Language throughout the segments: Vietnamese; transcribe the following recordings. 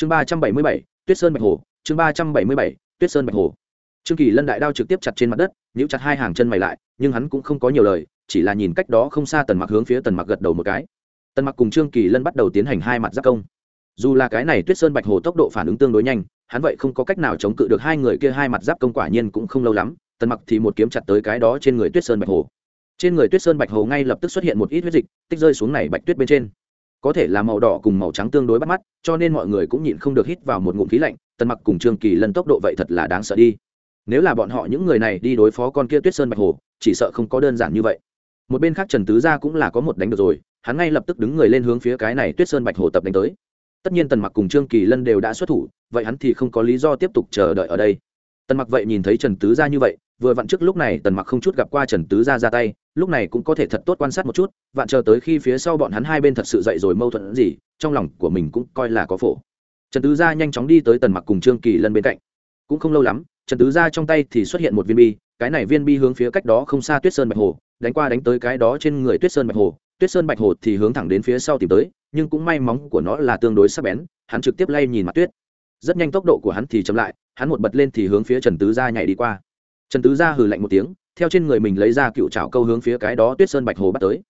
chương ba trăm bảy mươi bảy, tuyết sơn bạch hồ, chương ba trăm bảy mươi bảy, tuyết sơn bạch hồ. Trương kỳ lân đại đao trực tiếp chặt trên mặt đất, nhíu chặt hai hàng chân mày lại, nhưng hắn cũng không có nhiều lời, chỉ là nhìn cách đó không xa tần mặc hướng phía tần mặc gật đầu một cái. Tần mặc cùng trương kỳ lân bắt đầu tiến hành hai mặt giác công. Dù là cái này tuyết sơn bạch hồ tốc độ phản ứng tương đối nhanh, hắn vậy không có cách nào chống cự được hai người kia hai mặt giáp công quả nhiên cũng không lâu lắm, tần mặc thì một kiếm chặt tới cái đó trên người tuyết sơn bạch hồ. Trên người tuyết sơn bạch hồ ngay lập tức xuất hiện một ít huyết dịch, tích rơi xuống này bạch tuyết bên trên có thể là màu đỏ cùng màu trắng tương đối bắt mắt, cho nên mọi người cũng nhịn không được hít vào một ngụm khí lạnh, tần mặc cùng trương kỳ lân tốc độ vậy thật là đáng sợ đi. Nếu là bọn họ những người này đi đối phó con kia tuyết sơn bạch hồ, chỉ sợ không có đơn giản như vậy. Một bên khác trần tứ gia cũng là có một đánh được rồi, hắn ngay lập tức đứng người lên hướng phía cái này tuyết sơn bạch hồ tập đánh tới. Tất nhiên tần mặc cùng trương kỳ lân đều đã xuất thủ, vậy hắn thì không có lý do tiếp tục chờ đợi ở đây tần mặc vậy nhìn thấy trần tứ gia như vậy, vừa vặn trước lúc này tần mặc không chút gặp qua trần tứ gia ra tay, lúc này cũng có thể thật tốt quan sát một chút, vạn chờ tới khi phía sau bọn hắn hai bên thật sự dậy rồi mâu thuẫn gì, trong lòng của mình cũng coi là có phổ. Trần tứ gia nhanh chóng đi tới tần mặc cùng trương kỳ lân bên cạnh. Cũng không lâu lắm, trần tứ gia trong tay thì xuất hiện một viên bi, cái này viên bi hướng phía cách đó không xa tuyết sơn bạch hồ, đánh qua đánh tới cái đó trên người tuyết sơn bạch hồ. Tuyết sơn bạch hồ thì hướng thẳng đến phía sau tìm tới, nhưng cũng may móng của nó là tương đối sắc bén, hắn trực tiếp lay nhìn mặt tuyết rất nhanh tốc độ của hắn thì chậm lại, hắn một bật lên thì hướng phía trần tứ gia nhảy đi qua. Trần tứ gia hừ lạnh một tiếng, theo trên người mình lấy ra cựu trào câu hướng phía cái đó tuyết sơn bạch hồ bắt tới.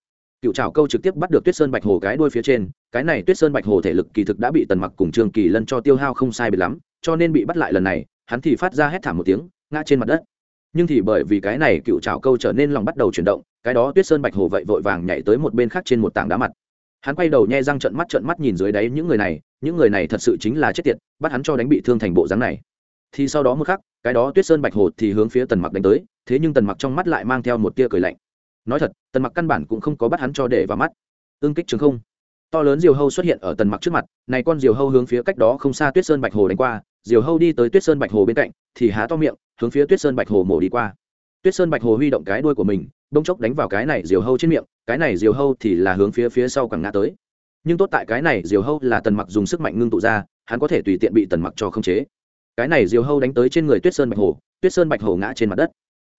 Cựu trào câu trực tiếp bắt được tuyết sơn bạch hồ cái đuôi phía trên, cái này tuyết sơn bạch hồ thể lực kỳ thực đã bị tần mặc cùng trương kỳ lân cho tiêu hao không sai biệt lắm, cho nên bị bắt lại lần này, hắn thì phát ra hét thảm một tiếng, ngã trên mặt đất. Nhưng thì bởi vì cái này cựu trào câu trở nên lòng bắt đầu chuyển động, cái đó tuyết sơn bạch hồ vậy vội vàng nhảy tới một bên khác trên một tảng đá mặt hắn quay đầu nhe răng trận mắt trận mắt nhìn dưới đáy những người này, những người này thật sự chính là chết tiệt, bắt hắn cho đánh bị thương thành bộ dáng này. Thì sau đó một khắc, cái đó tuyết sơn bạch hồ thì hướng phía tần mặc đánh tới, thế nhưng tần mặc trong mắt lại mang theo một tia cười lạnh. Nói thật, tần mặc căn bản cũng không có bắt hắn cho để vào mắt. Ương kích trường không. To lớn diều hâu xuất hiện ở tần mặc trước mặt, này con diều hâu hướng phía cách đó không xa tuyết sơn bạch hồ đánh qua, diều hâu đi tới tuyết sơn bạch hồ bên cạnh, thì há to miệng, hướng phía tuyết sơn bạch hồ mổ đi qua. Tuyết sơn bạch hồ huy động cái đuôi của mình bỗng chốc đánh vào cái này diều hâu trên miệng, cái này diều hâu thì là hướng phía phía sau càng ngã tới. Nhưng tốt tại cái này diều hâu là tần mặc dùng sức mạnh ngưng tụ ra, hắn có thể tùy tiện bị tần mặc cho không chế. Cái này diều hâu đánh tới trên người tuyết sơn bạch hồ tuyết sơn bạch hồ ngã trên mặt đất.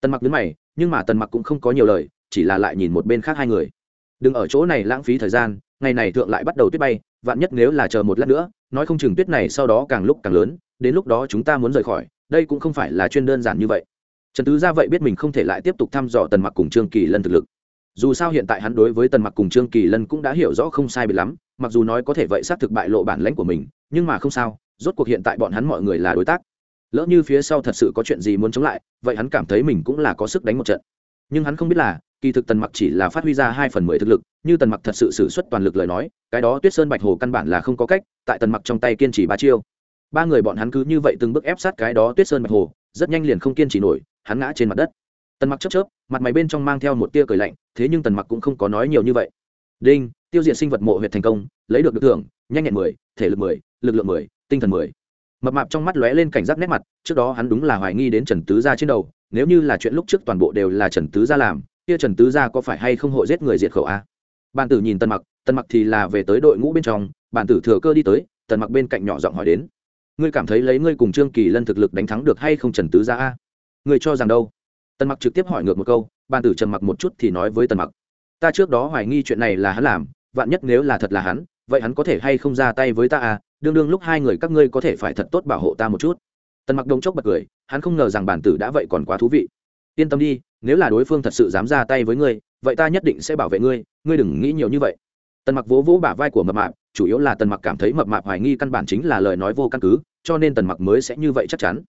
Tần mặc đứng mày, nhưng mà tần mặc cũng không có nhiều lời, chỉ là lại nhìn một bên khác hai người. Đừng ở chỗ này lãng phí thời gian, ngày này thượng lại bắt đầu tuyết bay, vạn nhất nếu là chờ một lát nữa, nói không chừng tuyết này sau đó càng lúc càng lớn, đến lúc đó chúng ta muốn rời khỏi, đây cũng không phải là chuyên đơn giản như vậy trần tứ gia vậy biết mình không thể lại tiếp tục thăm dò tần mặc cùng trương kỳ lân thực lực. Dù sao hiện tại hắn đối với tần mặc cùng trương kỳ lân cũng đã hiểu rõ không sai bị lắm, mặc dù nói có thể vậy xác thực bại lộ bản lãnh của mình, nhưng mà không sao, rốt cuộc hiện tại bọn hắn mọi người là đối tác. Lỡ như phía sau thật sự có chuyện gì muốn chống lại, vậy hắn cảm thấy mình cũng là có sức đánh một trận. Nhưng hắn không biết là, kỳ thực tần mặc chỉ là phát huy ra hai phần mười thực lực, như tần mặc thật sự xử suất toàn lực lời nói, cái đó tuyết sơn bạch hồ căn bản là không có cách, tại tần mặc trong tay kiên trì ba chiêu. Ba người bọn hắn cứ như vậy từng bước ép sát cái đó tuyết sơn bạch hồ, rất nhanh liền không kiên trì nổi hắn ngã trên mặt đất. Tần mặc chớp chớp, mặt mày bên trong mang theo một tia cười lạnh, thế nhưng tần mặc cũng không có nói nhiều như vậy. Đinh, tiêu diệt sinh vật mộ huyệt thành công, lấy được được thưởng, nhanh nhẹn mười, thể lực mười, lực lượng mười, tinh thần mười. Mập mạp trong mắt lóe lên cảnh giác nét mặt, trước đó hắn đúng là hoài nghi đến trần tứ gia trên đầu, nếu như là chuyện lúc trước toàn bộ đều là trần tứ gia làm, kia trần tứ gia có phải hay không hội giết người diệt khẩu a? Bàn tử nhìn tần mặc tần mặc thì là về tới đội ngũ bên trong bàn tử thừa cơ đi tới, tần mặc bên cạnh nhỏ giọng hỏi đến, ngươi cảm thấy lấy ngươi cùng trương kỳ lân thực lực đánh thắng được hay không trần tứ gia a? Người cho rằng đâu? Tần mặc trực tiếp hỏi ngược một câu, bàn tử trầm mặc một chút thì nói với tần mặc, ta trước đó hoài nghi chuyện này là hắn làm, vạn nhất nếu là thật là hắn, vậy hắn có thể hay không ra tay với ta à? Đương đương lúc hai người các ngươi có thể phải thật tốt bảo hộ ta một chút. Tần mặc đông chốc bật cười, hắn không ngờ rằng bản tử đã vậy còn quá thú vị. Yên tâm đi, nếu là đối phương thật sự dám ra tay với ngươi, vậy ta nhất định sẽ bảo vệ ngươi ngươi đừng nghĩ nhiều như vậy. Tần mặc vỗ vỗ bả vai của mập mạp, chủ yếu là tần mặc cảm thấy mập mạp hoài nghi căn bản chính là lời nói vô căn cứ, cho nên tần mặc mới sẽ như vậy chắc chắn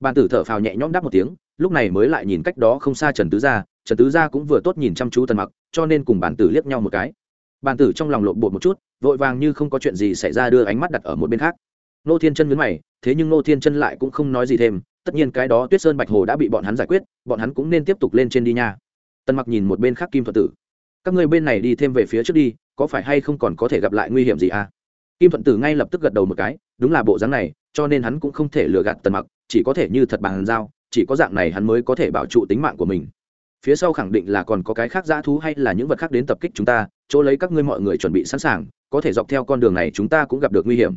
bàn tử thở phào nhẹ nhõm đáp một tiếng, lúc này mới lại nhìn cách đó không xa trần tứ gia, trần tứ gia cũng vừa tốt nhìn chăm chú tần mặc, cho nên cùng bàn tử liếc nhau một cái. Bàn tử trong lòng lộn bột một chút, vội vàng như không có chuyện gì xảy ra đưa ánh mắt đặt ở một bên khác. Nô thiên chân nhấn mày, thế nhưng nô thiên chân lại cũng không nói gì thêm, tất nhiên cái đó tuyết sơn bạch hồ đã bị bọn hắn giải quyết, bọn hắn cũng nên tiếp tục lên trên đi nha. Tần mặc nhìn một bên khác kim thuật tử. Các người bên này đi thêm về phía trước đi, có phải hay không còn có thể gặp lại nguy hiểm gì à? Kim thuận tử ngay lập tức gật đầu một cái, đúng là bộ dáng này cho nên hắn cũng không thể lừa gạt tần mặc, chỉ có thể như thật bằng dao chỉ có dạng này hắn mới có thể bảo trụ tính mạng của mình. Phía sau khẳng định là còn có cái khác dã thú hay là những vật khác đến tập kích chúng ta, chỗ lấy các ngươi mọi người chuẩn bị sẵn sàng, có thể dọc theo con đường này chúng ta cũng gặp được nguy hiểm.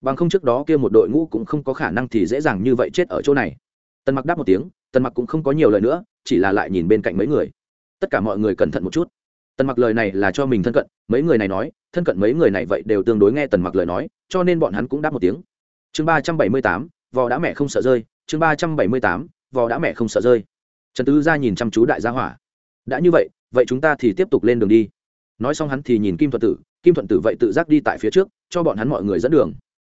Bằng không trước đó kia một đội ngũ cũng không có khả năng thì dễ dàng như vậy chết ở chỗ này. Tần mặc đáp một tiếng, tần mặc cũng không có nhiều lời nữa, chỉ là lại nhìn bên cạnh mấy người. Tất cả mọi người cẩn thận một chút. Tần mặc lời này là cho mình thân cận, mấy người này nói, thân cận mấy người này vậy đều tương đối nghe tần mặc lời nói, cho nên bọn hắn cũng đáp một tiếng chương ba trăm bảy mươi tám, vò đã mẹ không sợ rơi. Chương ba trăm bảy mươi tám, vò đã mẹ không sợ rơi. Trần tứ ra nhìn chăm chú đại gia hỏa. Đã như vậy vậy chúng ta thì tiếp tục lên đường đi. Nói xong hắn thì nhìn kim thuận tử. Kim thuận tử vậy tự giác đi tại phía trước, cho bọn hắn mọi người dẫn đường.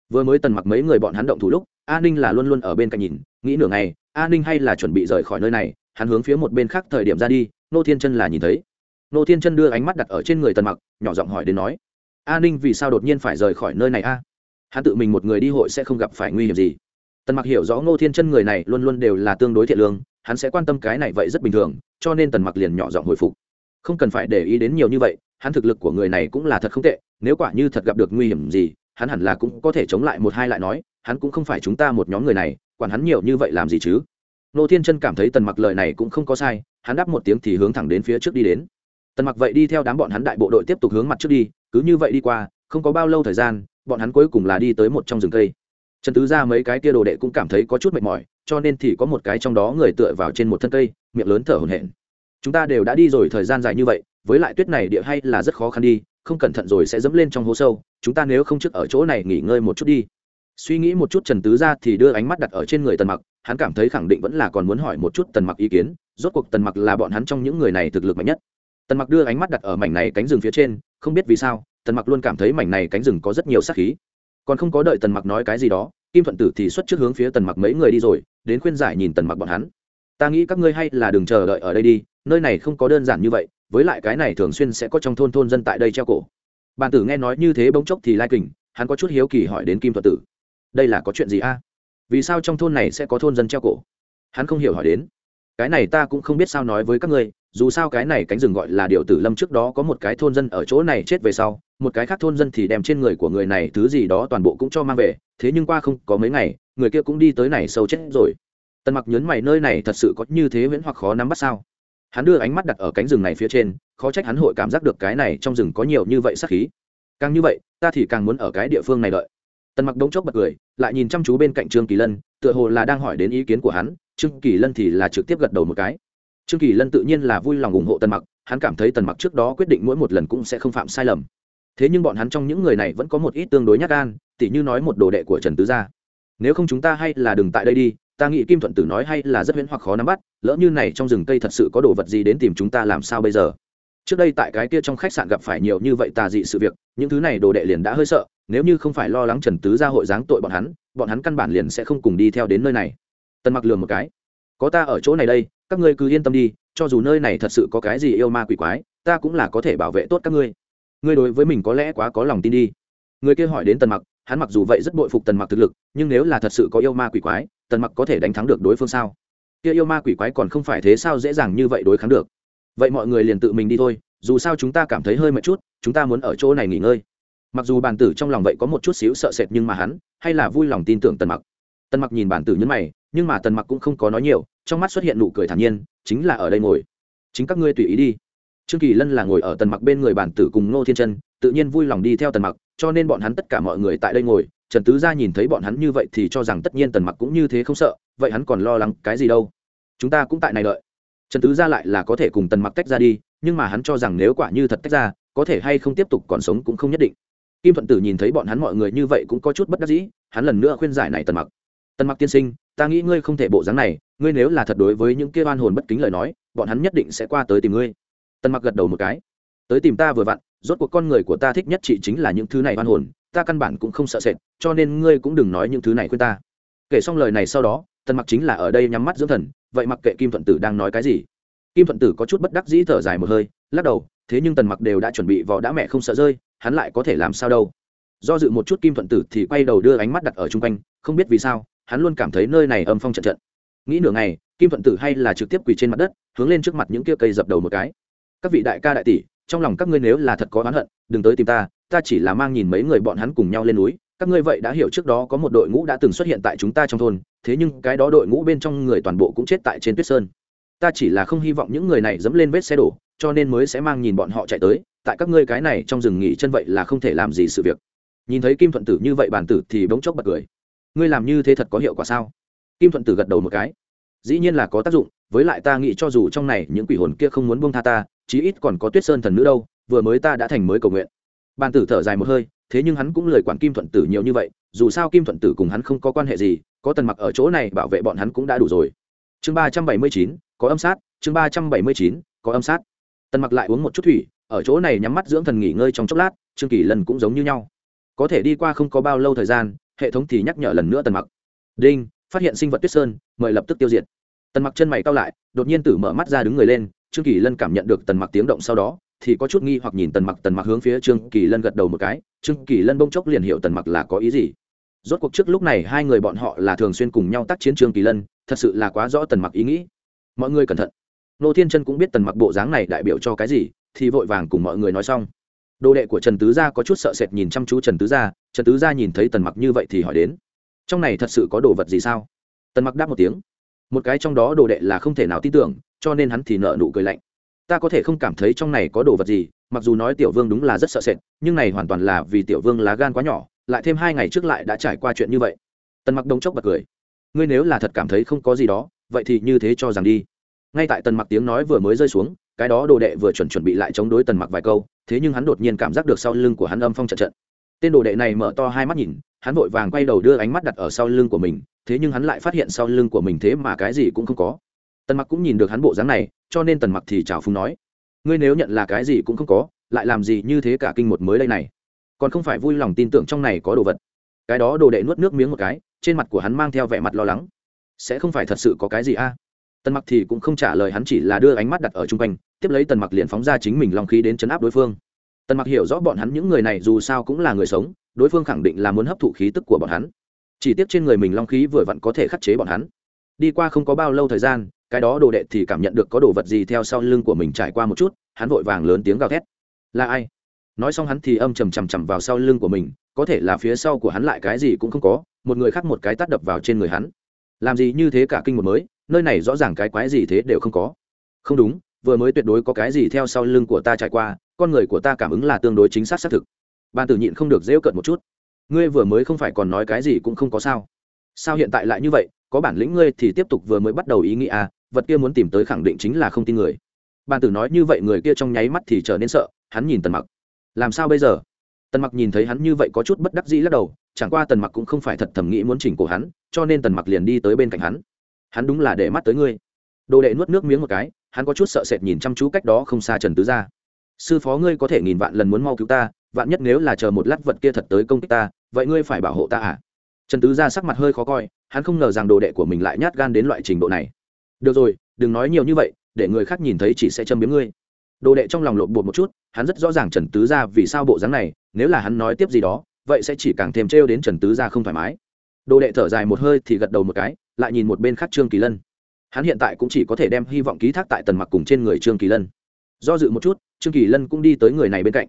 Vừa mới tần mặc mấy người bọn hắn động thủ lúc, a ninh là luôn luôn ở bên cạnh nhìn, nghĩ nửa ngày, a ninh hay là chuẩn bị rời khỏi nơi này, hắn hướng phía một bên khác thời điểm ra đi, nô thiên chân là nhìn thấy. Nô thiên chân đưa ánh mắt đặt ở trên người tần mặc, nhỏ giọng hỏi đến nói, a ninh vì sao đột nhiên phải rời khỏi nơi này a? Hắn tự mình một người đi hội sẽ không gặp phải nguy hiểm gì. Tần mặc hiểu rõ ngô thiên chân người này luôn luôn đều là tương đối thiện lương, hắn sẽ quan tâm cái này vậy rất bình thường, cho nên tần mặc liền nhỏ giọng hồi phục. Không cần phải để ý đến nhiều như vậy, hắn thực lực của người này cũng là thật không tệ, nếu quả như thật gặp được nguy hiểm gì, hắn hẳn là cũng có thể chống lại một hai lại nói, hắn cũng không phải chúng ta một nhóm người này, quản hắn nhiều như vậy làm gì chứ? Nô thiên chân cảm thấy tần mặc lời này cũng không có sai, hắn đáp một tiếng thì hướng thẳng đến phía trước đi đến. Tần mặc vậy đi theo đám bọn hắn đại bộ đội tiếp tục hướng mặt trước đi, cứ như vậy đi qua, không có bao lâu thời gian bọn hắn cuối cùng là đi tới một trong rừng cây. Trần tứ ra mấy cái kia đồ đệ cũng cảm thấy có chút mệt mỏi, cho nên thì có một cái trong đó người tựa vào trên một thân cây, miệng lớn thở hổn hển. Chúng ta đều đã đi rồi, thời gian dài như vậy, với lại tuyết này địa hay là rất khó khăn đi, không cẩn thận rồi sẽ dẫm lên trong hố sâu, chúng ta nếu không trước ở chỗ này nghỉ ngơi một chút đi. Suy nghĩ một chút, trần tứ ra thì đưa ánh mắt đặt ở trên người tần mặc, hắn cảm thấy khẳng định vẫn là còn muốn hỏi một chút tần mặc ý kiến, rốt cuộc tần mặc là bọn hắn trong những người này thực lực mạnh nhất. Tần mặc đưa ánh mắt đặt ở mảnh này cánh rừng phía trên, không biết vì sao tần mặc luôn cảm thấy mảnh này cánh rừng có rất nhiều sát khí. Còn không có đợi tần mặc nói cái gì đó, kim thuận tử thì xuất trước hướng phía tần mặc mấy người đi rồi, đến khuyên giải nhìn tần mặc bọn hắn. Ta nghĩ các ngươi hay là đừng chờ đợi ở đây đi, nơi này không có đơn giản như vậy, với lại cái này thường xuyên sẽ có trong thôn thôn dân tại đây treo cổ. Bàn tử nghe nói như thế bỗng chốc thì lai kình, hắn có chút hiếu kỳ hỏi đến kim Thuận tử, đây là có chuyện gì a? Vì sao trong thôn này sẽ có thôn dân treo cổ? Hắn không hiểu hỏi đến, cái này ta cũng không biết sao nói với các ngươi dù sao cái này cánh rừng gọi là điệu tử lâm trước đó có một cái thôn dân ở chỗ này chết về sau, một cái khác thôn dân thì đem trên người của người này thứ gì đó toàn bộ cũng cho mang về, thế nhưng qua không có mấy ngày, người kia cũng đi tới này sâu chết rồi. Tần mặc nhấn mày, nơi này thật sự có như thế viễn hoặc khó nắm bắt sao? Hắn đưa ánh mắt đặt ở cánh rừng này phía trên, khó trách hắn hội cảm giác được cái này trong rừng có nhiều như vậy sắc khí. Càng như vậy, ta thì càng muốn ở cái địa phương này đợi. Tần mặc đống chốc bật cười, lại nhìn chăm chú bên cạnh trương kỳ lân, tựa hồ là đang hỏi đến ý kiến của hắn, trương kỳ lân thì là trực tiếp gật đầu một cái trương kỳ lân tự nhiên là vui lòng ủng hộ tần mặc, hắn cảm thấy tần mặc trước đó quyết định mỗi một lần cũng sẽ không phạm sai lầm. Thế nhưng bọn hắn trong những người này vẫn có một ít tương đối nhát gan, tỉ như nói một đồ đệ của trần tứ gia. Nếu không chúng ta hay là đừng tại đây đi, ta nghĩ kim thuận tử nói hay là rất huyễn hoặc khó nắm bắt, lỡ như này trong rừng cây thật sự có đồ vật gì đến tìm chúng ta làm sao bây giờ? Trước đây tại cái kia trong khách sạn gặp phải nhiều như vậy tà dị sự việc, những thứ này đồ đệ liền đã hơi sợ, nếu như không phải lo lắng trần tứ Gia hội giáng tội bọn hắn bọn hắn căn bản liền sẽ không cùng đi theo đến nơi này. Tần mặc lường một cái. Có ta ở chỗ này đây các ngươi cứ yên tâm đi, cho dù nơi này thật sự có cái gì yêu ma quỷ quái, ta cũng là có thể bảo vệ tốt các ngươi. Ngươi đối với mình có lẽ quá có lòng tin đi. Người kia hỏi đến tần mặc, hắn mặc dù vậy rất bội phục tần mặc thực lực, nhưng nếu là thật sự có yêu ma quỷ quái, tần mặc có thể đánh thắng được đối phương sao? Kia yêu ma quỷ quái còn không phải thế sao dễ dàng như vậy đối kháng được? Vậy mọi người liền tự mình đi thôi, dù sao chúng ta cảm thấy hơi mệt chút, chúng ta muốn ở chỗ này nghỉ ngơi. Mặc dù bản tử trong lòng vậy có một chút xíu sợ sệt nhưng mà hắn hay là vui lòng tin tưởng tần mặc. Tần mặc nhìn bản tử nhấn mày, nhưng mà tần mặc cũng không có nói nhiều trong mắt xuất hiện nụ cười thản nhiên, chính là ở đây ngồi. Chính các ngươi tùy ý đi. Trương kỳ lân là ngồi ở tần mặc bên người bản tử cùng ngô thiên chân, tự nhiên vui lòng đi theo tần mặc, cho nên bọn hắn tất cả mọi người tại đây ngồi. Trần tứ gia nhìn thấy bọn hắn như vậy thì cho rằng tất nhiên tần mặc cũng như thế không sợ, vậy hắn còn lo lắng cái gì đâu? Chúng ta cũng tại này đợi. Trần tứ gia lại là có thể cùng tần mặc tách ra đi, nhưng mà hắn cho rằng nếu quả như thật tách ra, có thể hay không tiếp tục còn sống cũng không nhất định. Kim thuận tử nhìn thấy bọn hắn mọi người như vậy cũng có chút bất đắc dĩ, hắn lần nữa khuyên giải này tần mặc. Tần mặc tiên sinh, ta nghĩ ngươi không thể bộ dáng này ngươi nếu là thật đối với những kia oan hồn bất kính lời nói, bọn hắn nhất định sẽ qua tới tìm ngươi. Tần mặc gật đầu một cái. Tới tìm ta vừa vặn, rốt cuộc con người của ta thích nhất chị chính là những thứ này oan hồn, ta căn bản cũng không sợ sệt, cho nên ngươi cũng đừng nói những thứ này khuyên ta. Kể xong lời này sau đó, tần mặc chính là ở đây nhắm mắt dưỡng thần, vậy mặc kệ kim thuận tử đang nói cái gì. Kim thuận tử có chút bất đắc dĩ thở dài một hơi, lắc đầu, thế nhưng tần mặc đều đã chuẩn bị vỏ đã mẹ không sợ rơi, hắn lại có thể làm sao đâu. Do dự một chút kim thuận tử thì quay đầu đưa ánh mắt đặt ở chung quanh, không biết vì sao, hắn luôn cảm thấy nơi này âm phong trận trận nghĩ nửa ngày, kim thuận tử hay là trực tiếp quỳ trên mặt đất, hướng lên trước mặt những kia cây dập đầu một cái. Các vị đại ca đại tỷ, trong lòng các ngươi nếu là thật có oán hận, đừng tới tìm ta ta chỉ là mang nhìn mấy người bọn hắn cùng nhau lên núi. Các ngươi vậy đã hiểu trước đó có một đội ngũ đã từng xuất hiện tại chúng ta trong thôn, thế nhưng cái đó đội ngũ bên trong người toàn bộ cũng chết tại trên tuyết sơn. Ta chỉ là không hy vọng những người này dẫm lên vết xe đổ, cho nên mới sẽ mang nhìn bọn họ chạy tới. Tại các ngươi cái này trong rừng nghỉ chân vậy là không thể làm gì sự việc. Nhìn thấy kim thuận tử như vậy bản tử thì bỗng chốc bật cười. Ngươi làm như thế thật có hiệu quả sao? Kim thuận tử gật đầu một cái. Dĩ nhiên là có tác dụng, với lại ta nghĩ cho dù trong này những quỷ hồn kia không muốn buông tha ta, chí ít còn có tuyết sơn thần nữ đâu, vừa mới ta đã thành mới cầu nguyện. Bàn tử thở dài một hơi, thế nhưng hắn cũng lời quản kim thuận tử nhiều như vậy, dù sao kim thuận tử cùng hắn không có quan hệ gì, có tần mặc ở chỗ này bảo vệ bọn hắn cũng đã đủ rồi. Chương ba trăm bảy mươi chín, có âm sát, chương ba trăm bảy mươi chín, có âm sát. Tần mặc lại uống một chút thủy, ở chỗ này nhắm mắt dưỡng thần nghỉ ngơi trong chốc lát, trương kỳ lần cũng giống như nhau. Có thể đi qua không có bao lâu thời gian, hệ thống thì nhắc nhở lần nữa tần mặc. Đinh phát hiện sinh vật tuyết sơn, mời lập tức tiêu diệt. Tần mặc chân mày cao lại, đột nhiên tử mở mắt ra đứng người lên, trương kỳ lân cảm nhận được tần mặc tiếng động sau đó, thì có chút nghi hoặc nhìn tần mặc tần mặc hướng phía trương kỳ lân gật đầu một cái, trương kỳ lân bông chốc liền hiểu tần mặc là có ý gì. Rốt cuộc trước lúc này hai người bọn họ là thường xuyên cùng nhau tác chiến trương kỳ lân, thật sự là quá rõ tần mặc ý nghĩ. Mọi người cẩn thận. Nô thiên chân cũng biết tần mặc bộ dáng này đại biểu cho cái gì, thì vội vàng cùng mọi người nói xong. Đồ đệ của trần tứ gia có chút sợ sệt nhìn chăm chú trần tứ gia, trần tứ gia nhìn thấy tần mặc như vậy thì hỏi đến trong này thật sự có đồ vật gì sao? Tần mặc đáp một tiếng. Một cái trong đó đồ đệ là không thể nào tin tưởng, cho nên hắn thì nợ nụ cười lạnh. Ta có thể không cảm thấy trong này có đồ vật gì, mặc dù nói tiểu vương đúng là rất sợ sệt, nhưng này hoàn toàn là vì tiểu vương lá gan quá nhỏ, lại thêm hai ngày trước lại đã trải qua chuyện như vậy. Tần mặc đông chốc bật cười. Ngươi nếu là thật cảm thấy không có gì đó, vậy thì như thế cho rằng đi. Ngay tại tần mặc tiếng nói vừa mới rơi xuống, cái đó đồ đệ vừa chuẩn chuẩn bị lại chống đối tần mặc vài câu, thế nhưng hắn đột nhiên cảm giác được sau lưng của hắn âm phong trận trận tên đồ đệ này mở to hai mắt nhìn, hắn vội vàng quay đầu đưa ánh mắt đặt ở sau lưng của mình, thế nhưng hắn lại phát hiện sau lưng của mình thế mà cái gì cũng không có. Tần mặc cũng nhìn được hắn bộ dáng này, cho nên tần mặc thì chào phúng nói, ngươi nếu nhận là cái gì cũng không có, lại làm gì như thế cả kinh một mới đây này. Còn không phải vui lòng tin tưởng trong này có đồ vật. Cái đó đồ đệ nuốt nước miếng một cái, trên mặt của hắn mang theo vẻ mặt lo lắng. Sẽ không phải thật sự có cái gì a? Tần mặc thì cũng không trả lời, hắn chỉ là đưa ánh mắt đặt ở chung quanh, tiếp lấy tần mặc liền phóng ra chính mình long khí đến chấn áp đối phương tần mặc hiểu rõ bọn hắn những người này dù sao cũng là người sống, đối phương khẳng định là muốn hấp thụ khí tức của bọn hắn. Chỉ tiếc trên người mình long khí vừa vặn có thể khắc chế bọn hắn. Đi qua không có bao lâu thời gian, cái đó đồ đệ thì cảm nhận được có đồ vật gì theo sau lưng của mình trải qua một chút, hắn vội vàng lớn tiếng gào thét. Là ai? Nói xong hắn thì âm chầm chầm chầm vào sau lưng của mình, có thể là phía sau của hắn lại cái gì cũng không có, một người khác một cái tắt đập vào trên người hắn. Làm gì như thế cả kinh một mới, nơi này rõ ràng cái quái gì thế đều không có. Không đúng, vừa mới tuyệt đối có cái gì theo sau lưng của ta trải qua con người của ta cảm ứng là tương đối chính xác xác thực. Ban tử nhịn không được rêu cận một chút. Ngươi vừa mới không phải còn nói cái gì cũng không có sao. Sao hiện tại lại như vậy? Có bản lĩnh ngươi thì tiếp tục vừa mới bắt đầu ý nghĩ à vật kia muốn tìm tới khẳng định chính là không tin người. Bàn tử nói như vậy người kia trong nháy mắt thì trở nên sợ, hắn nhìn tần mặc. Làm sao bây giờ? Tần mặc nhìn thấy hắn như vậy có chút bất đắc dĩ lắc đầu, chẳng qua tần mặc cũng không phải thật thầm nghĩ muốn chỉnh cổ hắn, cho nên tần mặc liền đi tới bên cạnh hắn. Hắn đúng là để mắt tới ngươi. Đồ đệ nuốt nước miếng một cái, hắn có chút sợ sệt nhìn chăm chú cách đó không xa trần tứ ra sư phó ngươi có thể nghìn vạn lần muốn mau cứu ta, vạn nhất nếu là chờ một lát vật kia thật tới công kích ta, vậy ngươi phải bảo hộ ta à? Trần tứ ra sắc mặt hơi khó coi, hắn không ngờ rằng đồ đệ của mình lại nhát gan đến loại trình độ này. Được rồi, đừng nói nhiều như vậy, để người khác nhìn thấy chỉ sẽ châm biếm ngươi. Đồ đệ trong lòng lộn bột một chút, hắn rất rõ ràng trần tứ ra vì sao bộ dáng này, nếu là hắn nói tiếp gì đó, vậy sẽ chỉ càng thêm trêu đến trần tứ ra không thoải mái. Đồ đệ thở dài một hơi thì gật đầu một cái, lại nhìn một bên khác trương kỳ lân. Hắn hiện tại cũng chỉ có thể đem hy vọng ký thác tại tần mặc cùng trên người trương kỳ lân. Do dự một chút trương kỳ lân cũng đi tới người này bên cạnh.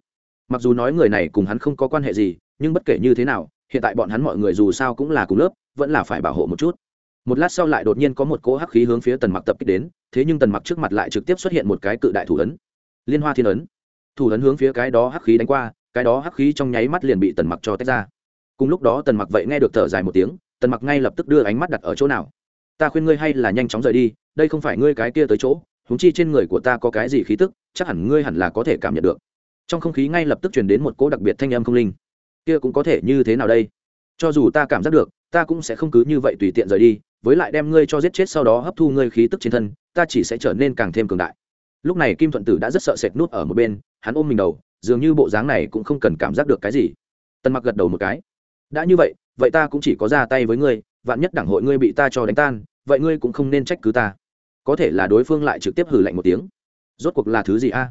Mặc dù nói người này cùng hắn không có quan hệ gì, nhưng bất kể như thế nào, hiện tại bọn hắn mọi người dù sao cũng là cùng lớp, vẫn là phải bảo hộ một chút. Một lát sau lại đột nhiên có một cỗ hắc khí hướng phía tần mặc tập kích đến, thế nhưng tần mặc trước mặt lại trực tiếp xuất hiện một cái cự đại thủ ấn. Liên hoa thiên ấn. Thủ ấn hướng phía cái đó hắc khí đánh qua, cái đó hắc khí trong nháy mắt liền bị tần mặc cho tách ra. Cùng lúc đó tần mặc vậy nghe được thở dài một tiếng, tần mặc ngay lập tức đưa ánh mắt đặt ở chỗ nào. Ta khuyên ngươi hay là nhanh chóng rời đi, đây không phải ngươi cái kia tới chỗ húng chi trên người của ta có cái gì khí tức chắc hẳn ngươi hẳn là có thể cảm nhận được. Trong không khí ngay lập tức truyền đến một cỗ đặc biệt thanh âm không linh. Kia cũng có thể như thế nào đây? Cho dù ta cảm giác được, ta cũng sẽ không cứ như vậy tùy tiện rời đi, với lại đem ngươi cho giết chết sau đó hấp thu ngươi khí tức trên thân, ta chỉ sẽ trở nên càng thêm cường đại. Lúc này kim thuận tử đã rất sợ sệt nút ở một bên, hắn ôm mình đầu, dường như bộ dáng này cũng không cần cảm giác được cái gì. Tần mặc gật đầu một cái. Đã như vậy vậy ta cũng chỉ có ra tay với ngươi, vạn nhất đảng hội ngươi bị ta cho đánh tan, vậy ngươi cũng không nên trách cứ ta. Có thể là đối phương lại trực tiếp hử lạnh một tiếng rốt cuộc là thứ gì a?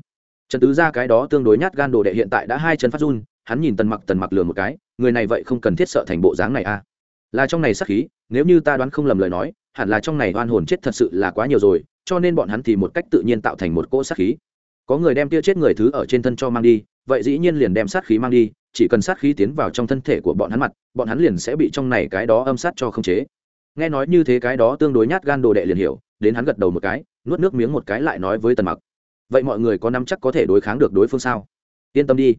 Trần tứ ra cái đó tương đối nhát gan đồ đệ hiện tại đã hai chân phát run, hắn nhìn tần mặc tần mặc lừa một cái, người này vậy không cần thiết sợ thành bộ dáng này a. Là trong này sắc khí, nếu như ta đoán không lầm lời nói, hẳn là trong này oan hồn chết thật sự là quá nhiều rồi, cho nên bọn hắn thì một cách tự nhiên tạo thành một cỗ sát khí. Có người đem tia chết người thứ ở trên thân cho mang đi, vậy dĩ nhiên liền đem sát khí mang đi, chỉ cần sát khí tiến vào trong thân thể của bọn hắn mặt, bọn hắn liền sẽ bị trong này cái đó âm sát cho không chế. Nghe nói như thế cái đó tương đối nhát gan đồ đệ liền hiểu, đến hắn gật đầu một cái, nuốt nước miếng một cái lại nói với tần mặc vậy mọi người có nắm chắc có thể đối kháng được đối phương sao? Yên tâm đi.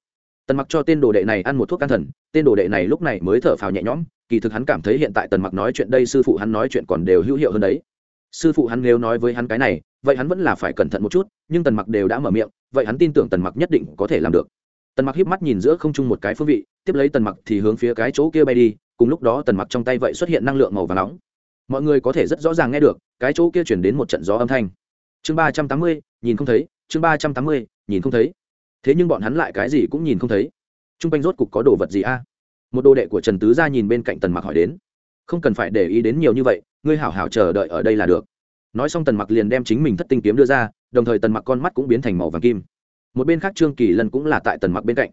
Tần mặc cho tên đồ đệ này ăn một thuốc can thần, tên đồ đệ này lúc này mới thở phào nhẹ nhõm, kỳ thực hắn cảm thấy hiện tại tần mặc nói chuyện đây sư phụ hắn nói chuyện còn đều hữu hiệu hơn đấy. Sư phụ hắn nếu nói với hắn cái này, vậy hắn vẫn là phải cẩn thận một chút, nhưng tần mặc đều đã mở miệng, vậy hắn tin tưởng tần mặc nhất định có thể làm được. Tần mặc híp mắt nhìn giữa không trung một cái phương vị, tiếp lấy tần mặc thì hướng phía cái chỗ kia bay đi, cùng lúc đó tần mặc trong tay vậy xuất hiện năng lượng màu và nóng. Mọi người có thể rất rõ ràng nghe được, cái chỗ kia chuyển đến một trận gió âm thanh. Chương ba trăm tám mươi, nhìn không thấy chương ba trăm tám mươi, nhìn không thấy. Thế nhưng bọn hắn lại cái gì cũng nhìn không thấy. T r u n g quanh rốt cục có đồ vật gì a? Một đồ đệ của trần tứ gia nhìn bên cạnh tần mặc hỏi đến. Không cần phải để ý đến nhiều như vậy, ngươi hảo hảo chờ đợi ở đây là được. Nói xong tần mặc liền đem chính mình thất tinh kiếm đưa ra, đồng thời tần mặc con mắt cũng biến thành màu vàng kim. Một bên khác trương kỳ lân cũng là tại tần mặc bên cạnh.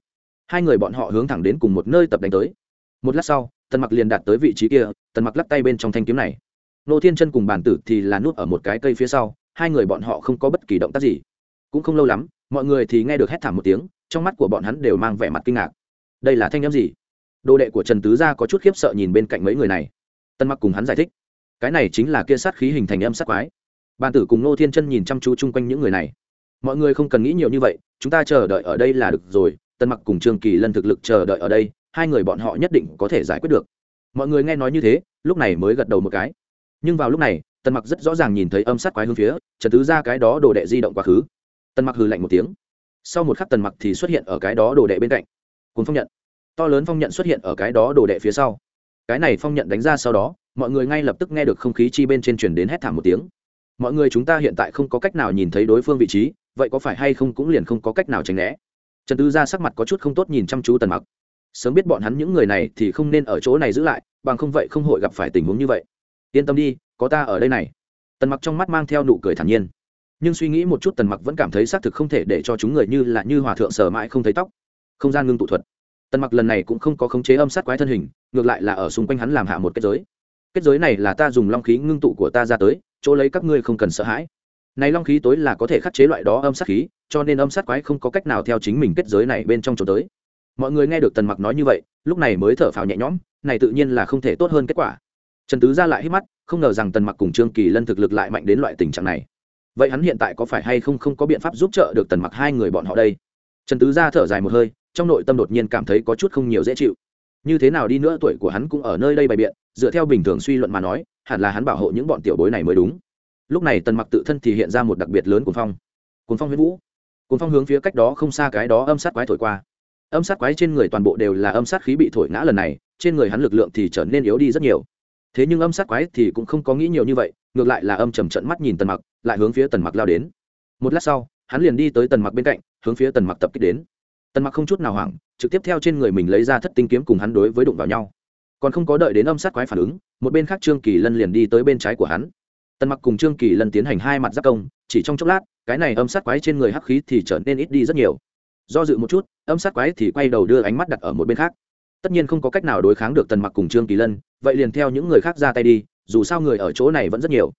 Hai người bọn họ hướng thẳng đến cùng một nơi tập đánh tới. Một lát sau, tần mặc liền đạt tới vị trí kia, tần mặc lắc tay bên trong thanh kiếm này. Nô thiên chân cùng bàn tử thì là nút ở một cái cây phía sau, hai người bọn họ không có bất kỳ động tác gì cũng không lâu lắm, mọi người thì nghe được hét thảm một tiếng, trong mắt của bọn hắn đều mang vẻ mặt kinh ngạc. Đây là thanh â m gì? Đồ đệ của trần tứ gia có chút khiếp sợ nhìn bên cạnh mấy người này. Tân mặc cùng hắn giải thích. Cái này chính là kia sát khí hình thành âm sát quái. Bàn tử cùng nô thiên chân nhìn chăm chú chung quanh những người này. Mọi người không cần nghĩ nhiều như vậy, chúng ta chờ đợi ở đây là được rồi. Tân mặc cùng trương kỳ lân thực lực chờ đợi ở đây, hai người bọn họ nhất định có thể giải quyết được. Mọi người nghe nói như thế, lúc này mới gật đầu một cái. Nhưng vào lúc này, Tân mặc rất rõ ràng nhìn thấy âm sát quái hướng phía trần tứ ra cái đó đồ đệ di động quá khứ tần mặc hừ lạnh một tiếng. Sau một khắc tần mặc thì xuất hiện ở cái đó đồ đệ bên cạnh. Cuốn phong nhận. To lớn phong nhận xuất hiện ở cái đó đồ đệ phía sau. Cái này phong nhận đánh ra sau đó, mọi người ngay lập tức nghe được không khí chi bên trên truyền đến hét thảm một tiếng. Mọi người chúng ta hiện tại không có cách nào nhìn thấy đối phương vị trí, vậy có phải hay không cũng liền không có cách nào tránh né. Trần Tư ra sắc mặt có chút không tốt nhìn chăm chú tần mặc. Sớm biết bọn hắn những người này thì không nên ở chỗ này giữ lại, bằng không vậy không hội gặp phải tình huống như vậy. Yên tâm đi, có ta ở đây này. Tần mặc trong mắt mang theo nụ cười thản nhiên nhưng suy nghĩ một chút tần mặc vẫn cảm thấy xác thực không thể để cho chúng người như là như hòa thượng sở mãi không thấy tóc. Không gian ngưng tụ thuật. Tần mặc lần này cũng không có khống chế âm sát quái thân hình, ngược lại là ở xung quanh hắn làm hạ một kết giới. Kết giới này là ta dùng long khí ngưng tụ của ta ra tới, chỗ lấy các ngươi không cần sợ hãi. Này long khí tối là có thể khắc chế loại đó âm sát khí, cho nên âm sát quái không có cách nào theo chính mình kết giới này bên trong chỗ tới. Mọi người nghe được tần mặc nói như vậy, lúc này mới thở phào nhẹ nhõm, này tự nhiên là không thể tốt hơn kết quả. Trần tứ ra lại hít mắt, không ngờ rằng tần mặc cùng trương kỳ lân thực lực lại mạnh đến loại tình trạng này vậy hắn hiện tại có phải hay không không có biện pháp giúp trợ được tần mặc hai người bọn họ đây? Trần tứ ra thở dài một hơi, trong nội tâm đột nhiên cảm thấy có chút không nhiều dễ chịu. Như thế nào đi nữa tuổi của hắn cũng ở nơi đây bày biện, dựa theo bình thường suy luận mà nói, hẳn là hắn bảo hộ những bọn tiểu bối này mới đúng. Lúc này tần mặc tự thân thì hiện ra một đặc biệt lớn của phong. Cuồng phong huyết vũ. Cuồng phong hướng phía cách đó không xa cái đó âm sát quái thổi qua. Âm sát quái trên người toàn bộ đều là âm sát khí bị thổi ngã lần này, trên người hắn lực lượng thì trở nên yếu đi rất nhiều thế nhưng âm sát quái thì cũng không có nghĩ nhiều như vậy, ngược lại là âm trầm trận mắt nhìn tần mặc, lại hướng phía tần mặc lao đến. Một lát sau, hắn liền đi tới tần mặc bên cạnh, hướng phía tần mặc tập kích đến. Tần mặc không chút nào hoảng, trực tiếp theo trên người mình lấy ra thất tinh kiếm cùng hắn đối với đụng vào nhau. Còn không có đợi đến âm sát quái phản ứng, một bên khác trương kỳ lân liền đi tới bên trái của hắn. Tần mặc cùng trương kỳ lân tiến hành hai mặt giáp công, chỉ trong chốc lát, cái này âm sát quái trên người hắc khí thì trở nên ít đi rất nhiều. Do dự một chút, âm sát quái thì quay đầu đưa ánh mắt đặt ở một bên khác. Tất nhiên không có cách nào đối kháng được tần mặc cùng trương kỳ lân vậy liền theo những người khác ra tay đi, dù sao người ở chỗ này vẫn rất nhiều.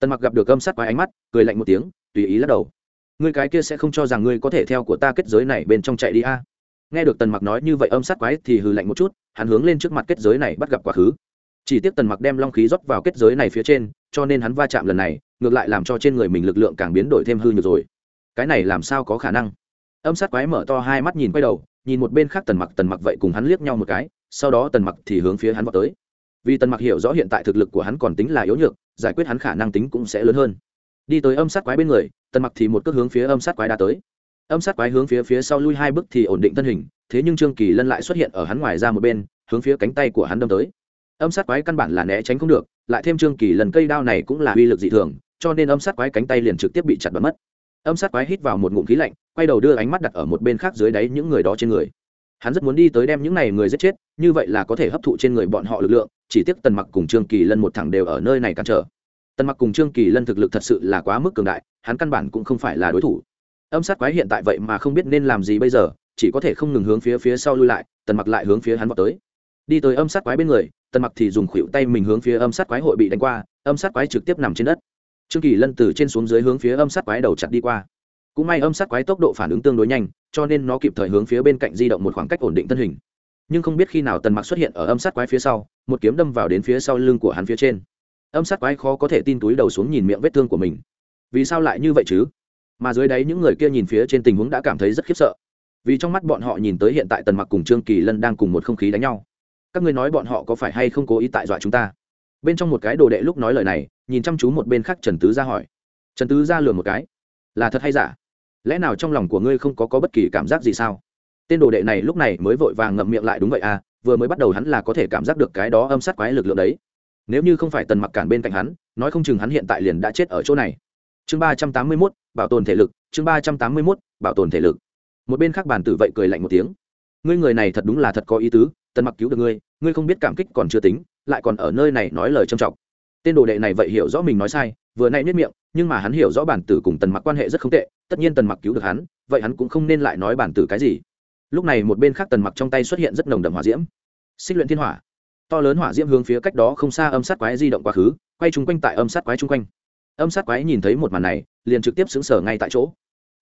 Tần mặc gặp được âm sát quái ánh mắt, cười lạnh một tiếng, tùy ý lắc đầu. Người cái kia sẽ không cho rằng ngươi có thể theo của ta kết giới này bên trong chạy đi a? Nghe được tần mặc nói như vậy âm sát quái thì hừ lạnh một chút, hắn hướng lên trước mặt kết giới này bắt gặp quá khứ. Chỉ tiếc tần mặc đem long khí rót vào kết giới này phía trên, cho nên hắn va chạm lần này, ngược lại làm cho trên người mình lực lượng càng biến đổi thêm hư nhược rồi. Cái này làm sao có khả năng? Âm sát quái mở to hai mắt nhìn quay đầu, nhìn một bên khác tần mặc tần mặc vậy cùng hắn liếc nhau một cái, sau đó tần mặc thì hướng phía hắn vào tới vì tần mặc hiểu rõ hiện tại thực lực của hắn còn tính là yếu nhược, giải quyết hắn khả năng tính cũng sẽ lớn hơn. Đi tới âm sát quái bên người, tần mặc thì một cước hướng phía âm sát quái đã tới. Âm sát quái hướng phía phía sau lui hai bước thì ổn định thân hình, thế nhưng trương kỳ lân lại xuất hiện ở hắn ngoài ra một bên, hướng phía cánh tay của hắn đâm tới. Âm sát quái căn bản là né tránh không được, lại thêm trương kỳ lần cây đao này cũng là uy lực dị thường, cho nên âm sát quái cánh tay liền trực tiếp bị chặt bật mất. Âm sát quái hít vào một ngụm khí lạnh, quay đầu đưa ánh mắt đặt ở một bên khác dưới đáy những người đó trên người hắn rất muốn đi tới đem những này người giết chết, như vậy là có thể hấp thụ trên người bọn họ lực lượng, chỉ tiếc tần mặc cùng trương kỳ lân một thẳng đều ở nơi này cản trở. Tần mặc cùng trương kỳ lân thực lực thật sự là quá mức cường đại, hắn căn bản cũng không phải là đối thủ. Âm sát quái hiện tại vậy mà không biết nên làm gì bây giờ, chỉ có thể không ngừng hướng phía phía sau lui lại, tần mặc lại hướng phía hắn vào tới. Đi tới âm sát quái bên người, tần mặc thì dùng khuỷu tay mình hướng phía âm sát quái hội bị đánh qua, âm sát quái trực tiếp nằm trên đất. Trương kỳ lân từ trên xuống dưới hướng phía âm sát quái đầu chặt đi qua cũng may âm sát quái tốc độ phản ứng tương đối nhanh, cho nên nó kịp thời hướng phía bên cạnh di động một khoảng cách ổn định thân hình. Nhưng không biết khi nào tần mặc xuất hiện ở âm sát quái phía sau, một kiếm đâm vào đến phía sau lưng của hắn phía trên. Âm sát quái khó có thể tin túi đầu xuống nhìn miệng vết thương của mình. Vì sao lại như vậy chứ? Mà dưới đáy những người kia nhìn phía trên tình huống đã cảm thấy rất khiếp sợ. Vì trong mắt bọn họ nhìn tới hiện tại tần mặc cùng trương kỳ lân đang cùng một không khí đánh nhau. Các ngươi nói bọn họ có phải hay không cố ý tại dọa chúng ta? Bên trong một cái đồ đệ lúc nói lời này, nhìn chăm chú một bên khác trần tứ ra hỏi. Trần tứ ra lừa một cái. Là thật hay giả? Lẽ nào trong lòng của ngươi không có, có bất kỳ cảm giác gì sao? Tên đồ đệ này lúc này mới vội vàng ngậm miệng lại đúng vậy à vừa mới bắt đầu hắn là có thể cảm giác được cái đó âm sát quái lực lượng đấy. Nếu như không phải tần mặc cản bên cạnh hắn nói không chừng hắn hiện tại liền đã chết ở chỗ này. Chương ba trăm tám mươi mốt bảo tồn thể lực chương ba trăm tám mươi mốt bảo tồn thể lực. Một bên khác bàn tử vậy cười lạnh một tiếng. Ngươi người này thật đúng là thật có ý tứ tần mặc cứu được ngươi ngươi không biết cảm kích còn chưa tính lại còn ở nơi này nói lời trầm trọng. Tên đồ đệ này vậy hiểu rõ mình nói sai vừa nay nhất miệng nhưng mà hắn hiểu rõ bản tử cùng tần mặc quan hệ rất không tệ, tất nhiên tần mặc cứu được hắn, vậy hắn cũng không nên lại nói bản tử cái gì. Lúc này một bên khác tần mặc trong tay xuất hiện rất nồng đậm hỏa diễm. Xích luyện thiên hỏa. To lớn hỏa diễm hướng phía cách đó không xa âm sát quái di động quá khứ, quay chung quanh tại âm sát quái chung quanh. Âm sát quái nhìn thấy một màn này, liền trực tiếp xứng sở ngay tại chỗ.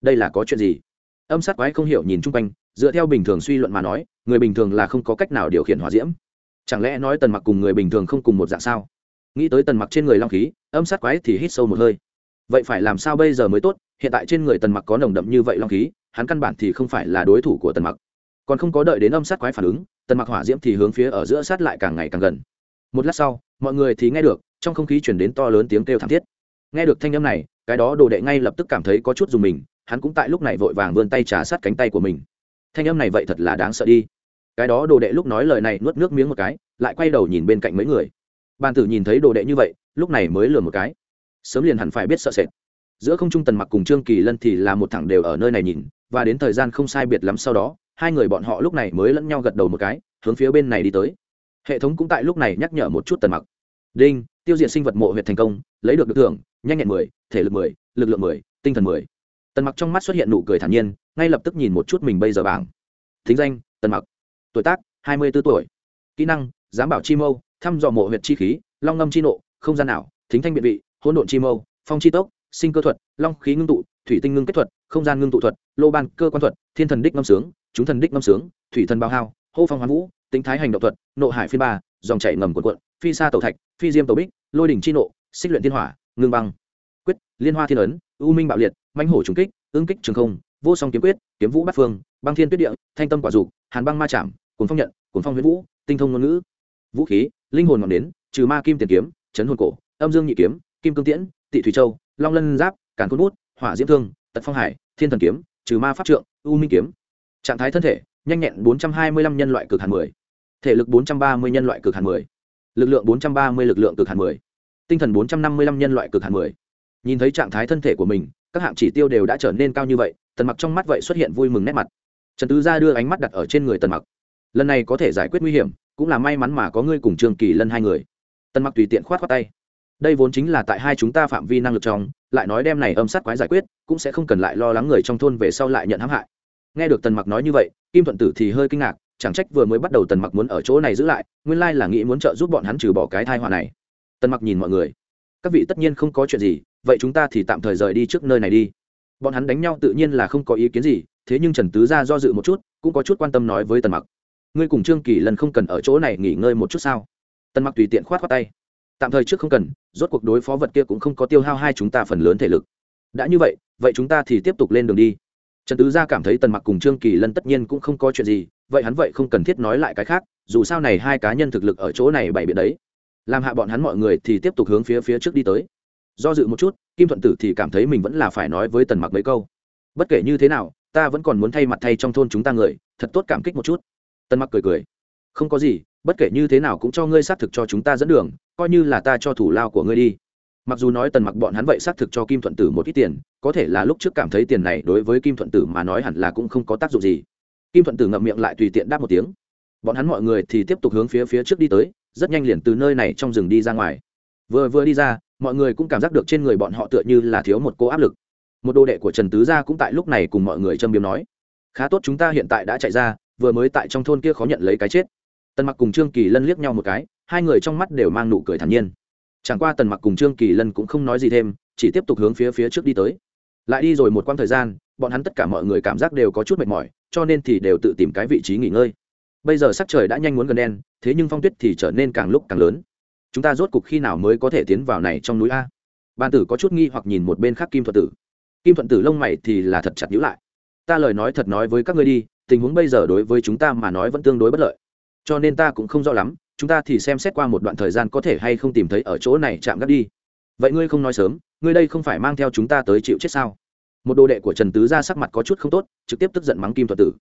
Đây là có chuyện gì? Âm sát quái không hiểu nhìn chung quanh, dựa theo bình thường suy luận mà nói, người bình thường là không có cách nào điều khiển hỏa diễm. Chẳng lẽ nói tần mặc cùng người bình thường không cùng một dạng sao? Nghĩ tới tần mặc trên người long khí, âm sát quái thì hít sâu một hơi vậy phải làm sao bây giờ mới tốt? Hiện tại trên người tần mặc có nồng đậm như vậy long khí, hắn căn bản thì không phải là đối thủ của tần mặc. Còn không có đợi đến âm sát quái phản ứng, tần mặc hỏa diễm thì hướng phía ở giữa sát lại càng ngày càng gần. Một lát sau, mọi người thì nghe được, trong không khí chuyển đến to lớn tiếng kêu thảm thiết. Nghe được thanh âm này, cái đó đồ đệ ngay lập tức cảm thấy có chút dùng mình, hắn cũng tại lúc này vội vàng vươn tay trà sát cánh tay của mình. Thanh âm này vậy thật là đáng sợ đi. Cái đó đồ đệ lúc nói lời này nuốt nước miếng một cái, lại quay đầu nhìn bên cạnh mấy người. Bàn tử nhìn thấy đồ đệ như vậy, lúc này mới lừa một cái sớm liền hẳn phải biết sợ sệt. Giữa không trung tần mặc cùng trương kỳ lân thì là một thẳng đều ở nơi này nhìn, và đến thời gian không sai biệt lắm sau đó, hai người bọn họ lúc này mới lẫn nhau gật đầu một cái, hướng phía bên này đi tới. Hệ thống cũng tại lúc này nhắc nhở một chút tần mặc. Đinh, tiêu diệt sinh vật mộ huyệt thành công, lấy được được thưởng, nhanh nhẹn mười, thể lực mười, lực lượng mười, tinh thần mười. Tần mặc trong mắt xuất hiện nụ cười thản nhiên, ngay lập tức nhìn một chút mình bây giờ bảng. Thính danh, tần mặc. Tuổi tác, hai mươi b ố tuổi. Kỹ năng, giám bảo chi mâu, thăm dò mộ huyệt chi khí, long ngâm chi nộ, không gian nào thính thanh biện vị hỗn độn chi mâu, phong chi tốc, sinh cơ thuật, long khí ngưng tụ, thủy tinh ngưng kết thuật, không gian ngưng tụ thuật, lô ban cơ quan thuật, thiên thần đích ngâm sướng, chúng thần đích ngâm sướng, thủy thần bao hao, hô phong hoán vũ, tính thái hành động thuật, nộ hải phiên ba, dòng chảy ngầm quần quận phi sa tàu thạch, phi diêm tàu bích, lôi đỉnh chi nộ, xích luyện thiên hỏa, ngưng băng. Quyết, liên hoa thiên ấn, u minh bạo liệt manh hổ trùng kích ương kích trường không, vô song kiếm quyết, kiếm vũ bát phương, băng thiên tuyết địa, thanh tâm quả dục, hàn băng ma chạm cuốn phong nhận cuốn phong huyễn vũ, tinh thông ngôn ngữ. Vũ khí, linh hồn ngọn đến trừ ma kim tiền kiếm, chấn hồn cổ, âm dương nhị kiếm kim cương tiễn, tị thủy châu, long lân giáp, càn cốt bút, hỏa diễm thương, tật phong hải, thiên thần kiếm, trừ ma pháp trượng, u minh kiếm trạng thái thân thể, nhanh nhẹn 425 nhân loại cực hàn 10. thể lực 430 nhân loại cực hàn 10. lực lượng 430 lực lượng cực hàn 10. tinh thần 455 nhân loại cực hàn 10. nhìn thấy trạng thái thân thể của mình, các hạng chỉ tiêu đều đã trở nên cao như vậy, tần mặc trong mắt vậy xuất hiện vui mừng nét mặt trần tứ gia đưa ánh mắt đặt ở trên người tần mặc lần này có thể giải quyết nguy hiểm, cũng là may mắn mà có ngươi cùng trường kỳ lân hai người tần mặc tùy tiện khoát khoát tay đây vốn chính là tại hai chúng ta phạm vi năng lực trong, lại nói đem này âm sát quái giải quyết, cũng sẽ không cần lại lo lắng người trong thôn về sau lại nhận hãm hại. Nghe được tần mặc nói như vậy, kim thuận tử thì hơi kinh ngạc, chẳng trách vừa mới bắt đầu tần mặc muốn ở chỗ này giữ lại, nguyên lai là nghĩ muốn trợ giúp bọn hắn trừ bỏ cái thai họa này. Tần mặc nhìn mọi người. Các vị tất nhiên không có chuyện gì, vậy chúng ta thì tạm thời rời đi trước nơi này đi. Bọn hắn đánh nhau tự nhiên là không có ý kiến gì, thế nhưng trần tứ gia do dự một chút, cũng có chút quan tâm nói với tần mặc. Ngươi cùng trương kỳ lần không cần ở chỗ này nghỉ ngơi một chút sao? Tần mặc tùy tiện khoát khoát tay tạm thời trước không cần, rốt cuộc đối phó vật kia cũng không có tiêu hao hai chúng ta phần lớn thể lực. Đã như vậy vậy chúng ta thì tiếp tục lên đường đi. Trần tứ gia cảm thấy tần mặc cùng trương kỳ lân tất nhiên cũng không có chuyện gì, vậy hắn vậy không cần thiết nói lại cái khác, dù sao này hai cá nhân thực lực ở chỗ này bày biện đấy. Làm hạ bọn hắn mọi người thì tiếp tục hướng phía phía trước đi tới. Do dự một chút, kim thuận tử thì cảm thấy mình vẫn là phải nói với tần mặc mấy câu. Bất kể như thế nào, ta vẫn còn muốn thay mặt thay trong thôn chúng ta người, thật tốt cảm kích một chút. Tần mặc cười cười. Không có gì bất kể như thế nào cũng cho ngươi xác thực cho chúng ta dẫn đường, coi như là ta cho thủ lao của ngươi đi. Mặc dù nói tần mặc bọn hắn vậy xác thực cho kim thuận tử một ít tiền, có thể là lúc trước cảm thấy tiền này đối với kim thuận tử mà nói hẳn là cũng không có tác dụng gì. Kim thuận tử ngậm miệng lại tùy tiện đáp một tiếng. Bọn hắn mọi người thì tiếp tục hướng phía phía trước đi tới, rất nhanh liền từ nơi này trong rừng đi ra ngoài. Vừa vừa đi ra, mọi người cũng cảm giác được trên người bọn họ tựa như là thiếu một cô áp lực. Một đồ đệ của trần tứ gia cũng tại lúc này cùng mọi người châm biếm nói, khá tốt, chúng ta hiện tại đã chạy ra, vừa mới tại trong thôn kia khó nhận lấy cái chết tần mặc cùng trương kỳ lân liếc nhau một cái, hai người trong mắt đều mang nụ cười thản nhiên. Chẳng qua tần mặc cùng trương kỳ lân cũng không nói gì thêm, chỉ tiếp tục hướng phía phía trước đi tới. Lại đi rồi một quãng thời gian, bọn hắn tất cả mọi người cảm giác đều có chút mệt mỏi, cho nên thì đều tự tìm cái vị trí nghỉ ngơi. Bây giờ sắc trời đã nhanh muốn gần đen, thế nhưng phong tuyết thì trở nên càng lúc càng lớn. Chúng ta rốt cục khi nào mới có thể tiến vào này trong núi a? Ban tử có chút nghi hoặc nhìn một bên khác kim thuận tử. Kim thuận tử lông mày thì là thật chặt nhữ lại. Ta lời nói thật nói với các ngươi đi, tình huống bây giờ đối với chúng ta mà nói vẫn tương đối bất lợi cho nên ta cũng không rõ lắm, chúng ta thì xem xét qua một đoạn thời gian có thể hay không tìm thấy ở chỗ này chạm gắt đi. Vậy ngươi không nói sớm, ngươi đây không phải mang theo chúng ta tới chịu chết sao? Một đồ đệ của trần tứ ra sắc mặt có chút không tốt, trực tiếp tức giận mắng kim Thuận tử.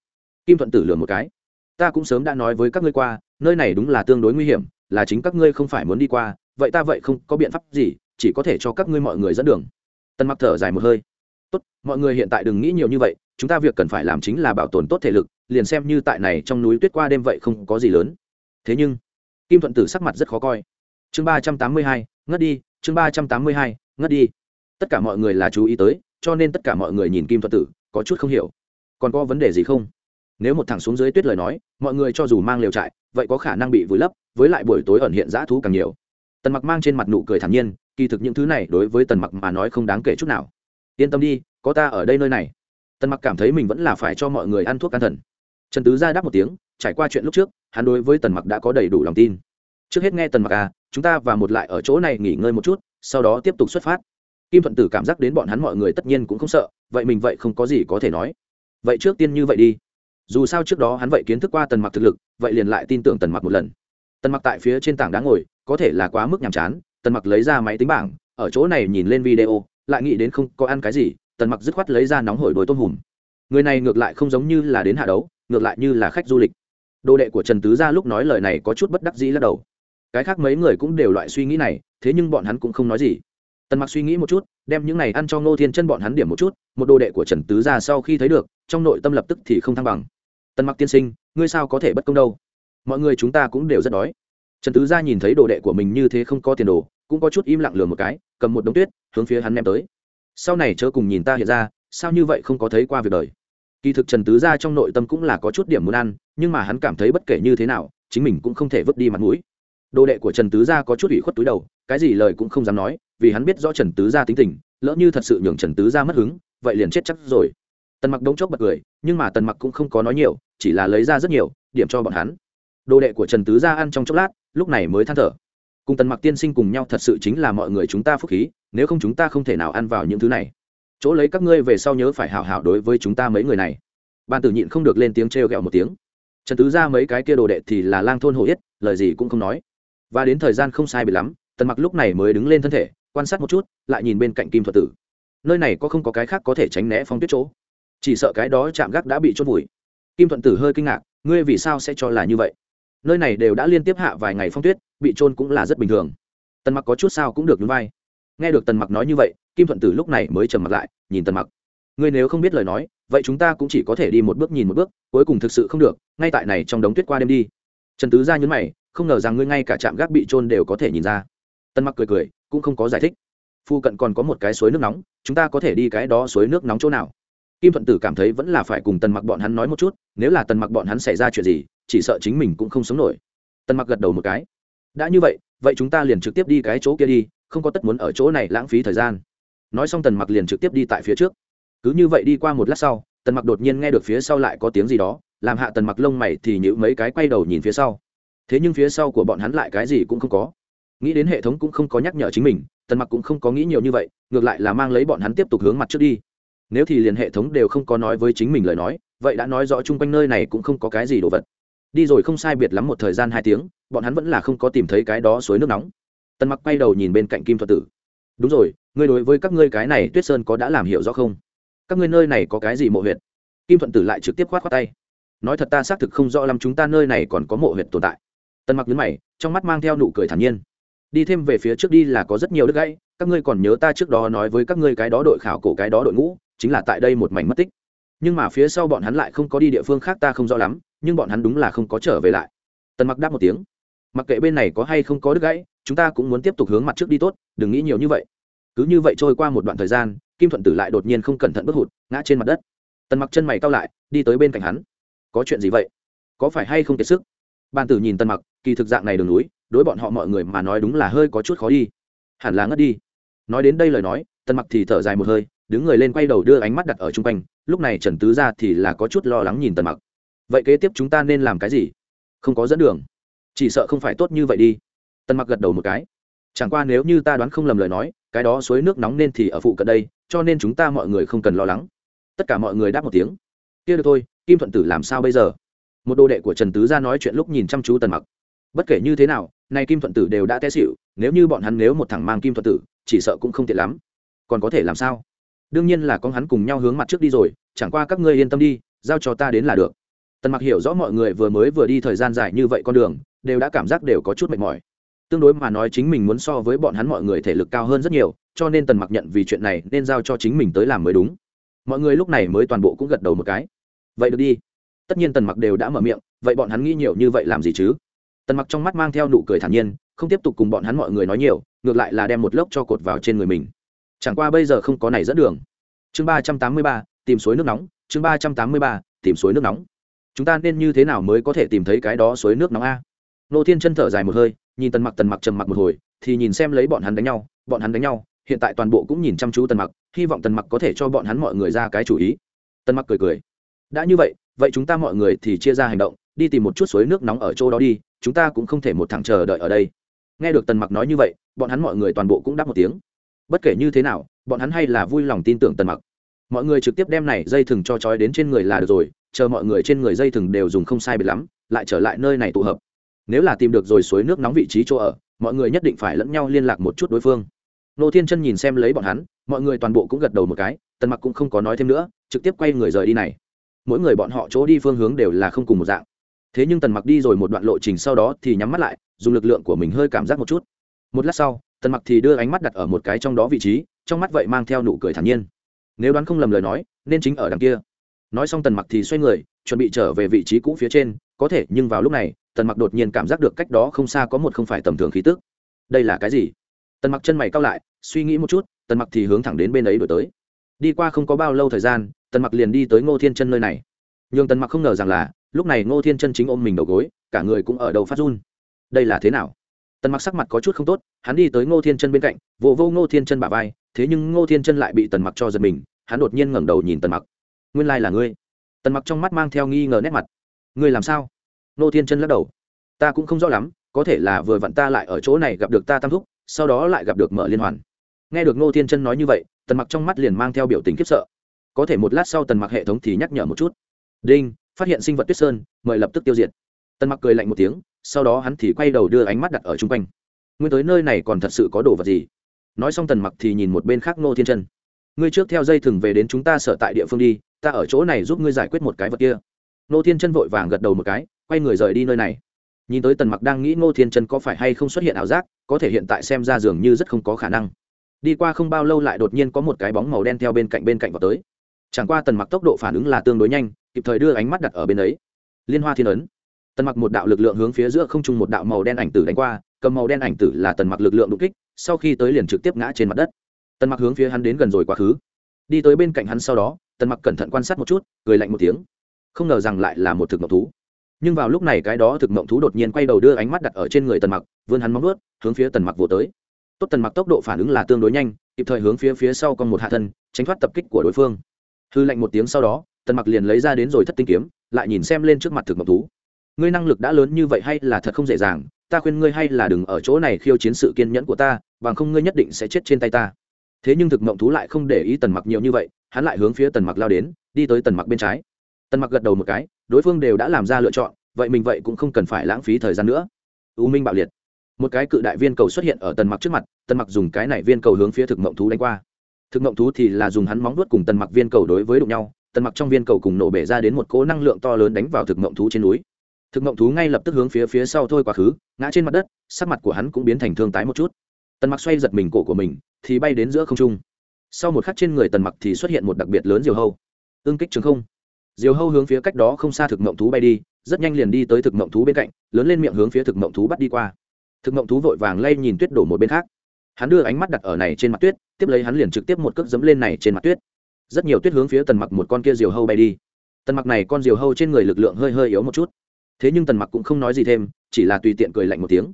Kim thuận tử lừa một cái. Ta cũng sớm đã nói với các ngươi qua, nơi này đúng là tương đối nguy hiểm, là chính các ngươi không phải muốn đi qua, vậy ta vậy không có biện pháp gì, chỉ có thể cho các ngươi mọi người dẫn đường. Tân mặc thở dài một hơi. Tốt, mọi người hiện tại đừng nghĩ nhiều như vậy, chúng ta việc cần phải làm chính là bảo tồn tốt thể lực liền xem như tại này trong núi tuyết qua đêm vậy không có gì lớn. Thế nhưng, kim thuận tử sắc mặt rất khó coi. Chương ba trăm tám mươi hai, ngất đi, chương ba trăm tám mươi hai, ngất đi. Tất cả mọi người là chú ý tới, cho nên tất cả mọi người nhìn kim thuận tử, có chút không hiểu. Còn có vấn đề gì không? Nếu một thằng xuống dưới tuyết lời nói, mọi người cho dù mang liều trại, vậy có khả năng bị vùi lấp, với lại buổi tối ẩn hiện dã thú càng nhiều. Tần mặc mang trên mặt nụ cười thản nhiên, kỳ thực những thứ này đối với tần mặc mà nói không đáng kể chút nào. Yên tâm đi, có ta ở đây nơi này. Tần mặc cảm thấy mình vẫn là phải cho mọi người ăn thuốc an thần trần tứ ra đáp một tiếng, trải qua chuyện lúc trước, hắn đối với tần mặc đã có đầy đủ lòng tin. Trước hết nghe tần mặc à chúng ta và một lại ở chỗ này nghỉ ngơi một chút, sau đó tiếp tục xuất phát. Kim thuận tử cảm giác đến bọn hắn mọi người tất nhiên cũng không sợ, vậy mình vậy không có gì có thể nói. Vậy trước tiên như vậy đi. Dù sao trước đó hắn vậy kiến thức qua tần mặc thực lực, vậy liền lại tin tưởng tần mặc một lần. Tần mặc tại phía trên tảng đá ngồi, có thể là quá mức nhàm chán, tần mặc lấy ra máy tính bảng, ở chỗ này nhìn lên video, lại nghĩ đến không có ăn cái gì, tần mặc dứt khoát lấy ra nóng hổi đồi tôm hùm. Người này ngược lại không giống như là đến hạ đấu ngược lại như là khách du lịch. Đồ đệ của trần tứ gia lúc nói lời này có chút bất đắc dĩ lắc đầu. Cái khác mấy người cũng đều loại suy nghĩ này, thế nhưng bọn hắn cũng không nói gì. Tần mặc suy nghĩ một chút, đem những này ăn cho ngô thiên chân bọn hắn điểm một chút, một đồ đệ của trần tứ gia sau khi thấy được, trong nội tâm lập tức thì không thăng bằng. Tần mặc tiên sinh, ngươi sao có thể bất công đâu? Mọi người chúng ta cũng đều rất đói. Trần tứ gia nhìn thấy đồ đệ của mình như thế không có tiền đồ, cũng có chút im lặng lừa một cái, cầm một đống tuyết, hướng phía hắn ném tới. Sau này chớ cùng nhìn ta hiện ra, sao như vậy không có thấy qua việc đời? Kỳ thực trần tứ gia trong nội tâm cũng là có chút điểm muốn ăn, nhưng mà hắn cảm thấy bất kể như thế nào, chính mình cũng không thể vứt đi mặt mũi. Đồ đệ của trần tứ gia có chút ủy khuất túi đầu, cái gì lời cũng không dám nói, vì hắn biết rõ trần tứ gia tính tình, lỡ như thật sự nhường trần tứ gia mất hứng, vậy liền chết chắc rồi. Tần mặc đống chốc bật cười, nhưng mà tần mặc cũng không có nói nhiều, chỉ là lấy ra rất nhiều, điểm cho bọn hắn. Đồ đệ của trần tứ gia ăn trong chốc lát, lúc này mới than thở. Cùng tần mặc tiên sinh cùng nhau thật sự chính là mọi người chúng ta phúc khí, nếu không chúng ta không thể nào ăn vào những thứ này chỗ lấy các ngươi về sau nhớ phải hảo hảo đối với chúng ta mấy người này. Ban tử nhịn không được lên tiếng trêu ghẹo một tiếng. Trần tứ ra mấy cái kia đồ đệ thì là lang thôn hổ yết, lời gì cũng không nói. Và đến thời gian không sai bị lắm, tần mặc lúc này mới đứng lên thân thể, quan sát một chút, lại nhìn bên cạnh kim thuật tử. Nơi này có không có cái khác có thể tránh né phong tuyết chỗ? Chỉ sợ cái đó chạm gác đã bị chốt vùi. Kim thuận tử hơi kinh ngạc, ngươi vì sao sẽ cho là như vậy? Nơi này đều đã liên tiếp hạ vài ngày phong tuyết, bị trôn cũng là rất bình thường. Tần mặc có chút sao cũng được núi vai. Nghe được tần mặc nói như vậy kim thuận tử lúc này mới trầm mặt lại, nhìn tần mặc. Ngươi nếu không biết lời nói, vậy chúng ta cũng chỉ có thể đi một bước nhìn một bước, cuối cùng thực sự không được, ngay tại này trong đống tuyết qua đêm đi. Trần tứ ra nhấn mày, không ngờ rằng ngươi ngay cả trạm gác bị trôn đều có thể nhìn ra. Tần mặc cười cười, cũng không có giải thích. Phu cận còn có một cái suối nước nóng, chúng ta có thể đi cái đó suối nước nóng chỗ nào? Kim thuận tử cảm thấy vẫn là phải cùng tần mặc bọn hắn nói một chút, nếu là tần mặc bọn hắn xảy ra chuyện gì, chỉ sợ chính mình cũng không sống nổi. Tần mặc gật đầu một cái. Đã như vậy vậy chúng ta liền trực tiếp đi cái chỗ kia đi, không có tất muốn ở chỗ này lãng phí thời gian nói xong tần mặc liền trực tiếp đi tại phía trước. Cứ như vậy đi qua một lát sau, tần mặc đột nhiên nghe được phía sau lại có tiếng gì đó, làm hạ tần mặc lông mày thì nhữ mấy cái quay đầu nhìn phía sau. Thế nhưng phía sau của bọn hắn lại cái gì cũng không có. Nghĩ đến hệ thống cũng không có nhắc nhở chính mình, tần mặc cũng không có nghĩ nhiều như vậy, ngược lại là mang lấy bọn hắn tiếp tục hướng mặt trước đi. Nếu thì liền hệ thống đều không có nói với chính mình lời nói, vậy đã nói rõ chung quanh nơi này cũng không có cái gì đồ vật. Đi rồi không sai biệt lắm một thời gian hai tiếng, bọn hắn vẫn là không có tìm thấy cái đó suối nước nóng. Tần mặc quay đầu nhìn bên cạnh kim thuật tử đúng rồi, ngươi đối với các ngươi cái này tuyết sơn có đã làm hiểu rõ không? Các ngươi nơi này có cái gì mộ huyệt? Kim thuận tử lại trực tiếp khoát khoát tay. Nói thật ta xác thực không rõ lắm chúng ta nơi này còn có mộ huyệt tồn tại. Tần mặc nhấn mày, trong mắt mang theo nụ cười thản nhiên. Đi thêm về phía trước đi là có rất nhiều đứt gãy, các ngươi còn nhớ ta trước đó nói với các ngươi cái đó đội khảo cổ cái đó đội ngũ, chính là tại đây một mảnh mất tích. Nhưng mà phía sau bọn hắn lại không có đi địa phương khác ta không rõ lắm, nhưng bọn hắn đúng là không có trở về lại. Tần mặc đáp một tiếng mặc kệ bên này có hay không có đứt gãy, chúng ta cũng muốn tiếp tục hướng mặt trước đi tốt, đừng nghĩ nhiều như vậy. Cứ như vậy trôi qua một đoạn thời gian, kim thuận tử lại đột nhiên không cẩn thận bước hụt, ngã trên mặt đất. Tần mặc chân mày cao lại, đi tới bên cạnh hắn. Có chuyện gì vậy? Có phải hay không kiệt sức? Bàn tử nhìn tần mặc, kỳ thực dạng này đường núi, đối bọn họ mọi người mà nói đúng là hơi có chút khó đi. Hẳn là ngất đi. Nói đến đây lời nói, tần mặc thì thở dài một hơi, đứng người lên quay đầu đưa ánh mắt đặt ở chung quanh, lúc này trần tứ ra thì là có chút lo lắng nhìn tần mặc. Vậy kế tiếp chúng ta nên làm cái gì? Không có dẫn đường chỉ sợ không phải tốt như vậy đi. Tần mặc gật đầu một cái. Chẳng qua nếu như ta đoán không lầm lời nói, cái đó suối nước nóng nên thì ở phụ cận đây, cho nên chúng ta mọi người không cần lo lắng. Tất cả mọi người đáp một tiếng. Kia được thôi, kim thuận tử làm sao bây giờ? Một đồ đệ của trần tứ ra nói chuyện lúc nhìn chăm chú tần mặc. Bất kể như thế nào, nay kim thuận tử đều đã té xịu nếu như bọn hắn nếu một thằng mang kim thuận tử, chỉ sợ cũng không tiện lắm. Còn có thể làm sao? Đương nhiên là con hắn cùng nhau hướng mặt trước đi rồi, chẳng qua các ngươi yên tâm đi, giao cho ta đến là được. Tần mặc hiểu rõ mọi người vừa mới vừa đi thời gian dài như vậy con đường đều đã cảm giác đều có chút mệt mỏi. Tương đối mà nói chính mình muốn so với bọn hắn mọi người thể lực cao hơn rất nhiều, cho nên tần mặc nhận vì chuyện này nên giao cho chính mình tới làm mới đúng. Mọi người lúc này mới toàn bộ cũng gật đầu một cái. Vậy được đi. Tất nhiên tần mặc đều đã mở miệng, vậy bọn hắn nghĩ nhiều như vậy làm gì chứ? Tần mặc trong mắt mang theo nụ cười thản nhiên, không tiếp tục cùng bọn hắn mọi người nói nhiều, ngược lại là đem một lốc cho cột vào trên người mình. Chẳng qua bây giờ không có này dẫn đường. Chương ba trăm tám mươi ba, tìm suối nước nóng, chương ba trăm tám mươi ba, tìm suối nước nóng. Chúng ta nên như thế nào mới có thể tìm thấy cái đó suối nước nóng a? Nô thiên chân thở dài một hơi, nhìn tần mặc tần mặc trầm mặc một hồi, thì nhìn xem lấy bọn hắn đánh nhau, bọn hắn đánh nhau, hiện tại toàn bộ cũng nhìn chăm chú tần mặc, hy vọng tần mặc có thể cho bọn hắn mọi người ra cái chủ ý. Tần mặc cười cười. Đã như vậy vậy chúng ta mọi người thì chia ra hành động, đi tìm một chút suối nước nóng ở chỗ đó đi, chúng ta cũng không thể một thằng chờ đợi ở đây. Nghe được tần mặc nói như vậy, bọn hắn mọi người toàn bộ cũng đáp một tiếng. Bất kể như thế nào, bọn hắn hay là vui lòng tin tưởng tần mặc. Mọi người trực tiếp đem này dây thừng cho trói đến trên người là được rồi, chờ mọi người trên người dây thừng đều dùng không sai biệt lắm, lại trở lại nơi này tụ hợp nếu là tìm được rồi suối nước nóng vị trí chỗ ở, mọi người nhất định phải lẫn nhau liên lạc một chút đối phương. Nô thiên chân nhìn xem lấy bọn hắn, mọi người toàn bộ cũng gật đầu một cái, tần mặc cũng không có nói thêm nữa, trực tiếp quay người rời đi này. Mỗi người bọn họ chỗ đi phương hướng đều là không cùng một dạng. Thế nhưng tần mặc đi rồi một đoạn lộ trình sau đó thì nhắm mắt lại, dùng lực lượng của mình hơi cảm giác một chút. Một lát sau, tần mặc thì đưa ánh mắt đặt ở một cái trong đó vị trí, trong mắt vậy mang theo nụ cười thản nhiên. Nếu đoán không lầm lời nói, nên chính ở đằng kia. Nói xong tần mặc thì xoay người, chuẩn bị trở về vị trí cũ phía trên, có thể nhưng vào lúc này tần mặc đột nhiên cảm giác được cách đó không xa có một không phải tầm thường khí tức. Đây là cái gì? Tần mặc chân mày cao lại, suy nghĩ một chút, tần mặc thì hướng thẳng đến bên ấy đổi tới. Đi qua không có bao lâu thời gian, tần mặc liền đi tới ngô thiên chân nơi này. Nhưng tần mặc không ngờ rằng là, lúc này ngô thiên chân chính ôm mình đầu gối, cả người cũng ở đầu phát run. Đây là thế nào? Tần mặc sắc mặt có chút không tốt, hắn đi tới ngô thiên chân bên cạnh, vỗ vô ngô thiên chân bả vai, thế nhưng ngô thiên chân lại bị tần mặc cho giật mình, hắn đột nhiên ngẩng đầu nhìn tần mặc. Nguyên lai là ngươi. Tần mặc trong mắt mang theo nghi ngờ nét mặt. Ngươi làm sao? Nô thiên chân lắc đầu. Ta cũng không rõ lắm, có thể là vừa vặn ta lại ở chỗ này gặp được ta tam thúc, sau đó lại gặp được mở liên hoàn. Nghe được Nô thiên chân nói như vậy, tần mặc trong mắt liền mang theo biểu tình khiếp sợ. Có thể một lát sau tần mặc hệ thống thì nhắc nhở một chút. Đinh, phát hiện sinh vật tuyết sơn, mời lập tức tiêu diệt. Tần mặc cười lạnh một tiếng, sau đó hắn thì quay đầu đưa ánh mắt đặt ở chung quanh. Nguyên tới nơi này còn thật sự có đồ vật gì? Nói xong tần mặc thì nhìn một bên khác Nô thiên chân. Ngươi trước theo dây thừng về đến chúng ta sở tại địa phương đi, ta ở chỗ này giúp ngươi giải quyết một cái vật kia ngô thiên chân vội vàng gật đầu một cái, quay người rời đi nơi này. Nhìn tới tần mặc đang nghĩ ngô thiên chân có phải hay không xuất hiện ảo giác, có thể hiện tại xem ra dường như rất không có khả năng. Đi qua không bao lâu lại đột nhiên có một cái bóng màu đen theo bên cạnh bên cạnh vào tới. Chẳng qua tần mặc tốc độ phản ứng là tương đối nhanh, kịp thời đưa ánh mắt đặt ở bên ấy. Liên hoa thiên ấn. Tần mặc một đạo lực lượng hướng phía giữa không trung một đạo màu đen ảnh tử đánh qua, cầm màu đen ảnh tử là tần mặc lực lượng đột kích, sau khi tới liền trực tiếp ngã trên mặt đất. Tần mặc hướng phía hắn đến gần rồi quá khứ. Đi tới bên cạnh hắn sau đó, tần mặc cẩn thận quan sát một chút, cười lạnh một tiếng không ngờ rằng lại là một thực mộng thú. Nhưng vào lúc này cái đó thực mộng thú đột nhiên quay đầu đưa ánh mắt đặt ở trên người tần mặc, vươn hắn móng ướt hướng phía tần mặc vô tới. Tốt, tần mặc tốc độ phản ứng là tương đối nhanh, kịp thời hướng phía phía sau con một hạ thân, tránh thoát tập kích của đối phương. Hư lạnh một tiếng sau đó, tần mặc liền lấy ra đến rồi thất tinh kiếm, lại nhìn xem lên trước mặt thực mộng thú. Ngươi năng lực đã lớn như vậy hay là thật không dễ dàng, ta khuyên ngươi hay là đừng ở chỗ này khiêu chiến sự kiên nhẫn của ta, bằng không ngươi nhất định sẽ chết trên tay ta. Thế nhưng thực mộng thú lại không để ý tần mặc nhiều như vậy, hắn lại hướng phía tần mặc lao đến, đi tới tần mặc bên trái tần mặc gật đầu một cái, đối phương đều đã làm ra lựa chọn, vậy mình vậy cũng không cần phải lãng phí thời gian nữa. U minh bạo liệt. Một cái cự đại viên cầu xuất hiện ở tần mặc trước mặt, tần mặc dùng cái này viên cầu hướng phía thực mộng thú đánh qua. Thực mộng thú thì là dùng hắn móng vuốt cùng tần mặc viên cầu đối với đụng nhau, tần mặc trong viên cầu cùng nổ bể ra đến một cỗ năng lượng to lớn đánh vào thực mộng thú trên núi. Thực mộng thú ngay lập tức hướng phía phía sau thôi quá khứ, ngã trên mặt đất, sắc mặt của hắn cũng biến thành thương tái một chút. Tần mặc xoay giật mình cổ của mình, thì bay đến giữa không trung. Sau một khắc trên người tần mặc thì xuất hiện một đặc biệt lớn diều hâu. Ương kích trường không diều hâu hướng phía cách đó không xa thực mộng thú bay đi, rất nhanh liền đi tới thực mộng thú bên cạnh, lớn lên miệng hướng phía thực mộng thú bắt đi qua. Thực mộng thú vội vàng lay nhìn tuyết đổ một bên khác. Hắn đưa ánh mắt đặt ở này trên mặt tuyết, tiếp lấy hắn liền trực tiếp một cước dấm lên này trên mặt tuyết. Rất nhiều tuyết hướng phía tần mặc một con kia diều hâu bay đi. Tần mặc này con diều hâu trên người lực lượng hơi hơi yếu một chút. Thế nhưng tần mặc cũng không nói gì thêm, chỉ là tùy tiện cười lạnh một tiếng.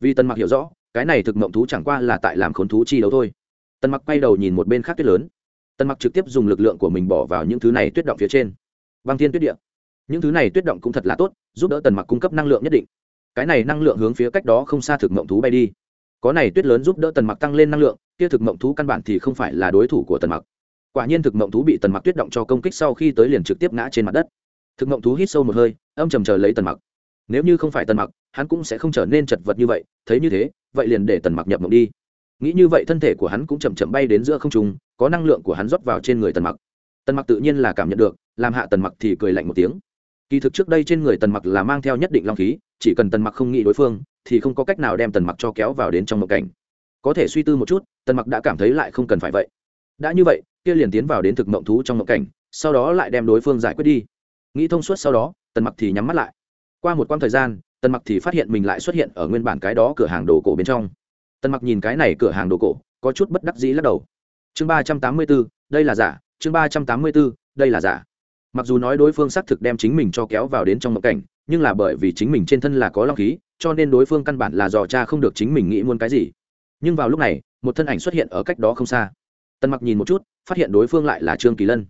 Vì tần mặc hiểu rõ, cái này thực mộng thú chẳng qua là tại làm khốn thú chi đấu thôi. Tần mặc quay đầu nhìn một bên khác tuyết lớn. Tần mặc trực tiếp dùng lực lượng của mình bỏ vào những thứ này tuyết động phía trên băng thiên tuyết địa. Những thứ này tuyết động cũng thật là tốt, giúp đỡ tần mặc cung cấp năng lượng nhất định. Cái này năng lượng hướng phía cách đó không xa thực mộng thú bay đi. Có này tuyết lớn giúp đỡ tần mặc tăng lên năng lượng, kia thực mộng thú căn bản thì không phải là đối thủ của tần mặc. Quả nhiên thực mộng thú bị tần mặc tuyết động cho công kích sau khi tới liền trực tiếp ngã trên mặt đất. Thực mộng thú hít sâu một hơi, âm trầm chờ lấy tần mặc. Nếu như không phải tần mặc, hắn cũng sẽ không trở nên chật vật như vậy, thấy như thế, vậy liền để tần mặc nhập mộng đi. Nghĩ như vậy thân thể của hắn cũng chậm chậm bay đến giữa không trung, có năng lượng của hắn rót vào trên người tần mặc. Tần mặc tự nhiên là cảm nhận được làm hạ tần mặc thì cười lạnh một tiếng. Kỳ thực trước đây trên người tần mặc là mang theo nhất định long khí chỉ cần tần mặc không nghĩ đối phương thì không có cách nào đem tần mặc cho kéo vào đến trong một cảnh. Có thể suy tư một chút tần mặc đã cảm thấy lại không cần phải vậy. Đã như vậy kia liền tiến vào đến thực mộng thú trong mộng cảnh sau đó lại đem đối phương giải quyết đi. Nghĩ thông suốt sau đó tần mặc thì nhắm mắt lại. Qua một quãng thời gian tần mặc thì phát hiện mình lại xuất hiện ở nguyên bản cái đó cửa hàng đồ cổ bên trong. Tần mặc nhìn cái này cửa hàng đồ cổ có chút bất đắc dĩ lắc đầu. Chương ba trăm tám mươi 384, đây là giả chương ba trăm tám mươi 384, đây là giả mặc dù nói đối phương xác thực đem chính mình cho kéo vào đến trong mộng cảnh, nhưng là bởi vì chính mình trên thân là có long khí, cho nên đối phương căn bản là dò cha không được chính mình nghĩ muốn cái gì. Nhưng vào lúc này, một thân ảnh xuất hiện ở cách đó không xa. Tần mặc nhìn một chút, phát hiện đối phương lại là trương kỳ lân.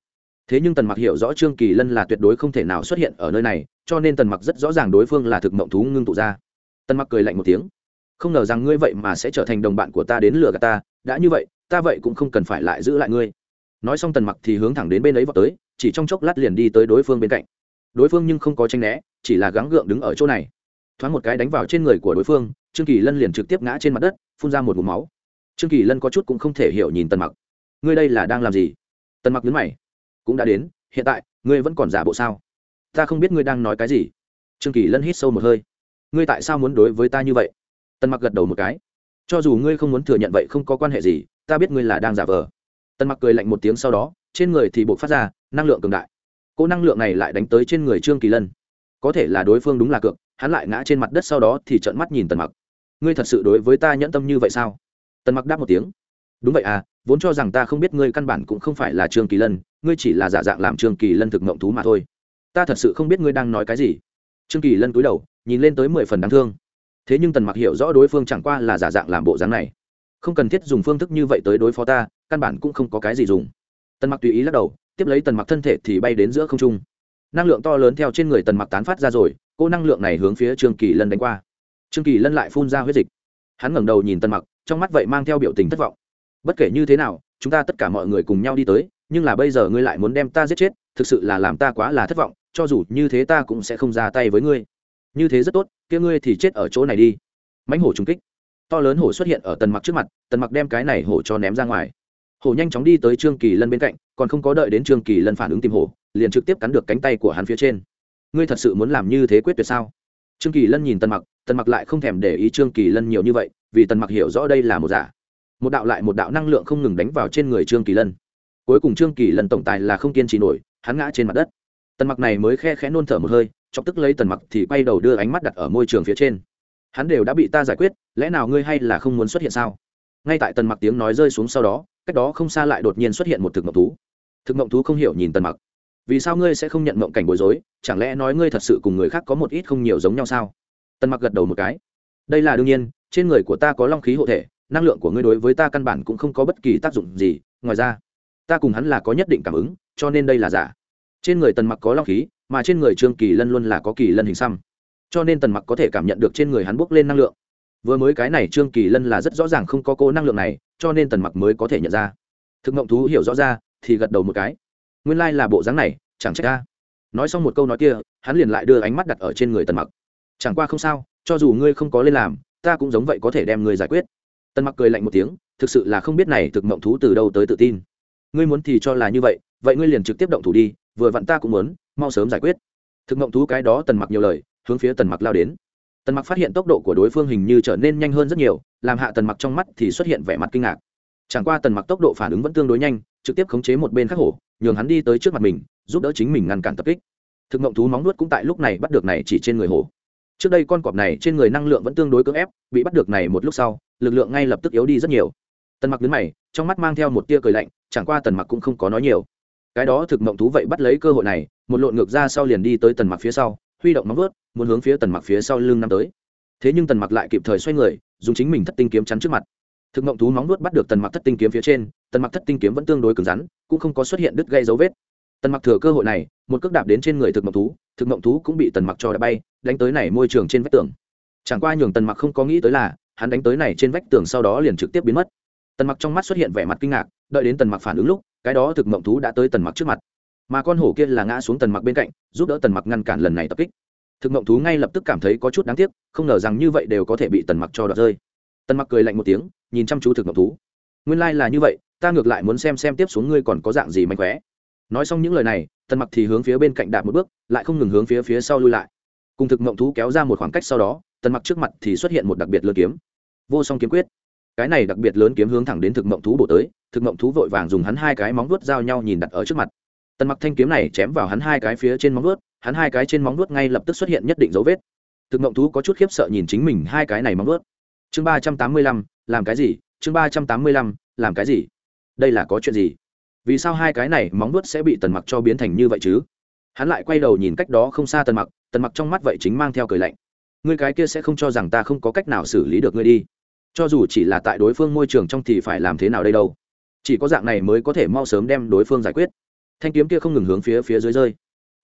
Thế nhưng tần mặc hiểu rõ trương kỳ lân là tuyệt đối không thể nào xuất hiện ở nơi này, cho nên tần mặc rất rõ ràng đối phương là thực mộng thú ngưng tụ ra. Tần mặc cười lạnh một tiếng. Không ngờ rằng ngươi vậy mà sẽ trở thành đồng bạn của ta đến lừa gạt ta, đã như vậy, ta vậy cũng không cần phải lại giữ lại ngươi nói xong tần mặc thì hướng thẳng đến bên ấy vào tới, chỉ trong chốc lát liền đi tới đối phương bên cạnh. Đối phương nhưng không có tranh né, chỉ là gắng gượng đứng ở chỗ này. Thoáng một cái đánh vào trên người của đối phương, trương kỳ lân liền trực tiếp ngã trên mặt đất, phun ra một mũ máu. Trương kỳ lân có chút cũng không thể hiểu nhìn tần mặc. Ngươi đây là đang làm gì? Tần mặc nhấn mày. Cũng đã đến, hiện tại, ngươi vẫn còn giả bộ sao? Ta không biết ngươi đang nói cái gì. Trương kỳ lân hít sâu một hơi. Ngươi tại sao muốn đối với ta như vậy? Tần mặc gật đầu một cái. Cho dù ngươi không muốn thừa nhận vậy không có quan hệ gì, ta biết ngươi là đang giả vờ tần mặc cười lạnh một tiếng sau đó, trên người thì buộc phát ra năng lượng cường đại. Cỗ năng lượng này lại đánh tới trên người trương kỳ lân. Có thể là đối phương đúng là cược, hắn lại ngã trên mặt đất sau đó thì trợn mắt nhìn tần mặc. Ngươi thật sự đối với ta nhẫn tâm như vậy sao? Tần mặc đáp một tiếng. Đúng vậy à vốn cho rằng ta không biết ngươi căn bản cũng không phải là trương kỳ lân, ngươi chỉ là giả dạng làm trương kỳ lân thực mộng thú mà thôi. Ta thật sự không biết ngươi đang nói cái gì. Trương kỳ lân cúi đầu, nhìn lên tới mười phần đáng thương. Thế nhưng tần mặc hiểu rõ đối phương chẳng qua là giả dạng làm bộ dáng này không cần thiết dùng phương thức như vậy tới đối phó ta, căn bản cũng không có cái gì dùng. Tần mặc tùy ý lắc đầu, tiếp lấy tần mặc thân thể thì bay đến giữa không trung. Năng lượng to lớn theo trên người tần mặc tán phát ra rồi, cô năng lượng này hướng phía trương kỳ lân đánh qua. Trương kỳ lân lại phun ra huyết dịch. Hắn ngẩng đầu nhìn tần mặc, trong mắt vậy mang theo biểu tình thất vọng. Bất kể như thế nào, chúng ta tất cả mọi người cùng nhau đi tới, nhưng là bây giờ ngươi lại muốn đem ta giết chết, thực sự là làm ta quá là thất vọng, cho dù như thế ta cũng sẽ không ra tay với ngươi. Như thế rất tốt, kia ngươi thì chết ở chỗ này đi. Mãnh hổ trung kích to lớn hổ xuất hiện ở tần mặc trước mặt, tần mặc đem cái này hổ cho ném ra ngoài. Hổ nhanh chóng đi tới trương kỳ lân bên cạnh, còn không có đợi đến trương kỳ lân phản ứng tìm hổ, liền trực tiếp cắn được cánh tay của hắn phía trên. Ngươi thật sự muốn làm như thế quyết tuyệt sao? Trương kỳ lân nhìn tần mặc tần mặc lại không thèm để ý trương kỳ lân nhiều như vậy, vì tần mặc hiểu rõ đây là một giả. Một đạo lại một đạo năng lượng không ngừng đánh vào trên người trương kỳ lân. Cuối cùng trương kỳ lân tổng tài là không kiên trì nổi, hắn ngã trên mặt đất. Tần mặc này mới khe khẽ nôn thở một hơi, chọc tức lấy tần mặc thì quay đầu đưa ánh mắt đặt ở môi trường phía trên hắn đều đã bị ta giải quyết, lẽ nào ngươi hay là không muốn xuất hiện sao? Ngay tại tần mặc tiếng nói rơi xuống sau đó, cách đó không xa lại đột nhiên xuất hiện một thực mộng thú. Thực mộng thú không hiểu nhìn tần mặc. Vì sao ngươi sẽ không nhận mộng cảnh bối rối? Chẳng lẽ nói ngươi thật sự cùng người khác có một ít không nhiều giống nhau sao? Tần mặc gật đầu một cái. Đây là đương nhiên, trên người của ta có long khí hộ thể, năng lượng của ngươi đối với ta căn bản cũng không có bất kỳ tác dụng gì. Ngoài ra, ta cùng hắn là có nhất định cảm ứng, cho nên đây là giả. Trên người tần mặc có long khí, mà trên người trương kỳ lân luôn là có kỳ lân hình xăm cho nên tần mặc có thể cảm nhận được trên người hắn bốc lên năng lượng. Vừa mới cái này trương kỳ lân là rất rõ ràng không có cô năng lượng này, cho nên tần mặc mới có thể nhận ra. Thực ngộng thú hiểu rõ ra, thì gật đầu một cái. Nguyên lai là bộ dáng này, chẳng trách ta nói xong một câu nói kia, hắn liền lại đưa ánh mắt đặt ở trên người tần mặc. Chẳng qua không sao, cho dù ngươi không có lên làm, ta cũng giống vậy có thể đem ngươi giải quyết. Tần mặc cười lạnh một tiếng, thực sự là không biết này thực mộng thú từ đâu tới tự tin. Ngươi muốn thì cho là như vậy vậy ngươi liền trực tiếp động thủ đi, vừa vặn ta cũng muốn, mau sớm giải quyết. Thực mộng thú cái đó tần mặc nhiều lời hướng phía tần mặc lao đến. Tần mặc phát hiện tốc độ của đối phương hình như trở nên nhanh hơn rất nhiều, làm hạ tần mặc trong mắt thì xuất hiện vẻ mặt kinh ngạc. Chẳng qua tần mặc tốc độ phản ứng vẫn tương đối nhanh, trực tiếp khống chế một bên khắc hổ, nhường hắn đi tới trước mặt mình, giúp đỡ chính mình ngăn cản tập kích. Thực mộng thú móng nuốt cũng tại lúc này bắt được này chỉ trên người hổ. Trước đây con cọp này trên người năng lượng vẫn tương đối cưỡng ép, bị bắt được này một lúc sau, lực lượng ngay lập tức yếu đi rất nhiều. Tần mặc đứng mày, trong mắt mang theo một tia cười lạnh, chẳng qua tần mặc cũng không có nói nhiều. Cái đó thực mộng thú vậy bắt lấy cơ hội này, một lộn ngược ra sau liền đi tới tần mặc phía sau huy động móng vuốt muốn hướng phía tần mặc phía sau lưng năm tới thế nhưng tần mặc lại kịp thời xoay người dùng chính mình thất tinh kiếm chắn trước mặt thực ngộng thú móng vuốt bắt được tần mặc thất tinh kiếm phía trên tần mặc thất tinh kiếm vẫn tương đối cứng rắn cũng không có xuất hiện đứt gây dấu vết tần mặc thừa cơ hội này một cước đạp đến trên người thực ngộng thú thực ngộng thú cũng bị tần mặc cho đã bay đánh tới này môi trường trên vách tường chẳng qua nhường tần mặc không có nghĩ tới là hắn đánh tới này trên vách tường sau đó liền trực tiếp biến mất tần mặc trong mắt xuất hiện vẻ mặt kinh ngạc đợi đến tần mặc phản ứng lúc cái đó thực ngộng thú đã tới tần mặc trước mặt mà con hổ kia là ngã xuống tần mặc bên cạnh, giúp đỡ tần mặc ngăn cản lần này tập kích. Thực mộng thú ngay lập tức cảm thấy có chút đáng tiếc, không ngờ rằng như vậy đều có thể bị tần mặc cho đoạt rơi. Tần mặc cười lạnh một tiếng, nhìn chăm chú thực mộng thú. Nguyên lai là như vậy, ta ngược lại muốn xem xem tiếp xuống ngươi còn có dạng gì mạnh khỏe nói xong những lời này, tần mặc thì hướng phía bên cạnh đạp một bước, lại không ngừng hướng phía phía sau lui lại. Cùng thực mộng thú kéo ra một khoảng cách sau đó, tần mặc trước mặt thì xuất hiện một đặc biệt lớn kiếm. Vô song kiếm quyết. Cái này đặc biệt lớn kiếm hướng thẳng đến thực mộng thú bổ tới, thực mộng thú vội vàng dùng hắn hai cái móng vuốt giao nhau nhìn đặt ở trước mặt tần mặc thanh kiếm này chém vào hắn hai cái phía trên móng vuốt, hắn hai cái trên móng vuốt ngay lập tức xuất hiện nhất định dấu vết. Thực mộng thú có chút khiếp sợ nhìn chính mình hai cái này móng vuốt. Chương ba trăm tám mươi lăm, làm cái gì? Chương ba trăm tám mươi lăm, làm cái gì? Đây là có chuyện gì? Vì sao hai cái này móng vuốt sẽ bị tần mặc cho biến thành như vậy chứ? Hắn lại quay đầu nhìn cách đó không xa tần mặc tần mặc trong mắt vậy chính mang theo cười lạnh. Ngươi cái kia sẽ không cho rằng ta không có cách nào xử lý được ngươi đi. Cho dù chỉ là tại đối phương môi trường trong thì phải làm thế nào đây đâu? Chỉ có dạng này mới có thể mau sớm đem đối phương giải quyết thanh kiếm kia không ngừng hướng phía phía dưới rơi.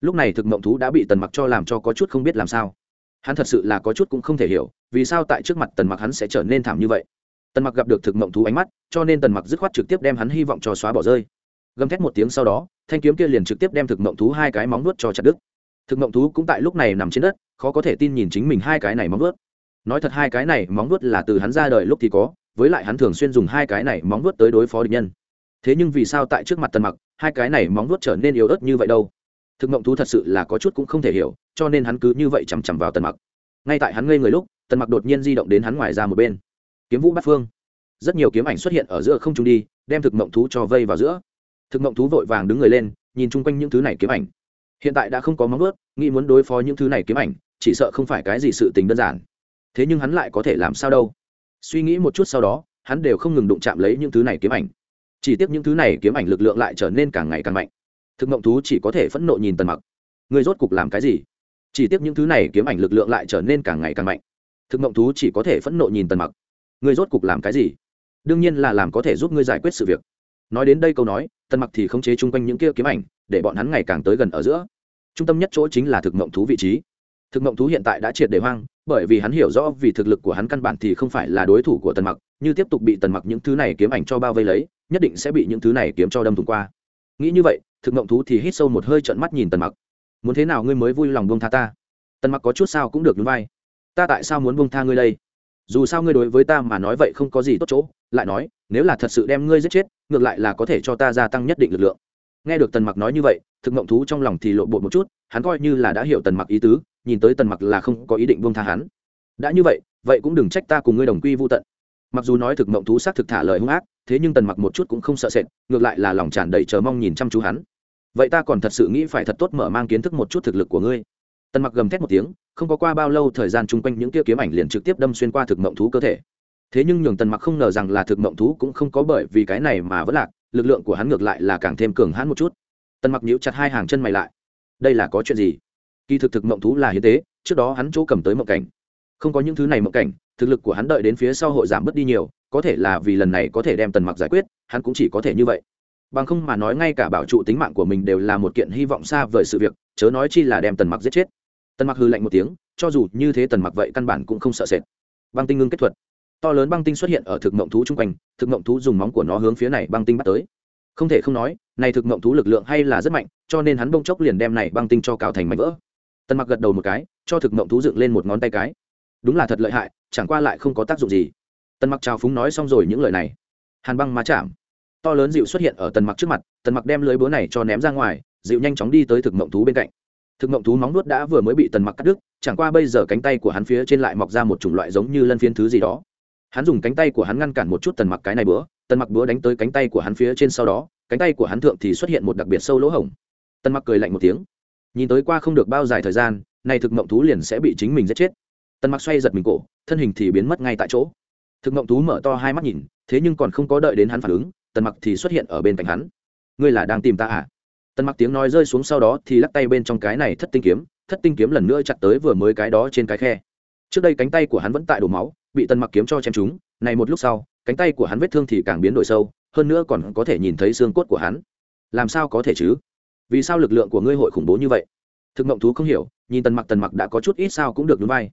Lúc này thực mộng thú đã bị tần mặc cho làm cho có chút không biết làm sao. Hắn thật sự là có chút cũng không thể hiểu, vì sao tại trước mặt tần mặc hắn sẽ trở nên thảm như vậy. Tần mặc gặp được thực mộng thú ánh mắt, cho nên tần mặc dứt khoát trực tiếp đem hắn hy vọng cho xóa bỏ rơi. Gầm thét một tiếng sau đó, thanh kiếm kia liền trực tiếp đem thực mộng thú hai cái móng nuốt cho chặt đứt. Thực mộng thú cũng tại lúc này nằm trên đất, khó có thể tin nhìn chính mình hai cái này móng nuốt nói thật hai cái này móng nuốt là từ hắn ra đời lúc thì có, với lại hắn thường xuyên dùng hai cái này móng nuốt tới đối phó địch nhân. Thế nhưng vì sao tại trước mặt tần mặc hai cái này móng nuốt trở nên yếu ớt như vậy đâu. Thực mộng thú thật sự là có chút cũng không thể hiểu, cho nên hắn cứ như vậy chằm chằm vào tần mặc. Ngay tại hắn ngây người lúc, tần mặc đột nhiên di động đến hắn ngoài ra một bên. Kiếm vũ bát phương. Rất nhiều kiếm ảnh xuất hiện ở giữa không trung đi, đem thực mộng thú cho vây vào giữa. Thực mộng thú vội vàng đứng người lên, nhìn chung quanh những thứ này kiếm ảnh. Hiện tại đã không có móng ướt nghĩ muốn đối phó những thứ này kiếm ảnh, chỉ sợ không phải cái gì sự tình đơn giản. Thế nhưng hắn lại có thể làm sao đâu? Suy nghĩ một chút sau đó, hắn đều không ngừng đụng chạm lấy những thứ này kiếm ảnh chỉ tiếc những thứ này kiếm ảnh lực lượng lại trở nên càng ngày càng mạnh. Thực mộng thú chỉ có thể phẫn nộ nhìn tần mặc. Người rốt cục làm cái gì? Chỉ tiếc những thứ này kiếm ảnh lực lượng lại trở nên càng ngày càng mạnh. Thực mộng thú chỉ có thể phẫn nộ nhìn tần mặc. Người rốt cục làm cái gì? Đương nhiên là làm có thể giúp ngươi giải quyết sự việc. Nói đến đây câu nói, tần mặc thì khống chế chung quanh những kia kiếm ảnh, để bọn hắn ngày càng tới gần ở giữa. Trung tâm nhất chỗ chính là thực mộng thú vị trí. Thực mộng thú hiện tại đã triệt để hoang, bởi vì hắn hiểu rõ vì thực lực của hắn căn bản thì không phải là đối thủ của tần mặc, như tiếp tục bị tần mặc những thứ này kiếm ảnh cho bao vây lấy nhất định sẽ bị những thứ này kiếm cho đâm thủng qua. Nghĩ như vậy, thực mộng thú thì hít sâu một hơi trận mắt nhìn tần mặc. Muốn thế nào ngươi mới vui lòng buông tha ta? Tần mặc có chút sao cũng được núi vai. Ta tại sao muốn buông tha ngươi đây? Dù sao ngươi đối với ta mà nói vậy không có gì tốt chỗ, lại nói, nếu là thật sự đem ngươi giết chết, ngược lại là có thể cho ta gia tăng nhất định lực lượng. Nghe được tần mặc nói như vậy, thực mộng thú trong lòng thì lộ bột một chút, hắn coi như là đã hiểu tần mặc ý tứ, nhìn tới tần mặc là không có ý định buông tha hắn. Đã như vậy vậy cũng đừng trách ta cùng ngươi đồng quy vô tận. Mặc dù nói thực mộng thú xác thực thả lời hung ác thế nhưng tần mặc một chút cũng không sợ sệt, ngược lại là lòng tràn đầy chờ mong nhìn chăm chú hắn. Vậy ta còn thật sự nghĩ phải thật tốt mở mang kiến thức một chút thực lực của ngươi. Tần mặc gầm thét một tiếng, không có qua bao lâu thời gian chung quanh những tia kiếm ảnh liền trực tiếp đâm xuyên qua thực mộng thú cơ thể. Thế nhưng nhường tần mặc không ngờ rằng là thực mộng thú cũng không có bởi vì cái này mà vẫn lạc, lực lượng của hắn ngược lại là càng thêm cường hãn một chút. Tần mặc nhíu chặt hai hàng chân mày lại. Đây là có chuyện gì? Kỳ thực thực mộng thú là hiến tế, trước đó hắn chỗ cầm tới mộng cảnh không có những thứ này mộng cảnh, thực lực của hắn đợi đến phía sau hội giảm bớt đi nhiều, có thể là vì lần này có thể đem tần mặc giải quyết, hắn cũng chỉ có thể như vậy. Bằng không mà nói ngay cả bảo trụ tính mạng của mình đều là một kiện hy vọng xa vời sự việc, chớ nói chi là đem tần mặc giết chết. Tần mặc hư lạnh một tiếng, cho dù như thế tần mặc vậy căn bản cũng không sợ sệt. Băng tinh ngưng kết thuật. To lớn băng tinh xuất hiện ở thực mộng thú chung quanh, thực mộng thú dùng móng của nó hướng phía này băng tinh bắt tới. Không thể không nói, này thực mộng thú lực lượng hay là rất mạnh, cho nên hắn bông chốc liền đem này băng tinh cho cào thành mảnh vỡ. Tần mặc gật đầu một cái, cho thực mộng thú dựng lên một ngón tay cái đúng là thật lợi hại, chẳng qua lại không có tác dụng gì. Tần mặc trào phúng nói xong rồi những lời này. Hàn băng má chạm. To lớn dịu xuất hiện ở tần mặc trước mặt, tần mặc đem lưới búa này cho ném ra ngoài, dịu nhanh chóng đi tới thực mộng thú bên cạnh. Thực mộng thú móng nuốt đã vừa mới bị tần mặc cắt đứt, chẳng qua bây giờ cánh tay của hắn phía trên lại mọc ra một chủng loại giống như lân phiên thứ gì đó. Hắn dùng cánh tay của hắn ngăn cản một chút tần mặc cái này bữa tần mặc búa đánh tới cánh tay của hắn phía trên sau đó, cánh tay của hắn thượng thì xuất hiện một đặc biệt sâu lỗ hổng. Tần mặc cười lạnh một tiếng. Nhìn tới qua không được bao dài thời gian này thực mộng thú liền sẽ bị chính mình giết chết tần mặc xoay giật mình cổ, thân hình thì biến mất ngay tại chỗ. Thực mộng thú mở to hai mắt nhìn, thế nhưng còn không có đợi đến hắn phản ứng, tần mặc thì xuất hiện ở bên cạnh hắn. Ngươi là đang tìm ta à? Tần mặc tiếng nói rơi xuống sau đó thì lắc tay bên trong cái này thất tinh kiếm, thất tinh kiếm lần nữa chặt tới vừa mới cái đó trên cái khe. Trước đây cánh tay của hắn vẫn tại đổ máu, bị tần mặc kiếm cho chém chúng này một lúc sau, cánh tay của hắn vết thương thì càng biến đổi sâu, hơn nữa còn có thể nhìn thấy xương cốt của hắn. Làm sao có thể chứ? Vì sao lực lượng của ngươi hội khủng bố như vậy? Thực mộng thú không hiểu, nhìn tần mặc tần mặc đã có chút ít sao cũng được núi vai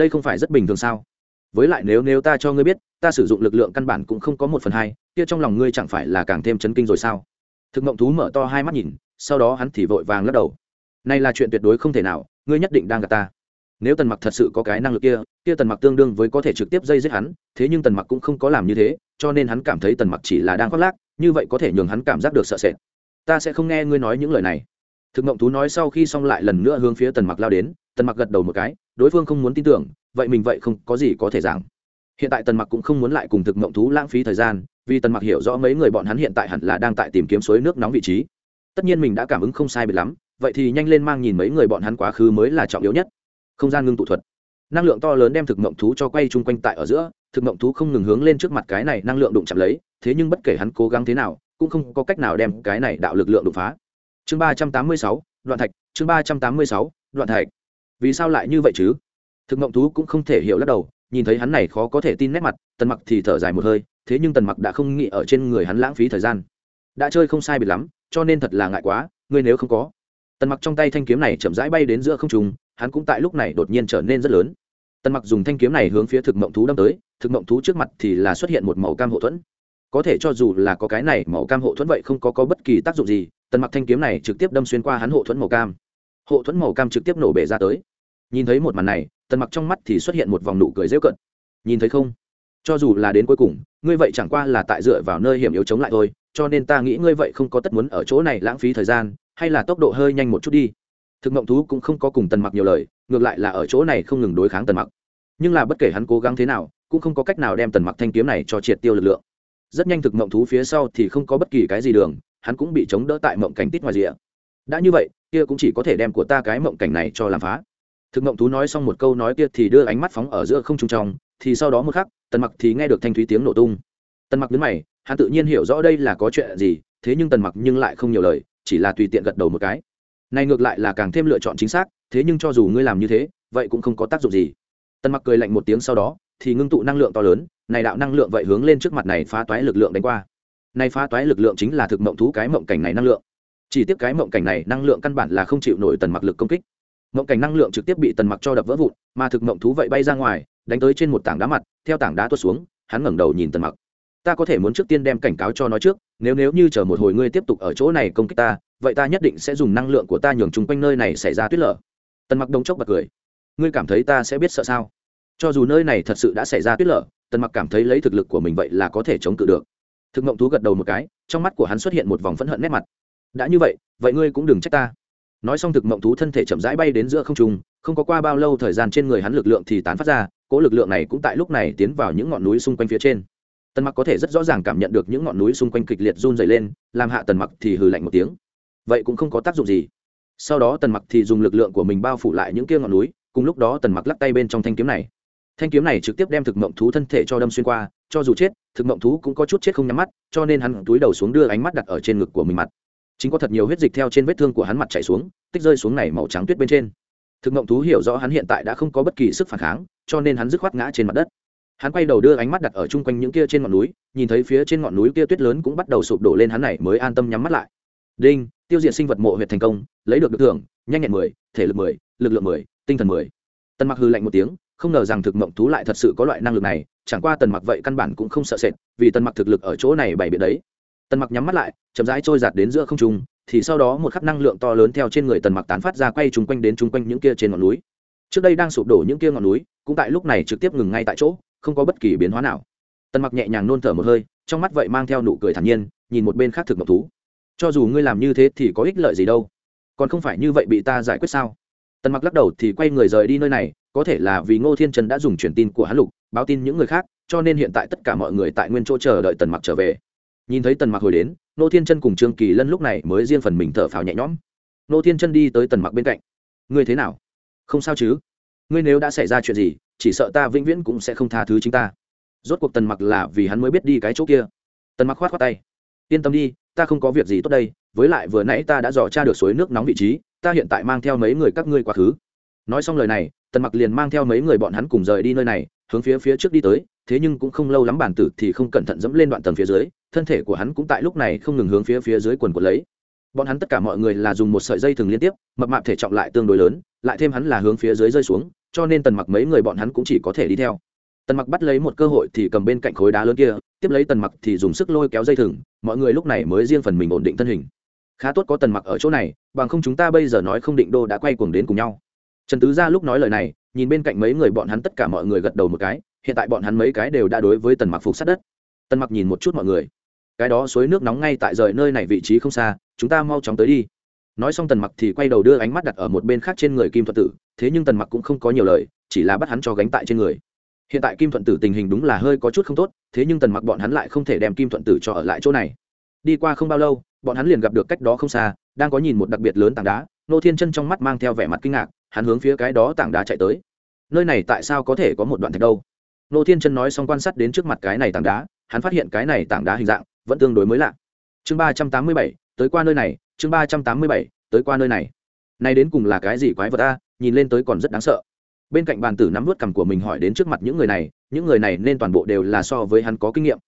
đây không phải rất bình thường sao? Với lại nếu nếu ta cho ngươi biết, ta sử dụng lực lượng căn bản cũng không có một phần hai, kia trong lòng ngươi chẳng phải là càng thêm chấn kinh rồi sao? Thực mộng thú mở to hai mắt nhìn, sau đó hắn thì vội vàng lắc đầu. Này là chuyện tuyệt đối không thể nào, ngươi nhất định đang gặp ta. Nếu tần mặc thật sự có cái năng lực kia kia tần mặc tương đương với có thể trực tiếp dây giết hắn, thế nhưng tần mặc cũng không có làm như thế, cho nên hắn cảm thấy tần mặc chỉ là đang khoác lác, như vậy có thể nhường hắn cảm giác được sợ sệt. Ta sẽ không nghe ngươi nói những lời này. Thực mộng thú nói sau khi xong lại lần nữa hướng phía tần mặc lao đến tần mặc gật đầu một cái, đối phương không muốn tin tưởng, vậy mình vậy không có gì có thể giảng. Hiện tại tần mặc cũng không muốn lại cùng thực mộng thú lãng phí thời gian, vì tần mặc hiểu rõ mấy người bọn hắn hiện tại hẳn là đang tại tìm kiếm suối nước nóng vị trí. Tất nhiên mình đã cảm ứng không sai biệt lắm, vậy thì nhanh lên mang nhìn mấy người bọn hắn quá khứ mới là trọng yếu nhất. Không gian ngưng tụ thuật. Năng lượng to lớn đem thực mộng thú cho quay chung quanh tại ở giữa, thực mộng thú không ngừng hướng lên trước mặt cái này năng lượng đụng chạm lấy, thế nhưng bất kể hắn cố gắng thế nào, cũng không có cách nào đem cái này đạo lực lượng đột phá. Chương ba trăm tám mươi sáu, đoạn thạch, chương ba trăm tám mươi sáu, đoạn thạch vì sao lại như vậy chứ? Thực mộng thú cũng không thể hiểu lắc đầu nhìn thấy hắn này khó có thể tin nét mặt tần mặc thì thở dài một hơi thế nhưng tần mặc đã không nghĩ ở trên người hắn lãng phí thời gian. Đã chơi không sai biệt lắm cho nên thật là ngại quá ngươi nếu không có. Tần mặc trong tay thanh kiếm này chậm rãi bay đến giữa không trung hắn cũng tại lúc này đột nhiên trở nên rất lớn. Tần mặc dùng thanh kiếm này hướng phía thực mộng thú đâm tới thực mộng thú trước mặt thì là xuất hiện một màu cam hộ thuẫn. Có thể cho dù là có cái này màu cam hộ thuẫn vậy không có, có bất kỳ tác dụng gì tần mặc thanh kiếm này trực tiếp đâm xuyên qua hắn hộ thuẫn màu cam. Hộ thuẫn màu cam trực tiếp nổ bể ra tới nhìn thấy một màn này, tần mặc trong mắt thì xuất hiện một vòng nụ cười rêu cận nhìn thấy không? Cho dù là đến cuối cùng, ngươi vậy chẳng qua là tại dựa vào nơi hiểm yếu chống lại thôi, cho nên ta nghĩ ngươi vậy không có tất muốn ở chỗ này lãng phí thời gian, hay là tốc độ hơi nhanh một chút đi. Thực mộng thú cũng không có cùng tần mặc nhiều lời, ngược lại là ở chỗ này không ngừng đối kháng tần mặc. Nhưng là bất kể hắn cố gắng thế nào, cũng không có cách nào đem tần mặc thanh kiếm này cho triệt tiêu lực lượng. Rất nhanh thực mộng thú phía sau thì không có bất kỳ cái gì đường, hắn cũng bị chống đỡ tại mộng cảnh tít ngoài rìa. Đã như vậy, kia cũng chỉ có thể đem của ta cái mộng cảnh này cho làm phá thực mộng thú nói xong một câu nói kia thì đưa ánh mắt phóng ở giữa không trung trong, thì sau đó một khắc, tần mặc thì nghe được thanh thúy tiếng nổ tung. Tần mặc đứng mày, hắn tự nhiên hiểu rõ đây là có chuyện gì, thế nhưng tần mặc nhưng lại không nhiều lời, chỉ là tùy tiện gật đầu một cái. Này ngược lại là càng thêm lựa chọn chính xác, thế nhưng cho dù ngươi làm như thế, vậy cũng không có tác dụng gì. Tần mặc cười lạnh một tiếng sau đó, thì ngưng tụ năng lượng to lớn, này đạo năng lượng vậy hướng lên trước mặt này phá toái lực lượng đánh qua. Này phá toái lực lượng chính là thực mộng thú cái mộng cảnh này năng lượng. Chỉ tiếc cái mộng cảnh này năng lượng căn bản là không chịu nổi tần mặc lực công kích mộng cảnh năng lượng trực tiếp bị tần mặc cho đập vỡ vụn, mà thực mộng thú vậy bay ra ngoài, đánh tới trên một tảng đá mặt, theo tảng đá tuột xuống, hắn ngẩng đầu nhìn tần mặc. Ta có thể muốn trước tiên đem cảnh cáo cho nói trước, nếu nếu như chờ một hồi ngươi tiếp tục ở chỗ này công kích ta, vậy ta nhất định sẽ dùng năng lượng của ta nhường chung quanh nơi này xảy ra tuyết lở. Tần mặc đông chốc bật cười. Ngươi cảm thấy ta sẽ biết sợ sao? Cho dù nơi này thật sự đã xảy ra tuyết lở, tần mặc cảm thấy lấy thực lực của mình vậy là có thể chống cự được. Thực mộng thú gật đầu một cái, trong mắt của hắn xuất hiện một vòng phẫn hận nét mặt. Đã như vậy vậy ngươi cũng đừng trách ta nói xong thực mộng thú thân thể chậm rãi bay đến giữa không trung, không có qua bao lâu thời gian trên người hắn lực lượng thì tán phát ra cỗ lực lượng này cũng tại lúc này tiến vào những ngọn núi xung quanh phía trên. Tần mặc có thể rất rõ ràng cảm nhận được những ngọn núi xung quanh kịch liệt run dày lên, làm hạ tần mặc thì hừ lạnh một tiếng. Vậy cũng không có tác dụng gì. Sau đó tần mặc thì dùng lực lượng của mình bao phủ lại những kia ngọn núi, cùng lúc đó tần mặc lắc tay bên trong thanh kiếm này. Thanh kiếm này trực tiếp đem thực mộng thú thân thể cho đâm xuyên qua, cho dù chết, thực mộng thú cũng có chút chết không nhắm mắt, cho nên hắn túi đầu xuống đưa ánh mắt đặt ở trên ngực của mình mặt chính có thật nhiều huyết dịch theo trên vết thương của hắn mặt chảy xuống, tích rơi xuống này màu trắng tuyết bên trên. Thực mộng thú hiểu rõ hắn hiện tại đã không có bất kỳ sức phản kháng, cho nên hắn dứt khoát ngã trên mặt đất. Hắn quay đầu đưa ánh mắt đặt ở chung quanh những kia trên ngọn núi, nhìn thấy phía trên ngọn núi kia tuyết lớn cũng bắt đầu sụp đổ lên hắn này mới an tâm nhắm mắt lại. Đinh, tiêu diệt sinh vật mộ huyệt thành công, lấy được được thưởng, nhanh nhẹn mười, thể lực mười, lực lượng mười, tinh thần mười. Tần mặc hư lạnh một tiếng, không ngờ rằng thực mộng thú lại thật sự có loại năng lực này, chẳng qua tần mặc vậy căn bản cũng không sợ sệt, vì tần mặc thực lực ở chỗ này bày biện đấy tần mặc nhắm mắt lại, chậm rãi trôi giạt đến giữa không trung, thì sau đó một khắc năng lượng to lớn theo trên người tần mặc tán phát ra quay chung quanh đến chung quanh những kia trên ngọn núi. Trước đây đang sụp đổ những kia ngọn núi, cũng tại lúc này trực tiếp ngừng ngay tại chỗ, không có bất kỳ biến hóa nào. Tần mặc nhẹ nhàng nôn thở một hơi, trong mắt vậy mang theo nụ cười thản nhiên, nhìn một bên khác thực mộng thú. Cho dù ngươi làm như thế thì có ích lợi gì đâu? Còn không phải như vậy bị ta giải quyết sao? Tần mặc lắc đầu thì quay người rời đi nơi này, có thể là vì ngô thiên trần đã dùng truyền tin của hắn lục, báo tin những người khác, cho nên hiện tại tất cả mọi người tại nguyên chỗ chờ đợi tần mặc trở về nhìn thấy tần mặc hồi đến, nô thiên chân cùng trương kỳ lân lúc này mới riêng phần mình thở phào nhẹ nhõm. Nô thiên chân đi tới tần mặc bên cạnh. Ngươi thế nào? Không sao chứ. Ngươi nếu đã xảy ra chuyện gì, chỉ sợ ta vĩnh viễn cũng sẽ không tha thứ chính ta. Rốt cuộc tần mặc là vì hắn mới biết đi cái chỗ kia. Tần mặc khoát khoát tay. Yên tâm đi, ta không có việc gì tốt đây, với lại vừa nãy ta đã dò tra được suối nước nóng vị trí, ta hiện tại mang theo mấy người các ngươi quá khứ. Nói xong lời này, tần mặc liền mang theo mấy người bọn hắn cùng rời đi nơi này, hướng phía phía trước đi tới thế nhưng cũng không lâu lắm bản tử thì không cẩn thận dẫm lên đoạn tầng phía dưới, thân thể của hắn cũng tại lúc này không ngừng hướng phía phía dưới quần quần lấy. Bọn hắn tất cả mọi người là dùng một sợi dây thừng liên tiếp, mập mạp thể trọng lại tương đối lớn, lại thêm hắn là hướng phía dưới rơi xuống, cho nên tần mặc mấy người bọn hắn cũng chỉ có thể đi theo. Tần mặc bắt lấy một cơ hội thì cầm bên cạnh khối đá lớn kia, tiếp lấy tần mặc thì dùng sức lôi kéo dây thừng, mọi người lúc này mới riêng phần mình ổn định thân hình. Khá tốt có tần mặc ở chỗ này, bằng không chúng ta bây giờ nói không định đô đã quay cuồng đến cùng nhau. Trần tứ gia lúc nói lời này, nhìn bên cạnh mấy người bọn hắn tất cả mọi người gật đầu một cái hiện tại bọn hắn mấy cái đều đã đối với tần mặc phục sát đất. Tần mặc nhìn một chút mọi người. Cái đó suối nước nóng ngay tại rời nơi này vị trí không xa, chúng ta mau chóng tới đi. Nói xong tần mặc thì quay đầu đưa ánh mắt đặt ở một bên khác trên người kim thuận tử, thế nhưng tần mặc cũng không có nhiều lời, chỉ là bắt hắn cho gánh tại trên người. Hiện tại kim thuận tử tình hình đúng là hơi có chút không tốt, thế nhưng tần mặc bọn hắn lại không thể đem kim thuận tử cho ở lại chỗ này. Đi qua không bao lâu, bọn hắn liền gặp được cách đó không xa, đang có nhìn một đặc biệt lớn tảng đá, nô thiên chân trong mắt mang theo vẻ mặt kinh ngạc, hắn hướng phía cái đó tảng đá chạy tới. Nơi này tại sao có thể có một đoạn thạch đâu? Nô thiên chân nói xong quan sát đến trước mặt cái này tảng đá, hắn phát hiện cái này tảng đá hình dạng vẫn tương đối mới lạ. Chương ba trăm tám mươi bảy, tới qua nơi này, chương ba trăm tám mươi bảy, tới qua nơi này. Nay đến cùng là cái gì quái vật a, nhìn lên tới còn rất đáng sợ. Bên cạnh bàn tử nắm vớt cằm của mình hỏi đến trước mặt những người này, những người này nên toàn bộ đều là so với hắn có kinh nghiệm.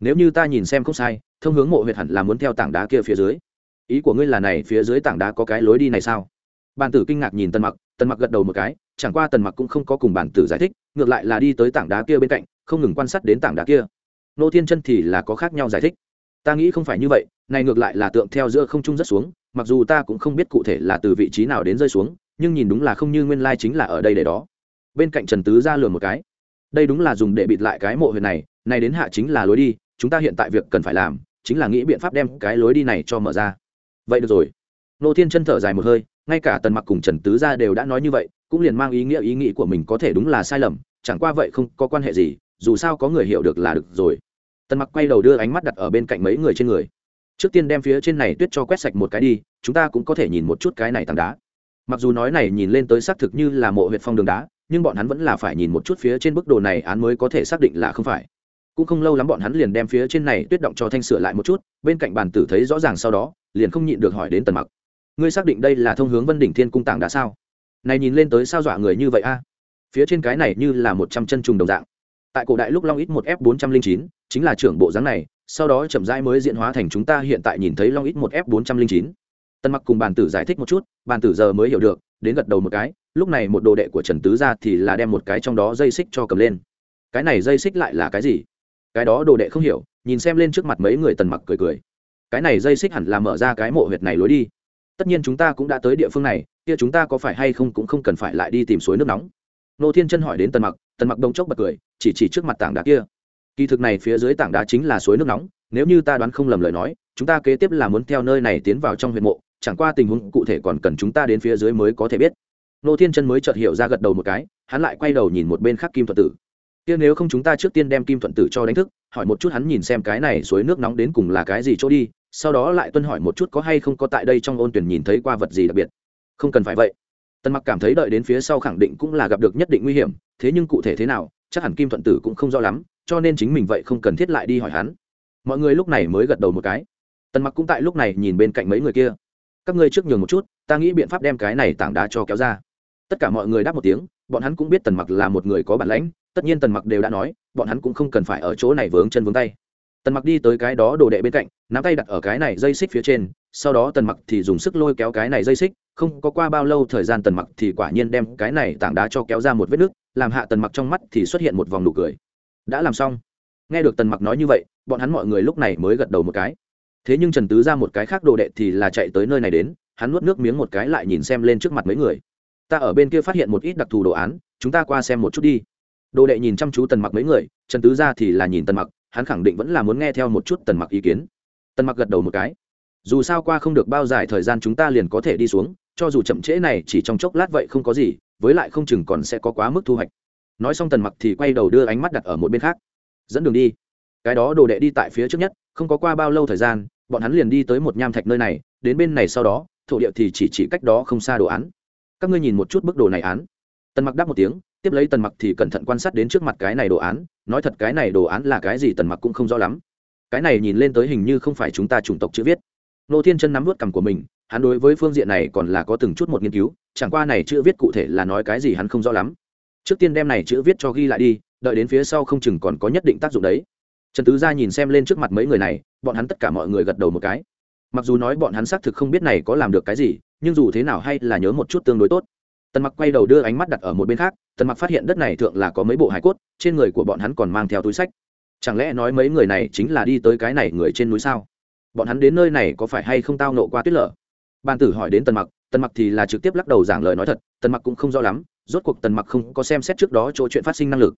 Nếu như ta nhìn xem không sai, thông hướng mộ huyệt hẳn là muốn theo tảng đá kia phía dưới. Ý của ngươi là này, phía dưới tảng đá có cái lối đi này sao? Bàn tử kinh ngạc nhìn tần mặc tần mặc gật đầu một cái chẳng qua tần mặc cũng không có cùng bản tử giải thích, ngược lại là đi tới tảng đá kia bên cạnh, không ngừng quan sát đến tảng đá kia. Nô thiên chân thì là có khác nhau giải thích. Ta nghĩ không phải như vậy, này ngược lại là tượng theo giữa không trung rất xuống, mặc dù ta cũng không biết cụ thể là từ vị trí nào đến rơi xuống, nhưng nhìn đúng là không như nguyên lai chính là ở đây để đó. Bên cạnh trần tứ ra lừa một cái. Đây đúng là dùng để bịt lại cái mộ huyệt này này đến hạ chính là lối đi, chúng ta hiện tại việc cần phải làm, chính là nghĩ biện pháp đem cái lối đi này cho mở ra. Vậy được rồi. Nô thiên chân thở dài một hơi, ngay cả tần mặc cùng trần tứ gia đều đã nói như vậy cũng liền mang ý nghĩa ý nghĩ của mình có thể đúng là sai lầm, chẳng qua vậy không có quan hệ gì, dù sao có người hiểu được là được rồi. Tần mặc quay đầu đưa ánh mắt đặt ở bên cạnh mấy người trên người. Trước tiên đem phía trên này tuyết cho quét sạch một cái đi, chúng ta cũng có thể nhìn một chút cái này tảng đá. Mặc dù nói này nhìn lên tới xác thực như là mộ huyện phong đường đá, nhưng bọn hắn vẫn là phải nhìn một chút phía trên bức đồ này án mới có thể xác định là không phải. Cũng không lâu lắm bọn hắn liền đem phía trên này tuyết động cho thanh sửa lại một chút, bên cạnh bàn tử thấy rõ ràng sau đó, liền không nhịn được hỏi đến tần mặc. Ngươi xác định đây là thông hướng vân đỉnh thiên cung tảng đá sao? Này nhìn lên tới sao dọa người như vậy a? Phía trên cái này như là một trăm chân trùng đồng dạng. Tại cổ đại lúc long ít một f bốn trăm linh chín, chính là trưởng bộ dáng này, sau đó chậm rãi mới diễn hóa thành chúng ta hiện tại nhìn thấy long ít một f bốn trăm linh chín. Tân mặc cùng bàn tử giải thích một chút, bàn tử giờ mới hiểu được, đến gật đầu một cái, lúc này một đồ đệ của trần tứ ra thì là đem một cái trong đó dây xích cho cầm lên. Cái này dây xích lại là cái gì? Cái đó đồ đệ không hiểu, nhìn xem lên trước mặt mấy người tần mặc cười cười. Cái này dây xích hẳn là mở ra cái mộ huyệt này lối đi tất nhiên chúng ta cũng đã tới địa phương này, kia chúng ta có phải hay không cũng không cần phải lại đi tìm suối nước nóng. Nô thiên chân hỏi đến tần mặc tần mặc đông chốc bật cười, chỉ chỉ trước mặt tảng đá kia. Kỳ thực này phía dưới tảng đá chính là suối nước nóng, nếu như ta đoán không lầm lời nói, chúng ta kế tiếp là muốn theo nơi này tiến vào trong huyện mộ, chẳng qua tình huống cụ thể còn cần chúng ta đến phía dưới mới có thể biết. Nô thiên chân mới chợt hiểu ra gật đầu một cái, hắn lại quay đầu nhìn một bên khác kim thuận tử. Kia nếu không chúng ta trước tiên đem kim thuận tử cho đánh thức, hỏi một chút hắn nhìn xem cái này suối nước nóng đến cùng là cái gì chỗ đi sau đó lại tuân hỏi một chút có hay không có tại đây trong ôn tuyển nhìn thấy qua vật gì đặc biệt. Không cần phải vậy. Tần mặc cảm thấy đợi đến phía sau khẳng định cũng là gặp được nhất định nguy hiểm, thế nhưng cụ thể thế nào, chắc hẳn kim thuận tử cũng không rõ lắm, cho nên chính mình vậy không cần thiết lại đi hỏi hắn. Mọi người lúc này mới gật đầu một cái. Tần mặc cũng tại lúc này nhìn bên cạnh mấy người kia. Các ngươi trước nhường một chút, ta nghĩ biện pháp đem cái này tảng đá cho kéo ra. Tất cả mọi người đáp một tiếng, bọn hắn cũng biết tần mặc là một người có bản lãnh, tất nhiên tần mặc đều đã nói, bọn hắn cũng không cần phải ở chỗ này vướng chân vướng tay tần mặc đi tới cái đó đồ đệ bên cạnh, nắm tay đặt ở cái này dây xích phía trên, sau đó tần mặc thì dùng sức lôi kéo cái này dây xích, không có qua bao lâu thời gian tần mặc thì quả nhiên đem cái này tảng đá cho kéo ra một vết nước làm hạ tần mặc trong mắt thì xuất hiện một vòng nụ cười. Đã làm xong. Nghe được tần mặc nói như vậy, bọn hắn mọi người lúc này mới gật đầu một cái. Thế nhưng trần tứ ra một cái khác đồ đệ thì là chạy tới nơi này đến, hắn nuốt nước miếng một cái lại nhìn xem lên trước mặt mấy người. Ta ở bên kia phát hiện một ít đặc thù đồ án, chúng ta qua xem một chút đi. Đồ đệ nhìn chăm chú tần mặc mấy người, trần tứ ra thì là nhìn tần mặc hắn khẳng định vẫn là muốn nghe theo một chút tần mặc ý kiến. Tần mặc gật đầu một cái. Dù sao qua không được bao dài thời gian chúng ta liền có thể đi xuống, cho dù chậm trễ này chỉ trong chốc lát vậy không có gì, với lại không chừng còn sẽ có quá mức thu hoạch. Nói xong tần mặc thì quay đầu đưa ánh mắt đặt ở một bên khác. Dẫn đường đi. Cái đó đồ đệ đi tại phía trước nhất, không có qua bao lâu thời gian, bọn hắn liền đi tới một nham thạch nơi này, đến bên này sau đó, thổ địa thì chỉ chỉ cách đó không xa đồ án. Các ngươi nhìn một chút bức đồ này án. Tần mặc đáp một tiếng, tiếp lấy tần mặc thì cẩn thận quan sát đến trước mặt cái này đồ án nói thật cái này đồ án là cái gì tần mặc cũng không rõ lắm. Cái này nhìn lên tới hình như không phải chúng ta chủng tộc chữ viết. Nô thiên chân nắm vớt cằm của mình, hắn đối với phương diện này còn là có từng chút một nghiên cứu, chẳng qua này chữ viết cụ thể là nói cái gì hắn không rõ lắm. Trước tiên đem này chữ viết cho ghi lại đi, đợi đến phía sau không chừng còn có nhất định tác dụng đấy. Trần tứ gia nhìn xem lên trước mặt mấy người này, bọn hắn tất cả mọi người gật đầu một cái. Mặc dù nói bọn hắn xác thực không biết này có làm được cái gì, nhưng dù thế nào hay là nhớ một chút tương đối tốt tần mặc quay đầu đưa ánh mắt đặt ở một bên khác, tần mặc phát hiện đất này thượng là có mấy bộ hải cốt, trên người của bọn hắn còn mang theo túi sách. Chẳng lẽ nói mấy người này chính là đi tới cái này người trên núi sao? Bọn hắn đến nơi này có phải hay không tao nộ qua tuyết lở? Ban tử hỏi đến tần mặc tần mặc thì là trực tiếp lắc đầu giảng lời nói thật, tần mặc cũng không rõ lắm, rốt cuộc tần mặc không có xem xét trước đó chỗ chuyện phát sinh năng lực.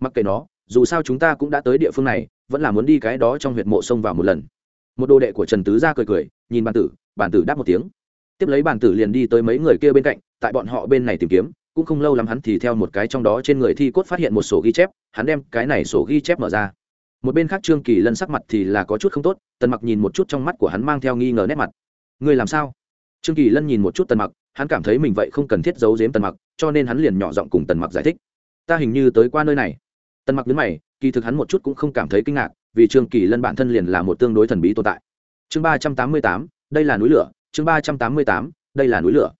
Mặc kệ nó, dù sao chúng ta cũng đã tới địa phương này, vẫn là muốn đi cái đó trong huyện mộ sông vào một lần. Một đồ đệ của trần tứ ra cười cười, nhìn ban tử bản tử đáp một tiếng tiếp lấy bàn tử liền đi tới mấy người kia bên cạnh, tại bọn họ bên này tìm kiếm, cũng không lâu lắm hắn thì theo một cái trong đó trên người thi cốt phát hiện một sổ ghi chép, hắn đem cái này sổ ghi chép mở ra. Một bên khác trương kỳ lân sắc mặt thì là có chút không tốt, tần mặc nhìn một chút trong mắt của hắn mang theo nghi ngờ nét mặt. Người làm sao? Trương kỳ lân nhìn một chút tần mặc, hắn cảm thấy mình vậy không cần thiết giấu giếm tần mặc, cho nên hắn liền nhỏ giọng cùng tần mặc giải thích. Ta hình như tới qua nơi này. Tần mặc đứng mày, kỳ thực hắn một chút cũng không cảm thấy kinh ngạc, vì trương kỳ lân bản thân liền là một tương đối thần bí tồn tại. Chương ba trăm tám mươi tám, đây là núi lửa chương ba trăm tám mươi tám, đây là núi lửa.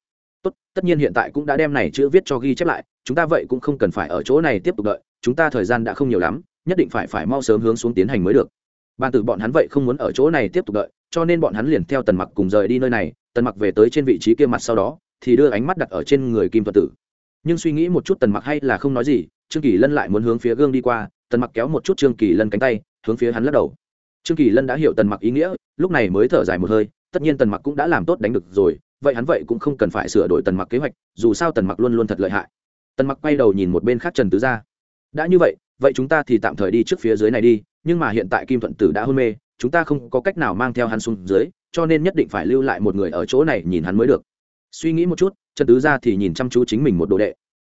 Tốt, tất nhiên hiện tại cũng đã đem này chữ viết cho ghi chép lại, chúng ta vậy cũng không cần phải ở chỗ này tiếp tục đợi, chúng ta thời gian đã không nhiều lắm, nhất định phải phải mau sớm hướng xuống tiến hành mới được. Ban tử bọn hắn vậy không muốn ở chỗ này tiếp tục đợi, cho nên bọn hắn liền theo tần mặc cùng rời đi nơi này, tần mặc về tới trên vị trí kia mặt sau đó, thì đưa ánh mắt đặt ở trên người kim thuật tử. Nhưng suy nghĩ một chút tần mặc hay là không nói gì, trương kỳ lân lại muốn hướng phía gương đi qua, tần mặc kéo một chút trương kỳ lân cánh tay, hướng phía hắn lắc đầu. Trương kỳ lân đã hiểu tần mặc ý nghĩa, lúc này mới thở dài một hơi tất nhiên tần mặc cũng đã làm tốt đánh được rồi, vậy hắn vậy cũng không cần phải sửa đổi tần mặc kế hoạch, dù sao tần mặc luôn luôn thật lợi hại. Tần mặc quay đầu nhìn một bên khác trần tứ gia. Đã như vậy vậy chúng ta thì tạm thời đi trước phía dưới này đi, nhưng mà hiện tại kim thuận tử đã hôn mê, chúng ta không có cách nào mang theo hắn xuống dưới, cho nên nhất định phải lưu lại một người ở chỗ này nhìn hắn mới được. Suy nghĩ một chút, trần tứ gia thì nhìn chăm chú chính mình một đồ đệ.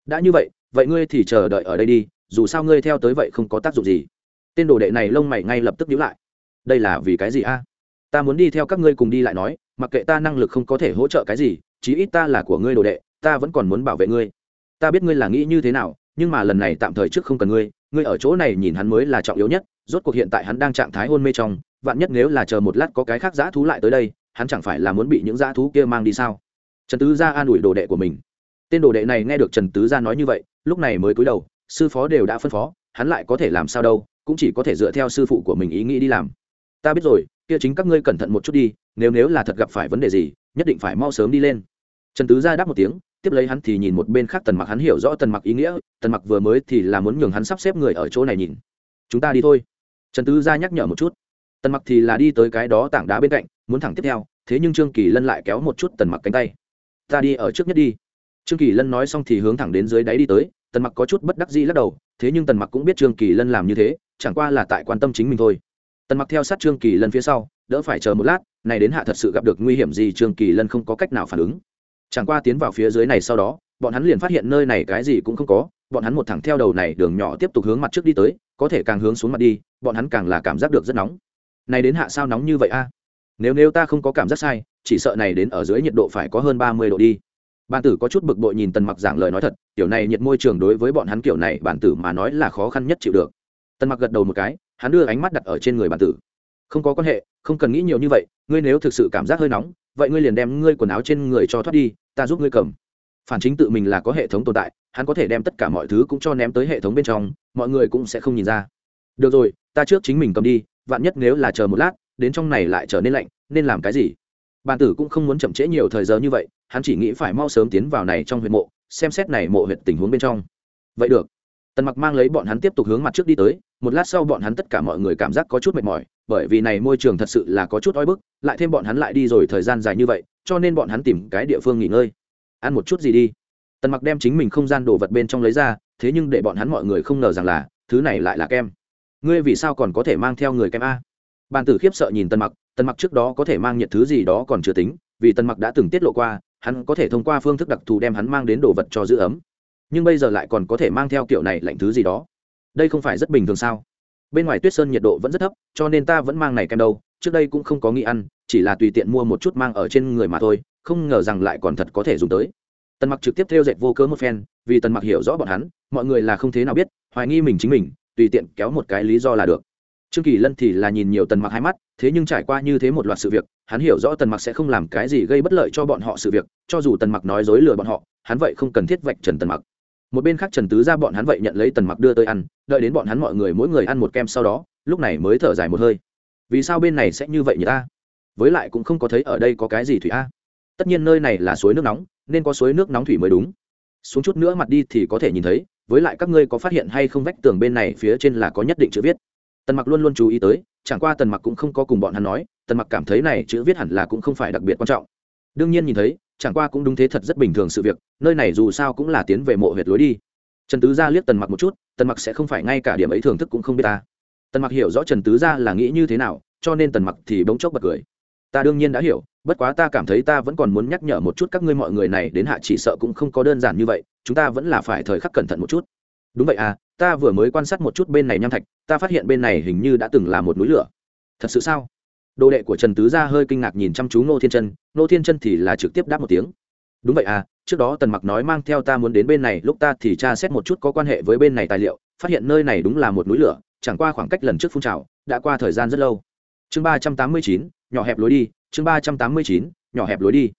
Đã như vậy vậy ngươi thì chờ đợi ở đây đi, dù sao ngươi theo tới vậy không có tác dụng gì. Tên đồ đệ này lông mày ngay lập tức nhíu lại. Đây là vì cái gì a? Ta muốn đi theo các ngươi cùng đi lại nói, mặc kệ ta năng lực không có thể hỗ trợ cái gì, chí ít ta là của ngươi đồ đệ, ta vẫn còn muốn bảo vệ ngươi. Ta biết ngươi là nghĩ như thế nào, nhưng mà lần này tạm thời trước không cần ngươi ngươi ở chỗ này nhìn hắn mới là trọng yếu nhất, rốt cuộc hiện tại hắn đang trạng thái hôn mê trong, vạn nhất nếu là chờ một lát có cái khác dã thú lại tới đây, hắn chẳng phải là muốn bị những dã thú kia mang đi sao? Trần tứ gia an ủi đồ đệ của mình. Tên đồ đệ này nghe được trần tứ gia nói như vậy, lúc này mới cúi đầu, sư phó đều đã phân phó, hắn lại có thể làm sao đâu, cũng chỉ có thể dựa theo sư phụ của mình ý nghĩ đi làm. Ta biết rồi kia chính các ngươi cẩn thận một chút đi, nếu nếu là thật gặp phải vấn đề gì, nhất định phải mau sớm đi lên. Trần tứ gia đáp một tiếng, tiếp lấy hắn thì nhìn một bên khác tần mặc, hắn hiểu rõ tần mặc ý nghĩa, tần mặc vừa mới thì là muốn nhường hắn sắp xếp người ở chỗ này nhìn. Chúng ta đi thôi. Trần tứ gia nhắc nhở một chút. Tần mặc thì là đi tới cái đó tảng đá bên cạnh, muốn thẳng tiếp theo, thế nhưng trương kỳ lân lại kéo một chút tần mặc cánh tay. Ta đi ở trước nhất đi. Trương kỳ lân nói xong thì hướng thẳng đến dưới đáy đi tới, tần mặc có chút bất đắc dĩ lắc đầu, thế nhưng tần mặc cũng biết trương kỳ lân làm như thế, chẳng qua là tại quan tâm chính mình thôi tần mặc theo sát trương kỳ lân phía sau, đỡ phải chờ một lát, này đến hạ thật sự gặp được nguy hiểm gì trương kỳ lân không có cách nào phản ứng. Chẳng qua tiến vào phía dưới này sau đó, bọn hắn liền phát hiện nơi này cái gì cũng không có, bọn hắn một thẳng theo đầu này đường nhỏ tiếp tục hướng mặt trước đi tới, có thể càng hướng xuống mặt đi, bọn hắn càng là cảm giác được rất nóng. Này đến hạ sao nóng như vậy a? Nếu nếu ta không có cảm giác sai, chỉ sợ này đến ở dưới nhiệt độ phải có hơn ba mươi độ đi. Bản tử có chút bực bội nhìn tần mặc giảng lời nói thật kiểu này nhiệt môi trường đối với bọn hắn kiểu này bản tử mà nói là khó khăn nhất chịu được. Tần mặc gật đầu một cái hắn đưa ánh mắt đặt ở trên người bản tử. Không có quan hệ, không cần nghĩ nhiều như vậy, ngươi nếu thực sự cảm giác hơi nóng, vậy ngươi liền đem ngươi quần áo trên người cho thoát đi, ta giúp ngươi cầm. Phản chính tự mình là có hệ thống tồn tại, hắn có thể đem tất cả mọi thứ cũng cho ném tới hệ thống bên trong, mọi người cũng sẽ không nhìn ra. Được rồi, ta trước chính mình cầm đi, vạn nhất nếu là chờ một lát, đến trong này lại trở nên lạnh, nên làm cái gì? Bàn tử cũng không muốn chậm trễ nhiều thời giờ như vậy, hắn chỉ nghĩ phải mau sớm tiến vào này trong huyện mộ, xem xét này mộ huyện tình huống bên trong. Vậy được tần mặc mang lấy bọn hắn tiếp tục hướng mặt trước đi tới, một lát sau bọn hắn tất cả mọi người cảm giác có chút mệt mỏi, bởi vì này môi trường thật sự là có chút oi bức, lại thêm bọn hắn lại đi rồi thời gian dài như vậy, cho nên bọn hắn tìm cái địa phương nghỉ ngơi. Ăn một chút gì đi. Tần mặc đem chính mình không gian đồ vật bên trong lấy ra, thế nhưng để bọn hắn mọi người không ngờ rằng là, thứ này lại là kem. Ngươi vì sao còn có thể mang theo người kem a? Bàn tử khiếp sợ nhìn tần mặc tần mặc trước đó có thể mang nhiệt thứ gì đó còn chưa tính, vì tần mặc đã từng tiết lộ qua, hắn có thể thông qua phương thức đặc thù đem hắn mang đến đồ vật cho giữ ấm nhưng bây giờ lại còn có thể mang theo kiểu này lạnh thứ gì đó. Đây không phải rất bình thường sao? Bên ngoài tuyết sơn nhiệt độ vẫn rất thấp, cho nên ta vẫn mang này kem đâu, trước đây cũng không có nghĩ ăn, chỉ là tùy tiện mua một chút mang ở trên người mà thôi, không ngờ rằng lại còn thật có thể dùng tới. Tần mặc trực tiếp theo dệt vô cớ một phen, vì tần mặc hiểu rõ bọn hắn, mọi người là không thế nào biết, hoài nghi mình chính mình, tùy tiện kéo một cái lý do là được. Trương kỳ lân thì là nhìn nhiều tần mặc hai mắt, thế nhưng trải qua như thế một loạt sự việc, hắn hiểu rõ tần mặc sẽ không làm cái gì gây bất lợi cho bọn họ sự việc, cho dù tần mặc nói dối lừa bọn họ, hắn vậy không cần thiết vạch trần tần mặc một bên khác trần tứ ra bọn hắn vậy nhận lấy tần mặc đưa tới ăn, đợi đến bọn hắn mọi người mỗi người ăn một kem sau đó, lúc này mới thở dài một hơi. Vì sao bên này sẽ như vậy nhỉ ta? Với lại cũng không có thấy ở đây có cái gì thủy a. Tất nhiên nơi này là suối nước nóng, nên có suối nước nóng thủy mới đúng. Xuống chút nữa mặt đi thì có thể nhìn thấy, với lại các ngươi có phát hiện hay không vách tường bên này phía trên là có nhất định chữ viết. Tần mặc luôn luôn chú ý tới, chẳng qua tần mặc cũng không có cùng bọn hắn nói, tần mặc cảm thấy này chữ viết hẳn là cũng không phải đặc biệt quan trọng. Đương nhiên nhìn thấy chẳng qua cũng đúng thế thật rất bình thường sự việc, nơi này dù sao cũng là tiến về mộ huyệt lối đi. Trần tứ gia liếc tần mặc một chút, tần mặc sẽ không phải ngay cả điểm ấy thưởng thức cũng không biết ta. Tần mặc hiểu rõ trần tứ gia là nghĩ như thế nào, cho nên tần mặc thì bỗng chốc bật cười. Ta đương nhiên đã hiểu, bất quá ta cảm thấy ta vẫn còn muốn nhắc nhở một chút các ngươi mọi người này đến hạ chỉ sợ cũng không có đơn giản như vậy, chúng ta vẫn là phải thời khắc cẩn thận một chút. Đúng vậy à ta vừa mới quan sát một chút bên này nham thạch, ta phát hiện bên này hình như đã từng là một núi lửa. Thật sự sao? Đồ đệ của trần tứ gia hơi kinh ngạc nhìn chăm chú ngô thiên chân, ngô thiên chân thì là trực tiếp đáp một tiếng. Đúng vậy à trước đó tần mặc nói mang theo ta muốn đến bên này, lúc ta thì tra xét một chút có quan hệ với bên này tài liệu, phát hiện nơi này đúng là một núi lửa, chẳng qua khoảng cách lần trước phun trào, đã qua thời gian rất lâu. Chương ba trăm tám mươi chín, nhỏ hẹp lối đi, chương ba trăm tám mươi chín, nhỏ hẹp lối đi.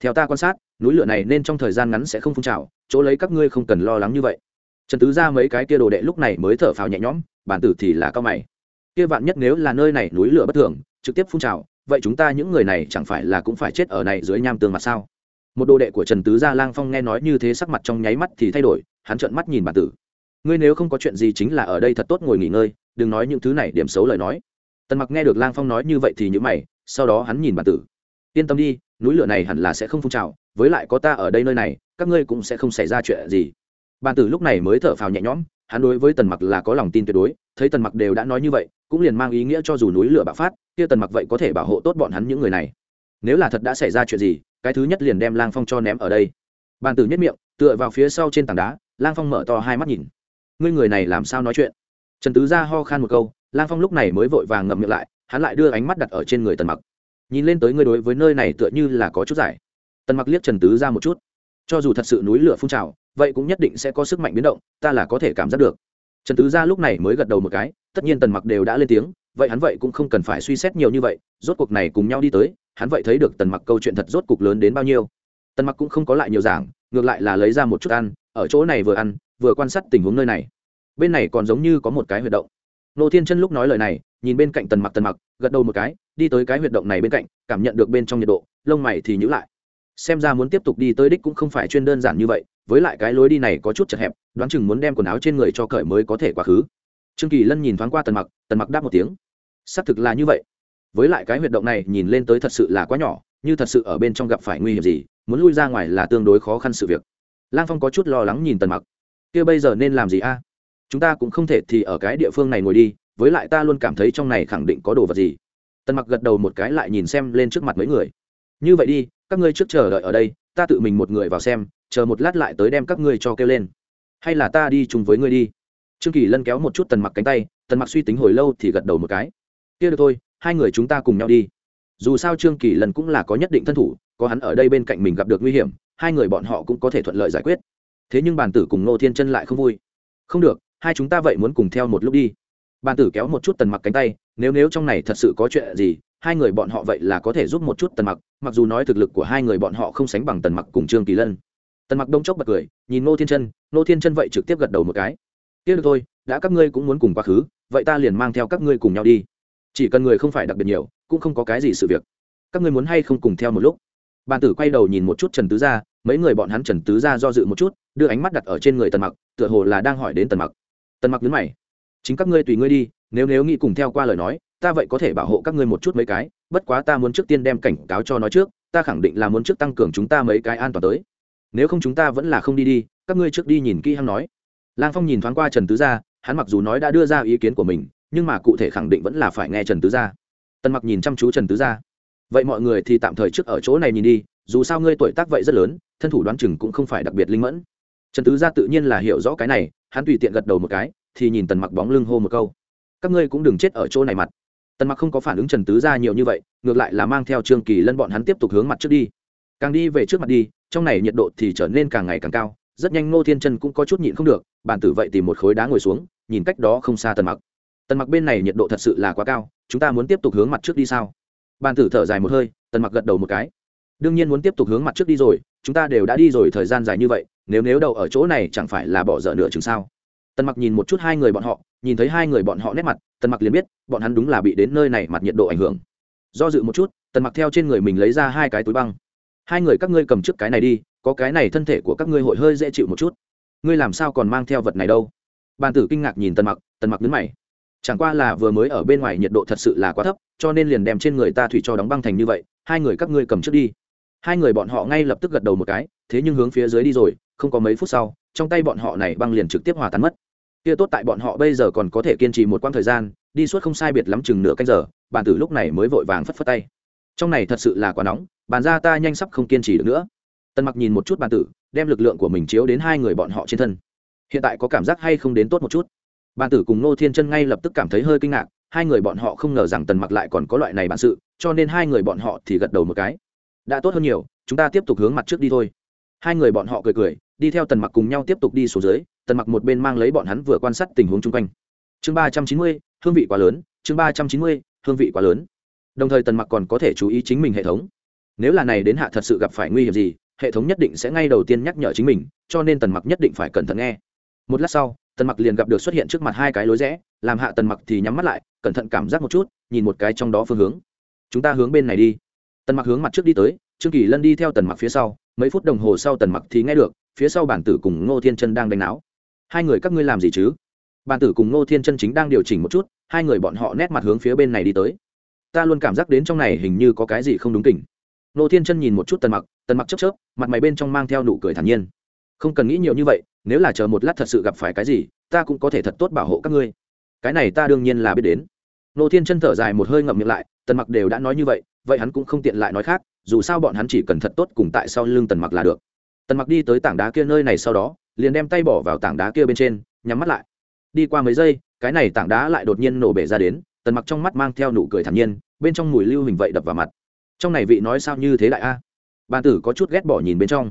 Theo ta quan sát, núi lửa này nên trong thời gian ngắn sẽ không phun trào, chỗ lấy các ngươi không cần lo lắng như vậy. Trần tứ ra mấy cái kia đồ đệ lúc này mới thở phào nhẹ nhõm, bản tử thì là cao mày. Kia vạn nhất nếu là nơi này núi lửa bất thường trực tiếp phun trào, vậy chúng ta những người này chẳng phải là cũng phải chết ở này dưới nham tường mặt sao? Một đồ đệ của trần tứ gia lang phong nghe nói như thế sắc mặt trong nháy mắt thì thay đổi, hắn trợn mắt nhìn bản tử. Ngươi nếu không có chuyện gì chính là ở đây thật tốt ngồi nghỉ ngơi, đừng nói những thứ này điểm xấu lời nói. Tần mặc nghe được lang phong nói như vậy thì nhữ mày, sau đó hắn nhìn bản tử. Yên tâm đi, núi lửa này hẳn là sẽ không phun trào, với lại có ta ở đây nơi này, các ngươi cũng sẽ không xảy ra chuyện gì. Bản tử lúc này mới thở phào nhẹ nhõm hắn đối với tần mặc là có lòng tin tuyệt đối, thấy tần mặc đều đã nói như vậy, cũng liền mang ý nghĩa cho dù núi lửa bạo phát, kia tần mặc vậy có thể bảo hộ tốt bọn hắn những người này. Nếu là thật đã xảy ra chuyện gì, cái thứ nhất liền đem lang phong cho ném ở đây. Bàn tử nhất miệng, tựa vào phía sau trên tảng đá, lang phong mở to hai mắt nhìn. Ngươi người này làm sao nói chuyện? Trần tứ ra ho khan một câu, lang phong lúc này mới vội vàng ngậm miệng lại, hắn lại đưa ánh mắt đặt ở trên người tần mặc. Nhìn lên tới ngươi đối với nơi này tựa như là có chút giải. Tần mặc liếc trần tứ ra một chút cho dù thật sự núi lửa phun trào, vậy cũng nhất định sẽ có sức mạnh biến động, ta là có thể cảm giác được. Trần tứ Gia lúc này mới gật đầu một cái, tất nhiên tần mặc đều đã lên tiếng, vậy hắn vậy cũng không cần phải suy xét nhiều như vậy, rốt cuộc này cùng nhau đi tới, hắn vậy thấy được tần mặc câu chuyện thật rốt cuộc lớn đến bao nhiêu. Tần mặc cũng không có lại nhiều giảng, ngược lại là lấy ra một chút ăn, ở chỗ này vừa ăn, vừa quan sát tình huống nơi này. Bên này còn giống như có một cái huyệt động. Nô thiên chân lúc nói lời này, nhìn bên cạnh tần mặc tần mặc, gật đầu một cái, đi tới cái huyệt động này bên cạnh, cảm nhận được bên trong nhiệt độ, lông mày thì nhữ lại xem ra muốn tiếp tục đi tới đích cũng không phải chuyên đơn giản như vậy, với lại cái lối đi này có chút chật hẹp, đoán chừng muốn đem quần áo trên người cho cởi mới có thể quá khứ. Trương kỳ lân nhìn thoáng qua tần mặc tần mặc đáp một tiếng. Xác thực là như vậy. Với lại cái huyệt động này nhìn lên tới thật sự là quá nhỏ, như thật sự ở bên trong gặp phải nguy hiểm gì, muốn lui ra ngoài là tương đối khó khăn sự việc. Lang phong có chút lo lắng nhìn tần mặc. Kia bây giờ nên làm gì a? Chúng ta cũng không thể thì ở cái địa phương này ngồi đi, với lại ta luôn cảm thấy trong này khẳng định có đồ vật gì. Tần mặc gật đầu một cái lại nhìn xem lên trước mặt mấy người. Như vậy đi các ngươi trước chờ đợi ở đây, ta tự mình một người vào xem, chờ một lát lại tới đem các ngươi cho kêu lên. Hay là ta đi chung với ngươi đi. Trương kỳ lân kéo một chút tần mặc cánh tay, tần mặc suy tính hồi lâu thì gật đầu một cái. Kia được thôi, hai người chúng ta cùng nhau đi. Dù sao trương kỳ lân cũng là có nhất định thân thủ, có hắn ở đây bên cạnh mình gặp được nguy hiểm, hai người bọn họ cũng có thể thuận lợi giải quyết. Thế nhưng bàn tử cùng nô thiên chân lại không vui. Không được, hai chúng ta vậy muốn cùng theo một lúc đi. Bàn tử kéo một chút tần mặc cánh tay, nếu nếu trong này thật sự có chuyện gì hai người bọn họ vậy là có thể giúp một chút tần mặc mặc dù nói thực lực của hai người bọn họ không sánh bằng tần mặc cùng trương kỳ lân. Tần mặc đông chốc bật cười, nhìn nô thiên chân nô thiên chân vậy trực tiếp gật đầu một cái. Tiếc được thôi, đã các ngươi cũng muốn cùng quá khứ, vậy ta liền mang theo các ngươi cùng nhau đi. Chỉ cần người không phải đặc biệt nhiều, cũng không có cái gì sự việc. Các ngươi muốn hay không cùng theo một lúc? Bàn tử quay đầu nhìn một chút trần tứ gia, mấy người bọn hắn trần tứ gia do dự một chút, đưa ánh mắt đặt ở trên người tần mặc, tựa hồ là đang hỏi đến tần mặc. Tần mặc nhấn mày. Chính các ngươi tùy ngươi đi, nếu nếu nghĩ cùng theo qua lời nói ta vậy có thể bảo hộ các ngươi một chút mấy cái, bất quá ta muốn trước tiên đem cảnh cáo cho nói trước, ta khẳng định là muốn trước tăng cường chúng ta mấy cái an toàn tới. Nếu không chúng ta vẫn là không đi đi, các ngươi trước đi nhìn kỹ hăng nói. Lang phong nhìn thoáng qua trần tứ gia, hắn mặc dù nói đã đưa ra ý kiến của mình, nhưng mà cụ thể khẳng định vẫn là phải nghe trần tứ gia. Tần mặc nhìn chăm chú trần tứ gia. Vậy mọi người thì tạm thời trước ở chỗ này nhìn đi, dù sao ngươi tuổi tác vậy rất lớn, thân thủ đoán chừng cũng không phải đặc biệt linh mẫn. Trần tứ gia tự nhiên là hiểu rõ cái này, hắn tùy tiện gật đầu một cái, thì nhìn tần mặc bóng lưng hô một câu. Các ngươi cũng đừng chết ở chỗ này mặt tần mặc không có phản ứng trần tứ gia nhiều như vậy, ngược lại là mang theo trương kỳ lân bọn hắn tiếp tục hướng mặt trước đi. Càng đi về trước mặt đi, trong này nhiệt độ thì trở nên càng ngày càng cao, rất nhanh ngô thiên chân cũng có chút nhịn không được bản tử vậy tìm một khối đá ngồi xuống, nhìn cách đó không xa tần mặc. Tần mặc bên này nhiệt độ thật sự là quá cao, chúng ta muốn tiếp tục hướng mặt trước đi sao? Bản tử thở dài một hơi, tần mặc gật đầu một cái. Đương nhiên muốn tiếp tục hướng mặt trước đi rồi, chúng ta đều đã đi rồi thời gian dài như vậy, nếu nếu đầu ở chỗ này chẳng phải là bỏ dở nửa chừng sao? Tần mặc nhìn một chút hai người bọn họ, nhìn thấy hai người bọn họ nét mặt tần mặc liền biết bọn hắn đúng là bị đến nơi này mặt nhiệt độ ảnh hưởng do dự một chút tần mặc theo trên người mình lấy ra hai cái túi băng hai người các ngươi cầm trước cái này đi có cái này thân thể của các ngươi hội hơi dễ chịu một chút ngươi làm sao còn mang theo vật này đâu bàn tử kinh ngạc nhìn tần mặc tần mặc nhấn mày chẳng qua là vừa mới ở bên ngoài nhiệt độ thật sự là quá thấp cho nên liền đem trên người ta thủy cho đóng băng thành như vậy hai người các ngươi cầm trước đi hai người bọn họ ngay lập tức gật đầu một cái thế nhưng hướng phía dưới đi rồi không có mấy phút sau trong tay bọn họ này băng liền trực tiếp hòa tan mất kia tốt tại bọn họ bây giờ còn có thể kiên trì một quãng thời gian, đi suốt không sai biệt lắm chừng nửa canh giờ, bản tử lúc này mới vội vàng phất phất tay. Trong này thật sự là quá nóng, bàn ra ta nhanh sắp không kiên trì được nữa. Tần mặc nhìn một chút bàn tử, đem lực lượng của mình chiếu đến hai người bọn họ trên thân. Hiện tại có cảm giác hay không đến tốt một chút? Bàn tử cùng nô thiên chân ngay lập tức cảm thấy hơi kinh ngạc, hai người bọn họ không ngờ rằng tần mặc lại còn có loại này bản sự, cho nên hai người bọn họ thì gật đầu một cái. Đã tốt hơn nhiều, chúng ta tiếp tục hướng mặt trước đi thôi. Hai người bọn họ cười cười đi theo tần mặc cùng nhau tiếp tục đi xuống dưới, tần mặc một bên mang lấy bọn hắn vừa quan sát tình huống chung quanh. Chương ba trăm chín mươi, hương vị quá lớn, chương ba trăm chín mươi, hương vị quá lớn. Đồng thời tần mặc còn có thể chú ý chính mình hệ thống. Nếu là này đến hạ thật sự gặp phải nguy hiểm gì, hệ thống nhất định sẽ ngay đầu tiên nhắc nhở chính mình, cho nên tần mặc nhất định phải cẩn thận nghe. Một lát sau, tần mặc liền gặp được xuất hiện trước mặt hai cái lối rẽ, làm hạ tần mặc thì nhắm mắt lại, cẩn thận cảm giác một chút, nhìn một cái trong đó phương hướng. Chúng ta hướng bên này đi. Tần mặc hướng mặt trước đi tới, trương kỳ lân đi theo tần mặc phía sau mấy phút đồng hồ sau tần mặc thì nghe được, phía sau bản tử cùng ngô thiên chân đang đánh não hai người các ngươi làm gì chứ? Bản tử cùng ngô thiên chân chính đang điều chỉnh một chút, hai người bọn họ nét mặt hướng phía bên này đi tới. Ta luôn cảm giác đến trong này hình như có cái gì không đúng tình. ngô thiên chân nhìn một chút tần mặc tần mặc chớp chớp, mặt mày bên trong mang theo nụ cười thản nhiên. Không cần nghĩ nhiều như vậy, nếu là chờ một lát thật sự gặp phải cái gì, ta cũng có thể thật tốt bảo hộ các ngươi. Cái này ta đương nhiên là biết đến. Nô thiên chân thở dài một hơi ngậm miệng lại, tần mặc đều đã nói như vậy vậy hắn cũng không tiện lại nói khác, dù sao bọn hắn chỉ cần thật tốt cùng tại sau lưng tần mặc là được. Tần mặc đi tới tảng đá kia nơi này sau đó, liền đem tay bỏ vào tảng đá kia bên trên, nhắm mắt lại. Đi qua mấy giây, cái này tảng đá lại đột nhiên nổ bể ra đến, tần mặc trong mắt mang theo nụ cười thản nhiên, bên trong mùi lưu hình vậy đập vào mặt. Trong này vị nói sao như thế lại a? À? bàn tử có chút ghét bỏ nhìn bên trong.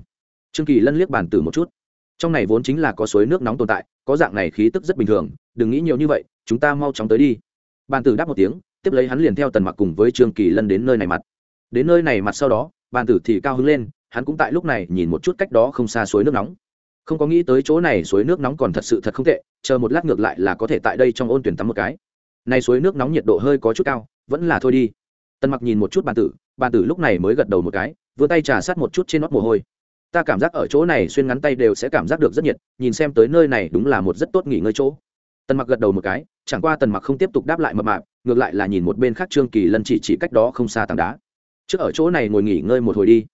Trương kỳ lân liếc bàn tử một chút. Trong này vốn chính là có suối nước nóng tồn tại, có dạng này khí tức rất bình thường, đừng nghĩ nhiều như vậy, chúng ta mau chóng tới đi. Bàn tử đáp một tiếng tiếp lấy hắn liền theo tần mặc cùng với trương kỳ lân đến nơi này mặt. Đến nơi này mặt sau đó, bàn tử thì cao hứng lên, hắn cũng tại lúc này nhìn một chút cách đó không xa suối nước nóng. Không có nghĩ tới chỗ này suối nước nóng còn thật sự thật không tệ, chờ một lát ngược lại là có thể tại đây trong ôn tuyển tắm một cái. Nay suối nước nóng nhiệt độ hơi có chút cao, vẫn là thôi đi. Tần mặc nhìn một chút bàn tử bàn tử lúc này mới gật đầu một cái, vừa tay trà sát một chút trên nót mồ hôi. Ta cảm giác ở chỗ này xuyên ngắn tay đều sẽ cảm giác được rất nhiệt, nhìn xem tới nơi này đúng là một rất tốt nghỉ ngơi chỗ. Tần mặc gật đầu một cái chẳng qua tần mặc không tiếp tục đáp lại mập mạp, ngược lại là nhìn một bên khác trương kỳ lân chỉ chỉ cách đó không xa tảng đá. Trước ở chỗ này ngồi nghỉ ngơi một hồi đi.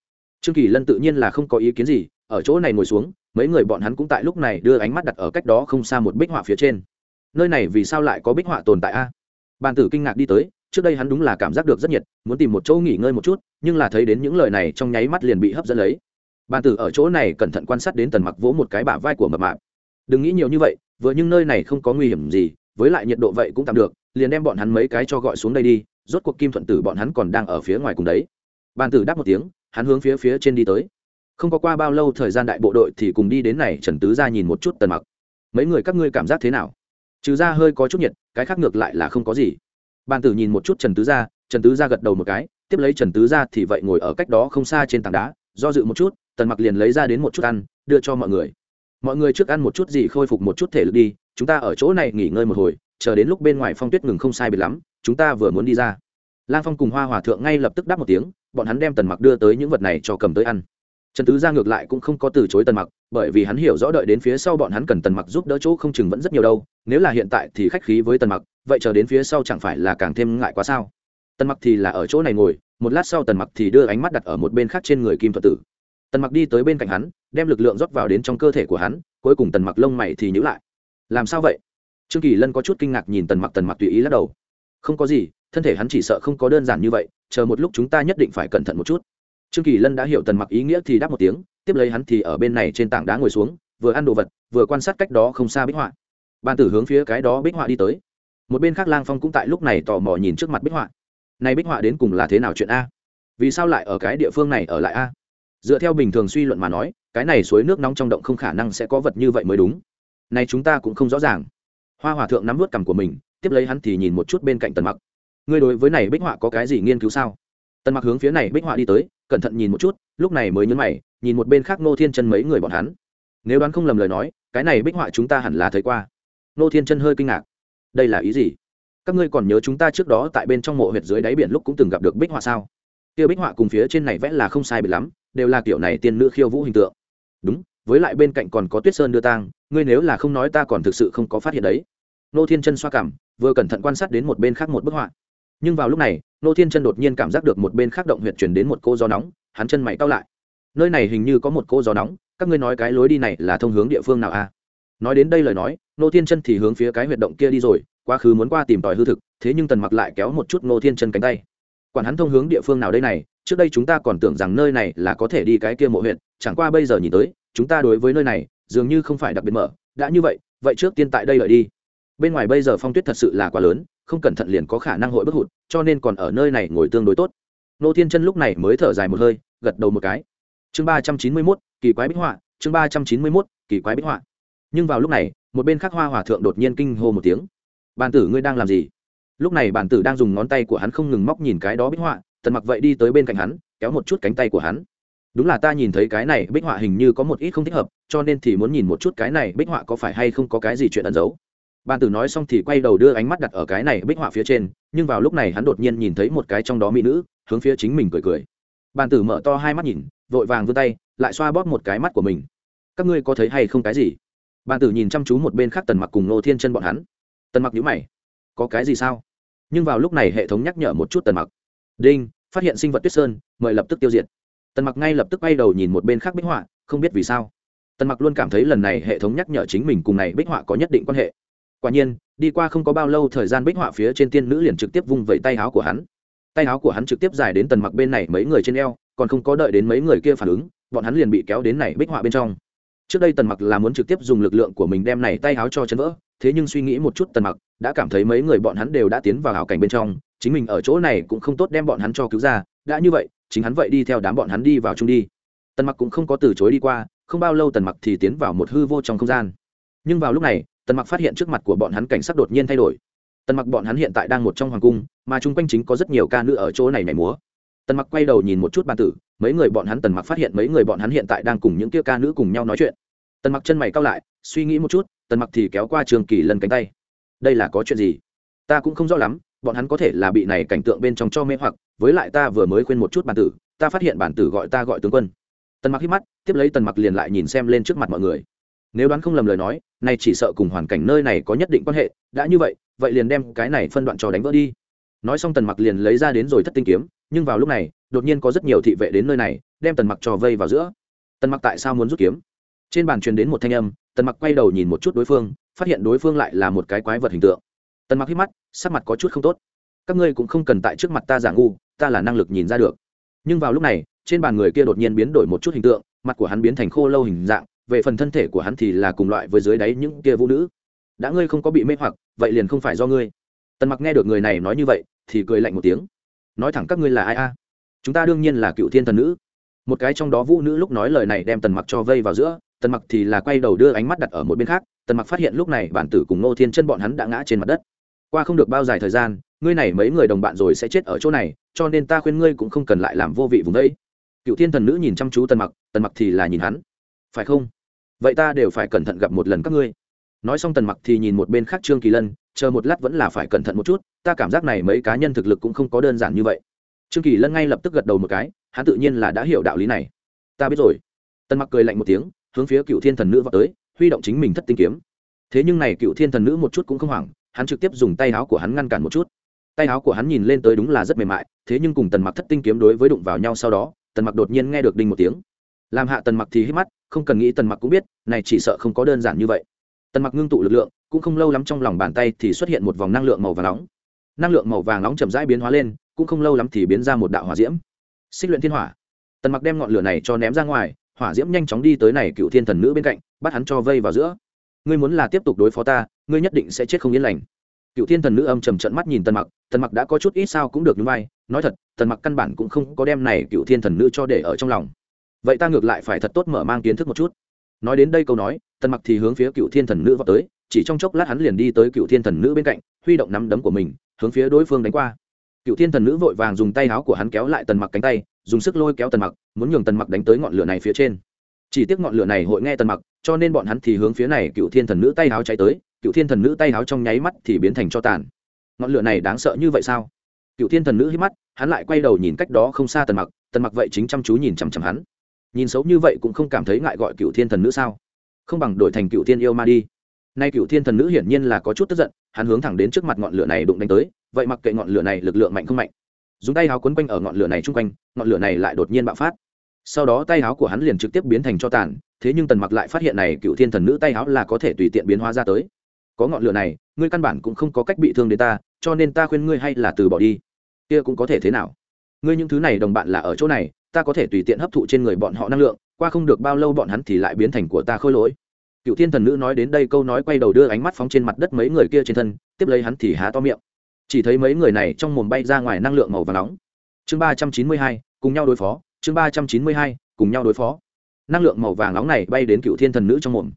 Trương kỳ lân tự nhiên là không có ý kiến gì, ở chỗ này ngồi xuống, mấy người bọn hắn cũng tại lúc này đưa ánh mắt đặt ở cách đó không xa một bích họa phía trên. Nơi này vì sao lại có bích họa tồn tại a? Bàn tử kinh ngạc đi tới, trước đây hắn đúng là cảm giác được rất nhiệt, muốn tìm một chỗ nghỉ ngơi một chút, nhưng là thấy đến những lời này trong nháy mắt liền bị hấp dẫn lấy. Bàn tử ở chỗ này cẩn thận quan sát đến tần mặc vỗ một cái bả vai của mập mạp. Đừng nghĩ nhiều như vậy, vừa nhưng nơi này không có nguy hiểm gì với lại nhiệt độ vậy cũng tạm được, liền đem bọn hắn mấy cái cho gọi xuống đây đi, rốt cuộc kim thuận tử bọn hắn còn đang ở phía ngoài cùng đấy. Bàn tử đáp một tiếng, hắn hướng phía phía trên đi tới. Không có qua bao lâu thời gian đại bộ đội thì cùng đi đến này, trần tứ ra nhìn một chút tần mặc. Mấy người các ngươi cảm giác thế nào? Trừ ra hơi có chút nhiệt, cái khác ngược lại là không có gì. Bàn tử nhìn một chút trần tứ ra trần tứ ra gật đầu một cái, tiếp lấy trần tứ ra thì vậy ngồi ở cách đó không xa trên tảng đá, do dự một chút, tần mặc liền lấy ra đến một chút ăn, đưa cho mọi người mọi người trước ăn một chút gì khôi phục một chút thể lực đi, chúng ta ở chỗ này nghỉ ngơi một hồi, chờ đến lúc bên ngoài phong tuyết ngừng không sai biệt lắm, chúng ta vừa muốn đi ra. Lang phong cùng hoa hòa thượng ngay lập tức đáp một tiếng, bọn hắn đem tần mặc đưa tới những vật này cho cầm tới ăn. Trần tứ ra ngược lại cũng không có từ chối tần mặc, bởi vì hắn hiểu rõ đợi đến phía sau bọn hắn cần tần mặc giúp đỡ chỗ không chừng vẫn rất nhiều đâu, nếu là hiện tại thì khách khí với tần mặc, vậy chờ đến phía sau chẳng phải là càng thêm ngại quá sao? Tần mặc thì là ở chỗ này ngồi, một lát sau tần mặc thì đưa ánh mắt đặt ở một bên khác trên người kim thuật tử. Tần mặc đi tới bên cạnh hắn đem lực lượng rót vào đến trong cơ thể của hắn, cuối cùng tần mặc lông mày thì nhữ lại. Làm sao vậy? Trương kỳ lân có chút kinh ngạc nhìn tần mặc tần mặc tùy ý lắc đầu. Không có gì, thân thể hắn chỉ sợ không có đơn giản như vậy, chờ một lúc chúng ta nhất định phải cẩn thận một chút. Trương kỳ lân đã hiểu tần mặc ý nghĩa thì đáp một tiếng, tiếp lấy hắn thì ở bên này trên tảng đá ngồi xuống, vừa ăn đồ vật, vừa quan sát cách đó không xa bích họa. Ban tử hướng phía cái đó bích họa đi tới. Một bên khác lang phong cũng tại lúc này tò mò nhìn trước mặt bích họa. Này bích họa đến cùng là thế nào chuyện a? Vì sao lại ở cái địa phương này ở lại a? Dựa theo bình thường suy luận mà nói cái này suối nước nóng trong động không khả năng sẽ có vật như vậy mới đúng. Này chúng ta cũng không rõ ràng. Hoa hòa thượng nắm vớt cằm của mình, tiếp lấy hắn thì nhìn một chút bên cạnh tần mặc. Ngươi đối với này bích họa có cái gì nghiên cứu sao? Tần mặc hướng phía này bích họa đi tới, cẩn thận nhìn một chút, lúc này mới nhấn mày, nhìn một bên khác nô thiên chân mấy người bọn hắn. Nếu đoán không lầm lời nói, cái này bích họa chúng ta hẳn là thấy qua. Nô thiên chân hơi kinh ngạc. Đây là ý gì? Các ngươi còn nhớ chúng ta trước đó tại bên trong mộ huyệt dưới đáy biển lúc cũng từng gặp được bích họa sao? Kia bích họa cùng phía trên này vẽ là không sai biệt lắm, đều là kiểu này tiên nữ khiêu vũ hình tượng đúng, với lại bên cạnh còn có tuyết sơn đưa tang, ngươi nếu là không nói ta còn thực sự không có phát hiện đấy. Nô thiên chân xoa cảm, vừa cẩn thận quan sát đến một bên khác một bức họa. Nhưng vào lúc này, nô thiên chân đột nhiên cảm giác được một bên khác động huyện chuyển đến một cô gió nóng, hắn chân mày cao lại. Nơi này hình như có một cô gió nóng, các ngươi nói cái lối đi này là thông hướng địa phương nào a à? nói đến đây lời nói, nô thiên chân thì hướng phía cái huyệt động kia đi rồi, quá khứ muốn qua tìm tòi hư thực, thế nhưng tần mặc lại kéo một chút nô thiên chân cánh tay. Quản hắn thông hướng địa phương nào đây này trước đây chúng ta còn tưởng rằng nơi này là có thể đi cái kia mộ huyện chẳng qua bây giờ nhìn tới, chúng ta đối với nơi này, dường như không phải đặc biệt mở, đã như vậy vậy trước tiên tại đây lợi đi. Bên ngoài bây giờ phong tuyết thật sự là quá lớn, không cẩn thận liền có khả năng hội bất hụt, cho nên còn ở nơi này ngồi tương đối tốt. Nô thiên chân lúc này mới thở dài một hơi, gật đầu một cái. Chương ba trăm chín mươi mốt, kỳ quái bích họa, chương ba trăm chín mươi mốt, kỳ quái bích họa. Nhưng vào lúc này, một bên khác hoa hòa thượng đột nhiên kinh hô một tiếng. Bàn tử ngươi đang làm gì? Lúc này bàn tử đang dùng ngón tay của hắn không ngừng móc nhìn cái đó bích họa tần mặc vậy đi tới bên cạnh hắn, kéo một chút cánh tay của hắn. Đúng là ta nhìn thấy cái này bích họa hình như có một ít không thích hợp, cho nên thì muốn nhìn một chút cái này bích họa có phải hay không có cái gì chuyện ẩn giấu. Bàn tử nói xong thì quay đầu đưa ánh mắt đặt ở cái này bích họa phía trên, nhưng vào lúc này hắn đột nhiên nhìn thấy một cái trong đó mỹ nữ, hướng phía chính mình cười cười. Bàn tử mở to hai mắt nhìn, vội vàng vươn tay, lại xoa bóp một cái mắt của mình. Các ngươi có thấy hay không cái gì? Bàn tử nhìn chăm chú một bên khác tần mặc cùng nô thiên chân bọn hắn. Tần mặc nhíu mày. Có cái gì sao? Nhưng vào lúc này hệ thống nhắc nhở một chút tần mặc đinh, phát hiện sinh vật tuyết sơn, mời lập tức tiêu diệt. Tần mặc ngay lập tức quay đầu nhìn một bên khác bích họa, không biết vì sao. Tần mặc luôn cảm thấy lần này hệ thống nhắc nhở chính mình cùng này bích họa có nhất định quan hệ. Quả nhiên, đi qua không có bao lâu thời gian bích họa phía trên tiên nữ liền trực tiếp vung vẩy tay áo của hắn. Tay áo của hắn trực tiếp dài đến tần mặc bên này mấy người trên eo, còn không có đợi đến mấy người kia phản ứng, bọn hắn liền bị kéo đến này bích họa bên trong. Trước đây tần mặc là muốn trực tiếp dùng lực lượng của mình đem này tay áo cho chấn vỡ, thế nhưng suy nghĩ một chút tần mặc, đã cảm thấy mấy người bọn hắn đều đã tiến vào hảo cảnh bên trong chính mình ở chỗ này cũng không tốt đem bọn hắn cho cứu ra, đã như vậy, chính hắn vậy đi theo đám bọn hắn đi vào chung đi. Tần mặc cũng không có từ chối đi qua, không bao lâu tần mặc thì tiến vào một hư vô trong không gian. Nhưng vào lúc này, tần mặc phát hiện trước mặt của bọn hắn cảnh sắc đột nhiên thay đổi. Tần mặc bọn hắn hiện tại đang một trong hoàng cung, mà chung quanh chính có rất nhiều ca nữ ở chỗ này nhảy múa. Tần mặc quay đầu nhìn một chút bàn tử, mấy người bọn hắn tần mặc phát hiện mấy người bọn hắn hiện tại đang cùng những kia ca nữ cùng nhau nói chuyện. Tần mặc chân mày cao lại, suy nghĩ một chút, tần mặc thì kéo qua trường kỳ lần cánh tay. Đây là có chuyện gì? Ta cũng không rõ lắm bọn hắn có thể là bị này cảnh tượng bên trong cho mê hoặc, với lại ta vừa mới khuyên một chút bản tử, ta phát hiện bản tử gọi ta gọi tướng quân. Tần mặc hít mắt, tiếp lấy tần mặc liền lại nhìn xem lên trước mặt mọi người. Nếu đoán không lầm lời nói này chỉ sợ cùng hoàn cảnh nơi này có nhất định quan hệ, đã như vậy vậy liền đem cái này phân đoạn cho đánh vỡ đi. Nói xong tần mặc liền lấy ra đến rồi thất tinh kiếm, nhưng vào lúc này, đột nhiên có rất nhiều thị vệ đến nơi này, đem tần mặc trò vây vào giữa. Tần mặc tại sao muốn rút kiếm? Trên bàn truyền đến một thanh âm, tần mặc quay đầu nhìn một chút đối phương, phát hiện đối phương lại là một cái quái vật hình tượng tần mặc hít mắt, sắc mặt có chút không tốt. Các ngươi cũng không cần tại trước mặt ta giả ngu, ta là năng lực nhìn ra được. Nhưng vào lúc này, trên bàn người kia đột nhiên biến đổi một chút hình tượng, mặt của hắn biến thành khô lâu hình dạng, về phần thân thể của hắn thì là cùng loại với dưới đáy những kia vũ nữ. Đã ngươi không có bị mê hoặc, vậy liền không phải do ngươi. Tần mặc nghe được người này nói như vậy, thì cười lạnh một tiếng. Nói thẳng các ngươi là ai a? Chúng ta đương nhiên là cựu thiên thần nữ. Một cái trong đó vũ nữ lúc nói lời này đem tần mặc cho vây vào giữa, tần mặc thì là quay đầu đưa ánh mắt đặt ở một bên khác. Tần mặc phát hiện lúc này bản tử cùng ngô thiên chân bọn hắn đã ngã trên mặt đất qua không được bao dài thời gian, ngươi này mấy người đồng bạn rồi sẽ chết ở chỗ này, cho nên ta khuyên ngươi cũng không cần lại làm vô vị vùng đấy. Cựu thiên thần nữ nhìn chăm chú tần mặc tần mặc thì là nhìn hắn. Phải không? Vậy ta đều phải cẩn thận gặp một lần các ngươi. Nói xong tần mặc thì nhìn một bên khác trương kỳ lân, chờ một lát vẫn là phải cẩn thận một chút, ta cảm giác này mấy cá nhân thực lực cũng không có đơn giản như vậy. Trương kỳ lân ngay lập tức gật đầu một cái, hắn tự nhiên là đã hiểu đạo lý này. Ta biết rồi. Tần mặc cười lạnh một tiếng, hướng phía cựu thiên thần nữ vào tới, huy động chính mình thất tinh kiếm. Thế nhưng này cựu thiên thần nữ một chút cũng không hoảng hắn trực tiếp dùng tay áo của hắn ngăn cản một chút. Tay áo của hắn nhìn lên tới đúng là rất mềm mại, thế nhưng cùng tần mặc thất tinh kiếm đối với đụng vào nhau sau đó, tần mặc đột nhiên nghe được đinh một tiếng. Làm hạ tần mặc thì hít mắt, không cần nghĩ tần mặc cũng biết, này chỉ sợ không có đơn giản như vậy. Tần mặc ngưng tụ lực lượng, cũng không lâu lắm trong lòng bàn tay thì xuất hiện một vòng năng lượng màu vàng nóng. Năng lượng màu vàng nóng chậm rãi biến hóa lên, cũng không lâu lắm thì biến ra một đạo hỏa diễm. Xích luyện thiên hỏa. Tần mặc đem ngọn lửa này cho ném ra ngoài, hỏa diễm nhanh chóng đi tới này cựu thiên thần nữ bên cạnh, bắt hắn cho vây vào giữa ngươi muốn là tiếp tục đối phó ta, ngươi nhất định sẽ chết không yên lành. Cựu thiên thần nữ âm trầm trận mắt nhìn tần mặc tần mặc đã có chút ít sao cũng được như vai, nói thật, tần mặc căn bản cũng không có đem này cựu thiên thần nữ cho để ở trong lòng. Vậy ta ngược lại phải thật tốt mở mang kiến thức một chút. Nói đến đây câu nói, tần mặc thì hướng phía cựu thiên thần nữ vào tới, chỉ trong chốc lát hắn liền đi tới cựu thiên thần nữ bên cạnh, huy động nắm đấm của mình, hướng phía đối phương đánh qua. Cựu thiên thần nữ vội vàng dùng tay áo của hắn kéo lại tần mặc cánh tay, dùng sức lôi kéo tần mặc, muốn nhường tần mặc đánh tới ngọn lửa này phía trên chỉ tiếc ngọn lửa này hội nghe tần mặc, cho nên bọn hắn thì hướng phía này cựu thiên thần nữ tay áo cháy tới, cựu thiên thần nữ tay áo trong nháy mắt thì biến thành cho tàn. Ngọn lửa này đáng sợ như vậy sao? Cựu thiên thần nữ hít mắt, hắn lại quay đầu nhìn cách đó không xa tần mặc tần mặc vậy chính chăm chú nhìn chằm chằm hắn. Nhìn xấu như vậy cũng không cảm thấy ngại gọi cựu thiên thần nữ sao? Không bằng đổi thành cựu thiên yêu ma đi. Nay cựu thiên thần nữ hiển nhiên là có chút tức giận, hắn hướng thẳng đến trước mặt ngọn lửa này đụng đánh tới, vậy mặc kệ ngọn lửa này lực lượng mạnh không mạnh. Dùng tay áo quấn quanh ở ngọn lửa này chung quanh, ngọn lửa này lại đột nhiên bạo phát sau đó tay áo của hắn liền trực tiếp biến thành cho tàn, thế nhưng tần mặc lại phát hiện này cựu thiên thần nữ tay áo là có thể tùy tiện biến hóa ra tới. Có ngọn lửa này, ngươi căn bản cũng không có cách bị thương đến ta, cho nên ta khuyên ngươi hay là từ bỏ đi. Kia cũng có thể thế nào? Ngươi những thứ này đồng bạn là ở chỗ này, ta có thể tùy tiện hấp thụ trên người bọn họ năng lượng, qua không được bao lâu bọn hắn thì lại biến thành của ta khôi lỗi. Cựu thiên thần nữ nói đến đây câu nói quay đầu đưa ánh mắt phóng trên mặt đất mấy người kia trên thân, tiếp lấy hắn thì há to miệng. Chỉ thấy mấy người này trong mồm bay ra ngoài năng lượng màu và nóng. Chương ba trăm chín mươi hai, cùng nhau đối phó chương ba trăm chín mươi hai, cùng nhau đối phó. Năng lượng màu vàng nóng này bay đến cựu thiên thần nữ trong mồm.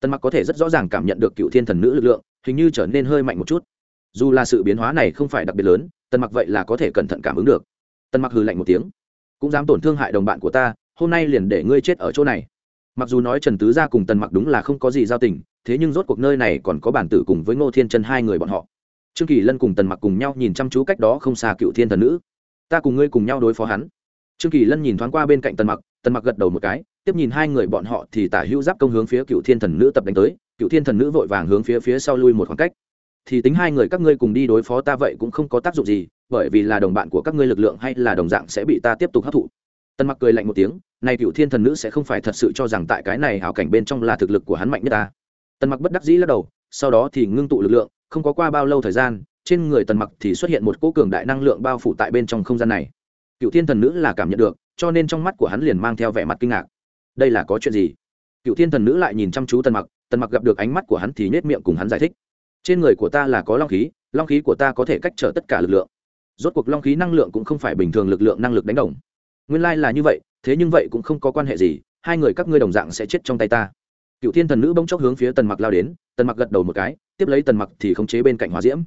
Tần mặc có thể rất rõ ràng cảm nhận được cựu thiên thần nữ lực lượng, hình như trở nên hơi mạnh một chút. Dù là sự biến hóa này không phải đặc biệt lớn, tần mặc vậy là có thể cẩn thận cảm ứng được. Tần mặc hừ lạnh một tiếng. Cũng dám tổn thương hại đồng bạn của ta, hôm nay liền để ngươi chết ở chỗ này. Mặc dù nói trần tứ gia cùng tần mặc đúng là không có gì giao tình, thế nhưng rốt cuộc nơi này còn có bản tử cùng với ngô thiên chân hai người bọn họ. Trương kỳ lân cùng tần mặc cùng nhau nhìn chăm chú cách đó không xa cựu thiên thần nữ. Ta cùng ngươi cùng nhau đối phó hắn trương kỳ lân nhìn thoáng qua bên cạnh tần mặc tần mặc gật đầu một cái, tiếp nhìn hai người bọn họ thì tả hữu giáp công hướng phía cựu thiên thần nữ tập đánh tới, cựu thiên thần nữ vội vàng hướng phía phía sau lui một khoảng cách. Thì tính hai người các ngươi cùng đi đối phó ta vậy cũng không có tác dụng gì, bởi vì là đồng bạn của các ngươi lực lượng hay là đồng dạng sẽ bị ta tiếp tục hấp thụ. Tần mặc cười lạnh một tiếng, này cựu thiên thần nữ sẽ không phải thật sự cho rằng tại cái này hảo cảnh bên trong là thực lực của hắn mạnh nhất ta. Tần mặc bất đắc dĩ lắc đầu, sau đó thì ngưng tụ lực lượng, không có qua bao lâu thời gian, trên người tần mặc thì xuất hiện một cỗ cường đại năng lượng bao phủ tại bên trong không gian này cựu thiên thần nữ là cảm nhận được, cho nên trong mắt của hắn liền mang theo vẻ mặt kinh ngạc. Đây là có chuyện gì? Cựu thiên thần nữ lại nhìn chăm chú tần mặc tần mặc gặp được ánh mắt của hắn thì nhét miệng cùng hắn giải thích. Trên người của ta là có long khí long khí của ta có thể cách trở tất cả lực lượng. Rốt cuộc long khí năng lượng cũng không phải bình thường lực lượng năng lực đánh đồng. Nguyên lai là như vậy, thế nhưng vậy cũng không có quan hệ gì, hai người các ngươi đồng dạng sẽ chết trong tay ta. Cựu thiên thần nữ bỗng chốc hướng phía tần mặc lao đến, tần mặc gật đầu một cái, tiếp lấy tần mặc thì khống chế bên cạnh hỏa diễm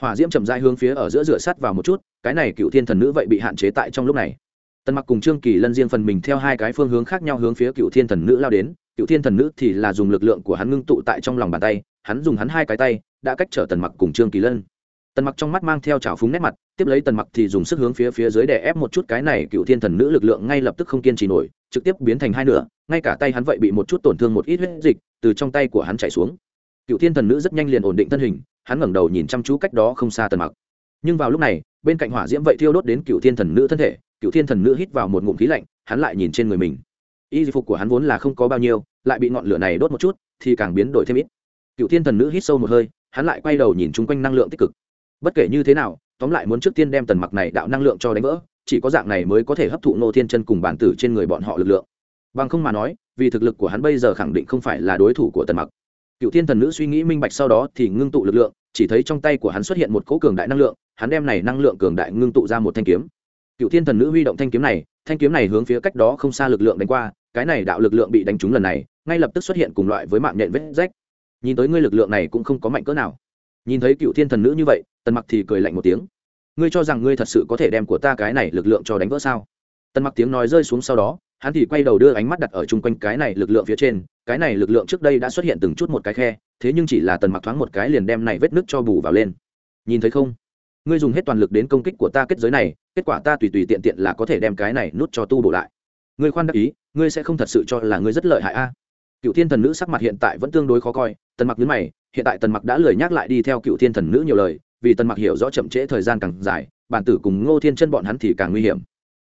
hỏa diễm chậm rãi hướng phía ở giữa rửa sắt vào một chút, cái này cựu thiên thần nữ vậy bị hạn chế tại trong lúc này. Tần mặc cùng trương kỳ lân riêng phần mình theo hai cái phương hướng khác nhau hướng phía cựu thiên thần nữ lao đến, cựu thiên thần nữ thì là dùng lực lượng của hắn ngưng tụ tại trong lòng bàn tay, hắn dùng hắn hai cái tay, đã cách trở tần mặc cùng trương kỳ lân. Tần mặc trong mắt mang theo trào phúng nét mặt, tiếp lấy tần mặc thì dùng sức hướng phía phía dưới để ép một chút cái này cựu thiên thần nữ lực lượng ngay lập tức không kiên trì nổi, trực tiếp biến thành hai nửa, ngay cả tay hắn vậy bị một chút tổn thương một ít huyết dịch, từ trong tay của hắn chảy xuống cựu thiên thần nữ rất nhanh liền ổn định thân hình, hắn ngẩng đầu nhìn chăm chú cách đó không xa tần mặc. Nhưng vào lúc này, bên cạnh hỏa diễm vậy thiêu đốt đến cựu thiên thần nữ thân thể, cựu thiên thần nữ hít vào một ngụm khí lạnh, hắn lại nhìn trên người mình. Y phục của hắn vốn là không có bao nhiêu, lại bị ngọn lửa này đốt một chút, thì càng biến đổi thêm ít. Cựu thiên thần nữ hít sâu một hơi, hắn lại quay đầu nhìn chung quanh năng lượng tích cực. Bất kể như thế nào, tóm lại muốn trước tiên đem tần mặc này đạo năng lượng cho đánh vỡ, chỉ có dạng này mới có thể hấp thụ nô thiên chân cùng bản tử trên người bọn họ lực lượng. Bằng không mà nói, vì thực lực của hắn bây giờ khẳng định không phải là đối thủ của tần mặc cựu thiên thần nữ suy nghĩ minh bạch sau đó thì ngưng tụ lực lượng, chỉ thấy trong tay của hắn xuất hiện một cỗ cường đại năng lượng, hắn đem này năng lượng cường đại ngưng tụ ra một thanh kiếm. Cựu thiên thần nữ huy động thanh kiếm này, thanh kiếm này hướng phía cách đó không xa lực lượng đánh qua, cái này đạo lực lượng bị đánh trúng lần này, ngay lập tức xuất hiện cùng loại với mạng nhện vết rách. Nhìn tới ngươi lực lượng này cũng không có mạnh cỡ nào. Nhìn thấy cựu thiên thần nữ như vậy, tần mặc thì cười lạnh một tiếng. Ngươi cho rằng ngươi thật sự có thể đem của ta cái này lực lượng cho đánh vỡ sao? Tần mặc tiếng nói rơi xuống sau đó hắn thì quay đầu đưa ánh mắt đặt ở chung quanh cái này lực lượng phía trên, cái này lực lượng trước đây đã xuất hiện từng chút một cái khe, thế nhưng chỉ là tần mặc thoáng một cái liền đem này vết nước cho bù vào lên. Nhìn thấy không? Ngươi dùng hết toàn lực đến công kích của ta kết giới này, kết quả ta tùy tùy tiện tiện là có thể đem cái này nút cho tu bổ lại. Ngươi khoan đắc ý, ngươi sẽ không thật sự cho là ngươi rất lợi hại a. Cựu thiên thần nữ sắc mặt hiện tại vẫn tương đối khó coi, tần mặc nhớ mày, hiện tại tần mặc đã lười nhắc lại đi theo cựu thiên thần nữ nhiều lời, vì tần mặc hiểu rõ chậm trễ thời gian càng dài, bản tử cùng ngô thiên chân bọn hắn thì càng nguy hiểm.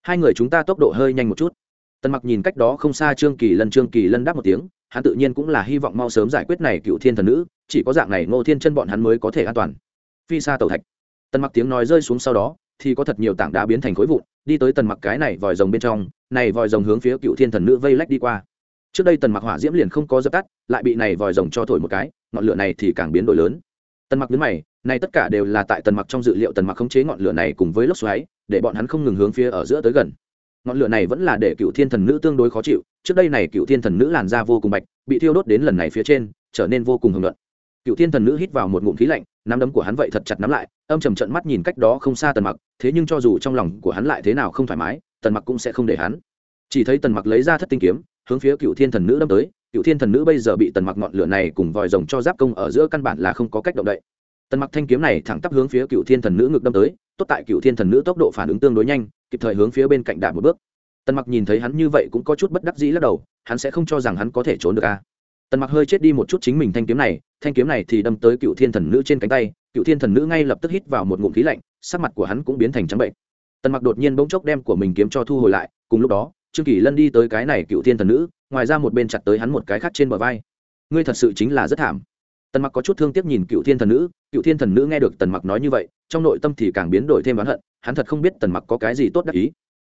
Hai người chúng ta tốc độ hơi nhanh một chút tần mặc nhìn cách đó không xa trương kỳ lân, trương kỳ lân đáp một tiếng, hắn tự nhiên cũng là hy vọng mau sớm giải quyết này cựu thiên thần nữ, chỉ có dạng này ngô thiên chân bọn hắn mới có thể an toàn. Phi xa tàu thạch. Tần mặc tiếng nói rơi xuống sau đó, thì có thật nhiều tảng đá biến thành khối vụn, đi tới tần mặc cái này vòi rồng bên trong, này vòi rồng hướng phía cựu thiên thần nữ vây lách đi qua. Trước đây tần mặc hỏa diễm liền không có dập tắt, lại bị này vòi rồng cho thổi một cái, ngọn lửa này thì càng biến đổi lớn. Tần mặc biến mày, này tất cả đều là tại tần mặc trong dự liệu tần mặc khống chế ngọn lửa này cùng với lốc xoáy, để bọn hắn không ngừng hướng phía ở giữa tới gần ngọn lửa này vẫn là để cựu thiên thần nữ tương đối khó chịu, trước đây này cựu thiên thần nữ làn da vô cùng bạch, bị thiêu đốt đến lần này phía trên, trở nên vô cùng hưởng luận cựu thiên thần nữ hít vào một ngụm khí lạnh, nắm đấm của hắn vậy thật chặt nắm lại, âm trầm trận mắt nhìn cách đó không xa tần mặc, thế nhưng cho dù trong lòng của hắn lại thế nào không thoải mái, tần mặc cũng sẽ không để hắn. Chỉ thấy tần mặc lấy ra thất tinh kiếm, hướng phía cựu thiên thần nữ đâm tới, cựu thiên thần nữ bây giờ bị tần mặc ngọn lửa này cùng vòi rồng cho giáp công ở giữa căn bản là không có cách động đậy. Tần mặc thanh kiếm này thẳng tắp hướng phía cựu thiên thần nữ ngực đâm tới tốt tại cựu thiên thần nữ tốc độ phản ứng tương đối nhanh, kịp thời hướng phía bên cạnh đạp một bước. Tần mặc nhìn thấy hắn như vậy cũng có chút bất đắc dĩ lắc đầu, hắn sẽ không cho rằng hắn có thể trốn được a. Tần mặc hơi chết đi một chút chính mình thanh kiếm này, thanh kiếm này thì đâm tới cựu thiên thần nữ trên cánh tay, cựu thiên thần nữ ngay lập tức hít vào một ngụm khí lạnh, sắc mặt của hắn cũng biến thành trắng bệnh. Tần mặc đột nhiên bỗng chốc đem của mình kiếm cho thu hồi lại, cùng lúc đó, trương kỳ lân đi tới cái này cựu thiên thần nữ, ngoài ra một bên chặt tới hắn một cái khác trên bờ vai. Ngươi thật sự chính là rất thảm tần mặc có chút thương tiếc nhìn cựu thiên thần nữ, cựu thiên thần nữ nghe được tần mặc nói như vậy, trong nội tâm thì càng biến đổi thêm oán hận, hắn thật không biết tần mặc có cái gì tốt đắc ý.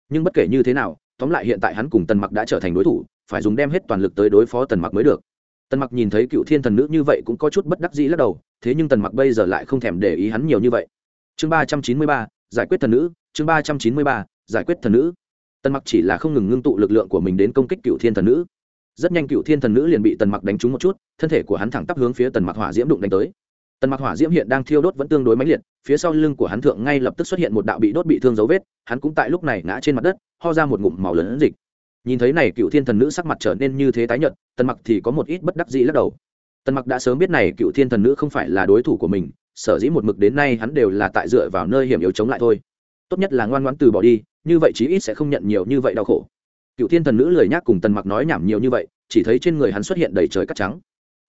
Nhưng bất kể như thế nào, tóm lại hiện tại hắn cùng tần mặc đã trở thành đối thủ, phải dùng đem hết toàn lực tới đối phó tần mặc mới được. Tần mặc nhìn thấy cựu thiên thần nữ như vậy cũng có chút bất đắc dĩ lắc đầu, thế nhưng tần mặc bây giờ lại không thèm để ý hắn nhiều như vậy. Chương ba trăm chín mươi ba, giải quyết thần nữ, chương ba trăm chín mươi ba, giải quyết thần nữ. Tần mặc chỉ là không ngừng ngưng tụ lực lượng của mình đến công kích cựu thiên thần nữ rất nhanh cựu thiên thần nữ liền bị tần mặc đánh trúng một chút, thân thể của hắn thẳng tắp hướng phía tần mặc hỏa diễm đụng đánh tới. Tần mặc hỏa diễm hiện đang thiêu đốt vẫn tương đối mãnh liệt, phía sau lưng của hắn thượng ngay lập tức xuất hiện một đạo bị đốt bị thương dấu vết, hắn cũng tại lúc này ngã trên mặt đất, ho ra một ngụm màu lớn dịch. Nhìn thấy này cựu thiên thần nữ sắc mặt trở nên như thế tái nhợt, tần mặc thì có một ít bất đắc dĩ lắc đầu. Tần mặc đã sớm biết này cựu thiên thần nữ không phải là đối thủ của mình, sở dĩ một mực đến nay hắn đều là tại dựa vào nơi hiểm yếu chống lại thôi. Tốt nhất là ngoan ngoãn từ bỏ đi, như vậy chí ít sẽ không nhận nhiều như vậy đau khổ cựu thiên thần nữ lười nhác cùng tần mặc nói nhảm nhiều như vậy, chỉ thấy trên người hắn xuất hiện đầy trời cắt trắng.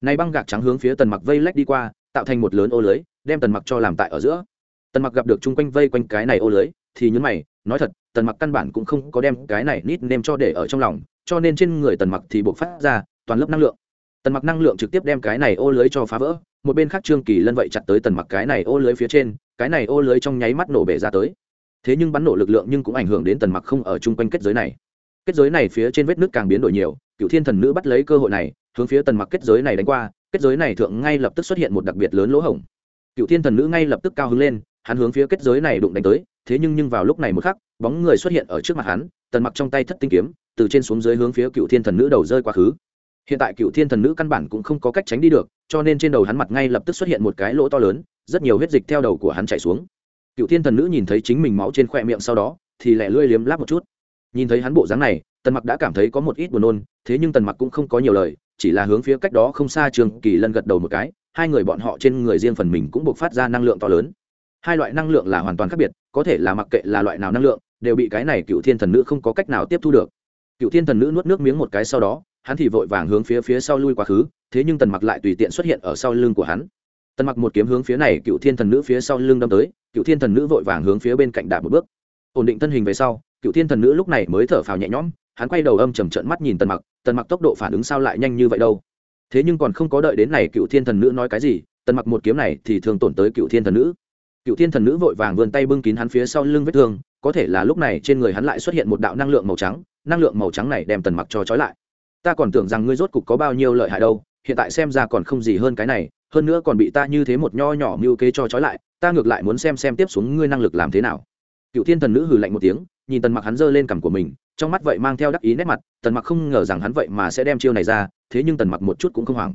Nay băng gạc trắng hướng phía tần mặc vây lách đi qua, tạo thành một lớn ô lưới, đem tần mặc cho làm tại ở giữa. Tần mặc gặp được chung quanh vây quanh cái này ô lưới, thì nhấn mày, nói thật, tần mặc căn bản cũng không có đem cái này nít nêm cho để ở trong lòng, cho nên trên người tần mặc thì buộc phát ra toàn lớp năng lượng. Tần mặc năng lượng trực tiếp đem cái này ô lưới cho phá vỡ, một bên khác trương kỳ lân vậy chặt tới tần mặc cái này ô lưới phía trên, cái này ô lưới trong nháy mắt nổ bể ra tới. Thế nhưng bắn nổ lực lượng nhưng cũng ảnh hưởng đến tần mặc không ở chung quanh kết giới này kết giới này phía trên vết nước càng biến đổi nhiều, cựu thiên thần nữ bắt lấy cơ hội này, hướng phía tần mặc kết giới này đánh qua, kết giới này thượng ngay lập tức xuất hiện một đặc biệt lớn lỗ hổng. Cựu thiên thần nữ ngay lập tức cao hứng lên, hắn hướng phía kết giới này đụng đánh tới, thế nhưng nhưng vào lúc này một khắc, bóng người xuất hiện ở trước mặt hắn, tần mặc trong tay thất tinh kiếm, từ trên xuống dưới hướng phía cựu thiên thần nữ đầu rơi quá khứ. Hiện tại cựu thiên thần nữ căn bản cũng không có cách tránh đi được, cho nên trên đầu hắn mặt ngay lập tức xuất hiện một cái lỗ to lớn, rất nhiều huyết dịch theo đầu của hắn chảy xuống. Cựu thiên thần nữ nhìn thấy chính mình máu trên khoe miệng sau đó, thì lẻ lươi liếm láp một chút nhìn thấy hắn bộ dáng này, tần mặc đã cảm thấy có một ít buồn nôn, thế nhưng tần mặc cũng không có nhiều lời, chỉ là hướng phía cách đó không xa trường kỳ lân gật đầu một cái, hai người bọn họ trên người riêng phần mình cũng buộc phát ra năng lượng to lớn. Hai loại năng lượng là hoàn toàn khác biệt, có thể là mặc kệ là loại nào năng lượng, đều bị cái này cựu thiên thần nữ không có cách nào tiếp thu được. Cựu thiên thần nữ nuốt nước miếng một cái sau đó, hắn thì vội vàng hướng phía phía sau lui quá khứ, thế nhưng tần mặc lại tùy tiện xuất hiện ở sau lưng của hắn. Tần mặc một kiếm hướng phía này cựu thiên thần nữ phía sau lưng đâm tới, cựu thiên thần nữ vội vàng hướng phía bên cạnh đạp một bước. Ổn định thân hình về sau cựu thiên thần nữ lúc này mới thở phào nhẹ nhõm, hắn quay đầu âm trầm trợn mắt nhìn tần mặc tần mặc tốc độ phản ứng sao lại nhanh như vậy đâu? Thế nhưng còn không có đợi đến này cựu thiên thần nữ nói cái gì, tần mặc một kiếm này thì thường tổn tới cựu thiên thần nữ. Cựu thiên thần nữ vội vàng vươn tay bưng kín hắn phía sau lưng vết thương, có thể là lúc này trên người hắn lại xuất hiện một đạo năng lượng màu trắng, năng lượng màu trắng này đem tần mặc cho trói lại. Ta còn tưởng rằng ngươi rốt cục có bao nhiêu lợi hại đâu, hiện tại xem ra còn không gì hơn cái này, hơn nữa còn bị ta như thế một nho nhỏ mưu kế cho trói lại, ta ngược lại muốn xem xem tiếp xuống ngươi năng lực làm thế nào. Cựu thiên thần nữ hừ lạnh một tiếng nhìn tần mặc hắn giơ lên cằm của mình, trong mắt vậy mang theo đắc ý nét mặt, tần mặc không ngờ rằng hắn vậy mà sẽ đem chiêu này ra, thế nhưng tần mặc một chút cũng không hoảng.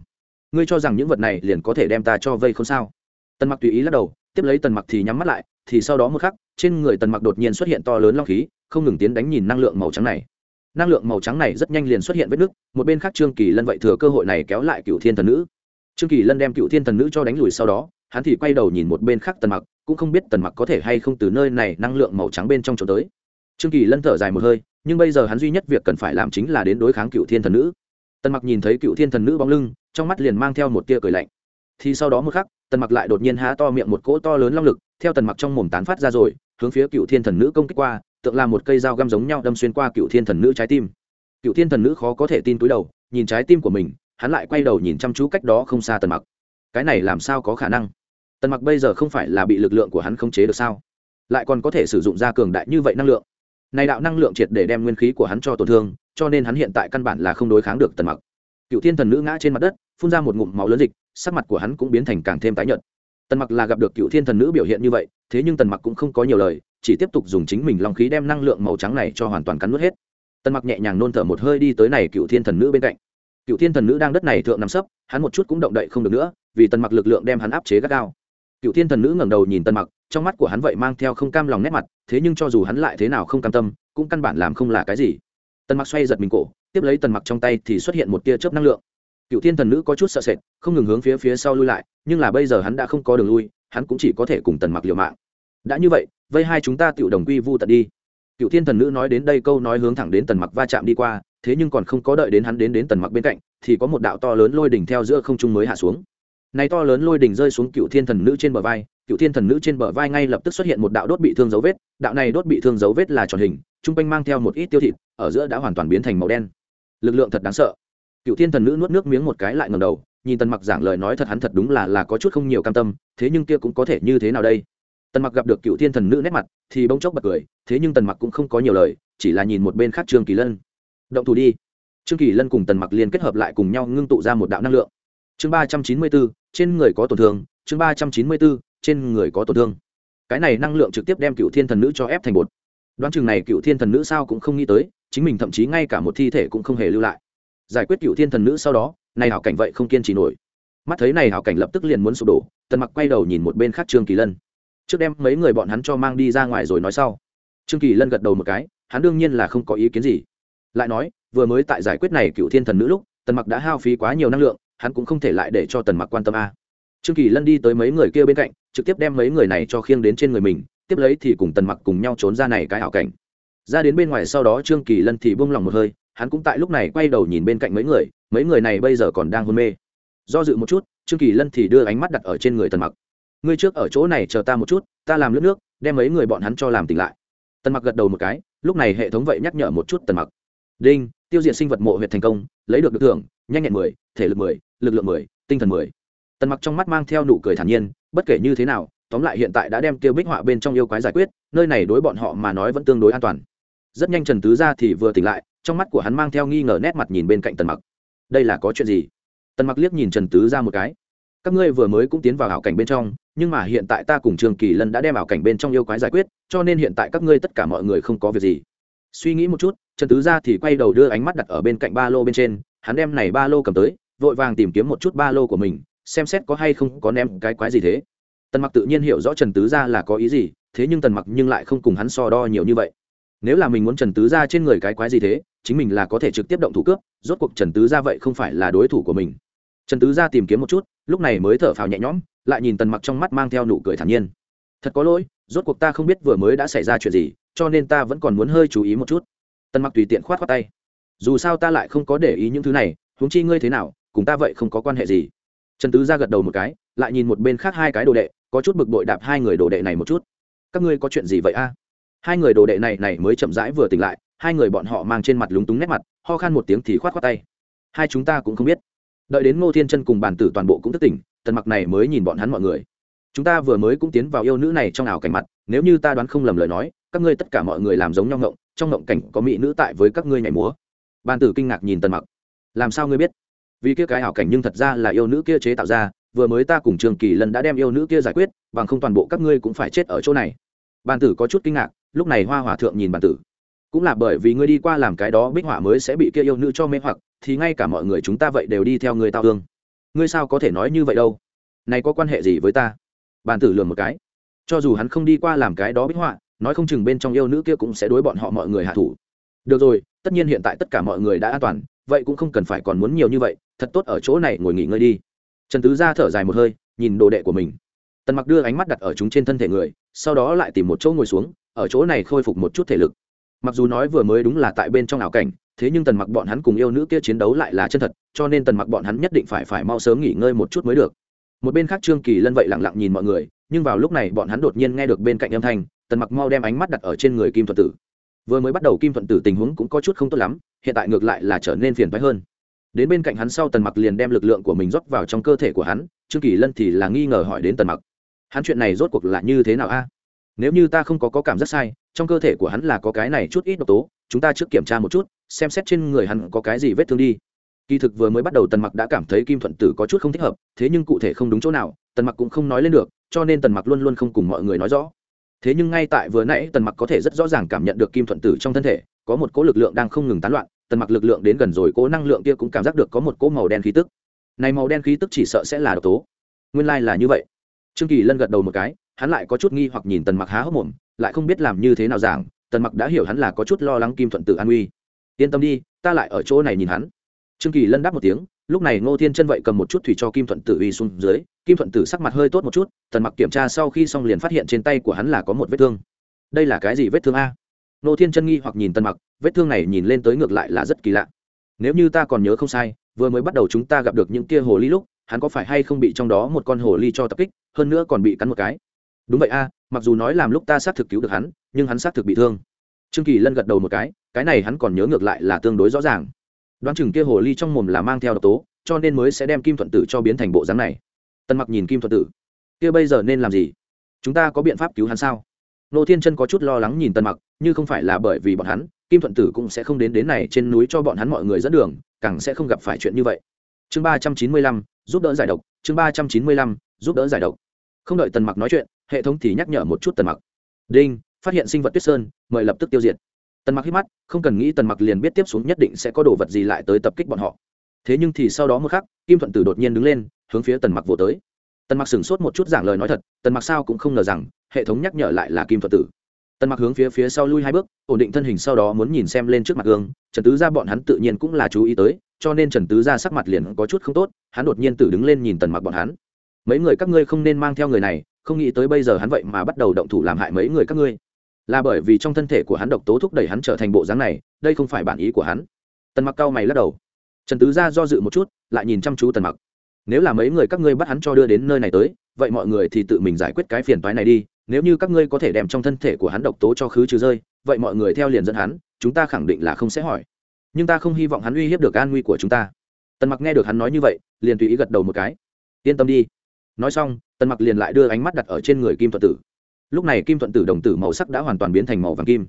Ngươi cho rằng những vật này liền có thể đem ta cho vây không sao? Tần mặc tùy ý lắc đầu, tiếp lấy tần mặc thì nhắm mắt lại, thì sau đó một khắc, trên người tần mặc đột nhiên xuất hiện to lớn long khí, không ngừng tiến đánh nhìn năng lượng màu trắng này. Năng lượng màu trắng này rất nhanh liền xuất hiện vết nứt, một bên khác trương kỳ lân vậy thừa cơ hội này kéo lại cựu thiên thần nữ. Trương kỳ lân đem cựu thiên thần nữ cho đánh lùi sau đó, hắn thì quay đầu nhìn một bên khác tần mặc, cũng không biết tần mặc có thể hay không từ nơi này năng lượng màu trắng bên trong trốn tới trương kỳ lân thở dài một hơi, nhưng bây giờ hắn duy nhất việc cần phải làm chính là đến đối kháng cựu thiên thần nữ. Tần mặc nhìn thấy cựu thiên thần nữ bóng lưng, trong mắt liền mang theo một tia cười lạnh. Thì sau đó một khắc, tần mặc lại đột nhiên há to miệng một cỗ to lớn long lực, theo tần mặc trong mồm tán phát ra rồi, hướng phía cựu thiên thần nữ công kích qua, tượng là một cây dao găm giống nhau đâm xuyên qua cựu thiên thần nữ trái tim. Cựu thiên thần nữ khó có thể tin túi đầu, nhìn trái tim của mình, hắn lại quay đầu nhìn chăm chú cách đó không xa tần mặc. Cái này làm sao có khả năng? Tần mặc bây giờ không phải là bị lực lượng của hắn khống chế được sao? Lại còn có thể sử dụng ra cường đại như vậy năng lượng này đạo năng lượng triệt để đem nguyên khí của hắn cho tổn thương, cho nên hắn hiện tại căn bản là không đối kháng được tần mặc. Cựu thiên thần nữ ngã trên mặt đất, phun ra một ngụm máu lớn dịch, sắc mặt của hắn cũng biến thành càng thêm tái nhợt. Tần mặc là gặp được cựu thiên thần nữ biểu hiện như vậy, thế nhưng tần mặc cũng không có nhiều lời, chỉ tiếp tục dùng chính mình long khí đem năng lượng màu trắng này cho hoàn toàn cắn nuốt hết. Tần mặc nhẹ nhàng nôn thở một hơi đi tới này cựu thiên thần nữ bên cạnh. Cựu thiên thần nữ đang đất này thượng nằm sấp, hắn một chút cũng động đậy không được nữa, vì tần mặc lực lượng đem hắn áp chế gắt gao cựu thiên thần nữ ngẩng đầu nhìn tần mặc, trong mắt của hắn vậy mang theo không cam lòng nét mặt, thế nhưng cho dù hắn lại thế nào không cam tâm, cũng căn bản làm không là cái gì. Tần mặc xoay giật mình cổ, tiếp lấy tần mặc trong tay thì xuất hiện một tia chớp năng lượng. Cựu thiên thần nữ có chút sợ sệt, không ngừng hướng phía phía sau lui lại, nhưng là bây giờ hắn đã không có đường lui, hắn cũng chỉ có thể cùng tần mặc liều mạng. Đã như vậy, vây hai chúng ta tự đồng quy vu tận đi. Cựu thiên thần nữ nói đến đây câu nói hướng thẳng đến tần mặc va chạm đi qua, thế nhưng còn không có đợi đến hắn đến đến tần mặc bên cạnh, thì có một đạo to lớn lôi đỉnh theo giữa không trung mới hạ xuống này to lớn lôi đỉnh rơi xuống cựu thiên thần nữ trên bờ vai, cựu thiên thần nữ trên bờ vai ngay lập tức xuất hiện một đạo đốt bị thương dấu vết. Đạo này đốt bị thương dấu vết là tròn hình, trung quanh mang theo một ít tiêu thịt, ở giữa đã hoàn toàn biến thành màu đen. Lực lượng thật đáng sợ. Cựu thiên thần nữ nuốt nước miếng một cái lại ngầm đầu, nhìn tần mặc giảng lời nói thật hắn thật đúng là là có chút không nhiều cam tâm, thế nhưng kia cũng có thể như thế nào đây? Tần mặc gặp được cựu thiên thần nữ nét mặt, thì bỗng chốc bật cười, thế nhưng tần mặc cũng không có nhiều lời, chỉ là nhìn một bên khác trương kỳ lân. Động thủ đi. Trương kỳ lân cùng tần mặc liên kết hợp lại cùng nhau ngưng tụ ra một đạo năng lượng chương ba trăm chín mươi bốn, trên người có tổn thương. Chương ba trăm chín mươi bốn, trên người có tổn thương. Cái này năng lượng trực tiếp đem cựu thiên thần nữ cho ép thành bột. Đoán chừng này cựu thiên thần nữ sao cũng không nghĩ tới, chính mình thậm chí ngay cả một thi thể cũng không hề lưu lại. Giải quyết cựu thiên thần nữ sau đó, này hảo cảnh vậy không kiên trì nổi. Mắt thấy này hảo cảnh lập tức liền muốn sụp đổ, tần mặc quay đầu nhìn một bên khác trương kỳ lân. Trước đem mấy người bọn hắn cho mang đi ra ngoài rồi nói sau. Trương kỳ lân gật đầu một cái, hắn đương nhiên là không có ý kiến gì. Lại nói, vừa mới tại giải quyết này cựu thiên thần nữ lúc, tần mặc đã hao phí quá nhiều năng lượng hắn cũng không thể lại để cho tần mặc quan tâm a. Trương kỳ lân đi tới mấy người kia bên cạnh, trực tiếp đem mấy người này cho khiêng đến trên người mình, tiếp lấy thì cùng tần mặc cùng nhau trốn ra này cái ảo cảnh. Ra đến bên ngoài sau đó trương kỳ lân thì buông lòng một hơi, hắn cũng tại lúc này quay đầu nhìn bên cạnh mấy người mấy người này bây giờ còn đang hôn mê. Do dự một chút, trương kỳ lân thì đưa ánh mắt đặt ở trên người tần mặc. Ngươi trước ở chỗ này chờ ta một chút, ta làm lướt nước, đem mấy người bọn hắn cho làm tỉnh lại. Tần mặc gật đầu một cái, lúc này hệ thống vậy nhắc nhở một chút tần mặc. Đinh tiêu diệt sinh vật mộ huyệt thành công, lấy được được thưởng, nhanh nhẹn mười, thể lực mười, lực lượng mười, tinh thần mười. Tần mặc trong mắt mang theo nụ cười thản nhiên, bất kể như thế nào, tóm lại hiện tại đã đem tiêu bích họa bên trong yêu quái giải quyết, nơi này đối bọn họ mà nói vẫn tương đối an toàn. Rất nhanh trần tứ ra thì vừa tỉnh lại, trong mắt của hắn mang theo nghi ngờ nét mặt nhìn bên cạnh tần mặc. Đây là có chuyện gì? Tần mặc liếc nhìn trần tứ ra một cái. Các ngươi vừa mới cũng tiến vào ảo cảnh bên trong, nhưng mà hiện tại ta cùng trường kỳ lân đã đem ảo cảnh bên trong yêu quái giải quyết, cho nên hiện tại các ngươi tất cả mọi người không có việc gì suy nghĩ một chút, trần tứ ra thì quay đầu đưa ánh mắt đặt ở bên cạnh ba lô bên trên, hắn đem này ba lô cầm tới, vội vàng tìm kiếm một chút ba lô của mình, xem xét có hay không có ném cái quái gì thế. Tần mặc tự nhiên hiểu rõ trần tứ ra là có ý gì, thế nhưng tần mặc nhưng lại không cùng hắn so đo nhiều như vậy. Nếu là mình muốn trần tứ ra trên người cái quái gì thế, chính mình là có thể trực tiếp động thủ cướp, rốt cuộc trần tứ ra vậy không phải là đối thủ của mình. Trần tứ ra tìm kiếm một chút, lúc này mới thở phào nhẹ nhõm, lại nhìn tần mặc trong mắt mang theo nụ cười thản nhiên. Thật có lỗi rốt cuộc ta không biết vừa mới đã xảy ra chuyện gì, cho nên ta vẫn còn muốn hơi chú ý một chút. Tần mặc tùy tiện khoát khoát tay. Dù sao ta lại không có để ý những thứ này, huống chi ngươi thế nào, cùng ta vậy không có quan hệ gì. Trần tứ ra gật đầu một cái, lại nhìn một bên khác hai cái đồ đệ, có chút bực bội đạp hai người đồ đệ này một chút. Các ngươi có chuyện gì vậy a? Hai người đồ đệ này này mới chậm rãi vừa tỉnh lại, hai người bọn họ mang trên mặt lúng túng nét mặt, ho khan một tiếng thì khoát khoát tay. Hai chúng ta cũng không biết. Đợi đến ngô thiên chân cùng bàn tử toàn bộ cũng thức tỉnh, tần mặc này mới nhìn bọn hắn mọi người chúng ta vừa mới cũng tiến vào yêu nữ này trong ảo cảnh mặt, nếu như ta đoán không lầm lời nói, các ngươi tất cả mọi người làm giống nhau ngộng, trong ngộng cảnh có mỹ nữ tại với các ngươi nhảy múa. Ban tử kinh ngạc nhìn tần mặc. Làm sao ngươi biết? Vì kia cái ảo cảnh nhưng thật ra là yêu nữ kia chế tạo ra, vừa mới ta cùng trường kỳ lần đã đem yêu nữ kia giải quyết, bằng không toàn bộ các ngươi cũng phải chết ở chỗ này. Bàn tử có chút kinh ngạc, lúc này hoa hòa thượng nhìn bàn tử. Cũng là bởi vì ngươi đi qua làm cái đó, bích họa mới sẽ bị kia yêu nữ cho mê hoặc, thì ngay cả mọi người chúng ta vậy đều đi theo người tao thương ngươi sao có thể nói như vậy đâu? Này có quan hệ gì với ta? Bàn tử lường một cái. Cho dù hắn không đi qua làm cái đó bích họa, nói không chừng bên trong yêu nữ kia cũng sẽ đối bọn họ mọi người hạ thủ. Được rồi, tất nhiên hiện tại tất cả mọi người đã an toàn, vậy cũng không cần phải còn muốn nhiều như vậy, thật tốt ở chỗ này ngồi nghỉ ngơi đi. Trần tứ ra thở dài một hơi, nhìn đồ đệ của mình. Tần mặc đưa ánh mắt đặt ở chúng trên thân thể người, sau đó lại tìm một chỗ ngồi xuống, ở chỗ này khôi phục một chút thể lực. Mặc dù nói vừa mới đúng là tại bên trong ảo cảnh, thế nhưng tần mặc bọn hắn cùng yêu nữ kia chiến đấu lại là chân thật, cho nên tần mặc bọn hắn nhất định phải phải mau sớm nghỉ ngơi một chút mới được một bên khác trương kỳ lân vậy lặng lặng nhìn mọi người nhưng vào lúc này bọn hắn đột nhiên nghe được bên cạnh âm thanh tần mặc mau đem ánh mắt đặt ở trên người kim thuận tử. Vừa mới bắt đầu kim thuận tử tình huống cũng có chút không tốt lắm hiện tại ngược lại là trở nên phiền phái hơn. Đến bên cạnh hắn sau tần mặc liền đem lực lượng của mình rót vào trong cơ thể của hắn trương kỳ lân thì là nghi ngờ hỏi đến tần mặc. Hắn chuyện này rốt cuộc là như thế nào a? Nếu như ta không có, có cảm giác sai trong cơ thể của hắn là có cái này chút ít độc tố chúng ta trước kiểm tra một chút xem xét trên người hắn có cái gì vết thương đi kỳ thực vừa mới bắt đầu tần mặc đã cảm thấy kim thuận tử có chút không thích hợp, thế nhưng cụ thể không đúng chỗ nào, tần mặc cũng không nói lên được, cho nên tần mặc luôn luôn không cùng mọi người nói rõ. Thế nhưng ngay tại vừa nãy, tần mặc có thể rất rõ ràng cảm nhận được kim thuận tử trong thân thể, có một cỗ lực lượng đang không ngừng tán loạn, tần mặc lực lượng đến gần rồi, cỗ năng lượng kia cũng cảm giác được có một cỗ màu đen khí tức. Này màu đen khí tức chỉ sợ sẽ là độc tố. Nguyên lai là như vậy. Trương kỳ lân gật đầu một cái, hắn lại có chút nghi hoặc nhìn tần mặc há hốc mồm, lại không biết làm như thế nào giảng, tần mặc đã hiểu hắn là có chút lo lắng kim thuận tử an uy yên tâm đi, ta lại ở chỗ này nhìn hắn trương kỳ lân đáp một tiếng, lúc này ngô thiên chân vậy cầm một chút thủy cho kim thuận tử uy xuống dưới, kim thuận tử sắc mặt hơi tốt một chút tần mặc kiểm tra sau khi xong liền phát hiện trên tay của hắn là có một vết thương. Đây là cái gì vết thương a? Ngô thiên chân nghi hoặc nhìn tần mặc, vết thương này nhìn lên tới ngược lại là rất kỳ lạ. Nếu như ta còn nhớ không sai, vừa mới bắt đầu chúng ta gặp được những kia hồ ly lúc, hắn có phải hay không bị trong đó một con hồ ly cho tập kích, hơn nữa còn bị cắn một cái? Đúng vậy a, mặc dù nói làm lúc ta xác thực cứu được hắn, nhưng hắn xác thực bị thương. Trương kỳ lân gật đầu một cái cái này hắn còn nhớ ngược lại là tương đối rõ ràng đoán chừng kia hồ ly trong mồm là mang theo độc tố, cho nên mới sẽ đem kim thuận tử cho biến thành bộ dáng này. Tần mặc nhìn kim thuận tử. Kia bây giờ nên làm gì? Chúng ta có biện pháp cứu hắn sao? Nô thiên chân có chút lo lắng nhìn tần mặc, như không phải là bởi vì bọn hắn, kim thuận tử cũng sẽ không đến đến này trên núi cho bọn hắn mọi người dẫn đường, càng sẽ không gặp phải chuyện như vậy. Chương ba trăm chín mươi lăm, giúp đỡ giải độc. Chương ba trăm chín mươi lăm, giúp đỡ giải độc. Không đợi tần mặc nói chuyện, hệ thống thì nhắc nhở một chút tần mặc. Đinh, phát hiện sinh vật tuyết sơn, mời lập tức tiêu diệt tần mặc hít mắt, không cần nghĩ tần mặc liền biết tiếp xuống nhất định sẽ có đồ vật gì lại tới tập kích bọn họ. Thế nhưng thì sau đó một khắc, kim thuận tử đột nhiên đứng lên, hướng phía tần mặc vỗ tới. Tần mặc sửng sốt một chút giảng lời nói thật, tần mặc sao cũng không ngờ rằng, hệ thống nhắc nhở lại là kim thuận tử. Tần mặc hướng phía phía sau lui hai bước, ổn định thân hình sau đó muốn nhìn xem lên trước mặt gương, trần tứ ra bọn hắn tự nhiên cũng là chú ý tới, cho nên trần tứ ra sắc mặt liền có chút không tốt, hắn đột nhiên tử đứng lên nhìn tần mặc bọn hắn. Mấy người các ngươi không nên mang theo người này, không nghĩ tới bây giờ hắn vậy mà bắt đầu động thủ làm hại mấy người các ngươi là bởi vì trong thân thể của hắn độc tố thúc đẩy hắn trở thành bộ dáng này, đây không phải bản ý của hắn. Tần mặc cao mày lắc đầu. Trần tứ gia do dự một chút, lại nhìn chăm chú tần mặc. Nếu là mấy người các ngươi bắt hắn cho đưa đến nơi này tới, vậy mọi người thì tự mình giải quyết cái phiền toái này đi. Nếu như các ngươi có thể đem trong thân thể của hắn độc tố cho khứ trừ rơi, vậy mọi người theo liền dẫn hắn, chúng ta khẳng định là không sẽ hỏi. Nhưng ta không hy vọng hắn uy hiếp được an nguy của chúng ta. Tần mặc nghe được hắn nói như vậy, liền tùy ý gật đầu một cái. Yên tâm đi. Nói xong, tần mặc liền lại đưa ánh mắt đặt ở trên người kim thuật tử lúc này kim thuận tử đồng tử màu sắc đã hoàn toàn biến thành màu vàng kim.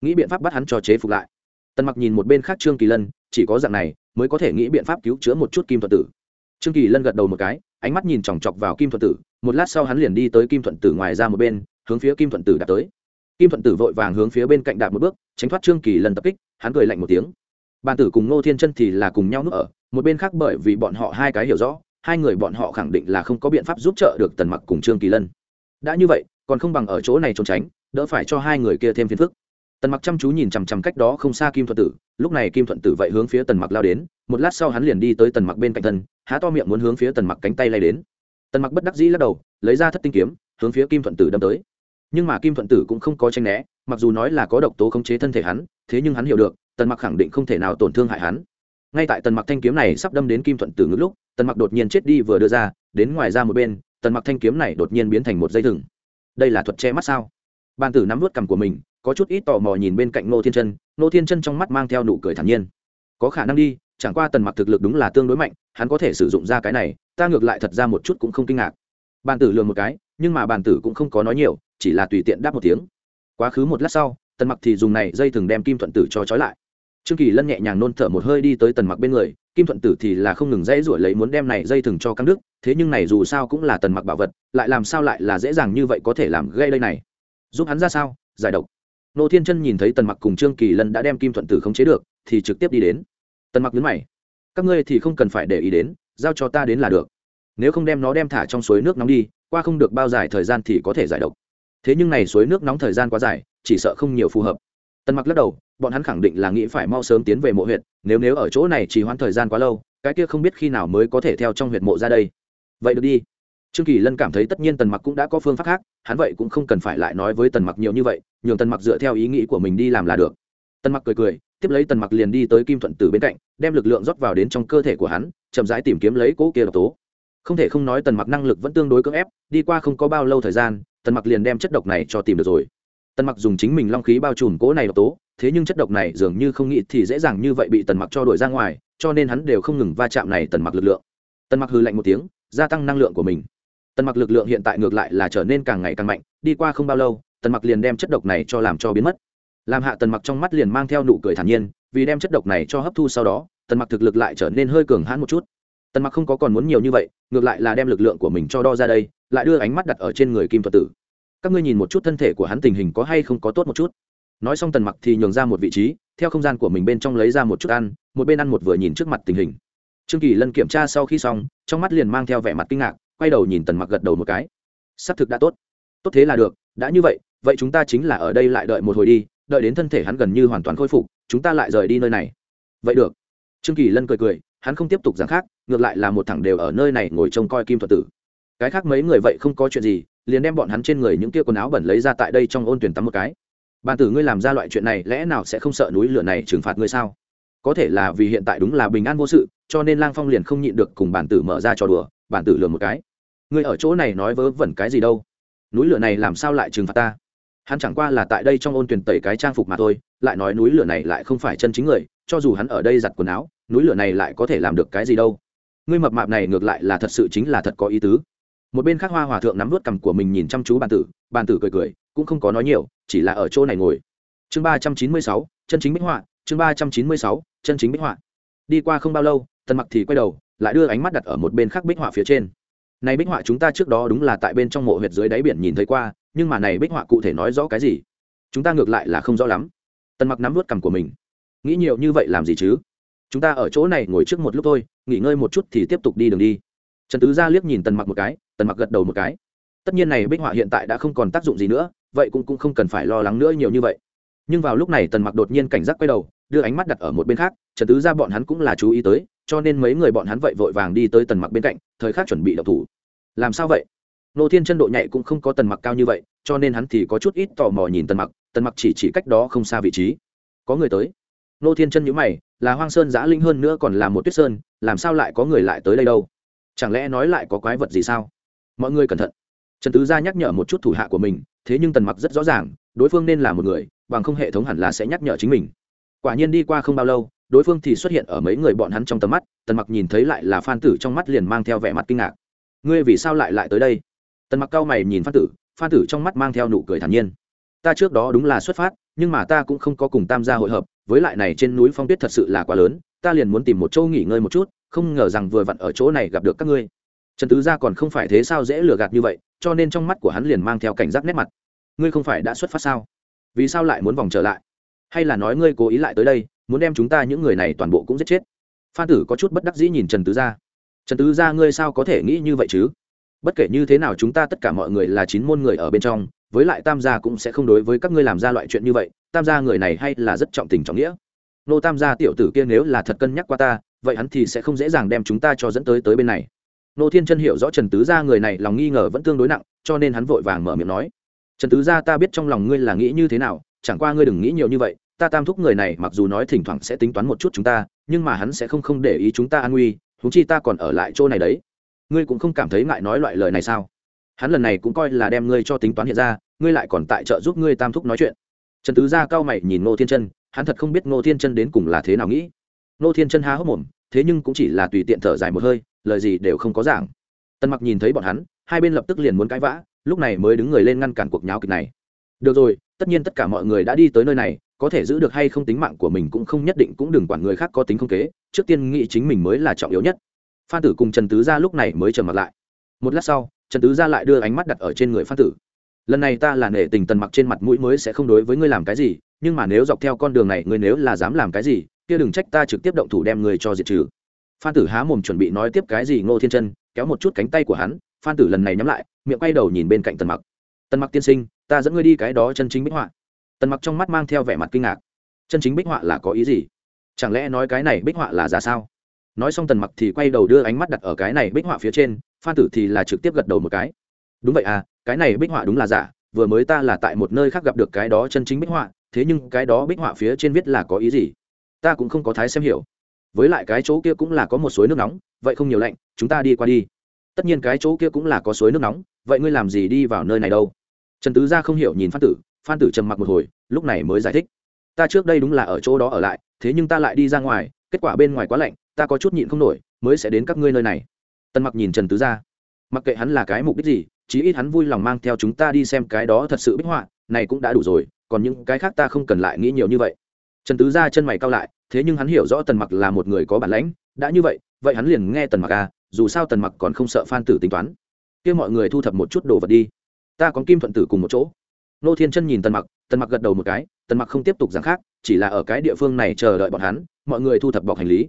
Nghĩ biện pháp bắt hắn cho chế phục lại. Tần mặc nhìn một bên khác trương kỳ lân, chỉ có dạng này mới có thể nghĩ biện pháp cứu chữa một chút kim thuận tử. Trương kỳ lân gật đầu một cái, ánh mắt nhìn chòng chọc vào kim thuận tử, một lát sau hắn liền đi tới kim thuận tử ngoài ra một bên, hướng phía kim thuận tử đạp tới. Kim thuận tử vội vàng hướng phía bên cạnh đạp một bước, tránh thoát trương kỳ lân tập kích, hắn cười lạnh một tiếng. Bàn tử cùng ngô thiên chân thì là cùng nhau nước ở, một bên khác bởi vì bọn họ hai cái hiểu rõ, hai người bọn họ khẳng định là không có biện pháp giúp trợ được tần mặc cùng trương kỳ lân. Đã như vậy còn không bằng ở chỗ này trốn tránh, đỡ phải cho hai người kia thêm phiền phức. Tần mặc chăm chú nhìn chằm chằm cách đó không xa kim thuận tử, lúc này kim thuận tử vậy hướng phía tần mặc lao đến, một lát sau hắn liền đi tới tần mặc bên cạnh thân, há to miệng muốn hướng phía tần mặc cánh tay lay đến. Tần mặc bất đắc dĩ lắc đầu, lấy ra thất tinh kiếm, hướng phía kim thuận tử đâm tới. Nhưng mà kim thuận tử cũng không có tranh né, mặc dù nói là có độc tố khống chế thân thể hắn, thế nhưng hắn hiểu được, tần mặc khẳng định không thể nào tổn thương hại hắn. Ngay tại tần mặc thanh kiếm này sắp đâm đến kim thuận tử ngữ lúc, tần mặc đột nhiên chết đi vừa đưa ra, đến ngoài ra một bên, tần mặc thanh kiếm này đột nhiên biến thành một dây thừng đây là thuật che mắt sao? Bàn tử nắm vút cằm của mình, có chút ít tò mò nhìn bên cạnh nô thiên chân. Nô thiên chân trong mắt mang theo nụ cười thản nhiên. Có khả năng đi, chẳng qua tần mặc thực lực đúng là tương đối mạnh, hắn có thể sử dụng ra cái này, ta ngược lại thật ra một chút cũng không kinh ngạc. Bàn tử lường một cái, nhưng mà bàn tử cũng không có nói nhiều, chỉ là tùy tiện đáp một tiếng. Quá khứ một lát sau, tần mặc thì dùng này dây thừng đem kim thuận tử cho trói lại trương kỳ lân nhẹ nhàng nôn thở một hơi đi tới tần mặc bên người, kim thuận tử thì là không ngừng dãy ruổi lấy muốn đem này dây thừng cho căng đức thế nhưng này dù sao cũng là tần mặc bảo vật, lại làm sao lại là dễ dàng như vậy có thể làm gây đây này? Giúp hắn ra sao? Giải độc. Nô thiên chân nhìn thấy tần mặc cùng trương kỳ lân đã đem kim thuận tử khống chế được, thì trực tiếp đi đến. Tần mặc nhấn mày. Các ngươi thì không cần phải để ý đến, giao cho ta đến là được. Nếu không đem nó đem thả trong suối nước nóng đi, qua không được bao dài thời gian thì có thể giải độc. Thế nhưng này suối nước nóng thời gian quá dài, chỉ sợ không nhiều phù hợp. Tần mặc lắc đầu bọn hắn khẳng định là nghĩ phải mau sớm tiến về mộ huyện nếu nếu ở chỗ này chỉ hoãn thời gian quá lâu, cái kia không biết khi nào mới có thể theo trong huyện mộ ra đây. Vậy được đi. Trương kỳ lân cảm thấy tất nhiên tần mặc cũng đã có phương pháp khác, hắn vậy cũng không cần phải lại nói với tần mặc nhiều như vậy, nhường tần mặc dựa theo ý nghĩ của mình đi làm là được. Tần mặc cười cười, tiếp lấy tần mặc liền đi tới kim thuận tử bên cạnh, đem lực lượng rót vào đến trong cơ thể của hắn, chậm rãi tìm kiếm lấy cỗ kia độc tố. Không thể không nói tần mặc năng lực vẫn tương đối cưỡng ép, đi qua không có bao lâu thời gian, tần mặc liền đem chất độc này cho tìm được rồi. Tần mặc dùng chính mình long khí bao trùm cỗ này độc tố thế nhưng chất độc này dường như không nghĩ thì dễ dàng như vậy bị tần mặc cho đuổi ra ngoài, cho nên hắn đều không ngừng va chạm này tần mặc lực lượng. Tần mặc hư lạnh một tiếng, gia tăng năng lượng của mình. Tần mặc lực lượng hiện tại ngược lại là trở nên càng ngày càng mạnh, đi qua không bao lâu, tần mặc liền đem chất độc này cho làm cho biến mất. Làm hạ tần mặc trong mắt liền mang theo nụ cười thản nhiên, vì đem chất độc này cho hấp thu sau đó, tần mặc thực lực lại trở nên hơi cường hãn một chút. Tần mặc không có còn muốn nhiều như vậy, ngược lại là đem lực lượng của mình cho đo ra đây, lại đưa ánh mắt đặt ở trên người kim thuật tử. Các ngươi nhìn một chút thân thể của hắn tình hình có hay không có tốt một chút? Nói xong tần mặc thì nhường ra một vị trí, theo không gian của mình bên trong lấy ra một chút ăn, một bên ăn một vừa nhìn trước mặt tình hình. Trương kỳ lân kiểm tra sau khi xong, trong mắt liền mang theo vẻ mặt kinh ngạc, quay đầu nhìn tần mặc gật đầu một cái. Xác thực đã tốt. Tốt thế là được, đã như vậy vậy chúng ta chính là ở đây lại đợi một hồi đi, đợi đến thân thể hắn gần như hoàn toàn khôi phục, chúng ta lại rời đi nơi này. Vậy được. Trương kỳ lân cười cười, hắn không tiếp tục giảng khác, ngược lại là một thằng đều ở nơi này ngồi trông coi kim thuật tử. Cái khác mấy người vậy không có chuyện gì, liền đem bọn hắn trên người những kia quần áo bẩn lấy ra tại đây trong ôn tuyển tắm một cái bàn tử ngươi làm ra loại chuyện này lẽ nào sẽ không sợ núi lửa này trừng phạt ngươi sao? Có thể là vì hiện tại đúng là bình an vô sự, cho nên lang phong liền không nhịn được cùng bản tử mở ra trò đùa bản tử lừa một cái. Ngươi ở chỗ này nói vớ vẩn cái gì đâu? Núi lửa này làm sao lại trừng phạt ta? Hắn chẳng qua là tại đây trong ôn tuyển tẩy cái trang phục mà thôi, lại nói núi lửa này lại không phải chân chính người, cho dù hắn ở đây giặt quần áo, núi lửa này lại có thể làm được cái gì đâu? Ngươi mập mạp này ngược lại là thật sự chính là thật có ý tứ. Một bên khác hoa hòa thượng nắm vớt cằm của mình nhìn chăm chú bàn tử bàn tử cười cười cũng không có nói nhiều, chỉ là ở chỗ này ngồi. Chương ba trăm chín mươi sáu, chân chính bích họa, chương ba trăm chín mươi sáu, chân chính bích họa. Đi qua không bao lâu, tần mặc thì quay đầu, lại đưa ánh mắt đặt ở một bên khác bích họa phía trên. Này bích họa chúng ta trước đó đúng là tại bên trong mộ huyệt dưới đáy biển nhìn thấy qua, nhưng mà này bích họa cụ thể nói rõ cái gì? Chúng ta ngược lại là không rõ lắm. Tần mặc nắm vớt cằm của mình. Nghĩ nhiều như vậy làm gì chứ? Chúng ta ở chỗ này ngồi trước một lúc thôi, nghỉ ngơi một chút thì tiếp tục đi đường đi. Trần tứ ra liếc nhìn tần mặc một cái, tần mặc gật đầu một cái. Tất nhiên này bích họa hiện tại đã không còn tác dụng gì nữa vậy cũng, cũng không cần phải lo lắng nữa nhiều như vậy. Nhưng vào lúc này tần mặc đột nhiên cảnh giác quay đầu đưa ánh mắt đặt ở một bên khác trần tứ ra bọn hắn cũng là chú ý tới cho nên mấy người bọn hắn vậy vội vàng đi tới tần mặc bên cạnh thời khắc chuẩn bị đậu thủ. Làm sao vậy? Nô thiên chân độ nhạy cũng không có tần mặc cao như vậy cho nên hắn thì có chút ít tò mò nhìn tần mặc tần mặc chỉ chỉ cách đó không xa vị trí. Có người tới. Nô thiên chân nhữ mày là hoang sơn giã linh hơn nữa còn là một tuyết sơn làm sao lại có người lại tới đây đâu? Chẳng lẽ nói lại có quái vật gì sao? Mọi người cẩn thận. Trần tứ gia nhắc nhở một chút thủ hạ của mình thế nhưng tần mặc rất rõ ràng, đối phương nên là một người, bằng không hệ thống hẳn là sẽ nhắc nhở chính mình. Quả nhiên đi qua không bao lâu, đối phương thì xuất hiện ở mấy người bọn hắn trong tầm mắt, tần mặc nhìn thấy lại là phan tử trong mắt liền mang theo vẻ mặt kinh ngạc. Ngươi vì sao lại lại tới đây? Tần mặc cao mày nhìn phan tử phan tử trong mắt mang theo nụ cười thản nhiên. Ta trước đó đúng là xuất phát, nhưng mà ta cũng không có cùng tam gia hội hợp, với lại này trên núi phong tuyết thật sự là quá lớn, ta liền muốn tìm một chỗ nghỉ ngơi một chút, không ngờ rằng vừa vặn ở chỗ này gặp được các ngươi trần tứ gia còn không phải thế sao dễ lừa gạt như vậy, cho nên trong mắt của hắn liền mang theo cảnh giác nét mặt. Ngươi không phải đã xuất phát sao? Vì sao lại muốn vòng trở lại? Hay là nói ngươi cố ý lại tới đây, muốn đem chúng ta những người này toàn bộ cũng giết chết? Phan tử có chút bất đắc dĩ nhìn trần tứ gia. Trần tứ gia, ngươi sao có thể nghĩ như vậy chứ? Bất kể như thế nào chúng ta tất cả mọi người là chín môn người ở bên trong, với lại tam gia cũng sẽ không đối với các ngươi làm ra loại chuyện như vậy, tam gia người này hay là rất trọng tình trọng nghĩa. Nô tam gia tiểu tử kia nếu là thật cân nhắc qua ta, vậy hắn thì sẽ không dễ dàng đem chúng ta cho dẫn tới tới bên này nô thiên chân hiểu rõ trần tứ gia người này lòng nghi ngờ vẫn tương đối nặng, cho nên hắn vội vàng mở miệng nói, trần tứ gia, ta biết trong lòng ngươi là nghĩ như thế nào, chẳng qua ngươi đừng nghĩ nhiều như vậy, ta tam thúc người này mặc dù nói thỉnh thoảng sẽ tính toán một chút chúng ta, nhưng mà hắn sẽ không không để ý chúng ta an nguy thú chi ta còn ở lại chỗ này đấy. Ngươi cũng không cảm thấy ngại nói loại lời này sao? Hắn lần này cũng coi là đem ngươi cho tính toán hiện ra, ngươi lại còn tại trợ giúp ngươi tam thúc nói chuyện. Trần tứ gia cao mày nhìn ngô thiên chân, hắn thật không biết ngô thiên chân đến cùng là thế nào nghĩ. Ngô thiên chân há hốc mồm, thế nhưng cũng chỉ là tùy tiện thở dài một hơi lời gì đều không có giảng. Tân mặc nhìn thấy bọn hắn, hai bên lập tức liền muốn cãi vã, lúc này mới đứng người lên ngăn cản cuộc nháo kịch này. Được rồi, tất nhiên tất cả mọi người đã đi tới nơi này, có thể giữ được hay không tính mạng của mình cũng không nhất định cũng đừng quản người khác có tính không kế, trước tiên nghĩ chính mình mới là trọng yếu nhất. Phan tử cùng trần tứ gia lúc này mới trầm mặt lại. Một lát sau, trần tứ gia lại đưa ánh mắt đặt ở trên người phan tử. Lần này ta là nể tình tần mặc trên mặt mũi mới sẽ không đối với ngươi làm cái gì, nhưng mà nếu dọc theo con đường này ngươi nếu là dám làm cái gì, kia đừng trách ta trực tiếp động thủ đem ngươi cho diệt trừ phan tử há mồm chuẩn bị nói tiếp cái gì ngô thiên chân, kéo một chút cánh tay của hắn, phan tử lần này nhắm lại, miệng quay đầu nhìn bên cạnh tần mặc. Tần mặc tiên sinh, ta dẫn ngươi đi cái đó chân chính bích họa. Tần mặc trong mắt mang theo vẻ mặt kinh ngạc. Chân chính bích họa là có ý gì? Chẳng lẽ nói cái này bích họa là giả sao? Nói xong tần mặc thì quay đầu đưa ánh mắt đặt ở cái này bích họa phía trên, phan tử thì là trực tiếp gật đầu một cái. Đúng vậy à cái này bích họa đúng là giả, vừa mới ta là tại một nơi khác gặp được cái đó chân chính bích họa, thế nhưng cái đó bích họa phía trên viết là có ý gì? Ta cũng không có thái xem hiểu với lại cái chỗ kia cũng là có một suối nước nóng, vậy không nhiều lạnh, chúng ta đi qua đi. Tất nhiên cái chỗ kia cũng là có suối nước nóng, vậy ngươi làm gì đi vào nơi này đâu? Trần tứ gia không hiểu nhìn phan tử phan tử trầm mặc một hồi, lúc này mới giải thích. Ta trước đây đúng là ở chỗ đó ở lại, thế nhưng ta lại đi ra ngoài, kết quả bên ngoài quá lạnh, ta có chút nhịn không nổi, mới sẽ đến các ngươi nơi này. Tân mặc nhìn trần tứ gia. Mặc kệ hắn là cái mục đích gì, chí ít hắn vui lòng mang theo chúng ta đi xem cái đó thật sự bích họa, này cũng đã đủ rồi, còn những cái khác ta không cần lại nghĩ nhiều như vậy. Trần tứ gia chân mày cao lại thế nhưng hắn hiểu rõ tần mặc là một người có bản lãnh, đã như vậy vậy hắn liền nghe tần mặc à dù sao tần mặc còn không sợ phan tử tính toán. Kia mọi người thu thập một chút đồ vật đi. Ta có kim thuận tử cùng một chỗ. Nô thiên chân nhìn tần mặc tần mặc gật đầu một cái, tần mặc không tiếp tục giảng khác, chỉ là ở cái địa phương này chờ đợi bọn hắn, mọi người thu thập bọc hành lý.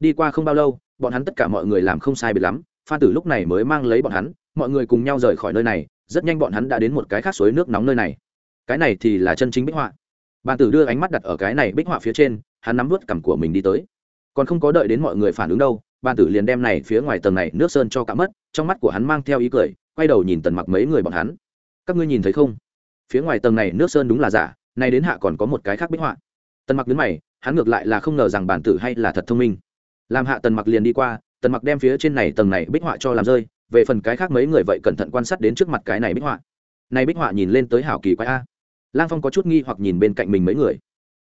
Đi qua không bao lâu, bọn hắn tất cả mọi người làm không sai biệt lắm, phan tử lúc này mới mang lấy bọn hắn, mọi người cùng nhau rời khỏi nơi này, rất nhanh bọn hắn đã đến một cái khác suối nước nóng nơi này. Cái này thì là chân chính bích họa. Bàn tử đưa ánh mắt đặt ở cái này bích họa phía trên hắn nắm vớt cằm của mình đi tới. Còn không có đợi đến mọi người phản ứng đâu ban tử liền đem này phía ngoài tầng này nước sơn cho cả mất, trong mắt của hắn mang theo ý cười, quay đầu nhìn tần mặc mấy người bọn hắn. Các ngươi nhìn thấy không? Phía ngoài tầng này nước sơn đúng là giả, nay đến hạ còn có một cái khác bích họa. Tần mặc đến mày, hắn ngược lại là không ngờ rằng bản tử hay là thật thông minh. Làm hạ tần mặc liền đi qua, tần mặc đem phía trên này tầng này bích họa cho làm rơi, về phần cái khác mấy người vậy cẩn thận quan sát đến trước mặt cái này bích họa. Này bích họa nhìn lên tới hảo kỳ quái a. Lang phong có chút nghi hoặc nhìn bên cạnh mình mấy người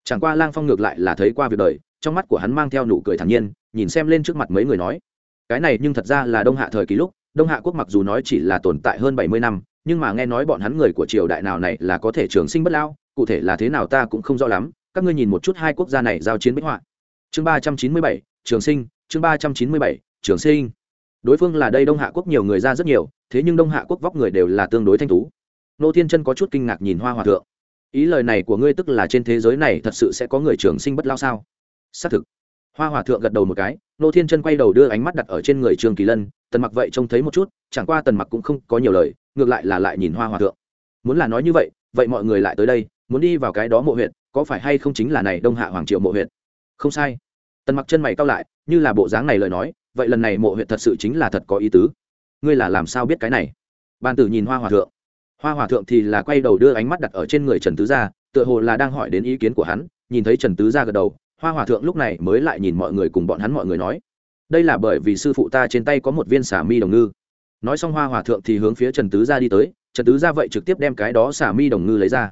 chẳng qua lang phong ngược lại là thấy qua việc đời, trong mắt của hắn mang theo nụ cười thản nhiên, nhìn xem lên trước mặt mấy người nói. Cái này nhưng thật ra là đông hạ thời kỳ lúc, đông hạ quốc mặc dù nói chỉ là tồn tại hơn bảy mươi năm, nhưng mà nghe nói bọn hắn người của triều đại nào này là có thể trường sinh bất lao, cụ thể là thế nào ta cũng không rõ lắm, các ngươi nhìn một chút hai quốc gia này giao chiến bích họa. Chương ba trăm chín mươi bảy, trường sinh, chương ba trăm chín mươi bảy, trường sinh. Đối phương là đây đông hạ quốc nhiều người ra rất nhiều, thế nhưng đông hạ quốc vóc người đều là tương đối thanh tú. Nô thiên chân có chút kinh ngạc nhìn hoa hòa thượng ý lời này của ngươi tức là trên thế giới này thật sự sẽ có người trường sinh bất lao sao? Xác thực. Hoa hòa thượng gật đầu một cái, nô thiên chân quay đầu đưa ánh mắt đặt ở trên người Trường kỳ lân, tần mặc vậy trông thấy một chút, chẳng qua tần mặc cũng không có nhiều lời, ngược lại là lại nhìn hoa hòa thượng. Muốn là nói như vậy vậy mọi người lại tới đây, muốn đi vào cái đó mộ huyện có phải hay không chính là này đông hạ hoàng triệu mộ huyện không sai. Tần mặc chân mày cao lại, như là bộ dáng này lời nói, vậy lần này mộ huyện thật sự chính là thật có ý tứ. Ngươi là làm sao biết cái này? Ban tử nhìn hoa hòa thượng hoa hòa thượng thì là quay đầu đưa ánh mắt đặt ở trên người trần tứ gia, tựa hồ là đang hỏi đến ý kiến của hắn, nhìn thấy trần tứ gia gật đầu, hoa hòa thượng lúc này mới lại nhìn mọi người cùng bọn hắn mọi người nói, đây là bởi vì sư phụ ta trên tay có một viên xả mi đồng ngư. Nói xong hoa hòa thượng thì hướng phía trần tứ gia đi tới, trần tứ gia vậy trực tiếp đem cái đó xả mi đồng ngư lấy ra.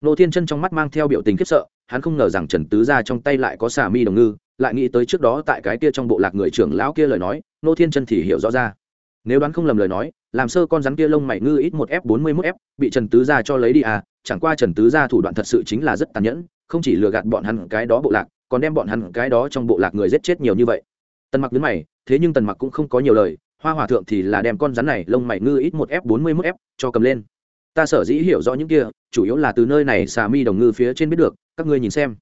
Nô thiên chân trong mắt mang theo biểu tình khiếp sợ, hắn không ngờ rằng trần tứ gia trong tay lại có xả mi đồng ngư, lại nghĩ tới trước đó tại cái kia trong bộ lạc người trưởng lão kia lời nói, nô thiên chân thì hiểu rõ ra. Nếu đoán không lầm lời nói làm sơ con rắn kia lông mày ngư ít một f bốn mươi mốt f bị trần tứ gia cho lấy đi à chẳng qua trần tứ gia thủ đoạn thật sự chính là rất tàn nhẫn, không chỉ lừa gạt bọn hắn cái đó bộ lạc, còn đem bọn hắn cái đó trong bộ lạc người giết chết nhiều như vậy. Tần mặc đứng mày, thế nhưng tần mặc cũng không có nhiều lời, hoa hòa thượng thì là đem con rắn này lông mày ngư ít một f bốn mươi mốt f cho cầm lên. Ta sở dĩ hiểu rõ những kia, chủ yếu là từ nơi này xà mi đồng ngư phía trên biết được, các ngươi nhìn xem.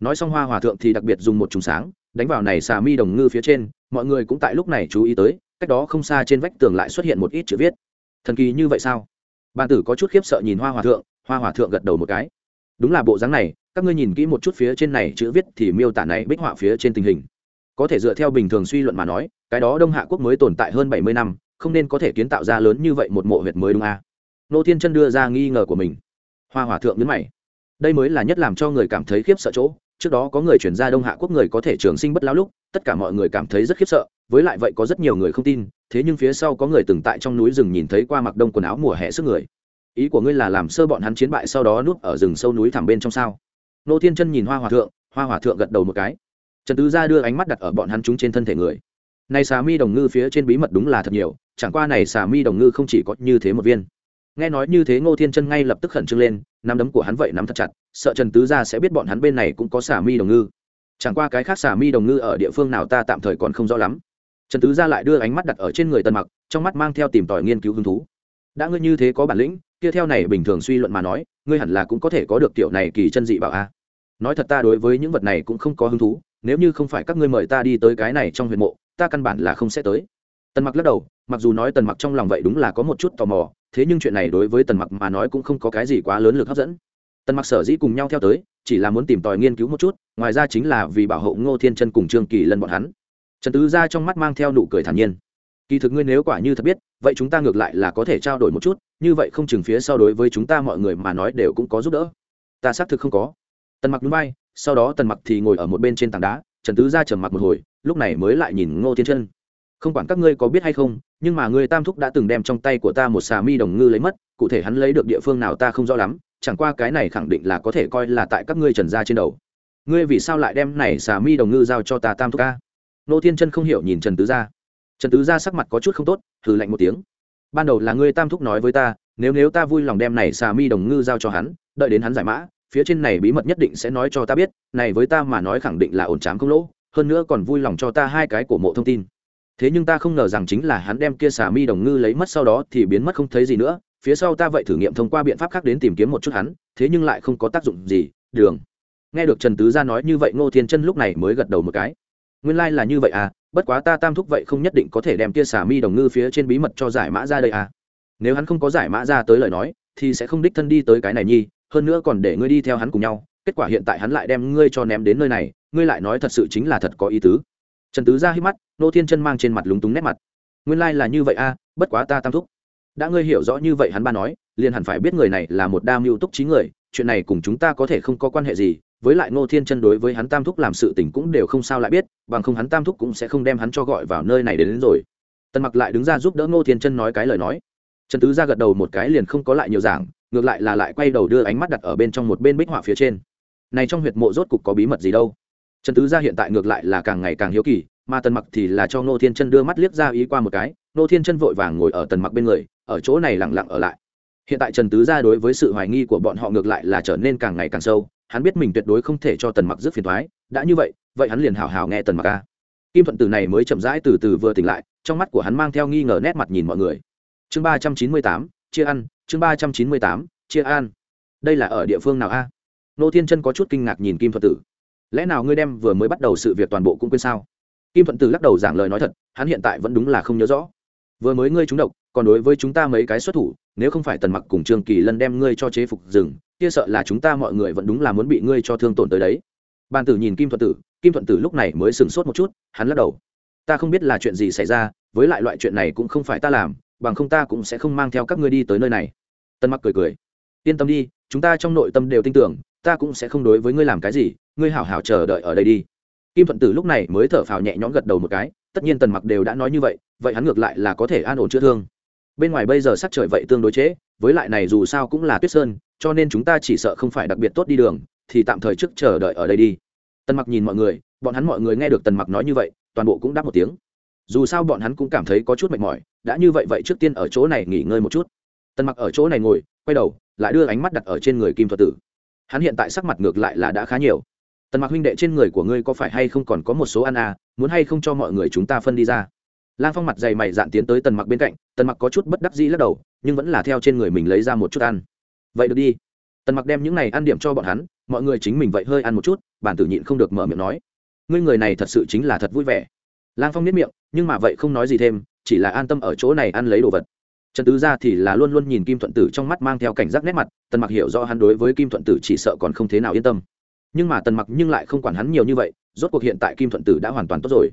Nói xong hoa hòa thượng thì đặc biệt dùng một trùng sáng, đánh vào này xà mi đồng ngư phía trên mọi người cũng tại lúc này chú ý tới, cách đó không xa trên vách tường lại xuất hiện một ít chữ viết. Thần kỳ như vậy sao? Bàn tử có chút khiếp sợ nhìn hoa hòa thượng, hoa hòa thượng gật đầu một cái. Đúng là bộ dáng này, các ngươi nhìn kỹ một chút phía trên này chữ viết thì miêu tả này bích họa phía trên tình hình. Có thể dựa theo bình thường suy luận mà nói, cái đó đông hạ quốc mới tồn tại hơn bảy mươi năm, không nên có thể kiến tạo ra lớn như vậy một mộ huyệt mới đúng a à? nô thiên chân đưa ra nghi ngờ của mình. Hoa hòa thượng nhấn mày. Đây mới là nhất làm cho người cảm thấy khiếp sợ chỗ trước đó có người chuyển ra đông hạ quốc người có thể trường sinh bất lao lúc, tất cả mọi người cảm thấy rất khiếp sợ, với lại vậy có rất nhiều người không tin, thế nhưng phía sau có người từng tại trong núi rừng nhìn thấy qua mặc đông quần áo mùa hè sức người. Ý của ngươi là làm sơ bọn hắn chiến bại sau đó núp ở rừng sâu núi thẳm bên trong sao? Nô thiên chân nhìn hoa hòa thượng, hoa hòa thượng gật đầu một cái. Trần tứ gia đưa ánh mắt đặt ở bọn hắn chúng trên thân thể người. Này xà mi đồng ngư phía trên bí mật đúng là thật nhiều, chẳng qua này xà mi đồng ngư không chỉ có như thế một viên nghe nói như thế ngô thiên chân ngay lập tức khẩn trương lên, nắm đấm của hắn vậy nắm thật chặt, sợ trần tứ gia sẽ biết bọn hắn bên này cũng có xà mi đồng ngư. Chẳng qua cái khác xà mi đồng ngư ở địa phương nào ta tạm thời còn không rõ lắm. Trần tứ gia lại đưa ánh mắt đặt ở trên người tân mặc, trong mắt mang theo tìm tòi nghiên cứu hứng thú. Đã ngươi như thế có bản lĩnh, kia theo này bình thường suy luận mà nói, ngươi hẳn là cũng có thể có được tiểu này kỳ chân dị bảo a. Nói thật ta đối với những vật này cũng không có hứng thú, nếu như không phải các ngươi mời ta đi tới cái này trong huyện mộ, ta căn bản là không sẽ tới. Tần mặc lắc đầu, mặc dù nói tần mặc trong lòng vậy đúng là có một chút tò mò thế nhưng chuyện này đối với tần mặc mà nói cũng không có cái gì quá lớn lực hấp dẫn. Tần mặc sở dĩ cùng nhau theo tới, chỉ là muốn tìm tòi nghiên cứu một chút, ngoài ra chính là vì bảo hộ ngô thiên chân cùng trương kỳ lân bọn hắn. Trần tứ ra trong mắt mang theo nụ cười thản nhiên. Kỳ thực ngươi nếu quả như thật biết, vậy chúng ta ngược lại là có thể trao đổi một chút, như vậy không chừng phía sau đối với chúng ta mọi người mà nói đều cũng có giúp đỡ. Ta xác thực không có. Tần mặc núi bay, sau đó tần mặc thì ngồi ở một bên trên tảng đá, trần tứ ra trầm mặc một hồi, lúc này mới lại nhìn ngô thiên chân. Không quản các ngươi có biết hay không nhưng mà người tam thúc đã từng đem trong tay của ta một xà mi đồng ngư lấy mất, cụ thể hắn lấy được địa phương nào ta không rõ lắm, chẳng qua cái này khẳng định là có thể coi là tại các ngươi trần gia trên đầu. Ngươi vì sao lại đem này xà mi đồng ngư giao cho ta tam thúc ca? Nô thiên chân không hiểu nhìn trần tứ gia. Trần tứ gia sắc mặt có chút không tốt, hừ lạnh một tiếng. Ban đầu là ngươi tam thúc nói với ta, nếu nếu ta vui lòng đem này xà mi đồng ngư giao cho hắn, đợi đến hắn giải mã, phía trên này bí mật nhất định sẽ nói cho ta biết, này với ta mà nói khẳng định là ổn trám không lỗ, hơn nữa còn vui lòng cho ta hai cái của mộ thông tin thế nhưng ta không ngờ rằng chính là hắn đem kia xà mi đồng ngư lấy mất sau đó thì biến mất không thấy gì nữa, phía sau ta vậy thử nghiệm thông qua biện pháp khác đến tìm kiếm một chút hắn, thế nhưng lại không có tác dụng gì, đường. Nghe được trần tứ gia nói như vậy ngô thiên chân lúc này mới gật đầu một cái. Nguyên lai、like、là như vậy à bất quá ta tam thúc vậy không nhất định có thể đem kia xà mi đồng ngư phía trên bí mật cho giải mã ra đây à. Nếu hắn không có giải mã ra tới lời nói, thì sẽ không đích thân đi tới cái này nhi, hơn nữa còn để ngươi đi theo hắn cùng nhau, kết quả hiện tại hắn lại đem ngươi cho ném đến nơi này, ngươi lại nói thật sự chính là thật có ý tứ trần tứ ra hít mắt nô thiên chân mang trên mặt lúng túng nét mặt. Nguyên lai、like、là như vậy a à, bất quá ta tam thúc. Đã ngươi hiểu rõ như vậy hắn ba nói liền hẳn phải biết người này là một đa mưu túc trí người chuyện này cùng chúng ta có thể không có quan hệ gì với lại ngô thiên chân đối với hắn tam thúc làm sự tình cũng đều không sao lại biết bằng không hắn tam thúc cũng sẽ không đem hắn cho gọi vào nơi này đến, đến rồi. Tần mặc lại đứng ra giúp đỡ ngô thiên chân nói cái lời nói. Trần tứ ra gật đầu một cái liền không có lại nhiều giảng ngược lại là lại quay đầu đưa ánh mắt đặt ở bên trong một bên bích họa phía trên. Này trong huyệt mộ rốt cục có bí mật gì đâu? Trần tứ gia hiện tại ngược lại là càng ngày càng hiếu kỳ, mà tần mặc thì là cho Nô thiên chân đưa mắt liếc ra ý qua một cái Nô thiên chân vội vàng ngồi ở tần mặc bên người, ở chỗ này lẳng lặng ở lại. Hiện tại trần tứ gia đối với sự hoài nghi của bọn họ ngược lại là trở nên càng ngày càng sâu, hắn biết mình tuyệt đối không thể cho tần mặc rước phiền thoái đã như vậy vậy hắn liền hào hào nghe tần mặc ca kim thuận tử này mới chậm rãi từ từ vừa tỉnh lại, trong mắt của hắn mang theo nghi ngờ nét mặt nhìn mọi người. Chương ba trăm chín mươi tám, chia ăn, chương ba trăm chín mươi tám, chia ăn. Đây là ở địa phương nào a? Nô thiên chân có chút kinh ngạc nhìn kim thuận tử lẽ nào ngươi đem vừa mới bắt đầu sự việc toàn bộ cũng quên sao? Kim thuận tử lắc đầu giảng lời nói thật, hắn hiện tại vẫn đúng là không nhớ rõ. Vừa mới ngươi trúng độc, còn đối với chúng ta mấy cái xuất thủ, nếu không phải tần mặc cùng trương kỳ lân đem ngươi cho chế phục rừng, kia sợ là chúng ta mọi người vẫn đúng là muốn bị ngươi cho thương tổn tới đấy. Ban tử nhìn kim thuận tử, kim thuận tử lúc này mới sửng sốt một chút, hắn lắc đầu. Ta không biết là chuyện gì xảy ra, với lại loại chuyện này cũng không phải ta làm, bằng không ta cũng sẽ không mang theo các ngươi đi tới nơi này. Tân mặc cười cười. Yên tâm đi, chúng ta trong nội tâm đều tin tưởng, ta cũng sẽ không đối với ngươi làm cái gì ngươi hảo hảo chờ đợi ở đây đi. Kim thuận tử lúc này mới thở phào nhẹ nhõm gật đầu một cái tất nhiên tần mặc đều đã nói như vậy vậy hắn ngược lại là có thể an ổn chữa thương. Bên ngoài bây giờ sắc trời vậy tương đối chế, với lại này dù sao cũng là tuyết sơn cho nên chúng ta chỉ sợ không phải đặc biệt tốt đi đường thì tạm thời trước chờ đợi ở đây đi. Tần mặc nhìn mọi người bọn hắn mọi người nghe được tần mặc nói như vậy toàn bộ cũng đáp một tiếng. Dù sao bọn hắn cũng cảm thấy có chút mệt mỏi đã như vậy vậy trước tiên ở chỗ này nghỉ ngơi một chút. Tần mặc ở chỗ này ngồi quay đầu lại đưa ánh mắt đặt ở trên người kim thuật tử. Hắn hiện tại sắc mặt ngược lại là đã khá nhiều tần mặc huynh đệ trên người của ngươi có phải hay không còn có một số ăn à muốn hay không cho mọi người chúng ta phân đi ra? Lang phong mặt dày mày dạn tiến tới tần mặc bên cạnh, tần mặc có chút bất đắc dĩ lắc đầu, nhưng vẫn là theo trên người mình lấy ra một chút ăn. Vậy được đi. Tần mặc đem những này ăn điểm cho bọn hắn, mọi người chính mình vậy hơi ăn một chút, bản tử nhịn không được mở miệng nói. Ngươi người này thật sự chính là thật vui vẻ. Lang phong nếp miệng, nhưng mà vậy không nói gì thêm, chỉ là an tâm ở chỗ này ăn lấy đồ vật. Trần tứ ra thì là luôn luôn nhìn kim thuận tử trong mắt mang theo cảnh giác nét mặt, tần mặc hiểu rõ hắn đối với kim thuận tử chỉ sợ còn không thế nào yên tâm nhưng mà tần mặc nhưng lại không quản hắn nhiều như vậy, rốt cuộc hiện tại kim thuận tử đã hoàn toàn tốt rồi.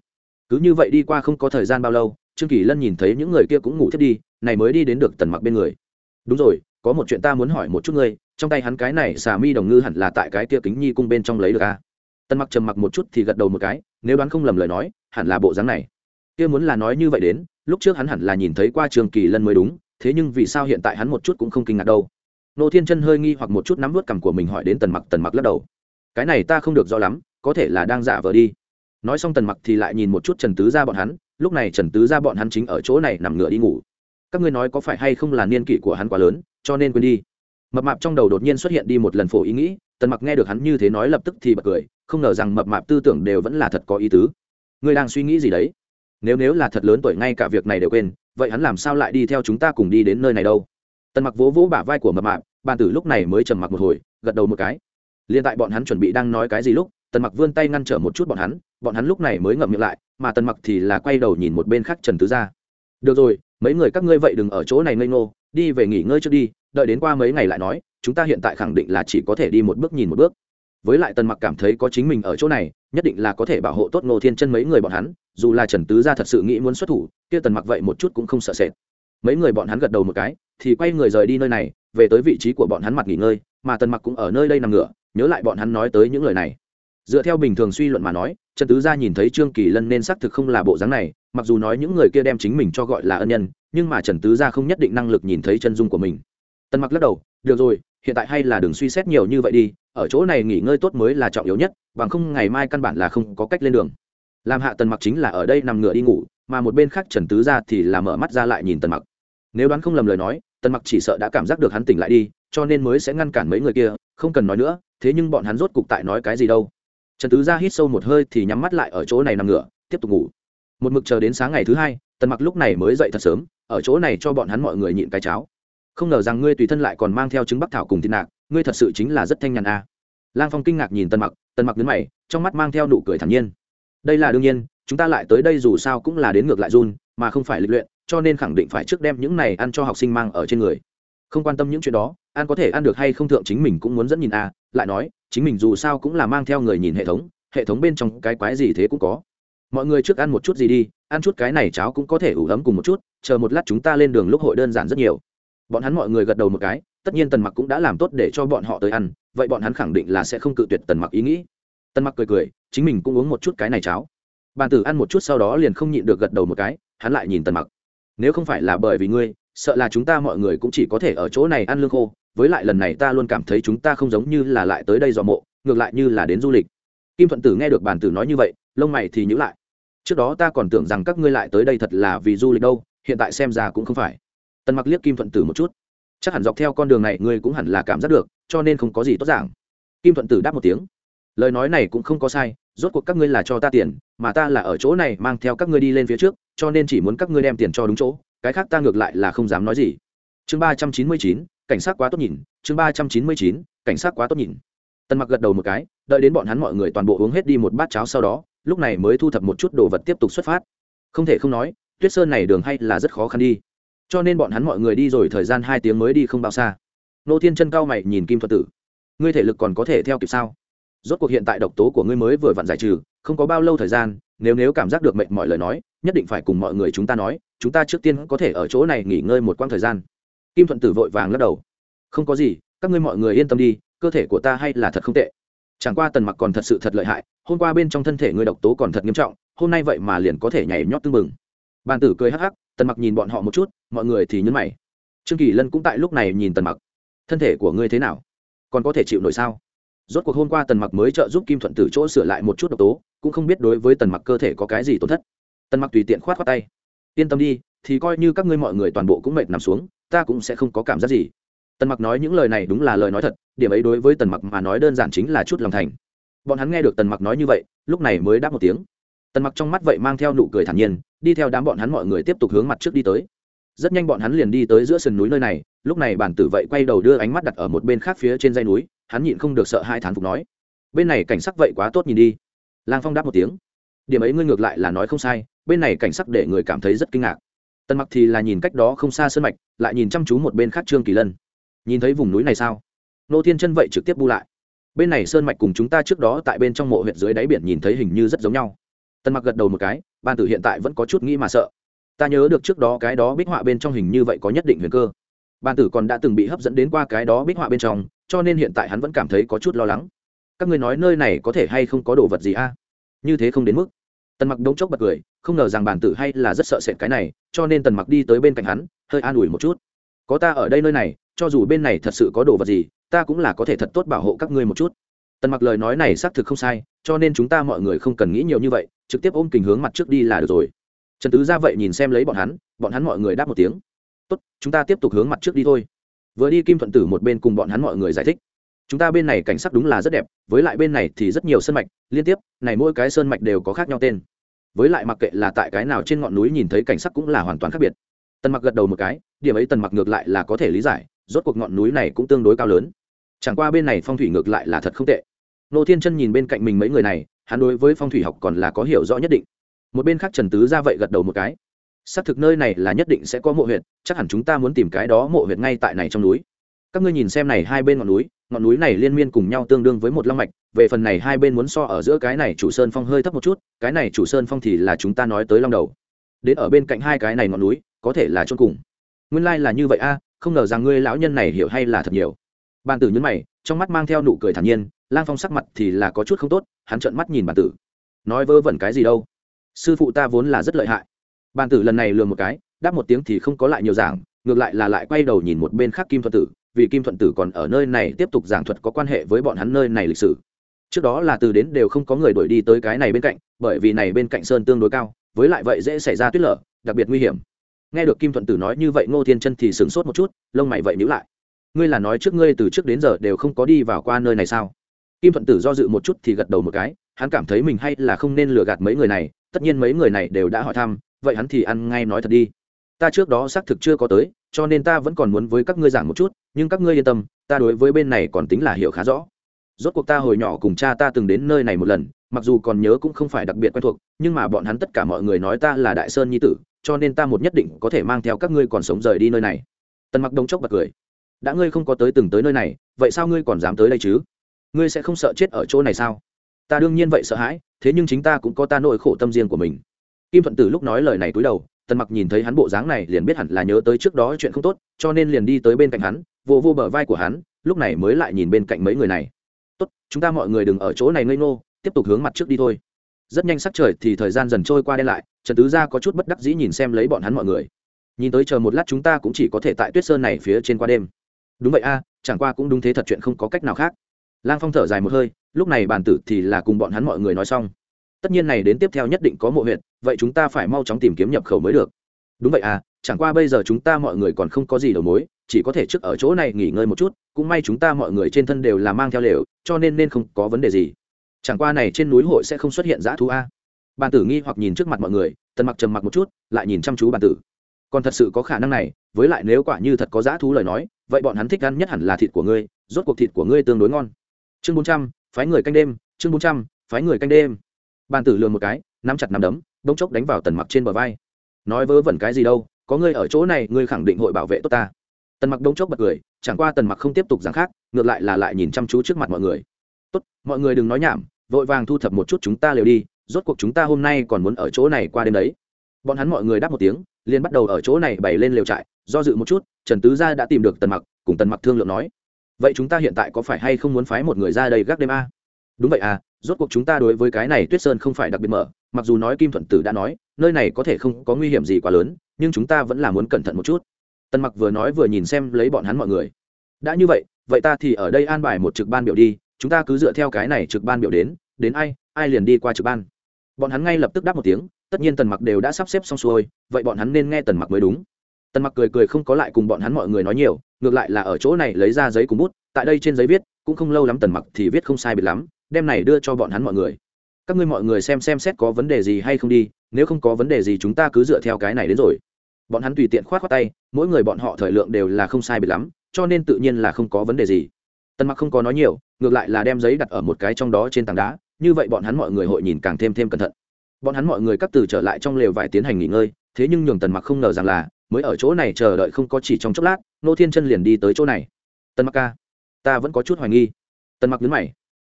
Cứ như vậy đi qua không có thời gian bao lâu, trương kỳ lân nhìn thấy những người kia cũng ngủ thiết đi, này mới đi đến được tần mặc bên người. Đúng rồi, có một chuyện ta muốn hỏi một chút ngươi, trong tay hắn cái này xà mi đồng ngư hẳn là tại cái kia kính nhi cung bên trong lấy được a à? tần mặc trầm mặc một chút thì gật đầu một cái, nếu đoán không lầm lời nói, hẳn là bộ dáng này. Kia muốn là nói như vậy đến, lúc trước hắn hẳn là nhìn thấy qua trường kỳ lân mới đúng, thế nhưng vì sao hiện tại hắn một chút cũng không kinh ngạc đâu? Nô thiên chân hơi nghi hoặc một chút nắm vớt cằm của mình hỏi đến tần mặc tần mặc lắc đầu cái này ta không được rõ lắm, có thể là đang giả vờ đi. Nói xong tần mặc thì lại nhìn một chút trần tứ ra bọn hắn, lúc này trần tứ ra bọn hắn chính ở chỗ này nằm ngửa đi ngủ. Các ngươi nói có phải hay không là niên kỷ của hắn quá lớn, cho nên quên đi. Mập mạp trong đầu đột nhiên xuất hiện đi một lần phổ ý nghĩ, tần mặc nghe được hắn như thế nói lập tức thì bật cười, không ngờ rằng mập mạp tư tưởng đều vẫn là thật có ý tứ. Ngươi đang suy nghĩ gì đấy? Nếu nếu là thật lớn tuổi ngay cả việc này đều quên, vậy hắn làm sao lại đi theo chúng ta cùng đi đến nơi này đâu? Tần mặc vỗ vỗ bả vai của mập mạp, bàn tử lúc này mới trầm mặc một hồi, gật đầu một cái liên tại bọn hắn chuẩn bị đang nói cái gì lúc, tần mặc vươn tay ngăn trở một chút bọn hắn bọn hắn lúc này mới ngậm miệng lại, mà tần mặc thì là quay đầu nhìn một bên khác trần tứ gia. Được rồi, mấy người các ngươi vậy đừng ở chỗ này ngây ngô, đi về nghỉ ngơi trước đi, đợi đến qua mấy ngày lại nói, chúng ta hiện tại khẳng định là chỉ có thể đi một bước nhìn một bước. Với lại tần mặc cảm thấy có chính mình ở chỗ này, nhất định là có thể bảo hộ tốt ngô thiên chân mấy người bọn hắn, dù là trần tứ gia thật sự nghĩ muốn xuất thủ, kia tần mặc vậy một chút cũng không sợ sệt. Mấy người bọn hắn gật đầu một cái, thì quay người rời đi nơi này, về tới vị trí của bọn hắn mặt nghỉ ngơi, mà tần mặc cũng ở nơi đây nằm ngửa nhớ lại bọn hắn nói tới những lời này. Dựa theo bình thường suy luận mà nói, trần tứ gia nhìn thấy trương kỳ lân nên xác thực không là bộ dáng này, mặc dù nói những người kia đem chính mình cho gọi là ân nhân, nhưng mà trần tứ gia không nhất định năng lực nhìn thấy chân dung của mình. Tần mặc lắc đầu, được rồi, hiện tại hay là đừng suy xét nhiều như vậy đi, ở chỗ này nghỉ ngơi tốt mới là trọng yếu nhất, bằng không ngày mai căn bản là không có cách lên đường. Làm hạ tần mặc chính là ở đây nằm ngửa đi ngủ, mà một bên khác trần tứ ra thì là mở mắt ra lại nhìn tần mặc. Nếu đoán không lầm lời nói, tần mặc chỉ sợ đã cảm giác được hắn tỉnh lại đi, cho nên mới sẽ ngăn cản mấy người kia không cần nói nữa, thế nhưng bọn hắn rốt cục tại nói cái gì đâu. Trần tứ ra hít sâu một hơi thì nhắm mắt lại ở chỗ này nằm ngửa, tiếp tục ngủ. Một mực chờ đến sáng ngày thứ hai, tần mặc lúc này mới dậy thật sớm, ở chỗ này cho bọn hắn mọi người nhịn cái cháo. Không ngờ rằng ngươi tùy thân lại còn mang theo trứng bắc thảo cùng thịt nạc, ngươi thật sự chính là rất thanh nhàn a à. lang phong kinh ngạc nhìn tần mặc tần mặc nhấn mày, trong mắt mang theo nụ cười thản nhiên. Đây là đương nhiên, chúng ta lại tới đây dù sao cũng là đến ngược lại run, mà không phải lịch luyện, cho nên khẳng định phải trước đem những này ăn cho học sinh mang ở trên người không quan tâm những chuyện đó an có thể ăn được hay không thượng chính mình cũng muốn dẫn nhìn a lại nói, chính mình dù sao cũng là mang theo người nhìn hệ thống hệ thống bên trong cái quái gì thế cũng có. Mọi người trước ăn một chút gì đi, ăn chút cái này cháo cũng có thể ủ ấm cùng một chút, chờ một lát chúng ta lên đường lúc hội đơn giản rất nhiều. Bọn hắn mọi người gật đầu một cái, tất nhiên tần mặc cũng đã làm tốt để cho bọn họ tới ăn, vậy bọn hắn khẳng định là sẽ không cự tuyệt tần mặc ý nghĩ. Tần mặc cười cười, chính mình cũng uống một chút cái này cháo. Bàn tử ăn một chút sau đó liền không nhịn được gật đầu một cái, hắn lại nhìn tần mặc. Nếu không phải là bởi vì ngươi sợ là chúng ta mọi người cũng chỉ có thể ở chỗ này ăn lương khô, với lại lần này ta luôn cảm thấy chúng ta không giống như là lại tới đây dò mộ, ngược lại như là đến du lịch. Kim thuận tử nghe được bàn tử nói như vậy, lông mày thì nhữ lại. Trước đó ta còn tưởng rằng các ngươi lại tới đây thật là vì du lịch đâu, hiện tại xem ra cũng không phải. Tần mặc liếc kim thuận tử một chút. Chắc hẳn dọc theo con đường này ngươi cũng hẳn là cảm giác được, cho nên không có gì tốt giảng. Kim thuận tử đáp một tiếng. Lời nói này cũng không có sai, rốt cuộc các ngươi là cho ta tiền, mà ta là ở chỗ này mang theo các ngươi đi lên phía trước, cho nên chỉ muốn các ngươi đem tiền cho đúng chỗ cái khác ta ngược lại là không dám nói gì. Chương ba trăm chín mươi chín, cảnh sát quá tốt nhìn. Chương ba trăm chín mươi chín, cảnh sát quá tốt nhìn. Tần mặc gật đầu một cái, đợi đến bọn hắn mọi người toàn bộ uống hết đi một bát cháo sau đó, lúc này mới thu thập một chút đồ vật tiếp tục xuất phát. Không thể không nói, tuyết sơn này đường hay là rất khó khăn đi. Cho nên bọn hắn mọi người đi rồi thời gian hai tiếng mới đi không bao xa. Nô thiên chân cao mày nhìn kim thuật tử. Ngươi thể lực còn có thể theo kịp sao? Rốt cuộc hiện tại độc tố của ngươi mới vừa vặn giải trừ, không có bao lâu thời gian nếu nếu cảm giác được mệt mọi lời nói, nhất định phải cùng mọi người chúng ta nói, chúng ta trước tiên có thể ở chỗ này nghỉ ngơi một quãng thời gian. Kim thuận tử vội vàng lắc đầu. Không có gì, các ngươi mọi người yên tâm đi, cơ thể của ta hay là thật không tệ. Chẳng qua tần mặc còn thật sự thật lợi hại, hôm qua bên trong thân thể ngươi độc tố còn thật nghiêm trọng, hôm nay vậy mà liền có thể nhảy nhót tưng bừng. Bàn tử cười hắc hắc, tần mặc nhìn bọn họ một chút, mọi người thì nhấn mày. Trương kỳ lân cũng tại lúc này nhìn tần mặc. Thân thể của ngươi thế nào? Còn có thể chịu nổi sao? Rốt cuộc hôm qua tần mặc mới trợ giúp kim thuận tử chỗ sửa lại một chút độc tố cũng không biết đối với tần mặc cơ thể có cái gì tổn thất. Tần mặc tùy tiện khoát khoát tay. Yên tâm đi, thì coi như các ngươi mọi người toàn bộ cũng mệt nằm xuống, ta cũng sẽ không có cảm giác gì. Tần mặc nói những lời này đúng là lời nói thật, điểm ấy đối với tần mặc mà nói đơn giản chính là chút lòng thành. Bọn hắn nghe được tần mặc nói như vậy, lúc này mới đáp một tiếng. Tần mặc trong mắt vậy mang theo nụ cười thản nhiên, đi theo đám bọn hắn mọi người tiếp tục hướng mặt trước đi tới. Rất nhanh bọn hắn liền đi tới giữa sườn núi nơi này, lúc này bản tử vậy quay đầu đưa ánh mắt đặt ở một bên khác phía trên dây núi, hắn nhịn không được sợ hai thán phục nói. Bên này cảnh sắc vậy quá tốt nhìn đi lang phong đáp một tiếng. Điểm ấy ngươi ngược lại là nói không sai, bên này cảnh sắc để người cảm thấy rất kinh ngạc. Tần mặc thì là nhìn cách đó không xa sơn mạch, lại nhìn chăm chú một bên khác trương kỳ lân. Nhìn thấy vùng núi này sao? Nô thiên chân vậy trực tiếp bu lại. Bên này sơn mạch cùng chúng ta trước đó tại bên trong mộ huyện dưới đáy biển nhìn thấy hình như rất giống nhau. Tần mặc gật đầu một cái, ban tử hiện tại vẫn có chút nghĩ mà sợ. Ta nhớ được trước đó cái đó bích họa bên trong hình như vậy có nhất định huyền cơ. Ban tử còn đã từng bị hấp dẫn đến qua cái đó bích họa bên trong, cho nên hiện tại hắn vẫn cảm thấy có chút lo lắng các ngươi nói nơi này có thể hay không có đồ vật gì a? Như thế không đến mức. Tần mặc đống chốc bật cười, không ngờ rằng bản tử hay là rất sợ sệt cái này, cho nên tần mặc đi tới bên cạnh hắn, hơi an ủi một chút. Có ta ở đây nơi này, cho dù bên này thật sự có đồ vật gì, ta cũng là có thể thật tốt bảo hộ các ngươi một chút. Tần mặc lời nói này xác thực không sai, cho nên chúng ta mọi người không cần nghĩ nhiều như vậy, trực tiếp ôm kình hướng mặt trước đi là được rồi. Trần tứ ra vậy nhìn xem lấy bọn hắn bọn hắn mọi người đáp một tiếng. Tốt, chúng ta tiếp tục hướng mặt trước đi thôi. Vừa đi kim thuận tử một bên cùng bọn hắn mọi người giải thích chúng ta bên này cảnh sắc đúng là rất đẹp, với lại bên này thì rất nhiều sơn mạch, liên tiếp, này mỗi cái sơn mạch đều có khác nhau tên. Với lại mặc kệ là tại cái nào trên ngọn núi nhìn thấy cảnh sắc cũng là hoàn toàn khác biệt. Tần mặc gật đầu một cái, điểm ấy tần mặc ngược lại là có thể lý giải, rốt cuộc ngọn núi này cũng tương đối cao lớn. Chẳng qua bên này phong thủy ngược lại là thật không tệ. Nô thiên chân nhìn bên cạnh mình mấy người này, hắn đối với phong thủy học còn là có hiểu rõ nhất định. Một bên khác trần tứ ra vậy gật đầu một cái. Xác thực nơi này là nhất định sẽ có mộ huyệt, chắc hẳn chúng ta muốn tìm cái đó mộ huyệt ngay tại này trong núi. Các ngươi nhìn xem này hai bên ngọn núi ngọn núi này liên miên cùng nhau tương đương với một long mạch, về phần này hai bên muốn so ở giữa cái này chủ sơn phong hơi thấp một chút, cái này chủ sơn phong thì là chúng ta nói tới long đầu. Đến ở bên cạnh hai cái này ngọn núi, có thể là chôn cùng. Nguyên lai là như vậy a, không ngờ rằng ngươi lão nhân này hiểu hay là thật nhiều. Bàn tử nhấn mày, trong mắt mang theo nụ cười thản nhiên, lang phong sắc mặt thì là có chút không tốt, hắn trợn mắt nhìn bàn tử. Nói vơ vẩn cái gì đâu? Sư phụ ta vốn là rất lợi hại. Bàn tử lần này lừa một cái, đáp một tiếng thì không có lại nhiều giảng, ngược lại là lại quay đầu nhìn một bên khác kim thuật tử vì kim thuận tử còn ở nơi này tiếp tục giảng thuật có quan hệ với bọn hắn nơi này lịch sử. Trước đó là từ đến đều không có người đuổi đi tới cái này bên cạnh, bởi vì này bên cạnh sơn tương đối cao, với lại vậy dễ xảy ra tuyết lở, đặc biệt nguy hiểm. Nghe được kim thuận tử nói như vậy, ngô thiên chân thì sửng sốt một chút, lông mày vậy nhữ lại. Ngươi là nói trước ngươi từ trước đến giờ đều không có đi vào qua nơi này sao? Kim thuận tử do dự một chút thì gật đầu một cái, hắn cảm thấy mình hay là không nên lừa gạt mấy người này, tất nhiên mấy người này đều đã hỏi thăm, vậy hắn thì ăn ngay nói thật đi. Ta trước đó xác thực chưa có tới cho nên ta vẫn còn muốn với các ngươi giảng một chút, nhưng các ngươi yên tâm, ta đối với bên này còn tính là hiểu khá rõ. Rốt cuộc ta hồi nhỏ cùng cha ta từng đến nơi này một lần, mặc dù còn nhớ cũng không phải đặc biệt quen thuộc, nhưng mà bọn hắn tất cả mọi người nói ta là đại sơn nhi tử, cho nên ta một nhất định có thể mang theo các ngươi còn sống rời đi nơi này. Tần mặc đông chốc bật cười. Đã ngươi không có tới từng tới nơi này, vậy sao ngươi còn dám tới đây chứ? Ngươi sẽ không sợ chết ở chỗ này sao? Ta đương nhiên vậy sợ hãi, thế nhưng chính ta cũng có ta nỗi khổ tâm riêng của mình. Kim thuận tử lúc nói lời này cúi đầu tần mặc nhìn thấy hắn bộ dáng này liền biết hẳn là nhớ tới trước đó chuyện không tốt, cho nên liền đi tới bên cạnh hắn, vô vô bờ vai của hắn, lúc này mới lại nhìn bên cạnh mấy người này. Tốt, chúng ta mọi người đừng ở chỗ này ngây ngô, tiếp tục hướng mặt trước đi thôi. Rất nhanh sắc trời thì thời gian dần trôi qua đen lại, trần tứ gia có chút bất đắc dĩ nhìn xem lấy bọn hắn mọi người. Nhìn tới chờ một lát chúng ta cũng chỉ có thể tại tuyết sơn này phía trên qua đêm. Đúng vậy a, chẳng qua cũng đúng thế thật chuyện không có cách nào khác. Lang phong thở dài một hơi, lúc này bàn tử thì là cùng bọn hắn mọi người nói xong tất nhiên này đến tiếp theo nhất định có mộ huyện vậy chúng ta phải mau chóng tìm kiếm nhập khẩu mới được. Đúng vậy à chẳng qua bây giờ chúng ta mọi người còn không có gì đầu mối, chỉ có thể trước ở chỗ này nghỉ ngơi một chút, cũng may chúng ta mọi người trên thân đều là mang theo lều, cho nên nên không có vấn đề gì. Chẳng qua này trên núi hội sẽ không xuất hiện dã thú a. Bàn tử nghi hoặc nhìn trước mặt mọi người, tần mặc trầm mặc một chút, lại nhìn chăm chú bàn tử. Còn thật sự có khả năng này, với lại nếu quả như thật có dã thú lời nói, vậy bọn hắn thích ăn nhất hẳn là thịt của ngươi, rốt cuộc thịt của ngươi tương đối ngon. Chương bốn trăm, phái người canh đêm, chương bốn trăm, phái người canh đêm bàn tử lường một cái, nắm chặt nắm đấm, bỗng chốc đánh vào tần mặc trên bờ vai. Nói vớ vẩn cái gì đâu, có ngươi ở chỗ này, ngươi khẳng định hội bảo vệ tốt ta. Tần mặc bỗng chốc bật cười, chẳng qua tần mặc không tiếp tục giảng khác, ngược lại là lại nhìn chăm chú trước mặt mọi người. Tốt, mọi người đừng nói nhảm, vội vàng thu thập một chút chúng ta liều đi, rốt cuộc chúng ta hôm nay còn muốn ở chỗ này qua đêm đấy. Bọn hắn mọi người đáp một tiếng, liền bắt đầu ở chỗ này bày lên liều trại, do dự một chút, trần tứ gia đã tìm được tần mặc, cùng tần mặc thương lượng nói, vậy chúng ta hiện tại có phải hay không muốn phái một người ra đây gác đêm a? Đúng vậy à rốt cuộc chúng ta đối với cái này tuyết sơn không phải đặc biệt mở, mặc dù nói kim thuận tử đã nói, nơi này có thể không có nguy hiểm gì quá lớn, nhưng chúng ta vẫn là muốn cẩn thận một chút. Tần mặc vừa nói vừa nhìn xem lấy bọn hắn mọi người. Đã như vậy vậy ta thì ở đây an bài một trực ban biểu đi, chúng ta cứ dựa theo cái này trực ban biểu đến đến ai ai liền đi qua trực ban. Bọn hắn ngay lập tức đáp một tiếng, tất nhiên tần mặc đều đã sắp xếp xong xuôi, vậy bọn hắn nên nghe tần mặc mới đúng. Tần mặc cười cười không có lại cùng bọn hắn mọi người nói nhiều, ngược lại là ở chỗ này lấy ra giấy cùng bút, tại đây trên giấy viết, cũng không lâu lắm tần mặc thì viết không sai biệt lắm đem này đưa cho bọn hắn mọi người. Các ngươi mọi người xem xem xét có vấn đề gì hay không đi, nếu không có vấn đề gì chúng ta cứ dựa theo cái này đến rồi. Bọn hắn tùy tiện khoát khoát tay, mỗi người bọn họ thời lượng đều là không sai biệt lắm, cho nên tự nhiên là không có vấn đề gì. Tần mặc không có nói nhiều, ngược lại là đem giấy đặt ở một cái trong đó trên tảng đá, như vậy bọn hắn mọi người hội nhìn càng thêm thêm cẩn thận. Bọn hắn mọi người cắt từ trở lại trong lều vải tiến hành nghỉ ngơi, thế nhưng nhường tần mặc không ngờ rằng là, mới ở chỗ này chờ đợi không có chỉ trong chốc lát, nô thiên chân liền đi tới chỗ này. Tần mặc ca, ta vẫn có chút hoài nghi. Tần mặc nhấn mày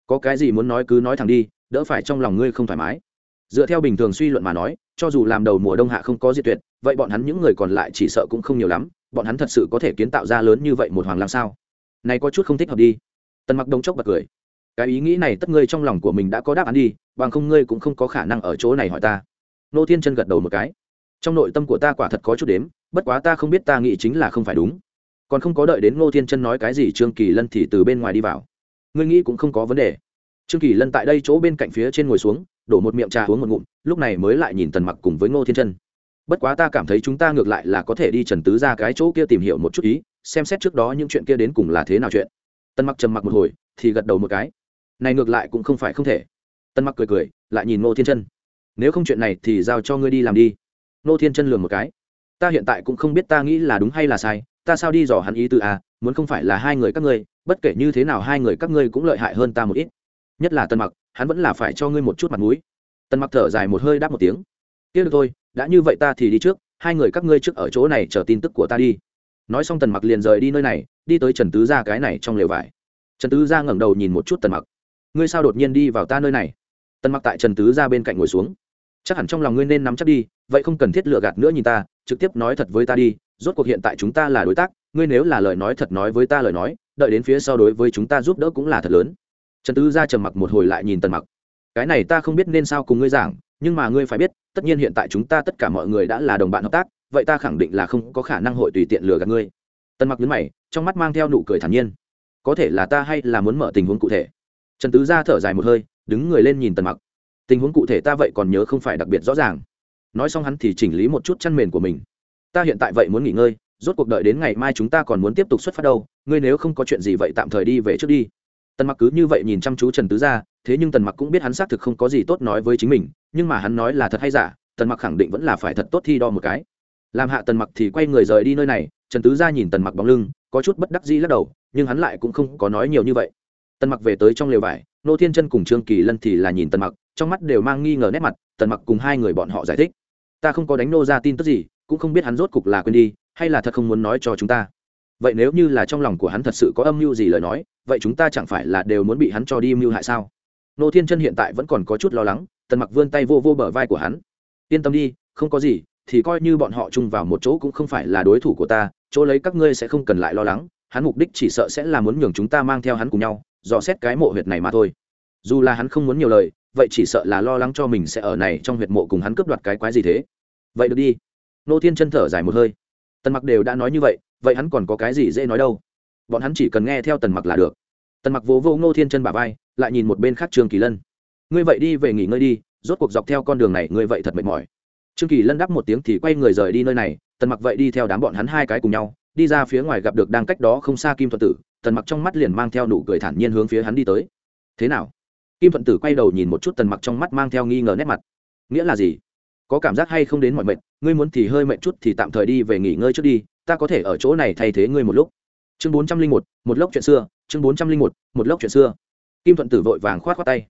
có cái gì muốn nói cứ nói thẳng đi, đỡ phải trong lòng ngươi không thoải mái. Dựa theo bình thường suy luận mà nói, cho dù làm đầu mùa đông hạ không có diệt tuyệt, vậy bọn hắn những người còn lại chỉ sợ cũng không nhiều lắm, bọn hắn thật sự có thể kiến tạo ra lớn như vậy một hoàng làm sao? Này có chút không thích hợp đi. Tần mặc đông chốc bật cười. Cái ý nghĩ này tất ngươi trong lòng của mình đã có đáp án đi, bằng không ngươi cũng không có khả năng ở chỗ này hỏi ta. Nô thiên chân gật đầu một cái. Trong nội tâm của ta quả thật có chút đếm, bất quá ta không biết ta nghĩ chính là không phải đúng. Còn không có đợi đến ngô thiên chân nói cái gì, trương kỳ lân thì từ bên ngoài đi vào ngươi nghĩ cũng không có vấn đề. Trương kỳ lân tại đây chỗ bên cạnh phía trên ngồi xuống, đổ một miệng trà uống một ngụm, lúc này mới lại nhìn tần mặc cùng với ngô thiên chân. Bất quá ta cảm thấy chúng ta ngược lại là có thể đi trần tứ ra cái chỗ kia tìm hiểu một chút ý, xem xét trước đó những chuyện kia đến cùng là thế nào chuyện. Tần mặc trầm mặc một hồi, thì gật đầu một cái. Này ngược lại cũng không phải không thể. Tần mặc cười cười, lại nhìn ngô thiên chân. Nếu không chuyện này thì giao cho ngươi đi làm đi. Ngô thiên chân lường một cái. Ta hiện tại cũng không biết ta nghĩ là đúng hay là sai, ta sao đi dò hắn ý từ à muốn không phải là hai người các ngươi bất kể như thế nào hai người các ngươi cũng lợi hại hơn ta một ít. Nhất là Tần mặc, hắn vẫn là phải cho ngươi một chút mặt mũi. Tần mặc thở dài một hơi đáp một tiếng. Tiếc được thôi, đã như vậy ta thì đi trước, hai người các ngươi trước ở chỗ này chờ tin tức của ta đi. Nói xong tần mặc liền rời đi nơi này, đi tới trần tứ Gia cái này trong lều vải. Trần tứ Gia ngẩng đầu nhìn một chút tần mặc. Ngươi sao đột nhiên đi vào ta nơi này? Tần mặc tại trần tứ Gia bên cạnh ngồi xuống. Chắc hẳn trong lòng ngươi nên nắm chắc đi, vậy không cần thiết lựa gạt nữa nhìn ta, trực tiếp nói thật với ta đi, rốt cuộc hiện tại chúng ta là đối tác, ngươi nếu là lời nói thật nói với ta lời nói đợi đến phía sau đối với chúng ta giúp đỡ cũng là thật lớn. Trần tứ Gia trầm mặc một hồi lại nhìn tần mặc. Cái này ta không biết nên sao cùng ngươi giảng, nhưng mà ngươi phải biết, tất nhiên hiện tại chúng ta tất cả mọi người đã là đồng bạn hợp tác, vậy ta khẳng định là không có khả năng hội tùy tiện lừa gạt ngươi. Tần mặc nhấn mày, trong mắt mang theo nụ cười thản nhiên. Có thể là ta hay là muốn mở tình huống cụ thể? Trần tứ Gia thở dài một hơi, đứng người lên nhìn tần mặc. Tình huống cụ thể ta vậy còn nhớ không phải đặc biệt rõ ràng. Nói xong hắn thì chỉnh lý một chút chăn mền của mình. Ta hiện tại vậy muốn nghỉ ngơi rốt cuộc đợi đến ngày mai chúng ta còn muốn tiếp tục xuất phát đâu, ngươi nếu không có chuyện gì vậy tạm thời đi về trước đi. Tần mặc cứ như vậy nhìn chăm chú trần tứ ra thế nhưng tần mặc cũng biết hắn xác thực không có gì tốt nói với chính mình, nhưng mà hắn nói là thật hay giả, tần mặc khẳng định vẫn là phải thật tốt thi đo một cái. Làm hạ tần mặc thì quay người rời đi nơi này, trần tứ ra nhìn tần mặc bóng lưng, có chút bất đắc dĩ lắc đầu, nhưng hắn lại cũng không có nói nhiều như vậy. Tần mặc về tới trong lều vải, nô thiên chân cùng trương kỳ lân thì là nhìn tần mặc, trong mắt đều mang nghi ngờ nét mặt, tần mặc cùng hai người bọn họ giải thích. Ta không có đánh nô ra tin tức gì, cũng không biết hắn rốt cục là quên đi hay là thật không muốn nói cho chúng ta? Vậy nếu như là trong lòng của hắn thật sự có âm mưu gì lời nói, vậy chúng ta chẳng phải là đều muốn bị hắn cho đi mưu hại sao? Nô thiên chân hiện tại vẫn còn có chút lo lắng, tần mặc vươn tay vô vô bờ vai của hắn. Yên tâm đi, không có gì, thì coi như bọn họ chung vào một chỗ cũng không phải là đối thủ của ta, chỗ lấy các ngươi sẽ không cần lại lo lắng, hắn mục đích chỉ sợ sẽ là muốn nhường chúng ta mang theo hắn cùng nhau, dò xét cái mộ huyệt này mà thôi. Dù là hắn không muốn nhiều lời, vậy chỉ sợ là lo lắng cho mình sẽ ở này trong huyệt mộ cùng hắn cướp đoạt cái quái gì thế. Vậy được đi. Nô thiên chân thở dài một hơi tần mặc đều đã nói như vậy vậy hắn còn có cái gì dễ nói đâu? Bọn hắn chỉ cần nghe theo tần mặc là được. Tần mặc vỗ vô ngô thiên chân bà vai, lại nhìn một bên khác trương kỳ lân. Ngươi vậy đi về nghỉ ngơi đi, rốt cuộc dọc theo con đường này, ngươi vậy thật mệt mỏi. Trương kỳ lân đáp một tiếng thì quay người rời đi nơi này, tần mặc vậy đi theo đám bọn hắn hai cái cùng nhau, đi ra phía ngoài gặp được đang cách đó không xa kim thuận tử, tần mặc trong mắt liền mang theo nụ cười thản nhiên hướng phía hắn đi tới. Thế nào? Kim thuận tử quay đầu nhìn một chút tần mặc trong mắt mang theo nghi ngờ nét mặt. Nghĩa là gì? Có cảm giác hay không đến mọi mệt? Ngươi muốn thì hơi mệt chút thì tạm thời đi về nghỉ ngơi trước đi, ta có thể ở chỗ này thay thế ngươi một lúc. Chương bốn trăm linh một một lốc chuyện xưa, chương bốn trăm linh một một lốc chuyện xưa. Kim thuận tử vội vàng khoát khoát tay.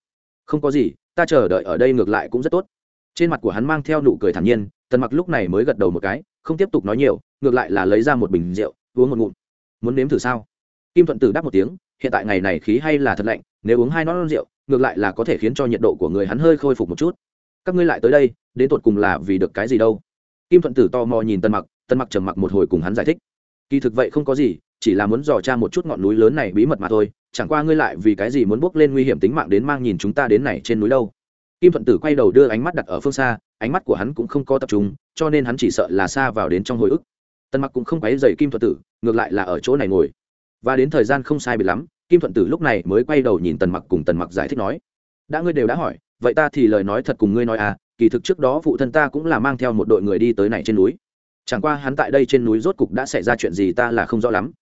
Không có gì, ta chờ đợi ở đây ngược lại cũng rất tốt. Trên mặt của hắn mang theo nụ cười thản nhiên, tần mặc lúc này mới gật đầu một cái, không tiếp tục nói nhiều, ngược lại là lấy ra một bình rượu, uống một ngụm. Muốn nếm thử sao? Kim thuận tử đáp một tiếng, hiện tại ngày này khí hay là thật lạnh, nếu uống hai nón rượu, ngược lại là có thể khiến cho nhiệt độ của người hắn hơi khôi phục một chút. Các ngươi lại tới đây, đến tột cùng là vì được cái gì đâu? Kim thuận tử to mò nhìn tân mặc tân mặc trầm mặc một hồi cùng hắn giải thích. Kỳ thực vậy không có gì, chỉ là muốn dò tra một chút ngọn núi lớn này bí mật mà thôi, chẳng qua ngươi lại vì cái gì muốn bước lên nguy hiểm tính mạng đến mang nhìn chúng ta đến này trên núi đâu. Kim thuận tử quay đầu đưa ánh mắt đặt ở phương xa, ánh mắt của hắn cũng không có tập trung, cho nên hắn chỉ sợ là xa vào đến trong hồi ức. Tân mặc cũng không quấy dậy kim thuận tử, ngược lại là ở chỗ này ngồi. Và đến thời gian không sai bị lắm, kim thuận tử lúc này mới quay đầu nhìn tần mặc cùng tần mặc giải thích nói, đã ngươi đều đã hỏi, vậy ta thì lời nói thật cùng ngươi nói à kỳ thực trước đó phụ thân ta cũng là mang theo một đội người đi tới này trên núi. Chẳng qua hắn tại đây trên núi rốt cục đã xảy ra chuyện gì ta là không rõ lắm.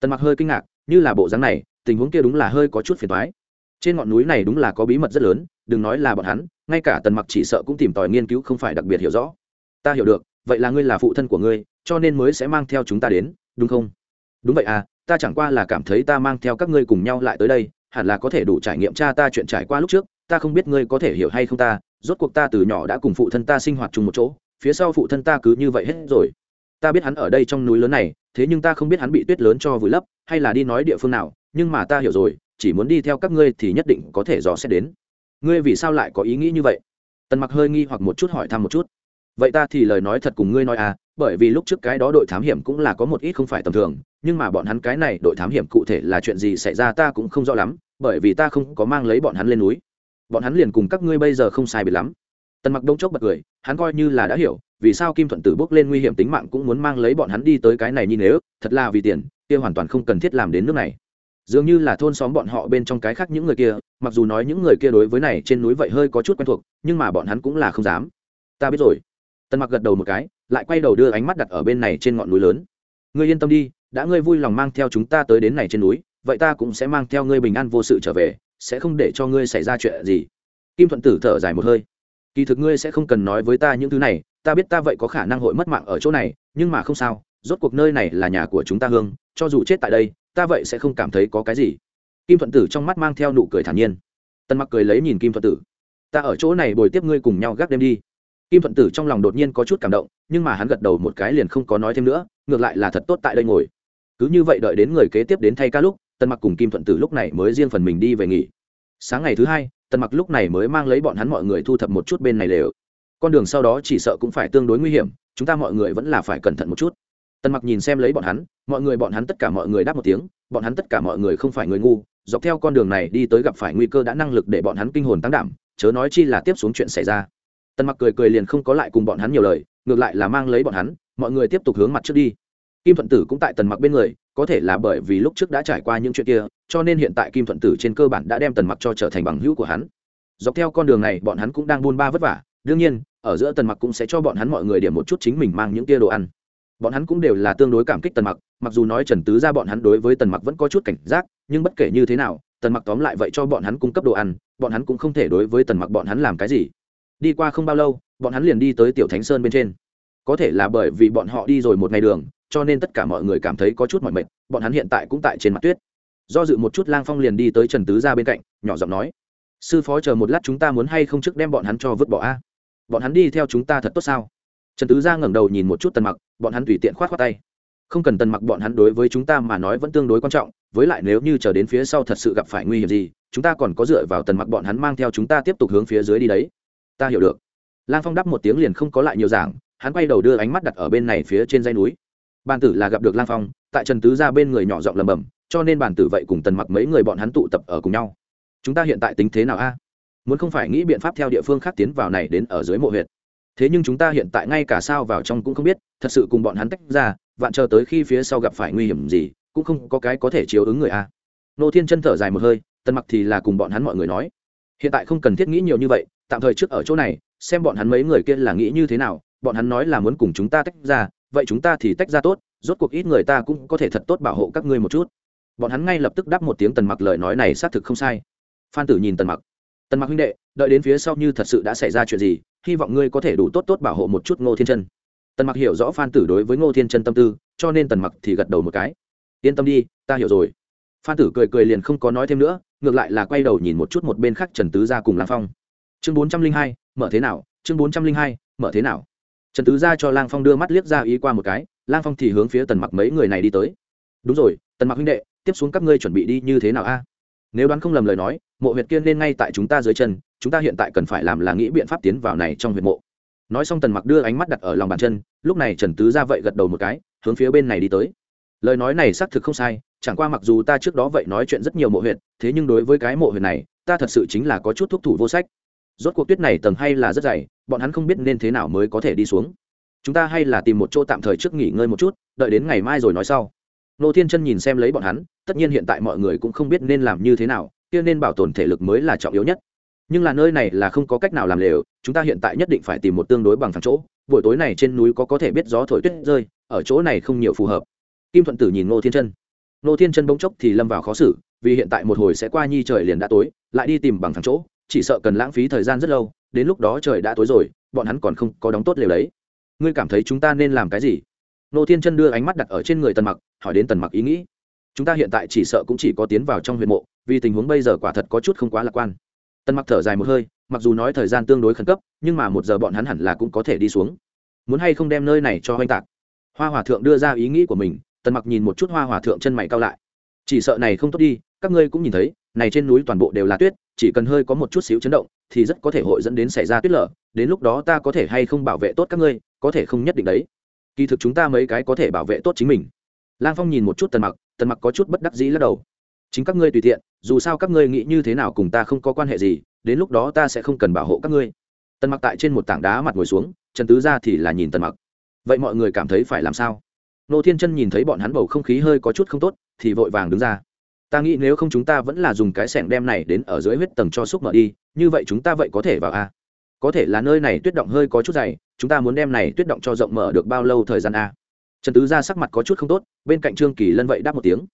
Tần mặc hơi kinh ngạc, như là bộ dáng này, tình huống kia đúng là hơi có chút phiền toái. Trên ngọn núi này đúng là có bí mật rất lớn, đừng nói là bọn hắn, ngay cả tần mặc chỉ sợ cũng tìm tòi nghiên cứu không phải đặc biệt hiểu rõ. Ta hiểu được, vậy là ngươi là phụ thân của ngươi, cho nên mới sẽ mang theo chúng ta đến, đúng không? Đúng vậy à ta chẳng qua là cảm thấy ta mang theo các ngươi cùng nhau lại tới đây, hẳn là có thể đủ trải nghiệm cha ta chuyện trải qua lúc trước, ta không biết ngươi có thể hiểu hay không ta rốt cuộc ta từ nhỏ đã cùng phụ thân ta sinh hoạt chung một chỗ, phía sau phụ thân ta cứ như vậy hết rồi. Ta biết hắn ở đây trong núi lớn này, thế nhưng ta không biết hắn bị tuyết lớn cho vùi lấp, hay là đi nói địa phương nào, nhưng mà ta hiểu rồi, chỉ muốn đi theo các ngươi thì nhất định có thể dò xét đến. Ngươi vì sao lại có ý nghĩ như vậy? Tần mặc hơi nghi hoặc một chút hỏi thăm một chút. Vậy ta thì lời nói thật cùng ngươi nói à bởi vì lúc trước cái đó đội thám hiểm cũng là có một ít không phải tầm thường, nhưng mà bọn hắn cái này đội thám hiểm cụ thể là chuyện gì xảy ra ta cũng không rõ lắm, bởi vì ta không có mang lấy bọn hắn lên núi bọn hắn liền cùng các ngươi bây giờ không sai biệt lắm. Tần mặc đông chốc bật cười, hắn coi như là đã hiểu, vì sao kim thuận tử bước lên nguy hiểm tính mạng cũng muốn mang lấy bọn hắn đi tới cái này như nếu thật là vì tiền, kia hoàn toàn không cần thiết làm đến nước này. Dường như là thôn xóm bọn họ bên trong cái khác những người kia, mặc dù nói những người kia đối với này trên núi vậy hơi có chút quen thuộc, nhưng mà bọn hắn cũng là không dám. Ta biết rồi. Tần mặc gật đầu một cái, lại quay đầu đưa ánh mắt đặt ở bên này trên ngọn núi lớn. Ngươi yên tâm đi, đã ngươi vui lòng mang theo chúng ta tới đến này trên núi, vậy ta cũng sẽ mang theo ngươi bình an vô sự trở về sẽ không để cho ngươi xảy ra chuyện gì. Kim thuận tử thở dài một hơi. Kỳ thực ngươi sẽ không cần nói với ta những thứ này, ta biết ta vậy có khả năng hội mất mạng ở chỗ này, nhưng mà không sao, rốt cuộc nơi này là nhà của chúng ta hương, cho dù chết tại đây, ta vậy sẽ không cảm thấy có cái gì. Kim thuận tử trong mắt mang theo nụ cười thản nhiên. Tân mặc cười lấy nhìn kim thuận tử. Ta ở chỗ này bồi tiếp ngươi cùng nhau gác đêm đi. Kim thuận tử trong lòng đột nhiên có chút cảm động, nhưng mà hắn gật đầu một cái liền không có nói thêm nữa, ngược lại là thật tốt tại đây ngồi. Cứ như vậy đợi đến người kế tiếp đến thay ca lúc tân mặc cùng kim thuận tử lúc này mới riêng phần mình đi về nghỉ. Sáng ngày thứ hai tân mặc lúc này mới mang lấy bọn hắn mọi người thu thập một chút bên này lều. Con đường sau đó chỉ sợ cũng phải tương đối nguy hiểm, chúng ta mọi người vẫn là phải cẩn thận một chút. Tân mặc nhìn xem lấy bọn hắn, mọi người bọn hắn tất cả mọi người đáp một tiếng, bọn hắn tất cả mọi người không phải người ngu, dọc theo con đường này đi tới gặp phải nguy cơ đã năng lực để bọn hắn kinh hồn tăng đảm, chớ nói chi là tiếp xuống chuyện xảy ra. Tân mặc cười cười liền không có lại cùng bọn hắn nhiều lời, ngược lại là mang lấy bọn hắn, mọi người tiếp tục hướng mặt trước đi. Kim thuận tử cũng tại tần mặc bên người có thể là bởi vì lúc trước đã trải qua những chuyện kia, cho nên hiện tại kim thuận tử trên cơ bản đã đem tần mặc cho trở thành bằng hữu của hắn. Dọc theo con đường này, bọn hắn cũng đang buôn ba vất vả. Đương nhiên, ở giữa tần mặc cũng sẽ cho bọn hắn mọi người điểm một chút chính mình mang những tia đồ ăn. Bọn hắn cũng đều là tương đối cảm kích tần mặc mặc dù nói trần tứ ra bọn hắn đối với tần mặc vẫn có chút cảnh giác, nhưng bất kể như thế nào, tần mặc tóm lại vậy cho bọn hắn cung cấp đồ ăn, bọn hắn cũng không thể đối với tần mặc bọn hắn làm cái gì. Đi qua không bao lâu, bọn hắn liền đi tới tiểu thánh sơn bên trên. Có thể là bởi vì bọn họ đi rồi một ngày đường cho nên tất cả mọi người cảm thấy có chút mỏi mệt, bọn hắn hiện tại cũng tại trên mặt tuyết. Do dự một chút lang phong liền đi tới trần tứ ra bên cạnh, nhỏ giọng nói, sư phó chờ một lát chúng ta muốn hay không trước đem bọn hắn cho vứt bỏ a? Bọn hắn đi theo chúng ta thật tốt sao? Trần tứ ra ngẩng đầu nhìn một chút tần mặc, bọn hắn tùy tiện khoát khoát tay. Không cần tần mặc bọn hắn đối với chúng ta mà nói vẫn tương đối quan trọng, với lại nếu như chờ đến phía sau thật sự gặp phải nguy hiểm gì, chúng ta còn có dựa vào tần mặc bọn hắn mang theo chúng ta tiếp tục hướng phía dưới đi đấy. Ta hiểu được. Lang phong đáp một tiếng liền không có lại nhiều giảng, hắn quay đầu đưa ánh mắt đặt ở bên này phía trên dây núi bàn tử là gặp được lang phong, tại trần tứ ra bên người nhỏ giọng lầm bầm cho nên bàn tử vậy cùng tần mặc mấy người bọn hắn tụ tập ở cùng nhau. Chúng ta hiện tại tính thế nào a? Muốn không phải nghĩ biện pháp theo địa phương khác tiến vào này đến ở dưới mộ huyện thế nhưng chúng ta hiện tại ngay cả sao vào trong cũng không biết, thật sự cùng bọn hắn tách ra, vạn chờ tới khi phía sau gặp phải nguy hiểm gì, cũng không có cái có thể chiếu ứng người a. Nô thiên chân thở dài một hơi, tần mặc thì là cùng bọn hắn mọi người nói. Hiện tại không cần thiết nghĩ nhiều như vậy, tạm thời trước ở chỗ này, xem bọn hắn mấy người kia là nghĩ như thế nào, bọn hắn nói là muốn cùng chúng ta tách ra vậy chúng ta thì tách ra tốt, rốt cuộc ít người ta cũng có thể thật tốt bảo hộ các ngươi một chút. Bọn hắn ngay lập tức đáp một tiếng tần mặc lời nói này xác thực không sai. Phan tử nhìn tần mặc. Tần mặc huynh đệ, đợi đến phía sau như thật sự đã xảy ra chuyện gì, hy vọng ngươi có thể đủ tốt tốt bảo hộ một chút ngô thiên chân. Tần mặc hiểu rõ phan tử đối với ngô thiên chân tâm tư, cho nên tần mặc thì gật đầu một cái. Yên tâm đi, ta hiểu rồi. Phan tử cười cười liền không có nói thêm nữa, ngược lại là quay đầu nhìn một chút một bên khác trần tứ ra cùng lam phong. Chương bốn trăm linh hai, mở thế nào? Chương bốn trăm linh hai, mở thế nào? Trần tứ gia cho lang phong đưa mắt liếc ra ý qua một cái, lang phong thì hướng phía tần mặc mấy người này đi tới. Đúng rồi, tần mặc huynh đệ, tiếp xuống các ngươi chuẩn bị đi như thế nào a? Nếu đoán không lầm lời nói, mộ huyệt kiên nên ngay tại chúng ta dưới chân, chúng ta hiện tại cần phải làm là nghĩ biện pháp tiến vào này trong huyệt mộ. Nói xong tần mặc đưa ánh mắt đặt ở lòng bàn chân, lúc này trần tứ ra vậy gật đầu một cái, hướng phía bên này đi tới. Lời nói này xác thực không sai, chẳng qua mặc dù ta trước đó vậy nói chuyện rất nhiều mộ huyệt, thế nhưng đối với cái mộ huyệt này, ta thật sự chính là có chút thúc thủ vô sách rốt cuộc tuyết này tầng hay là rất dày, bọn hắn không biết nên thế nào mới có thể đi xuống. Chúng ta hay là tìm một chỗ tạm thời trước nghỉ ngơi một chút, đợi đến ngày mai rồi nói sau. Nô thiên chân nhìn xem lấy bọn hắn, tất nhiên hiện tại mọi người cũng không biết nên làm như thế nào, kia nên bảo tồn thể lực mới là trọng yếu nhất. Nhưng là nơi này là không có cách nào làm lều, chúng ta hiện tại nhất định phải tìm một tương đối bằng phẳng chỗ, buổi tối này trên núi có có thể biết gió thổi tuyết rơi, ở chỗ này không nhiều phù hợp. Kim thuận tử nhìn ngô thiên chân. Ngô thiên chân bỗng chốc thì lâm vào khó xử, vì hiện tại một hồi sẽ qua nhi trời liền đã tối, lại đi tìm bằng phẳng chỗ chỉ sợ cần lãng phí thời gian rất lâu, đến lúc đó trời đã tối rồi, bọn hắn còn không có đóng tốt liều đấy. Ngươi cảm thấy chúng ta nên làm cái gì? Nô thiên chân đưa ánh mắt đặt ở trên người tần mặc, hỏi đến tần mặc ý nghĩ. Chúng ta hiện tại chỉ sợ cũng chỉ có tiến vào trong huyện mộ, vì tình huống bây giờ quả thật có chút không quá lạc quan. Tần mặc thở dài một hơi, mặc dù nói thời gian tương đối khẩn cấp, nhưng mà một giờ bọn hắn hẳn là cũng có thể đi xuống. Muốn hay không đem nơi này cho oanh tạc? Hoa hòa thượng đưa ra ý nghĩ của mình, tần mặc nhìn một chút hoa hòa thượng chân mày cao lại. Chỉ sợ này không tốt đi, các ngươi cũng nhìn thấy này trên núi toàn bộ đều là tuyết, chỉ cần hơi có một chút xíu chấn động, thì rất có thể hội dẫn đến xảy ra tuyết lở, đến lúc đó ta có thể hay không bảo vệ tốt các ngươi, có thể không nhất định đấy. Kỳ thực chúng ta mấy cái có thể bảo vệ tốt chính mình. Lang phong nhìn một chút tần mặc tần mặc có chút bất đắc dĩ lắc đầu. Chính các ngươi tùy tiện, dù sao các ngươi nghĩ như thế nào cùng ta không có quan hệ gì, đến lúc đó ta sẽ không cần bảo hộ các ngươi. Tần mặc tại trên một tảng đá mặt ngồi xuống, trần tứ ra thì là nhìn tần mặc. Vậy mọi người cảm thấy phải làm sao? Nô thiên chân nhìn thấy bọn hắn bầu không khí hơi có chút không tốt, thì vội vàng đứng ra ta nghĩ nếu không chúng ta vẫn là dùng cái sẻng đem này đến ở dưới huyết tầng cho xúc mở đi, như vậy chúng ta vậy có thể vào a? Có thể là nơi này tuyết động hơi có chút dày, chúng ta muốn đem này tuyết động cho rộng mở được bao lâu thời gian a? Trần tứ ra sắc mặt có chút không tốt, bên cạnh trương kỳ lân vậy đáp một tiếng.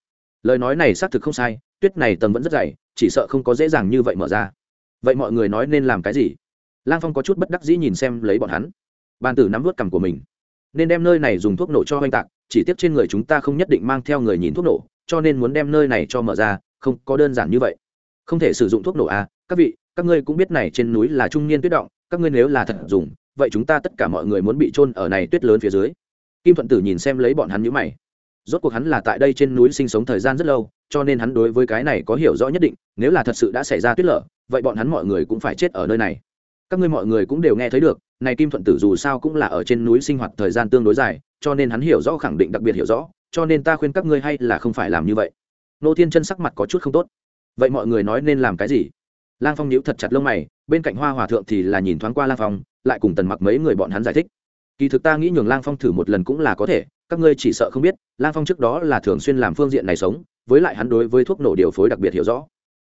Lời nói này xác thực không sai, tuyết này tầng vẫn rất dày, chỉ sợ không có dễ dàng như vậy mở ra. Vậy mọi người nói nên làm cái gì? Lang phong có chút bất đắc dĩ nhìn xem lấy bọn hắn. Bàn tử nắm vớt cằm của mình. Nên đem nơi này dùng thuốc nổ cho oanh tạc, chỉ tiếp trên người chúng ta không nhất định mang theo người nhìn thuốc nổ cho nên muốn đem nơi này cho mở ra, không có đơn giản như vậy. Không thể sử dụng thuốc nổ à các vị, các ngươi cũng biết này trên núi là trung niên tuyết động, các ngươi nếu là thật dùng, vậy chúng ta tất cả mọi người muốn bị trôn ở này tuyết lớn phía dưới. Kim thuận tử nhìn xem lấy bọn hắn nhữ mày. Rốt cuộc hắn là tại đây trên núi sinh sống thời gian rất lâu, cho nên hắn đối với cái này có hiểu rõ nhất định, nếu là thật sự đã xảy ra tuyết lở, vậy bọn hắn mọi người cũng phải chết ở nơi này. Các ngươi mọi người cũng đều nghe thấy được, này kim thuận tử dù sao cũng là ở trên núi sinh hoạt thời gian tương đối dài, cho nên hắn hiểu rõ khẳng định đặc biệt hiểu rõ cho nên ta khuyên các ngươi hay là không phải làm như vậy. Nô thiên chân sắc mặt có chút không tốt. Vậy mọi người nói nên làm cái gì? Lang phong nhíu thật chặt lông mày, bên cạnh hoa hòa thượng thì là nhìn thoáng qua lang phong, lại cùng tần mặc mấy người bọn hắn giải thích. Kỳ thực ta nghĩ nhường lang phong thử một lần cũng là có thể, các ngươi chỉ sợ không biết, lang phong trước đó là thường xuyên làm phương diện này sống, với lại hắn đối với thuốc nổ điều phối đặc biệt hiểu rõ.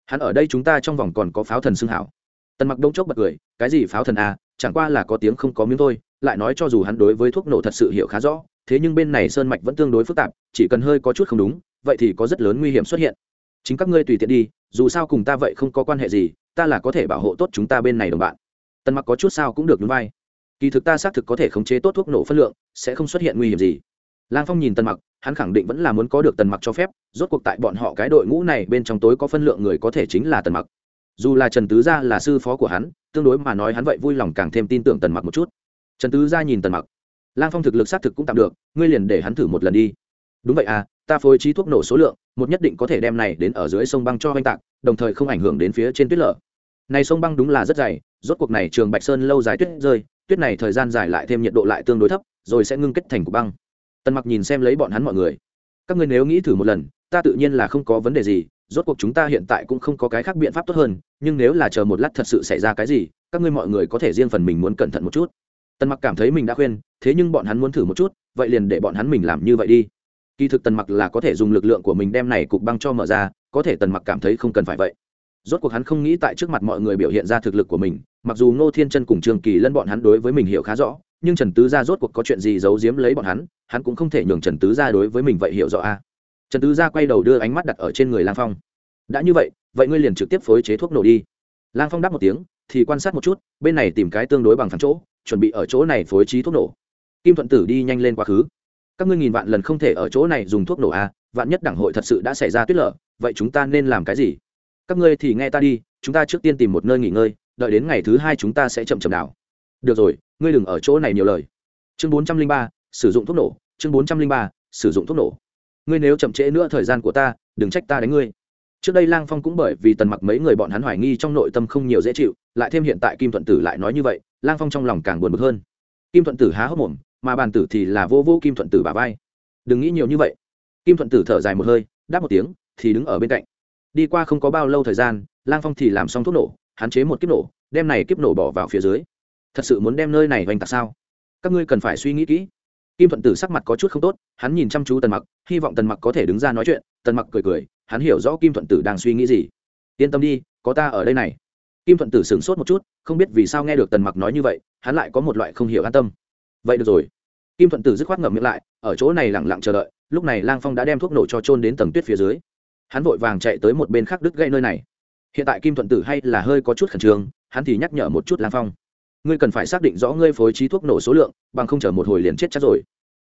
Hắn ở đây chúng ta trong vòng còn có pháo thần xưng hảo. Tần mặc đông chốc bật cười, cái gì pháo thần à chẳng qua là có tiếng không có miếng thôi, lại nói cho dù hắn đối với thuốc nổ thật sự hiểu khá rõ thế nhưng bên này sơn mạch vẫn tương đối phức tạp, chỉ cần hơi có chút không đúng, vậy thì có rất lớn nguy hiểm xuất hiện. Chính các ngươi tùy tiện đi, dù sao cùng ta vậy không có quan hệ gì, ta là có thể bảo hộ tốt chúng ta bên này đồng bạn. Tần mặc có chút sao cũng được đúng vai. Kỳ thực ta xác thực có thể khống chế tốt thuốc nổ phân lượng, sẽ không xuất hiện nguy hiểm gì. Lang phong nhìn tần mặc, hắn khẳng định vẫn là muốn có được tần mặc cho phép, rốt cuộc tại bọn họ cái đội ngũ này bên trong tối có phân lượng người có thể chính là tần mặc. Dù là trần tứ gia là sư phó của hắn, tương đối mà nói hắn vậy vui lòng càng thêm tin tưởng tần mặc một chút. Trần tứ gia nhìn tần mặc lang phong thực lực xác thực cũng tạm được, ngươi liền để hắn thử một lần đi. Đúng vậy à ta phối trí thuốc nổ số lượng, một nhất định có thể đem này đến ở dưới sông băng cho oanh tạc, đồng thời không ảnh hưởng đến phía trên tuyết lở. Này sông băng đúng là rất dày, rốt cuộc này trường bạch sơn lâu dài tuyết rơi, tuyết này thời gian dài lại thêm nhiệt độ lại tương đối thấp, rồi sẽ ngưng kết thành cục băng. Tần mặc nhìn xem lấy bọn hắn mọi người. Các ngươi nếu nghĩ thử một lần, ta tự nhiên là không có vấn đề gì, rốt cuộc chúng ta hiện tại cũng không có cái khác biện pháp tốt hơn, nhưng nếu là chờ một lát thật sự xảy ra cái gì, các ngươi mọi người có thể riêng phần mình muốn cẩn thận một chút tần mặc cảm thấy mình đã khuyên, thế nhưng bọn hắn muốn thử một chút, vậy liền để bọn hắn mình làm như vậy đi. Kỳ thực tần mặc là có thể dùng lực lượng của mình đem này cục băng cho mở ra, có thể tần mặc cảm thấy không cần phải vậy. Rốt cuộc hắn không nghĩ tại trước mặt mọi người biểu hiện ra thực lực của mình, mặc dù ngô thiên chân cùng trường kỳ lân bọn hắn đối với mình hiểu khá rõ, nhưng trần tứ gia rốt cuộc có chuyện gì giấu giếm lấy bọn hắn hắn cũng không thể nhường trần tứ gia đối với mình vậy hiểu rõ a. Trần tứ gia quay đầu đưa ánh mắt đặt ở trên người lang phong. Đã như vậy vậy ngươi liền trực tiếp phối chế thuốc nổ đi. Lang phong đáp một tiếng thì quan sát một chút, bên này tìm cái tương đối bằng phẳng chỗ, chuẩn bị ở chỗ này phối trí thuốc nổ. Kim thuận tử đi nhanh lên quá khứ. Các ngươi nghìn vạn lần không thể ở chỗ này dùng thuốc nổ à? vạn nhất đảng hội thật sự đã xảy ra tuyết lở, vậy chúng ta nên làm cái gì? Các ngươi thì nghe ta đi, chúng ta trước tiên tìm một nơi nghỉ ngơi, đợi đến ngày thứ hai chúng ta sẽ chậm chậm đảo. Được rồi, ngươi đừng ở chỗ này nhiều lời. Chương bốn trăm linh ba, sử dụng thuốc nổ, chương bốn trăm linh ba, sử dụng thuốc nổ. Ngươi nếu chậm trễ nữa thời gian của ta, đừng trách ta đánh ngươi. Trước đây lang phong cũng bởi vì tần mặc mấy người bọn hắn hoài nghi trong nội tâm không nhiều dễ chịu lại thêm hiện tại kim thuận tử lại nói như vậy, lang phong trong lòng càng buồn bực hơn. Kim thuận tử há hốc mồm, mà bàn tử thì là vô vô kim thuận tử bà vai. Đừng nghĩ nhiều như vậy. Kim thuận tử thở dài một hơi, đáp một tiếng, thì đứng ở bên cạnh. Đi qua không có bao lâu thời gian, lang phong thì làm xong thuốc nổ, hạn chế một kiếp nổ, đem này kiếp nổ bỏ vào phía dưới. Thật sự muốn đem nơi này oanh tạc sao? Các ngươi cần phải suy nghĩ kỹ. Kim thuận tử sắc mặt có chút không tốt, hắn nhìn chăm chú tần mặc, hy vọng tần mặc có thể đứng ra nói chuyện. Tần mặc cười cười, hắn hiểu rõ kim thuận tử đang suy nghĩ gì. Yên tâm đi, có ta ở đây này kim thuận tử sửng sốt một chút, không biết vì sao nghe được tần mặc nói như vậy, hắn lại có một loại không hiểu an tâm. Vậy được rồi. Kim thuận tử dứt khoát ngậm miệng lại, ở chỗ này lẳng lặng chờ đợi, lúc này lang phong đã đem thuốc nổ cho trôn đến tầng tuyết phía dưới. Hắn vội vàng chạy tới một bên khác đứt gãy nơi này. Hiện tại kim thuận tử hay là hơi có chút khẩn trương, hắn thì nhắc nhở một chút lang phong. Ngươi cần phải xác định rõ ngươi phối trí thuốc nổ số lượng, bằng không chờ một hồi liền chết chắc rồi.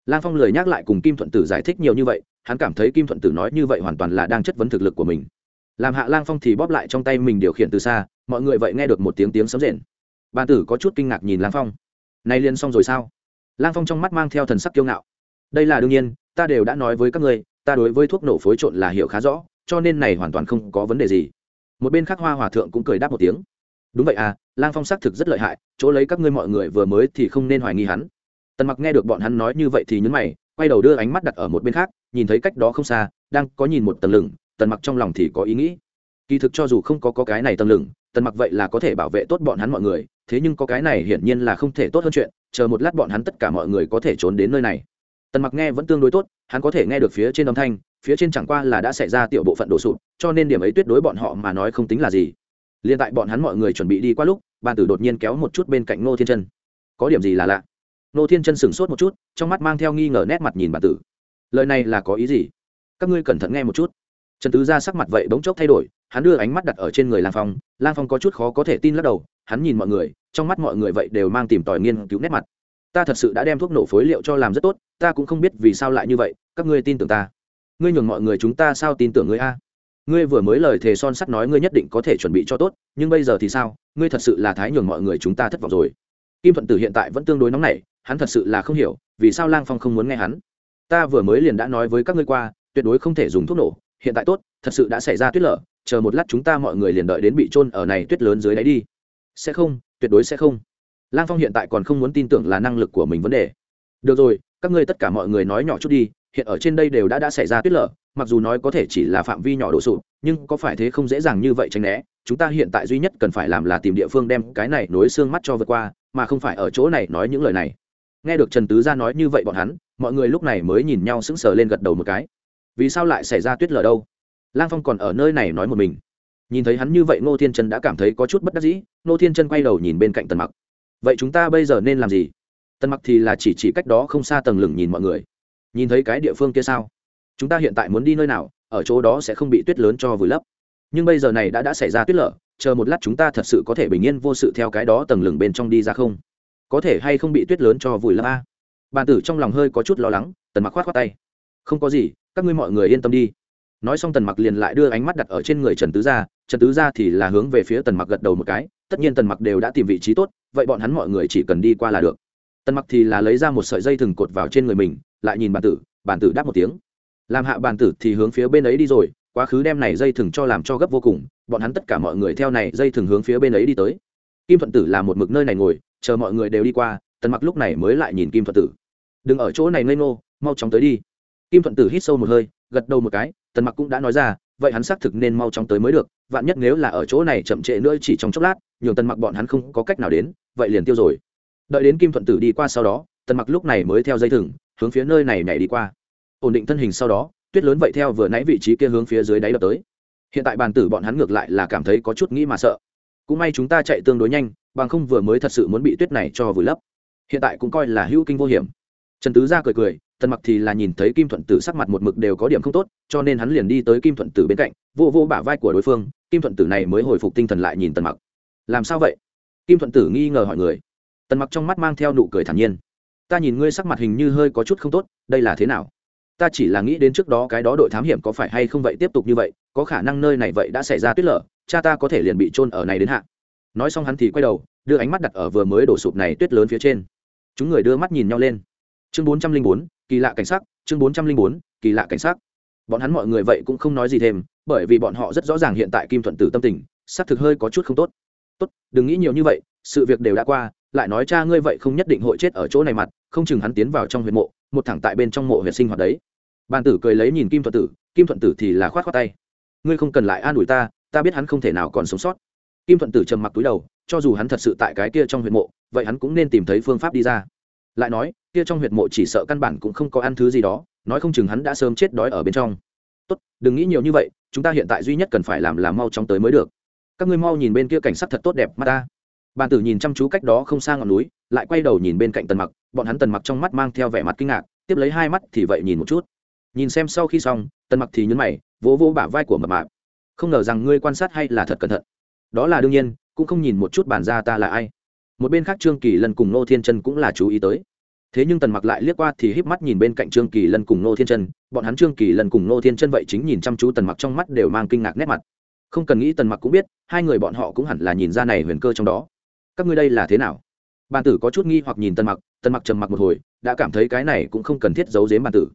Lang phong lời nhắc lại cùng kim thuận tử giải thích nhiều như vậy, hắn cảm thấy kim thuận tử nói như vậy hoàn toàn là đang chất vấn thực lực của mình làm hạ lang phong thì bóp lại trong tay mình điều khiển từ xa, mọi người vậy nghe được một tiếng tiếng sấm rền. Bàn tử có chút kinh ngạc nhìn lang phong. Nay liên xong rồi sao? Lang phong trong mắt mang theo thần sắc kiêu ngạo. Đây là đương nhiên, ta đều đã nói với các ngươi, ta đối với thuốc nổ phối trộn là hiểu khá rõ, cho nên này hoàn toàn không có vấn đề gì. Một bên khác hoa hòa thượng cũng cười đáp một tiếng. Đúng vậy à lang phong xác thực rất lợi hại, chỗ lấy các ngươi mọi người vừa mới thì không nên hoài nghi hắn. Tần mặc nghe được bọn hắn nói như vậy thì nhấn mày, quay đầu đưa ánh mắt đặt ở một bên khác, nhìn thấy cách đó không xa, đang có nhìn một tầng lửng tần mặc trong lòng thì có ý nghĩ. Kỳ thực cho dù không có, có cái này tầng lửng tần mặc vậy là có thể bảo vệ tốt bọn hắn mọi người thế nhưng có cái này hiển nhiên là không thể tốt hơn chuyện chờ một lát bọn hắn tất cả mọi người có thể trốn đến nơi này. Tần mặc nghe vẫn tương đối tốt hắn có thể nghe được phía trên âm thanh phía trên chẳng qua là đã xảy ra tiểu bộ phận đổ sụp cho nên điểm ấy tuyệt đối bọn họ mà nói không tính là gì. Liên tại bọn hắn mọi người chuẩn bị đi qua lúc bàn tử đột nhiên kéo một chút bên cạnh ngô thiên chân. Có điểm gì là lạ? Ngô thiên chân sửng sốt một chút trong mắt mang theo nghi ngờ nét mặt nhìn bàn tử. Lời này là có ý gì? Các ngươi cẩn thận nghe một chút trần tứ ra sắc mặt vậy bỗng chốc thay đổi, hắn đưa ánh mắt đặt ở trên người lang phong. Lang phong có chút khó có thể tin lắc đầu, hắn nhìn mọi người, trong mắt mọi người vậy đều mang tìm tòi nghiên cứu nét mặt. Ta thật sự đã đem thuốc nổ phối liệu cho làm rất tốt, ta cũng không biết vì sao lại như vậy, các ngươi tin tưởng ta. Ngươi nhường mọi người chúng ta sao tin tưởng ngươi a? Ngươi vừa mới lời thề son sắt nói ngươi nhất định có thể chuẩn bị cho tốt, nhưng bây giờ thì sao? Ngươi thật sự là thái nhường mọi người chúng ta thất vọng rồi. Kim thuận tử hiện tại vẫn tương đối nóng nảy, hắn thật sự là không hiểu vì sao lang phong không muốn nghe hắn. Ta vừa mới liền đã nói với các ngươi qua, tuyệt đối không thể dùng thuốc nổ hiện tại tốt, thật sự đã xảy ra tuyết lở, chờ một lát chúng ta mọi người liền đợi đến bị trôn ở này tuyết lớn dưới đáy đi. Sẽ không, tuyệt đối sẽ không. Lang phong hiện tại còn không muốn tin tưởng là năng lực của mình vấn đề. Được rồi, các ngươi tất cả mọi người nói nhỏ chút đi, hiện ở trên đây đều đã đã xảy ra tuyết lở, mặc dù nói có thể chỉ là phạm vi nhỏ đổ sụp, nhưng có phải thế không dễ dàng như vậy tránh né? Chúng ta hiện tại duy nhất cần phải làm là tìm địa phương đem cái này nối xương mắt cho vượt qua, mà không phải ở chỗ này nói những lời này. Nghe được trần tứ gia nói như vậy bọn hắn, mọi người lúc này mới nhìn nhau sững sờ lên gật đầu một cái vì sao lại xảy ra tuyết lở đâu? Lang phong còn ở nơi này nói một mình. Nhìn thấy hắn như vậy, ngô thiên trân đã cảm thấy có chút bất đắc dĩ. Ngô thiên trân quay đầu nhìn bên cạnh tần mặc. Vậy chúng ta bây giờ nên làm gì? Tần mặc thì là chỉ chỉ cách đó không xa tầng lửng nhìn mọi người. Nhìn thấy cái địa phương kia sao? Chúng ta hiện tại muốn đi nơi nào? Ở chỗ đó sẽ không bị tuyết lớn cho vùi lấp. Nhưng bây giờ này đã đã xảy ra tuyết lở. Chờ một lát chúng ta thật sự có thể bình yên vô sự theo cái đó tầng lửng bên trong đi ra không? Có thể hay không bị tuyết lớn cho vùi lấp a? Bàn tử trong lòng hơi có chút lo lắng. Tần mặc khoát khoát tay. Không có gì các ngươi mọi người yên tâm đi. Nói xong tần mặc liền lại đưa ánh mắt đặt ở trên người trần tứ gia, trần tứ gia thì là hướng về phía tần mặc gật đầu một cái, tất nhiên tần mặc đều đã tìm vị trí tốt, vậy bọn hắn mọi người chỉ cần đi qua là được. Tần mặc thì là lấy ra một sợi dây thừng cột vào trên người mình, lại nhìn bàn tử bàn tử đáp một tiếng. Làm hạ bàn tử thì hướng phía bên ấy đi rồi, quá khứ đem này dây thừng cho làm cho gấp vô cùng, bọn hắn tất cả mọi người theo này dây thừng hướng phía bên ấy đi tới. Kim thuận tử là một mực nơi này ngồi, chờ mọi người đều đi qua, tần mặc lúc này mới lại nhìn kim thuận tử. Đừng ở chỗ này ngây ngô, mau chóng tới đi kim thuận tử hít sâu một hơi, gật đầu một cái, tần mặc cũng đã nói ra, vậy hắn xác thực nên mau chóng tới mới được, vạn nhất nếu là ở chỗ này chậm trễ nữa chỉ trong chốc lát, nhường tần mặc bọn hắn không có cách nào đến, vậy liền tiêu rồi. Đợi đến kim thuận tử đi qua sau đó, tần mặc lúc này mới theo dây thừng, hướng phía nơi này nhảy đi qua. Ổn định thân hình sau đó, tuyết lớn vậy theo vừa nãy vị trí kia hướng phía dưới đáy đập tới. Hiện tại bàn tử bọn hắn ngược lại là cảm thấy có chút nghĩ mà sợ. Cũng may chúng ta chạy tương đối nhanh, bằng không vừa mới thật sự muốn bị tuyết này cho vùi lấp. Hiện tại cũng coi là hữu kinh vô hiểm trần tứ ra cười cười, tần mặc thì là nhìn thấy kim thuận tử sắc mặt một mực đều có điểm không tốt, cho nên hắn liền đi tới kim thuận tử bên cạnh, vô vô bả vai của đối phương, kim thuận tử này mới hồi phục tinh thần lại nhìn tần mặc. Làm sao vậy? Kim thuận tử nghi ngờ hỏi người. Tần mặc trong mắt mang theo nụ cười thản nhiên. Ta nhìn ngươi sắc mặt hình như hơi có chút không tốt, đây là thế nào? Ta chỉ là nghĩ đến trước đó cái đó đội thám hiểm có phải hay không vậy tiếp tục như vậy, có khả năng nơi này vậy đã xảy ra tuyết lở, cha ta có thể liền bị trôn ở này đến hạ. Nói xong hắn thì quay đầu, đưa ánh mắt đặt ở vừa mới đổ sụp này tuyết lớn phía trên. Chúng người đưa mắt nhìn nhau lên chương bốn trăm linh bốn, kỳ lạ cảnh sắc, chương bốn trăm linh bốn, kỳ lạ cảnh sắc. Bọn hắn mọi người vậy cũng không nói gì thêm, bởi vì bọn họ rất rõ ràng hiện tại kim thuận tử tâm tình, xác thực hơi có chút không tốt. Tốt, đừng nghĩ nhiều như vậy, sự việc đều đã qua, lại nói cha ngươi vậy không nhất định hội chết ở chỗ này mặt, không chừng hắn tiến vào trong huyện mộ, một thẳng tại bên trong mộ huyệt sinh hoạt đấy. Bàn tử cười lấy nhìn kim thuận tử, kim thuận tử thì là khoát khoát tay. Ngươi không cần lại an ủi ta ta biết hắn không thể nào còn sống sót. Kim thuận tử trầm mặc túi đầu, cho dù hắn thật sự tại cái kia trong huyện mộ, vậy hắn cũng nên tìm thấy phương pháp đi ra lại nói, kia trong huyệt mộ chỉ sợ căn bản cũng không có ăn thứ gì đó, nói không chừng hắn đã sớm chết đói ở bên trong. Tốt, đừng nghĩ nhiều như vậy, chúng ta hiện tại duy nhất cần phải làm là mau chóng tới mới được. Các ngươi mau nhìn bên kia cảnh sắc thật tốt đẹp, mắt ta. Bàn tử nhìn chăm chú cách đó không xa ngọn núi, lại quay đầu nhìn bên cạnh tần mặc, bọn hắn tần mặc trong mắt mang theo vẻ mặt kinh ngạc, tiếp lấy hai mắt thì vậy nhìn một chút. Nhìn xem sau khi xong, tần mặc thì nhấn mày, vỗ vỗ bả vai của mập mạp. Không ngờ rằng ngươi quan sát hay là thật cẩn thận. Đó là đương nhiên, cũng không nhìn một chút bản ra ta là ai một bên khác trương kỳ lân cùng nô thiên chân cũng là chú ý tới. Thế nhưng tần mặc lại liếc qua thì híp mắt nhìn bên cạnh trương kỳ lân cùng nô thiên chân, bọn hắn trương kỳ lân cùng nô thiên chân vậy chính nhìn chăm chú tần mặc trong mắt đều mang kinh ngạc nét mặt. Không cần nghĩ tần mặc cũng biết, hai người bọn họ cũng hẳn là nhìn ra này huyền cơ trong đó. Các ngươi đây là thế nào? Bàn tử có chút nghi hoặc nhìn tần mặc tần mặc trầm mặc một hồi, đã cảm thấy cái này cũng không cần thiết giấu giếm bàn tử.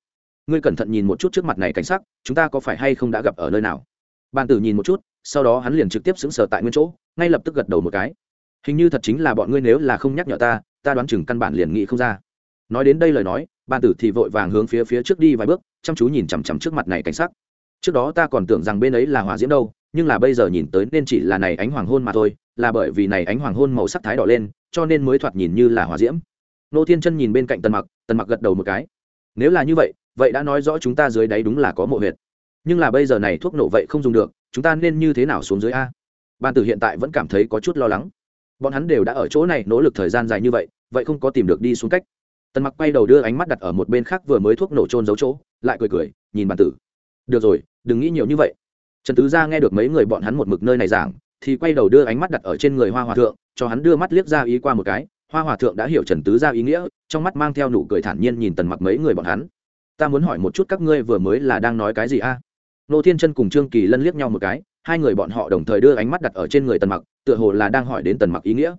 Ngươi cẩn thận nhìn một chút trước mặt này cảnh sắc, chúng ta có phải hay không đã gặp ở nơi nào? Bàn tử nhìn một chút, sau đó hắn liền trực tiếp xứng sở tại nguyên chỗ, ngay lập tức gật đầu một cái hình như thật chính là bọn ngươi nếu là không nhắc nhở ta ta đoán chừng căn bản liền nghĩ không ra. Nói đến đây lời nói ban tử thì vội vàng hướng phía phía trước đi vài bước, chăm chú nhìn chằm chằm trước mặt này cảnh sắc. Trước đó ta còn tưởng rằng bên ấy là hỏa diễm đâu, nhưng là bây giờ nhìn tới nên chỉ là này ánh hoàng hôn mà thôi, là bởi vì này ánh hoàng hôn màu sắc thái đỏ lên, cho nên mới thoạt nhìn như là hỏa diễm. Nô thiên chân nhìn bên cạnh tần mặc tần mặc gật đầu một cái. Nếu là như vậy vậy đã nói rõ chúng ta dưới đáy đúng là có mộ huyệt. Nhưng là bây giờ này thuốc nổ vậy không dùng được, chúng ta nên như thế nào xuống dưới a? Ban tử hiện tại vẫn cảm thấy có chút lo lắng bọn hắn đều đã ở chỗ này nỗ lực thời gian dài như vậy vậy không có tìm được đi xuống cách. Tần mặc quay đầu đưa ánh mắt đặt ở một bên khác vừa mới thuốc nổ trôn giấu chỗ, lại cười cười, nhìn bản tử. Được rồi, đừng nghĩ nhiều như vậy. Trần tứ gia nghe được mấy người bọn hắn một mực nơi này giảng, thì quay đầu đưa ánh mắt đặt ở trên người hoa hòa thượng, cho hắn đưa mắt liếc ra ý qua một cái. Hoa hòa thượng đã hiểu trần tứ gia ý nghĩa, trong mắt mang theo nụ cười thản nhiên nhìn tần mặc mấy người bọn hắn. Ta muốn hỏi một chút các ngươi vừa mới là đang nói cái gì a? Nô thiên chân cùng trương kỳ lân liếc nhau một cái, hai người bọn họ đồng thời đưa ánh mắt đặt ở trên người tần mặc tựa hồ là đang hỏi đến tần mặc ý nghĩa.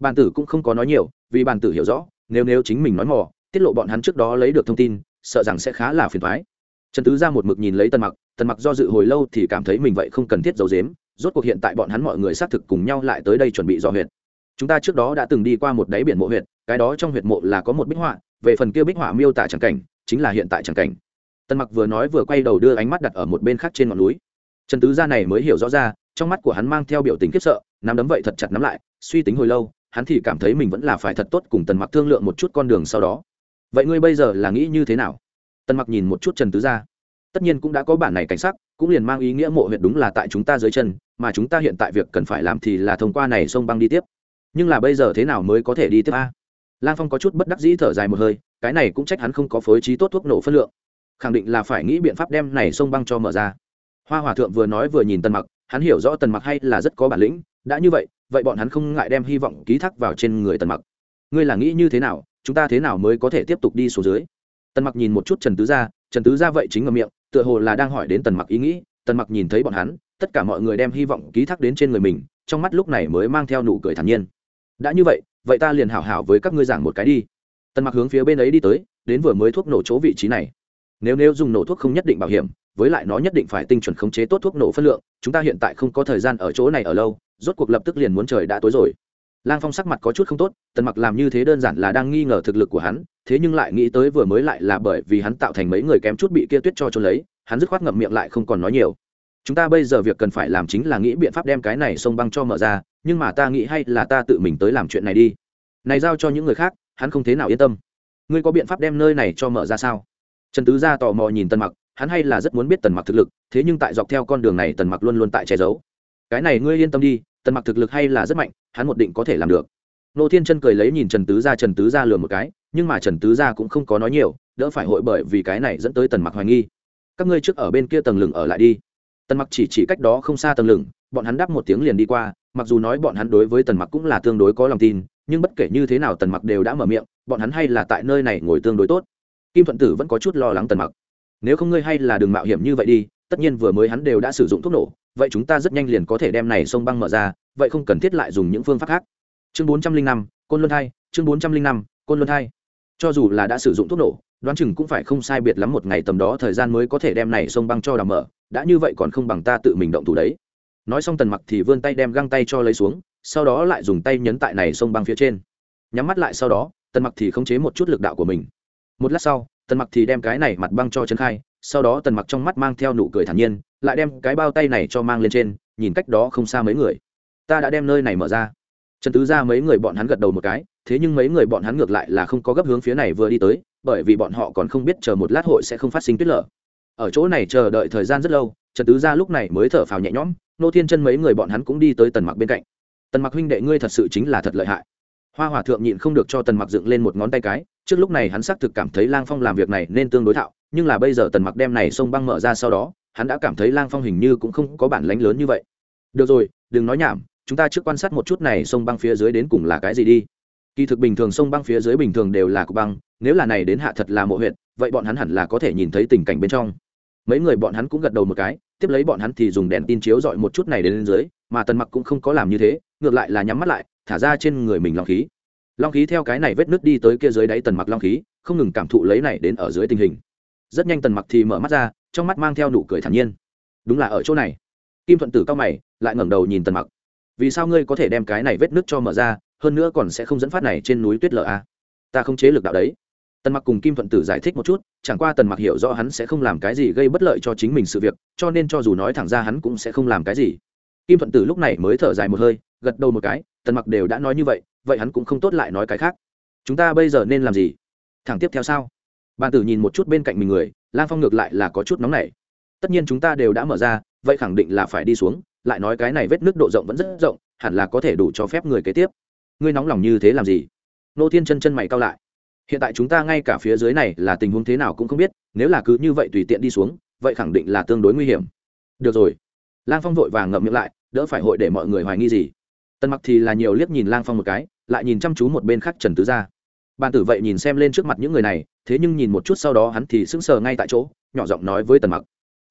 Bàn tử cũng không có nói nhiều, vì bàn tử hiểu rõ, nếu nếu chính mình nói mò, tiết lộ bọn hắn trước đó lấy được thông tin, sợ rằng sẽ khá là phiền thoái trần tứ ra một mực nhìn lấy tần mặc tần mặc do dự hồi lâu thì cảm thấy mình vậy không cần thiết giấu dếm rốt cuộc hiện tại bọn hắn mọi người xác thực cùng nhau lại tới đây chuẩn bị dò huyệt. Chúng ta trước đó đã từng đi qua một đáy biển mộ huyệt, cái đó trong huyệt mộ là có một bích họa, về phần kia bích họa miêu tả tràng cảnh, chính là hiện tại tràng cảnh. Tần mặc vừa nói vừa quay đầu đưa ánh mắt đặt ở một bên khác trên ngọn núi trần tứ gia này mới hiểu rõ ra, trong mắt của hắn mang theo biểu tình khiếp sợ, nắm đấm vậy thật chặt nắm lại, suy tính hồi lâu, hắn thì cảm thấy mình vẫn là phải thật tốt cùng tần mặc thương lượng một chút con đường sau đó. Vậy ngươi bây giờ là nghĩ như thế nào? Tần mặc nhìn một chút trần tứ gia. Tất nhiên cũng đã có bản này cảnh sắc, cũng liền mang ý nghĩa mộ huyện đúng là tại chúng ta dưới chân, mà chúng ta hiện tại việc cần phải làm thì là thông qua này sông băng đi tiếp. Nhưng là bây giờ thế nào mới có thể đi tiếp a? Lang phong có chút bất đắc dĩ thở dài một hơi, cái này cũng trách hắn không có phối trí tốt thuốc nổ phân lượng. Khẳng định là phải nghĩ biện pháp đem này sông băng cho mở ra hoa hòa thượng vừa nói vừa nhìn tần mặc, hắn hiểu rõ tần mặc hay là rất có bản lĩnh, đã như vậy vậy bọn hắn không ngại đem hy vọng ký thác vào trên người tần mặc. Ngươi là nghĩ như thế nào, chúng ta thế nào mới có thể tiếp tục đi xuống dưới? Tần mặc nhìn một chút trần tứ gia, trần tứ gia vậy chính ngầm miệng, tựa hồ là đang hỏi đến tần mặc ý nghĩ. Tần mặc nhìn thấy bọn hắn, tất cả mọi người đem hy vọng ký thác đến trên người mình, trong mắt lúc này mới mang theo nụ cười thản nhiên. Đã như vậy vậy ta liền hảo hảo với các ngươi giảng một cái đi. Tần mặc hướng phía bên ấy đi tới, đến vừa mới thuốc nổ chỗ vị trí này. Nếu nếu dùng nổ thuốc không nhất định bảo hiểm với lại nó nhất định phải tinh chuẩn khống chế tốt thuốc nổ phân lượng, chúng ta hiện tại không có thời gian ở chỗ này ở lâu, rốt cuộc lập tức liền muốn trời đã tối rồi. Lang phong sắc mặt có chút không tốt, tần mặc làm như thế đơn giản là đang nghi ngờ thực lực của hắn, thế nhưng lại nghĩ tới vừa mới lại là bởi vì hắn tạo thành mấy người kém chút bị kia tuyết cho trốn lấy, hắn dứt khoát ngậm miệng lại không còn nói nhiều. Chúng ta bây giờ việc cần phải làm chính là nghĩ biện pháp đem cái này sông băng cho mở ra, nhưng mà ta nghĩ hay là ta tự mình tới làm chuyện này đi. Này giao cho những người khác, hắn không thế nào yên tâm. Ngươi có biện pháp đem nơi này cho mở ra sao? Trần tứ gia tò mò nhìn tần mặc hắn hay là rất muốn biết tần mặc thực lực, thế nhưng tại dọc theo con đường này tần mặc luôn luôn tại che giấu. Cái này ngươi yên tâm đi, tần mặc thực lực hay là rất mạnh, hắn một định có thể làm được. Nô thiên chân cười lấy nhìn trần tứ gia, trần tứ gia lừa một cái, nhưng mà trần tứ gia cũng không có nói nhiều, đỡ phải hội bởi vì cái này dẫn tới tần mặc hoài nghi. Các ngươi trước ở bên kia tầng lửng ở lại đi. Tần mặc chỉ chỉ cách đó không xa tầng lửng, bọn hắn đáp một tiếng liền đi qua, mặc dù nói bọn hắn đối với tần mặc cũng là tương đối có lòng tin, nhưng bất kể như thế nào tần mặc đều đã mở miệng, bọn hắn hay là tại nơi này ngồi tương đối tốt. Kim thuận tử vẫn có chút lo lắng tần mặc nếu không ngươi hay là đừng mạo hiểm như vậy đi, tất nhiên vừa mới hắn đều đã sử dụng thuốc nổ, vậy chúng ta rất nhanh liền có thể đem này sông băng mở ra, vậy không cần thiết lại dùng những phương pháp khác. Chương bốn trăm linh năm, côn luân hai, chương bốn trăm linh năm, côn luân hai. Cho dù là đã sử dụng thuốc nổ, đoán chừng cũng phải không sai biệt lắm một ngày tầm đó thời gian mới có thể đem này sông băng cho đào mở, đã như vậy còn không bằng ta tự mình động thủ đấy. Nói xong tần mặc thì vươn tay đem găng tay cho lấy xuống, sau đó lại dùng tay nhấn tại này sông băng phía trên. Nhắm mắt lại sau đó, tần mặc thì khống chế một chút lực đạo của mình. Một lát sau tần mặc thì đem cái này mặt băng cho chân khai, sau đó tần mặc trong mắt mang theo nụ cười thản nhiên, lại đem cái bao tay này cho mang lên trên, nhìn cách đó không xa mấy người. Ta đã đem nơi này mở ra. Trần tứ ra mấy người bọn hắn gật đầu một cái, thế nhưng mấy người bọn hắn ngược lại là không có gấp hướng phía này vừa đi tới, bởi vì bọn họ còn không biết chờ một lát hội sẽ không phát sinh tuyết lở. Ở chỗ này chờ đợi thời gian rất lâu, trần tứ ra lúc này mới thở phào nhẹ nhõm, nô thiên chân mấy người bọn hắn cũng đi tới tần mặc bên cạnh. Tần mặc huynh đệ ngươi thật sự chính là thật lợi hại hoa hòa thượng nhịn không được cho tần mặc dựng lên một ngón tay cái, trước lúc này hắn xác thực cảm thấy lang phong làm việc này nên tương đối thạo, nhưng là bây giờ tần mặc đem này sông băng mở ra sau đó, hắn đã cảm thấy lang phong hình như cũng không có bản lánh lớn như vậy. Được rồi, đừng nói nhảm, chúng ta trước quan sát một chút này sông băng phía dưới đến cùng là cái gì đi. Kỳ thực bình thường sông băng phía dưới bình thường đều là cục băng, nếu là này đến hạ thật là mộ huyện vậy bọn hắn hẳn là có thể nhìn thấy tình cảnh bên trong. Mấy người bọn hắn cũng gật đầu một cái, tiếp lấy bọn hắn thì dùng đèn tin chiếu dọi một chút này đến lên dưới, mà tần mặc cũng không có làm như thế, ngược lại là nhắm mắt lại thả ra trên người mình long khí. Long khí theo cái này vết nước đi tới kia dưới đáy tần mặc long khí, không ngừng cảm thụ lấy này đến ở dưới tình hình. Rất nhanh tần mặc thì mở mắt ra, trong mắt mang theo nụ cười thản nhiên. Đúng là ở chỗ này. Kim thuận tử cao mày, lại ngẩng đầu nhìn tần mặc. Vì sao ngươi có thể đem cái này vết nước cho mở ra, hơn nữa còn sẽ không dẫn phát này trên núi tuyết lở a ta không chế lực đạo đấy. Tần mặc cùng kim thuận tử giải thích một chút, chẳng qua tần mặc hiểu rõ hắn sẽ không làm cái gì gây bất lợi cho chính mình sự việc, cho nên cho dù nói thẳng ra hắn cũng sẽ không làm cái gì. Kim thuận tử lúc này mới thở dài một hơi gật đầu một cái, tần mặc đều đã nói như vậy vậy hắn cũng không tốt lại nói cái khác. Chúng ta bây giờ nên làm gì? Thẳng tiếp theo sao? Bàn tử nhìn một chút bên cạnh mình người, lang phong ngược lại là có chút nóng nảy. Tất nhiên chúng ta đều đã mở ra, vậy khẳng định là phải đi xuống, lại nói cái này vết nước độ rộng vẫn rất rộng, hẳn là có thể đủ cho phép người kế tiếp. Ngươi nóng lòng như thế làm gì? Nô thiên chân chân mày cao lại. Hiện tại chúng ta ngay cả phía dưới này là tình huống thế nào cũng không biết, nếu là cứ như vậy tùy tiện đi xuống, vậy khẳng định là tương đối nguy hiểm. Được rồi. Lang phong vội vàng ngậm miệng lại, đỡ phải hội để mọi người hoài nghi gì? Tần mặc thì là nhiều liếc nhìn lang phong một cái, lại nhìn chăm chú một bên khác trần tứ gia. Bàn tử vậy nhìn xem lên trước mặt những người này, thế nhưng nhìn một chút sau đó hắn thì sững sờ ngay tại chỗ, nhỏ giọng nói với tần mặc.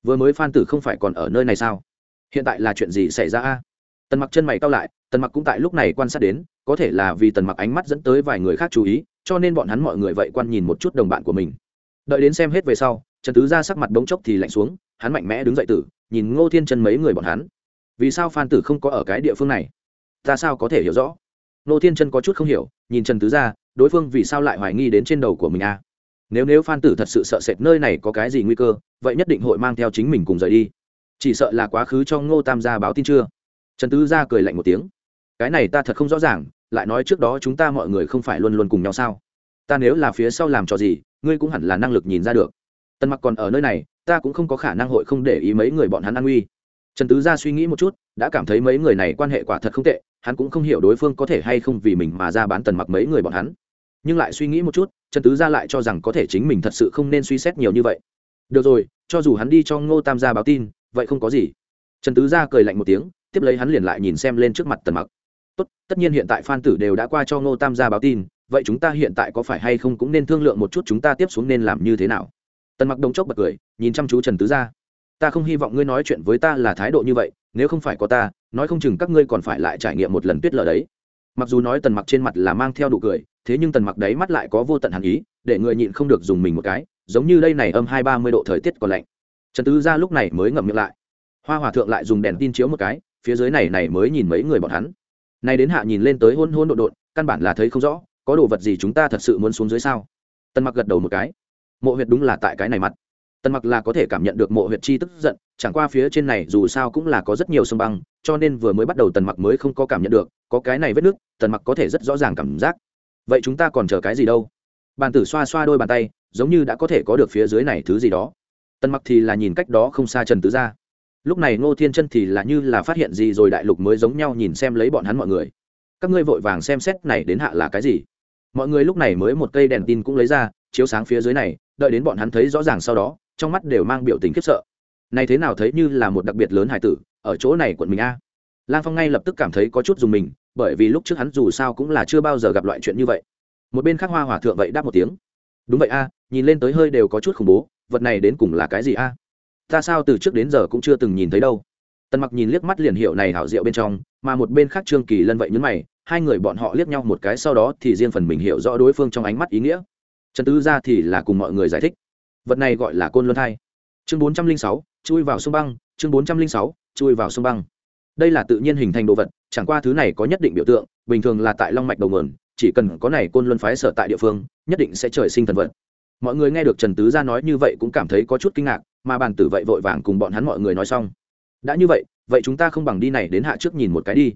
Vừa mới phan tử không phải còn ở nơi này sao? Hiện tại là chuyện gì xảy ra a? Tần mặc chân mày cao lại, tần mặc cũng tại lúc này quan sát đến, có thể là vì tần mặc ánh mắt dẫn tới vài người khác chú ý, cho nên bọn hắn mọi người vậy quan nhìn một chút đồng bạn của mình. Đợi đến xem hết về sau, trần tứ ra sắc mặt bỗng chốc thì lạnh xuống, hắn mạnh mẽ đứng dậy tử, nhìn ngô thiên chân mấy người bọn hắn. Vì sao phan tử không có ở cái địa phương này? Ta sao có thể hiểu rõ? Ngô thiên chân có chút không hiểu, nhìn trần tứ ra đối phương vì sao lại hoài nghi đến trên đầu của mình à? nếu nếu phan tử thật sự sợ sệt nơi này có cái gì nguy cơ, vậy nhất định hội mang theo chính mình cùng rời đi. Chỉ sợ là quá khứ cho ngô tam gia báo tin chưa? Trần tứ gia cười lạnh một tiếng. Cái này ta thật không rõ ràng, lại nói trước đó chúng ta mọi người không phải luôn luôn cùng nhau sao? Ta nếu là phía sau làm trò gì, ngươi cũng hẳn là năng lực nhìn ra được. Tần mặc còn ở nơi này, ta cũng không có khả năng hội không để ý mấy người bọn hắn an nguy. Trần tứ gia suy nghĩ một chút, đã cảm thấy mấy người này quan hệ quả thật không tệ hắn cũng không hiểu đối phương có thể hay không vì mình mà ra bán tần mặc mấy người bọn hắn. Nhưng lại suy nghĩ một chút, trần tứ gia lại cho rằng có thể chính mình thật sự không nên suy xét nhiều như vậy. Được rồi, cho dù hắn đi cho ngô tam gia báo tin, vậy không có gì. Trần tứ gia cười lạnh một tiếng, tiếp lấy hắn liền lại nhìn xem lên trước mặt tần mặc. Tốt, tất nhiên hiện tại phan tử đều đã qua cho ngô tam gia báo tin, vậy chúng ta hiện tại có phải hay không cũng nên thương lượng một chút chúng ta tiếp xuống nên làm như thế nào? Tần mặc đông chốc bật cười, nhìn chăm chú trần tứ gia. Ta không hy vọng ngươi nói chuyện với ta là thái độ như vậy, nếu không phải có ta nói không chừng các ngươi còn phải lại trải nghiệm một lần tuyết lở đấy. Mặc dù nói tần mặc trên mặt là mang theo đủ cười thế nhưng tần mặc đấy mắt lại có vô tận hàn ý để người nhịn không được dùng mình một cái giống như đây này âm hai ba mươi độ thời tiết còn lạnh. Trần tứ ra lúc này mới ngậm miệng lại. Hoa hòa thượng lại dùng đèn tin chiếu một cái phía dưới này này mới nhìn mấy người bọn hắn. Nay đến hạ nhìn lên tới hôn hôn độ độn, căn bản là thấy không rõ có đồ vật gì chúng ta thật sự muốn xuống dưới sao? Tần mặc gật đầu một cái. Mộ huyệt đúng là tại cái này mặt tần mặc là có thể cảm nhận được mộ huyệt chi tức giận, chẳng qua phía trên này dù sao cũng là có rất nhiều sông băng, cho nên vừa mới bắt đầu tần mặc mới không có cảm nhận được, có cái này vết nước, tần mặc có thể rất rõ ràng cảm giác. Vậy chúng ta còn chờ cái gì đâu? Bàn tử xoa xoa đôi bàn tay, giống như đã có thể có được phía dưới này thứ gì đó. Tần mặc thì là nhìn cách đó không xa trần tứ ra lúc này ngô thiên chân thì là như là phát hiện gì rồi đại lục mới giống nhau nhìn xem lấy bọn hắn mọi người. Các ngươi vội vàng xem xét này đến hạ là cái gì. Mọi người lúc này mới một cây đèn tin cũng lấy ra, chiếu sáng phía dưới này, đợi đến bọn hắn thấy rõ ràng sau đó trong mắt đều mang biểu tình khiếp sợ. Này thế nào thấy như là một đặc biệt lớn hải tử, ở chỗ này quận mình a? Lang phong ngay lập tức cảm thấy có chút dùng mình, bởi vì lúc trước hắn dù sao cũng là chưa bao giờ gặp loại chuyện như vậy. Một bên khác hoa hòa thượng vậy đáp một tiếng. Đúng vậy a, nhìn lên tới hơi đều có chút khủng bố, vật này đến cùng là cái gì a? Ta sao từ trước đến giờ cũng chưa từng nhìn thấy đâu. Tần mặc nhìn liếc mắt liền hiệu này hảo diệu bên trong, mà một bên khác trương kỳ lân vậy nhấn mày, hai người bọn họ liếc nhau một cái sau đó thì riêng phần mình hiểu rõ đối phương trong ánh mắt ý nghĩa. Trần tứ ra thì là cùng mọi người giải thích vật này gọi là côn luân thai. Chương bốn trăm linh sáu, chui vào sông băng, chương bốn trăm linh sáu, chui vào sông băng. Đây là tự nhiên hình thành đồ vật, chẳng qua thứ này có nhất định biểu tượng, bình thường là tại long mạch đầu nguồn, chỉ cần có này côn luân phái sở tại địa phương, nhất định sẽ trời sinh thần vật. Mọi người nghe được trần tứ gia nói như vậy cũng cảm thấy có chút kinh ngạc, mà bàn tử vậy vội vàng cùng bọn hắn mọi người nói xong. Đã như vậy vậy chúng ta không bằng đi này đến hạ trước nhìn một cái đi.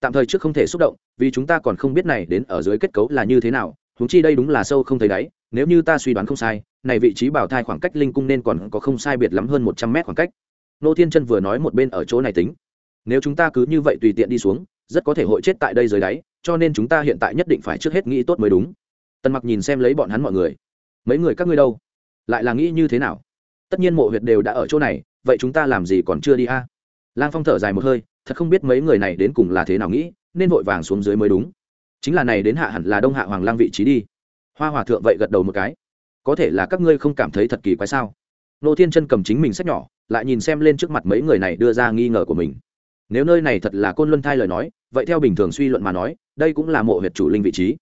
Tạm thời trước không thể xúc động, vì chúng ta còn không biết này đến ở dưới kết cấu là như thế nào húng chi đây đúng là sâu không thấy đáy, nếu như ta suy đoán không sai này vị trí bảo thai khoảng cách linh cung nên còn có không sai biệt lắm hơn một trăm mét khoảng cách. Nô thiên chân vừa nói một bên ở chỗ này tính. Nếu chúng ta cứ như vậy tùy tiện đi xuống, rất có thể hội chết tại đây dưới đáy, cho nên chúng ta hiện tại nhất định phải trước hết nghĩ tốt mới đúng. Tần mặc nhìn xem lấy bọn hắn mọi người. Mấy người các ngươi đâu? Lại là nghĩ như thế nào? Tất nhiên mộ huyệt đều đã ở chỗ này, vậy chúng ta làm gì còn chưa đi a? Lang phong thở dài một hơi, thật không biết mấy người này đến cùng là thế nào nghĩ, nên vội vàng xuống dưới mới đúng. Chính là này đến hạ hẳn là đông hạ hoàng lang vị trí đi. Hoa hòa thượng vậy gật đầu một cái có thể là các ngươi không cảm thấy thật kỳ quái sao? Nô thiên chân cầm chính mình sách nhỏ, lại nhìn xem lên trước mặt mấy người này đưa ra nghi ngờ của mình. Nếu nơi này thật là côn luân thai lời nói, vậy theo bình thường suy luận mà nói, đây cũng là mộ huyệt chủ linh vị trí.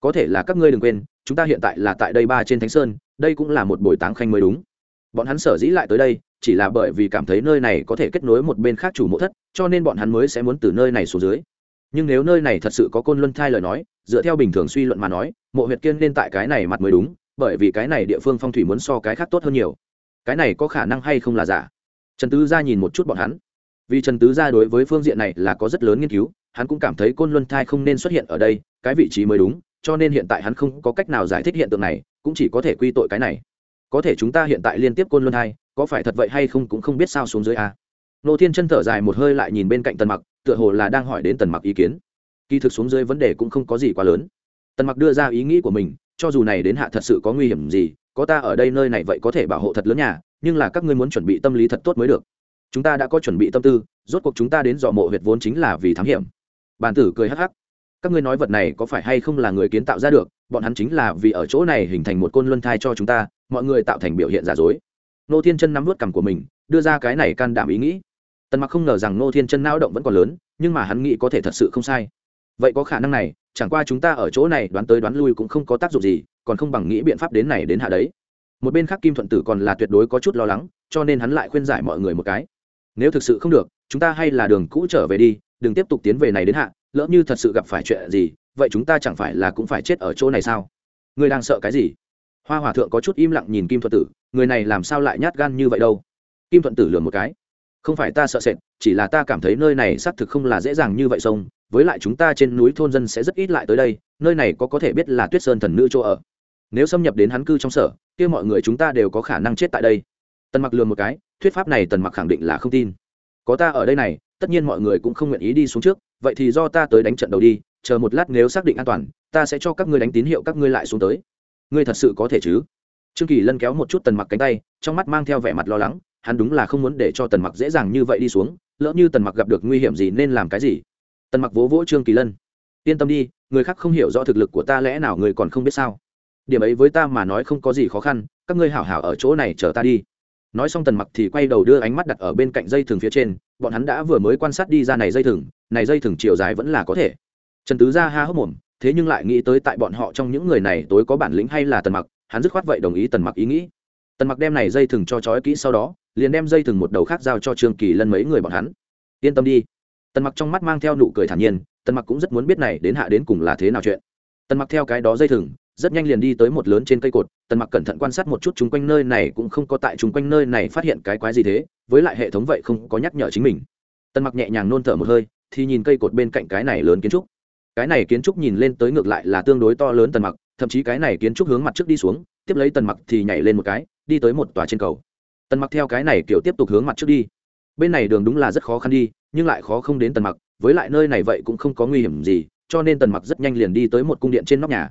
Có thể là các ngươi đừng quên, chúng ta hiện tại là tại đây ba trên thánh sơn, đây cũng là một buổi táng khanh mới đúng. Bọn hắn sở dĩ lại tới đây, chỉ là bởi vì cảm thấy nơi này có thể kết nối một bên khác chủ mộ thất, cho nên bọn hắn mới sẽ muốn từ nơi này xuống dưới. Nhưng nếu nơi này thật sự có côn luân thai lời nói, dựa theo bình thường suy luận mà nói, mộ huyệt kiên nên tại cái này mặt mới đúng bởi vì cái này địa phương phong thủy muốn so cái khác tốt hơn nhiều. Cái này có khả năng hay không là giả? Trần tứ gia nhìn một chút bọn hắn. Vì trần tứ gia đối với phương diện này là có rất lớn nghiên cứu, hắn cũng cảm thấy côn luân thai không nên xuất hiện ở đây, cái vị trí mới đúng, cho nên hiện tại hắn không có cách nào giải thích hiện tượng này, cũng chỉ có thể quy tội cái này. Có thể chúng ta hiện tại liên tiếp côn luân thai, có phải thật vậy hay không cũng không biết sao xuống dưới a. Nô thiên chân thở dài một hơi lại nhìn bên cạnh tần mặc, tựa hồ là đang hỏi đến tần mặc ý kiến. Kỳ thực xuống dưới vấn đề cũng không có gì quá lớn. Tần mặc đưa ra ý nghĩ của mình cho dù này đến hạ thật sự có nguy hiểm gì, có ta ở đây nơi này vậy có thể bảo hộ thật lớn nhà, nhưng là các ngươi muốn chuẩn bị tâm lý thật tốt mới được. Chúng ta đã có chuẩn bị tâm tư, rốt cuộc chúng ta đến dò mộ huyệt vốn chính là vì thám hiểm. Bàn tử cười hắc hắc. Các ngươi nói vật này có phải hay không là người kiến tạo ra được, bọn hắn chính là vì ở chỗ này hình thành một côn luân thai cho chúng ta, mọi người tạo thành biểu hiện giả dối. Nô thiên chân nắm vớt cằm của mình, đưa ra cái này can đảm ý nghĩ. Tần mặc không ngờ rằng nô thiên chân não động vẫn còn lớn, nhưng mà hắn nghĩ có thể thật sự không sai. Vậy có khả năng này chẳng qua chúng ta ở chỗ này đoán tới đoán lui cũng không có tác dụng gì, còn không bằng nghĩ biện pháp đến này đến hạ đấy. Một bên khác kim thuận tử còn là tuyệt đối có chút lo lắng, cho nên hắn lại khuyên giải mọi người một cái. Nếu thực sự không được, chúng ta hay là đường cũ trở về đi, đừng tiếp tục tiến về này đến hạ, lỡ như thật sự gặp phải chuyện gì, vậy chúng ta chẳng phải là cũng phải chết ở chỗ này sao? Người đang sợ cái gì? Hoa hòa thượng có chút im lặng nhìn kim thuận tử, người này làm sao lại nhát gan như vậy đâu? Kim thuận tử lừa một cái không phải ta sợ sệt, chỉ là ta cảm thấy nơi này xác thực không là dễ dàng như vậy sông, với lại chúng ta trên núi thôn dân sẽ rất ít lại tới đây, nơi này có có thể biết là tuyết sơn thần nữ chỗ ở. Nếu xâm nhập đến hắn cư trong sở, kia mọi người chúng ta đều có khả năng chết tại đây. Tần mặc lừa một cái, thuyết pháp này tần mặc khẳng định là không tin. Có ta ở đây này, tất nhiên mọi người cũng không nguyện ý đi xuống trước, vậy thì do ta tới đánh trận đầu đi, chờ một lát nếu xác định an toàn, ta sẽ cho các ngươi đánh tín hiệu các ngươi lại xuống tới. Ngươi thật sự có thể chứ? Trương kỳ lân kéo một chút tần mặc cánh tay, trong mắt mang theo vẻ mặt lo lắng hắn đúng là không muốn để cho tần mặc dễ dàng như vậy đi xuống, lỡ như tần mặc gặp được nguy hiểm gì nên làm cái gì. Tần mặc vỗ vỗ trương kỳ lân. Yên tâm đi, người khác không hiểu rõ thực lực của ta lẽ nào người còn không biết sao. Điểm ấy với ta mà nói không có gì khó khăn, các ngươi hảo hảo ở chỗ này chờ ta đi. Nói xong tần mặc thì quay đầu đưa ánh mắt đặt ở bên cạnh dây thừng phía trên, bọn hắn đã vừa mới quan sát đi ra này dây thừng, này dây thừng chiều dài vẫn là có thể. Trần tứ ra ha hốc mồm, thế nhưng lại nghĩ tới tại bọn họ trong những người này tối có bản lĩnh hay là tần mặc, hắn dứt khoát vậy đồng ý tần mặc ý nghĩ. Tần mặc đem này dây thừng cho trói kỹ sau đó liền đem dây thừng một đầu khác giao cho trương kỳ lân mấy người bọn hắn. Yên tâm đi. Tần mặc trong mắt mang theo nụ cười thản nhiên, tần mặc cũng rất muốn biết này đến hạ đến cùng là thế nào chuyện. Tần mặc theo cái đó dây thừng, rất nhanh liền đi tới một lớn trên cây cột, tần mặc cẩn thận quan sát một chút chung quanh nơi này cũng không có tại chung quanh nơi này phát hiện cái quái gì thế, với lại hệ thống vậy không có nhắc nhở chính mình. Tần mặc nhẹ nhàng nôn thở một hơi, thì nhìn cây cột bên cạnh cái này lớn kiến trúc. Cái này kiến trúc nhìn lên tới ngược lại là tương đối to lớn tần mặc, thậm chí cái này kiến trúc hướng mặt trước đi xuống, tiếp lấy tần mặc thì nhảy lên một cái, đi tới một tòa trên cầu tần mặc theo cái này kiểu tiếp tục hướng mặt trước đi. Bên này đường đúng là rất khó khăn đi, nhưng lại khó không đến tần mặc, với lại nơi này vậy cũng không có nguy hiểm gì, cho nên tần mặc rất nhanh liền đi tới một cung điện trên nóc nhà.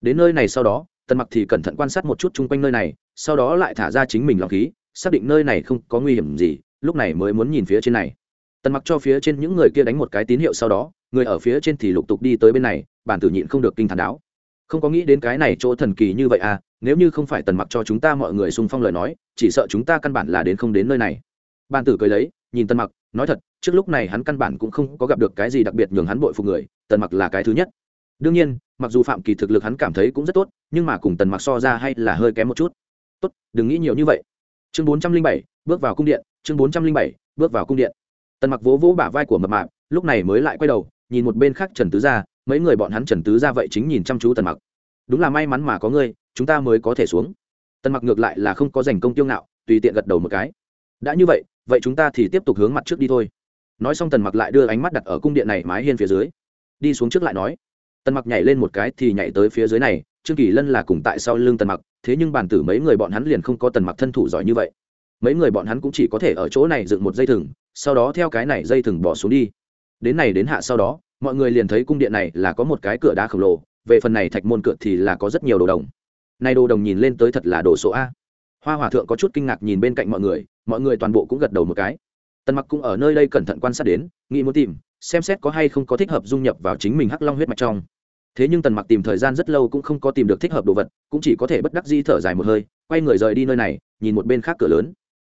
Đến nơi này sau đó, tần mặc thì cẩn thận quan sát một chút chung quanh nơi này, sau đó lại thả ra chính mình lòng khí, xác định nơi này không có nguy hiểm gì, lúc này mới muốn nhìn phía trên này. Tần mặc cho phía trên những người kia đánh một cái tín hiệu sau đó, người ở phía trên thì lục tục đi tới bên này, bản tử nhịn không được kinh thần đáo. Không có nghĩ đến cái này chỗ thần kỳ như vậy à nếu như không phải tần mặc cho chúng ta mọi người xung phong lời nói, chỉ sợ chúng ta căn bản là đến không đến nơi này. Ban tử cười lấy, nhìn tần mặc, nói thật, trước lúc này hắn căn bản cũng không có gặp được cái gì đặc biệt nhường hắn bội phục người, tần mặc là cái thứ nhất. Đương nhiên, mặc dù phạm kỳ thực lực hắn cảm thấy cũng rất tốt, nhưng mà cùng tần mặc so ra hay là hơi kém một chút. Tốt, đừng nghĩ nhiều như vậy. Chương bốn trăm linh bảy, bước vào cung điện, chương bốn trăm linh bảy, bước vào cung điện. Tần mặc vỗ vỗ bả vai của mập mạp, lúc này mới lại quay đầu, nhìn một bên khác trần tứ gia, mấy người bọn hắn trần tứ gia vậy chính nhìn chăm chú tần mặc. Đúng là may mắn mà có ngươi chúng ta mới có thể xuống. Tần mặc ngược lại là không có giành công tiêu ngạo, tùy tiện gật đầu một cái. Đã như vậy vậy chúng ta thì tiếp tục hướng mặt trước đi thôi. Nói xong tần mặc lại đưa ánh mắt đặt ở cung điện này mái hiên phía dưới. Đi xuống trước lại nói. Tần mặc nhảy lên một cái thì nhảy tới phía dưới này, trương kỳ lân là cùng tại sau lưng tần mặc, thế nhưng bản tử mấy người bọn hắn liền không có tần mặc thân thủ giỏi như vậy. Mấy người bọn hắn cũng chỉ có thể ở chỗ này dựng một dây thừng, sau đó theo cái này dây thừng bỏ xuống đi. Đến này đến hạ sau đó, mọi người liền thấy cung điện này là có một cái cửa đá khổng lồ, về phần này thạch môn cửa thì là có rất nhiều đồ đồng nay đồ đồng nhìn lên tới thật là đồ số a. Hoa hòa thượng có chút kinh ngạc nhìn bên cạnh mọi người mọi người toàn bộ cũng gật đầu một cái. Tần mặc cũng ở nơi đây cẩn thận quan sát đến, nghĩ muốn tìm, xem xét có hay không có thích hợp dung nhập vào chính mình hắc long huyết mạch trong. Thế nhưng tần mặc tìm thời gian rất lâu cũng không có tìm được thích hợp đồ vật, cũng chỉ có thể bất đắc di thở dài một hơi, quay người rời đi nơi này, nhìn một bên khác cửa lớn.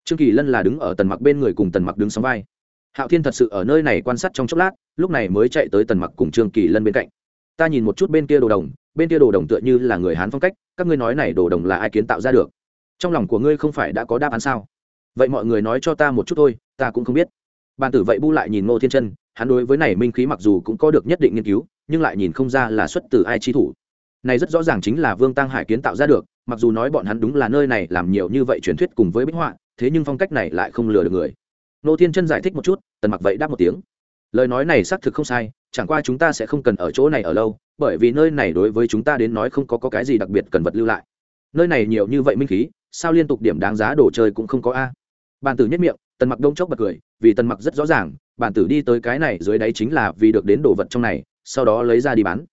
Trương kỳ lân là đứng ở tần mặc bên người cùng tần mặc đứng sóng vai. Hạo thiên thật sự ở nơi này quan sát trong chốc lát, lúc này mới chạy tới tần mặc cùng trương kỳ lân bên cạnh. Ta nhìn một chút bên kia đồ đồng, bên kia đồ đồng tựa như là người hán phong cách các ngươi nói này đồ đồng là ai kiến tạo ra được? Trong lòng của ngươi không phải đã có đáp án sao? Vậy mọi người nói cho ta một chút thôi, ta cũng không biết. Bàn tử vậy bu lại nhìn ngô thiên chân, hắn đối với này minh khí mặc dù cũng có được nhất định nghiên cứu, nhưng lại nhìn không ra là xuất từ ai chi thủ. Này rất rõ ràng chính là vương tăng hải kiến tạo ra được, mặc dù nói bọn hắn đúng là nơi này làm nhiều như vậy truyền thuyết cùng với bích họa, thế nhưng phong cách này lại không lừa được người. Nô thiên chân giải thích một chút, tần mặc vậy đáp một tiếng. Lời nói này xác thực không sai, chẳng qua chúng ta sẽ không cần ở chỗ này ở lâu bởi vì nơi này đối với chúng ta đến nói không có, có cái gì đặc biệt cần vật lưu lại. Nơi này nhiều như vậy minh khí sao liên tục điểm đáng giá đồ chơi cũng không có a? Bàn tử nhất miệng tần mặc đông chốc bật cười vì tần mặc rất rõ ràng bàn tử đi tới cái này dưới đáy chính là vì được đến đồ vật trong này sau đó lấy ra đi bán.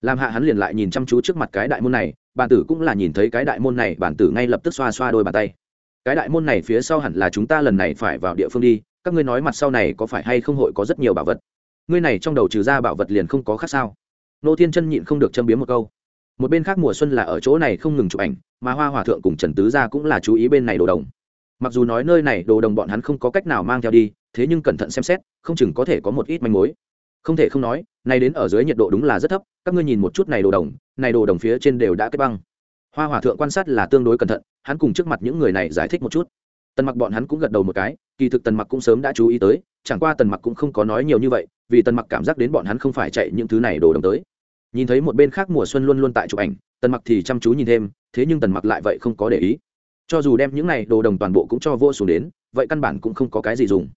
Làm hạ hắn liền lại nhìn chăm chú trước mặt cái đại môn này bàn tử cũng là nhìn thấy cái đại môn này bàn tử ngay lập tức xoa xoa đôi bàn tay. Cái đại môn này phía sau hẳn là chúng ta lần này phải vào địa phương đi các ngươi nói mặt sau này có phải hay không hội có rất nhiều bảo vật? Ngươi này trong đầu trừ ra bảo vật liền không có khác sao? Nô thiên chân nhịn không được châm biếm một câu. Một bên khác mùa xuân là ở chỗ này không ngừng chụp ảnh, mà hoa hòa thượng cùng trần tứ gia cũng là chú ý bên này đồ đồng. Mặc dù nói nơi này đồ đồng bọn hắn không có cách nào mang theo đi, thế nhưng cẩn thận xem xét, không chừng có thể có một ít manh mối. Không thể không nói nay đến ở dưới nhiệt độ đúng là rất thấp, các ngươi nhìn một chút này đồ đồng, này đồ đồng phía trên đều đã kết băng. Hoa hòa thượng quan sát là tương đối cẩn thận, hắn cùng trước mặt những người này giải thích một chút. Tần mặc bọn hắn cũng gật đầu một cái, kỳ thực tần mặc cũng sớm đã chú ý tới, chẳng qua tần mặc cũng không có nói nhiều như vậy vì tần mặc cảm giác đến bọn hắn không phải chạy những thứ này đồ đồng tới. Nhìn thấy một bên khác mùa xuân luôn luôn tại chụp ảnh, tần mặc thì chăm chú nhìn thêm, thế nhưng tần mặc lại vậy không có để ý. Cho dù đem những này đồ đồng toàn bộ cũng cho vô xuống đến, vậy căn bản cũng không có cái gì dùng.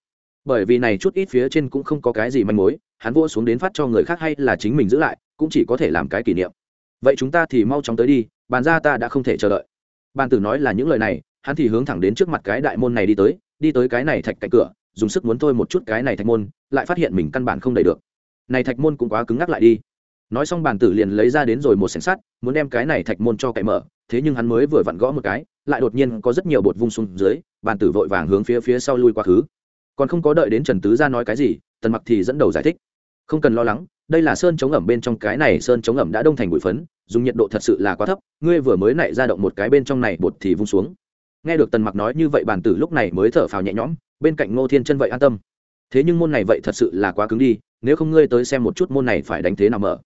Bởi vì này chút ít phía trên cũng không có cái gì manh mối, hắn vô xuống đến phát cho người khác hay là chính mình giữ lại, cũng chỉ có thể làm cái kỷ niệm. Vậy chúng ta thì mau chóng tới đi, bàn ra ta đã không thể chờ đợi. Bàn tử nói là những lời này, hắn thì hướng thẳng đến trước mặt cái đại môn này đi tới đi tới cái này thạch cạnh cửa dùng sức muốn thôi một chút cái này thạch môn, lại phát hiện mình căn bản không đầy được. Này thạch môn cũng quá cứng ngắc lại đi. Nói xong bàn tử liền lấy ra đến rồi một sẻng sắt, muốn đem cái này thạch môn cho cậy mở, thế nhưng hắn mới vừa vặn gõ một cái, lại đột nhiên có rất nhiều bột vung xuống dưới bàn tử vội vàng hướng phía phía sau lui quá khứ còn không có đợi đến trần tứ ra nói cái gì, tần mặc thì dẫn đầu giải thích. Không cần lo lắng, đây là sơn chống ẩm bên trong cái này sơn chống ẩm đã đông thành bụi phấn, dùng nhiệt độ thật sự là quá thấp, ngươi vừa mới nảy ra động một cái bên trong này bột thì vung xuống nghe được tần mặc nói như vậy bàn tử lúc này mới thở phào nhẹ nhõm, bên cạnh ngô thiên chân vậy an tâm. Thế nhưng môn này vậy thật sự là quá cứng đi, nếu không ngươi tới xem một chút môn này phải đánh thế nào mở.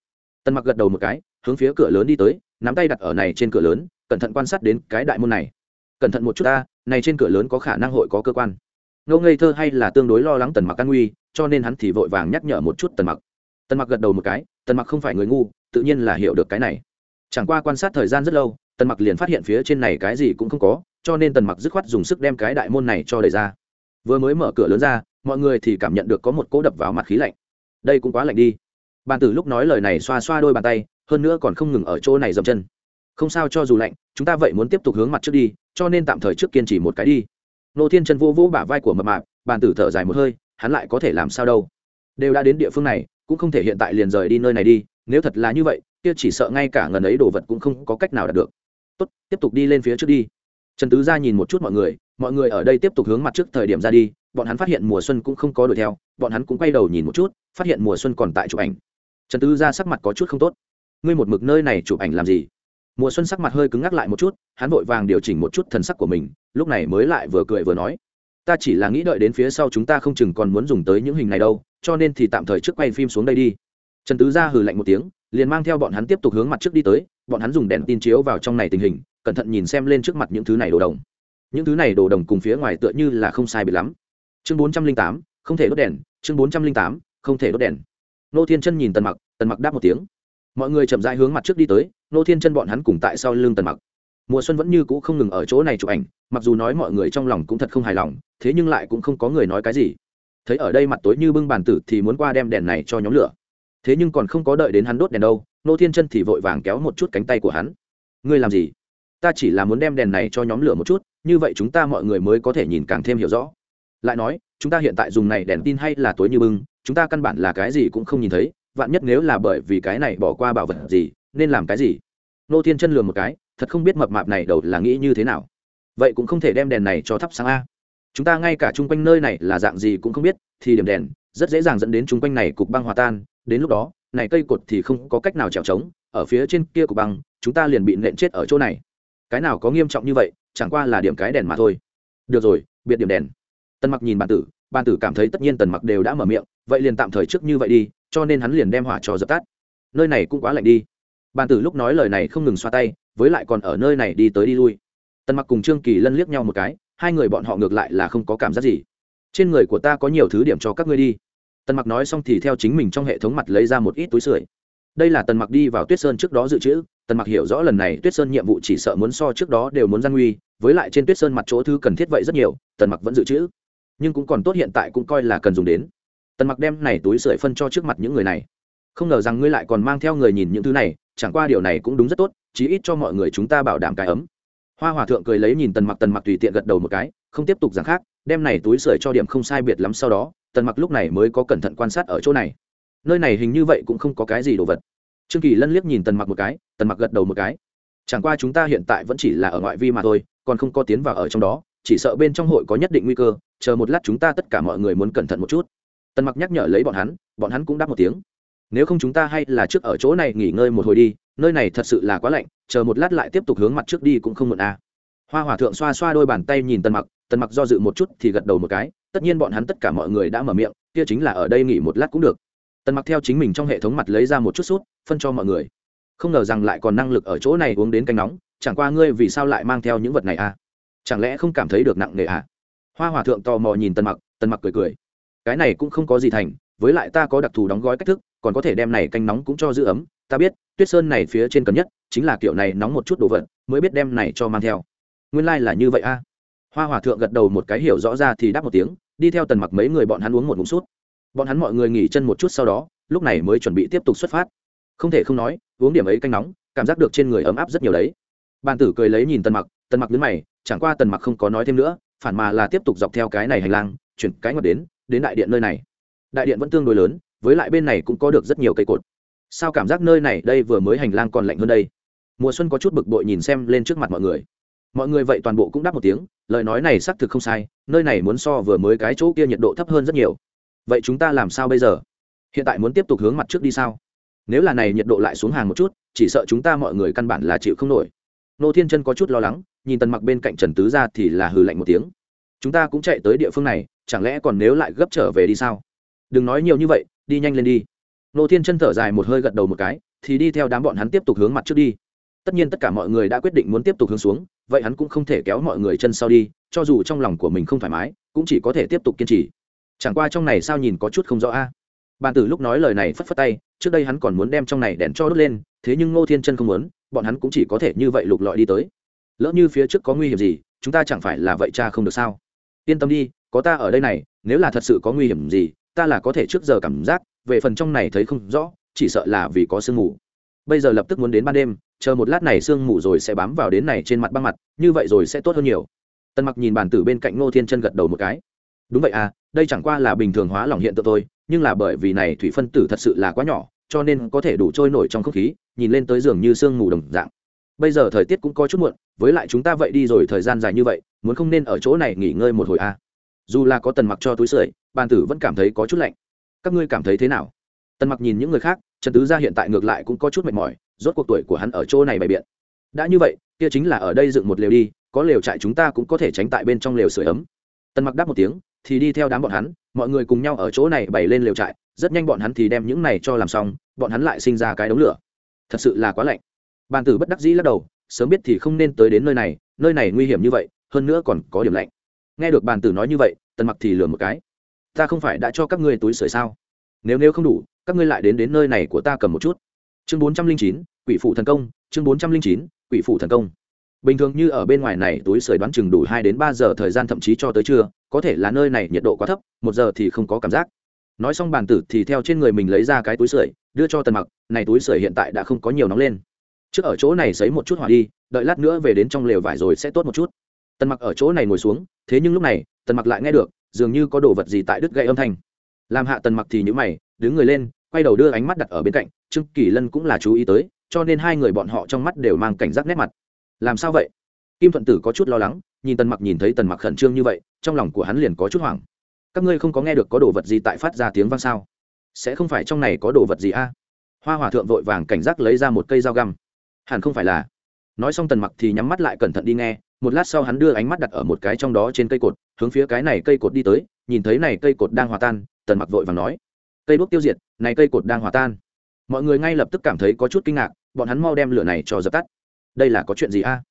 Tần mặc gật đầu một cái, hướng phía cửa lớn đi tới, nắm tay đặt ở này trên cửa lớn, cẩn thận quan sát đến cái đại môn này. Cẩn thận một chút ta, này trên cửa lớn có khả năng hội có cơ quan. Ngô ngây thơ hay là tương đối lo lắng tần mặc an nguy, cho nên hắn thì vội vàng nhắc nhở một chút tần mặc. Tần mặc gật đầu một cái, tần mặc không phải người ngu, tự nhiên là hiểu được cái này. Chẳng qua quan sát thời gian rất lâu, tần mặc liền phát hiện phía trên này cái gì cũng không có cho nên tần mặc dứt khoát dùng sức đem cái đại môn này cho đẩy ra. Vừa mới mở cửa lớn ra, mọi người thì cảm nhận được có một cỗ đập vào mặt khí lạnh. Đây cũng quá lạnh đi. Bàn tử lúc nói lời này xoa xoa đôi bàn tay, hơn nữa còn không ngừng ở chỗ này dậm chân. Không sao cho dù lạnh, chúng ta vậy muốn tiếp tục hướng mặt trước đi, cho nên tạm thời trước kiên trì một cái đi. Nô thiên chân vô vô bả vai của mập mạp, bàn tử thở dài một hơi, hắn lại có thể làm sao đâu. Đều đã đến địa phương này, cũng không thể hiện tại liền rời đi nơi này đi, nếu thật là như vậy, kia chỉ sợ ngay cả ngần ấy đồ vật cũng không có cách nào đạt được. Tốt, tiếp tục đi lên phía trước đi trần tứ Gia nhìn một chút mọi người mọi người ở đây tiếp tục hướng mặt trước thời điểm ra đi, bọn hắn phát hiện mùa xuân cũng không có đuổi theo, bọn hắn cũng quay đầu nhìn một chút, phát hiện mùa xuân còn tại chụp ảnh. Trần tứ Gia sắc mặt có chút không tốt. Ngươi một mực nơi này chụp ảnh làm gì? Mùa xuân sắc mặt hơi cứng ngắc lại một chút, hắn vội vàng điều chỉnh một chút thần sắc của mình, lúc này mới lại vừa cười vừa nói, ta chỉ là nghĩ đợi đến phía sau chúng ta không chừng còn muốn dùng tới những hình này đâu, cho nên thì tạm thời trước quay phim xuống đây đi. Trần tứ Gia hừ lạnh một tiếng, liền mang theo bọn hắn tiếp tục hướng mặt trước đi tới, bọn hắn dùng đèn tin chiếu vào trong này tình hình cẩn thận nhìn xem lên trước mặt những thứ này đồ đồng. Những thứ này đồ đồng cùng phía ngoài tựa như là không sai bị lắm. Chương bốn trăm linh tám, không thể đốt đèn. Chương bốn trăm linh tám, không thể đốt đèn. Nô thiên chân nhìn tần mặc tần mặc đáp một tiếng. Mọi người chậm rãi hướng mặt trước đi tới, nô thiên chân bọn hắn cùng tại sau lưng tần mặc. Mùa xuân vẫn như cũ không ngừng ở chỗ này chụp ảnh, mặc dù nói mọi người trong lòng cũng thật không hài lòng, thế nhưng lại cũng không có người nói cái gì. Thấy ở đây mặt tối như bưng bàn tử thì muốn qua đem đèn này cho nhóm lửa. Thế nhưng còn không có đợi đến hắn đốt đèn đâu, nô thiên chân thì vội vàng kéo một chút cánh tay của hắn. Ngươi làm gì? Ta chỉ là muốn đem đèn này cho nhóm lửa một chút, như vậy chúng ta mọi người mới có thể nhìn càng thêm hiểu rõ. Lại nói, chúng ta hiện tại dùng này đèn tin hay là tối như bưng, chúng ta căn bản là cái gì cũng không nhìn thấy, vạn nhất nếu là bởi vì cái này bỏ qua bảo vật gì, nên làm cái gì? Nô thiên chân lừa một cái, thật không biết mập mạp này đầu là nghĩ như thế nào. Vậy cũng không thể đem đèn này cho thắp sáng a. Chúng ta ngay cả chung quanh nơi này là dạng gì cũng không biết, thì điểm đèn, rất dễ dàng dẫn đến chung quanh này cục băng hòa tan, đến lúc đó, này cây cột thì không có cách nào trèo trống, ở phía trên kia cục băng, chúng ta liền bị nện chết ở chỗ này cái nào có nghiêm trọng như vậy, chẳng qua là điểm cái đèn mà thôi. Được rồi, biệt điểm đèn. Tần mặc nhìn bàn tử bàn tử cảm thấy tất nhiên tần mặc đều đã mở miệng, vậy liền tạm thời trước như vậy đi, cho nên hắn liền đem hỏa cho dập tắt. Nơi này cũng quá lạnh đi. Bàn tử lúc nói lời này không ngừng xoa tay, với lại còn ở nơi này đi tới đi lui. Tần mặc cùng trương kỳ lân liếc nhau một cái, hai người bọn họ ngược lại là không có cảm giác gì. Trên người của ta có nhiều thứ điểm cho các ngươi đi. Tần mặc nói xong thì theo chính mình trong hệ thống mặt lấy ra một ít túi sưởi đây là tần mặc đi vào tuyết sơn trước đó dự trữ, tần mặc hiểu rõ lần này tuyết sơn nhiệm vụ chỉ sợ muốn so trước đó đều muốn gian nguy, với lại trên tuyết sơn mặt chỗ thư cần thiết vậy rất nhiều, tần mặc vẫn dự trữ. Nhưng cũng còn tốt hiện tại cũng coi là cần dùng đến. Tần mặc đem này túi sưởi phân cho trước mặt những người này. Không ngờ rằng ngươi lại còn mang theo người nhìn những thứ này, chẳng qua điều này cũng đúng rất tốt, chí ít cho mọi người chúng ta bảo đảm cái ấm. Hoa hòa thượng cười lấy nhìn tần mặc tần mặc tùy tiện gật đầu một cái, không tiếp tục giảng khác, đem này túi sưởi cho điểm không sai biệt lắm sau đó, tần mặc lúc này mới có cẩn thận quan sát ở chỗ này nơi này hình như vậy cũng không có cái gì đồ vật. Trương kỳ lân liếc nhìn tần mặc một cái, tần mặc gật đầu một cái. Chẳng qua chúng ta hiện tại vẫn chỉ là ở ngoại vi mà thôi, còn không có tiến vào ở trong đó, chỉ sợ bên trong hội có nhất định nguy cơ, chờ một lát chúng ta tất cả mọi người muốn cẩn thận một chút. Tần mặc nhắc nhở lấy bọn hắn bọn hắn cũng đáp một tiếng. Nếu không chúng ta hay là trước ở chỗ này nghỉ ngơi một hồi đi, nơi này thật sự là quá lạnh, chờ một lát lại tiếp tục hướng mặt trước đi cũng không muộn à. hoa hòa thượng xoa xoa đôi bàn tay nhìn tần mặc tần mặc do dự một chút thì gật đầu một cái, tất nhiên bọn hắn tất cả mọi người đã mở miệng, kia chính là ở đây nghỉ một lát cũng được tần mặc theo chính mình trong hệ thống mặt lấy ra một chút sút, phân cho mọi người. Không ngờ rằng lại còn năng lực ở chỗ này uống đến canh nóng, chẳng qua ngươi vì sao lại mang theo những vật này à? Chẳng lẽ không cảm thấy được nặng nề à? Hoa hòa thượng tò mò nhìn tần mặc tần mặc cười cười. Cái này cũng không có gì thành, với lại ta có đặc thù đóng gói cách thức, còn có thể đem này canh nóng cũng cho giữ ấm. Ta biết, tuyết sơn này phía trên cần nhất, chính là kiểu này nóng một chút đồ vật, mới biết đem này cho mang theo. Nguyên lai、like、là như vậy a à. hoa hòa thượng gật đầu một cái hiểu rõ ra thì đáp một tiếng, đi theo tần mặc mấy người bọn hắn uống một ngụm sút bọn hắn mọi người nghỉ chân một chút sau đó, lúc này mới chuẩn bị tiếp tục xuất phát. Không thể không nói, uống điểm ấy canh nóng, cảm giác được trên người ấm áp rất nhiều đấy. Bàn tử cười lấy nhìn tần mặc tần mặc đến mày, chẳng qua tần mặc không có nói thêm nữa, phản mà là tiếp tục dọc theo cái này hành lang, chuyển cái ngọt đến đến đại điện nơi này. Đại điện vẫn tương đối lớn, với lại bên này cũng có được rất nhiều cây cột. Sao cảm giác nơi này đây vừa mới hành lang còn lạnh hơn đây? Mùa xuân có chút bực bội nhìn xem lên trước mặt mọi người. Mọi người vậy toàn bộ cũng đáp một tiếng, lời nói này xác thực không sai, nơi này muốn so vừa mới cái chỗ kia nhiệt độ thấp hơn rất nhiều vậy chúng ta làm sao bây giờ? Hiện tại muốn tiếp tục hướng mặt trước đi sao? Nếu là này nhiệt độ lại xuống hàng một chút, chỉ sợ chúng ta mọi người căn bản là chịu không nổi. Nô thiên chân có chút lo lắng, nhìn tần mặc bên cạnh trần tứ ra thì là hừ lạnh một tiếng. Chúng ta cũng chạy tới địa phương này, chẳng lẽ còn nếu lại gấp trở về đi sao? Đừng nói nhiều như vậy, đi nhanh lên đi. Nô thiên chân thở dài một hơi gật đầu một cái, thì đi theo đám bọn hắn tiếp tục hướng mặt trước đi. Tất nhiên tất cả mọi người đã quyết định muốn tiếp tục hướng xuống, vậy hắn cũng không thể kéo mọi người chân sau đi, cho dù trong lòng của mình không thoải mái, cũng chỉ có thể tiếp tục kiên trì chẳng qua trong này sao nhìn có chút không rõ a? Bàn tử lúc nói lời này phất phất tay, trước đây hắn còn muốn đem trong này đèn cho đốt lên, thế nhưng ngô thiên chân không muốn, bọn hắn cũng chỉ có thể như vậy lục lọi đi tới. Lỡ như phía trước có nguy hiểm gì, chúng ta chẳng phải là vậy cha không được sao? Yên tâm đi, có ta ở đây này, nếu là thật sự có nguy hiểm gì, ta là có thể trước giờ cảm giác, về phần trong này thấy không rõ, chỉ sợ là vì có sương mù. Bây giờ lập tức muốn đến ban đêm, chờ một lát này sương mù rồi sẽ bám vào đến này trên mặt băng mặt, như vậy rồi sẽ tốt hơn nhiều. Tân mặc nhìn bàn tử bên cạnh ngô thiên chân gật đầu một cái. Đúng vậy à đây chẳng qua là bình thường hóa lỏng hiện tượng thôi, nhưng là bởi vì này thủy phân tử thật sự là quá nhỏ, cho nên có thể đủ trôi nổi trong không khí, nhìn lên tới giường như sương mù đồng dạng. Bây giờ thời tiết cũng có chút muộn, với lại chúng ta vậy đi rồi thời gian dài như vậy, muốn không nên ở chỗ này nghỉ ngơi một hồi à. dù là có tần mặc cho túi sưởi, bàn tử vẫn cảm thấy có chút lạnh. Các ngươi cảm thấy thế nào? Tần mặc nhìn những người khác, trần tứ gia hiện tại ngược lại cũng có chút mệt mỏi, rốt cuộc tuổi của hắn ở chỗ này bày biện. Đã như vậy, kia chính là ở đây dựng một lều đi, có lều trại chúng ta cũng có thể tránh tại bên trong lều sưởi ấm. Tần mặc đáp một tiếng thì đi theo đám bọn hắn, mọi người cùng nhau ở chỗ này bày lên lều trại, rất nhanh bọn hắn thì đem những này cho làm xong, bọn hắn lại sinh ra cái đống lửa. Thật sự là quá lạnh. Bàn tử bất đắc dĩ lắc đầu, sớm biết thì không nên tới đến nơi này nơi này nguy hiểm như vậy, hơn nữa còn có điểm lạnh. Nghe được bàn tử nói như vậy, tần mặc thì lừa một cái. Ta không phải đã cho các ngươi túi sưởi sao? Nếu nếu không đủ, các ngươi lại đến đến nơi này của ta cầm một chút. Chương bốn trăm linh chín, quỷ phụ thần công, chương bốn trăm linh chín, quỷ phụ thần công bình thường như ở bên ngoài này, túi sưởi đoán chừng đủ hai đến ba giờ thời gian thậm chí cho tới trưa, có thể là nơi này nhiệt độ quá thấp, một giờ thì không có cảm giác. Nói xong bàn tử thì theo trên người mình lấy ra cái túi sưởi, đưa cho tần mặc, này túi sưởi hiện tại đã không có nhiều nóng lên. Trước ở chỗ này sấy một chút hỏa đi, đợi lát nữa về đến trong lều vải rồi sẽ tốt một chút. Tần mặc ở chỗ này ngồi xuống, thế nhưng lúc này, tần mặc lại nghe được, dường như có đồ vật gì tại đứt gãy âm thanh. Làm hạ tần mặc thì nhữ mày, đứng người lên, quay đầu đưa ánh mắt đặt ở bên cạnh, trương kỳ lân cũng là chú ý tới, cho nên hai người bọn họ trong mắt đều mang cảnh giác nét mặt làm sao vậy? Kim thuận tử có chút lo lắng, nhìn tần mặc nhìn thấy tần mặc khẩn trương như vậy, trong lòng của hắn liền có chút hoảng. Các ngươi không có nghe được có đồ vật gì tại phát ra tiếng vang sao? Sẽ không phải trong này có đồ vật gì a? Hoa hòa thượng vội vàng cảnh giác lấy ra một cây dao găm. Hẳn không phải là. Nói xong tần mặc thì nhắm mắt lại cẩn thận đi nghe, một lát sau hắn đưa ánh mắt đặt ở một cái trong đó trên cây cột, hướng phía cái này cây cột đi tới, nhìn thấy này cây cột đang hòa tan, tần mặc vội vàng nói, cây đuốc tiêu diệt, này cây cột đang hòa tan. Mọi người ngay lập tức cảm thấy có chút kinh ngạc, bọn hắn mau đem lửa này cho dập tắt đây là có chuyện gì a?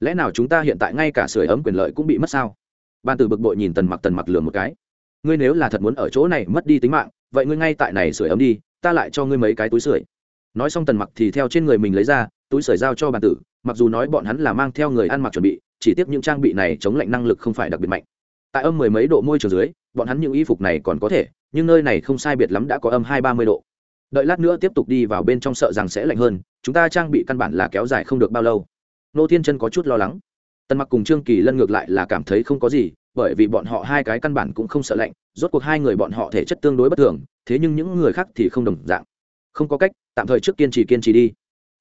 Lẽ nào chúng ta hiện tại ngay cả sưởi ấm quyền lợi cũng bị mất sao? Ban từ bực bội nhìn tần mặc tần mặc lửa một cái. Ngươi nếu là thật muốn ở chỗ này mất đi tính mạng, vậy ngươi ngay tại này sưởi ấm đi, ta lại cho ngươi mấy cái túi sưởi. Nói xong tần mặc thì theo trên người mình lấy ra, túi sưởi giao cho bàn tử, mặc dù nói bọn hắn là mang theo người ăn mặc chuẩn bị, chỉ tiếp những trang bị này chống lạnh năng lực không phải đặc biệt mạnh. Tại âm mười mấy độ môi trường dưới, bọn hắn những y phục này còn có thể, nhưng nơi này không sai biệt lắm đã có âm hai ba mươi độ. Đợi lát nữa tiếp tục đi vào bên trong sợ rằng sẽ lạnh hơn chúng ta trang bị căn bản là kéo dài không được bao lâu. Nô thiên chân có chút lo lắng. Tần mặc cùng trương kỳ lân ngược lại là cảm thấy không có gì, bởi vì bọn họ hai cái căn bản cũng không sợ lạnh, rốt cuộc hai người bọn họ thể chất tương đối bất thường, thế nhưng những người khác thì không đồng dạng. Không có cách, tạm thời trước kiên trì kiên trì đi.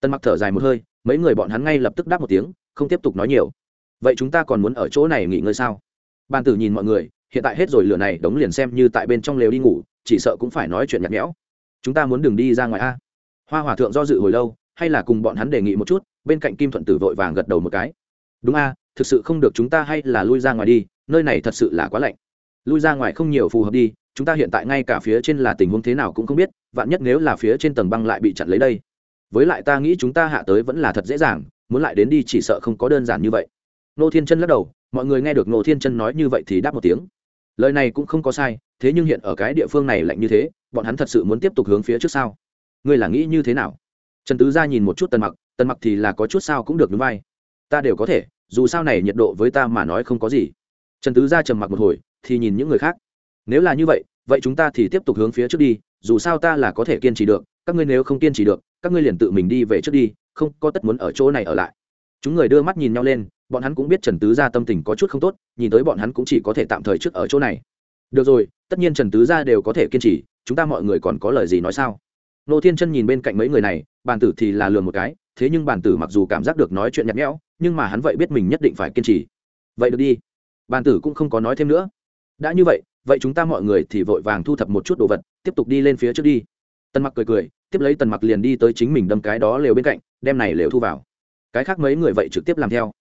Tần mặc thở dài một hơi, mấy người bọn hắn ngay lập tức đáp một tiếng, không tiếp tục nói nhiều. Vậy chúng ta còn muốn ở chỗ này nghỉ ngơi sao? Ban tử nhìn mọi người, hiện tại hết rồi lửa này đóng liền xem như tại bên trong lều đi ngủ, chỉ sợ cũng phải nói chuyện nhạt nhẽo. Chúng ta muốn đừng đi ra ngoài a. Hoa hòa thượng do dự hồi lâu hay là cùng bọn hắn đề nghị một chút, bên cạnh kim thuận tử vội vàng gật đầu một cái. Đúng a, thực sự không được chúng ta hay là lui ra ngoài đi, nơi này thật sự là quá lạnh. Lui ra ngoài không nhiều phù hợp đi, chúng ta hiện tại ngay cả phía trên là tình huống thế nào cũng không biết, vạn nhất nếu là phía trên tầng băng lại bị chặn lấy đây. Với lại ta nghĩ chúng ta hạ tới vẫn là thật dễ dàng, muốn lại đến đi chỉ sợ không có đơn giản như vậy. Nô thiên chân lắc đầu, mọi người nghe được nô thiên chân nói như vậy thì đáp một tiếng. Lời này cũng không có sai, thế nhưng hiện ở cái địa phương này lạnh như thế, bọn hắn thật sự muốn tiếp tục hướng phía trước sau ngươi là nghĩ như thế nào? Trần tứ Gia nhìn một chút tần mặc tần mặc thì là có chút sao cũng được núi vai. Ta đều có thể, dù sao này nhiệt độ với ta mà nói không có gì. Trần tứ Gia trầm mặc một hồi, thì nhìn những người khác. Nếu là như vậy vậy chúng ta thì tiếp tục hướng phía trước đi, dù sao ta là có thể kiên trì được, các ngươi nếu không kiên trì được, các ngươi liền tự mình đi về trước đi, không có tất muốn ở chỗ này ở lại. Chúng người đưa mắt nhìn nhau lên, bọn hắn cũng biết trần tứ gia tâm tình có chút không tốt, nhìn tới bọn hắn cũng chỉ có thể tạm thời trước ở chỗ này. Được rồi, tất nhiên trần tứ gia đều có thể kiên trì, chúng ta mọi người còn có lời gì nói sao? Nô thiên chân nhìn bên cạnh mấy người này bàn tử thì là lường một cái, thế nhưng bàn tử mặc dù cảm giác được nói chuyện nhạt nhẽo, nhưng mà hắn vậy biết mình nhất định phải kiên trì. Vậy được đi. Bàn tử cũng không có nói thêm nữa. Đã như vậy vậy chúng ta mọi người thì vội vàng thu thập một chút đồ vật, tiếp tục đi lên phía trước đi. Tần mặc cười cười, tiếp lấy tần mặc liền đi tới chính mình đâm cái đó lều bên cạnh, đem này lều thu vào. Cái khác mấy người vậy trực tiếp làm theo.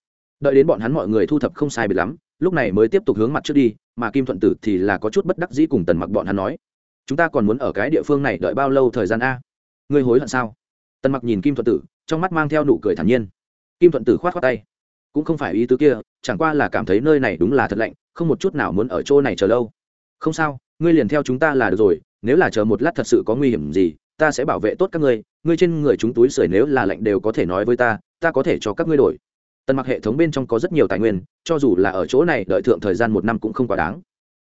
Đợi đến bọn hắn mọi người thu thập không sai biệt lắm, lúc này mới tiếp tục hướng mặt trước đi, mà kim thuận tử thì là có chút bất đắc dĩ cùng tần mặc bọn hắn nói, chúng ta còn muốn ở cái địa phương này đợi bao lâu thời gian a? Ngươi hối hận sao? Tần mặc nhìn kim thuận tử, trong mắt mang theo nụ cười thản nhiên. Kim thuận tử khoát khoát tay. Cũng không phải ý tứ kia, chẳng qua là cảm thấy nơi này đúng là thật lạnh, không một chút nào muốn ở chỗ này chờ lâu. Không sao, ngươi liền theo chúng ta là được rồi, nếu là chờ một lát thật sự có nguy hiểm gì, ta sẽ bảo vệ tốt các ngươi ngươi trên người chúng túi sưởi nếu là lạnh đều có thể nói với ta ta có thể cho các ngươi đổi. Tần mặc hệ thống bên trong có rất nhiều tài nguyên, cho dù là ở chỗ này đợi thượng thời gian một năm cũng không quá đáng.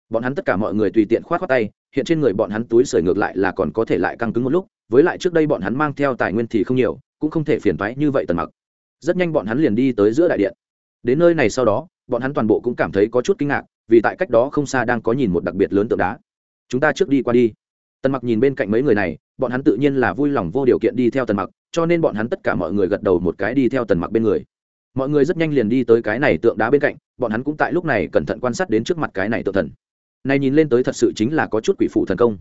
Bọn hắn tất cả mọi người tùy tiện khoát khoát tay, hiện trên người bọn hắn túi sưởi ngược lại là còn có thể lại căng cứng một lúc với lại trước đây bọn hắn mang theo tài nguyên thì không nhiều, cũng không thể phiền thoái như vậy tần mặc. Rất nhanh bọn hắn liền đi tới giữa đại điện. Đến nơi này sau đó, bọn hắn toàn bộ cũng cảm thấy có chút kinh ngạc, vì tại cách đó không xa đang có nhìn một đặc biệt lớn tượng đá. Chúng ta trước đi qua đi. Tần mặc nhìn bên cạnh mấy người này, bọn hắn tự nhiên là vui lòng vô điều kiện đi theo tần mặc, cho nên bọn hắn tất cả mọi người gật đầu một cái đi theo tần mặc bên người. Mọi người rất nhanh liền đi tới cái này tượng đá bên cạnh, bọn hắn cũng tại lúc này cẩn thận quan sát đến trước mặt cái này tượng thần. Này nhìn lên tới thật sự chính là có chút quỷ phụ thần công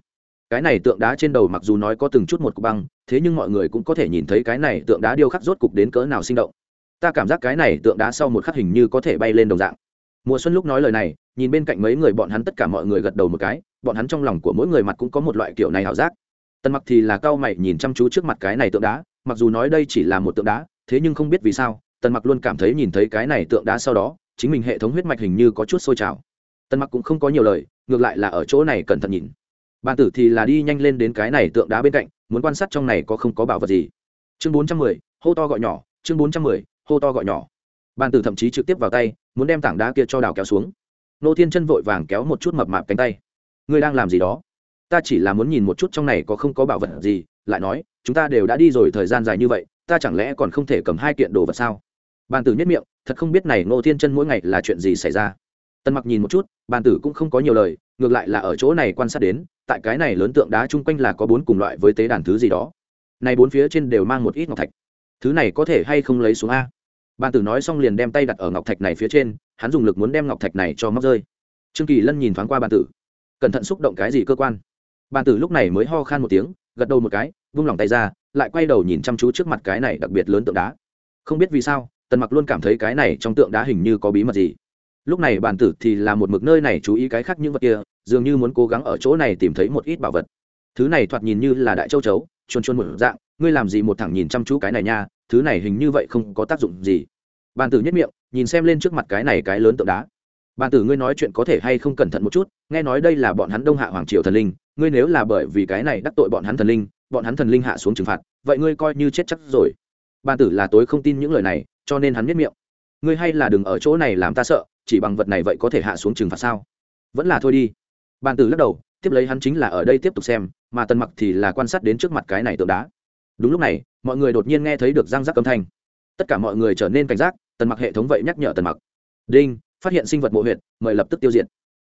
cái này tượng đá trên đầu mặc dù nói có từng chút một cục băng, thế nhưng mọi người cũng có thể nhìn thấy cái này tượng đá điêu khắc rốt cục đến cỡ nào sinh động. Ta cảm giác cái này tượng đá sau một khắc hình như có thể bay lên đồng dạng. Mùa xuân lúc nói lời này, nhìn bên cạnh mấy người bọn hắn tất cả mọi người gật đầu một cái, bọn hắn trong lòng của mỗi người mặt cũng có một loại kiểu này ảo giác. Tần mặc thì là cao mày nhìn chăm chú trước mặt cái này tượng đá, mặc dù nói đây chỉ là một tượng đá, thế nhưng không biết vì sao, tần mặc luôn cảm thấy nhìn thấy cái này tượng đá sau đó, chính mình hệ thống huyết mạch hình như có chút sôi trào. Tần mặc cũng không có nhiều lời, ngược lại là ở chỗ này cẩn thận nhìn bàn tử thì là đi nhanh lên đến cái này tượng đá bên cạnh, muốn quan sát trong này có không có bảo vật gì. Chương bốn trăm mười, hô to gọi nhỏ, chương bốn trăm mười, hô to gọi nhỏ. Bàn tử thậm chí trực tiếp vào tay, muốn đem tảng đá kia cho đào kéo xuống. Nô thiên chân vội vàng kéo một chút mập mạp cánh tay. Ngươi đang làm gì đó? Ta chỉ là muốn nhìn một chút trong này có không có bảo vật gì, lại nói, chúng ta đều đã đi rồi thời gian dài như vậy, ta chẳng lẽ còn không thể cầm hai kiện đồ vật sao? Bàn tử nhất miệng, thật không biết này nô thiên chân mỗi ngày là chuyện gì xảy ra. Tân mặc nhìn một chút bàn tử cũng không có nhiều lời ngược lại là ở chỗ này quan sát đến, tại cái này lớn tượng đá chung quanh là có bốn cùng loại với tế đàn thứ gì đó. Này bốn phía trên đều mang một ít ngọc thạch. Thứ này có thể hay không lấy xuống a? Bàn tử nói xong liền đem tay đặt ở ngọc thạch này phía trên, hắn dùng lực muốn đem ngọc thạch này cho móc rơi. Trương kỳ lân nhìn thoáng qua bàn tử. Cẩn thận xúc động cái gì cơ quan? Bàn tử lúc này mới ho khan một tiếng, gật đầu một cái, vung lòng tay ra, lại quay đầu nhìn chăm chú trước mặt cái này đặc biệt lớn tượng đá. Không biết vì sao, tần mặc luôn cảm thấy cái này trong tượng đá hình như có bí mật gì. Lúc này bàn tử thì là một mực nơi này chú ý cái khác những vật kia dường như muốn cố gắng ở chỗ này tìm thấy một ít bảo vật. Thứ này thoạt nhìn như là đại châu chấu, chuồn chuồn một dạng, ngươi làm gì một thằng nhìn chăm chú cái này nha, thứ này hình như vậy không có tác dụng gì. Bàn tử nhất miệng, nhìn xem lên trước mặt cái này cái lớn tượng đá. Bàn tử ngươi nói chuyện có thể hay không cẩn thận một chút, nghe nói đây là bọn hắn đông hạ hoàng triều thần linh, ngươi nếu là bởi vì cái này đắc tội bọn hắn thần linh, bọn hắn thần linh hạ xuống trừng phạt, vậy ngươi coi như chết chắc rồi. Bàn tử là tối không tin những lời này, cho nên hắn nhất miệng. Ngươi hay là đừng ở chỗ này làm ta sợ, chỉ bằng vật này vậy có thể hạ xuống trừng phạt sao? Vẫn là thôi đi bàn tử lắc đầu, tiếp lấy hắn chính là ở đây tiếp tục xem, mà tần mặc thì là quan sát đến trước mặt cái này tượng đá. Đúng lúc này, mọi người đột nhiên nghe thấy được răng rắc âm thanh. Tất cả mọi người trở nên cảnh giác, tần mặc hệ thống vậy nhắc nhở tần mặc. Đinh, phát hiện sinh vật mộ huyệt, mời lập tức tiêu diệt.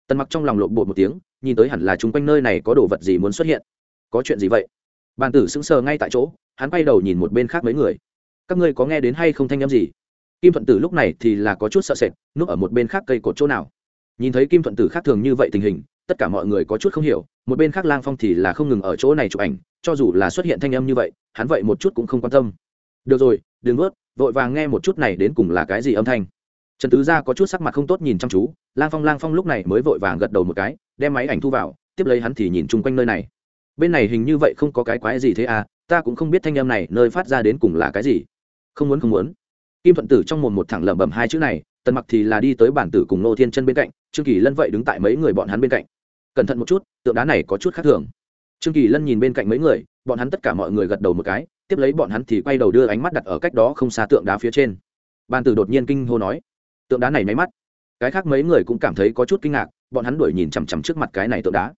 Tần mặc trong lòng lộn bột một tiếng, nhìn tới hẳn là chung quanh nơi này có đồ vật gì muốn xuất hiện. Có chuyện gì vậy? Bàn tử sững sờ ngay tại chỗ, hắn quay đầu nhìn một bên khác mấy người. Các ngươi có nghe đến hay không thanh â m gì? Kim thuận tử lúc này thì là có chút sợ sệt, núp ở một bên khác cây cột chỗ nào. Nhìn thấy kim thuận tử khác thường như vậy tình hình tất cả mọi người có chút không hiểu, một bên khác lang phong thì là không ngừng ở chỗ này chụp ảnh, cho dù là xuất hiện thanh âm như vậy, hắn vậy một chút cũng không quan tâm. Được rồi, đừng ướt vội vàng nghe một chút này đến cùng là cái gì âm thanh. Trần tứ gia có chút sắc mặt không tốt nhìn chăm chú, lang phong lang phong lúc này mới vội vàng gật đầu một cái, đem máy ảnh thu vào, tiếp lấy hắn thì nhìn chung quanh nơi này. Bên này hình như vậy không có cái quái gì thế à ta cũng không biết thanh âm này nơi phát ra đến cùng là cái gì. Không muốn không muốn. Kim thuận tử trong mồm một thẳng lẩm bẩm hai chữ này, tần mặc thì là đi tới bản tử cùng nô thiên chân bên cạnh trương kỳ lân vậy đứng tại mấy người bọn hắn bên cạnh. Cẩn thận một chút, tượng đá này có chút khác thường. Trương kỳ lân nhìn bên cạnh mấy người, bọn hắn tất cả mọi người gật đầu một cái, tiếp lấy bọn hắn thì quay đầu đưa ánh mắt đặt ở cách đó không xa tượng đá phía trên. Ban tử đột nhiên kinh hô nói, tượng đá này máy mắt. Cái khác mấy người cũng cảm thấy có chút kinh ngạc, bọn hắn đuổi nhìn chằm chằm trước mặt cái này tượng đá.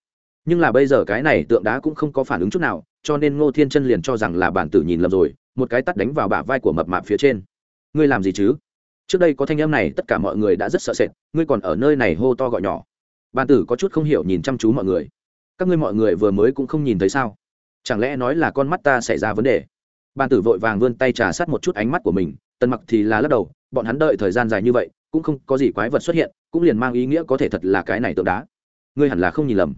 Nhưng là bây giờ cái này tượng đá cũng không có phản ứng chút nào, cho nên ngô thiên chân liền cho rằng là bản tử nhìn lầm rồi, một cái tắt đánh vào bả vai của mập mạp phía trên. Ngươi làm gì chứ? Trước đây có thanh em này, tất cả mọi người đã rất sợ sệt, ngươi còn ở nơi này hô to gọi nhỏ. Bàn tử có chút không hiểu nhìn chăm chú mọi người. Các ngươi mọi người vừa mới cũng không nhìn thấy sao? Chẳng lẽ nói là con mắt ta xảy ra vấn đề? Bàn tử vội vàng vươn tay trà sát một chút ánh mắt của mình, tần mặc thì là lắc đầu, bọn hắn đợi thời gian dài như vậy, cũng không có gì quái vật xuất hiện, cũng liền mang ý nghĩa có thể thật là cái này tượng đá. Ngươi hẳn là không nhìn lầm.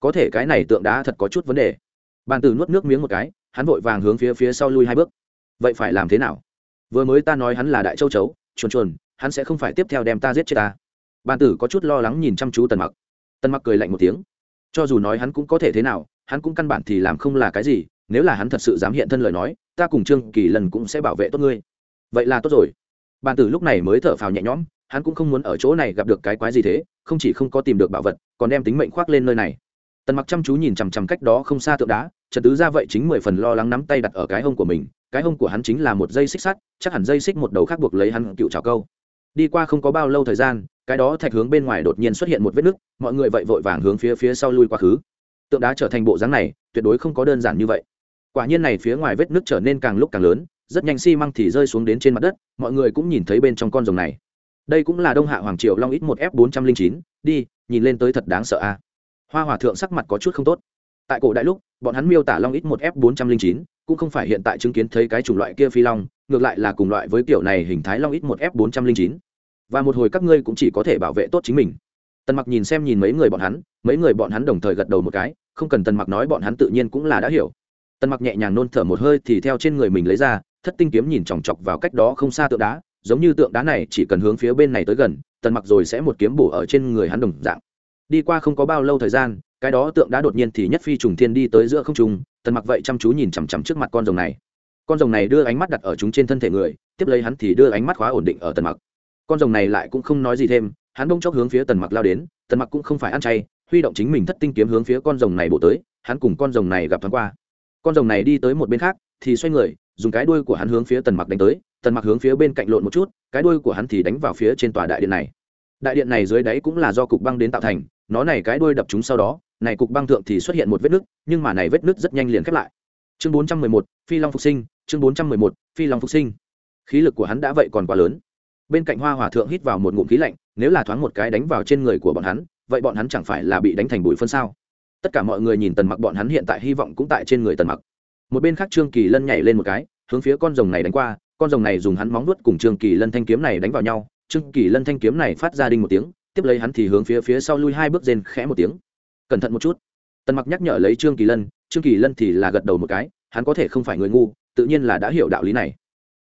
Có thể cái này tượng đá thật có chút vấn đề. Bàn tử nuốt nước miếng một cái, hắn vội vàng hướng phía phía sau lui hai bước. Vậy phải làm thế nào? Vừa mới ta nói hắn là đại châu chấu chuồn chuồn, hắn sẽ không phải tiếp theo đem ta giết chết ta. Bàn tử có chút lo lắng nhìn chăm chú tần mặc. Tần mặc cười lạnh một tiếng. Cho dù nói hắn cũng có thể thế nào, hắn cũng căn bản thì làm không là cái gì, nếu là hắn thật sự dám hiện thân lời nói, ta cùng trương kỳ lần cũng sẽ bảo vệ tốt ngươi. Vậy là tốt rồi. Bàn tử lúc này mới thở phào nhẹ nhõm, hắn cũng không muốn ở chỗ này gặp được cái quái gì thế, không chỉ không có tìm được bảo vật, còn đem tính mệnh khoác lên nơi này. Tần mặc chăm chú nhìn chằm chằm cách đó không xa tượng đá trần tứ ra vậy chính mười phần lo lắng nắm tay đặt ở cái hông của mình cái hông của hắn chính là một dây xích sắt, chắc hẳn dây xích một đầu khác buộc lấy hắn cựu trào câu. Đi qua không có bao lâu thời gian, cái đó thạch hướng bên ngoài đột nhiên xuất hiện một vết nứt, mọi người vậy vội vàng hướng phía phía sau lui quá khứ. Tượng đá trở thành bộ dáng này, tuyệt đối không có đơn giản như vậy. Quả nhiên này phía ngoài vết nứt trở nên càng lúc càng lớn, rất nhanh xi măng thì rơi xuống đến trên mặt đất, mọi người cũng nhìn thấy bên trong con rồng này. Đây cũng là đông hạ hoàng triều long ít một f bốn trăm linh chín, đi, nhìn lên tới thật đáng sợ a. Hoa hòa thượng sắc mặt có chút không tốt. Tại cổ đại lúc, bọn hắn miêu tả long ít một f bốn trăm linh chín cũng không phải hiện tại chứng kiến thấy cái chủng loại kia phi long, ngược lại là cùng loại với kiểu này hình thái long ít một f bốn trăm linh chín. Và một hồi các ngươi cũng chỉ có thể bảo vệ tốt chính mình. Tần mặc nhìn xem nhìn mấy người bọn hắn, mấy người bọn hắn đồng thời gật đầu một cái, không cần tần mặc nói bọn hắn tự nhiên cũng là đã hiểu. Tần mặc nhẹ nhàng nôn thở một hơi thì theo trên người mình lấy ra, thất tinh kiếm nhìn chòng chọc vào cách đó không xa tượng đá, giống như tượng đá này chỉ cần hướng phía bên này tới gần, tần mặc rồi sẽ một kiếm bổ ở trên người hắn đồng dạng. Đi qua không có bao lâu thời gian cái đó tượng đá đột nhiên thì nhất phi trùng thiên đi tới giữa không trung, tần mặc vậy chăm chú nhìn chằm chằm trước mặt con rồng này. Con rồng này đưa ánh mắt đặt ở chúng trên thân thể người, tiếp lấy hắn thì đưa ánh mắt khóa ổn định ở tần mặc. Con rồng này lại cũng không nói gì thêm, hắn bông chốc hướng phía tần mặc lao đến, tần mặc cũng không phải ăn chay, huy động chính mình thất tinh kiếm hướng phía con rồng này bổ tới, hắn cùng con rồng này gặp thoáng qua. Con rồng này đi tới một bên khác, thì xoay người, dùng cái đuôi của hắn hướng phía tần mặc đánh tới, tần mặc hướng phía bên cạnh lộn một chút, cái đuôi của hắn thì đánh vào phía trên tòa đại điện này. Đại điện này dưới đáy cũng là do cục băng đến tạo thành, nó này cái đuôi đập chúng sau đó này cục băng thượng thì xuất hiện một vết nứt nhưng mà này vết nứt rất nhanh liền khép lại. Chương 411, phi long phục sinh chương 411, phi long phục sinh. Khí lực của hắn đã vậy còn quá lớn. Bên cạnh hoa hòa thượng hít vào một ngụm khí lạnh nếu là thoáng một cái đánh vào trên người của bọn hắn vậy bọn hắn chẳng phải là bị đánh thành bụi phân sao? Tất cả mọi người nhìn tần mặc bọn hắn hiện tại hy vọng cũng tại trên người tần mặc. Một bên khác trương kỳ lân nhảy lên một cái hướng phía con rồng này đánh qua con rồng này dùng hắn móng vuốt cùng trương kỳ lân thanh kiếm này đánh vào nhau. Trương kỳ lân thanh kiếm này phát ra đinh một tiếng tiếp lấy hắn thì hướng phía phía sau lui hai bước rên khẽ một tiếng cẩn thận một chút. Tần mặc nhắc nhở lấy trương kỳ lân, trương kỳ lân thì là gật đầu một cái, hắn có thể không phải người ngu, tự nhiên là đã hiểu đạo lý này.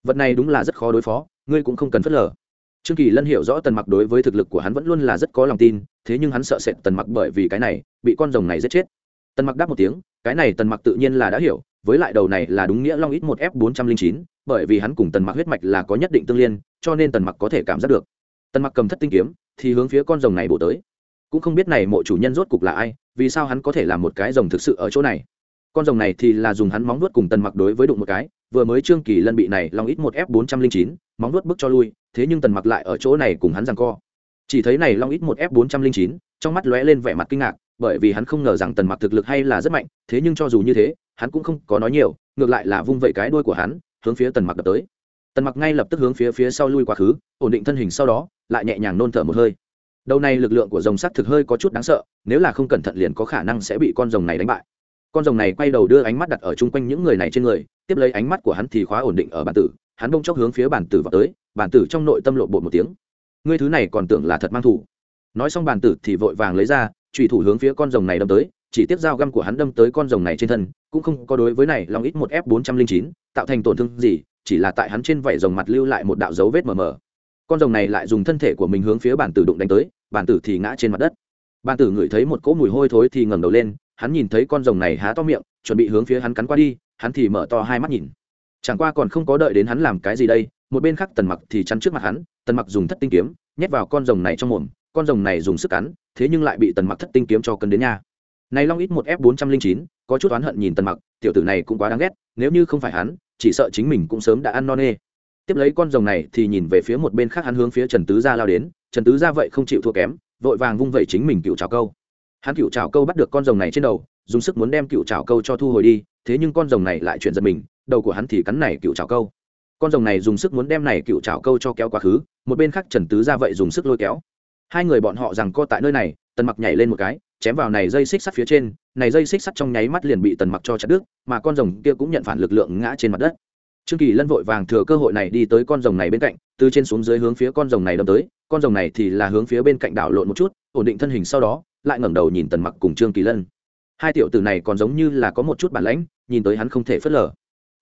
Vật này đúng là rất khó đối phó, ngươi cũng không cần phớt lờ. Trương kỳ lân hiểu rõ tần mặc đối với thực lực của hắn vẫn luôn là rất có lòng tin, thế nhưng hắn sợ sệt tần mặc bởi vì cái này, bị con rồng này giết chết. Tần mặc đáp một tiếng, cái này tần mặc tự nhiên là đã hiểu, với lại đầu này là đúng nghĩa long ít một f bốn trăm linh chín, bởi vì hắn cùng tần mặc huyết mạch là có nhất định tương liên, cho nên tần mặc có thể cảm giác được. Tần mặc cầm thất tinh kiếm, thì hướng phía con rồng này bổ tới cũng không biết này mộ chủ nhân rốt cục là ai, vì sao hắn có thể làm một cái rồng thực sự ở chỗ này. Con rồng này thì là dùng hắn móng vuốt cùng tần mặc đối với đụng một cái, vừa mới trương kỳ lân bị này long ít một f bốn trăm linh chín móng vuốt bước cho lui, thế nhưng tần mặc lại ở chỗ này cùng hắn rằng co. Chỉ thấy này long ít một f bốn trăm linh chín trong mắt lóe lên vẻ mặt kinh ngạc, bởi vì hắn không ngờ rằng tần mặc thực lực hay là rất mạnh, thế nhưng cho dù như thế, hắn cũng không có nói nhiều, ngược lại là vung vẩy cái đuôi của hắn, hướng phía tần mặc đập tới. Tần mặc ngay lập tức hướng phía phía sau lui quá khứ, ổn định thân hình sau đó, lại nhẹ nhàng nôn thở một hơi đầu này lực lượng của rồng sắt thực hơi có chút đáng sợ, nếu là không cẩn thận liền có khả năng sẽ bị con rồng này đánh bại. Con rồng này quay đầu đưa ánh mắt đặt ở chung quanh những người này trên người, tiếp lấy ánh mắt của hắn thì khóa ổn định ở bản tử, hắn bông chốc hướng phía bản tử vào tới, bản tử trong nội tâm lộ bột một tiếng. Ngươi thứ này còn tưởng là thật mang thủ. Nói xong bản tử thì vội vàng lấy ra trùy thủ hướng phía con rồng này đâm tới, chỉ tiếp dao găm của hắn đâm tới con rồng này trên thân, cũng không có đối với này lòng ít một f bốn trăm linh chín tạo thành tổn thương gì, chỉ là tại hắn trên vảy rồng mặt lưu lại một đạo dấu vết mờ mờ. Con rồng này lại dùng thân thể của mình hướng phía bản tử đụng đánh tới bản tử thì ngã trên mặt đất. Bản tử ngửi thấy một cỗ mùi hôi thối thì ngẩng đầu lên, hắn nhìn thấy con rồng này há to miệng, chuẩn bị hướng phía hắn cắn qua đi, hắn thì mở to hai mắt nhìn. Chẳng qua còn không có đợi đến hắn làm cái gì đây, một bên khác tần mặc thì chắn trước mặt hắn, tần mặc dùng thất tinh kiếm, nhét vào con rồng này trong mồm, con rồng này dùng sức cắn, thế nhưng lại bị tần mặc thất tinh kiếm cho cân đến nhà này long ít một f bốn trăm linh chín, có chút oán hận nhìn tần mặc, tiểu tử này cũng quá đáng ghét, nếu như không phải hắn, chỉ sợ chính mình cũng sớm đã ăn non nê tiếp lấy con rồng này thì nhìn về phía một bên khác hắn hướng phía trần tứ gia lao đến. Trần tứ gia vậy không chịu thua kém, vội vàng vung vẩy chính mình cựu trào câu. Hắn cựu trào câu bắt được con rồng này trên đầu, dùng sức muốn đem cựu trào câu cho thu hồi đi, thế nhưng con rồng này lại chuyển giật mình, đầu của hắn thì cắn này cựu trào câu. Con rồng này dùng sức muốn đem này cựu trào câu cho kéo quá khứ, một bên khác trần tứ gia vậy dùng sức lôi kéo. Hai người bọn họ rằng co tại nơi này, tần mặc nhảy lên một cái, chém vào này dây xích sắt phía trên, này dây xích sắt trong nháy mắt liền bị tần mặc cho chặt đứt, mà con rồng kia cũng nhận phản lực lượng ngã trên mặt đất trương kỳ lân vội vàng thừa cơ hội này đi tới con rồng này bên cạnh, từ trên xuống dưới hướng phía con rồng này đâm tới, con rồng này thì là hướng phía bên cạnh đảo lộn một chút, ổn định thân hình sau đó, lại ngẩng đầu nhìn tần mặc cùng trương kỳ lân. Hai tiểu tử này còn giống như là có một chút bản lãnh, nhìn tới hắn không thể phớt lờ.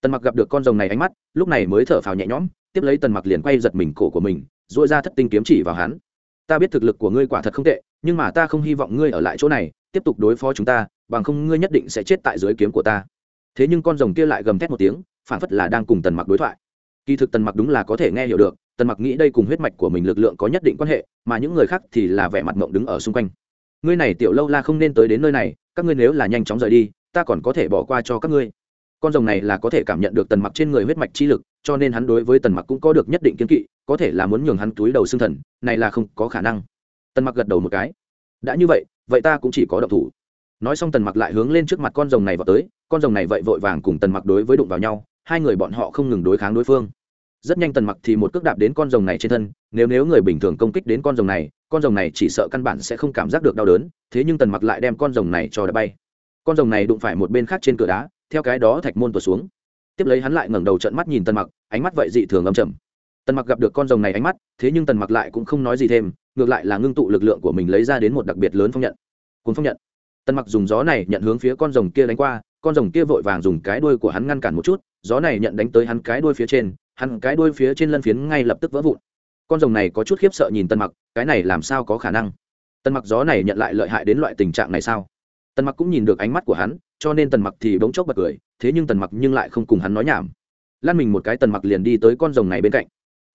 Tần mặc gặp được con rồng này ánh mắt, lúc này mới thở phào nhẹ nhõm, tiếp lấy tần mặc liền quay giật mình cổ của mình dội ra thất tinh kiếm chỉ vào hắn. Ta biết thực lực của ngươi quả thật không tệ, nhưng mà ta không hy vọng ngươi ở lại chỗ này, tiếp tục đối phó chúng ta, bằng không ngươi nhất định sẽ chết tại dưới kiếm của ta. Thế nhưng con rồng kia lại gầm thét một tiếng phản phất là đang cùng tần mặc đối thoại. Kỳ thực tần mặc đúng là có thể nghe hiểu được, tần mặc nghĩ đây cùng huyết mạch của mình lực lượng có nhất định quan hệ, mà những người khác thì là vẻ mặt mộng đứng ở xung quanh. Ngươi này tiểu lâu la không nên tới đến nơi này, các ngươi nếu là nhanh chóng rời đi, ta còn có thể bỏ qua cho các ngươi. Con rồng này là có thể cảm nhận được tần mặc trên người huyết mạch chi lực, cho nên hắn đối với tần mặc cũng có được nhất định kiến kỵ, có thể là muốn nhường hắn túi đầu xương thần, này là không có khả năng. Tần mặc gật đầu một cái. Đã như vậy vậy ta cũng chỉ có động thủ. Nói xong tần mặc lại hướng lên trước mặt con rồng này vào tới, con rồng này vậy vội vàng cùng tần mặc đối với đụng vào nhau hai người bọn họ không ngừng đối kháng đối phương. Rất nhanh tần mặc thì một cước đạp đến con rồng này trên thân, nếu nếu người bình thường công kích đến con rồng này, con rồng này chỉ sợ căn bản sẽ không cảm giác được đau đớn, thế nhưng tần mặc lại đem con rồng này cho đã bay. Con rồng này đụng phải một bên khác trên cửa đá, theo cái đó thạch môn tuột xuống. Tiếp lấy hắn lại ngẩng đầu trận mắt nhìn tần mặc, ánh mắt vậy dị thường âm trầm. Tần mặc gặp được con rồng này ánh mắt, thế nhưng tần mặc lại cũng không nói gì thêm, ngược lại là ngưng tụ lực lượng của mình lấy ra đến một đặc biệt lớn phong nhận. Cuốn phong nhận. Tần mặc dùng gió này nhận hướng phía con rồng kia đánh qua con rồng kia vội vàng dùng cái đuôi của hắn ngăn cản một chút, gió này nhận đánh tới hắn cái đuôi phía trên, hắn cái đuôi phía trên lân phiến ngay lập tức vỡ vụn. Con rồng này có chút khiếp sợ nhìn tân mặc, cái này làm sao có khả năng? Tân mặc gió này nhận lại lợi hại đến loại tình trạng này sao? Tần mặc cũng nhìn được ánh mắt của hắn, cho nên tần mặc thì bỗng chốc bật cười, thế nhưng tần mặc nhưng lại không cùng hắn nói nhảm. Lan mình một cái tần mặc liền đi tới con rồng này bên cạnh.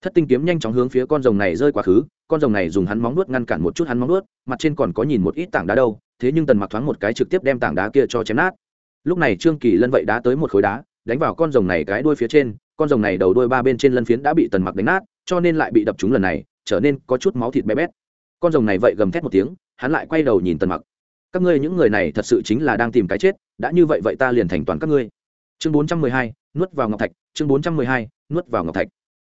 Thất tinh kiếm nhanh chóng hướng phía con rồng này rơi quá khứ, con rồng này dùng hắn móng nuốt ngăn cản một chút hắn móng nuốt, mặt trên còn có nhìn một ít tảng đá đâu, thế nhưng tần mặc thoáng một cái trực tiếp đem tảng đá kia cho chém nát lúc này trương kỳ lân vậy đá tới một khối đá, đánh vào con rồng này cái đuôi phía trên, con rồng này đầu đuôi ba bên trên lân phiến đã bị tần mặc đánh nát, cho nên lại bị đập trúng lần này, trở nên có chút máu thịt bé bét. Con rồng này vậy gầm thét một tiếng, hắn lại quay đầu nhìn tần mặc. Các ngươi những người này thật sự chính là đang tìm cái chết, đã như vậy vậy ta liền thành toàn các ngươi. Chương bốn trăm mười hai, nuốt vào ngọc thạch, chương bốn trăm mười hai, nuốt vào ngọc thạch.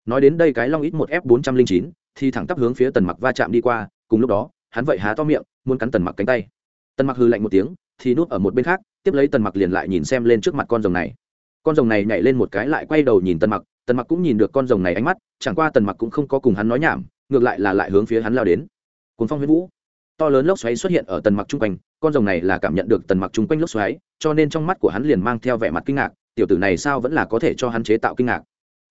Nói đến đây cái long ít một f bốn trăm linh chín, thì thẳng tắp hướng phía tần mặc va chạm đi qua, cùng lúc đó, hắn vậy há to miệng, muốn cắn tần mặc cánh tay. Tần mặc hư lạnh một tiếng, thì nuốt ở một bên khác tiếp lấy tần mặc liền lại nhìn xem lên trước mặt con rồng này. Con rồng này nhảy lên một cái lại quay đầu nhìn tần mặc tần mặc cũng nhìn được con rồng này ánh mắt, chẳng qua tần mặc cũng không có cùng hắn nói nhảm, ngược lại là lại hướng phía hắn lao đến. Cuốn phong huyết vũ. To lớn lốc xoáy xuất hiện ở tần mặc chung quanh, con rồng này là cảm nhận được tần mặc chung quanh lốc xoáy, cho nên trong mắt của hắn liền mang theo vẻ mặt kinh ngạc, tiểu tử này sao vẫn là có thể cho hắn chế tạo kinh ngạc.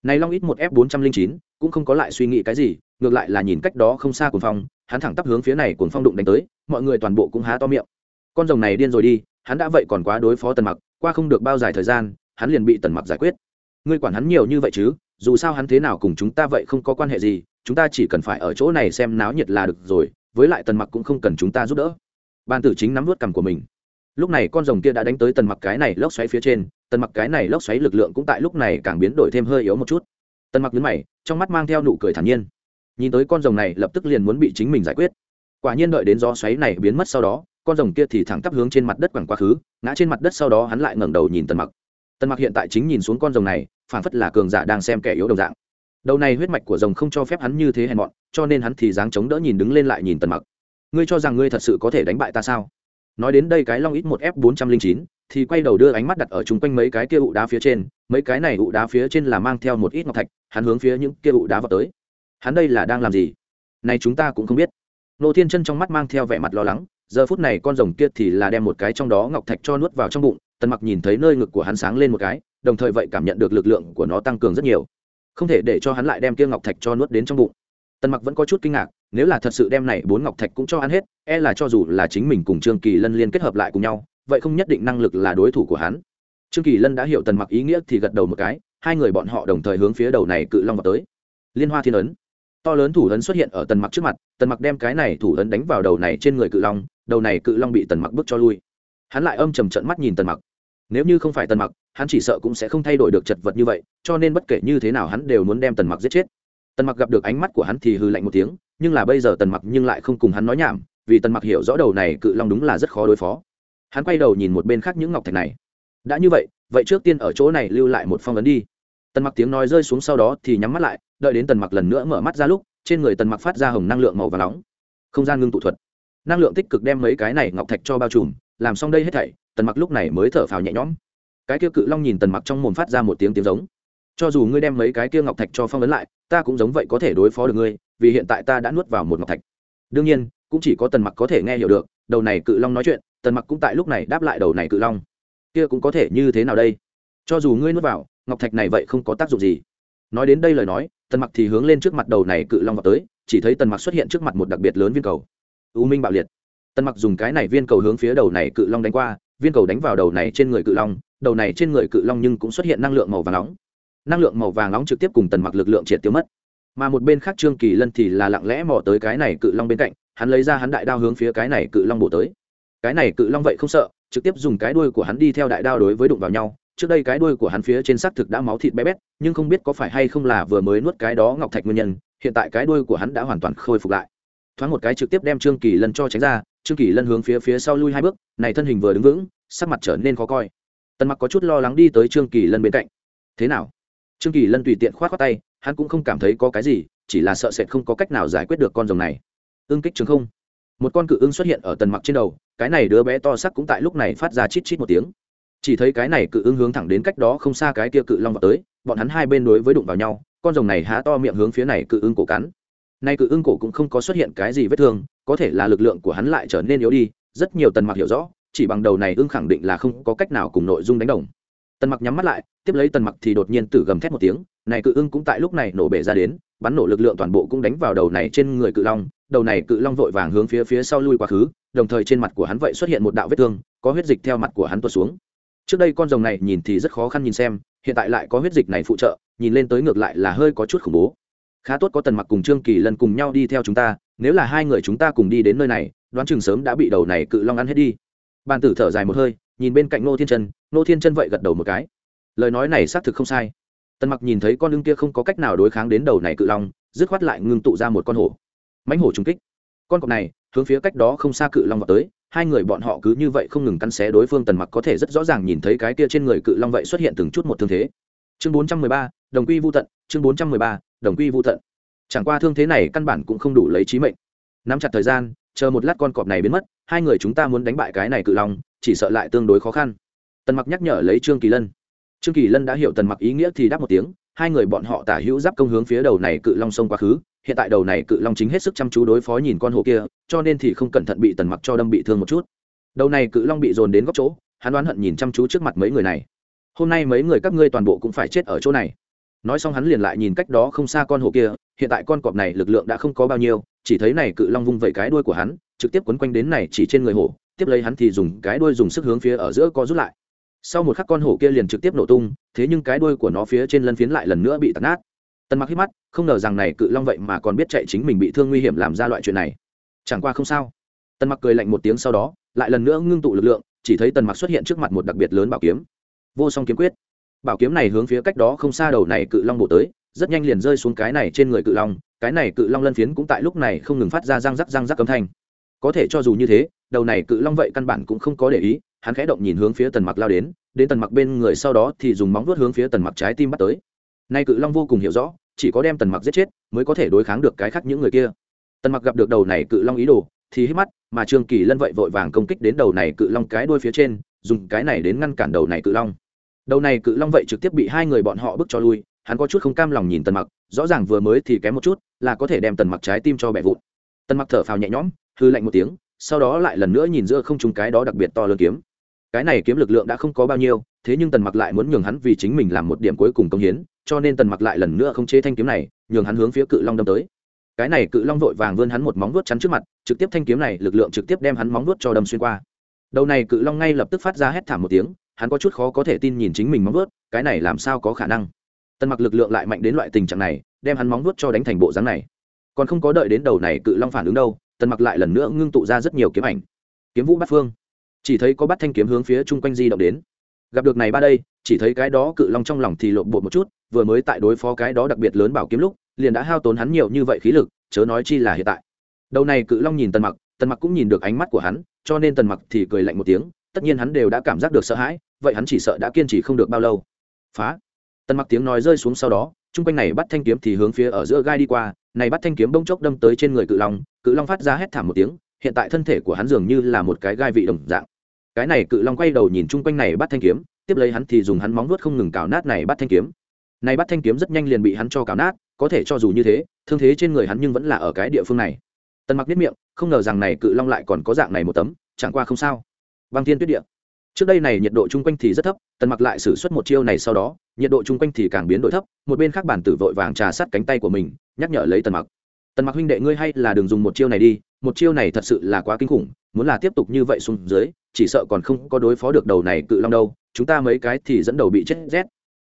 Này long ít một f bốn trăm linh chín, cũng không có lại suy nghĩ cái gì, ngược lại là nhìn cách đó không xa cuồng phong, hắn thẳng tắp hướng phía này cuồng phong đụng đánh tới, mọi người toàn bộ cũng há to miệng. Con rồng này điên rồi đi hắn đã vậy còn quá đối phó tần mặc, qua không được bao dài thời gian, hắn liền bị tần mặc giải quyết. Ngươi quản hắn nhiều như vậy chứ, dù sao hắn thế nào cùng chúng ta vậy không có quan hệ gì, chúng ta chỉ cần phải ở chỗ này xem náo nhiệt là được rồi, với lại tần mặc cũng không cần chúng ta giúp đỡ. Ban tử chính nắm vớt cằm của mình. Lúc này con rồng kia đã đánh tới tần mặc cái này lốc xoáy phía trên, tần mặc cái này lốc xoáy lực lượng cũng tại lúc này càng biến đổi thêm hơi yếu một chút. Tần mặc nhấn mày, trong mắt mang theo nụ cười thản nhiên. Nhìn tới con rồng này lập tức liền muốn bị chính mình giải quyết. Quả nhiên đợi đến gió xoáy này biến mất sau đó con rồng kia thì thẳng tắp hướng trên mặt đất quẳng quá khứ, ngã trên mặt đất sau đó hắn lại ngẩng đầu nhìn tần mặc. Tần mặc hiện tại chính nhìn xuống con rồng này phản phất là cường giả đang xem kẻ yếu đồng dạng. Đầu này huyết mạch của rồng không cho phép hắn như thế hèn mọn, cho nên hắn thì dáng chống đỡ nhìn đứng lên lại nhìn tần mặc. Ngươi cho rằng ngươi thật sự có thể đánh bại ta sao? Nói đến đây cái long ít một f bốn trăm linh chín thì quay đầu đưa ánh mắt đặt ở chung quanh mấy cái kia ụ đá phía trên, mấy cái này ụ đá phía trên là mang theo một ít ngọc thạch, hắn hướng phía những kia ụ đá vào tới. Hắn đây là đang làm gì? Này chúng ta cũng không biết. Nô thiên chân trong mắt mang theo vẻ mặt lo lắng giờ phút này con rồng kia thì là đem một cái trong đó ngọc thạch cho nuốt vào trong bụng, tần mặc nhìn thấy nơi ngực của hắn sáng lên một cái, đồng thời vậy cảm nhận được lực lượng của nó tăng cường rất nhiều. Không thể để cho hắn lại đem kia ngọc thạch cho nuốt đến trong bụng. Tần mặc vẫn có chút kinh ngạc, nếu là thật sự đem này bốn ngọc thạch cũng cho hắn hết e là cho dù là chính mình cùng trương kỳ lân liên kết hợp lại cùng nhau, vậy không nhất định năng lực là đối thủ của hắn. Trương kỳ lân đã hiểu tần mặc ý nghĩa thì gật đầu một cái, hai người bọn họ đồng thời hướng phía đầu này cự long vào tới. Liên hoa thiên ấn. To lớn thủ ấn xuất hiện ở tần mặc trước mặt, tần mặc đem cái này thủ ấn đánh vào đầu này trên người cự long đầu này cự long bị tần mặc bước cho lui. Hắn lại âm trầm trận mắt nhìn tần mặc. Nếu như không phải tần mặc, hắn chỉ sợ cũng sẽ không thay đổi được chật vật như vậy, cho nên bất kể như thế nào hắn đều muốn đem tần mặc giết chết. Tần mặc gặp được ánh mắt của hắn thì hư lạnh một tiếng, nhưng là bây giờ tần mặc nhưng lại không cùng hắn nói nhảm, vì tần mặc hiểu rõ đầu này cự long đúng là rất khó đối phó. Hắn quay đầu nhìn một bên khác những ngọc thạch này. Đã như vậy vậy trước tiên ở chỗ này lưu lại một phong ấn đi. Tần mặc tiếng nói rơi xuống sau đó thì nhắm mắt lại, đợi đến tần mặc lần nữa mở mắt ra lúc, trên người tần mặc phát ra hồng năng lượng màu và nóng. Không gian ngưng tụ thuật năng lượng tích cực đem mấy cái này ngọc thạch cho bao trùm, làm xong đây hết thảy, tần mặc lúc này mới thở phào nhẹ nhõm. Cái kia cự long nhìn tần mặc trong mồm phát ra một tiếng tiếng giống. Cho dù ngươi đem mấy cái kia ngọc thạch cho phong ấn lại, ta cũng giống vậy có thể đối phó được ngươi, vì hiện tại ta đã nuốt vào một ngọc thạch. Đương nhiên, cũng chỉ có tần mặc có thể nghe hiểu được, đầu này cự long nói chuyện, tần mặc cũng tại lúc này đáp lại đầu này cự long. Kia cũng có thể như thế nào đây? Cho dù ngươi nuốt vào, ngọc thạch này vậy không có tác dụng gì. Nói đến đây lời nói, tần mặc thì hướng lên trước mặt đầu này cự long vào tới, chỉ thấy tần mặc xuất hiện trước mặt một đặc biệt lớn viên cầu u minh bạo liệt. Tần mặc dùng cái này viên cầu hướng phía đầu này cự long đánh qua, viên cầu đánh vào đầu này trên người cự long, đầu này trên người cự long nhưng cũng xuất hiện năng lượng màu vàng nóng. Năng lượng màu vàng nóng trực tiếp cùng tần mặc lực lượng triệt tiêu mất. Mà một bên khác trương kỳ lân thì là lặng lẽ mò tới cái này cự long bên cạnh, hắn lấy ra hắn đại đao hướng phía cái này cự long bổ tới. Cái này cự long vậy không sợ, trực tiếp dùng cái đuôi của hắn đi theo đại đao đối với đụng vào nhau. Trước đây cái đuôi của hắn phía trên xác thực đã máu thịt bé bét, nhưng không biết có phải hay không là vừa mới nuốt cái đó ngọc thạch nguyên nhân, hiện tại cái đuôi của hắn đã hoàn toàn khôi phục lại thoáng một cái trực tiếp đem trương kỳ lân cho tránh ra, trương kỳ lân hướng phía phía sau lui hai bước, này thân hình vừa đứng vững, sắc mặt trở nên khó coi. Tần mặc có chút lo lắng đi tới trương kỳ lân bên cạnh. Thế nào? Trương kỳ lân tùy tiện k h o á t khoác tay, hắn cũng không cảm thấy có cái gì, chỉ là sợ sệt không có cách nào giải quyết được con rồng này. Ương kích trường không. Một con cự ưng xuất hiện ở tần mặc trên đầu, cái này đứa bé to sắc cũng tại lúc này phát ra chít chít một tiếng. Chỉ thấy cái này cự ưng hướng thẳng đến cách đó không xa cái kia cự long vào tới, bọn hắn hai bên đối với đụng vào nhau, con rồng này há to miệng hướng phía này cự ưng cổ cắn nay cự ưng cổ cũng không có xuất hiện cái gì vết thương, có thể là lực lượng của hắn lại trở nên yếu đi, rất nhiều tần mặc hiểu rõ, chỉ bằng đầu này ưng khẳng định là không có cách nào cùng nội dung đánh đồng. Tần mặc nhắm mắt lại, tiếp lấy tần mặc thì đột nhiên tử gầm thét một tiếng, này cự ưng cũng tại lúc này nổ bể ra đến, bắn nổ lực lượng toàn bộ cũng đánh vào đầu này trên người cự long, đầu này cự long vội vàng hướng phía phía sau lui quá khứ, đồng thời trên mặt của hắn vậy xuất hiện một đạo vết thương, có huyết dịch theo mặt của hắn tuột xuống. Trước đây con rồng này nhìn thì rất khó khăn nhìn xem, hiện tại lại có huyết dịch này phụ trợ, nhìn lên tới ngược lại là hơi có chút khủng bố khá tốt có tần mặc cùng trương kỳ lần cùng nhau đi theo chúng ta nếu là hai người chúng ta cùng đi đến nơi này đoán chừng sớm đã bị đầu này cự long ăn hết đi. Bàn tử thở dài một hơi nhìn bên cạnh nô thiên chân nô thiên chân vậy gật đầu một cái. Lời nói này xác thực không sai. Tần mặc nhìn thấy con lưng kia không có cách nào đối kháng đến đầu này cự long dứt khoát lại ngưng tụ ra một con hổ. Mãnh hổ trung kích. Con cọp này hướng phía cách đó không xa cự long vào tới hai người bọn họ cứ như vậy không ngừng cắn xé đối phương tần mặc có thể rất rõ ràng nhìn thấy cái kia trên người cự long vậy xuất hiện từng chút một thương thế. Chương 413, đồng quy vô tận chương 413, đồng quy vô tận. Chẳng qua thương thế này căn bản cũng không đủ lấy trí mệnh. Nắm chặt thời gian, chờ một lát con cọp này biến mất, hai người chúng ta muốn đánh bại cái này cự long, chỉ sợ lại tương đối khó khăn. Tần mặc nhắc nhở lấy trương kỳ lân. Trương kỳ lân đã hiểu tần mặc ý nghĩa thì đáp một tiếng, hai người bọn họ tả hữu giáp công hướng phía đầu này cự long sông quá khứ, hiện tại đầu này cự long chính hết sức chăm chú đối phó nhìn con hổ kia, cho nên thì không cẩn thận bị tần mặc cho đâm bị thương một chút. Đầu này cự long bị dồn đến góc chỗ, hắn đoán hận nhìn chăm chú trước mặt mấy người này. Hôm nay mấy người các ngươi toàn bộ cũng phải chết ở chỗ này nói xong hắn liền lại nhìn cách đó không xa con hổ kia, hiện tại con cọp này lực lượng đã không có bao nhiêu, chỉ thấy này cự long vung vẩy cái đuôi của hắn, trực tiếp quấn quanh đến này chỉ trên người hổ, tiếp lấy hắn thì dùng cái đuôi dùng sức hướng phía ở giữa co rút lại. Sau một khắc con hổ kia liền trực tiếp nổ tung, thế nhưng cái đuôi của nó phía trên lân phiến lại lần nữa bị tạt nát. Tần mặc hít mắt, không ngờ rằng này cự long vậy mà còn biết chạy chính mình bị thương nguy hiểm làm ra loại chuyện này. Chẳng qua không sao. Tần mặc cười lạnh một tiếng sau đó, lại lần nữa ngưng tụ lực lượng, chỉ thấy tần mặc xuất hiện trước mặt một đặc biệt lớn bảo kiếm. Vô song kiếm quyết bảo kiếm này hướng phía cách đó không xa đầu này cự long bổ tới, rất nhanh liền rơi xuống cái này trên người cự long, cái này cự long lân phiến cũng tại lúc này không ngừng phát ra răng rắc răng rắc cấm thanh. Có thể cho dù như thế, đầu này cự long vậy căn bản cũng không có để ý, hắn khẽ động nhìn hướng phía tần mặc lao đến đến tần mặc bên người sau đó thì dùng móng vuốt hướng phía tần mặc trái tim bắt tới. Nay cự long vô cùng hiểu rõ, chỉ có đem tần mặc giết chết mới có thể đối kháng được cái khác những người kia. Tần mặc gặp được đầu này cự long ý đồ, thì hít mắt, mà trương kỳ lân vậy vội vàng công kích đến đầu này cự long cái đuôi phía trên, dùng cái này đến ngăn cản đầu này cự long đầu này cự long vậy trực tiếp bị hai người bọn họ bức cho lui, hắn có chút không cam lòng nhìn tần mặc, rõ ràng vừa mới thì kém một chút, là có thể đem tần mặc trái tim cho bẻ vụn. Tần mặc thở phào nhẹ nhõm, hư lạnh một tiếng, sau đó lại lần nữa nhìn giữa không trung cái đó đặc biệt to lớn kiếm. Cái này kiếm lực lượng đã không có bao nhiêu, thế nhưng tần mặc lại muốn nhường hắn vì chính mình làm một điểm cuối cùng công hiến, cho nên tần mặc lại lần nữa không chế thanh kiếm này, nhường hắn hướng phía cự long đâm tới. Cái này cự long vội vàng vươn hắn một móng vuốt chắn trước mặt, trực tiếp thanh kiếm này lực lượng trực tiếp đem hắn móng vuốt cho đâm xuyên qua. Đầu này cự long ngay lập tức phát ra hét thảm một tiếng hắn có chút khó có thể tin nhìn chính mình móng vuốt, cái này làm sao có khả năng? Tần mặc lực lượng lại mạnh đến loại tình trạng này, đem hắn móng vuốt cho đánh thành bộ dáng này. Còn không có đợi đến đầu này cự long phản ứng đâu, tần mặc lại lần nữa ngưng tụ ra rất nhiều kiếm ảnh. Kiếm vũ bát phương. Chỉ thấy có bắt thanh kiếm hướng phía chung quanh di động đến. Gặp được này ba đây, chỉ thấy cái đó cự long trong lòng thì lộn bột một chút, vừa mới tại đối phó cái đó đặc biệt lớn bảo kiếm lúc, liền đã hao tốn hắn nhiều như vậy khí lực, chớ nói chi là hiện tại. Đầu này cự long nhìn tần mặc tần mặc cũng nhìn được ánh mắt của hắn, cho nên tần mặc thì cười lạnh một tiếng, tất nhiên hắn đều đã cảm giác được sợ hãi vậy hắn chỉ sợ đã kiên trì không được bao lâu. Phá. Tần mặc tiếng nói rơi xuống sau đó, chung quanh này bắt thanh kiếm thì hướng phía ở giữa gai đi qua, này bắt thanh kiếm bông chốc đâm tới trên người cự long cự long phát ra hét thảm một tiếng, hiện tại thân thể của hắn dường như là một cái gai vị đồng dạng. Cái này cự long quay đầu nhìn chung quanh này bắt thanh kiếm, tiếp lấy hắn thì dùng hắn móng vuốt không ngừng cào nát này bắt thanh kiếm. Này bắt thanh kiếm rất nhanh liền bị hắn cho cào nát, có thể cho dù như thế, thương thế trên người hắn nhưng vẫn là ở cái địa phương này. Tần mặc biết miệng, không ngờ rằng này cự long lại còn có dạng này một tấm, chẳng qua không sao. Băng thiên tuyết địa trước đây này nhiệt độ chung quanh thì rất thấp, tần mặc lại xử suất một chiêu này sau đó, nhiệt độ chung quanh thì càng biến đổi thấp, một bên khác bản tử vội vàng trà sát cánh tay của mình, nhắc nhở lấy tần mặc. Tần mặc huynh đệ ngươi hay là đừng dùng một chiêu này đi, một chiêu này thật sự là quá kinh khủng, muốn là tiếp tục như vậy xuống dưới, chỉ sợ còn không có đối phó được đầu này cự long đâu, chúng ta mấy cái thì dẫn đầu bị chết rét.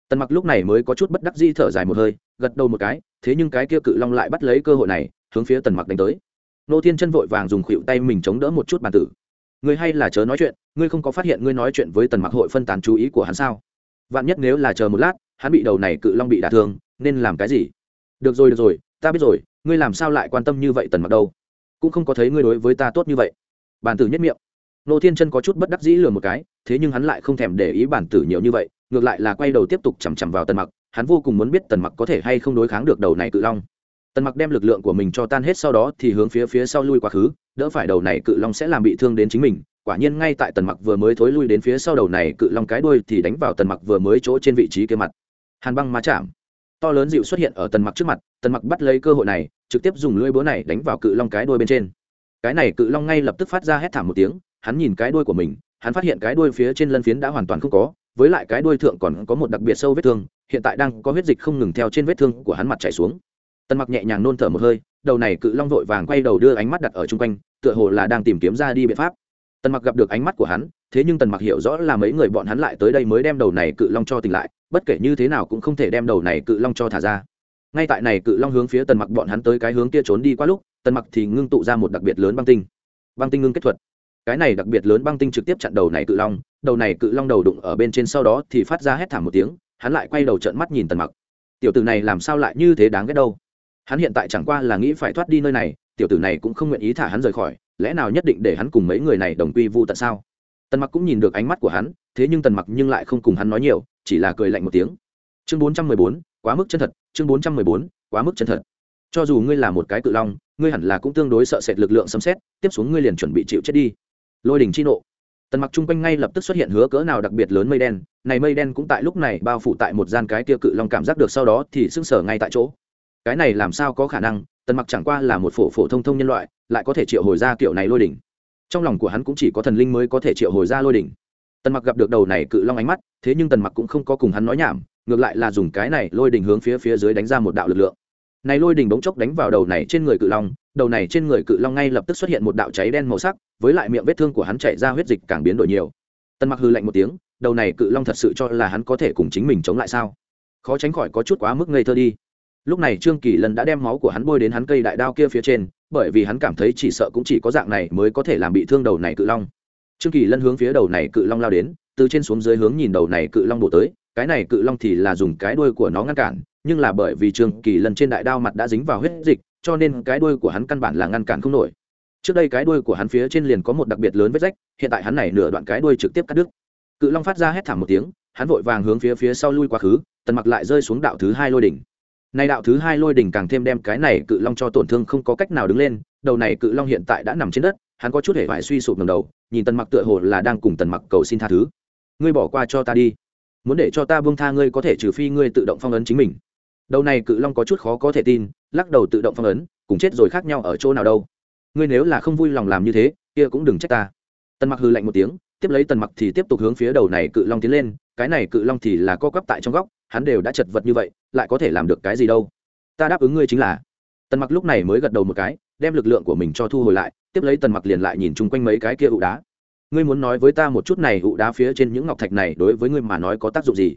Tần mặc lúc này mới có chút bất đắc di thở dài một hơi, gật đầu một cái, thế nhưng cái kia cự long lại bắt lấy cơ hội này, hướng phía tần mặc đánh tới. Nô thiên chân vội vàng dùng khuỵu tay mình chống đỡ một chút bàn tử ngươi hay là chớ nói chuyện, ngươi không có phát hiện ngươi nói chuyện với tần mặc hội phân tán chú ý của hắn sao? Vạn nhất nếu là chờ một lát, hắn bị đầu này cự long bị đả thương, nên làm cái gì? Được rồi được rồi, ta biết rồi, ngươi làm sao lại quan tâm như vậy tần mặc đâu? Cũng không có thấy ngươi đối với ta tốt như vậy. Bản tử nhất miệng. Nô thiên chân có chút bất đắc dĩ lừa một cái, thế nhưng hắn lại không thèm để ý bản tử nhiều như vậy, ngược lại là quay đầu tiếp tục chằm chằm vào tần mặc, hắn vô cùng muốn biết tần mặc có thể hay không đối kháng được đầu này cự long tần mặc đem lực lượng của mình cho tan hết sau đó thì hướng phía phía sau lui quá khứ, đỡ phải đầu này cự long sẽ làm bị thương đến chính mình. Quả nhiên ngay tại tần mặc vừa mới thối lui đến phía sau đầu này cự long cái đuôi thì đánh vào tần mặc vừa mới chỗ trên vị trí kia mặt. Hàn băng ma chạm. To lớn dịu xuất hiện ở tần mặc trước mặt, tần mặc bắt lấy cơ hội này, trực tiếp dùng lưỡi búa này đánh vào cự long cái đuôi bên trên. Cái này cự long ngay lập tức phát ra hét thảm một tiếng, hắn nhìn cái đuôi của mình, hắn phát hiện cái đuôi phía trên lân phiến đã hoàn toàn không có, với lại cái đuôi thượng còn có một đặc biệt sâu vết thương, hiện tại đang có huyết dịch không ngừng theo trên vết thương của hắn mặt chảy xuống tần mặc nhẹ nhàng nôn thở một hơi, đầu này cự long vội vàng quay đầu đưa ánh mắt đặt ở chung quanh, tựa hồ là đang tìm kiếm ra đi biện pháp. Tần mặc gặp được ánh mắt của hắn, thế nhưng tần mặc hiểu rõ là mấy người bọn hắn lại tới đây mới đem đầu này cự long cho tỉnh lại, bất kể như thế nào cũng không thể đem đầu này cự long cho thả ra. Ngay tại này cự long hướng phía tần mặc bọn hắn tới cái hướng kia trốn đi qua lúc, tần mặc thì ngưng tụ ra một đặc biệt lớn băng tinh. Băng tinh ngưng kết thuật. Cái này đặc biệt lớn băng tinh trực tiếp chặn đầu này cự long, đầu này cự long đầu đụng ở bên trên sau đó thì phát ra hét thảm một tiếng, hắn lại quay đầu trợn mắt nhìn tần mặc. Tiểu tử này làm sao lại như thế đáng ghét đâu? Hắn hiện tại chẳng qua là nghĩ phải thoát đi nơi này tiểu tử này cũng không nguyện ý thả hắn rời khỏi lẽ nào nhất định để hắn cùng mấy người này đồng quy vu tận sao? Tần mặc cũng nhìn được ánh mắt của hắn thế nhưng tần mặc nhưng lại không cùng hắn nói nhiều chỉ là cười lạnh một tiếng. Chương 414, quá mức chân thật chương 414, quá mức chân thật. Cho dù ngươi là một cái cự long ngươi hẳn là cũng tương đối sợ sệt lực lượng xâm xét tiếp xuống ngươi liền chuẩn bị chịu chết đi. Lôi đình chi nộ. Tần mặc chung quanh ngay lập tức xuất hiện hứa cỡ nào đặc biệt lớn mây đen này mây đen cũng tại lúc này bao phủ tại một gian cái tia cự long cảm giác được sau đó thì sưng sở ngay tại chỗ cái này làm sao có khả năng, tần mặc chẳng qua là một phổ phổ thông thông nhân loại, lại có thể triệu hồi ra kiểu này lôi đỉnh. Trong lòng của hắn cũng chỉ có thần linh mới có thể triệu hồi ra lôi đỉnh. Tần mặc gặp được đầu này cự long ánh mắt, thế nhưng tần mặc cũng không có cùng hắn nói nhảm, ngược lại là dùng cái này lôi đỉnh hướng phía phía dưới đánh ra một đạo lực lượng. Này lôi đỉnh bỗng chốc đánh vào đầu này trên người cự long, đầu này trên người cự long ngay lập tức xuất hiện một đạo cháy đen màu sắc, với lại miệng vết thương của hắn chảy ra huyết dịch càng biến đổi nhiều. Tần mặc hư lạnh một tiếng, đầu này cự long thật sự cho là hắn có thể cùng chính mình chống lại sao? Khó tránh khỏi có chút quá mức ngây thơ đi lúc này trương kỳ lân đã đem máu của hắn bôi đến hắn cây đại đao kia phía trên, bởi vì hắn cảm thấy chỉ sợ cũng chỉ có dạng này mới có thể làm bị thương đầu này cự long. Trương kỳ lân hướng phía đầu này cự long lao đến, từ trên xuống dưới hướng nhìn đầu này cự long bổ tới, cái này cự long thì là dùng cái đuôi của nó ngăn cản, nhưng là bởi vì trương kỳ lân trên đại đao mặt đã dính vào huyết dịch, cho nên cái đuôi của hắn căn bản là ngăn cản không nổi. Trước đây cái đuôi của hắn phía trên liền có một đặc biệt lớn vết rách, hiện tại hắn này nửa đoạn cái đuôi trực tiếp cắt đứt. Cự long phát ra hét thảm một tiếng, hắn vội vàng hướng phía phía sau lui quá khứ, tần mặc lại rơi xuống đạo thứ hai lôi đỉnh nay đạo thứ hai lôi đỉnh càng thêm đem cái này cự long cho tổn thương không có cách nào đứng lên, đầu này cự long hiện tại đã nằm trên đất, hắn có chút hề phải suy sụp ngẩng đầu, nhìn tần mặc tựa hồ là đang cùng tần mặc cầu xin tha thứ. Ngươi bỏ qua cho ta đi. Muốn để cho ta buông tha ngươi có thể trừ phi ngươi tự động phong ấn chính mình. Đầu này cự long có chút khó có thể tin, lắc đầu tự động phong ấn, cùng chết rồi khác nhau ở chỗ nào đâu. Ngươi nếu là không vui lòng làm như thế, kia cũng đừng trách ta. Tần mặc hừ lạnh một tiếng, tiếp lấy tần mặc thì tiếp tục hướng phía đầu này cự long tiến lên, cái này cự long thì là co quắp tại trong góc, hắn đều đã chật vật như vậy lại có thể làm được cái gì đâu. Ta đáp ứng ngươi chính là. Tần mặc lúc này mới gật đầu một cái, đem lực lượng của mình cho thu hồi lại, tiếp lấy tần mặc liền lại nhìn chung quanh mấy cái kia ụ đá. Ngươi muốn nói với ta một chút này, ụ đá phía trên những ngọc thạch này đối với ngươi mà nói có tác dụng gì?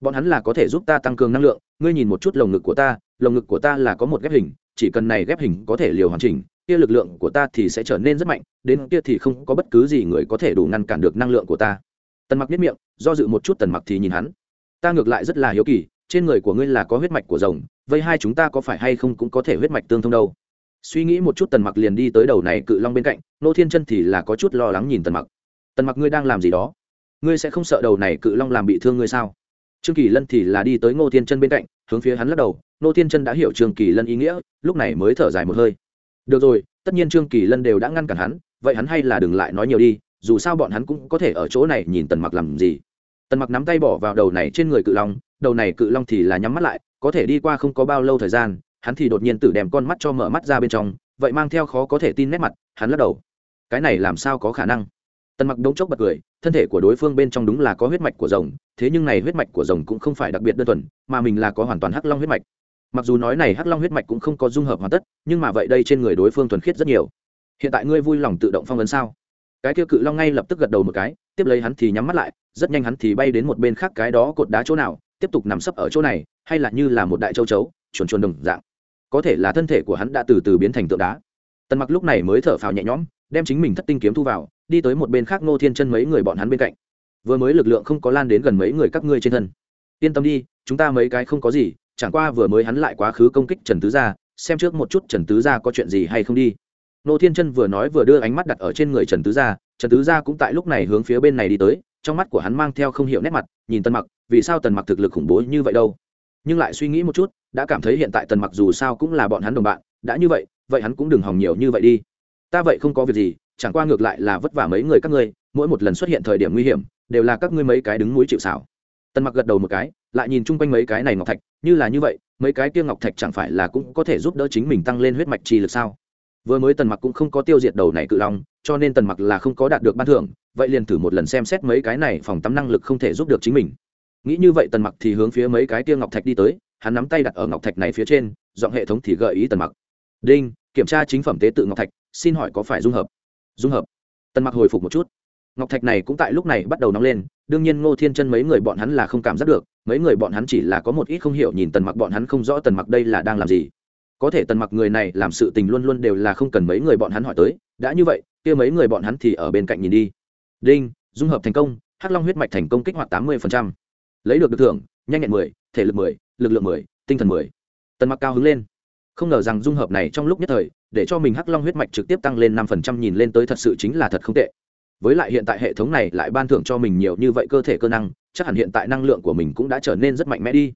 Bọn hắn là có thể giúp ta tăng cường năng lượng, ngươi nhìn một chút lồng ngực của ta, lồng ngực của ta là có một ghép hình, chỉ cần này ghép hình có thể liều hoàn chỉnh, kia lực lượng của ta thì sẽ trở nên rất mạnh, đến kia thì không có bất cứ gì người có thể đủ ngăn cản được năng lượng của ta. Tần mặc biết miệng, do dự một chút tần mặc thì nhìn hắn. Ta ngược lại rất là hiếu kỳ trên người của ngươi là có huyết mạch của rồng, vây hai chúng ta có phải hay không cũng có thể huyết mạch tương thông đâu. Suy nghĩ một chút tần mặc liền đi tới đầu này cự long bên cạnh, nô thiên chân thì là có chút lo lắng nhìn tần mặc. Tần mặc ngươi đang làm gì đó? Ngươi sẽ không sợ đầu này cự long làm bị thương ngươi sao? Trương kỳ lân thì là đi tới ngô thiên chân bên cạnh, hướng phía hắn lắc đầu. Ngô thiên chân đã hiểu trương kỳ lân ý nghĩa, lúc này mới thở dài một hơi. Được rồi, tất nhiên trương kỳ lân đều đã ngăn cản hắn, vậy hắn hay là đừng lại nói nhiều đi, dù sao bọn hắn cũng có thể ở chỗ này nhìn tần mặc làm gì tần mặc nắm tay bỏ vào đầu này trên người cự long, đầu này cự long thì là nhắm mắt lại, có thể đi qua không có bao lâu thời gian, hắn thì đột nhiên tử đem con mắt cho mở mắt ra bên trong, vậy mang theo khó có thể tin nét mặt, hắn lắc đầu. Cái này làm sao có khả năng? Tần mặc đống chốc bật cười, thân thể của đối phương bên trong đúng là có huyết mạch của rồng, thế nhưng này huyết mạch của rồng cũng không phải đặc biệt đơn thuần, mà mình là có hoàn toàn hắc long huyết mạch. Mặc dù nói này hắc long huyết mạch cũng không có dung hợp hoàn tất, nhưng mà vậy đây trên người đối phương thuần khiết rất nhiều. Hiện tại ngươi vui lòng tự động phong vấn sao? Cái kia cự long ngay lập tức gật đầu một cái, tiếp lấy hắn thì nhắm mắt lại, rất nhanh hắn thì bay đến một bên khác cái đó cột đá chỗ nào, tiếp tục nằm sấp ở chỗ này, hay là như là một đại châu chấu, chuồn chuồn đồng dạng. Có thể là thân thể của hắn đã từ từ biến thành tượng đá. Tần mặc lúc này mới thở phào nhẹ nhõm, đem chính mình thất tinh kiếm thu vào, đi tới một bên khác ngô thiên chân mấy người bọn hắn bên cạnh. Vừa mới lực lượng không có lan đến gần mấy người các ngươi trên thân. Yên tâm đi, chúng ta mấy cái không có gì, chẳng qua vừa mới hắn lại quá khứ công kích trần tứ gia, xem trước một chút trần tứ gia có chuyện gì hay không đi nô thiên chân vừa nói vừa đưa ánh mắt đặt ở trên người trần tứ gia, trần tứ gia cũng tại lúc này hướng phía bên này đi tới, trong mắt của hắn mang theo không hiểu nét mặt, nhìn tần mặc, vì sao tần mặc thực lực khủng bố như vậy đâu? Nhưng lại suy nghĩ một chút, đã cảm thấy hiện tại tần mặc dù sao cũng là bọn hắn đồng bạn, đã như vậy vậy hắn cũng đừng hòng nhiều như vậy đi. Ta vậy không có việc gì, chẳng qua ngược lại là vất vả mấy người các ngươi, mỗi một lần xuất hiện thời điểm nguy hiểm, đều là các ngươi mấy cái đứng núi chịu xảo tần mặc gật đầu một cái, lại nhìn chung quanh mấy cái này ngọc thạch, như là như vậy, mấy cái kia ngọc thạch chẳng phải là cũng có thể giúp đỡ chính mình tăng lên huyết mạch chi lực sao? Vừa mới tần mặc cũng không có tiêu diệt đầu này cự long, cho nên tần mặc là không có đạt được ban thưởng, vậy liền thử một lần xem xét mấy cái này phòng tắm năng lực không thể giúp được chính mình. Nghĩ như vậy tần mặc thì hướng phía mấy cái tia ngọc thạch đi tới, hắn nắm tay đặt ở ngọc thạch này phía trên, giọng hệ thống thì gợi ý tần mặc. Đinh, kiểm tra chính phẩm tế tự ngọc thạch, xin hỏi có phải dung hợp? Dung hợp. Tần mặc hồi phục một chút. Ngọc thạch này cũng tại lúc này bắt đầu nóng lên, đương nhiên ngô thiên chân mấy người bọn hắn là không cảm giác được, mấy người bọn hắn chỉ là có một ít không hiểu nhìn tần mặc, bọn hắn không rõ tần mặc đây là đang làm gì có thể tần mặc người này làm sự tình luôn luôn đều là không cần mấy người bọn hắn hỏi tới, đã như vậy, kia mấy người bọn hắn thì ở bên cạnh nhìn đi. Đinh, dung hợp thành công, hắc long huyết mạch thành công kích hoạt tám mươi lấy được được thưởng, nhanh nhẹn mười, thể lực mười, lực lượng mười, tinh thần mười. Tần mặc cao hứng lên. Không ngờ rằng dung hợp này trong lúc nhất thời, để cho mình hắc long huyết mạch trực tiếp tăng lên năm phần trăm nhìn lên tới thật sự chính là thật không tệ. Với lại hiện tại hệ thống này lại ban thưởng cho mình nhiều như vậy cơ thể cơ năng, chắc hẳn hiện tại năng lượng của mình cũng đã trở nên rất mạnh mẽ đi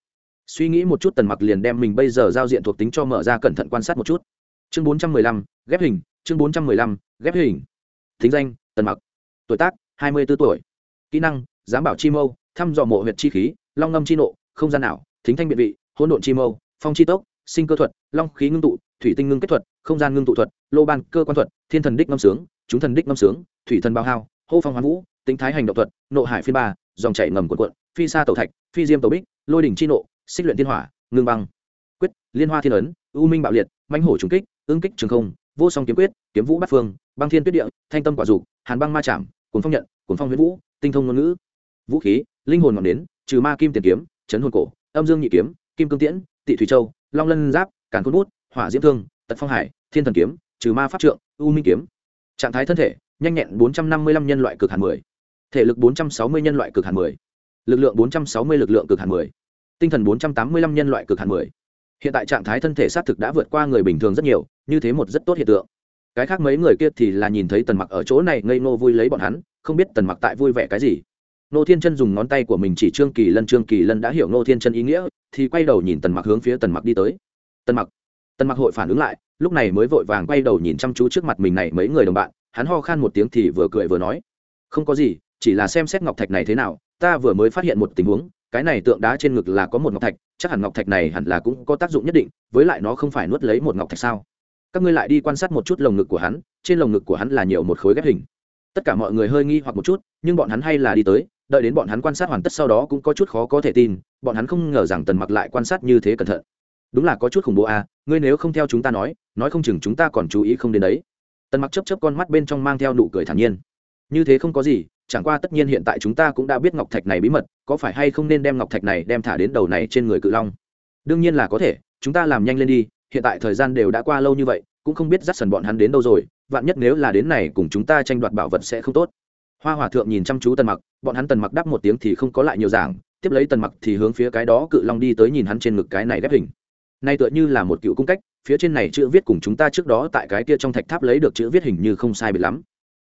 suy nghĩ một chút tần mặc liền đem mình bây giờ giao diện thuộc tính cho mở ra cẩn thận quan sát một chút. Chương 415, ghép hình chương 415, ghép hình. Thính danh tần mặc. Tuổi tác 24 tuổi. Kỹ năng giám bảo chi mâu thăm dò mộ huyệt chi khí long ngâm chi nộ không gian ảo thính thanh biện vị hỗn độn chi mâu phong chi tốc sinh cơ thuật long khí ngưng tụ thủy tinh ngưng kết thuật không gian ngưng tụ thuật lô ban cơ quan thuật thiên thần đích ngâm sướng chúng thần đích ngâm sướng thủy thần bao hao hô phong hoán vũ tính thái hành động thuật nộ hải phiên ba dòng chảy ngầm cuộn cuộn phi sa tàu thạch phi diêm tàu bích lôi đỉnh chi nộ xích luyện thiên hỏa, ngưng băng quyết, liên hoa thiên ấn, u minh bạo liệt manh hổ trùng kích ương kích trường không, vô song kiếm quyết, kiếm vũ bát phương, băng thiên tuyết địa, thanh tâm quả dục, hàn băng ma chạm cuốn phong nhận cuốn phong huyết vũ, tinh thông ngôn ngữ vũ khí, linh hồn ngọn nến, trừ ma kim tiền kiếm, chấn hồn cổ, âm dương nhị kiếm, kim cương tiễn, tị thủy châu, long lân giáp, càn cốt bút, hỏa diễm thương, tật phong hải, thiên thần kiếm, trừ ma pháp trượng, u minh kiếm trạng thái thân thể, nhanh nhẹn 455 nhân loại cực hàn 10. thể lực 460 nhân loại cực hàn 10. lực lượng 460 lực lượng cực hàn 10 tinh thần 485 nhân loại cực hạn 10. hiện tại trạng thái thân thể xác thực đã vượt qua người bình thường rất nhiều, như thế một rất tốt hiện tượng. Cái khác mấy người kia thì là nhìn thấy tần mặc ở chỗ này ngây ngô vui lấy bọn hắn, không biết tần mặc tại vui vẻ cái gì. Nô thiên chân dùng ngón tay của mình chỉ trương kỳ lân, trương kỳ lân đã hiểu nô thiên chân ý nghĩa, thì quay đầu nhìn tần mặc hướng phía tần mặc đi tới. Tần mặc. Tần mặc hội phản ứng lại, lúc này mới vội vàng quay đầu nhìn chăm chú trước mặt mình này mấy người đồng bạn, hắn ho khan một tiếng thì vừa cười vừa nói, không có gì, chỉ là xem xét ngọc thạch này thế nào, ta vừa mới phát hiện một tình huống cái này tượng đá trên ngực là có một ngọc thạch, chắc hẳn ngọc thạch này hẳn là cũng có tác dụng nhất định, với lại nó không phải nuốt lấy một ngọc thạch sao? Các ngươi lại đi quan sát một chút lồng ngực của hắn, trên lồng ngực của hắn là nhiều một khối ghép hình. Tất cả mọi người hơi nghi hoặc một chút, nhưng bọn hắn hay là đi tới, đợi đến bọn hắn quan sát hoàn tất sau đó cũng có chút khó có thể tin, bọn hắn không ngờ rằng tần mặc lại quan sát như thế cẩn thận. Đúng là có chút khủng bố à ngươi nếu không theo chúng ta nói nói không chừng chúng ta còn chú ý không đến đấy. Tần mặc chấp chấp con mắt bên trong mang theo nụ cười thản nhiên. Như thế không có gì chẳng qua tất nhiên hiện tại chúng ta cũng đã biết ngọc thạch này bí mật, có phải hay không nên đem ngọc thạch này đem thả đến đầu này trên người cự long? Đương nhiên là có thể, chúng ta làm nhanh lên đi, hiện tại thời gian đều đã qua lâu như vậy, cũng không biết dắt sần bọn hắn đến đâu rồi, vạn nhất nếu là đến này cùng chúng ta tranh đoạt bảo vật sẽ không tốt. Hoa hòa thượng nhìn chăm chú tần mặc, bọn hắn tần mặc đáp một tiếng thì không có lại nhiều giảng, tiếp lấy tần mặc thì hướng phía cái đó cự long đi tới nhìn hắn trên ngực cái này ghép hình. Nay tựa như là một cựu cung cách, phía trên này chữ viết cùng chúng ta trước đó tại cái kia trong thạch tháp lấy được chữ viết hình như không sai biệt lắm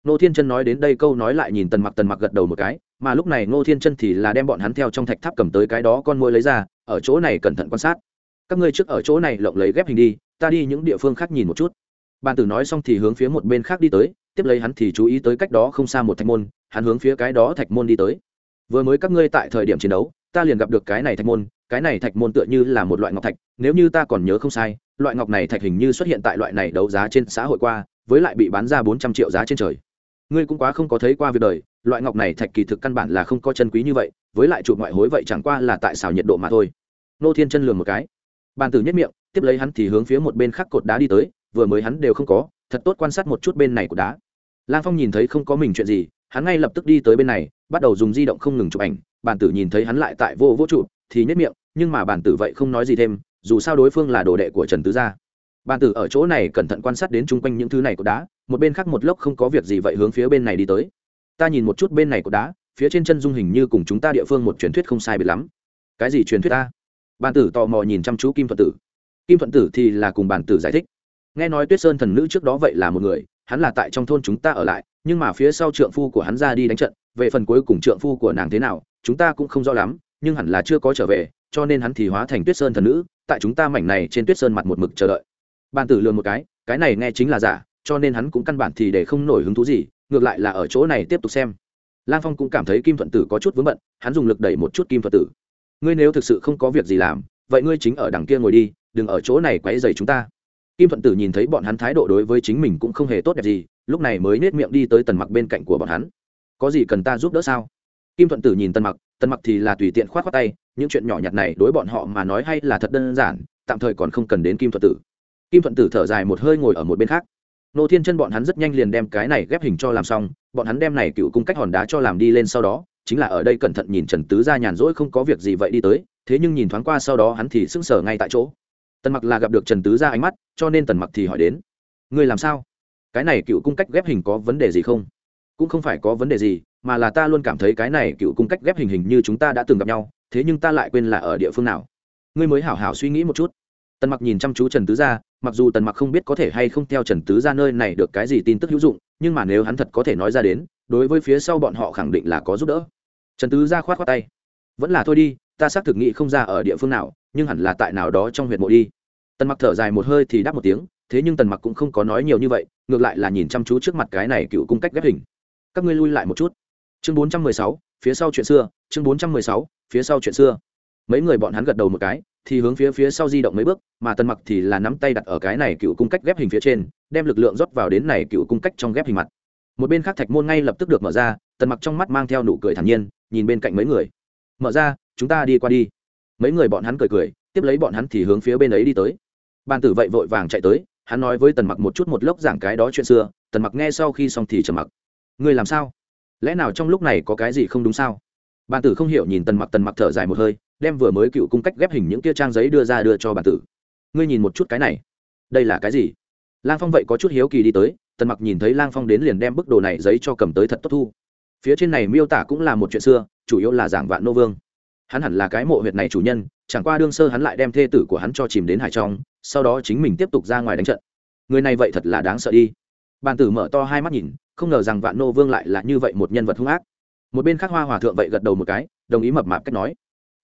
nô thiên chân nói đến đây câu nói lại nhìn tần mặc tần mặc gật đầu một cái, mà lúc này nô thiên chân thì là đem bọn hắn theo trong thạch tháp cầm tới cái đó con muỗi lấy ra, ở chỗ này cẩn thận quan sát. Các ngươi trước ở chỗ này lộng lấy ghép hình đi, ta đi những địa phương khác nhìn một chút. Bàn tử nói xong thì hướng phía một bên khác đi tới, tiếp lấy hắn thì chú ý tới cách đó không xa một thạch môn, hắn hướng phía cái đó thạch môn đi tới. Vừa mới các ngươi tại thời điểm chiến đấu, ta liền gặp được cái này thạch môn, cái này thạch môn tựa như là một loại ngọc thạch, nếu như ta còn nhớ không sai, loại ngọc này thạch hình như xuất hiện tại loại này đấu giá trên xã hội qua, với lại bị bán ra bốn trăm triệu giá trên trời ngươi cũng quá không có thấy qua việc đời, loại ngọc này thạch kỳ thực căn bản là không có chân quý như vậy, với lại chụp ngoại hối vậy chẳng qua là tại xào nhiệt độ mà thôi. Nô thiên chân lường một cái. Bàn tử nhất miệng, tiếp lấy hắn thì hướng phía một bên khác cột đá đi tới, vừa mới hắn đều không có, thật tốt quan sát một chút bên này của đá. Lang phong nhìn thấy không có mình chuyện gì, hắn ngay lập tức đi tới bên này, bắt đầu dùng di động không ngừng chụp ảnh bản tử nhìn thấy hắn lại tại vô vô trụ thì nhất miệng, nhưng mà bản tử vậy không nói gì thêm, dù sao đối phương là đồ đệ của trần tứ gia. Bản tử ở chỗ này cẩn thận quan sát đến chung quanh những thứ này của đá một bên khác một lốc không có việc gì vậy hướng phía bên này đi tới. Ta nhìn một chút bên này của đá, phía trên chân dung hình như cùng chúng ta địa phương một truyền thuyết không sai biệt lắm. Cái gì truyền thuyết ta? Bản tử tò mò nhìn chăm chú kim thuận tử. Kim thuận tử thì là cùng bản tử giải thích. Nghe nói tuyết sơn thần nữ trước đó vậy là một người, hắn là tại trong thôn chúng ta ở lại, nhưng mà phía sau trượng phu của hắn ra đi đánh trận, về phần cuối cùng trượng phu của nàng thế nào, chúng ta cũng không rõ lắm, nhưng hẳn là chưa có trở về, cho nên hắn thì hóa thành tuyết sơn thần nữ, tại chúng ta mảnh này trên tuyết sơn mặt một mực chờ đợi. Bàn tử lừa một cái cái này nghe chính là giả cho nên hắn cũng căn bản thì để không nổi hứng thú gì, ngược lại là ở chỗ này tiếp tục xem. Lang phong cũng cảm thấy kim thuận tử có chút vướng bận, hắn dùng lực đẩy một chút kim thuận tử. Ngươi nếu thực sự không có việc gì làm, vậy ngươi chính ở đằng kia ngồi đi, đừng ở chỗ này quấy dày chúng ta. Kim thuận tử nhìn thấy bọn hắn thái độ đối với chính mình cũng không hề tốt đẹp gì, lúc này mới nết miệng đi tới tần mặc bên cạnh của bọn hắn. Có gì cần ta giúp đỡ sao? Kim thuận tử nhìn tần mặc tần mặc thì là tùy tiện khoát khoát tay, những chuyện nhỏ nhặt này đối bọn họ mà nói hay là thật đơn giản, tạm thời còn không cần đến kim thuận tử. Kim thuận tử thở dài một hơi ngồi ở một bên khác nô thiên chân bọn hắn rất nhanh liền đem cái này ghép hình cho làm xong, bọn hắn đem này cựu cung cách hòn đá cho làm đi lên sau đó, chính là ở đây cẩn thận nhìn trần tứ ra nhàn rỗi không có việc gì vậy đi tới, thế nhưng nhìn thoáng qua sau đó hắn thì sững sờ ngay tại chỗ. Tần mặc là gặp được trần tứ ra ánh mắt, cho nên tần mặc thì hỏi đến người làm sao? Cái này cựu cung cách ghép hình có vấn đề gì không? Cũng không phải có vấn đề gì, mà là ta luôn cảm thấy cái này cựu cung cách ghép hình hình như chúng ta đã từng gặp nhau, thế nhưng ta lại quên là ở địa phương nào. Ngươi mới hảo hảo suy nghĩ một chút. Tần mặc nhìn chăm chú trần tứ gia mặc dù tần mặc không biết có thể hay không theo trần tứ gia nơi này được cái gì tin tức hữu dụng nhưng mà nếu hắn thật có thể nói ra đến đối với phía sau bọn họ khẳng định là có giúp đỡ. Trần tứ gia khoát khoát tay. Vẫn là thôi đi ta xác thực nghĩ không ra ở địa phương nào nhưng hẳn là tại nào đó trong huyện mộ đi. Tần mặc thở dài một hơi thì đáp một tiếng thế nhưng tần mặc cũng không có nói nhiều như vậy ngược lại là nhìn chăm chú trước mặt cái này cựu cung cách ghép hình. Các ngươi lui lại một chút. Chương 416, phía sau chuyện xưa chương 416, phía sau chuyện xưa. Mấy người bọn hắn gật đầu một cái thì hướng phía phía sau di động mấy bước, mà tần mặc thì là nắm tay đặt ở cái này cựu cung cách ghép hình phía trên, đem lực lượng rót vào đến này cựu cung cách trong ghép hình mặt. Một bên khác thạch môn ngay lập tức được mở ra, tần mặc trong mắt mang theo nụ cười thản nhiên, nhìn bên cạnh mấy người. Mở ra, chúng ta đi qua đi. Mấy người bọn hắn cười cười, tiếp lấy bọn hắn thì hướng phía bên ấy đi tới. Bàn tử vậy vội vàng chạy tới, hắn nói với tần mặc một chút một lốc giảng cái đó chuyện xưa, tần mặc nghe sau khi xong thì trầm mặc. Ngươi làm sao? Lẽ nào trong lúc này có cái gì không đúng sao? Bàn tử không hiểu nhìn tần mặc tần mặc thở dài một hơi đem vừa mới cựu cung cách ghép hình những kia trang giấy đưa ra đưa cho bản tử. Ngươi nhìn một chút cái này. Đây là cái gì? Lang phong vậy có chút hiếu kỳ đi tới, tần mặc nhìn thấy lang phong đến liền đem bức đồ này giấy cho cầm tới thật tốt thu. Phía trên này miêu tả cũng là một chuyện xưa, chủ yếu là giảng vạn nô vương. Hắn hẳn là cái mộ huyệt này chủ nhân, chẳng qua đương sơ hắn lại đem thê tử của hắn cho chìm đến hải trong, sau đó chính mình tiếp tục ra ngoài đánh trận. Người này vậy thật là đáng sợ đi. Bàn tử mở to hai mắt nhìn, không ngờ rằng vạn nô vương lại là như vậy một nhân vật hung ác. Một bên khác hoa hòa thượng vậy gật đầu một cái, đồng ý mập mạp cách nói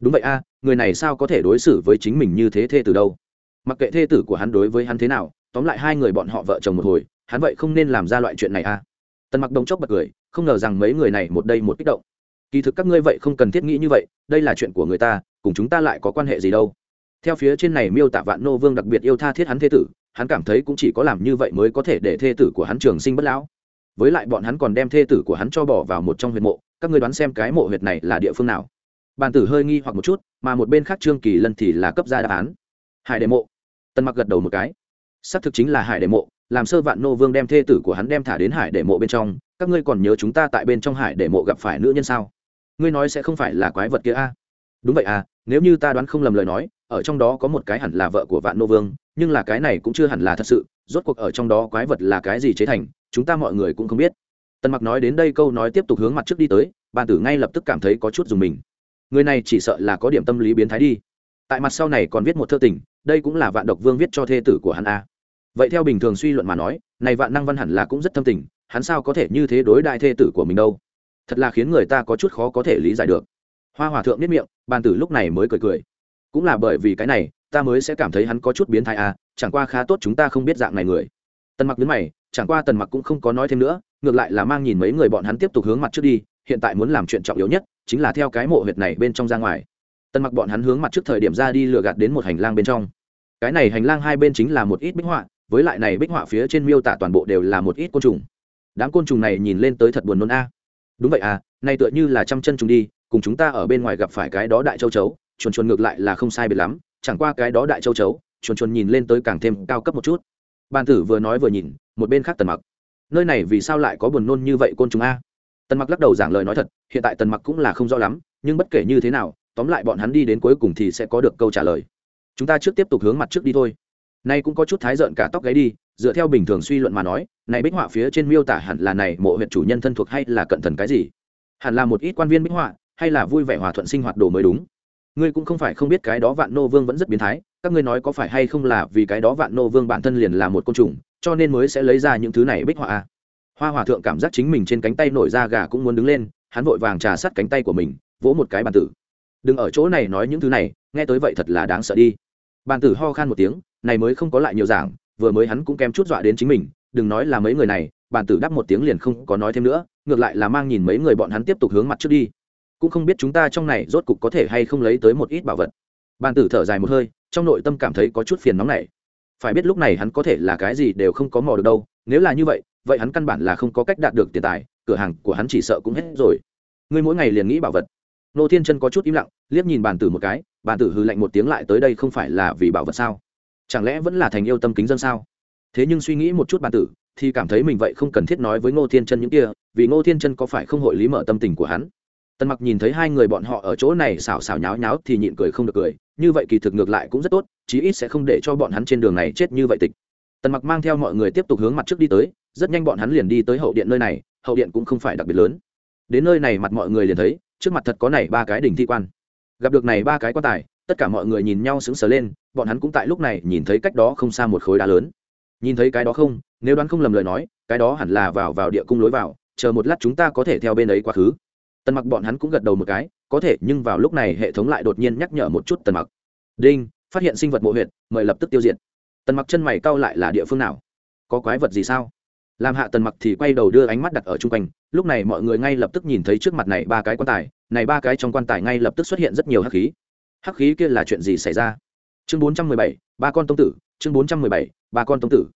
đúng vậy a, người này sao có thể đối xử với chính mình như thế thê từ đâu? Mặc kệ thê tử của hắn đối với hắn thế nào, tóm lại hai người bọn họ vợ chồng một hồi, hắn vậy không nên làm ra loại chuyện này a. Tần mặc đồng chốc bật cười, không ngờ rằng mấy người này một đây một kích động. Kỳ thực các ngươi vậy không cần thiết nghĩ như vậy, đây là chuyện của người ta, cùng chúng ta lại có quan hệ gì đâu? Theo phía trên này miêu tả vạn nô vương đặc biệt yêu tha thiết hắn thế tử, hắn cảm thấy cũng chỉ có làm như vậy mới có thể để thê tử của hắn trường sinh bất lão. Với lại bọn hắn còn đem thê tử của hắn cho bỏ vào một trong huyệt mộ, các ngươi đoán xem cái mộ huyệt này là địa phương nào? Bàn tử hơi nghi hoặc một chút, mà một bên khác trương kỳ lân thì là cấp ra đáp án. Hải đệ mộ. Tân mặc gật đầu một cái. Xác thực chính là hải đệ mộ, làm sơ vạn nô vương đem thê tử của hắn đem thả đến hải đệ mộ bên trong. Các ngươi còn nhớ chúng ta tại bên trong hải đệ mộ gặp phải nữ nhân sao? Ngươi nói sẽ không phải là quái vật kia a? Đúng vậy à nếu như ta đoán không lầm lời nói, ở trong đó có một cái hẳn là vợ của vạn nô vương, nhưng là cái này cũng chưa hẳn là thật sự. Rốt cuộc ở trong đó quái vật là cái gì chế thành, chúng ta mọi người cũng không biết. Tần mặc nói đến đây câu nói tiếp tục hướng mặt trước đi tới, bàn tử ngay lập tức cảm thấy có chút dùng mình người này chỉ sợ là có điểm tâm lý biến thái đi. Tại mặt sau này còn viết một thơ tình, đây cũng là vạn độc vương viết cho thê tử của hắn a. Vậy theo bình thường suy luận mà nói, này vạn năng văn hẳn là cũng rất thâm tình, hắn sao có thể như thế đối đại thê tử của mình đâu? Thật là khiến người ta có chút khó có thể lý giải được. Hoa hòa thượng biết miệng, bàn tử lúc này mới cười cười. Cũng là bởi vì cái này, ta mới sẽ cảm thấy hắn có chút biến thái a, chẳng qua khá tốt chúng ta không biết dạng này người. Tần mặc đứng mày, chẳng qua tần mặc cũng không có nói thêm nữa, ngược lại là mang nhìn mấy người bọn hắn tiếp tục hướng mặt trước đi hiện tại muốn làm chuyện trọng yếu nhất chính là theo cái mộ huyệt này bên trong ra ngoài. Tần mặc bọn hắn hướng mặt trước thời điểm ra đi lừa gạt đến một hành lang bên trong. Cái này hành lang hai bên chính là một ít bích họa, với lại này bích họa phía trên miêu tả toàn bộ đều là một ít côn trùng. Đám côn trùng này nhìn lên tới thật buồn nôn a. Đúng vậy à này tựa như là trăm chân trùng đi, cùng chúng ta ở bên ngoài gặp phải cái đó đại châu chấu, chuồn chuồn ngược lại là không sai biệt lắm, chẳng qua cái đó đại châu chấu, chuồn chuồn nhìn lên tới càng thêm cao cấp một chút. Bàn tử vừa nói vừa nhìn, một bên khác tần mặc. Nơi này vì sao lại có buồn nôn như vậy côn trùng a? Tần mặc lắc đầu giảng lời nói thật, hiện tại tần mặc cũng là không rõ lắm, nhưng bất kể như thế nào, tóm lại bọn hắn đi đến cuối cùng thì sẽ có được câu trả lời. Chúng ta trước tiếp tục hướng mặt trước đi thôi. Nay cũng có chút thái rợn cả tóc gáy đi, dựa theo bình thường suy luận mà nói, này bích họa phía trên miêu tả hẳn là này mộ huyện chủ nhân thân thuộc hay là cận thần cái gì? Hẳn là một ít quan viên bích họa, hay là vui vẻ hòa thuận sinh hoạt đồ mới đúng. Ngươi cũng không phải không biết cái đó vạn nô vương vẫn rất biến thái, các ngươi nói có phải hay không là vì cái đó vạn nô vương bản thân liền là một côn trùng, cho nên mới sẽ lấy ra những thứ này bích họa à? Hoa hòa thượng cảm giác chính mình trên cánh tay nổi da gà cũng muốn đứng lên, hắn vội vàng trà sát cánh tay của mình, vỗ một cái bàn tử. Đừng ở chỗ này nói những thứ này, nghe tới vậy thật là đáng sợ đi. Bàn tử ho khan một tiếng, này mới không có lại nhiều giảng, vừa mới hắn cũng kém chút dọa đến chính mình, đừng nói là mấy người này. Bàn tử đáp một tiếng liền không có nói thêm nữa, ngược lại là mang nhìn mấy người bọn hắn tiếp tục hướng mặt trước đi. Cũng không biết chúng ta trong này rốt cục có thể hay không lấy tới một ít bảo vật. Bàn tử thở dài một hơi, trong nội tâm cảm thấy có chút phiền nóng này. Phải biết lúc này hắn có thể là cái gì đều không có mò được đâu, nếu là như vậy vậy hắn căn bản là không có cách đạt được tiền tài, cửa hàng của hắn chỉ sợ cũng hết rồi. Ngươi mỗi ngày liền nghĩ bảo vật. Nô thiên chân có chút im lặng, liếc nhìn bàn tử một cái, bàn tử hư lạnh một tiếng lại tới đây không phải là vì bảo vật sao? Chẳng lẽ vẫn là thành yêu tâm kính dân sao? Thế nhưng suy nghĩ một chút bàn tử, thì cảm thấy mình vậy không cần thiết nói với ngô thiên chân những kia, vì ngô thiên chân có phải không hội lý mở tâm tình của hắn? Tần mặc nhìn thấy hai người bọn họ ở chỗ này xào xào nháo nháo thì nhịn cười không được cười, như vậy kỳ thực ngược lại cũng rất tốt, chí ít sẽ không để cho bọn hắn trên đường này chết như vậy tịch. Tần mặc mang theo mọi người tiếp tục hướng mặt trước đi tới rất nhanh bọn hắn liền đi tới hậu điện nơi này, hậu điện cũng không phải đặc biệt lớn. Đến nơi này mặt mọi người liền thấy, trước mặt thật có này ba cái đỉnh thi quan. Gặp được này ba cái quan tài, tất cả mọi người nhìn nhau sững sờ lên, bọn hắn cũng tại lúc này nhìn thấy cách đó không xa một khối đá lớn. Nhìn thấy cái đó không, nếu đoán không lầm lời nói, cái đó hẳn là vào vào địa cung lối vào, chờ một lát chúng ta có thể theo bên ấy quá khứ. Tần mặc bọn hắn cũng gật đầu một cái, có thể, nhưng vào lúc này hệ thống lại đột nhiên nhắc nhở một chút tần mặc. Đinh, phát hiện sinh vật mộ huyệt, mời lập tức tiêu diệt. Tần mặc chân mày cau lại là địa phương nào? Có quái vật gì sao? Làm hạ tần mặc thì quay đầu đưa ánh mắt đặt ở chung quanh, lúc này mọi người ngay lập tức nhìn thấy trước mặt này ba cái quan tài, này ba cái trong quan tài ngay lập tức xuất hiện rất nhiều hắc khí. Hắc khí kia là chuyện gì xảy ra? Chương bốn trăm mười bảy, ba con tông tử, chương bốn trăm mười bảy, ba con tông tử.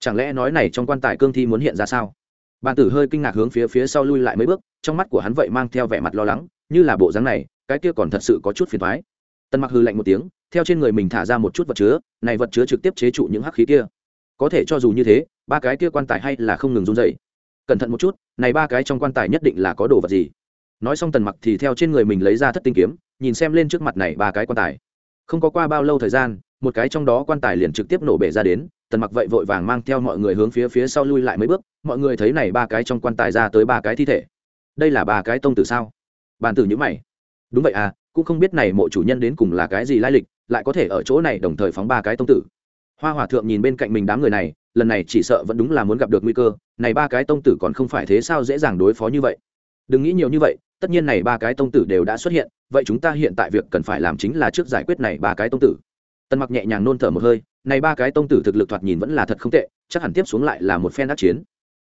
Chẳng lẽ nói này trong quan tài cương thi muốn hiện ra sao? Bàn tử hơi kinh ngạc hướng phía phía sau lui lại mấy bước, trong mắt của hắn vậy mang theo vẻ mặt lo lắng, như là bộ dáng này, cái kia còn thật sự có chút phiền thoái Tần mặc hư lạnh một tiếng, theo trên người mình thả ra một chút vật chứa, này vật chứa trực tiếp chế trụ những hắc khí kia. Có thể cho dù như thế ba cái kia quan tài hay là không ngừng run dậy cẩn thận một chút, này ba cái trong quan tài nhất định là có đồ vật gì? Nói xong tần mặc thì theo trên người mình lấy ra thất tinh kiếm, nhìn xem lên trước mặt này ba cái quan tài. Không có qua bao lâu thời gian, một cái trong đó quan tài liền trực tiếp nổ bể ra đến, tần mặc vậy vội vàng mang theo mọi người hướng phía phía sau lui lại mấy bước, mọi người thấy này ba cái trong quan tài ra tới ba cái thi thể. Đây là ba cái tông tử sao? Bàn tử nhữ mày. Đúng vậy à cũng không biết này mộ chủ nhân đến cùng là cái gì lai lịch, lại có thể ở chỗ này đồng thời phóng ba cái tông tử hoa hòa thượng nhìn bên cạnh mình đám người này, lần này chỉ sợ vẫn đúng là muốn gặp được nguy cơ, này ba cái tông tử còn không phải thế sao dễ dàng đối phó như vậy. Đừng nghĩ nhiều như vậy, tất nhiên này ba cái tông tử đều đã xuất hiện, vậy chúng ta hiện tại việc cần phải làm chính là trước giải quyết này ba cái tông tử. Tân mặc nhẹ nhàng nôn thở một hơi, này ba cái tông tử thực lực thoạt nhìn vẫn là thật không tệ, chắc hẳn tiếp xuống lại là một phen đắc chiến.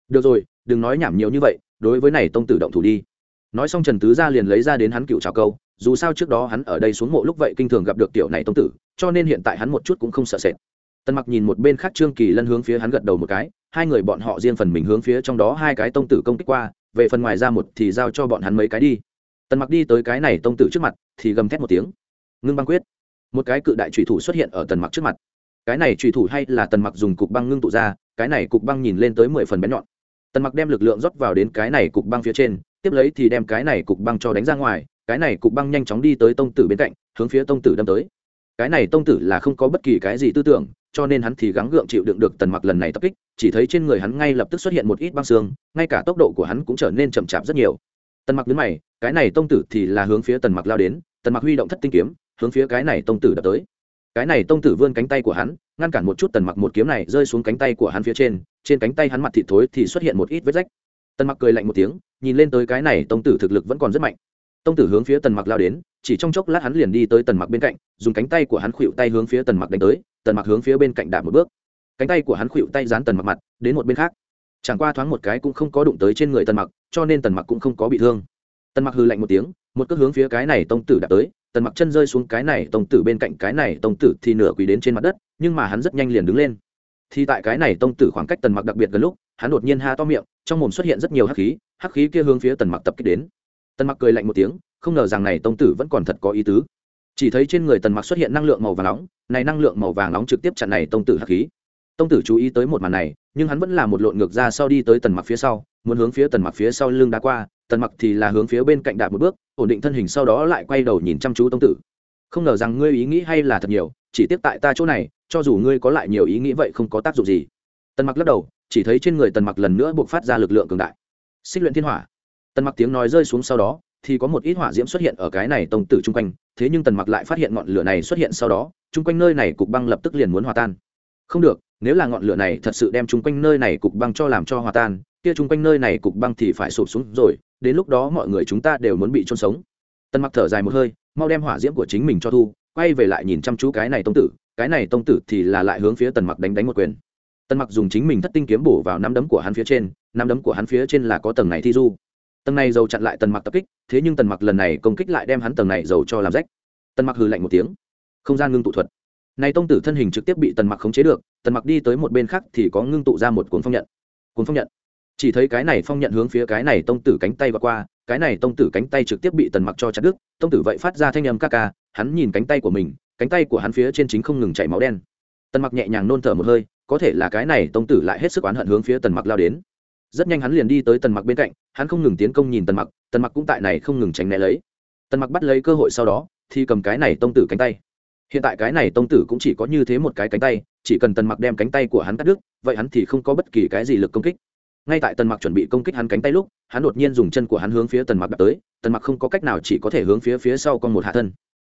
Được rồi, đừng nói nhảm nhiều như vậy, đối với này tông tử động thủ đi. Nói xong trần tứ gia liền lấy ra đến hắn cựu trào câu, dù sao trước đó hắn ở đây xuống mộ lúc vậy kinh thường gặp được tiểu này tông tử, cho nên hiện tại hắn một chút cũng không sợ sệt tần mặc nhìn một bên khác trương kỳ lân hướng phía hắn gật đầu một cái, hai người bọn họ riêng phần mình hướng phía trong đó hai cái tông tử công kích qua, về phần ngoài ra một thì giao cho bọn hắn mấy cái đi. Tần mặc đi tới cái này tông tử trước mặt, thì gầm thét một tiếng. Ngưng băng quyết. Một cái cự đại trùy thủ xuất hiện ở tần mặc trước mặt. Cái này trùy thủ hay là tần mặc dùng cục băng ngưng tụ ra, cái này cục băng nhìn lên tới mười phần bén nhọn. Tần mặc đem lực lượng rót vào đến cái này cục băng phía trên, tiếp lấy thì đem cái này cục băng cho đánh ra ngoài, cái này cục băng nhanh chóng đi tới tông tử bên cạnh, hướng phía tông tử đâm tới. Cái này tông tử là không có bất kỳ cái gì tư tưởng cho nên hắn thì gắng gượng chịu đựng được tần mặc lần này tập kích, chỉ thấy trên người hắn ngay lập tức xuất hiện một ít băng xương, ngay cả tốc độ của hắn cũng trở nên chậm chạp rất nhiều. Tần mặc đứng mày, cái này tông tử thì là hướng phía tần mặc lao đến, tần mặc huy động thất tinh kiếm, hướng phía cái này tông tử đập tới. Cái này tông tử vươn cánh tay của hắn, ngăn cản một chút tần mặc một kiếm này rơi xuống cánh tay của hắn phía trên trên cánh tay hắn mặt thịt thối thì xuất hiện một ít vết rách. Tần mặc cười lạnh một tiếng, nhìn lên tới cái này tông tử thực lực vẫn còn rất mạnh. Tông tử hướng phía tần mặc lao đến, chỉ trong chốc lát hắn liền đi tới tần mặc bên cạnh, dùng cánh tay của hắn khuỵu tay hướng phía tần mặc đánh tới tần mặc hướng phía bên cạnh đạp một bước. Cánh tay của hắn khuỵu tay dán tần mặc mặt, đến một bên khác. Chẳng qua thoáng một cái cũng không có đụng tới trên người tần mặc, cho nên tần mặc cũng không có bị thương. Tần mặc hư lạnh một tiếng, một cước hướng phía cái này tông tử đạp tới. Tần mặc chân rơi xuống cái này tông tử bên cạnh cái này tông tử thì nửa quỳ đến trên mặt đất, nhưng mà hắn rất nhanh liền đứng lên. Thì tại cái này tông tử khoảng cách tần mặc đặc biệt gần lúc, hắn đột nhiên ha to miệng, trong mồm xuất hiện rất nhiều hắc khí hắc khí kia hướng phía tần mặc tập kích đến. Tần mặc cười lạnh một tiếng, không ngờ rằng này tông tử vẫn còn thật có ý tứ chỉ thấy trên người tần mặc xuất hiện năng lượng màu vàng nóng, này năng lượng màu vàng nóng trực tiếp chặn này tông tử hắc khí. Tông tử chú ý tới một màn này, nhưng hắn vẫn là một lộn ngược ra sau đi tới tần mặc phía sau, muốn hướng phía tần mặc phía sau lưng đá qua, tần mặc thì là hướng phía bên cạnh đạp một bước, ổn định thân hình sau đó lại quay đầu nhìn chăm chú tông tử. Không ngờ rằng ngươi ý nghĩ hay là thật nhiều, chỉ tiếp tại ta chỗ này, cho dù ngươi có lại nhiều ý nghĩ vậy không có tác dụng gì. Tần mặc lắc đầu, chỉ thấy trên người tần mặc lần nữa buộc phát ra lực lượng cường đại. Xích luyện thiên hỏa. Tần mặc tiếng nói rơi xuống sau đó, thì có một ít hỏa diễm xuất hiện ở cái này tông tử chung quanh thế nhưng tần mặc lại phát hiện ngọn lửa này xuất hiện sau đó, chung quanh nơi này cục băng lập tức liền muốn hòa tan. Không được, nếu là ngọn lửa này thật sự đem chung quanh nơi này cục băng cho làm cho hòa tan, kia chung quanh nơi này cục băng thì phải sụp xuống rồi, đến lúc đó mọi người chúng ta đều muốn bị trôn sống. Tần mặc thở dài một hơi, mau đem hỏa diễm của chính mình cho thu, quay về lại nhìn chăm chú cái này tông tử, cái này tông tử thì là lại hướng phía tần mặc đánh đánh một quyền. Tần mặc dùng chính mình thất tinh kiếm bổ vào nắm đấm của hắn phía trên, nắm đấm của hắn phía trên là có tầng này thi du tầng này dầu chặn lại tần mặc tập kích, thế nhưng tần mặc lần này công kích lại đem hắn tầng này dầu cho làm rách. Tần mặc hừ lạnh một tiếng. Không gian ngưng tụ thuật. Này tông tử thân hình trực tiếp bị tần mặc khống chế được, tần mặc đi tới một bên khác thì có ngưng tụ ra một cuốn phong nhận. Cuốn phong nhận. Chỉ thấy cái này phong nhận hướng phía cái này tông tử cánh tay và qua, cái này tông tử cánh tay trực tiếp bị tần mặc cho chặt đứt, tông tử vậy phát ra thanh âm ca ca, hắn nhìn cánh tay của mình, cánh tay của hắn phía trên chính không ngừng chảy máu đen. Tần mặc nhẹ nhàng nôn thở một hơi, có thể là cái này tông tử lại hết sức oán hận hướng phía tần mặc lao đến rất nhanh hắn liền đi tới tần mặc bên cạnh, hắn không ngừng tiến công nhìn tần mặc tần mặc cũng tại này không ngừng tránh né lấy. Tần mặc bắt lấy cơ hội sau đó, thì cầm cái này tông tử cánh tay. Hiện tại cái này tông tử cũng chỉ có như thế một cái cánh tay, chỉ cần tần mặc đem cánh tay của hắn cắt đứt, vậy hắn thì không có bất kỳ cái gì lực công kích. Ngay tại tần mặc chuẩn bị công kích hắn cánh tay lúc, hắn đột nhiên dùng chân của hắn hướng phía tần mặc đập tới, tần mặc không có cách nào chỉ có thể hướng phía phía sau con một hạ thân.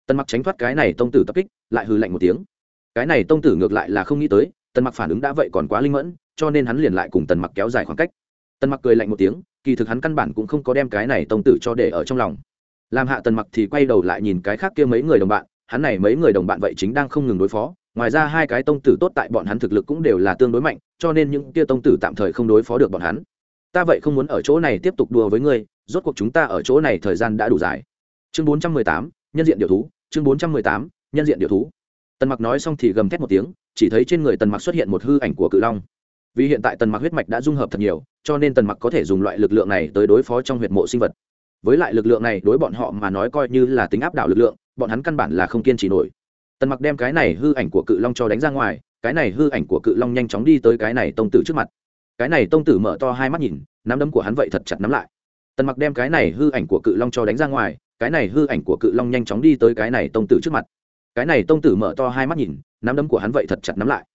Tần mặc tránh thoát cái này tông tử tập kích, lại hư lạnh một tiếng. Cái này tông tử ngược lại là không nghĩ tới, tần mặc phản ứng đã vậy còn quá linh mẫn, cho nên hắn liền lại cùng tần mặc kéo dài khoảng cách tần mặc cười lạnh một tiếng, kỳ thực hắn căn bản cũng không có đem cái này tông tử cho để ở trong lòng. Làm hạ tần mặc thì quay đầu lại nhìn cái khác kia mấy người đồng bạn, hắn này mấy người đồng bạn vậy chính đang không ngừng đối phó, ngoài ra hai cái tông tử tốt tại bọn hắn thực lực cũng đều là tương đối mạnh, cho nên những kia tông tử tạm thời không đối phó được bọn hắn. Ta vậy không muốn ở chỗ này tiếp tục đùa với ngươi, rốt cuộc chúng ta ở chỗ này thời gian đã đủ dài. Chương bốn trăm mười tám, nhân diện điều thú, chương bốn trăm mười tám, nhân diện điều thú. Tần mặc nói xong thì gầm thét một tiếng, chỉ thấy trên người tần mặc xuất hiện một hư ảnh của cự long vì hiện tại tần mặc huyết mạch đã dung hợp thật nhiều, cho nên tần mặc có thể dùng loại lực lượng này tới đối phó trong huyệt mộ sinh vật. Với lại lực lượng này đối bọn họ mà nói coi như là tính áp đảo lực lượng, bọn hắn căn bản là không kiên trì nổi. Tần mặc đem cái này hư ảnh của cự long cho đánh ra ngoài, cái này hư ảnh của cự long nhanh chóng đi tới cái này tông tử trước mặt. Cái này tông tử mở to hai mắt nhìn, nắm đấm của hắn vậy thật chặt nắm lại. Tần mặc đem cái này hư ảnh của cự long cho đánh ra ngoài, cái này hư ảnh của cự long nhanh chóng đi tới cái này tông tử trước mặt. Cái này tông tử mở to hai mắt nhìn, nắm đấm của hắn vậy thật chặt nắm lại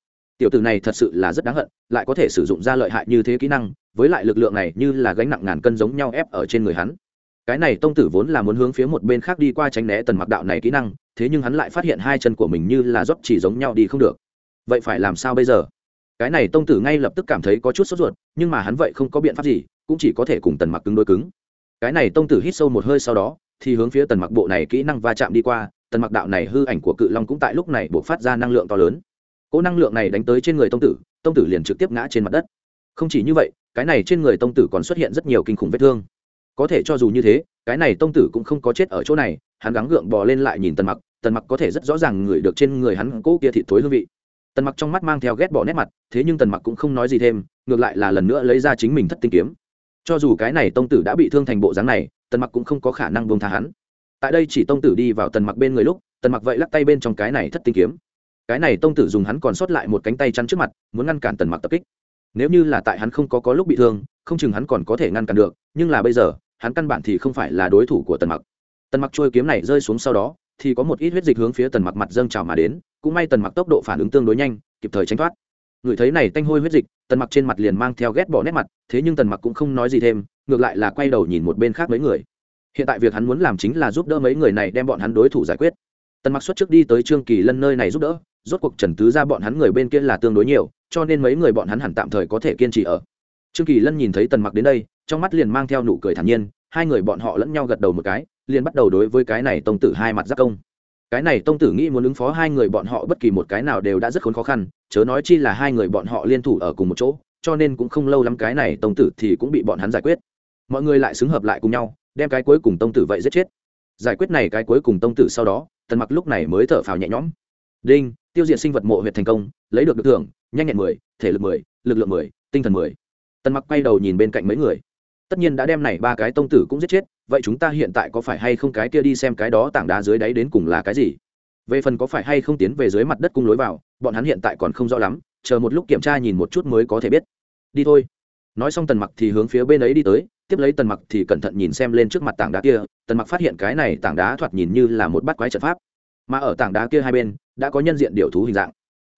tiểu tử này thật sự là rất đáng hận, lại có thể sử dụng ra lợi hại như thế kỹ năng, với lại lực lượng này như là gánh nặng ngàn cân giống nhau ép ở trên người hắn. Cái này tông tử vốn là muốn hướng phía một bên khác đi qua tránh né tần mặc đạo này kỹ năng, thế nhưng hắn lại phát hiện hai chân của mình như là dốc chỉ giống nhau đi không được. Vậy phải làm sao bây giờ? Cái này tông tử ngay lập tức cảm thấy có chút sốt ruột, nhưng mà hắn vậy không có biện pháp gì, cũng chỉ có thể cùng tần mặc cứng đôi cứng. Cái này tông tử hít sâu một hơi sau đó, thì hướng phía tần mặc bộ này kỹ năng va chạm đi qua, tần mặc đạo này hư ảnh của cự long cũng tại lúc này buộc phát ra năng lượng to lớn cỗ năng lượng này đánh tới trên người tông tử tông tử liền trực tiếp ngã trên mặt đất. Không chỉ như vậy, cái này trên người tông tử còn xuất hiện rất nhiều kinh khủng vết thương. Có thể cho dù như thế, cái này tông tử cũng không có chết ở chỗ này, hắn gắng gượng bò lên lại nhìn tần mặc tần mặc có thể rất rõ ràng ngửi được trên người hắn cỗ kia thịt thối hương vị. Tần mặc trong mắt mang theo ghét bỏ nét mặt, thế nhưng tần mặc cũng không nói gì thêm, ngược lại là lần nữa lấy ra chính mình thất tinh kiếm. Cho dù cái này tông tử đã bị thương thành bộ dáng này, tần mặc cũng không có khả năng buông tha hắn. Tại đây chỉ tông tử đi vào tần mặc bên người lúc, tần mặc vậy lắc tay bên trong cái này thất tinh kiếm cái này tông tử dùng hắn còn sót lại một cánh tay chắn trước mặt, muốn ngăn cản tần mặc tập kích. Nếu như là tại hắn không có có lúc bị thương, không chừng hắn còn có thể ngăn cản được, nhưng là bây giờ, hắn căn bản thì không phải là đối thủ của tần mặc. Tần mặc trôi kiếm này rơi xuống sau đó, thì có một ít huyết dịch hướng phía tần mặc mặt dâng trào mà đến, cũng may tần mặc tốc độ phản ứng tương đối nhanh, kịp thời tránh thoát. Người thấy này tanh hôi huyết dịch, tần mặc trên mặt liền mang theo ghét bỏ nét mặt, thế nhưng tần mặc cũng không nói gì thêm, ngược lại là quay đầu nhìn một bên khác mấy người. Hiện tại việc hắn muốn làm chính là giúp đỡ mấy người này đem bọn hắn đối thủ giải quyết tần mặc xuất trước đi tới trương kỳ lân nơi này giúp đỡ, rốt cuộc trần tứ ra bọn hắn người bên kia là tương đối nhiều, cho nên mấy người bọn hắn hẳn tạm thời có thể kiên trì ở. Trương kỳ lân nhìn thấy tần mặc đến đây, trong mắt liền mang theo nụ cười thản nhiên, hai người bọn họ lẫn nhau gật đầu một cái, liền bắt đầu đối với cái này tông tử hai mặt giác công. Cái này tông tử nghĩ muốn ứng phó hai người bọn họ bất kỳ một cái nào đều đã rất khốn khó khăn, chớ nói chi là hai người bọn họ liên thủ ở cùng một chỗ, cho nên cũng không lâu lắm cái này tông tử thì cũng bị bọn hắn giải quyết. Mọi người lại xứng hợp lại cùng nhau, đem cái cuối cùng tông tử vậy giết chết. Giải quyết này cái cuối cùng tông tử sau đó tần mặc lúc này mới thở phào nhẹ nhõm. Đinh, tiêu diệt sinh vật mộ huyệt thành công, lấy được được thưởng, nhanh nhẹn mười, thể lực mười, lực lượng mười, tinh thần mười. Tần mặc quay đầu nhìn bên cạnh mấy người. Tất nhiên đã đem này ba cái tông tử cũng giết chết, vậy chúng ta hiện tại có phải hay không cái kia đi xem cái đó tảng đá dưới đáy đến cùng là cái gì? Về phần có phải hay không tiến về dưới mặt đất cung lối vào, bọn hắn hiện tại còn không rõ lắm, chờ một lúc kiểm tra nhìn một chút mới có thể biết. Đi thôi. Nói xong tần mặc thì hướng phía bên ấy đi tới tiếp lấy tần mặc thì cẩn thận nhìn xem lên trước mặt tảng đá kia, tần mặc phát hiện cái này tảng đá thoạt nhìn như là một bát quái trận pháp. Mà ở tảng đá kia hai bên, đã có nhân diện điều thú hình dạng.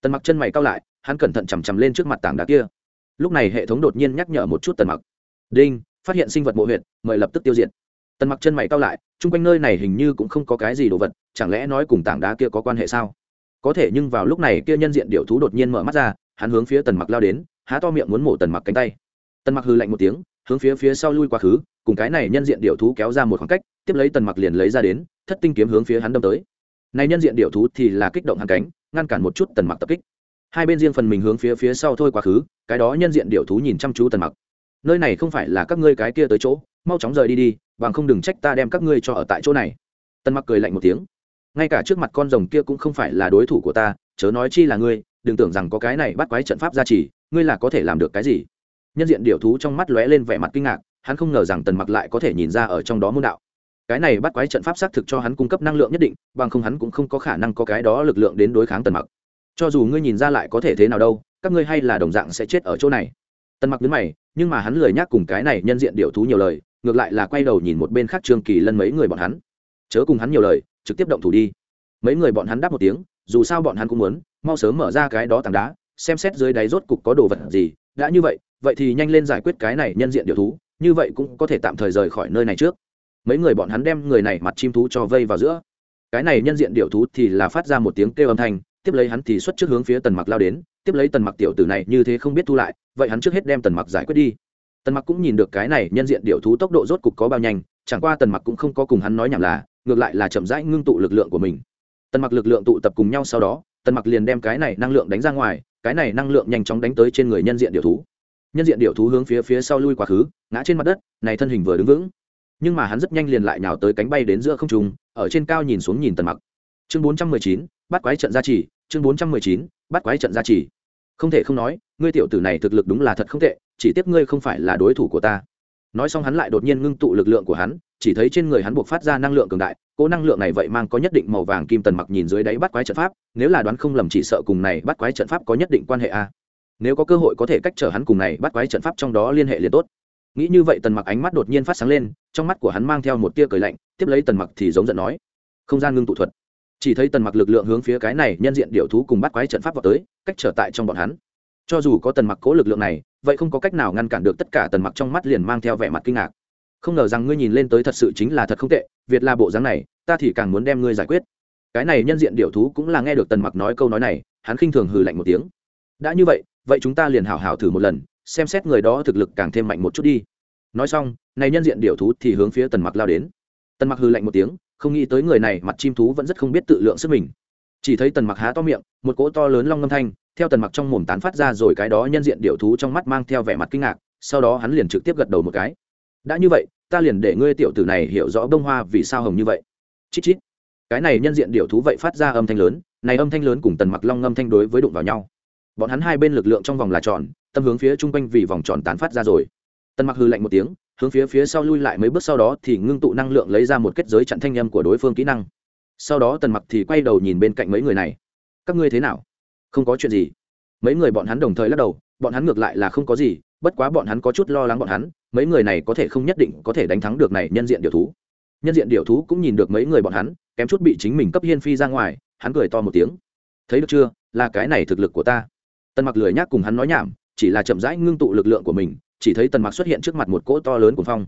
Tần mặc chân mày cao lại, hắn cẩn thận chằm chằm lên trước mặt tảng đá kia. Lúc này hệ thống đột nhiên nhắc nhở một chút tần mặc. Đinh, phát hiện sinh vật mộ huyện mời lập tức tiêu diệt. Tần mặc chân mày cao lại chung quanh nơi này hình như cũng không có cái gì đồ vật, chẳng lẽ nói cùng tảng đá kia có quan hệ sao? Có thể nhưng vào lúc này kia nhân diện điệu thú đột nhiên mở mắt ra, hắn hướng phía tần mặc lao đến, há to miệng muốn mổ tần mặc cánh tay. Tần mặc hư lạnh một tiếng hướng phía phía sau lui quá khứ, cùng cái này nhân diện điệu thú kéo ra một khoảng cách, tiếp lấy tần mặc liền lấy ra đến, thất tinh kiếm hướng phía hắn đâm tới. Này nhân diện điệu thú thì là kích động hàn cánh, ngăn cản một chút tần mặc tập kích. Hai bên riêng phần mình hướng phía phía sau thôi quá khứ, cái đó nhân diện điệu thú nhìn chăm chú tần mặc. Nơi này không phải là các ngươi cái kia tới chỗ, mau chóng rời đi đi, bằng không đừng trách ta đem các ngươi cho ở tại chỗ này. Tần mặc cười lạnh một tiếng. Ngay cả trước mặt con rồng kia cũng không phải là đối thủ của ta, chớ nói chi là ngươi, đừng tưởng rằng có cái này bắt quái trận pháp ra chỉ ngươi là có thể làm được cái gì nhân diện điệu thú trong mắt lóe lên vẻ mặt kinh ngạc, hắn không ngờ rằng tần mặc lại có thể nhìn ra ở trong đó môn đạo. Cái này bắt quái trận pháp xác thực cho hắn cung cấp năng lượng nhất định, bằng không hắn cũng không có khả năng có cái đó lực lượng đến đối kháng tần mặc. Cho dù ngươi nhìn ra lại có thể thế nào đâu, các ngươi hay là đồng dạng sẽ chết ở chỗ này. Tần mặc đến mày, nhưng mà hắn lười nhắc cùng cái này nhân diện điệu thú nhiều lời, ngược lại là quay đầu nhìn một bên khác trương kỳ lân mấy người bọn hắn. Chớ cùng hắn nhiều lời, trực tiếp động thủ đi. Mấy người bọn hắn đáp một tiếng, dù sao bọn hắn cũng muốn, mau sớm mở ra cái đó tảng đá, xem xét dưới đáy rốt cục có đồ vật gì, đã như vậy vậy thì nhanh lên giải quyết cái này nhân diện điều thú, như vậy cũng có thể tạm thời rời khỏi nơi này trước. Mấy người bọn hắn đem người này mặt chim thú cho vây vào giữa. Cái này nhân diện điều thú thì là phát ra một tiếng kêu âm thanh, tiếp lấy hắn thì xuất trước hướng phía tần mặc lao đến, tiếp lấy tần mặc tiểu tử này như thế không biết thu lại, vậy hắn trước hết đem tần mặc giải quyết đi. Tần mặc cũng nhìn được cái này nhân diện điều thú tốc độ rốt cục có bao nhanh, chẳng qua tần mặc cũng không có cùng hắn nói nhảm là, ngược lại là chậm rãi ngưng tụ lực lượng của mình. Tần mặc lực lượng tụ tập cùng nhau sau đó, tần mặc liền đem cái này năng lượng đánh ra ngoài, cái này năng lượng nhanh chóng đánh tới trên người nhân diện điều thú nhân diện điệu thú hướng phía phía sau lui quá khứ ngã trên mặt đất này thân hình vừa đứng vững. Nhưng mà hắn rất nhanh liền lại nhào tới cánh bay đến giữa không trung ở trên cao nhìn xuống nhìn tần mặc. Chương 419, bắt quái trận gia trì chương 419, bắt quái trận gia trì. Không thể không nói ngươi tiểu tử này thực lực đúng là thật không tệ chỉ tiếc ngươi không phải là đối thủ của ta. Nói xong hắn lại đột nhiên ngưng tụ lực lượng của hắn chỉ thấy trên người hắn buộc phát ra năng lượng cường đại cỗ năng lượng này vậy mang có nhất định màu vàng kim tần mặc nhìn dưới đáy bắt quái trận pháp nếu là đoán không lầm chỉ sợ cùng này bắt quái trận pháp có nhất định quan hệ a nếu có cơ hội có thể cách trở hắn cùng này bắt quái trận pháp trong đó liên hệ liền tốt. Nghĩ như vậy tần mặc ánh mắt đột nhiên phát sáng lên, trong mắt của hắn mang theo một tia cười lạnh, tiếp lấy tần mặc thì giống giận nói, không gian ngưng tụ thuật. Chỉ thấy tần mặc lực lượng hướng phía cái này nhân diện điệu thú cùng bắt quái trận pháp vào tới, cách trở tại trong bọn hắn. Cho dù có tần mặc cố lực lượng này, vậy không có cách nào ngăn cản được tất cả tần mặc trong mắt liền mang theo vẻ mặt kinh ngạc. Không ngờ rằng ngươi nhìn lên tới thật sự chính là thật không tệ, việt là bộ dáng này, ta thì càng muốn đem ngươi giải quyết. Cái này nhân diện điệu thú cũng là nghe được tần mặc nói câu nói này, hắn khinh thường hừ lạnh một tiếng đã như vậy vậy chúng ta liền hảo hảo thử một lần, xem xét người đó thực lực càng thêm mạnh một chút đi. Nói xong, này nhân diện điểu thú thì hướng phía tần mặc lao đến. Tần mặc hừ lạnh một tiếng, không nghĩ tới người này mặt chim thú vẫn rất không biết tự lượng sức mình. Chỉ thấy tần mặc há to miệng, một cỗ to lớn long ngâm thanh, theo tần mặc trong mồm tán phát ra rồi cái đó nhân diện điểu thú trong mắt mang theo vẻ mặt kinh ngạc, sau đó hắn liền trực tiếp gật đầu một cái. Đã như vậy, ta liền để ngươi tiểu tử này hiểu rõ bông hoa vì sao hồng như vậy. Chít chít. Cái này nhân diện điểu thú vậy phát ra âm thanh lớn, này âm thanh lớn cùng tần mặc long ngâm thanh đối với đụng vào nhau bọn hắn hai bên lực lượng trong vòng là tròn, tâm hướng phía chung quanh vì vòng tròn tán phát ra rồi. Tần mặc hư lạnh một tiếng, hướng phía phía sau lui lại mấy bước sau đó thì ngưng tụ năng lượng lấy ra một kết giới chặn thanh âm của đối phương kỹ năng. Sau đó tần mặc thì quay đầu nhìn bên cạnh mấy người này. Các ngươi thế nào? Không có chuyện gì. Mấy người bọn hắn đồng thời lắc đầu, bọn hắn ngược lại là không có gì, bất quá bọn hắn có chút lo lắng bọn hắn, mấy người này có thể không nhất định có thể đánh thắng được này nhân diện điều thú. Nhân diện điều thú cũng nhìn được mấy người bọn hắn, kém chút bị chính mình cấp hiên phi ra ngoài, hắn cười to một tiếng. Thấy được chưa? Là cái này thực lực của ta tần mặc lười nhác cùng hắn nói nhảm, chỉ là chậm rãi ngưng tụ lực lượng của mình, chỉ thấy tần mặc xuất hiện trước mặt một cỗ to lớn cuồng phong.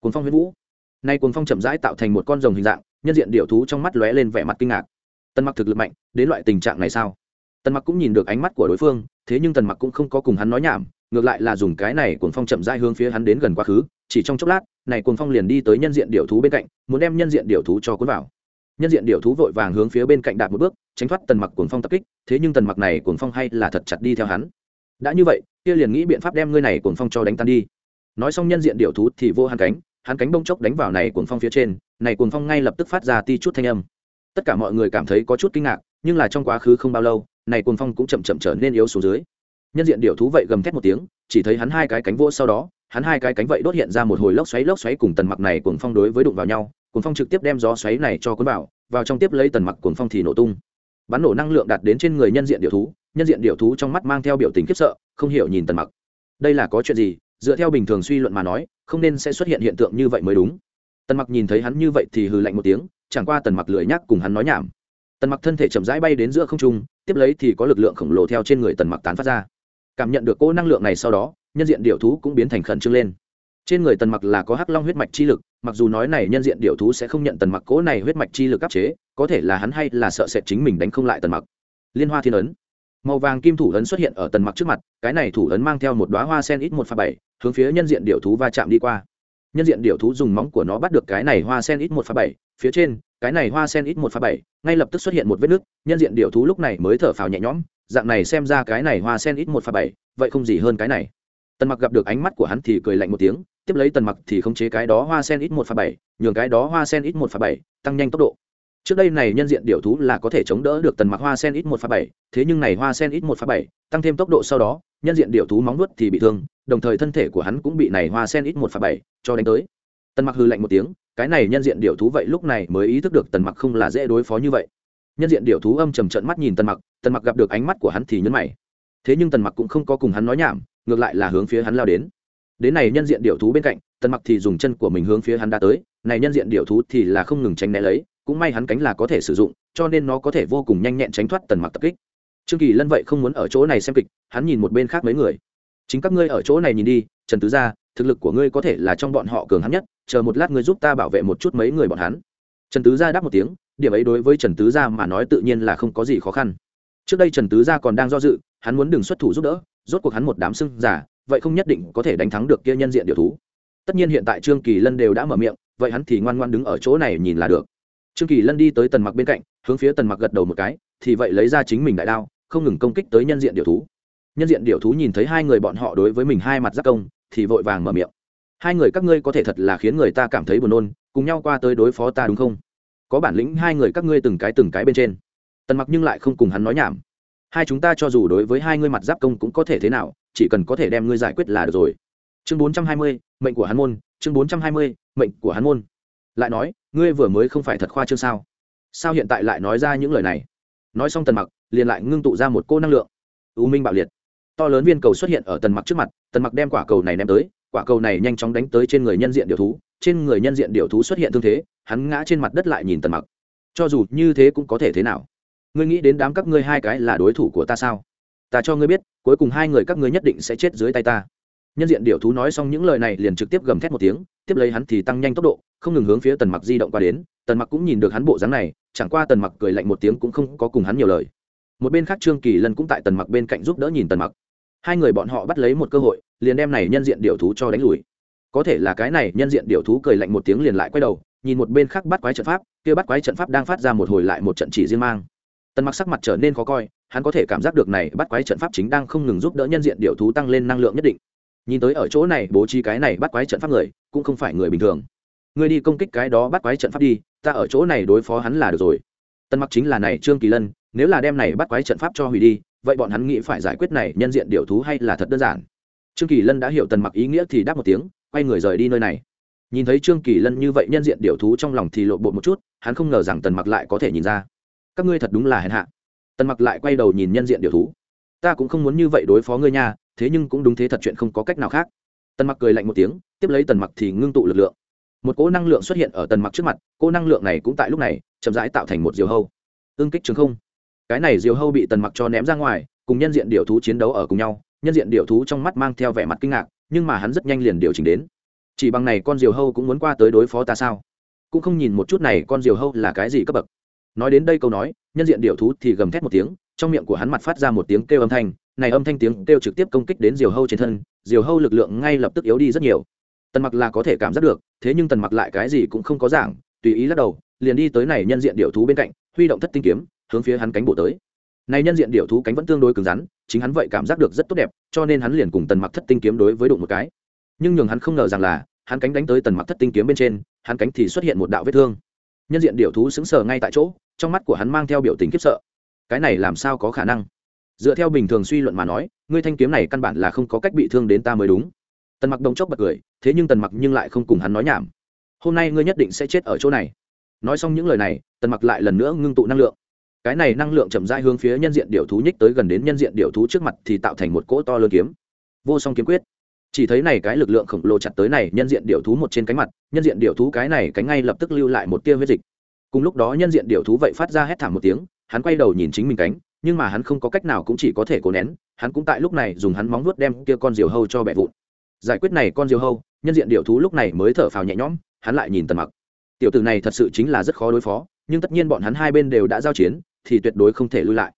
Cuồng phong huyết vũ. Nay cuồng phong chậm rãi tạo thành một con rồng hình dạng, nhân diện điệu thú trong mắt lóe lên vẻ mặt kinh ngạc. Tần mặc thực lực mạnh, đến loại tình trạng này sao? Tần mặc cũng nhìn được ánh mắt của đối phương, thế nhưng tần mặc cũng không có cùng hắn nói nhảm, ngược lại là dùng cái này cuồng phong chậm rãi hướng phía hắn đến gần quá khứ, chỉ trong chốc lát, này cuồng phong liền đi tới nhân diện điệu thú bên cạnh, muốn đem nhân diện điệu thú cho cuốn vào nhân diện điệu thú vội vàng hướng phía bên cạnh đạp một bước, tránh thoát tần mặc cuồng phong tập kích, thế nhưng tần mặc này cuồng phong hay là thật chặt đi theo hắn. Đã như vậy, kia liền nghĩ biện pháp đem ngươi này cuồng phong cho đánh tan đi. Nói xong nhân diện điệu thú thì vô hắn cánh hắn cánh bông chốc đánh vào này cuồng phong phía trên, này cuồng phong ngay lập tức phát ra ti chút thanh âm. Tất cả mọi người cảm thấy có chút kinh ngạc, nhưng là trong quá khứ không bao lâu, này cuồng phong cũng chậm chậm trở nên yếu xuống dưới. Nhân diện điệu thú vậy gầm thét một tiếng, chỉ thấy hắn hai cái cánh vô sau đó, hắn hai cái cánh vậy đốt hiện ra một hồi lốc xoáy lốc xoáy cùng tần mặc này cuồng phong đối với đụng vào nhau cuồng phong trực tiếp đem gió xoáy này cho cuốn vào vào trong tiếp lấy tần mặc cuồng phong thì nổ tung. Bắn nổ năng lượng đạt đến trên người nhân diện điệu thú, nhân diện điệu thú trong mắt mang theo biểu tình khiếp sợ, không hiểu nhìn tần mặc. Đây là có chuyện gì? Dựa theo bình thường suy luận mà nói, không nên sẽ xuất hiện hiện tượng như vậy mới đúng. Tần mặc nhìn thấy hắn như vậy thì hừ lạnh một tiếng, chẳng qua tần mặc lười nhắc cùng hắn nói nhảm. Tần mặc thân thể chậm rãi bay đến giữa không trung, tiếp lấy thì có lực lượng khổng lồ theo trên người tần mặc tán phát ra. Cảm nhận được cỗ năng lượng này sau đó, nhân diện điệu thú cũng biến thành khẩn trương lên. Trên người tần mặc là có hắc long huyết mạch chi lực mặc dù nói này nhân diện điệu thú sẽ không nhận tần mặc cố này huyết mạch chi lực áp chế, có thể là hắn hay là sợ sệt chính mình đánh không lại tần mặc. Liên hoa thiên ấn. Màu vàng kim thủ ấn xuất hiện ở tần mặc trước mặt, cái này thủ ấn mang theo một đoá hoa sen ít một pha bảy, hướng phía nhân diện điệu thú va chạm đi qua. Nhân diện điệu thú dùng móng của nó bắt được cái này hoa sen ít một pha bảy, phía trên, cái này hoa sen ít một pha bảy, ngay lập tức xuất hiện một vết nứt, nhân diện điệu thú lúc này mới thở phào nhẹ nhõm, dạng này xem ra cái này hoa sen ít một pha bảy, vậy không gì hơn cái này. Tần mặc gặp được ánh mắt của hắn thì cười lạnh một tiếng tiếp lấy tần mặc thì khống chế cái đó hoa sen ít một pha bảy, nhường cái đó hoa sen ít một pha bảy, tăng nhanh tốc độ. Trước đây này nhân diện điệu thú là có thể chống đỡ được tần mặc hoa sen ít một pha bảy, thế nhưng này hoa sen ít một pha bảy, tăng thêm tốc độ sau đó, nhân diện điệu thú móng nuốt thì bị thương, đồng thời thân thể của hắn cũng bị này hoa sen ít một pha bảy cho đánh tới. Tần mặc hư lạnh một tiếng, cái này nhân diện điệu thú vậy lúc này mới ý thức được tần mặc không là dễ đối phó như vậy. Nhân diện điệu thú âm trầm trận mắt nhìn tần mặc tần mặc gặp được ánh mắt của hắn thì nhấn mày. Thế nhưng tần mặc cũng không có cùng hắn nói nhảm, ngược lại là hướng phía hắn lao đến đến này nhân diện điệu thú bên cạnh, tần mặc thì dùng chân của mình hướng phía hắn đã tới, này nhân diện điệu thú thì là không ngừng tránh né lấy, cũng may hắn cánh là có thể sử dụng, cho nên nó có thể vô cùng nhanh nhẹn tránh thoát tần mặc tập kích. Trương kỳ lân vậy không muốn ở chỗ này xem kịch, hắn nhìn một bên khác mấy người. Chính các ngươi ở chỗ này nhìn đi, trần tứ gia, thực lực của ngươi có thể là trong bọn họ cường hắn nhất, chờ một lát ngươi giúp ta bảo vệ một chút mấy người bọn hắn. Trần tứ gia đáp một tiếng, điểm ấy đối với trần tứ gia mà nói tự nhiên là không có gì khó khăn. Trước đây trần tứ gia còn đang do dự, hắn muốn đừng xuất thủ giúp đỡ, rốt cuộc hắn một đám sưng giả vậy không nhất định có thể đánh thắng được kia nhân diện điều thú. Tất nhiên hiện tại trương kỳ lân đều đã mở miệng, vậy hắn thì ngoan ngoan đứng ở chỗ này nhìn là được. Trương kỳ lân đi tới tần mặc bên cạnh, hướng phía tần mặc gật đầu một cái, thì vậy lấy ra chính mình đại đao, không ngừng công kích tới nhân diện điều thú. Nhân diện điều thú nhìn thấy hai người bọn họ đối với mình hai mặt giác công, thì vội vàng mở miệng. Hai người các ngươi có thể thật là khiến người ta cảm thấy buồn nôn, cùng nhau qua tới đối phó ta đúng không? Có bản lĩnh hai người các ngươi từng cái từng cái bên trên. Tần mặc nhưng lại không cùng hắn nói nhảm. Hai chúng ta cho dù đối với hai ngươi mặt giáp công cũng có thể thế nào chỉ cần có thể đem ngươi giải quyết là được rồi. Chương 420, mệnh của hắn môn chương 420, mệnh của hắn môn. Lại nói ngươi vừa mới không phải thật khoa chương sao? Sao hiện tại lại nói ra những lời này? Nói xong tần mặc liền lại ngưng tụ ra một cô năng lượng. U minh bạo liệt. To lớn viên cầu xuất hiện ở tần mặc trước mặt tần mặc đem quả cầu này ném tới quả cầu này nhanh chóng đánh tới trên người nhân diện điều thú trên người nhân diện điều thú xuất hiện thương thế hắn ngã trên mặt đất lại nhìn tần mặc. Cho dù như thế cũng có thể thế nào? Ngươi nghĩ đến đám các ngươi hai cái là đối thủ của ta sao? Ta cho ngươi biết, cuối cùng hai người các ngươi nhất định sẽ chết dưới tay ta. Nhân diện điệu thú nói xong những lời này liền trực tiếp gầm thét một tiếng, tiếp lấy hắn thì tăng nhanh tốc độ, không ngừng hướng phía tần mặc di động qua đến. Tần mặc cũng nhìn được hắn bộ dáng này, chẳng qua tần mặc cười lạnh một tiếng cũng không có cùng hắn nhiều lời. Một bên khác trương kỳ lân cũng tại tần mặc bên cạnh giúp đỡ nhìn tần mặc. Hai người bọn họ bắt lấy một cơ hội, liền đem này nhân diện điệu thú cho đánh lùi. Có thể là cái này nhân diện điệu thú cười lạnh một tiếng liền lại quay đầu, nhìn một bên khác bắt quái trận pháp, kia bắt quái trận pháp đang phát ra một hồi lại một trận chỉ riêng mang. Tần mặc sắc mặt trở nên khó coi hắn có thể cảm giác được này bắt quái trận pháp chính đang không ngừng giúp đỡ nhân diện điệu thú tăng lên năng lượng nhất định. Nhìn tới ở chỗ này, bố trí cái này bắt quái trận pháp người, cũng không phải người bình thường. Người đi công kích cái đó bắt quái trận pháp đi, ta ở chỗ này đối phó hắn là được rồi. Tân mặc chính là này trương kỳ lân, nếu là đem này bắt quái trận pháp cho hủy đi, vậy bọn hắn nghĩ phải giải quyết này nhân diện điệu thú hay là thật đơn giản? Trương kỳ lân đã hiểu tần mặc ý nghĩa thì đáp một tiếng, quay người rời đi nơi này. Nhìn thấy trương kỳ lân như vậy nhân diện điệu thú trong lòng thì lộ bộ một chút, hắn không ngờ rằng tần mặc lại có thể nhìn ra. Các ngươi thật đúng là hèn hạ tần mặc lại quay đầu nhìn nhân diện điều thú. Ta cũng không muốn như vậy đối phó ngươi nha, thế nhưng cũng đúng thế thật chuyện không có cách nào khác. Tần mặc cười lạnh một tiếng, tiếp lấy tần mặc thì ngưng tụ lực lượng. Một cỗ năng lượng xuất hiện ở tần mặc trước mặt, cỗ năng lượng này cũng tại lúc này, chậm rãi tạo thành một diều hâu. Ương kích trường không. Cái này diều hâu bị tần mặc cho ném ra ngoài, cùng nhân diện điều thú chiến đấu ở cùng nhau. Nhân diện điều thú trong mắt mang theo vẻ mặt kinh ngạc, nhưng mà hắn rất nhanh liền điều chỉnh đến. Chỉ bằng này con diều hâu cũng muốn qua tới đối phó ta sao? Cũng không nhìn một chút này con diều hâu là cái gì cấp bậc nói đến đây câu nói, nhân diện điệu thú thì gầm thét một tiếng, trong miệng của hắn mặt phát ra một tiếng kêu âm thanh, này âm thanh tiếng kêu trực tiếp công kích đến diều hâu trên thân, diều hâu lực lượng ngay lập tức yếu đi rất nhiều. Tần mặc là có thể cảm giác được, thế nhưng tần mặc lại cái gì cũng không có giảng, tùy ý lắc đầu, liền đi tới này nhân diện điệu thú bên cạnh, huy động thất tinh kiếm, hướng phía hắn cánh bổ tới. Này nhân diện điệu thú cánh vẫn tương đối cứng rắn, chính hắn vậy cảm giác được rất tốt đẹp, cho nên hắn liền cùng tần mặc thất tinh kiếm đối với đụng một cái. Nhưng nhường hắn không ngờ rằng là, hắn cánh đánh tới tần mặc thất tinh kiếm bên trên, hắn cánh thì xuất hiện một đạo vết thương. Nhân diện điệu thú xứng sờ ngay tại chỗ trong mắt của hắn mang theo biểu tình khiếp sợ. Cái này làm sao có khả năng? Dựa theo bình thường suy luận mà nói, ngươi thanh kiếm này căn bản là không có cách bị thương đến ta mới đúng. Tần mặc đồng chốc bật cười, thế nhưng tần mặc nhưng lại không cùng hắn nói nhảm. Hôm nay ngươi nhất định sẽ chết ở chỗ này. Nói xong những lời này, tần mặc lại lần nữa ngưng tụ năng lượng. Cái này năng lượng chậm rãi hướng phía nhân diện điệu thú nhích tới gần đến nhân diện điệu thú trước mặt thì tạo thành một cỗ to lớn kiếm. Vô song kiếm quyết. Chỉ thấy này cái lực lượng khổng lồ chặt tới này, nhân diện điệu thú một trên cánh mặt, nhân diện điệu thú cái này cánh ngay lập tức lưu lại một tia huyết dịch cùng lúc đó nhân diện điệu thú vậy phát ra hét thảm một tiếng, hắn quay đầu nhìn chính mình cánh, nhưng mà hắn không có cách nào cũng chỉ có thể cố nén, hắn cũng tại lúc này dùng hắn móng vuốt đem kia con diều hâu cho bẹ vụn. Giải quyết này con diều hâu, nhân diện điệu thú lúc này mới thở phào nhẹ nhõm, hắn lại nhìn tần mặc. Tiểu tử này thật sự chính là rất khó đối phó, nhưng tất nhiên bọn hắn hai bên đều đã giao chiến, thì tuyệt đối không thể lui lại.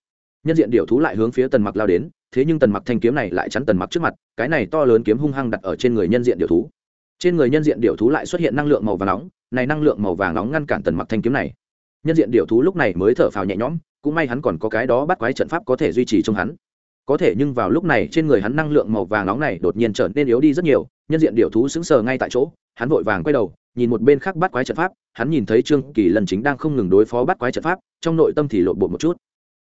Nhân diện điệu thú lại hướng phía tần mặc lao đến, thế nhưng tần mặc thanh kiếm này lại chắn tần mặc trước mặt, cái này to lớn kiếm hung hăng đặt ở trên người nhân diện điệu thú trên người nhân diện điệu thú lại xuất hiện năng lượng màu vàng nóng, này năng lượng màu vàng nóng ngăn cản tần mặc thanh kiếm này. Nhân diện điệu thú lúc này mới thở phào nhẹ nhõm, cũng may hắn còn có cái đó bắt quái trận pháp có thể duy trì trong hắn. Có thể nhưng vào lúc này trên người hắn năng lượng màu vàng nóng này đột nhiên trở nên yếu đi rất nhiều, nhân diện điệu thú sững sờ ngay tại chỗ, hắn vội vàng quay đầu, nhìn một bên khác bắt quái trận pháp, hắn nhìn thấy trương kỳ lân chính đang không ngừng đối phó bắt quái trận pháp, trong nội tâm thì lộn bộ một chút.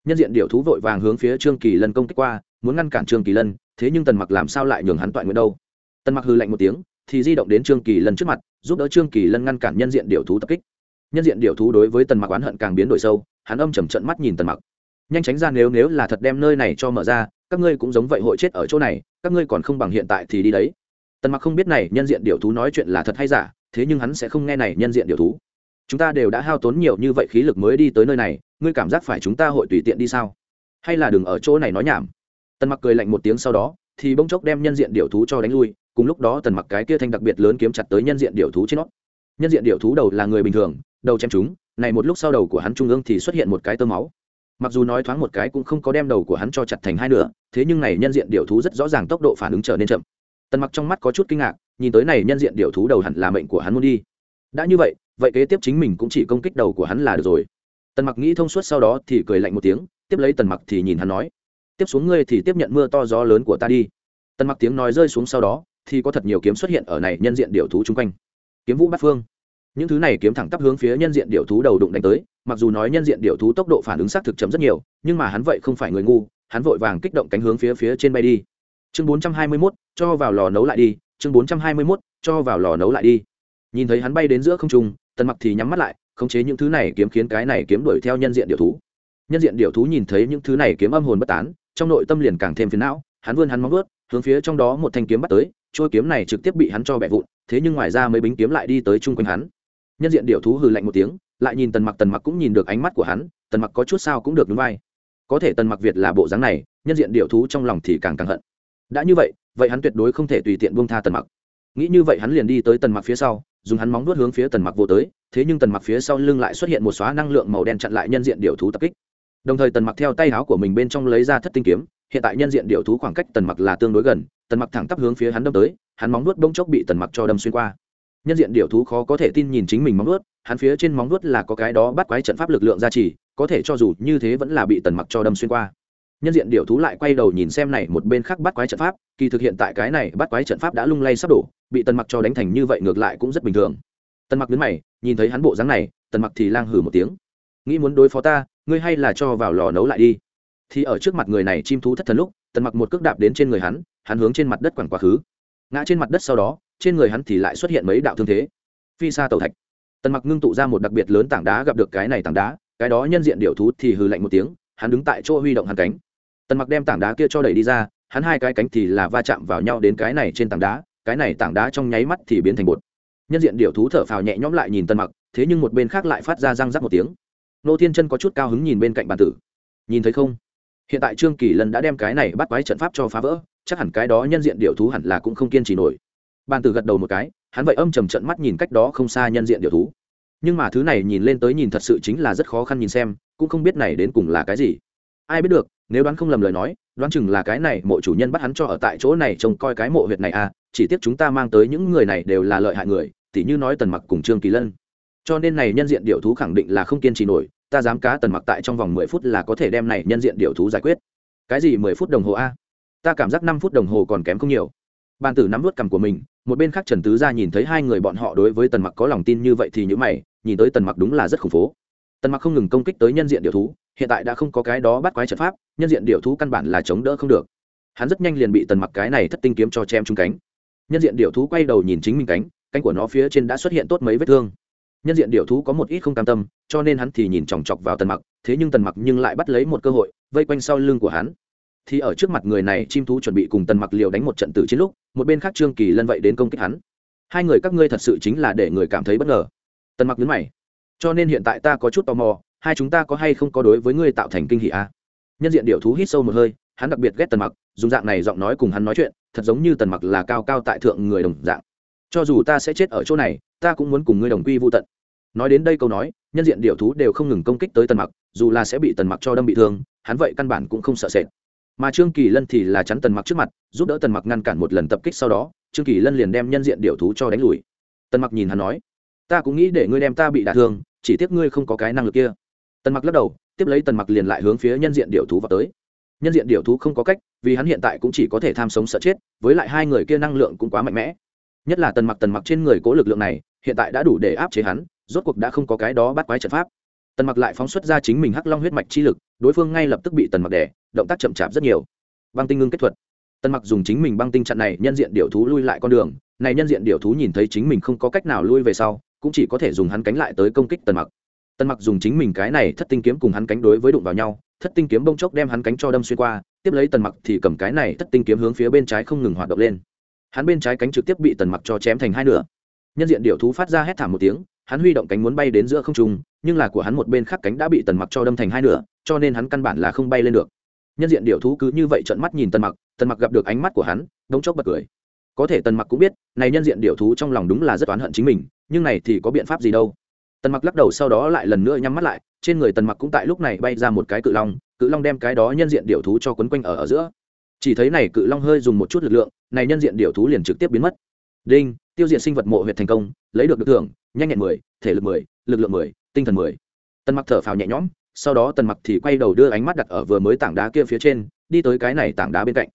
Nhân diện điệu thú vội vàng hướng phía trương kỳ lân công kích qua, muốn ngăn cản trương kỳ lân, thế nhưng tần mặc làm sao lại nhường hắn toại nguyện đâu? Tần mặc hư lạnh một tiếng thì di động đến trương kỳ lân trước mặt, giúp đỡ trương kỳ lân ngăn cản nhân diện điều thú tập kích. Nhân diện điều thú đối với tần mặc oán hận càng biến đổi sâu, hắn âm chầm trận mắt nhìn tần mặc. Nhanh tránh ra nếu nếu là thật đem nơi này cho mở ra, các ngươi cũng giống vậy hội chết ở chỗ này, các ngươi còn không bằng hiện tại thì đi đấy. Tần mặc không biết này nhân diện điều thú nói chuyện là thật hay giả, thế nhưng hắn sẽ không nghe này nhân diện điều thú. Chúng ta đều đã hao tốn nhiều như vậy khí lực mới đi tới nơi này, ngươi cảm giác phải chúng ta hội tùy tiện đi sao? Hay là đừng ở chỗ này nói nhảm? Tần mặc cười lạnh một tiếng sau đó, thì bỗng chốc đem nhân diện điều thú cho đánh lui cùng lúc đó tần mặc cái kia thanh đặc biệt lớn kiếm chặt tới nhân diện điệu thú trên nó. Nhân diện điệu thú đầu là người bình thường, đầu chém chúng, này một lúc sau đầu của hắn trung ương thì xuất hiện một cái tơ máu. Mặc dù nói thoáng một cái cũng không có đem đầu của hắn cho chặt thành hai nửa, thế nhưng này nhân diện điệu thú rất rõ ràng tốc độ phản ứng trở nên chậm. Tần mặc trong mắt có chút kinh ngạc, nhìn tới này nhân diện điệu thú đầu hẳn là mệnh của hắn muốn đi. Đã như vậy vậy kế tiếp chính mình cũng chỉ công kích đầu của hắn là được rồi. Tần mặc nghĩ thông suốt sau đó thì cười lạnh một tiếng, tiếp lấy tần mặc thì nhìn hắn nói, tiếp xuống ngươi thì tiếp nhận mưa to gió lớn của ta đi. Tần mặc tiếng nói rơi xuống sau đó thì có thật nhiều kiếm xuất hiện ở này nhân diện điều thú chung quanh. Kiếm vũ bát phương. Những thứ này kiếm thẳng tắp hướng phía nhân diện điều thú đầu đụng đánh tới mặc dù nói nhân diện điều thú tốc độ phản ứng xác thực chấm rất nhiều nhưng mà hắn vậy không phải người ngu hắn vội vàng kích động cánh hướng phía phía trên bay đi. Chương 421, cho vào lò nấu lại đi chương 421, cho vào lò nấu lại đi. Nhìn thấy hắn bay đến giữa không trung tần mặc thì nhắm mắt lại khống chế những thứ này kiếm khiến cái này kiếm đuổi theo nhân diện điều thú. Nhân diện điều thú nhìn thấy những thứ này kiếm âm hồn bất tán trong nội tâm liền càng thêm phiền não hắn vươn hắn móng vớt hướng phía trong đó một thanh kiếm bắt tới trôi kiếm này trực tiếp bị hắn cho bẻ vụn, thế nhưng ngoài ra mấy bính kiếm lại đi tới chung quanh hắn. Nhân diện điệu thú hừ lạnh một tiếng, lại nhìn tần mặc tần mặc cũng nhìn được ánh mắt của hắn, tần mặc có chút sao cũng được đúng vai. Có thể tần mặc việt là bộ dáng này, nhân diện điệu thú trong lòng thì càng càng hận. Đã như vậy vậy hắn tuyệt đối không thể tùy tiện buông tha tần mặc. Nghĩ như vậy hắn liền đi tới tần mặc phía sau, dùng hắn móng vuốt hướng phía tần mặc vô tới, thế nhưng tần mặc phía sau lưng lại xuất hiện một xóa năng lượng màu đen chặn lại nhân diện điệu thú tập kích đồng thời tần mặc theo tay áo của mình bên trong lấy ra thất tinh kiếm, hiện tại nhân diện điệu thú khoảng cách tần mặc là tương đối gần, tần mặc thẳng tắp hướng phía hắn đâm tới, hắn móng nuốt bỗng chốc bị tần mặc cho đâm xuyên qua. Nhân diện điệu thú khó có thể tin nhìn chính mình móng nuốt hắn phía trên móng nuốt là có cái đó bắt quái trận pháp lực lượng gia trì, có thể cho dù như thế vẫn là bị tần mặc cho đâm xuyên qua. Nhân diện điệu thú lại quay đầu nhìn xem này một bên khác bắt quái trận pháp, kỳ thực hiện tại cái này bắt quái trận pháp đã lung lay sắp đổ, bị tần mặc cho đánh thành như vậy ngược lại cũng rất bình thường. Tần mặc đứng mày, nhìn thấy hắn bộ dáng này, tần mặc thì lang hử một tiếng. Nghĩ muốn đối phó ta ngươi hay là cho vào lò nấu lại đi. Thì ở trước mặt người này chim thú thất thần lúc, tần mặc một cước đạp đến trên người hắn hắn hướng trên mặt đất quẳng quá khứ. Ngã trên mặt đất sau đó, trên người hắn thì lại xuất hiện mấy đạo thương thế. Phi xa tàu thạch. Tần mặc ngưng tụ ra một đặc biệt lớn tảng đá gặp được cái này tảng đá, cái đó nhân diện điệu thú thì hừ lạnh một tiếng, hắn đứng tại chỗ huy động hắn cánh. Tần mặc đem tảng đá kia cho đẩy đi ra, hắn hai cái cánh thì là va chạm vào nhau đến cái này trên tảng đá, cái này tảng đá trong nháy mắt thì biến thành bột. Nhân diện điệu thú thở phào nhẹ nhõm lại nhìn tần mặc, thế nhưng một bên khác lại phát ra răng rắc một tiếng nô thiên chân có chút cao hứng nhìn bên cạnh bàn tử. Nhìn thấy không? Hiện tại trương kỳ lân đã đem cái này bắt quái trận pháp cho phá vỡ, chắc hẳn cái đó nhân diện điệu thú hẳn là cũng không kiên trì nổi. Bàn tử gật đầu một cái, hắn vậy âm trầm trận mắt nhìn cách đó không xa nhân diện điệu thú. Nhưng mà thứ này nhìn lên tới nhìn thật sự chính là rất khó khăn nhìn xem, cũng không biết này đến cùng là cái gì. Ai biết được, nếu đoán không lầm lời nói, đoán chừng là cái này mộ chủ nhân bắt hắn cho ở tại chỗ này trông coi cái mộ huyệt này à chỉ tiếc chúng ta mang tới những người này đều là lợi hại người, tỉ như nói tần mặc cùng trương kỳ lân. Cho nên này nhân diện điệu thú khẳng định là không kiên trì nổi ta dám cá tần mặc tại trong vòng mười phút là có thể đem này nhân diện điều thú giải quyết. Cái gì mười phút đồng hồ a? Ta cảm giác năm phút đồng hồ còn kém không nhiều. Bàn tử nắm vút cằm của mình, một bên khác trần tứ gia nhìn thấy hai người bọn họ đối với tần mặc có lòng tin như vậy thì những mày, nhìn tới tần mặc đúng là rất khủng phố. Tần mặc không ngừng công kích tới nhân diện điều thú, hiện tại đã không có cái đó bắt quái trận pháp, nhân diện điều thú căn bản là chống đỡ không được. Hắn rất nhanh liền bị tần mặc cái này thất tinh kiếm cho chém trúng cánh. Nhân diện điều thú quay đầu nhìn chính mình cánh cánh của nó phía trên đã xuất hiện tốt mấy vết thương nhân diện điệu thú có một ít không cam tâm, cho nên hắn thì nhìn chòng chọc vào tần mặc, thế nhưng tần mặc nhưng lại bắt lấy một cơ hội, vây quanh sau lưng của hắn. Thì ở trước mặt người này, chim thú chuẩn bị cùng tần mặc liều đánh một trận tử chiến lúc, một bên khác trương kỳ lân vậy đến công kích hắn. Hai người các ngươi thật sự chính là để người cảm thấy bất ngờ. Tần mặc nhấn mày. Cho nên hiện tại ta có chút tò mò, hai chúng ta có hay không có đối với ngươi tạo thành kinh hỷ a à? nhân diện điệu thú hít sâu một hơi, hắn đặc biệt ghét tần mặc, dùng dạng này giọng nói cùng hắn nói chuyện, thật giống như tần mặc là cao cao tại thượng người đồng dạng. Cho dù ta sẽ chết ở chỗ này, ta cũng muốn cùng ngươi đồng quy vô tận nói đến đây câu nói, nhân diện điệu thú đều không ngừng công kích tới tần mặc, dù là sẽ bị tần mặc cho đâm bị thương, hắn vậy căn bản cũng không sợ sệt. Mà trương kỳ lân thì là chắn tần mặc trước mặt, giúp đỡ tần mặc ngăn cản một lần tập kích sau đó, trương kỳ lân liền đem nhân diện điệu thú cho đánh lùi. Tần mặc nhìn hắn nói, ta cũng nghĩ để ngươi đem ta bị đả thương, chỉ tiếc ngươi không có cái năng lực kia. Tần mặc lắc đầu, tiếp lấy tần mặc liền lại hướng phía nhân diện điệu thú vào tới. Nhân diện điệu thú không có cách, vì hắn hiện tại cũng chỉ có thể tham sống sợ chết, với lại hai người kia năng lượng cũng quá mạnh mẽ. Nhất là tần mặc tần mặc trên người cố lực lượng này, hiện tại đã đủ để áp chế hắn rốt cuộc đã không có cái đó bắt quái trận pháp. Tần mặc lại phóng xuất ra chính mình hắc long huyết mạch chi lực, đối phương ngay lập tức bị tần mặc đẻ động tác chậm chạp rất nhiều. Băng tinh ngưng kết thuật. Tần mặc dùng chính mình băng tinh chặn này nhân diện điệu thú lui lại con đường, này nhân diện điệu thú nhìn thấy chính mình không có cách nào lui về sau, cũng chỉ có thể dùng hắn cánh lại tới công kích tần mặc. Tần mặc dùng chính mình cái này thất tinh kiếm cùng hắn cánh đối với đụng vào nhau, thất tinh kiếm bông chốc đem hắn cánh cho đâm xuyên qua, tiếp lấy tần mặc thì cầm cái này thất tinh kiếm hướng phía bên trái không ngừng hoạt động lên. Hắn bên trái cánh trực tiếp bị tần mặc cho chém thành hai nửa. Nhân diện điệu thú phát ra hét thảm một tiếng hắn huy động cánh muốn bay đến giữa không trung, nhưng là của hắn một bên khác cánh đã bị tần mặc cho đâm thành hai nửa, cho nên hắn căn bản là không bay lên được. Nhân diện điệu thú cứ như vậy trợn mắt nhìn tần mặc tần mặc gặp được ánh mắt của hắn, đống chốc bật cười. Có thể tần mặc cũng biết, này nhân diện điệu thú trong lòng đúng là rất oán hận chính mình, nhưng này thì có biện pháp gì đâu. Tần mặc lắc đầu sau đó lại lần nữa nhắm mắt lại, trên người tần mặc cũng tại lúc này bay ra một cái cự long cự long đem cái đó nhân diện điệu thú cho quấn quanh ở ở giữa. Chỉ thấy này cự long hơi dùng một chút lực lượng, này nhân diện điệu thú liền trực tiếp biến mất đinh, tiêu diệt sinh vật mộ huyệt thành công, lấy được được thưởng, nhanh nhẹn mười, thể lực mười, lực lượng mười, tinh thần mười. Tần mặc thở phào nhẹ nhõm, sau đó tần mặc thì quay đầu đưa ánh mắt đặt ở vừa mới tảng đá kia phía trên, đi tới cái này tảng đá bên cạnh.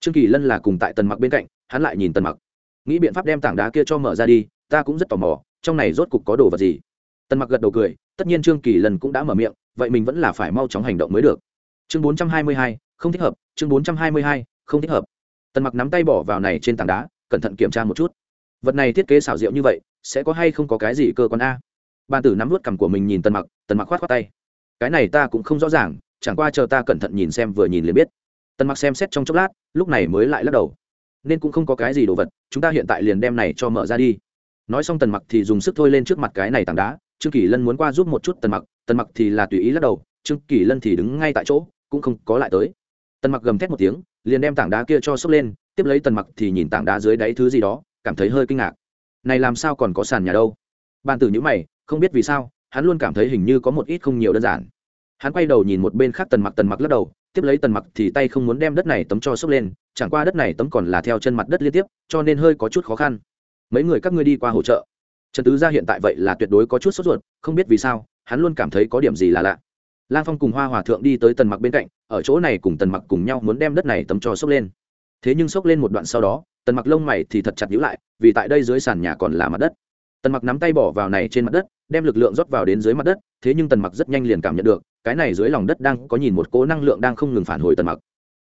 Trương kỳ lân là cùng tại tần mặc bên cạnh, hắn lại nhìn tần mặc. Nghĩ biện pháp đem tảng đá kia cho mở ra đi, ta cũng rất tò mò, trong này rốt cục có đồ vật gì? Tần mặc gật đầu cười, tất nhiên trương kỳ lân cũng đã mở miệng, vậy mình vẫn là phải mau chóng hành động mới được. Chương bốn trăm hai mươi hai, không thích hợp, chương bốn trăm hai mươi hai, không thích hợp. Tần mặc nắm tay bỏ vào này trên tảng đá cẩn thận kiểm tra một chút. Vật này thiết kế xảo diệu như vậy, sẽ có hay không có cái gì cơ quan a? Ban tử nắm vút cằm của mình nhìn tần mặc tần mặc khoát khoát tay. Cái này ta cũng không rõ ràng, chẳng qua chờ ta cẩn thận nhìn xem vừa nhìn liền biết. Tần mặc xem xét trong chốc lát, lúc này mới lại lắc đầu. Nên cũng không có cái gì đồ vật, chúng ta hiện tại liền đem này cho mở ra đi. Nói xong tần mặc thì dùng sức thôi lên trước mặt cái này tảng đá, trương kỳ lân muốn qua giúp một chút tần mặc tần mặc thì là tùy ý lắc đầu, trương kỳ lân thì đứng ngay tại chỗ, cũng không có lại tới. Tần mặc gầm thét một tiếng, liền đem tảng đá kia cho sốc lên tiếp lấy tần mặc thì nhìn tảng đá dưới đáy thứ gì đó, cảm thấy hơi kinh ngạc. Này làm sao còn có sàn nhà đâu? Bàn tử nhữ mày, không biết vì sao, hắn luôn cảm thấy hình như có một ít không nhiều đơn giản. Hắn quay đầu nhìn một bên khác tần mặc tần mặc lắc đầu, tiếp lấy tần mặc thì tay không muốn đem đất này tấm cho sốc lên, chẳng qua đất này tấm còn là theo chân mặt đất liên tiếp, cho nên hơi có chút khó khăn. Mấy người các ngươi đi qua hỗ trợ. Trần tứ gia hiện tại vậy là tuyệt đối có chút sốt ruột, không biết vì sao, hắn luôn cảm thấy có điểm gì là lạ. Lang phong cùng hoa hòa thượng đi tới tần mặc bên cạnh, ở chỗ này cùng tần mặc cùng nhau muốn đem đất này tấm cho sốc lên thế nhưng sốc lên một đoạn sau đó, tần mặc lông mày thì thật chặt nhữ lại, vì tại đây dưới sàn nhà còn là mặt đất. Tần mặc nắm tay bỏ vào này trên mặt đất, đem lực lượng rót vào đến dưới mặt đất, thế nhưng tần mặc rất nhanh liền cảm nhận được, cái này dưới lòng đất đang có nhìn một cỗ năng lượng đang không ngừng phản hồi tần mặc.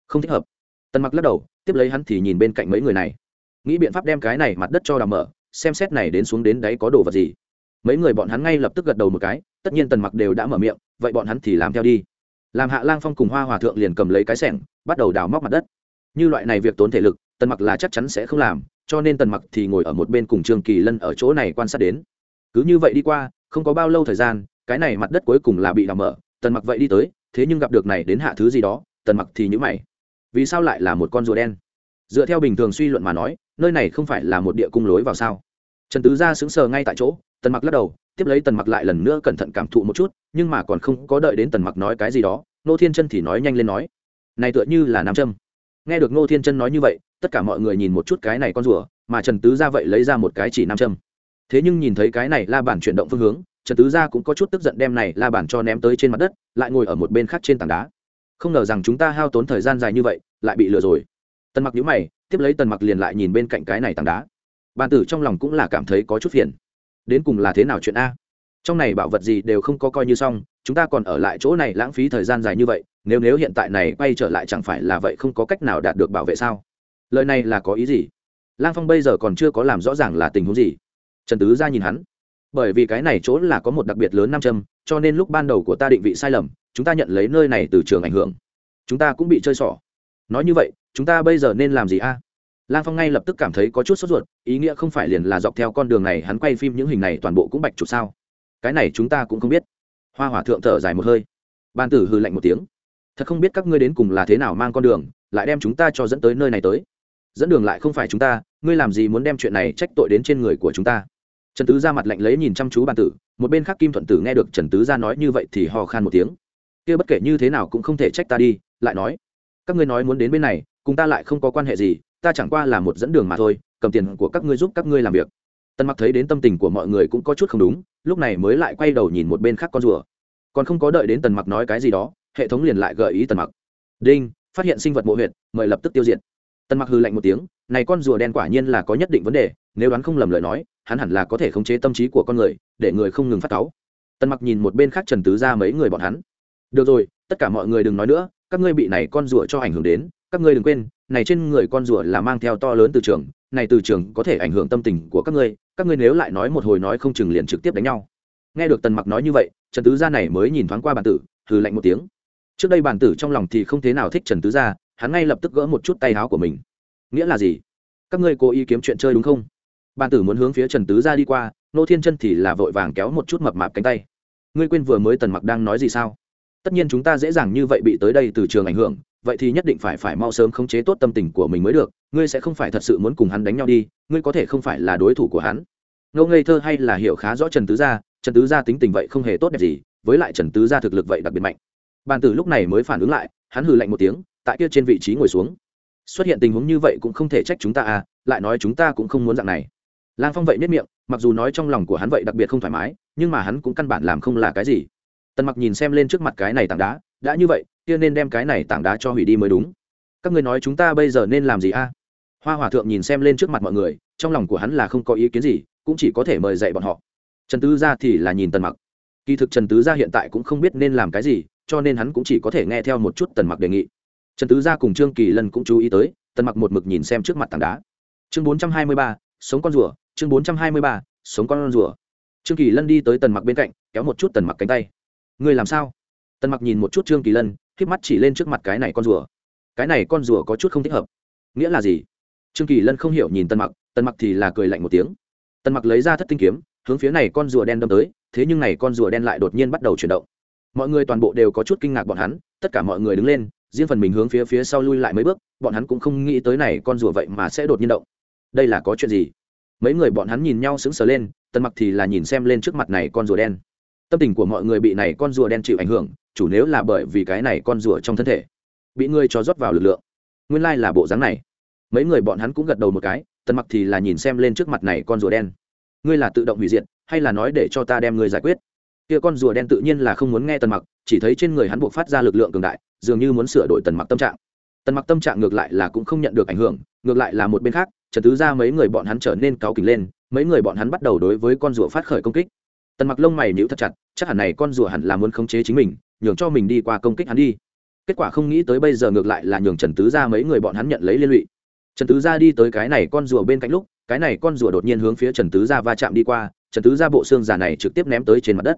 Không thích hợp. Tần mặc lắc đầu, tiếp lấy hắn thì nhìn bên cạnh mấy người này. Nghĩ biện pháp đem cái này mặt đất cho đào mở, xem xét này đến xuống đến đấy có đồ vật gì. Mấy người bọn hắn ngay lập tức gật đầu một cái, tất nhiên tần mặc đều đã mở miệng, vậy bọn hắn thì làm theo đi. Làm hạ lang phong cùng hoa hòa thượng liền cầm lấy cái sẻng, bắt đầu đào móc mặt đất như loại này việc tốn thể lực, tần mặc là chắc chắn sẽ không làm, cho nên tần mặc thì ngồi ở một bên cùng trương kỳ lân ở chỗ này quan sát đến. Cứ như vậy đi qua, không có bao lâu thời gian, cái này mặt đất cuối cùng là bị đào mở, tần mặc vậy đi tới, thế nhưng gặp được này đến hạ thứ gì đó, tần mặc thì nhữ mày. Vì sao lại là một con rùa đen? Dựa theo bình thường suy luận mà nói, nơi này không phải là một địa cung lối vào sao? Trần tứ ra sững sờ ngay tại chỗ, tần mặc lắc đầu, tiếp lấy tần mặc lại lần nữa cẩn thận cảm thụ một chút, nhưng mà còn không có đợi đến tần mặc nói cái gì đó, nô thiên chân thì nói nhanh lên nói, này tựa như là nam châm nghe được Ngô thiên chân nói như vậy, tất cả mọi người nhìn một chút cái này con rùa, mà trần tứ ra vậy lấy ra một cái chỉ nam châm. Thế nhưng nhìn thấy cái này la bản chuyển động phương hướng, trần tứ gia cũng có chút tức giận đem này la bản cho ném tới trên mặt đất, lại ngồi ở một bên khác trên tảng đá. Không ngờ rằng chúng ta hao tốn thời gian dài như vậy, lại bị lừa rồi. Tần mặc nhíu mày, tiếp lấy tần mặc liền lại nhìn bên cạnh cái này tảng đá. Bàn tử trong lòng cũng là cảm thấy có chút phiền. Đến cùng là thế nào chuyện a? Trong này bảo vật gì đều không có coi như xong, chúng ta còn ở lại chỗ này lãng phí thời gian dài như vậy, nếu nếu hiện tại này quay trở lại chẳng phải là vậy không có cách nào đạt được bảo vệ sao? Lời này là có ý gì? Lang phong bây giờ còn chưa có làm rõ ràng là tình huống gì. Trần tứ ra nhìn hắn. Bởi vì cái này chỗ là có một đặc biệt lớn nam châm, cho nên lúc ban đầu của ta định vị sai lầm, chúng ta nhận lấy nơi này từ trường ảnh hưởng. Chúng ta cũng bị chơi xỏ. Nói như vậy, chúng ta bây giờ nên làm gì a? Lang phong ngay lập tức cảm thấy có chút sốt ruột, ý nghĩa không phải liền là dọc theo con đường này hắn quay phim những hình này toàn bộ cũng bạch chụp sao? Cái này chúng ta cũng không biết. Hoa hỏa thượng thở dài một hơi. Ban tử hư lạnh một tiếng. Thật không biết các ngươi đến cùng là thế nào mang con đường, lại đem chúng ta cho dẫn tới nơi này tới. Dẫn đường lại không phải chúng ta, ngươi làm gì muốn đem chuyện này trách tội đến trên người của chúng ta? Trần tứ ra mặt lạnh lấy nhìn chăm chú bàn tử, một bên khác kim thuận tử nghe được trần tứ ra nói như vậy thì hò khan một tiếng. Kia bất kể như thế nào cũng không thể trách ta đi, lại nói, các ngươi nói muốn đến bên này, cùng ta lại không có quan hệ gì, ta chẳng qua là một dẫn đường mà thôi, cầm tiền của các ngươi giúp các ngươi làm việc tần mặc thấy đến tâm tình của mọi người cũng có chút không đúng, lúc này mới lại quay đầu nhìn một bên khác con rùa. Còn không có đợi đến tần mặc nói cái gì đó, hệ thống liền lại gợi ý tần mặc. Đinh, phát hiện sinh vật mộ huyệt, mời lập tức tiêu diệt. Tần mặc hư lạnh một tiếng, này con rùa đen quả nhiên là có nhất định vấn đề, nếu đoán không lầm lời nói, hắn hẳn là có thể khống chế tâm trí của con người, để người không ngừng phát cáu. Tần mặc nhìn một bên khác trần tứ ra mấy người bọn hắn. Được rồi, tất cả mọi người đừng nói nữa, các ngươi bị này con rùa cho ảnh hưởng đến, các ngươi đừng quên, này trên người con rùa là mang theo to lớn từ trường này từ trường có thể ảnh hưởng tâm tình của các ngươi các ngươi nếu lại nói một hồi nói không chừng liền trực tiếp đánh nhau. Nghe được tần mặc nói như vậy, trần tứ gia này mới nhìn thoáng qua bản tử, hừ lạnh một tiếng. Trước đây bản tử trong lòng thì không thế nào thích trần tứ gia, hắn ngay lập tức gỡ một chút tay áo của mình. Nghĩa là gì? Các ngươi cố ý kiếm chuyện chơi đúng không? Bản tử muốn hướng phía trần tứ gia đi qua, nô thiên chân thì là vội vàng kéo một chút mập mạp cánh tay. Ngươi quên vừa mới tần mặc đang nói gì sao? Tất nhiên chúng ta dễ dàng như vậy bị tới đây từ trường ảnh hưởng, vậy thì nhất định phải phải mau sớm khống chế tốt tâm tình của mình mới được, ngươi sẽ không phải thật sự muốn cùng hắn đánh nhau đi, ngươi có thể không phải là đối thủ của hắn. Ngô ngây thơ hay là hiểu khá rõ trần tứ gia, trần tứ gia tính tình vậy không hề tốt đẹp gì, với lại trần tứ gia thực lực vậy đặc biệt mạnh. Bàn tử lúc này mới phản ứng lại, hắn hừ lạnh một tiếng, tại kia trên vị trí ngồi xuống. Xuất hiện tình huống như vậy cũng không thể trách chúng ta à lại nói chúng ta cũng không muốn dạng này. Lang phong vậy nếp miệng, mặc dù nói trong lòng của hắn vậy đặc biệt không thoải mái, nhưng mà hắn cũng căn bản làm không là cái gì tần mặc nhìn xem lên trước mặt cái này tảng đá, đã như vậy, kia nên đem cái này tảng đá cho hủy đi mới đúng. Các ngươi nói chúng ta bây giờ nên làm gì a? Hoa hòa thượng nhìn xem lên trước mặt mọi người, trong lòng của hắn là không có ý kiến gì, cũng chỉ có thể mời dạy bọn họ. Trần tứ gia thì là nhìn tần mặc. Kỳ thực trần tứ gia hiện tại cũng không biết nên làm cái gì, cho nên hắn cũng chỉ có thể nghe theo một chút tần mặc đề nghị. Trần tứ gia cùng trương kỳ lân cũng chú ý tới, tần mặc một mực nhìn xem trước mặt tảng đá. Chương bốn trăm hai mươi ba, sống con rùa. Chương bốn trăm hai mươi ba, sống con rùa. Trương kỳ lân đi tới tần mặc bên cạnh, kéo một chút tần mặc cánh tay ngươi làm sao? Tần mặc nhìn một chút trương kỳ lân, k mắt chỉ lên trước mặt cái này con rùa. Cái này con rùa có chút không thích hợp. Nghĩa là gì? Trương kỳ lân không hiểu nhìn tần mặc tần mặc thì là cười lạnh một tiếng. Tần mặc lấy ra thất tinh kiếm, hướng phía này con rùa đen đâm tới, thế nhưng này con rùa đen lại đột nhiên bắt đầu chuyển động. Mọi người toàn bộ đều có chút kinh ngạc bọn hắn, tất cả mọi người đứng lên, riêng phần mình hướng phía phía sau lui lại mấy bước, bọn hắn cũng không nghĩ tới này con rùa vậy mà sẽ đột nhiên động. Đây là có chuyện gì? Mấy người bọn hắn nhìn nhau sững sờ lên, tần mặc thì là nhìn xem lên trước mặt này con rùa đen tâm tình của mọi người bị này con rùa đen chịu ảnh hưởng, chủ nếu là bởi vì cái này con rùa trong thân thể, bị ngươi cho rót vào lực lượng. Nguyên lai là bộ dáng này. Mấy người bọn hắn cũng gật đầu một cái, tần mặc thì là nhìn xem lên trước mặt này con rùa đen. Ngươi là tự động hủy diệt, hay là nói để cho ta đem ngươi giải quyết? Kia con rùa đen tự nhiên là không muốn nghe tần mặc, chỉ thấy trên người hắn buộc phát ra lực lượng cường đại, dường như muốn sửa đổi tần mặc tâm trạng. Tần mặc tâm trạng ngược lại là cũng không nhận được ảnh hưởng, ngược lại là một bên khác trần tứ ra mấy người bọn hắn trở nên cáu kỉnh lên, mấy người bọn hắn bắt đầu đối với con rùa phát khởi công kích tần mặc lông mày nhíu thật chặt, chắc hẳn này con rùa hẳn là muốn khống chế chính mình, nhường cho mình đi qua công kích hắn đi. Kết quả không nghĩ tới bây giờ ngược lại là nhường trần tứ ra mấy người bọn hắn nhận lấy liên lụy. Trần tứ ra đi tới cái này con rùa bên cạnh lúc, cái này con rùa đột nhiên hướng phía trần tứ ra va chạm đi qua, trần tứ ra bộ xương già này trực tiếp ném tới trên mặt đất.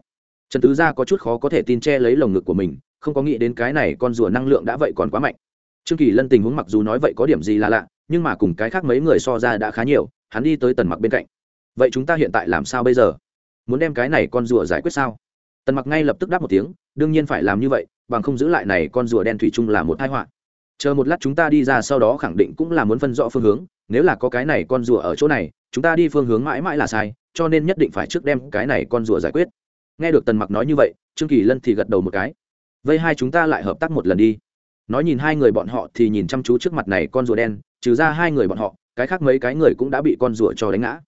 Trần tứ ra có chút khó có thể tin che lấy lồng ngực của mình, không có nghĩ đến cái này con rùa năng lượng đã vậy còn quá mạnh. Trương kỳ lân tình huống mặc dù nói vậy có điểm gì là lạ, nhưng mà cùng cái khác mấy người so ra đã khá nhiều, hắn đi tới tần mặc bên cạnh. Vậy chúng ta hiện tại làm sao bây giờ? Muốn đem cái này con rùa giải quyết sao? Tần mặc ngay lập tức đáp một tiếng, đương nhiên phải làm như vậy, bằng không giữ lại này con rùa đen thủy chung là một tai họa. Chờ một lát chúng ta đi ra sau đó khẳng định cũng là muốn phân rõ phương hướng, nếu là có cái này con rùa ở chỗ này, chúng ta đi phương hướng mãi mãi là sai, cho nên nhất định phải trước đem cái này con rùa giải quyết. Nghe được tần mặc nói như vậy, trương kỳ lân thì gật đầu một cái. Vây hai chúng ta lại hợp tác một lần đi. Nói nhìn hai người bọn họ thì nhìn chăm chú trước mặt này con rùa đen, trừ ra hai người bọn họ, cái khác mấy cái người cũng đã bị con rùa cho đánh ngã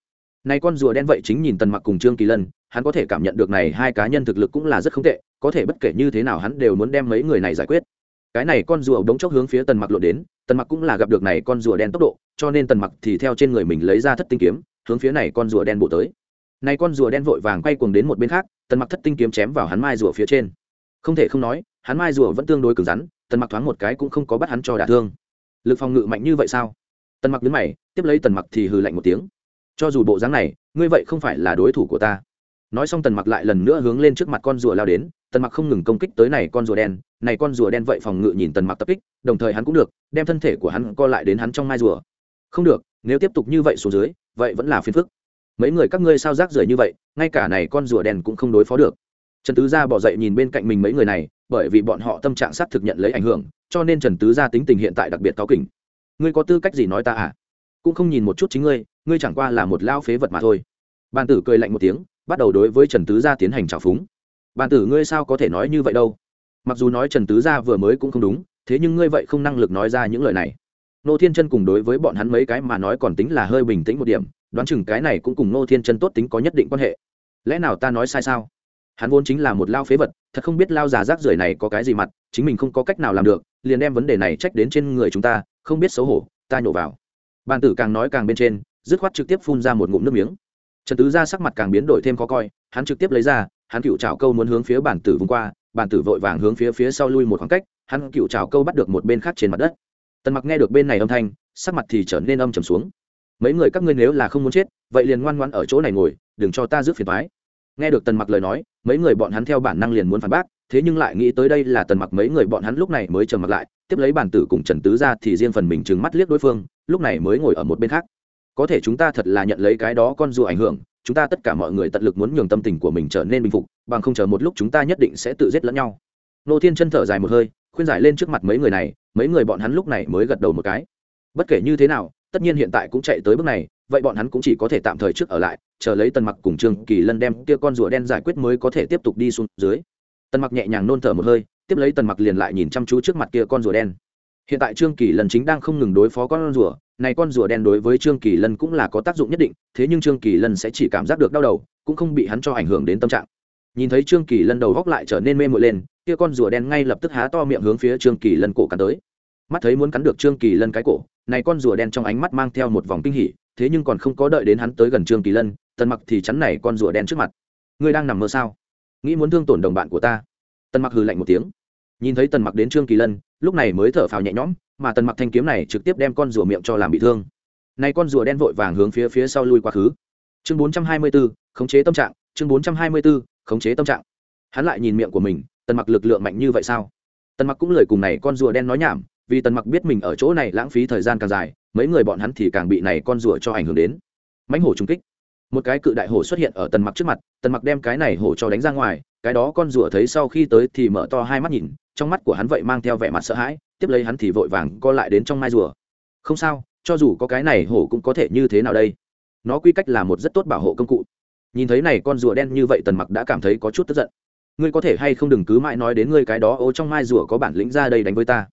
nay con rùa đen vậy chính nhìn tần mặc cùng trương kỳ lân, hắn có thể cảm nhận được này hai cá nhân thực lực cũng là rất không tệ, có thể bất kể như thế nào hắn đều muốn đem mấy người này giải quyết. Cái này con rùa đống chốc hướng phía tần mặc lộ đến, tần mặc cũng là gặp được này con rùa đen tốc độ, cho nên tần mặc thì theo trên người mình lấy ra thất tinh kiếm, hướng phía này con rùa đen bộ tới. Này con rùa đen vội vàng quay cuồng đến một bên khác, tần mặc thất tinh kiếm chém vào hắn mai rùa phía trên. Không thể không nói, hắn mai rùa vẫn tương đối cứng rắn, tần mặc thoáng một cái cũng không có bắt hắn cho đả thương. Lực phòng ngự mạnh như vậy sao? Tần mặc đứng mày, tiếp lấy tần mặc thì hừ lạnh một tiếng cho dù bộ dáng này, ngươi vậy không phải là đối thủ của ta. Nói xong tần mặc lại lần nữa hướng lên trước mặt con rùa lao đến, tần mặc không ngừng công kích tới này con rùa đen, này con rùa đen vậy phòng ngự nhìn tần mặc tập kích, đồng thời hắn cũng được, đem thân thể của hắn co lại đến hắn trong mai rùa. Không được, nếu tiếp tục như vậy xuống dưới, vậy vẫn là phiền phức. Mấy người các ngươi sao rác rưởi như vậy, ngay cả này con rùa đen cũng không đối phó được. Trần tứ gia bỏ dậy nhìn bên cạnh mình mấy người này, bởi vì bọn họ tâm trạng sát thực nhận lấy ảnh hưởng, cho nên trần tứ gia tính tình hiện tại đặc biệt cao kỉnh. Ngươi có tư cách gì nói ta à? Cũng không nhìn một chút chính ngươi ngươi chẳng qua là một lao phế vật mà thôi. Bàn tử cười lạnh một tiếng, bắt đầu đối với trần tứ gia tiến hành trào phúng. Bàn tử, ngươi sao có thể nói như vậy đâu? Mặc dù nói trần tứ gia vừa mới cũng không đúng, thế nhưng ngươi vậy không năng lực nói ra những lời này. Nô thiên chân cùng đối với bọn hắn mấy cái mà nói còn tính là hơi bình tĩnh một điểm, đoán chừng cái này cũng cùng nô thiên chân tốt tính có nhất định quan hệ. Lẽ nào ta nói sai sao? Hắn vốn chính là một lao phế vật, thật không biết lao già rác rưởi này có cái gì mặt, chính mình không có cách nào làm được, liền đem vấn đề này trách đến trên người chúng ta, không biết xấu hổ, ta nhổ vào. Bàn tử càng nói càng bên trên dứt khoát trực tiếp phun ra một ngụm nước miếng. Trần tứ ra sắc mặt càng biến đổi thêm khó coi, hắn trực tiếp lấy ra, hắn cựu trào câu muốn hướng phía bản tử vùng qua, bản tử vội vàng hướng phía phía sau lui một khoảng cách, hắn cựu trào câu bắt được một bên khác trên mặt đất. Tần mặc nghe được bên này âm thanh, sắc mặt thì trở nên âm trầm xuống. Mấy người các ngươi nếu là không muốn chết, vậy liền ngoan ngoan ở chỗ này ngồi, đừng cho ta rước phiền thoái nghe được tần mặc lời nói, mấy người bọn hắn theo bản năng liền muốn phản bác, thế nhưng lại nghĩ tới đây là tần mặc mấy người bọn hắn lúc này mới trầm mặc lại, tiếp lấy bản tử cùng trần tứ ra thì riêng phần mình trừng mắt liếc đối phương, lúc này mới ngồi ở một bên khác có thể chúng ta thật là nhận lấy cái đó con rùa ảnh hưởng, chúng ta tất cả mọi người tận lực muốn nhường tâm tình của mình trở nên bình phục, bằng không chờ một lúc chúng ta nhất định sẽ tự giết lẫn nhau. Nô thiên chân thở dài một hơi, khuyên giải lên trước mặt mấy người này, mấy người bọn hắn lúc này mới gật đầu một cái. Bất kể như thế nào, tất nhiên hiện tại cũng chạy tới bước này, vậy bọn hắn cũng chỉ có thể tạm thời trước ở lại, chờ lấy tần mặc cùng trương kỳ lân đem kia con rùa đen giải quyết mới có thể tiếp tục đi xuống dưới. Tần mặc nhẹ nhàng nôn thở một hơi, tiếp lấy tần mặc liền lại nhìn chăm chú trước mặt kia con rùa đen. Hiện tại trương kỳ lân chính đang không ngừng đối phó con rùa này con rùa đen đối với trương kỳ lân cũng là có tác dụng nhất định, thế nhưng trương kỳ lân sẽ chỉ cảm giác được đau đầu, cũng không bị hắn cho ảnh hưởng đến tâm trạng. Nhìn thấy trương kỳ lân đầu góc lại trở nên mê mội lên, kia con rùa đen ngay lập tức há to miệng hướng phía trương kỳ lân cổ cắn tới. Mắt thấy muốn cắn được trương kỳ lân cái cổ, này con rùa đen trong ánh mắt mang theo một vòng kinh hỉ, thế nhưng còn không có đợi đến hắn tới gần trương kỳ lân, tần mặc thì chắn này con rùa đen trước mặt. Ngươi đang nằm mơ sao? Nghĩ muốn thương tổn đồng bạn của ta. Tần mặc hừ lạnh một tiếng. Nhìn thấy tần mặc đến trương kỳ lân, lúc này mới thở phào nhẹ nhõm mà tần mặc thanh kiếm này trực tiếp đem con rùa miệng cho làm bị thương. Này con rùa đen vội vàng hướng phía phía sau lui quá khứ. Chương 424, khống chế tâm trạng. Chương 424, khống chế tâm trạng. Hắn lại nhìn miệng của mình tần mặc lực lượng mạnh như vậy sao? Tần mặc cũng lời cùng này con rùa đen nói nhảm vì tần mặc biết mình ở chỗ này lãng phí thời gian càng dài mấy người bọn hắn thì càng bị này con rùa cho ảnh hưởng đến. Mãnh hổ trung kích. Một cái cự đại hổ xuất hiện ở tần mặc trước mặt tần mặc đem cái này hổ cho đánh ra ngoài cái đó con rùa thấy sau khi tới thì mở to hai mắt nhìn trong mắt của hắn vậy mang theo vẻ mặt sợ hãi, tiếp lấy hắn thì vội vàng co lại đến trong mai rùa. Không sao, cho dù có cái này hổ cũng có thể như thế nào đây? Nó quy cách là một rất tốt bảo hộ công cụ. Nhìn thấy này con rùa đen như vậy tần mặc đã cảm thấy có chút tức giận. Ngươi có thể hay không đừng cứ mãi nói đến ngươi cái đó, ô trong mai rùa có bản lĩnh ra đây đánh với ta.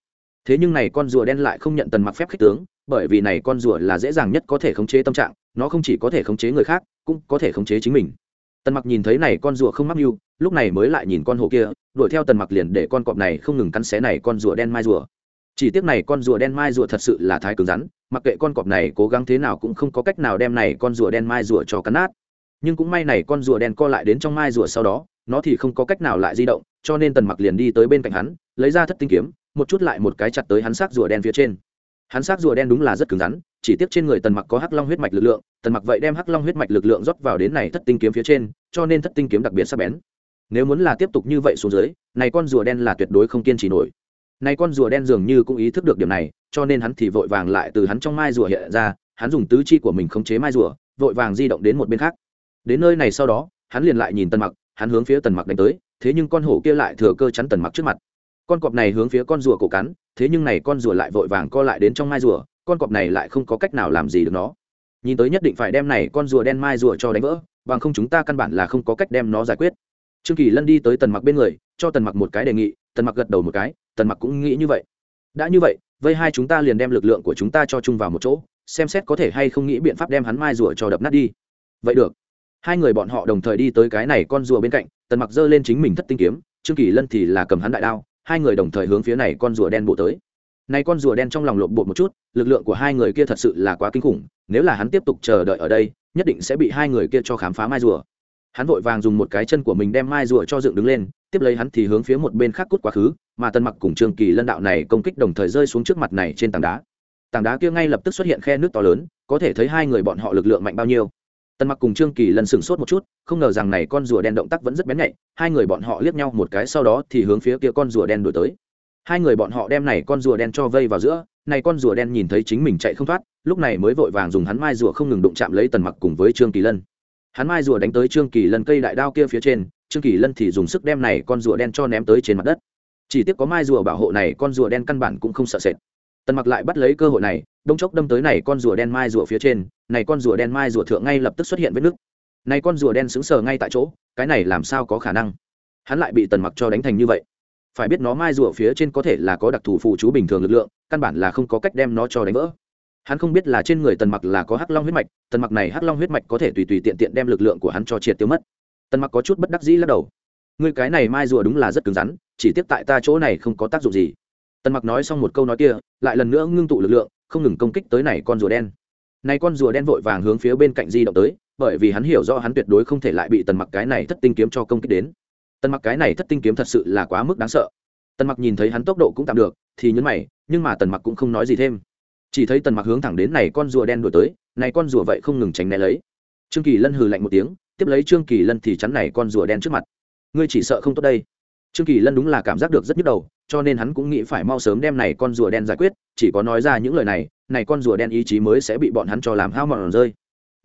Thế nhưng này con rùa đen lại không nhận tần mặc phép khích tướng, bởi vì này con rùa là dễ dàng nhất có thể khống chế tâm trạng, nó không chỉ có thể khống chế người khác, cũng có thể khống chế chính mình tần mặc nhìn thấy này con rùa không mắc mưu, lúc này mới lại nhìn con hổ kia, đuổi theo tần mặc liền để con cọp này không ngừng cắn xé này con rùa đen mai rùa. Chỉ tiếc này con rùa đen mai rùa thật sự là thái cứng rắn, mặc kệ con cọp này cố gắng thế nào cũng không có cách nào đem này con rùa đen mai rùa cho cắn nát. Nhưng cũng may này con rùa đen co lại đến trong mai rùa sau đó, nó thì không có cách nào lại di động, cho nên tần mặc liền đi tới bên cạnh hắn, lấy ra thất tinh kiếm, một chút lại một cái chặt tới hắn xác rùa đen phía trên. Hắn xác rùa đen đúng là rất cứng rắn chỉ tiếc trên người tần mặc có hắc long huyết mạch lực lượng, tần mặc vậy đem hắc long huyết mạch lực lượng rót vào đến này thất tinh kiếm phía trên, cho nên thất tinh kiếm đặc biệt sắc bén. Nếu muốn là tiếp tục như vậy xuống dưới, này con rùa đen là tuyệt đối không kiên trì nổi. Này con rùa đen dường như cũng ý thức được điểm này, cho nên hắn thì vội vàng lại từ hắn trong mai rùa hiện ra, hắn dùng tứ chi của mình khống chế mai rùa, vội vàng di động đến một bên khác. Đến nơi này sau đó, hắn liền lại nhìn tần mặc, hắn hướng phía tần mặc đánh tới, thế nhưng con hổ kia lại thừa cơ chắn tần mặc trước mặt. Con cọp này hướng phía con rùa cổ cắn, thế nhưng này con rùa lại vội vàng co lại đến trong mai rùa con cọp này lại không có cách nào làm gì được nó. Nhìn tới nhất định phải đem này con rùa đen mai rùa cho đánh vỡ, bằng không chúng ta căn bản là không có cách đem nó giải quyết. Trương kỳ lân đi tới tần mặc bên người, cho tần mặc một cái đề nghị, tần mặc gật đầu một cái, tần mặc cũng nghĩ như vậy. Đã như vậy, vây hai chúng ta liền đem lực lượng của chúng ta cho chung vào một chỗ, xem xét có thể hay không nghĩ biện pháp đem hắn mai rùa cho đập nát đi. Vậy được. Hai người bọn họ đồng thời đi tới cái này con rùa bên cạnh, tần mặc giơ lên chính mình thất tinh kiếm, trương kỳ lân thì là cầm hắn đại đao, hai người đồng thời hướng phía này con rùa đen bộ tới nay con rùa đen trong lòng lộn bột một chút, lực lượng của hai người kia thật sự là quá kinh khủng, nếu là hắn tiếp tục chờ đợi ở đây, nhất định sẽ bị hai người kia cho khám phá mai rùa. Hắn vội vàng dùng một cái chân của mình đem mai rùa cho dựng đứng lên, tiếp lấy hắn thì hướng phía một bên khác cút quá khứ, mà tân mặc cùng trương kỳ lân đạo này công kích đồng thời rơi xuống trước mặt này trên tảng đá. Tảng đá kia ngay lập tức xuất hiện khe nước to lớn, có thể thấy hai người bọn họ lực lượng mạnh bao nhiêu. Tân mặc cùng trương kỳ lần sửng sốt một chút, không ngờ rằng này con rùa đen động tác vẫn rất bén nhạy, hai người bọn họ liếc nhau một cái sau đó thì hướng phía kia con rùa đen đổi tới hai người bọn họ đem này con rùa đen cho vây vào giữa, này con rùa đen nhìn thấy chính mình chạy không thoát, lúc này mới vội vàng dùng hắn mai rùa không ngừng đụng chạm lấy tần mặc cùng với trương kỳ lân. Hắn mai rùa đánh tới trương kỳ lân cây đại đao kia phía trên, trương kỳ lân thì dùng sức đem này con rùa đen cho ném tới trên mặt đất. Chỉ tiếc có mai rùa bảo hộ này con rùa đen căn bản cũng không sợ sệt. Tần mặc lại bắt lấy cơ hội này, đông chốc đâm tới này con rùa đen mai rùa phía trên, này con rùa đen mai rùa thượng ngay lập tức xuất hiện vết nứt. Này con rùa đen sững sờ ngay tại chỗ, cái này làm sao có khả năng? Hắn lại bị tần mặc cho đánh thành như vậy phải biết nó mai rùa phía trên có thể là có đặc thù phụ chú bình thường lực lượng, căn bản là không có cách đem nó cho đánh vỡ. Hắn không biết là trên người tần mặc là có hắc long huyết mạch, tần mặc này hắc long huyết mạch có thể tùy tùy tiện tiện đem lực lượng của hắn cho triệt tiêu mất. Tần mặc có chút bất đắc dĩ lắc đầu. Ngươi cái này mai rùa đúng là rất cứng rắn, chỉ tiếp tại ta chỗ này không có tác dụng gì. Tần mặc nói xong một câu nói kia, lại lần nữa ngưng tụ lực lượng, không ngừng công kích tới này con rùa đen. Này con rùa đen vội vàng hướng phía bên cạnh di động tới, bởi vì hắn hiểu rõ hắn tuyệt đối không thể lại bị tần mặc cái này thất tinh kiếm cho công kích đến tần mặc cái này thất tinh kiếm thật sự là quá mức đáng sợ. Tần mặc nhìn thấy hắn tốc độ cũng tạm được, thì nhấn mày, nhưng mà tần mặc cũng không nói gì thêm. Chỉ thấy tần mặc hướng thẳng đến này con rùa đen đuổi tới, này con rùa vậy không ngừng tránh né lấy. Trương kỳ lân hừ lạnh một tiếng, tiếp lấy trương kỳ lân thì chắn này con rùa đen trước mặt. Ngươi chỉ sợ không tốt đây. Trương kỳ lân đúng là cảm giác được rất nhức đầu, cho nên hắn cũng nghĩ phải mau sớm đem này con rùa đen giải quyết, chỉ có nói ra những lời này này con rùa đen ý chí mới sẽ bị bọn hắn cho làm hao mòn rơi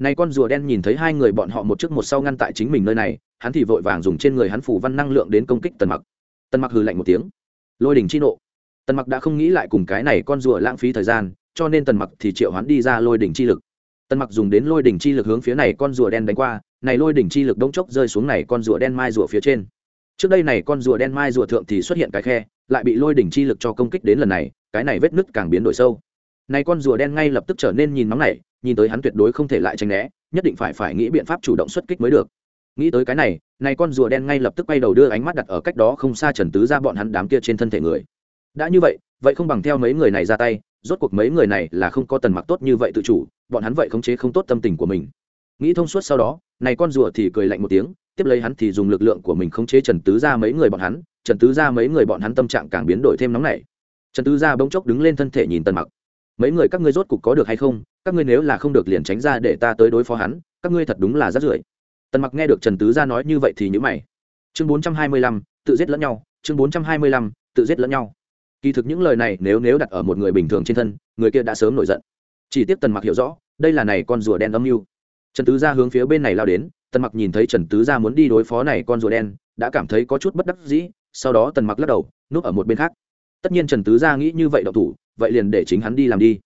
này con rùa đen nhìn thấy hai người bọn họ một trước một sau ngăn tại chính mình nơi này, hắn thì vội vàng dùng trên người hắn phủ văn năng lượng đến công kích tần mặc. Tần mặc hừ lạnh một tiếng. Lôi đỉnh chi nộ. Tần mặc đã không nghĩ lại cùng cái này con rùa lãng phí thời gian, cho nên tần mặc thì triệu hắn đi ra lôi đỉnh chi lực. Tần mặc dùng đến lôi đỉnh chi lực hướng phía này con rùa đen đánh qua, này lôi đỉnh chi lực đông chốc rơi xuống này con rùa đen mai rùa phía trên. Trước đây này con rùa đen mai rùa thượng thì xuất hiện cái khe, lại bị lôi đỉnh chi lực cho công kích đến lần này, cái này vết nứt càng biến đổi sâu này con rùa đen ngay lập tức trở nên nhìn nóng nảy, nhìn tới hắn tuyệt đối không thể lại tránh né, nhất định phải phải nghĩ biện pháp chủ động xuất kích mới được. Nghĩ tới cái này này con rùa đen ngay lập tức quay đầu đưa ánh mắt đặt ở cách đó không xa trần tứ ra bọn hắn đám kia trên thân thể người. Đã như vậy vậy không bằng theo mấy người này ra tay, rốt cuộc mấy người này là không có tần mặc tốt như vậy tự chủ, bọn hắn vậy khống chế không tốt tâm tình của mình. Nghĩ thông suốt sau đó, này con rùa thì cười lạnh một tiếng, tiếp lấy hắn thì dùng lực lượng của mình khống chế trần tứ ra mấy người bọn hắn, trần tứ ra mấy người bọn hắn tâm trạng càng biến đổi thêm nóng nảy. Trần tứ ra bỗng chốc đứng lên thân thể nhìn tần mặc mấy người các ngươi rốt cục có được hay không? Các ngươi nếu là không được liền tránh ra để ta tới đối phó hắn, các ngươi thật đúng là rất rưởi. Tần mặc nghe được trần tứ gia nói như vậy thì nhữ mày. Chương bốn trăm hai mươi lăm, tự giết lẫn nhau. Chương bốn trăm hai mươi lăm, tự giết lẫn nhau. Kỳ thực những lời này nếu nếu đặt ở một người bình thường trên thân, người kia đã sớm nổi giận. Chỉ tiếc tần mặc hiểu rõ, đây là này con rùa đen âm mưu. Trần tứ gia hướng phía bên này lao đến, tần mặc nhìn thấy trần tứ gia muốn đi đối phó này con rùa đen, đã cảm thấy có chút bất đắc dĩ, sau đó tần mặc lắc đầu, núp ở một bên khác. Tất nhiên trần tứ gia nghĩ như vậy đậu thủ vậy liền để chính hắn đi làm đi.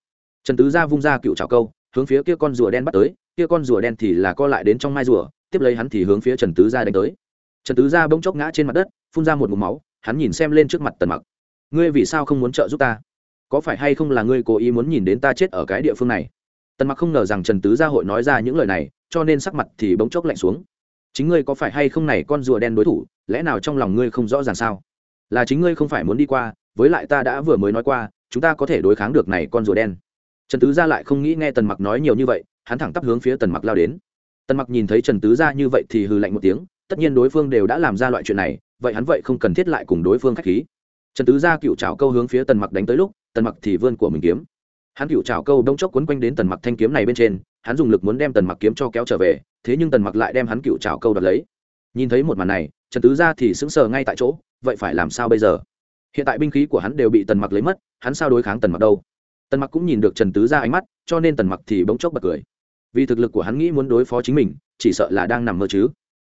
Trần tứ gia vung ra cựu trào câu, hướng phía kia con rùa đen bắt tới, kia con rùa đen thì là co lại đến trong mai rùa, tiếp lấy hắn thì hướng phía trần tứ gia đánh tới. Trần tứ gia bỗng chốc ngã trên mặt đất, phun ra một mục máu, hắn nhìn xem lên trước mặt tần mặc. Ngươi vì sao không muốn trợ giúp ta? Có phải hay không là ngươi cố ý muốn nhìn đến ta chết ở cái địa phương này? Tần mặc không ngờ rằng trần tứ gia hội nói ra những lời này, cho nên sắc mặt thì bỗng chốc lạnh xuống. Chính ngươi có phải hay không này con rùa đen đối thủ, lẽ nào trong lòng ngươi không rõ ràng sao? Là chính ngươi không phải muốn đi qua, với lại ta đã vừa mới nói qua chúng ta có thể đối kháng được này con rùa đen. Trần tứ gia lại không nghĩ nghe tần mặc nói nhiều như vậy, hắn thẳng tắp hướng phía tần mặc lao đến. Tần mặc nhìn thấy trần tứ gia như vậy thì hừ lạnh một tiếng, tất nhiên đối phương đều đã làm ra loại chuyện này, vậy hắn vậy không cần thiết lại cùng đối phương khách khí. Trần tứ gia cựu trào câu hướng phía tần mặc đánh tới lúc, tần mặc thì vươn của mình kiếm. Hắn cựu trào câu đông chốc quấn quanh đến tần mặc thanh kiếm này bên trên, hắn dùng lực muốn đem tần mặc kiếm cho kéo trở về, thế nhưng tần mặc lại đem hắn cựu trào câu đoạt lấy. Nhìn thấy một màn này, trần tứ gia thì sững sờ ngay tại chỗ, vậy phải làm sao bây giờ? Hiện tại binh khí của hắn đều bị tần mặc lấy mất, hắn sao đối kháng tần mặc đâu? Tần mặc cũng nhìn được trần tứ gia ánh mắt, cho nên tần mặc thì bỗng chốc bật cười. Vì thực lực của hắn nghĩ muốn đối phó chính mình, chỉ sợ là đang nằm mơ chứ.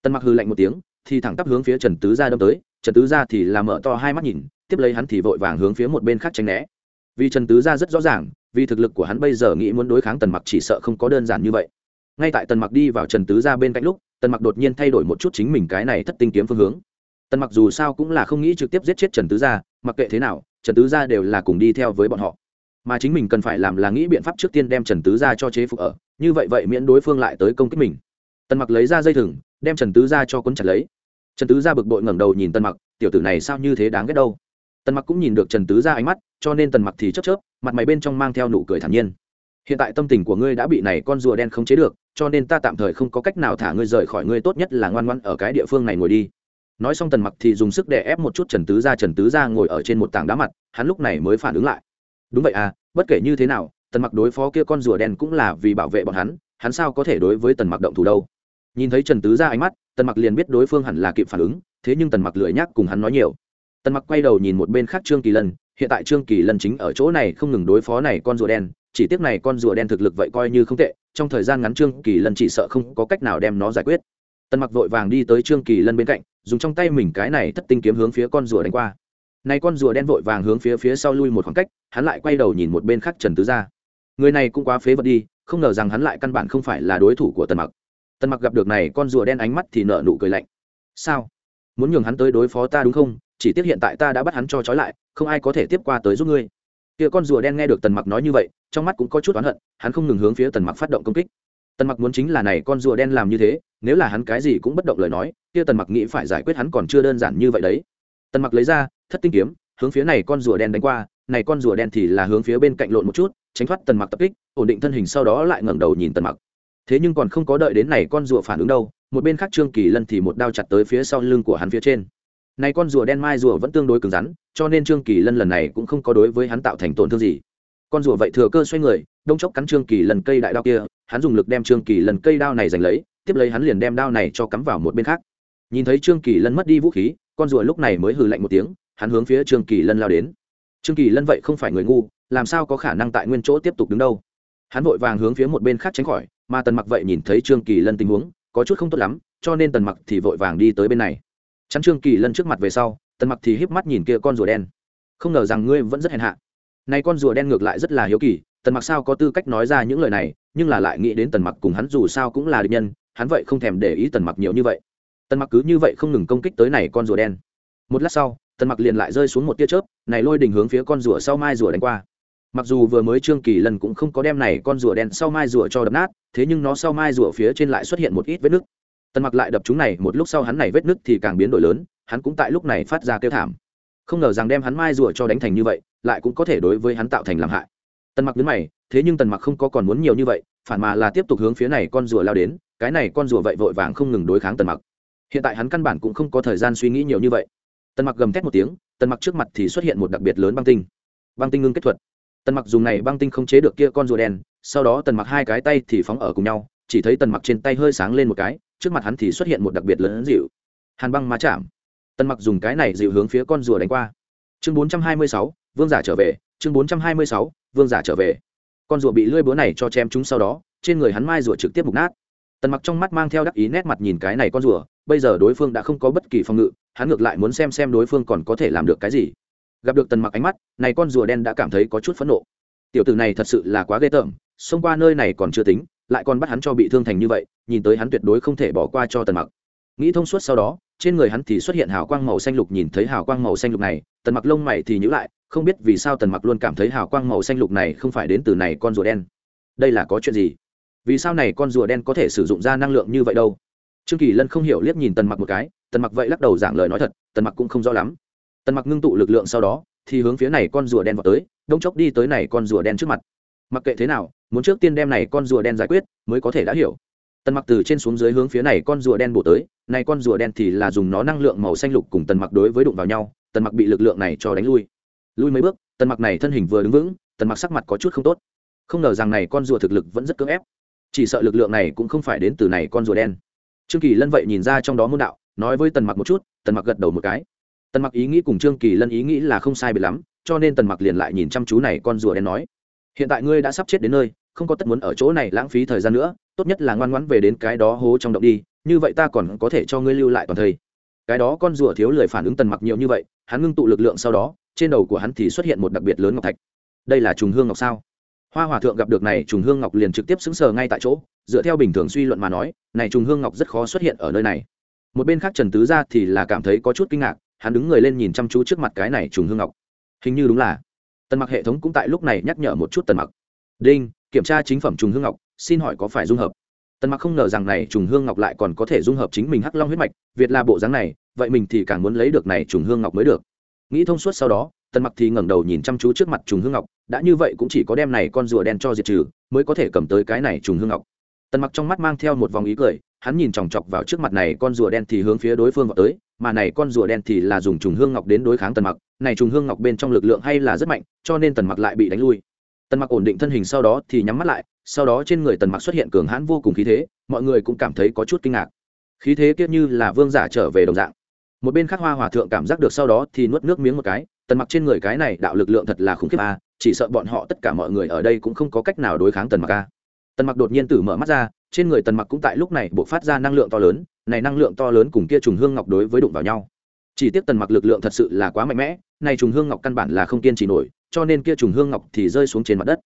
Tần mặc hư lạnh một tiếng, thì thẳng tắp hướng phía trần tứ gia đâm tới. Trần tứ gia thì làm mở to hai mắt nhìn, tiếp lấy hắn thì vội vàng hướng phía một bên khác tránh né. Vì trần tứ gia rất rõ ràng, vì thực lực của hắn bây giờ nghĩ muốn đối kháng tần mặc chỉ sợ không có đơn giản như vậy. Ngay tại tần mặc đi vào trần tứ gia bên cạnh lúc, tần mặc đột nhiên thay đổi một chút chính mình cái này thất tinh kiếm phương hướng. Tần mặc dù sao cũng là không nghĩ trực tiếp giết chết trần tứ gia mặc kệ thế nào, trần tứ gia đều là cùng đi theo với bọn họ. Mà chính mình cần phải làm là nghĩ biện pháp trước tiên đem trần tứ gia cho chế phục ở, như vậy vậy miễn đối phương lại tới công kích mình. Tần mặc lấy ra dây thừng, đem trần tứ gia cho cuốn chặt lấy. Trần tứ gia bực bội ngẩng đầu nhìn tần mặc, tiểu tử này sao như thế đáng ghét đâu. Tần mặc cũng nhìn được trần tứ gia ánh mắt, cho nên tần mặc thì chớp chớp, mặt mày bên trong mang theo nụ cười thản nhiên. Hiện tại tâm tình của ngươi đã bị này con rùa đen không chế được, cho nên ta tạm thời không có cách nào thả ngươi rời khỏi ngươi, tốt nhất là ngoan ngoan ở cái địa phương này ngồi đi nói xong tần mặc thì dùng sức để ép một chút trần tứ gia, trần tứ gia ngồi ở trên một tảng đá mặt, hắn lúc này mới phản ứng lại. Đúng vậy à bất kể như thế nào, tần mặc đối phó kia con rùa đen cũng là vì bảo vệ bọn hắn hắn sao có thể đối với tần mặc động thủ đâu? Nhìn thấy trần tứ gia ánh mắt, tần mặc liền biết đối phương hẳn là kịp phản ứng, thế nhưng tần mặc lười nhác cùng hắn nói nhiều. Tần mặc quay đầu nhìn một bên khác trương kỳ lân, hiện tại trương kỳ lân chính ở chỗ này không ngừng đối phó này con rùa đen, chỉ tiếc này con rùa đen thực lực vậy coi như không tệ, trong thời gian ngắn trương kỳ lân chỉ sợ không có cách nào đem nó giải quyết tần mặc vội vàng đi tới trương kỳ lân bên cạnh, dùng trong tay mình cái này thất tinh kiếm hướng phía con rùa đánh qua. Này con rùa đen vội vàng hướng phía phía sau lui một khoảng cách, hắn lại quay đầu nhìn một bên khác trần tứ gia. Người này cũng quá phế vật đi, không ngờ rằng hắn lại căn bản không phải là đối thủ của tần mặc. Tần mặc gặp được này con rùa đen ánh mắt thì nợ nụ cười lạnh. Sao? Muốn nhường hắn tới đối phó ta đúng không? Chỉ tiếc hiện tại ta đã bắt hắn cho trói lại, không ai có thể tiếp qua tới giúp ngươi. Kia con rùa đen nghe được tần mặc nói như vậy, trong mắt cũng có chút oán hận, hắn không ngừng hướng phía tần mặc phát động công kích tần mặc muốn chính là này con rùa đen làm như thế, nếu là hắn cái gì cũng bất động lời nói, kia tần mặc nghĩ phải giải quyết hắn còn chưa đơn giản như vậy đấy. Tần mặc lấy ra, thất tinh kiếm, hướng phía này con rùa đen đánh qua, này con rùa đen thì là hướng phía bên cạnh lộn một chút, tránh thoát tần mặc tập kích, ổn định thân hình sau đó lại ngẩng đầu nhìn tần mặc. Thế nhưng còn không có đợi đến này con rùa phản ứng đâu, một bên khác trương kỳ lân thì một đao chặt tới phía sau lưng của hắn phía trên. Này con rùa đen mai rùa vẫn tương đối cứng rắn, cho nên trương kỳ lân lần này cũng không có đối với hắn tạo thành tổn thương gì. Con rùa vậy thừa cơ xoay người, đông chốc cắn trương kỳ lần cây đại đao kia hắn dùng lực đem trương kỳ lần cây đao này giành lấy, tiếp lấy hắn liền đem đao này cho cắm vào một bên khác. Nhìn thấy trương kỳ lân mất đi vũ khí, con rùa lúc này mới hừ lạnh một tiếng, hắn hướng phía trương kỳ lân lao đến. Trương kỳ lân vậy không phải người ngu, làm sao có khả năng tại nguyên chỗ tiếp tục đứng đâu? Hắn vội vàng hướng phía một bên khác tránh khỏi, mà tần mặc vậy nhìn thấy trương kỳ lân tình huống, có chút không tốt lắm, cho nên tần mặc thì vội vàng đi tới bên này. Chắn trương kỳ lân trước mặt về sau, tần mặc thì híp mắt nhìn kia con rùa đen. Không ngờ rằng ngươi vẫn rất hèn hạ. Này con rùa đen ngược lại rất là hiếu kỳ tần mặc sao có tư cách nói ra những lời này, nhưng là lại nghĩ đến tần mặc cùng hắn dù sao cũng là địch nhân, hắn vậy không thèm để ý tần mặc nhiều như vậy. Tần mặc cứ như vậy không ngừng công kích tới này con rùa đen. Một lát sau, tần mặc liền lại rơi xuống một tia chớp, này lôi đỉnh hướng phía con rùa sau mai rùa đánh qua. Mặc dù vừa mới trương kỳ lần cũng không có đem này con rùa đen sau mai rùa cho đập nát, thế nhưng nó sau mai rùa phía trên lại xuất hiện một ít vết nứt. Tần mặc lại đập chúng này, một lúc sau hắn này vết nứt thì càng biến đổi lớn, hắn cũng tại lúc này phát ra kêu thảm. Không ngờ rằng đem hắn mai rùa cho đánh thành như vậy, lại cũng có thể đối với hắn tạo thành làm hại tần mặc đứng mày, thế nhưng tần mặc không có còn muốn nhiều như vậy, phản mà là tiếp tục hướng phía này con rùa lao đến, cái này con rùa vậy vội vàng không ngừng đối kháng tần mặc. Hiện tại hắn căn bản cũng không có thời gian suy nghĩ nhiều như vậy. Tần mặc gầm thét một tiếng, tần mặc trước mặt thì xuất hiện một đặc biệt lớn băng tinh. Băng tinh ngưng kết thuật. Tần mặc dùng này băng tinh không chế được kia con rùa đen, sau đó tần mặc hai cái tay thì phóng ở cùng nhau, chỉ thấy tần mặc trên tay hơi sáng lên một cái, trước mặt hắn thì xuất hiện một đặc biệt lớn dịu. Hàn băng má chạm. Tần mặc dùng cái này dịu hướng phía con rùa đánh qua chương 426, vương giả trở về chương 426, vương giả trở về. Con rùa bị lưỡi búa này cho chém chúng sau đó trên người hắn mai rùa trực tiếp mục nát. Tần mặc trong mắt mang theo đắc ý nét mặt nhìn cái này con rùa bây giờ đối phương đã không có bất kỳ phòng ngự hắn ngược lại muốn xem xem đối phương còn có thể làm được cái gì. Gặp được tần mặc ánh mắt này con rùa đen đã cảm thấy có chút phẫn nộ. Tiểu tử này thật sự là quá ghê tởm xông qua nơi này còn chưa tính lại còn bắt hắn cho bị thương thành như vậy nhìn tới hắn tuyệt đối không thể bỏ qua cho tần mặc nghĩ thông suốt sau đó, trên người hắn thì xuất hiện hào quang màu xanh lục, nhìn thấy hào quang màu xanh lục này, tần mặc lông mày thì nhữ lại, không biết vì sao tần mặc luôn cảm thấy hào quang màu xanh lục này không phải đến từ này con rùa đen. Đây là có chuyện gì? Vì sao này con rùa đen có thể sử dụng ra năng lượng như vậy đâu? Trương kỳ lân không hiểu liếc nhìn tần mặc một cái, tần mặc vậy lắc đầu giảng lời nói thật, tần mặc cũng không rõ lắm. Tần mặc ngưng tụ lực lượng sau đó, thì hướng phía này con rùa đen vào tới, đông chốc đi tới này con rùa đen trước mặt. Mặc kệ thế nào, muốn trước tiên đem này con rùa đen giải quyết, mới có thể đã hiểu tần mặc từ trên xuống dưới hướng phía này con rùa đen bổ tới, này con rùa đen thì là dùng nó năng lượng màu xanh lục cùng tần mặc đối với đụng vào nhau, tần mặc bị lực lượng này cho đánh lui. Lui mấy bước, tần mặc này thân hình vừa đứng vững, tần mặc sắc mặt có chút không tốt. Không ngờ rằng này con rùa thực lực vẫn rất cưỡng ép. Chỉ sợ lực lượng này cũng không phải đến từ này con rùa đen. Trương kỳ lân vậy nhìn ra trong đó môn đạo, nói với tần mặc một chút, tần mặc gật đầu một cái. Tần mặc ý nghĩ cùng trương kỳ lân ý nghĩ là không sai biệt lắm, cho nên tần mặc liền lại nhìn chăm chú này con rùa đen nói. Hiện tại ngươi đã sắp chết đến nơi, không có tất muốn ở chỗ này lãng phí thời gian nữa tốt nhất là ngoan ngoãn về đến cái đó hố trong động đi, như vậy ta còn có thể cho ngươi lưu lại toàn thây. Cái đó con rùa thiếu lười phản ứng tần mặc nhiều như vậy, hắn ngưng tụ lực lượng sau đó, trên đầu của hắn thì xuất hiện một đặc biệt lớn ngọc thạch. Đây là trùng hương ngọc sao? Hoa hòa thượng gặp được này, trùng hương ngọc liền trực tiếp xứng sờ ngay tại chỗ, dựa theo bình thường suy luận mà nói, này trùng hương ngọc rất khó xuất hiện ở nơi này. Một bên khác trần tứ ra thì là cảm thấy có chút kinh ngạc, hắn đứng người lên nhìn chăm chú trước mặt cái này trùng hương ngọc. Hình như đúng là. Tần mặc hệ thống cũng tại lúc này nhắc nhở một chút tần mặc. Đinh, kiểm tra chính phẩm trùng hương ngọc xin hỏi có phải dung hợp? Tần mặc không ngờ rằng này trùng hương ngọc lại còn có thể dung hợp chính mình hắc long huyết mạch, việt là bộ dáng này, vậy mình thì càng muốn lấy được này trùng hương ngọc mới được. Nghĩ thông suốt sau đó, tần mặc thì ngẩng đầu nhìn chăm chú trước mặt trùng hương ngọc, đã như vậy cũng chỉ có đem này con rùa đen cho diệt trừ, mới có thể cầm tới cái này trùng hương ngọc. Tần mặc trong mắt mang theo một vòng ý cười, hắn nhìn chòng chọc vào trước mặt này con rùa đen thì hướng phía đối phương vào tới, mà này con rùa đen thì là dùng trùng hương ngọc đến đối kháng tần mặc, này trùng hương ngọc bên trong lực lượng hay là rất mạnh, cho nên tần mặc lại bị đánh lui. Tần mặc ổn định thân hình sau đó thì nhắm mắt lại sau đó trên người tần mặc xuất hiện cường hãn vô cùng khí thế, mọi người cũng cảm thấy có chút kinh ngạc. Khí thế kia như là vương giả trở về đồng dạng. Một bên khác hoa hòa thượng cảm giác được sau đó thì nuốt nước miếng một cái, tần mặc trên người cái này đạo lực lượng thật là khủng khiếp a à, chỉ sợ bọn họ tất cả mọi người ở đây cũng không có cách nào đối kháng tần mặc a. Tần mặc đột nhiên tử mở mắt ra, trên người tần mặc cũng tại lúc này buộc phát ra năng lượng to lớn, này năng lượng to lớn cùng kia trùng hương ngọc đối với đụng vào nhau. Chỉ tiếc tần mặc lực lượng thật sự là quá mạnh mẽ, này trùng hương ngọc căn bản là không kiên trì nổi, cho nên kia trùng hương ngọc thì rơi xuống trên mặt đất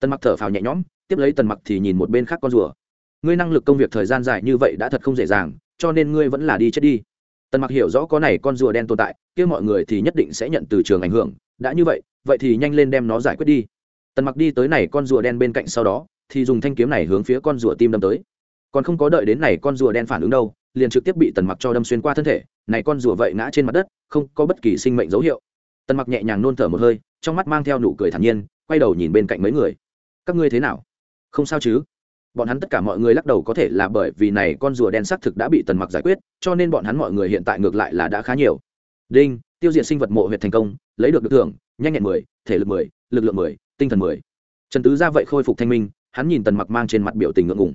tần mặc thở phào nhẹ nhõm, tiếp lấy tần mặc thì nhìn một bên khác con rùa. Ngươi năng lực công việc thời gian dài như vậy đã thật không dễ dàng, cho nên ngươi vẫn là đi chết đi. Tần mặc hiểu rõ có này con rùa đen tồn tại, kia mọi người thì nhất định sẽ nhận từ trường ảnh hưởng. Đã như vậy vậy thì nhanh lên đem nó giải quyết đi. Tần mặc đi tới này con rùa đen bên cạnh sau đó, thì dùng thanh kiếm này hướng phía con rùa tim đâm tới. Còn không có đợi đến này con rùa đen phản ứng đâu, liền trực tiếp bị tần mặc cho đâm xuyên qua thân thể. Này con rùa vậy ngã trên mặt đất, không có bất kỳ sinh mệnh dấu hiệu. Tần mặc nhẹ nhàng nôn thở một hơi, trong mắt mang theo nụ cười thản nhiên, quay đầu nhìn bên cạnh mấy người các ngươi thế nào? Không sao chứ? Bọn hắn tất cả mọi người lắc đầu có thể là bởi vì này con rùa đen xác thực đã bị tần mặc giải quyết, cho nên bọn hắn mọi người hiện tại ngược lại là đã khá nhiều. Đinh, tiêu diệt sinh vật mộ huyệt thành công, lấy được được thưởng, nhanh nhẹn mười, thể lực mười, lực lượng mười, tinh thần mười. Trần tứ ra vậy khôi phục thanh minh, hắn nhìn tần mặc mang trên mặt biểu tình ngượng ngùng.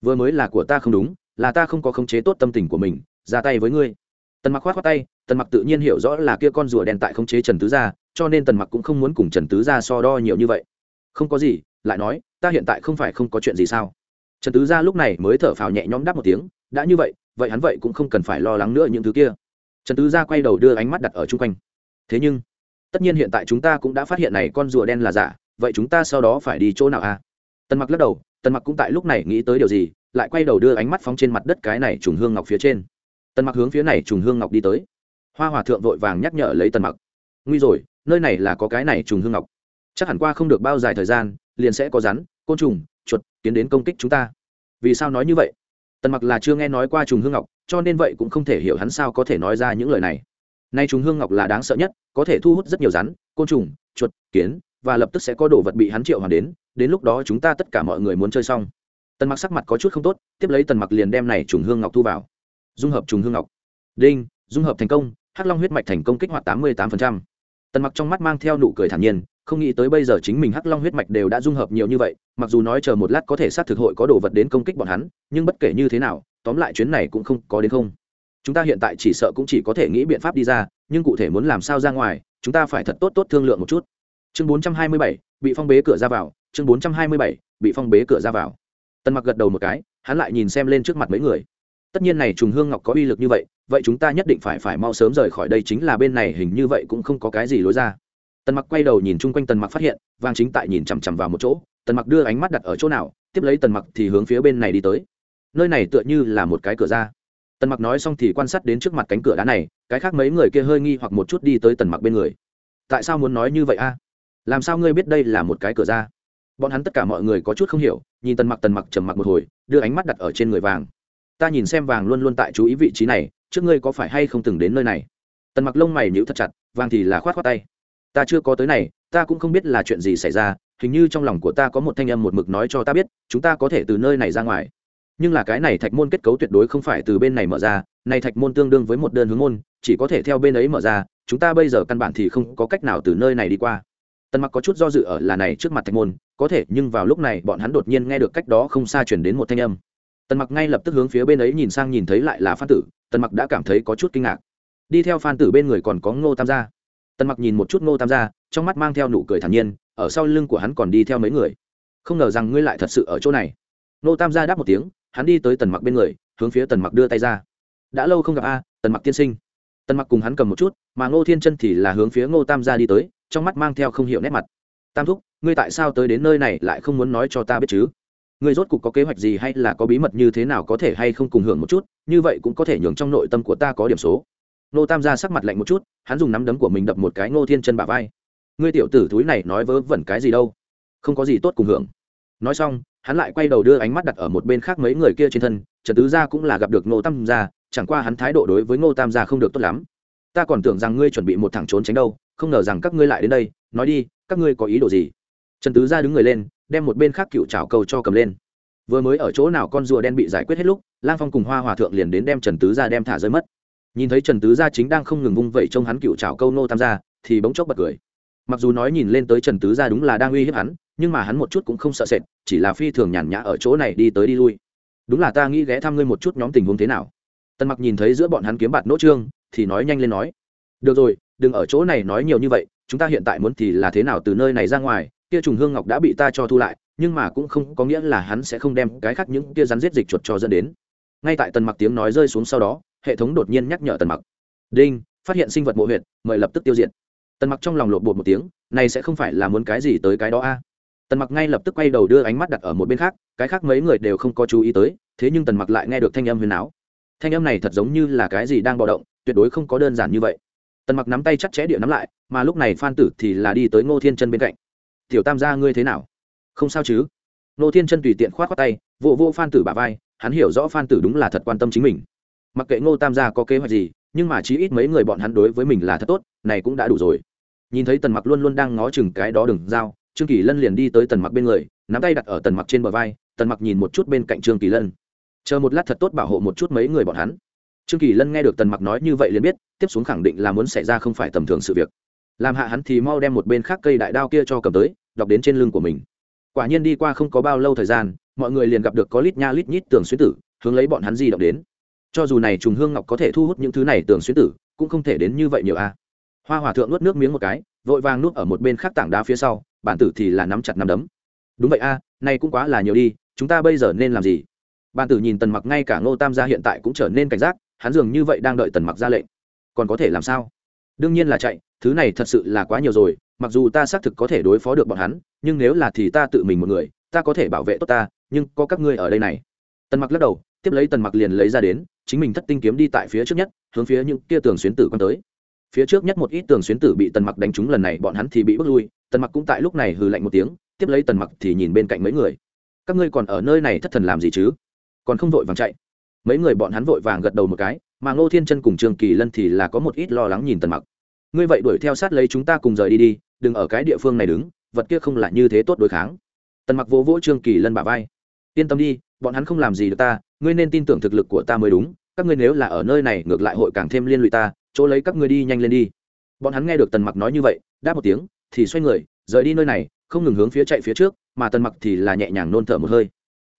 Vừa mới là của ta không đúng, là ta không có khống chế tốt tâm tình của mình, ra tay với ngươi. Tần mặc khoát khoát tay, tần mặc tự nhiên hiểu rõ là kia con rùa đen tại khống chế trần tứ gia, cho nên tần mặc cũng không muốn cùng trần tứ gia so đo nhiều như vậy. Không có gì lại nói, ta hiện tại không phải không có chuyện gì sao? Trần tứ gia lúc này mới thở phào nhẹ nhõm đáp một tiếng, đã như vậy vậy hắn vậy cũng không cần phải lo lắng nữa những thứ kia. Trần tứ gia quay đầu đưa ánh mắt đặt ở chung quanh. Thế nhưng, tất nhiên hiện tại chúng ta cũng đã phát hiện này con rùa đen là giả, vậy chúng ta sau đó phải đi chỗ nào à? Tần mặc lắc đầu, tần mặc cũng tại lúc này nghĩ tới điều gì, lại quay đầu đưa ánh mắt phóng trên mặt đất cái này trùng hương ngọc phía trên. Tần mặc hướng phía này trùng hương ngọc đi tới. Hoa hòa thượng vội vàng nhắc nhở lấy tần mặc. Nguy rồi, nơi này là có cái này trùng hương ngọc. Chắc hẳn qua không được bao dài thời gian liền sẽ có rắn, côn trùng, chuột tiến đến công kích chúng ta. Vì sao nói như vậy? Tần mặc là chưa nghe nói qua trùng hương ngọc, cho nên vậy cũng không thể hiểu hắn sao có thể nói ra những lời này. Nay trùng hương ngọc là đáng sợ nhất, có thể thu hút rất nhiều rắn, côn trùng, chuột, kiến, và lập tức sẽ có đồ vật bị hắn triệu hoàn đến đến lúc đó chúng ta tất cả mọi người muốn chơi xong. Tần mặc sắc mặt có chút không tốt, tiếp lấy tần mặc liền đem này trùng hương ngọc thu vào. Dung hợp trùng hương ngọc. Đinh, dung hợp thành công, hắc long huyết mạch thành công kích hoạt tám mươi tám tần mặc trong mắt mang theo nụ cười thản nhiên không nghĩ tới bây giờ chính mình hắc long huyết mạch đều đã dung hợp nhiều như vậy, mặc dù nói chờ một lát có thể sát thực hội có đồ vật đến công kích bọn hắn, nhưng bất kể như thế nào, tóm lại chuyến này cũng không có đến không. Chúng ta hiện tại chỉ sợ cũng chỉ có thể nghĩ biện pháp đi ra, nhưng cụ thể muốn làm sao ra ngoài, chúng ta phải thật tốt tốt thương lượng một chút. Chương bốn trăm hai mươi bảy, bị phong bế cửa ra vào, chương bốn trăm hai mươi bảy, bị phong bế cửa ra vào. Tần mặc gật đầu một cái, hắn lại nhìn xem lên trước mặt mấy người. Tất nhiên này trùng hương ngọc có uy lực như vậy vậy chúng ta nhất định phải phải mau sớm rời khỏi đây, chính là bên này hình như vậy cũng không có cái gì lối ra tần mặc quay đầu nhìn chung quanh tần mặc phát hiện, vang chính tại nhìn chằm chằm vào một chỗ, tần mặc đưa ánh mắt đặt ở chỗ nào, tiếp lấy tần mặc thì hướng phía bên này đi tới. Nơi này tựa như là một cái cửa ra. Tần mặc nói xong thì quan sát đến trước mặt cánh cửa đá này, cái khác mấy người kia hơi nghi hoặc một chút đi tới tần mặc bên người. Tại sao muốn nói như vậy a? Làm sao ngươi biết đây là một cái cửa ra? Bọn hắn tất cả mọi người có chút không hiểu, nhìn tần mặc tần mặc trầm mặc một hồi, đưa ánh mắt đặt ở trên người vàng. Ta nhìn xem vàng luôn luôn tại chú ý vị trí này, trước ngươi có phải hay không từng đến nơi này? Tần mặc lông mày nhíu thật chặt, vàng thì là khoát khoát tay ta chưa có tới này, ta cũng không biết là chuyện gì xảy ra, hình như trong lòng của ta có một thanh âm một mực nói cho ta biết, chúng ta có thể từ nơi này ra ngoài. Nhưng là cái này thạch môn kết cấu tuyệt đối không phải từ bên này mở ra, này thạch môn tương đương với một đơn hướng môn, chỉ có thể theo bên ấy mở ra, chúng ta bây giờ căn bản thì không có cách nào từ nơi này đi qua. Tần mặc có chút do dự ở là này trước mặt thạch môn, có thể, nhưng vào lúc này bọn hắn đột nhiên nghe được cách đó không xa chuyển đến một thanh âm. Tần mặc ngay lập tức hướng phía bên ấy nhìn sang nhìn thấy lại là phan tử, tần mặc đã cảm thấy có chút kinh ngạc. Đi theo phan tử bên người còn có ngô tam gia tần mặc nhìn một chút ngô tam gia, trong mắt mang theo nụ cười thản nhiên, ở sau lưng của hắn còn đi theo mấy người. Không ngờ rằng ngươi lại thật sự ở chỗ này. Ngô tam gia đáp một tiếng, hắn đi tới tần mặc bên người, hướng phía tần mặc đưa tay ra. Đã lâu không gặp a, tần mặc tiên sinh. Tần mặc cùng hắn cầm một chút, mà ngô thiên chân thì là hướng phía ngô tam gia đi tới, trong mắt mang theo không hiểu nét mặt. Tam thúc, ngươi tại sao tới đến nơi này lại không muốn nói cho ta biết chứ? Ngươi rốt cục có kế hoạch gì hay là có bí mật như thế nào có thể hay không cùng hưởng một chút, như vậy cũng có thể nhường trong nội tâm của ta có điểm số nô tam gia sắc mặt lạnh một chút, hắn dùng nắm đấm của mình đập một cái ngô thiên chân bả vai. Ngươi tiểu tử thúi này nói vớ vẩn cái gì đâu? Không có gì tốt cùng hưởng. Nói xong, hắn lại quay đầu đưa ánh mắt đặt ở một bên khác mấy người kia trên thân, trần tứ gia cũng là gặp được ngô tam gia chẳng qua hắn thái độ đối với ngô tam gia không được tốt lắm. Ta còn tưởng rằng ngươi chuẩn bị một thằng trốn tránh đâu, không ngờ rằng các ngươi lại đến đây, nói đi, các ngươi có ý đồ gì? Trần tứ gia đứng người lên, đem một bên khác cựu trào cầu cho cầm lên. Vừa mới ở chỗ nào con rùa đen bị giải quyết hết lúc, lang phong cùng hoa hòa thượng liền đến đem trần tứ gia đem thả rơi mất nhìn thấy trần tứ gia chính đang không ngừng vung vẩy trông hắn cựu trào câu nô tam gia, thì bỗng chốc bật cười. Mặc dù nói nhìn lên tới trần tứ gia đúng là đang uy hiếp hắn, nhưng mà hắn một chút cũng không sợ sệt, chỉ là phi thường nhàn nhã ở chỗ này đi tới đi lui. Đúng là ta nghĩ ghé thăm ngươi một chút nhóm tình huống thế nào? Tần mặc nhìn thấy giữa bọn hắn kiếm bạt nỗ trương, thì nói nhanh lên nói. Được rồi, đừng ở chỗ này nói nhiều như vậy, chúng ta hiện tại muốn thì là thế nào từ nơi này ra ngoài, kia trùng hương ngọc đã bị ta cho thu lại, nhưng mà cũng không có nghĩa là hắn sẽ không đem cái khác những kia rắn giết dịch chuột cho dẫn đến. Ngay tại tần mặc tiếng nói rơi xuống sau đó hệ thống đột nhiên nhắc nhở tần mặc. Đinh phát hiện sinh vật mộ huyệt mời lập tức tiêu diệt. Tần mặc trong lòng lộn bột một tiếng này sẽ không phải là muốn cái gì tới cái đó a? À? Tần mặc ngay lập tức quay đầu đưa ánh mắt đặt ở một bên khác cái khác mấy người đều không có chú ý tới thế nhưng tần mặc lại nghe được thanh âm huyền áo. Thanh âm này thật giống như là cái gì đang bạo động tuyệt đối không có đơn giản như vậy. Tần mặc nắm tay chặt chẽ địa nắm lại mà lúc này phan tử thì là đi tới ngô thiên chân bên cạnh. Tiểu tam gia ngươi thế nào? Không sao chứ. Ngô thiên chân tùy tiện khoát khoát tay vụ vô, vô phan tử bả vai hắn hiểu rõ phan tử đúng là thật quan tâm chính mình mặc kệ ngô tam gia có kế hoạch gì, nhưng mà chí ít mấy người bọn hắn đối với mình là thật tốt, này cũng đã đủ rồi. Nhìn thấy tần mặc luôn luôn đang ngó chừng cái đó đừng giao, trương kỳ lân liền đi tới tần mặc bên người, nắm tay đặt ở tần mặc trên bờ vai, tần mặc nhìn một chút bên cạnh trương kỳ lân. Chờ một lát thật tốt bảo hộ một chút mấy người bọn hắn. Trương kỳ lân nghe được tần mặc nói như vậy liền biết, tiếp xuống khẳng định là muốn xảy ra không phải tầm thường sự việc. Làm hạ hắn thì mau đem một bên khác cây đại đao kia cho cầm tới, đọc đến trên lưng của mình. Quả nhiên đi qua không có bao lâu thời gian, mọi người liền gặp được có lít nha lít nhít tường xuyến tử, hướng lấy bọn hắn di động đến cho dù này trùng hương ngọc có thể thu hút những thứ này tường xuyên tử, cũng không thể đến như vậy nhiều a. Hoa hòa thượng nuốt nước miếng một cái, vội vàng nuốt ở một bên khác tảng đá phía sau, bản tử thì là nắm chặt nắm đấm. Đúng vậy a, này cũng quá là nhiều đi, chúng ta bây giờ nên làm gì? Bản tử nhìn tần mặc ngay cả ngô tam gia hiện tại cũng trở nên cảnh giác, hắn dường như vậy đang đợi tần mặc ra lệnh. Còn có thể làm sao? Đương nhiên là chạy, thứ này thật sự là quá nhiều rồi, mặc dù ta xác thực có thể đối phó được bọn hắn, nhưng nếu là thì ta tự mình một người, ta có thể bảo vệ tốt ta, nhưng có các ngươi ở đây này. Tần mặc lắc đầu tiếp lấy tần mặc liền lấy ra đến, chính mình thất tinh kiếm đi tại phía trước nhất, hướng phía những kia tường xuyến tử quan tới. Phía trước nhất một ít tường xuyến tử bị tần mặc đánh trúng lần này, bọn hắn thì bị bước lui, tần mặc cũng tại lúc này hừ lạnh một tiếng, tiếp lấy tần mặc thì nhìn bên cạnh mấy người. Các ngươi còn ở nơi này thất thần làm gì chứ? Còn không vội vàng chạy. Mấy người bọn hắn vội vàng gật đầu một cái, mà ngô thiên chân cùng trương kỳ lân thì là có một ít lo lắng nhìn tần mặc. Ngươi vậy đuổi theo sát lấy chúng ta cùng rời đi đi, đừng ở cái địa phương này đứng, vật kia không là như thế tốt đối kháng. Tần mặc vỗ vỗ trương kỳ lân bả vai. Yên tâm đi, bọn hắn không làm gì được ta ngươi nên tin tưởng thực lực của ta mới đúng các ngươi nếu là ở nơi này ngược lại hội càng thêm liên lụy ta chỗ lấy các ngươi đi nhanh lên đi. Bọn hắn nghe được tần mặc nói như vậy đáp một tiếng thì xoay người rời đi nơi này không ngừng hướng phía chạy phía trước mà tần mặc thì là nhẹ nhàng nôn thở một hơi.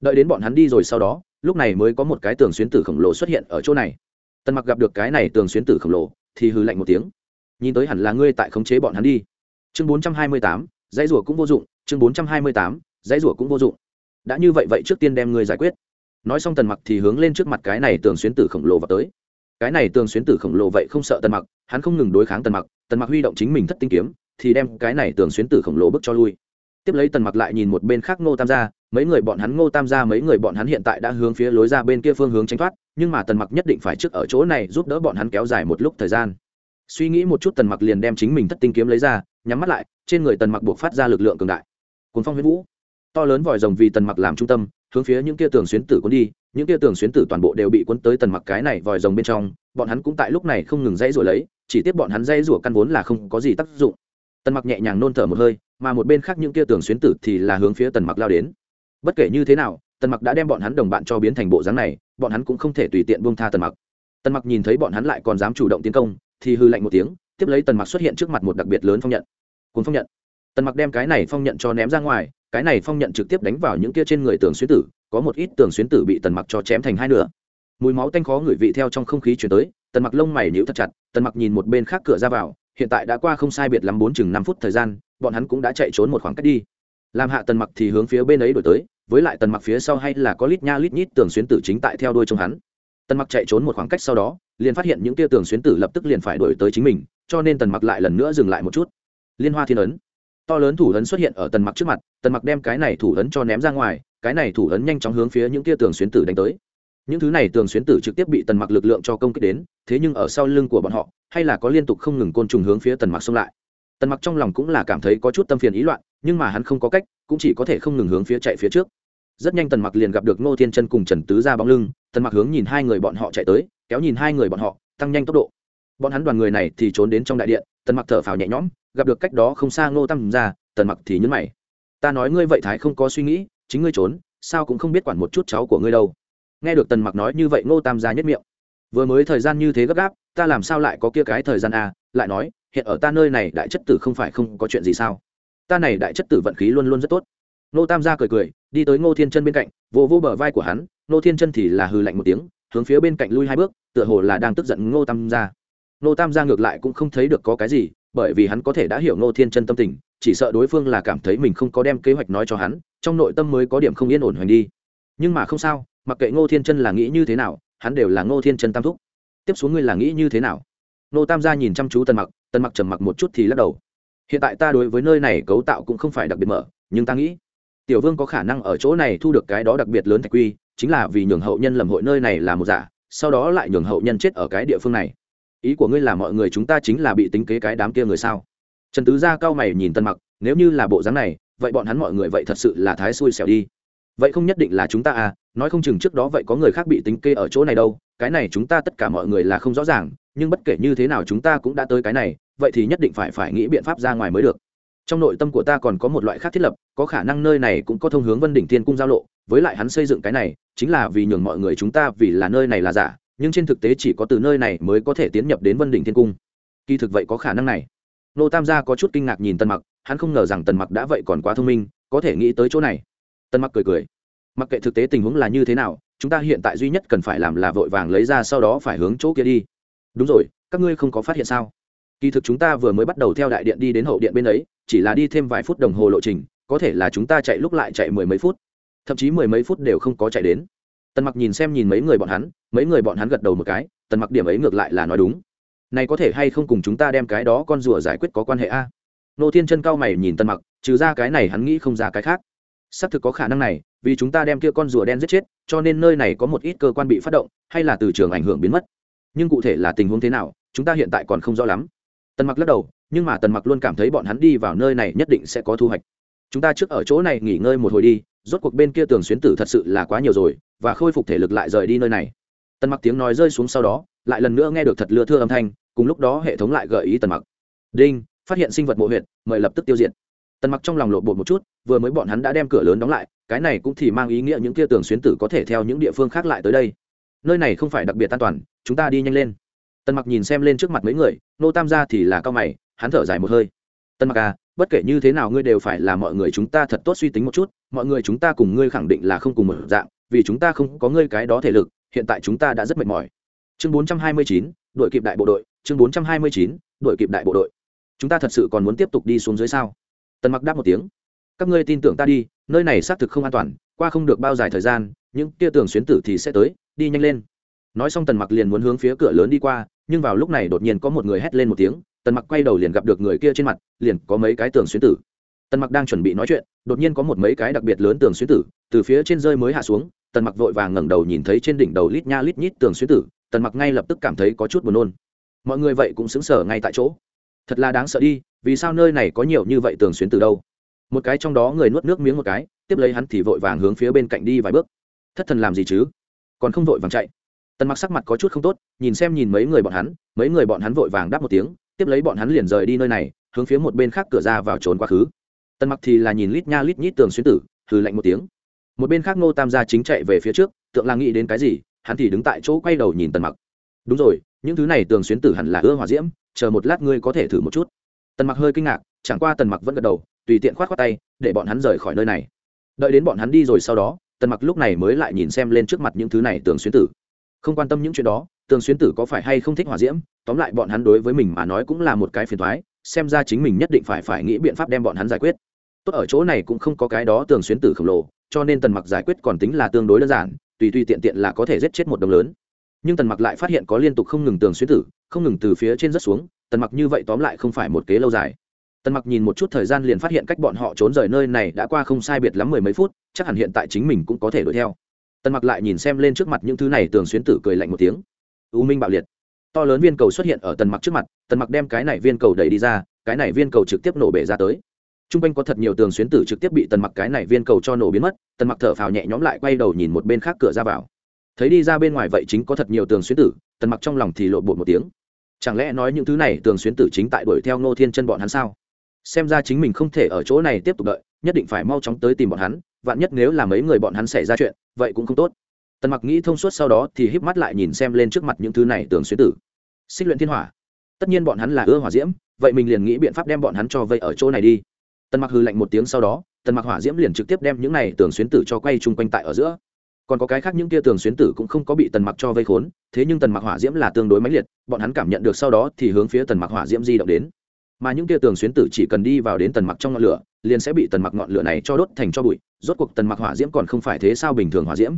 Đợi đến bọn hắn đi rồi sau đó lúc này mới có một cái tường xuyến tử khổng lồ xuất hiện ở chỗ này. Tần mặc gặp được cái này tường xuyến tử khổng lồ thì hư lạnh một tiếng. Nhìn tới hẳn là ngươi tại khống chế bọn hắn đi. Chương 428, dãy rủa cũng vô dụng chương 428, dãy rủa cũng vô dụng. Đã như vậy vậy trước tiên đem ngươi giải quyết nói xong tần mặc thì hướng lên trước mặt cái này tường xuyến tử khổng lồ vào tới. Cái này tường xuyến tử khổng lồ vậy không sợ tần mặc, hắn không ngừng đối kháng tần mặc tần mặc huy động chính mình thất tinh kiếm, thì đem cái này tường xuyến tử khổng lồ bước cho lui. Tiếp lấy tần mặc lại nhìn một bên khác ngô tam gia, mấy người bọn hắn ngô tam gia, mấy người bọn hắn hiện tại đã hướng phía lối ra bên kia phương hướng tránh thoát, nhưng mà tần mặc nhất định phải trước ở chỗ này giúp đỡ bọn hắn kéo dài một lúc thời gian. Suy nghĩ một chút tần mặc liền đem chính mình thất tinh kiếm lấy ra, nhắm mắt lại, trên người tần mặc buộc phát ra lực lượng cường đại. Cuốn phong huyết vũ, to lớn vòi rồng vì tần mặc làm trung tâm hướng phía những kia tường xuyến tử cuốn đi, những kia tường xuyến tử toàn bộ đều bị cuốn tới tần mặc cái này vòi rồng bên trong, bọn hắn cũng tại lúc này không ngừng dãy rủa lấy, chỉ tiếp bọn hắn dãy rủa căn vốn là không có gì tác dụng. Tần mặc nhẹ nhàng nôn thở một hơi, mà một bên khác những kia tường xuyến tử thì là hướng phía tần mặc lao đến. Bất kể như thế nào, tần mặc đã đem bọn hắn đồng bạn cho biến thành bộ dáng này, bọn hắn cũng không thể tùy tiện buông tha tần mặc. Tần mặc nhìn thấy bọn hắn lại còn dám chủ động tiến công, thì hư lạnh một tiếng, tiếp lấy tần mặc xuất hiện trước mặt một đặc biệt lớn phong nhận. Cuốn phong nhận. Tần mặc đem cái này phong nhận cho ném ra ngoài cái này phong nhận trực tiếp đánh vào những kia trên người tường xuyến tử, có một ít tường xuyến tử bị tần mặc cho chém thành hai nửa. Mùi máu tanh khó ngửi vị theo trong không khí chuyển tới, tần mặc lông mày nhíu thật chặt, tần mặc nhìn một bên khác cửa ra vào, hiện tại đã qua không sai biệt lắm bốn chừng năm phút thời gian, bọn hắn cũng đã chạy trốn một khoảng cách đi. Làm hạ tần mặc thì hướng phía bên ấy đổi tới, với lại tần mặc phía sau hay là có lít nha lít nhít tường xuyến tử chính tại theo đuôi trong hắn. Tần mặc chạy trốn một khoảng cách sau đó, liền phát hiện những tia tường xuyến tử lập tức liền phải đổi tới chính mình, cho nên tần mặc lại lần nữa dừng lại một chút. Liên hoa thiên ấn to lớn thủ ấn xuất hiện ở tần mặc trước mặt, tần mặc đem cái này thủ ấn cho ném ra ngoài, cái này thủ ấn nhanh chóng hướng phía những tia tường xuyến tử đánh tới. Những thứ này tường xuyến tử trực tiếp bị tần mặc lực lượng cho công kích đến, thế nhưng ở sau lưng của bọn họ, hay là có liên tục không ngừng côn trùng hướng phía tần mặc xông lại. Tần mặc trong lòng cũng là cảm thấy có chút tâm phiền ý loạn, nhưng mà hắn không có cách, cũng chỉ có thể không ngừng hướng phía chạy phía trước. Rất nhanh tần mặc liền gặp được ngô thiên chân cùng trần tứ ra bóng lưng, tần mặc hướng nhìn hai người bọn họ chạy tới, kéo nhìn hai người bọn họ, tăng nhanh tốc độ bọn hắn đoàn người này thì trốn đến trong đại điện, tần mặc thở phào nhẹ nhõm, gặp được cách đó không xa ngô tam ra, tần mặc thì nhấn mày. Ta nói ngươi vậy thái không có suy nghĩ, chính ngươi trốn, sao cũng không biết quản một chút cháu của ngươi đâu. Nghe được tần mặc nói như vậy ngô tam gia nhất miệng. Vừa mới thời gian như thế gấp gáp, ta làm sao lại có kia cái thời gian à lại nói, hiện ở ta nơi này đại chất tử không phải không có chuyện gì sao? Ta này đại chất tử vận khí luôn luôn rất tốt. Ngô tam gia cười cười, đi tới ngô thiên chân bên cạnh, vỗ vỗ bờ vai của hắn, ngô thiên chân thì là hừ lạnh một tiếng, hướng phía bên cạnh lui hai bước, tựa hồ là đang tức giận ngô tam gia Nô tam gia ngược lại cũng không thấy được có cái gì, bởi vì hắn có thể đã hiểu ngô thiên chân tâm tình, chỉ sợ đối phương là cảm thấy mình không có đem kế hoạch nói cho hắn, trong nội tâm mới có điểm không yên ổn hoành đi. Nhưng mà không sao, mặc kệ ngô thiên chân là nghĩ như thế nào, hắn đều là ngô thiên chân tam thúc. Tiếp xuống ngươi là nghĩ như thế nào? Nô tam gia nhìn chăm chú tần mặc tần mặc trầm mặc một chút thì lắc đầu. Hiện tại ta đối với nơi này cấu tạo cũng không phải đặc biệt mở, nhưng ta nghĩ, tiểu vương có khả năng ở chỗ này thu được cái đó đặc biệt lớn thạch quy, chính là vì nhường hậu nhân lầm hội nơi này là một giả, sau đó lại nhường hậu nhân chết ở cái địa phương này ý của ngươi là mọi người chúng ta chính là bị tính kế cái đám kia người sao? Trần tứ gia cao mày nhìn tân mặc, nếu như là bộ dáng này, vậy bọn hắn mọi người vậy thật sự là thái xui xẻo đi. Vậy không nhất định là chúng ta à nói không chừng trước đó vậy có người khác bị tính kê ở chỗ này đâu, cái này chúng ta tất cả mọi người là không rõ ràng, nhưng bất kể như thế nào chúng ta cũng đã tới cái này, vậy thì nhất định phải phải nghĩ biện pháp ra ngoài mới được. Trong nội tâm của ta còn có một loại khác thiết lập, có khả năng nơi này cũng có thông hướng vân đỉnh thiên cung giao lộ, với lại hắn xây dựng cái này, chính là vì nhường mọi người chúng ta vì là nơi này là giả nhưng trên thực tế chỉ có từ nơi này mới có thể tiến nhập đến vân đỉnh thiên cung. Kỳ thực vậy có khả năng này. Nô tam gia có chút kinh ngạc nhìn tần mặc, hắn không ngờ rằng tần mặc đã vậy còn quá thông minh, có thể nghĩ tới chỗ này. Tần mặc cười cười. Mặc kệ thực tế tình huống là như thế nào, chúng ta hiện tại duy nhất cần phải làm là vội vàng lấy ra sau đó phải hướng chỗ kia đi. Đúng rồi, các ngươi không có phát hiện sao? Kỳ thực chúng ta vừa mới bắt đầu theo đại điện đi đến hậu điện bên ấy, chỉ là đi thêm vài phút đồng hồ lộ trình, có thể là chúng ta chạy lúc lại chạy mười mấy phút. Thậm chí mười mấy phút đều không có chạy đến. Tần mặc nhìn xem nhìn mấy người bọn hắn mấy người bọn hắn gật đầu một cái, tần mặc điểm ấy ngược lại là nói đúng. Này có thể hay không cùng chúng ta đem cái đó con rùa giải quyết có quan hệ a? Nô thiên chân cao mày nhìn tần mặc, trừ ra cái này hắn nghĩ không ra cái khác. Xác thực có khả năng này, vì chúng ta đem kia con rùa đen giết chết, cho nên nơi này có một ít cơ quan bị phát động, hay là từ trường ảnh hưởng biến mất. Nhưng cụ thể là tình huống thế nào, chúng ta hiện tại còn không rõ lắm. Tần mặc lắc đầu, nhưng mà tần mặc luôn cảm thấy bọn hắn đi vào nơi này nhất định sẽ có thu hoạch. Chúng ta trước ở chỗ này nghỉ ngơi một hồi đi, rốt cuộc bên kia tường xuyến tử thật sự là quá nhiều rồi, và khôi phục thể lực lại rời đi nơi này tần mặc tiếng nói rơi xuống sau đó, lại lần nữa nghe được thật lưa thưa âm thanh, cùng lúc đó hệ thống lại gợi ý tần mặc. Đinh, phát hiện sinh vật mộ huyện mời lập tức tiêu diệt. Tần mặc trong lòng lộ bột một chút, vừa mới bọn hắn đã đem cửa lớn đóng lại, cái này cũng thì mang ý nghĩa những kia tường xuyến tử có thể theo những địa phương khác lại tới đây. Nơi này không phải đặc biệt an toàn, chúng ta đi nhanh lên. Tần mặc nhìn xem lên trước mặt mấy người, nô tam gia thì là cao mày, hắn thở dài một hơi. Tần mặc à bất kể như thế nào ngươi đều phải là mọi người chúng ta thật tốt suy tính một chút, mọi người chúng ta cùng ngươi khẳng định là không cùng một dạng, vì chúng ta không có ngươi cái đó thể lực hiện tại chúng ta đã rất mệt mỏi. Chương 429, đội kịp đại bộ đội. Chương 429, đội kịp đại bộ đội. Chúng ta thật sự còn muốn tiếp tục đi xuống dưới sao? Tần mặc đáp một tiếng. Các ngươi tin tưởng ta đi nơi này xác thực không an toàn qua không được bao dài thời gian những tia tường xuyến tử thì sẽ tới đi nhanh lên. Nói xong tần mặc liền muốn hướng phía cửa lớn đi qua nhưng vào lúc này đột nhiên có một người hét lên một tiếng tần mặc quay đầu liền gặp được người kia trên mặt liền có mấy cái tường xuyến tử. Tần mặc đang chuẩn bị nói chuyện đột nhiên có một mấy cái đặc biệt lớn tường xuyến tử từ phía trên rơi mới hạ xuống tần mặc vội vàng ngẩng đầu nhìn thấy trên đỉnh đầu lít nha lít nhít tường xuyên tử, tần mặc ngay lập tức cảm thấy có chút buồn nôn. Mọi người vậy cũng xứng sở ngay tại chỗ. Thật là đáng sợ đi, vì sao nơi này có nhiều như vậy tường xuyên tử đâu? Một cái trong đó người nuốt nước miếng một cái, tiếp lấy hắn thì vội vàng hướng phía bên cạnh đi vài bước. Thất thần làm gì chứ? Còn không vội vàng chạy. Tần mặc sắc mặt có chút không tốt, nhìn xem nhìn mấy người bọn hắn, mấy người bọn hắn vội vàng đáp một tiếng, tiếp lấy bọn hắn liền rời đi nơi này, hướng phía một bên khác cửa ra vào trốn quá khứ. Tần mặc thì là nhìn lít nha lít nhít tường xuyên tử, hừ lạnh một tiếng một bên khác ngô tam gia chính chạy về phía trước, tượng là nghĩ đến cái gì, hắn thì đứng tại chỗ quay đầu nhìn tần mặc. Đúng rồi, những thứ này tường xuyến tử hẳn là ưa hỏa diễm, chờ một lát ngươi có thể thử một chút. Tần mặc hơi kinh ngạc, chẳng qua tần mặc vẫn gật đầu, tùy tiện khoát khoát tay, để bọn hắn rời khỏi nơi này. Đợi đến bọn hắn đi rồi sau đó, tần mặc lúc này mới lại nhìn xem lên trước mặt những thứ này tường xuyến tử. Không quan tâm những chuyện đó, tường xuyến tử có phải hay không thích hỏa diễm, tóm lại bọn hắn đối với mình mà nói cũng là một cái phiền thoái xem ra chính mình nhất định phải phải nghĩ biện pháp đem bọn hắn giải quyết. Tốt ở chỗ này cũng không có cái đó tường xuyến tử khổng lồ cho nên tần mặc giải quyết còn tính là tương đối đơn giản, tùy tùy tiện tiện là có thể giết chết một đồng lớn. Nhưng tần mặc lại phát hiện có liên tục không ngừng tường xuyên tử, không ngừng từ phía trên rất xuống, tần mặc như vậy tóm lại không phải một kế lâu dài. Tần mặc nhìn một chút thời gian liền phát hiện cách bọn họ trốn rời nơi này đã qua không sai biệt lắm mười mấy phút, chắc hẳn hiện tại chính mình cũng có thể đuổi theo. Tần mặc lại nhìn xem lên trước mặt những thứ này tường xuyến tử cười lạnh một tiếng. U minh bạo liệt. To lớn viên cầu xuất hiện ở tần mặc trước mặt, tần mặc đem cái này viên cầu đẩy đi ra, cái này viên cầu trực tiếp nổ bể ra tới t r u n g quanh có thật nhiều tường xuyến tử trực tiếp bị tần mặc cái này viên cầu cho nổ biến mất, tần mặc thở phào nhẹ nhõm lại quay đầu nhìn một bên khác cửa ra vào. Thấy đi ra bên ngoài vậy chính có thật nhiều tường xuyến tử, tần mặc trong lòng thì lộ bột một tiếng. Chẳng lẽ nói những thứ này tường xuyến tử chính tại đuổi theo ngô thiên chân bọn hắn sao? Xem ra chính mình không thể ở chỗ này tiếp tục đợi, nhất định phải mau chóng tới tìm bọn hắn, vạn nhất nếu là mấy người bọn hắn xảy ra chuyện, vậy cũng không tốt. Tần mặc nghĩ thông suốt sau đó thì híp mắt lại nhìn xem lên trước mặt những thứ này tường xuyến tử. Xích luyện thiên hỏa. Tất nhiên bọn hắn là ưa hỏa diễm, vậy mình liền nghĩ biện pháp đem bọn hắn cho vây ở chỗ này đi tần mặc hư lạnh một tiếng sau đó, tần mặc hỏa diễm liền trực tiếp đem những này tường xuyến tử cho quay chung quanh tại ở giữa. Còn có cái khác những kia tường xuyến tử cũng không có bị tần mặc cho vây khốn, thế nhưng tần mặc hỏa diễm là tương đối mãnh liệt, bọn hắn cảm nhận được sau đó thì hướng phía tần mặc hỏa diễm di động đến. Mà những kia tường xuyến tử chỉ cần đi vào đến tần mặc trong ngọn lửa, liền sẽ bị tần mặc ngọn lửa này cho đốt thành cho bụi, rốt cuộc tần mặc hỏa diễm còn không phải thế sao bình thường hỏa diễm.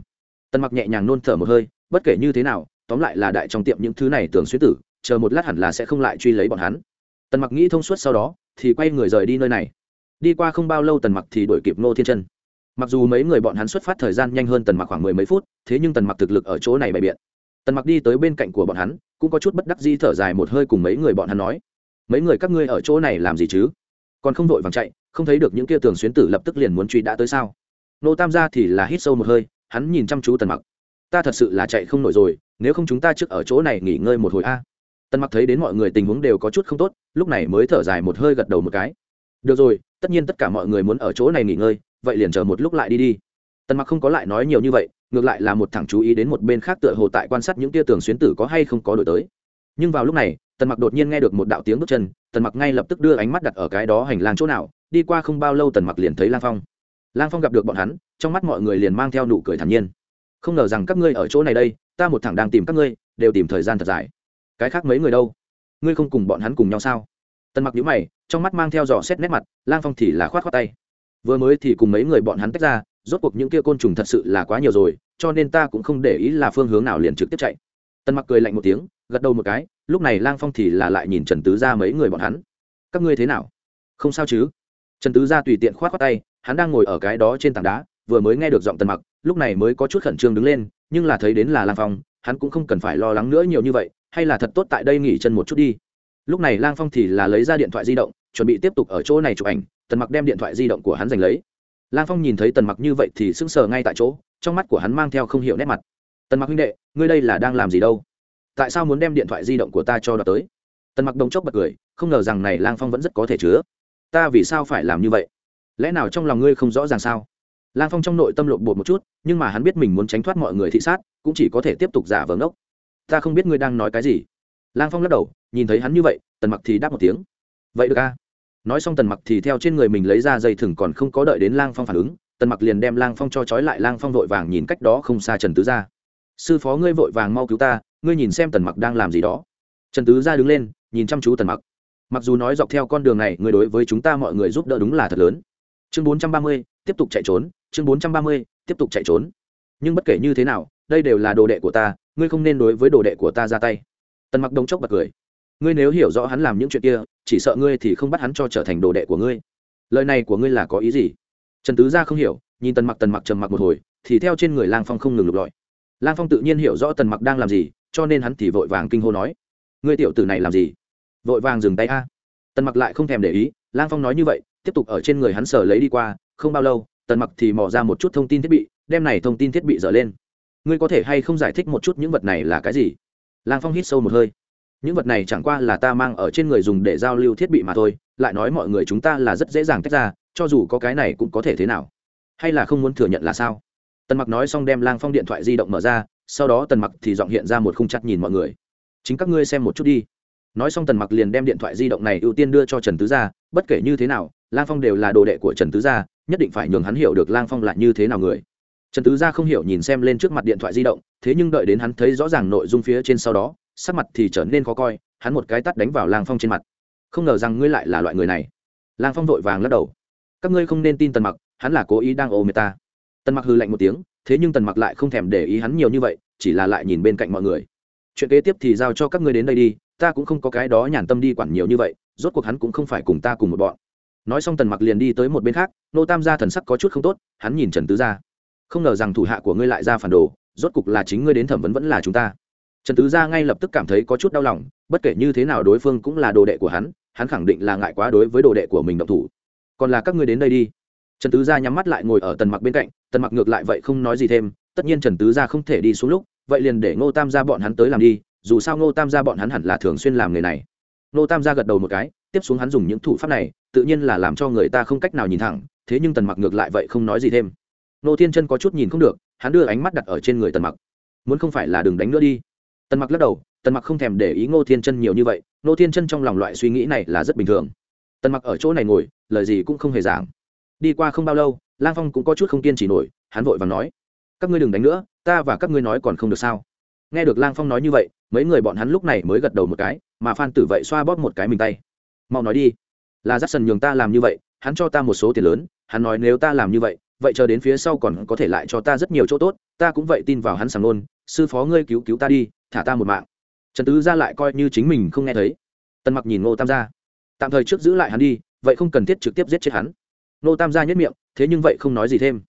Tần mặc nhẹ nhàng nôn thở một hơi, bất kể như thế nào, tóm lại là đại trong tiệm những thứ này tường xuyến tử, chờ một lát hẳn là sẽ không lại truy lấy bọn hắn. Tần mặc nghĩ thông suốt sau đó, thì quay người rời đi nơi này đi qua không bao lâu tần mặc thì đuổi kịp nô thiên chân. Mặc dù mấy người bọn hắn xuất phát thời gian nhanh hơn tần mặc khoảng mười mấy phút, thế nhưng tần mặc thực lực ở chỗ này bày biện. Tần mặc đi tới bên cạnh của bọn hắn, cũng có chút bất đắc di thở dài một hơi cùng mấy người bọn hắn nói, mấy người các ngươi ở chỗ này làm gì chứ? Còn không vội vàng chạy, không thấy được những kia tường xuyến tử lập tức liền muốn truy đã tới sao? Nô tam gia thì là hít sâu một hơi, hắn nhìn chăm chú tần mặc. Ta thật sự là chạy không nổi rồi, nếu không chúng ta trước ở chỗ này nghỉ ngơi một hồi a. Tần mặc thấy đến mọi người tình huống đều có chút không tốt, lúc này mới thở dài một hơi gật đầu một cái. Được rồi tất nhiên tất cả mọi người muốn ở chỗ này nghỉ ngơi, vậy liền chờ một lúc lại đi đi. Tần mặc không có lại nói nhiều như vậy, ngược lại là một thằng chú ý đến một bên khác tựa hồ tại quan sát những tia tường xuyến tử có hay không có đổi tới. Nhưng vào lúc này, tần mặc đột nhiên nghe được một đạo tiếng bước chân, tần mặc ngay lập tức đưa ánh mắt đặt ở cái đó hành lang chỗ nào, đi qua không bao lâu tần mặc liền thấy lang phong. Lang phong gặp được bọn hắn, trong mắt mọi người liền mang theo nụ cười thản nhiên. Không ngờ rằng các ngươi ở chỗ này đây, ta một thằng đang tìm các ngươi, đều tìm thời gian thật dài. Cái khác mấy người đâu? Ngươi không cùng bọn hắn cùng nhau sao? Tần mặc nhíu mày, trong mắt mang theo dò xét nét mặt, lang phong thì là khoát khoát tay. Vừa mới thì cùng mấy người bọn hắn tách ra, rốt cuộc những kia côn trùng thật sự là quá nhiều rồi, cho nên ta cũng không để ý là phương hướng nào liền trực tiếp chạy. Tần mặc cười lạnh một tiếng, gật đầu một cái, lúc này lang phong thì là lại nhìn trần tứ ra mấy người bọn hắn. Các ngươi thế nào? Không sao chứ? Trần tứ ra tùy tiện khoát khoát tay, hắn đang ngồi ở cái đó trên tảng đá, vừa mới nghe được giọng tần mặc, lúc này mới có chút khẩn trương đứng lên, nhưng là thấy đến là lang phong, hắn cũng không cần phải lo lắng nữa nhiều như vậy, hay là thật tốt tại đây nghỉ chân một chút đi lúc này lang phong thì là lấy ra điện thoại di động, chuẩn bị tiếp tục ở chỗ này chụp ảnh, tần mặc đem điện thoại di động của hắn giành lấy. Lang phong nhìn thấy tần mặc như vậy thì sững sờ ngay tại chỗ, trong mắt của hắn mang theo không hiểu nét mặt. Tần mặc huynh đệ, ngươi đây là đang làm gì đâu? Tại sao muốn đem điện thoại di động của ta cho đọc tới? Tần mặc đồng chốc bật cười, không ngờ rằng này lang phong vẫn rất có thể chứa. Ta vì sao phải làm như vậy? Lẽ nào trong lòng ngươi không rõ ràng sao? Lang phong trong nội tâm lộn bột một chút, nhưng mà hắn biết mình muốn tránh thoát mọi người thị sát, cũng chỉ có thể tiếp tục giả vờ ngốc. Ta không biết ngươi đang nói cái gì lang phong lắc đầu, nhìn thấy hắn như vậy, tần mặc thì đáp một tiếng. Vậy được a. Nói xong tần mặc thì theo trên người mình lấy ra dây thừng còn không có đợi đến lang phong phản ứng, tần mặc liền đem lang phong cho trói lại. Lang phong vội vàng nhìn cách đó không xa trần tứ gia. Sư phó ngươi vội vàng mau cứu ta, ngươi nhìn xem tần mặc đang làm gì đó. Trần tứ gia đứng lên, nhìn chăm chú tần mặc. Mặc dù nói dọc theo con đường này người đối với chúng ta mọi người giúp đỡ đúng là thật lớn. Chương bốn trăm ba mươi, tiếp tục chạy trốn. Chương bốn trăm ba mươi, tiếp tục chạy trốn. Nhưng bất kể như thế nào, đây đều là đồ đệ của ta, ngươi không nên đối với đồ đệ của ta ra tay tần mặc đông chốc bật cười. Ngươi nếu hiểu rõ hắn làm những chuyện kia, chỉ sợ ngươi thì không bắt hắn cho trở thành đồ đệ của ngươi. Lời này của ngươi là có ý gì? Trần tứ gia không hiểu, nhìn tần mặc tần mặc trầm mặc một hồi, thì theo trên người lang phong không ngừng lục lọi. Lang phong tự nhiên hiểu rõ tần mặc đang làm gì, cho nên hắn thì vội vàng kinh hô nói, ngươi tiểu tử này làm gì? Vội vàng dừng tay a. Tần mặc lại không thèm để ý, lang phong nói như vậy, tiếp tục ở trên người hắn sở lấy đi qua, không bao lâu, tần mặc thì mò ra một chút thông tin thiết bị, đem này thông tin thiết bị dở lên. Ngươi có thể hay không giải thích một chút những vật này là cái gì? Lang phong hít sâu một hơi. Những vật này chẳng qua là ta mang ở trên người dùng để giao lưu thiết bị mà thôi, lại nói mọi người chúng ta là rất dễ dàng tách ra, cho dù có cái này cũng có thể thế nào? Hay là không muốn thừa nhận là sao? Tần mặc nói xong đem lang phong điện thoại di động mở ra, sau đó tần mặc thì giọng hiện ra một khung chặt nhìn mọi người. Chính các ngươi xem một chút đi. Nói xong tần mặc liền đem điện thoại di động này ưu tiên đưa cho trần tứ gia, bất kể như thế nào, lang phong đều là đồ đệ của trần tứ gia, nhất định phải nhường hắn hiểu được lang phong là như thế nào người trần tứ gia không hiểu nhìn xem lên trước mặt điện thoại di động, thế nhưng đợi đến hắn thấy rõ ràng nội dung phía trên sau đó, sắc mặt thì trở nên khó coi, hắn một cái tắt đánh vào lang phong trên mặt. Không ngờ rằng ngươi lại là loại người này. Lang phong vội vàng lắc đầu. Các ngươi không nên tin tần mặc, hắn là cố ý đang ôm người ta. Tần mặc hư lạnh một tiếng, thế nhưng tần mặc lại không thèm để ý hắn nhiều như vậy, chỉ là lại nhìn bên cạnh mọi người. Chuyện kế tiếp thì giao cho các ngươi đến đây đi, ta cũng không có cái đó nhàn tâm đi quản nhiều như vậy, rốt cuộc hắn cũng không phải cùng ta cùng một bọn. Nói xong tần mặc liền đi tới một bên khác, nô tam gia thần sắc có chút không tốt, hắn nhìn trần tứ gia không ngờ rằng thủ hạ của ngươi lại ra phản đồ, rốt cục là chính ngươi đến thẩm vấn vẫn là chúng ta. Trần tứ gia ngay lập tức cảm thấy có chút đau lòng, bất kể như thế nào đối phương cũng là đồ đệ của hắn hắn khẳng định là ngại quá đối với đồ đệ của mình động thủ. Còn là các ngươi đến đây đi. Trần tứ gia nhắm mắt lại ngồi ở tần mặc bên cạnh, tần mặc ngược lại vậy không nói gì thêm, tất nhiên trần tứ gia không thể đi xuống lúc, vậy liền để ngô tam gia bọn hắn tới làm đi, dù sao ngô tam gia bọn hắn hẳn là thường xuyên làm người này. Ngô tam gia gật đầu một cái, tiếp xuống hắn dùng những thủ pháp này, tự nhiên là làm cho người ta không cách nào nhìn thẳng, thế nhưng tần mặc ngược lại vậy không nói gì thêm ngô thiên chân có chút nhìn không được, hắn đưa ánh mắt đặt ở trên người tần mặc. Muốn không phải là đừng đánh nữa đi. Tần mặc lắc đầu, tần mặc không thèm để ý ngô thiên chân nhiều như vậy, ngô thiên chân trong lòng loại suy nghĩ này là rất bình thường. Tần mặc ở chỗ này ngồi, lời gì cũng không hề giảng. Đi qua không bao lâu, lang phong cũng có chút không kiên trì nổi, hắn vội và nói, các ngươi đừng đánh nữa, ta và các ngươi nói còn không được sao? Nghe được lang phong nói như vậy, mấy người bọn hắn lúc này mới gật đầu một cái, mà phan tử vậy xoa bóp một cái mình tay. Mau nói đi, là dắt sần nhường ta làm như vậy, hắn cho ta một số tiền lớn, hắn nói nếu ta làm như vậy vậy chờ đến phía sau còn có thể lại cho ta rất nhiều chỗ tốt, ta cũng vậy tin vào hắn sàng nôn, sư phó ngươi cứu cứu ta đi, thả ta một mạng. Trần tứ ra lại coi như chính mình không nghe thấy. Tần mặc nhìn ngô tam gia. Tạm thời trước giữ lại hắn đi, vậy không cần thiết trực tiếp giết chết hắn. Ngô tam gia nhất miệng, thế nhưng vậy không nói gì thêm.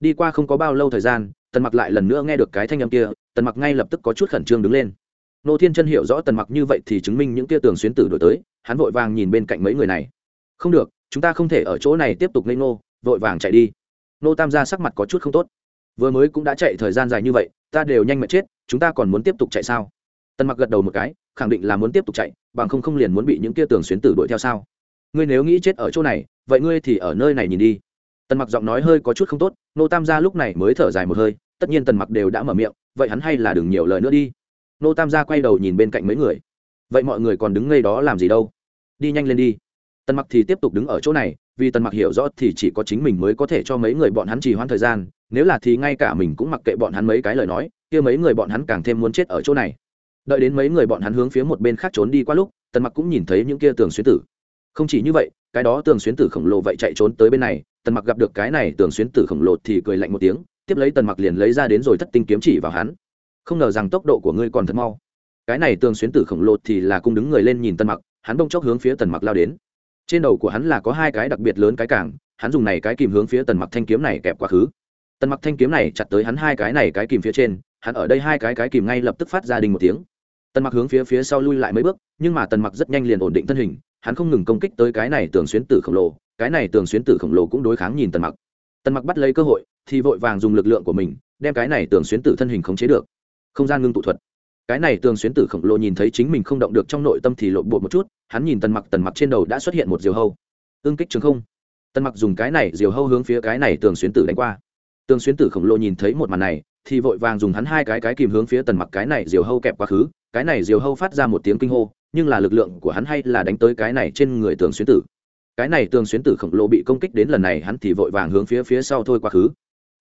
Đi qua không có bao lâu thời gian, tần mặc lại lần nữa nghe được cái thanh âm kia, tần mặc ngay lập tức có chút khẩn trương đứng lên. Nô thiên chân hiểu rõ tần mặc như vậy thì chứng minh những tia tường xuyến tử đổi tới, hắn vội vàng nhìn bên cạnh mấy người này. Không được, chúng ta không thể ở chỗ này tiếp tục ngây ngô, vội vàng chạy đi nô tam gia sắc mặt có chút không tốt. Vừa mới cũng đã chạy thời gian dài như vậy, ta đều nhanh mệt chết, chúng ta còn muốn tiếp tục chạy sao? Tần mặc gật đầu một cái, khẳng định là muốn tiếp tục chạy, bằng không không liền muốn bị những kia tường xuyến tử đuổi theo sao? Ngươi nếu nghĩ chết ở chỗ này, vậy ngươi thì ở nơi này nhìn đi. Tần mặc giọng nói hơi có chút không tốt, nô tam gia lúc này mới thở dài một hơi, tất nhiên tần mặc đều đã mở miệng, vậy hắn hay là đừng nhiều lời nữa đi. Nô tam gia quay đầu nhìn bên cạnh mấy người. Vậy mọi người còn đứng ngay đó làm gì đâu? Đi nhanh lên đi. Tần mặc thì tiếp tục đứng ở chỗ này vì tần mặc hiểu rõ thì chỉ có chính mình mới có thể cho mấy người bọn hắn trì hoãn thời gian, nếu là thì ngay cả mình cũng mặc kệ bọn hắn mấy cái lời nói, kia mấy người bọn hắn càng thêm muốn chết ở chỗ này. Đợi đến mấy người bọn hắn hướng phía một bên khác trốn đi qua lúc, tần mặc cũng nhìn thấy những kia tường xuyến tử. Không chỉ như vậy, cái đó tường xuyến tử khổng lồ vậy chạy trốn tới bên này, tần mặc gặp được cái này tường xuyến tử khổng lồ thì cười lạnh một tiếng, tiếp lấy tần mặc liền lấy ra đến rồi thất tinh kiếm chỉ vào hắn. Không ngờ rằng tốc độ của ngươi còn thật mau. Cái này tường xuyến tử khổng lồ thì là cung đứng người lên nhìn tần mặc, hắn bông chốc hướng phía tần mặc lao đến trên đầu của hắn là có hai cái đặc biệt lớn cái càng hắn dùng này cái kìm hướng phía tần mặc thanh kiếm này kẹp quá khứ. Tần mặc thanh kiếm này chặt tới hắn hai cái này cái kìm phía trên, hắn ở đây hai cái cái kìm ngay lập tức phát ra đình một tiếng. Tần mặc hướng phía phía sau lui lại mấy bước, nhưng mà tần mặc rất nhanh liền ổn định thân hình, hắn không ngừng công kích tới cái này tường xuyến tử khổng lồ, cái này tường xuyến tử khổng lồ cũng đối kháng nhìn tần mặc. Tần mặc bắt lấy cơ hội, thì vội vàng dùng lực lượng của mình, đem cái này tường xuyến tử thân hình khống chế được. Không gian ngưng tụ thuật cái này tường xuyến tử khổng lồ nhìn thấy chính mình không động được trong nội tâm thì lộn bộ một chút, hắn nhìn tần mặc tần mặc trên đầu đã xuất hiện một diều hâu. Ương kích trường không. Tần mặc dùng cái này diều hâu hướng phía cái này tường xuyến tử đánh qua. Tường xuyến tử khổng lồ nhìn thấy một màn này, thì vội vàng dùng hắn hai cái cái kìm hướng phía tần mặc cái này diều hâu kẹp quá khứ, cái này diều hâu phát ra một tiếng kinh hô, nhưng là lực lượng của hắn hay là đánh tới cái này trên người tường xuyến tử. Cái này tường xuyến tử khổng lồ bị công kích đến lần này, hắn thì vội vàng hướng phía phía sau thôi quá khứ.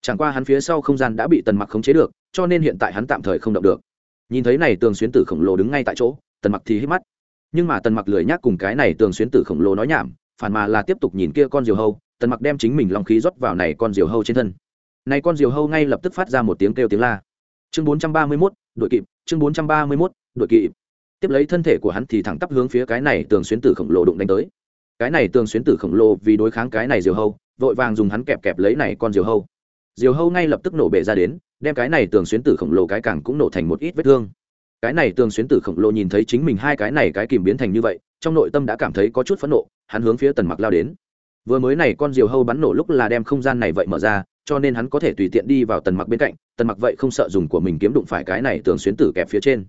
Chẳng qua hắn phía sau không gian đã bị tần mặc khống chế được, cho nên hiện tại hắn tạm thời không động được nhìn thấy này tường xuyến tử khổng lồ đứng ngay tại chỗ tần mặc thì hít mắt. Nhưng mà tần mặc lười nhác cùng cái này tường xuyến tử khổng lồ nói nhảm phản mà là tiếp tục nhìn kia con diều hâu tần mặc đem chính mình lòng khí rót vào này con diều hâu trên thân. Này con diều hâu ngay lập tức phát ra một tiếng kêu tiếng la. Chương 431, đội kịp chương 431, đội kịp. Tiếp lấy thân thể của hắn thì thẳng tắp hướng phía cái này tường xuyến tử khổng lồ đụng đánh tới. Cái này tường xuyến tử khổng lồ vì đối kháng cái này diều hâu vội vàng dùng hắn kẹp kẹp lấy này con diều hâu. Diều hâu ngay lập tức nổ bể ra đến đem cái này tường xuyến tử khổng lồ cái càng cũng nổ thành một ít vết thương. Cái này tường xuyến tử khổng lồ nhìn thấy chính mình hai cái này cái kìm biến thành như vậy, trong nội tâm đã cảm thấy có chút phẫn nộ, hắn hướng phía tần mặc lao đến. Vừa mới này con diều hâu bắn nổ lúc là đem không gian này vậy mở ra, cho nên hắn có thể tùy tiện đi vào tần mặc bên cạnh, tần mặc vậy không sợ dùng của mình kiếm đụng phải cái này tường xuyến tử kẹp phía trên.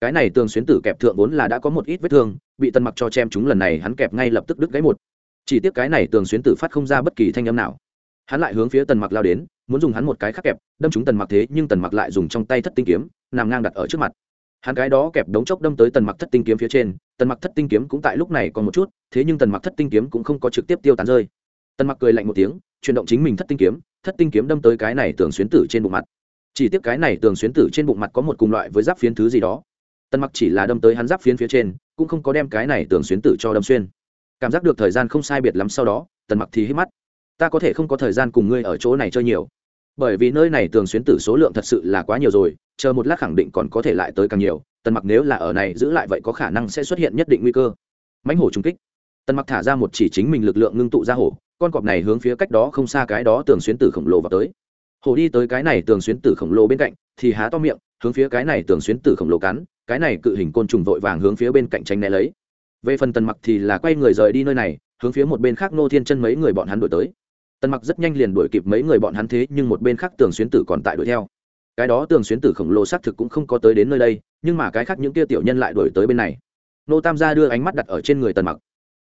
Cái này tường xuyến tử kẹp thượng vốn là đã có một ít vết thương, bị tần mặc cho chém chúng lần này hắn kẹp ngay lập tức đứt gãy một. Chỉ tiếc cái này tường xuyến tử phát không ra bất kỳ thanh âm nào hắn lại hướng phía tần mặc lao đến, muốn dùng hắn một cái khắc kẹp, đâm chúng tần mặc thế nhưng tần mặc lại dùng trong tay thất tinh kiếm, nằm ngang đặt ở trước mặt. Hắn cái đó kẹp đống chốc đâm tới tần mặc thất tinh kiếm phía trên, tần mặc thất tinh kiếm cũng tại lúc này còn một chút, thế nhưng tần mặc thất tinh kiếm cũng không có trực tiếp tiêu tán rơi. Tần mặc cười lạnh một tiếng, chuyển động chính mình thất tinh kiếm, thất tinh kiếm đâm tới cái này tường xuyến tử trên bụng mặt. Chỉ tiếc cái này tường xuyến tử trên bụng mặt có một cùng loại với giáp phiến thứ gì đó. Tần mặc chỉ là đâm tới hắn giáp phiến phía trên, cũng không có đem cái này tường xuyến tử cho đâm xuyên. Cảm giác được thời gian không sai biệt lắm sau đó, tần mặc thì hít mắt ta có thể không có thời gian cùng ngươi ở chỗ này chơi nhiều. Bởi vì nơi này tường xuyến tử số lượng thật sự là quá nhiều rồi, chờ một lát khẳng định còn có thể lại tới càng nhiều, tần mặc nếu là ở này giữ lại vậy có khả năng sẽ xuất hiện nhất định nguy cơ. Mãnh hổ trung kích. Tần mặc thả ra một chỉ chính mình lực lượng ngưng tụ ra hổ, con cọp này hướng phía cách đó không xa cái đó tường xuyến tử khổng lồ vào tới. Hổ đi tới cái này tường xuyến tử khổng lồ bên cạnh, thì há to miệng, hướng phía cái này tường xuyến tử khổng lồ cắn, cái này cự hình côn trùng vội vàng hướng phía bên cạnh tránh né lấy. Về phần tần mặc thì là quay người rời đi nơi này, hướng phía một bên khác nô thiên chân mấy người bọn hắn đuổi tới tần mặc rất nhanh liền đuổi kịp mấy người bọn hắn thế nhưng một bên khác tường xuyến tử còn tại đuổi theo. Cái đó tường xuyến tử khổng lồ xác thực cũng không có tới đến nơi đây, nhưng mà cái khác những kia tiểu nhân lại đuổi tới bên này. Nô tam gia đưa ánh mắt đặt ở trên người tần mặc.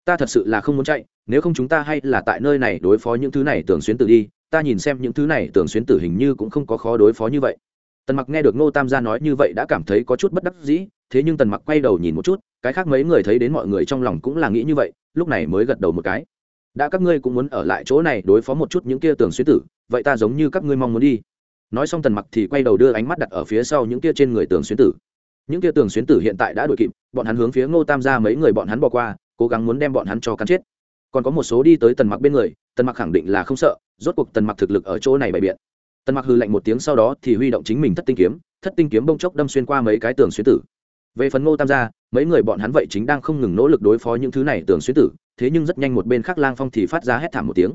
Ta thật sự là không muốn chạy, nếu không chúng ta hay là tại nơi này đối phó những thứ này tường xuyến tử đi, ta nhìn xem những thứ này tường xuyến tử hình như cũng không có khó đối phó như vậy. Tần mặc nghe được nô tam gia nói như vậy đã cảm thấy có chút bất đắc dĩ, thế nhưng tần mặc quay đầu nhìn một chút, cái khác mấy người thấy đến mọi người trong lòng cũng là nghĩ như vậy, lúc này mới gật đầu một cái đã các ngươi cũng muốn ở lại chỗ này đối phó một chút những kia tường xuyên tử, vậy ta giống như các ngươi mong muốn đi. Nói xong tần mặc thì quay đầu đưa ánh mắt đặt ở phía sau những kia trên người tường xuyên tử. Những kia tường xuyên tử hiện tại đã đuổi kịp, bọn hắn hướng phía ngô tam ra mấy người bọn hắn bỏ qua, cố gắng muốn đem bọn hắn cho cắn chết. Còn có một số đi tới tần mặc bên người, tần mặc khẳng định là không sợ, rốt cuộc tần mặc thực lực ở chỗ này bày biện. Tần mặc hư lạnh một tiếng sau đó thì huy động chính mình thất tinh kiếm, thất tinh kiếm bông chốc đâm xuyên qua mấy cái tường xuyên tử. Về phần ngô tam gia, mấy người bọn hắn vậy chính đang không ngừng nỗ lực đối phó những thứ này tường xuyên tử thế nhưng rất nhanh một bên khác lang phong thì phát ra hét thảm một tiếng.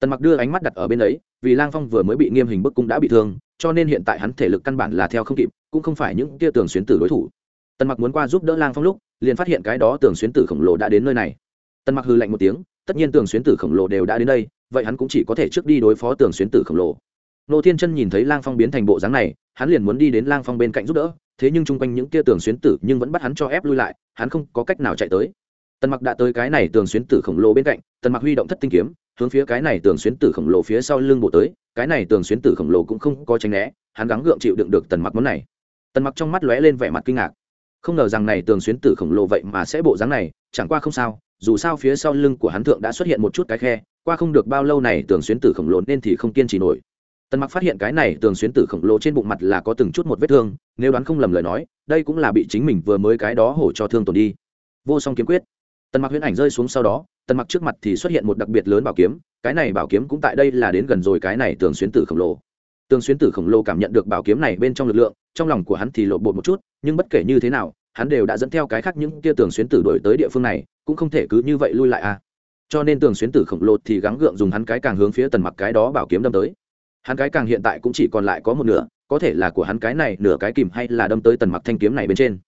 Tần mặc đưa ánh mắt đặt ở bên ấy, vì lang phong vừa mới bị nghiêm hình bức cung đã bị thương, cho nên hiện tại hắn thể lực căn bản là theo không kịp, cũng không phải những kia tường xuyến tử đối thủ. Tần mặc muốn qua giúp đỡ lang phong lúc, liền phát hiện cái đó tường xuyến tử khổng lồ đã đến nơi này. Tần mặc hư lạnh một tiếng, tất nhiên tường xuyến tử khổng lồ đều đã đến đây, vậy hắn cũng chỉ có thể trước đi đối phó tường xuyến tử khổng lồ. Nô thiên chân nhìn thấy lang phong biến thành bộ dáng này, hắn liền muốn đi đến lang phong bên cạnh giúp đỡ, thế nhưng chung quanh những kia tường xuyến tử nhưng vẫn bắt hắn cho ép lui lại, hắn không có cách nào chạy tới tần mặc đã tới cái này tường xuyến tử khổng lồ bên cạnh, tần mặc huy động thất tinh kiếm, hướng phía cái này tường xuyến tử khổng lồ phía sau lưng bộ tới, cái này tường xuyến tử khổng lồ cũng không có tránh né, hắn gắng gượng chịu đựng được tần mặc món này. Tần mặc trong mắt lóe lên vẻ mặt kinh ngạc. Không ngờ rằng này tường xuyến tử khổng lồ vậy mà sẽ bộ dáng này, chẳng qua không sao, dù sao phía sau lưng của hắn thượng đã xuất hiện một chút cái khe, qua không được bao lâu này tường xuyến tử khổng lồ nên thì không kiên trì nổi. Tần mặc phát hiện cái này tường xuyến tử khổng lồ trên bụng mặt là có từng chút một vết thương, nếu đoán không lầm lời nói, đây cũng là bị chính mình vừa mới cái đó hổ cho thương tổn đi. Vô song kiếm quyết tần mặc huyễn ảnh rơi xuống sau đó, tần mặc trước mặt thì xuất hiện một đặc biệt lớn bảo kiếm, cái này bảo kiếm cũng tại đây là đến gần rồi, cái này tường xuyến tử khổng lồ. Tường xuyến tử khổng lồ cảm nhận được bảo kiếm này bên trong lực lượng, trong lòng của hắn thì lộ bột một chút, nhưng bất kể như thế nào, hắn đều đã dẫn theo cái khác những kia tường xuyến tử đổi tới địa phương này, cũng không thể cứ như vậy lui lại à. Cho nên tường xuyến tử khổng lồ thì gắng gượng dùng hắn cái càng hướng phía tần mặc cái đó bảo kiếm đâm tới. Hắn cái càng hiện tại cũng chỉ còn lại có một nửa, có thể là của hắn cái này nửa cái kìm hay là đâm tới tần mặc thanh kiếm này bên trên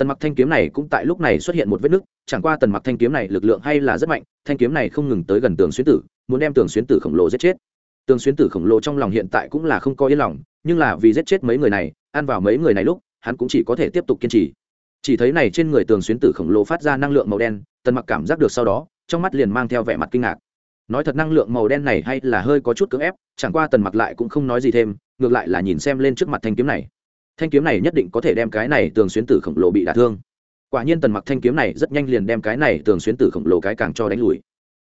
tần mặc thanh kiếm này cũng tại lúc này xuất hiện một vết nứt, chẳng qua tần mặc thanh kiếm này lực lượng hay là rất mạnh, thanh kiếm này không ngừng tới gần tường xuyến tử, muốn đem tường xuyến tử khổng lồ giết chết. Tường xuyến tử khổng lồ trong lòng hiện tại cũng là không có yên lòng, nhưng là vì giết chết mấy người này, ăn vào mấy người này lúc, hắn cũng chỉ có thể tiếp tục kiên trì. Chỉ thấy này trên người tường xuyến tử khổng lồ phát ra năng lượng màu đen, tần mặc cảm giác được sau đó, trong mắt liền mang theo vẻ mặt kinh ngạc. Nói thật năng lượng màu đen này hay là hơi có chút cưỡng ép, chẳng qua tần mặc lại cũng không nói gì thêm, ngược lại là nhìn xem lên trước mặt thanh kiếm này thanh kiếm này nhất định có thể đem cái này tường xuyến tử khổng lồ bị đả thương. Quả nhiên tần mặc thanh kiếm này rất nhanh liền đem cái này tường xuyến tử khổng lồ cái càng cho đánh lùi.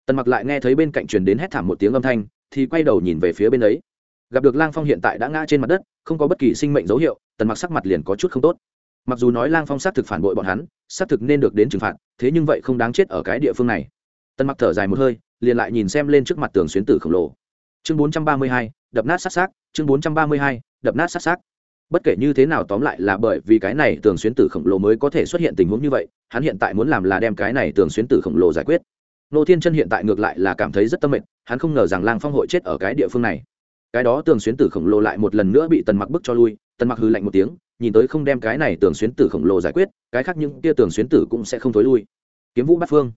Tần mặc lại nghe thấy bên cạnh truyền đến hét thảm một tiếng âm thanh thì quay đầu nhìn về phía bên ấy. Gặp được lang phong hiện tại đã ngã trên mặt đất không có bất kỳ sinh mệnh dấu hiệu tần mặc sắc mặt liền có chút không tốt. Mặc dù nói lang phong xác thực phản bội bọn hắn xác thực nên được đến trừng phạt thế nhưng vậy không đáng chết ở cái địa phương này. Tần mặc thở dài một hơi liền lại nhìn xem lên trước mặt tường xuyến tử khổng lồ. Chương 432, đập nát sát xác chương 432, đập nát sát xác bất kể như thế nào tóm lại là bởi vì cái này tường xuyến tử khổng lồ mới có thể xuất hiện tình huống như vậy, hắn hiện tại muốn làm là đem cái này tường xuyến tử khổng lồ giải quyết. Nô thiên chân hiện tại ngược lại là cảm thấy rất tâm mệnh hắn không ngờ rằng lang phong hội chết ở cái địa phương này. Cái đó tường xuyến tử khổng lồ lại một lần nữa bị tần mặc bức cho lui, tần mặc hư lạnh một tiếng, nhìn tới không đem cái này tường xuyến tử khổng lồ giải quyết, cái khác những tia tường xuyến tử cũng sẽ không thối lui. Kiếm vũ bát phương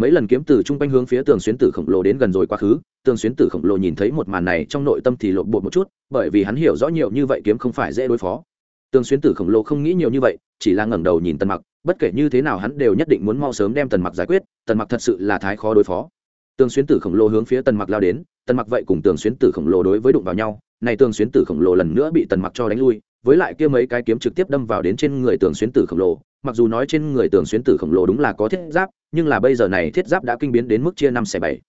mấy lần kiếm từ trung quanh hướng phía tường xuyến tử khổng lồ đến gần rồi quá khứ, tường xuyến tử khổng lồ nhìn thấy một màn này trong nội tâm thì lộn bột một chút, bởi vì hắn hiểu rõ nhiều như vậy kiếm không phải dễ đối phó. Tường xuyến tử khổng lồ không nghĩ nhiều như vậy, chỉ là ngẩng đầu nhìn tần mặc, bất kể như thế nào hắn đều nhất định muốn mau sớm đem tần mặc giải quyết, tần mặc thật sự là thái khó đối phó. Tường xuyến tử khổng lồ hướng phía tần mặc lao đến, tần mặc vậy cùng tường xuyến tử khổng lồ đối với đụng vào nhau, này tường xuyến tử khổng lồ lần nữa bị tần mặc cho đánh lui, với lại kia mấy cái kiếm trực tiếp đâm vào đến trên người tường xuyến tử khổng lồ, mặc dù nói trên người tường xuyến tử khổng lồ đúng là có thiết giáp nhưng là bây giờ này thiết giáp đã kinh biến đến mức chia năm xẻ bảy.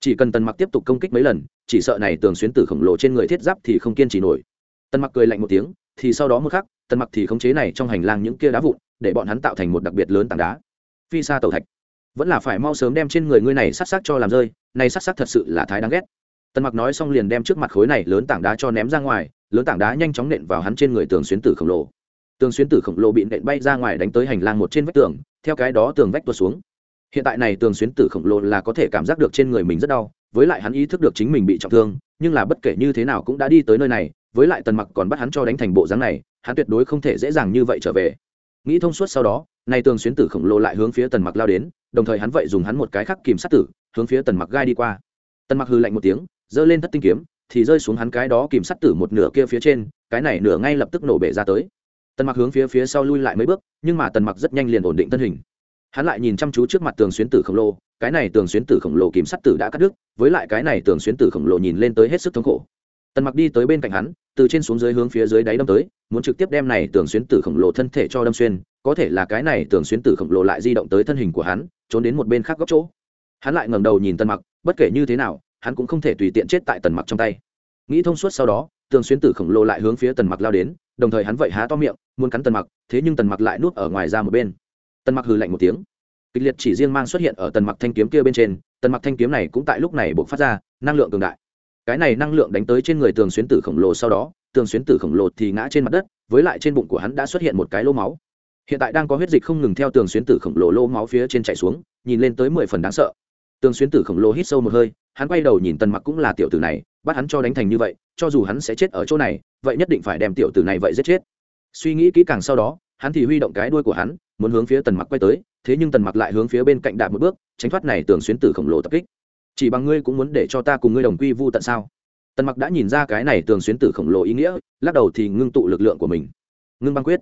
Chỉ cần tần mặc tiếp tục công kích mấy lần, chỉ sợ này tường xuyến tử khổng lồ trên người thiết giáp thì không kiên trì nổi. Tần mặc cười lạnh một tiếng, thì sau đó một khắc, tần mặc thì khống chế này trong hành lang những kia đá vụn, để bọn hắn tạo thành một đặc biệt lớn tảng đá. Phi xa tàu thạch. Vẫn là phải mau sớm đem trên người ngươi này sát sát cho làm rơi, này sát sát thật sự là thái đáng ghét. Tần mặc nói xong liền đem trước mặt khối này lớn tảng đá cho ném ra ngoài, lớn tảng đá nhanh chóng nện vào hắn trên người tường xuyến tử khổng lồ. Tường xuyến tử khổng lồ bị nện bay ra ngoài đánh tới hành lang một trên vách tường, theo cái đó tường vách tuột xuống hiện tại này tường xuyến tử khổng lồ là có thể cảm giác được trên người mình rất đau, với lại hắn ý thức được chính mình bị trọng thương, nhưng là bất kể như thế nào cũng đã đi tới nơi này, với lại tần mặc còn bắt hắn cho đánh thành bộ dáng này, hắn tuyệt đối không thể dễ dàng như vậy trở về. Nghĩ thông suốt sau đó, này tường xuyến tử khổng lồ lại hướng phía tần mặc lao đến, đồng thời hắn vậy dùng hắn một cái khắc kìm sát tử, hướng phía tần mặc gai đi qua. Tần mặc hư lạnh một tiếng, giơ lên thất tinh kiếm, thì rơi xuống hắn cái đó kìm sát tử một nửa kia phía trên, cái này nửa ngay lập tức nổ bể ra tới. Tần mặc hướng phía phía sau lui lại mấy bước, nhưng mà tần mặc rất nhanh liền ổn định thân hình hắn lại nhìn chăm chú trước mặt tường xuyến tử khổng lồ, cái này tường xuyến tử khổng lồ kìm sắt tử đã cắt đứt, với lại cái này tường xuyến tử khổng lồ nhìn lên tới hết sức thống khổ. Tần mặc đi tới bên cạnh hắn, từ trên xuống dưới hướng phía dưới đáy đâm tới, muốn trực tiếp đem này tường xuyến tử khổng lồ thân thể cho đâm xuyên, có thể là cái này tường xuyến tử khổng lồ lại di động tới thân hình của hắn, trốn đến một bên khác góc chỗ. Hắn lại ngẩng đầu nhìn tần mặc, bất kể như thế nào, hắn cũng không thể tùy tiện chết tại tần mặc trong tay. Nghĩ thông suốt sau đó, tường xuyến tử khổng lồ lại hướng phía tần mặc lao đến, đồng thời hắn vậy há to miệng, muốn cắn tần mặc, thế nhưng tần mặc lại nuốt ở ngoài ra một bên tần mặc hừ lạnh một tiếng. Kịch liệt chỉ riêng mang xuất hiện ở tần mặc thanh kiếm kia bên trên, tần mặc thanh kiếm này cũng tại lúc này buộc phát ra, năng lượng cường đại. Cái này năng lượng đánh tới trên người tường xuyến tử khổng lồ sau đó, tường xuyến tử khổng lồ thì ngã trên mặt đất, với lại trên bụng của hắn đã xuất hiện một cái lô máu. Hiện tại đang có huyết dịch không ngừng theo tường xuyến tử khổng lồ lô máu phía trên chạy xuống, nhìn lên tới mười phần đáng sợ. Tường xuyến tử khổng lồ hít sâu một hơi, hắn quay đầu nhìn tần mặc cũng là tiểu tử này, bắt hắn cho đánh thành như vậy, cho dù hắn sẽ chết ở chỗ này, vậy nhất định phải đem tiểu tử này vậy giết chết. Suy nghĩ kỹ càng sau đó, hắn thì huy động cái đuôi của hắn muốn hướng phía tần mặc quay tới, thế nhưng tần mặc lại hướng phía bên cạnh đạp một bước, tránh thoát này tường xuyến tử khổng lồ tập kích. Chỉ bằng ngươi cũng muốn để cho ta cùng ngươi đồng quy vu tận sao? Tần mặc đã nhìn ra cái này tường xuyến tử khổng lồ ý nghĩa, lắc đầu thì ngưng tụ lực lượng của mình. Ngưng băng quyết.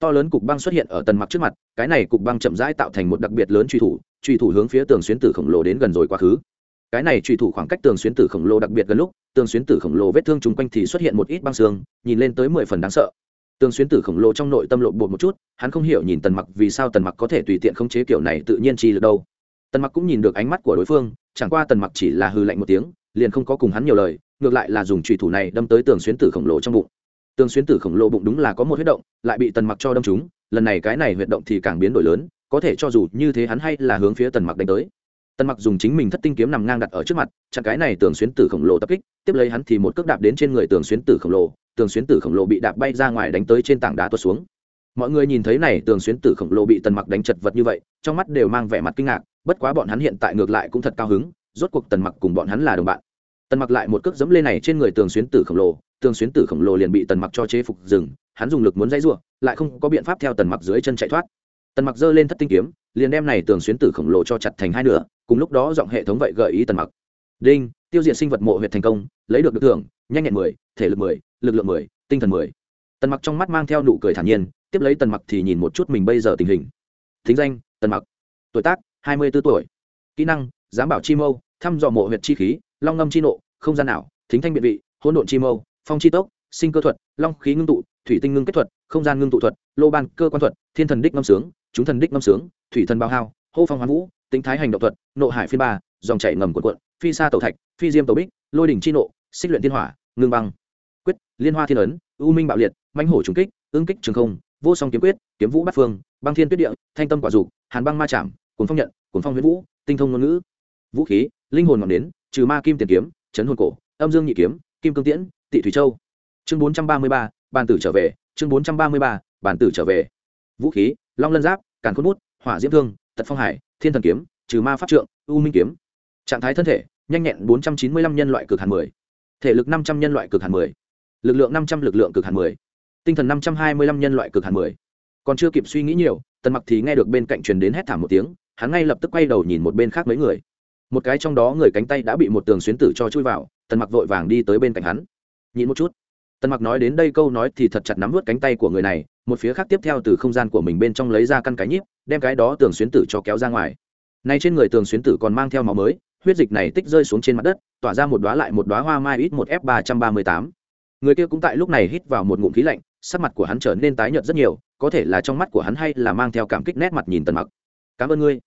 To lớn cục băng xuất hiện ở tần mặc trước mặt, cái này cục băng chậm rãi tạo thành một đặc biệt lớn truy thủ truy thủ hướng phía tường xuyến tử khổng lồ đến gần rồi quá khứ. Cái này truy thủ khoảng cách tường xuyến tử khổng lồ đặc biệt gần lúc, tường xuyến tử khổng lồ vết thương chung quanh thì xuất hiện một ít băng xương, nhìn lên tới mười phần đáng sợ tường xuyến tử khổng lồ trong nội tâm lộn bột một chút, hắn không hiểu nhìn tần mặc vì sao tần mặc có thể tùy tiện khống chế kiểu này tự nhiên chi được đâu. Tần mặc cũng nhìn được ánh mắt của đối phương, chẳng qua tần mặc chỉ là hư lạnh một tiếng, liền không có cùng hắn nhiều lời, ngược lại là dùng trùy thủ này đâm tới tường xuyến tử khổng lồ trong bụng. Tường xuyến tử khổng lồ bụng đúng là có một huyết động, lại bị tần mặc cho đâm trúng, lần này cái này huyết động thì càng biến đổi lớn, có thể cho dù như thế hắn hay là hướng phía tần mặc đánh tới. Tần mặc dùng chính mình thất tinh kiếm nằm ngang đặt ở trước mặt, chặn cái này tường xuyến tử khổng lồ tập kích, tiếp lấy hắn thì một cước đạp đến trên người tường xuyến tử khổng lồ tường xuyến tử khổng lồ bị đạp bay ra ngoài đánh tới trên tảng đá tuột xuống. Mọi người nhìn thấy này, tường xuyến tử khổng lồ bị tần mặc đánh chật vật như vậy, trong mắt đều mang vẻ mặt kinh ngạc, bất quá bọn hắn hiện tại ngược lại cũng thật cao hứng, rốt cuộc tần mặc cùng bọn hắn là đồng bạn. Tần mặc lại một cước dẫm lên này trên người tường xuyến tử khổng lồ, tường xuyến tử khổng lồ liền bị tần mặc cho chế phục dừng, hắn dùng lực muốn dãy rủa lại không có biện pháp theo tần mặc dưới chân chạy thoát. Tần mặc giơ lên thất tinh kiếm, liền đem này tường xuyến tử khổng lồ cho chặt thành hai nửa, cùng lúc đó giọng hệ thống vậy gợi ý tần mặc. Đinh, tiêu diệt sinh vật mộ huyệt thành công, lấy được được thưởng, nhanh nhẹn mười, thể lực mười lực lượng mười, tinh thần mười. Tần mặc trong mắt mang theo nụ cười thản nhiên, tiếp lấy tần mặc thì nhìn một chút mình bây giờ tình hình. Thính danh, tần mặc. Tuổi tác, hai mươi 24 tuổi. Kỹ năng giám bảo chi mâu, thăm dò mộ huyệt chi khí, long ngâm chi nộ, không gian nào thính thanh biện vị, hỗn độn chi mâu, phong chi tốc, sinh cơ thuật, long khí ngưng tụ, thủy tinh ngưng kết thuật, không gian ngưng tụ thuật, lô ban cơ quan thuật, thiên thần đích ngâm sướng, chúng thần đích ngâm sướng, thủy thần bao hao, hô phong hoán vũ, tính thái hành động thuật, nộ hải phiên ba, dòng chảy ngầm cuộn cuộn, phi sa tàu thạch, phi diêm tàu bích, lôi đỉnh chi nộ, xích luyện thiên hỏa, ngưng băng quyết, liên hoa thiên ấn, u minh bạo liệt, mãnh hổ trùng kích, ương kích trường không, vô song kiếm quyết, kiếm vũ bát phương, băng thiên tuyết địa, thanh tâm quả dục, hàn băng ma chạm cuốn phong nhận cuốn phong huyễn vũ, tinh thông ngôn ngữ. Vũ khí, linh hồn ngọn đến trừ ma kim tiền kiếm, chấn hồn cổ, âm dương nhị kiếm, kim cương tiễn, tị thủy châu. Chương bốn trăm ba mươi ba bàn tử trở về, chương bốn trăm ba mươi ba bàn tử trở về. Vũ khí, long lân giáp, càn khôn bút, hỏa diễm thương, tật phong hải, thiên thần kiếm, trừ ma pháp trượng, u minh kiếm. Trạng thái thân thể, nhanh nhẹn bốn trăm chín mươi lăm nhân loại cực hàn mười. Thể lực năm trăm nhân loại cực hàn mười lực lượng năm trăm, lực lượng cực hạn mười. Tinh thần năm trăm hai mươi lăm, nhân loại cực hạn mười. Còn chưa kịp suy nghĩ nhiều, tần mặc thì nghe được bên cạnh truyền đến hét thảm một tiếng, hắn ngay lập tức quay đầu nhìn một bên khác mấy người. Một cái trong đó người cánh tay đã bị một tường xuyến tử cho chui vào, tần mặc vội vàng đi tới bên cạnh hắn. Nhìn một chút. Tần mặc nói đến đây câu nói thì thật chặt nắm vớt cánh tay của người này, một phía khác tiếp theo từ không gian của mình bên trong lấy ra căn cái nhíp, đem cái đó tường xuyến tử cho kéo ra ngoài. Nay trên người tường xuyến tử còn mang theo máu mới, huyết dịch này tích rơi xuống trên mặt đất, tỏa ra một đóa lại một đóa hoa mai ít một f ba trăm ba mươi tám người kia cũng tại lúc này hít vào một ngụm khí lạnh, sắc mặt của hắn trở nên tái nhợt rất nhiều, có thể là trong mắt của hắn hay là mang theo cảm kích nét mặt nhìn tần mặc. Cảm ơn ngươi.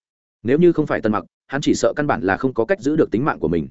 Nếu như không phải tần mặc, hắn chỉ sợ căn bản là không có cách giữ được tính mạng của mình.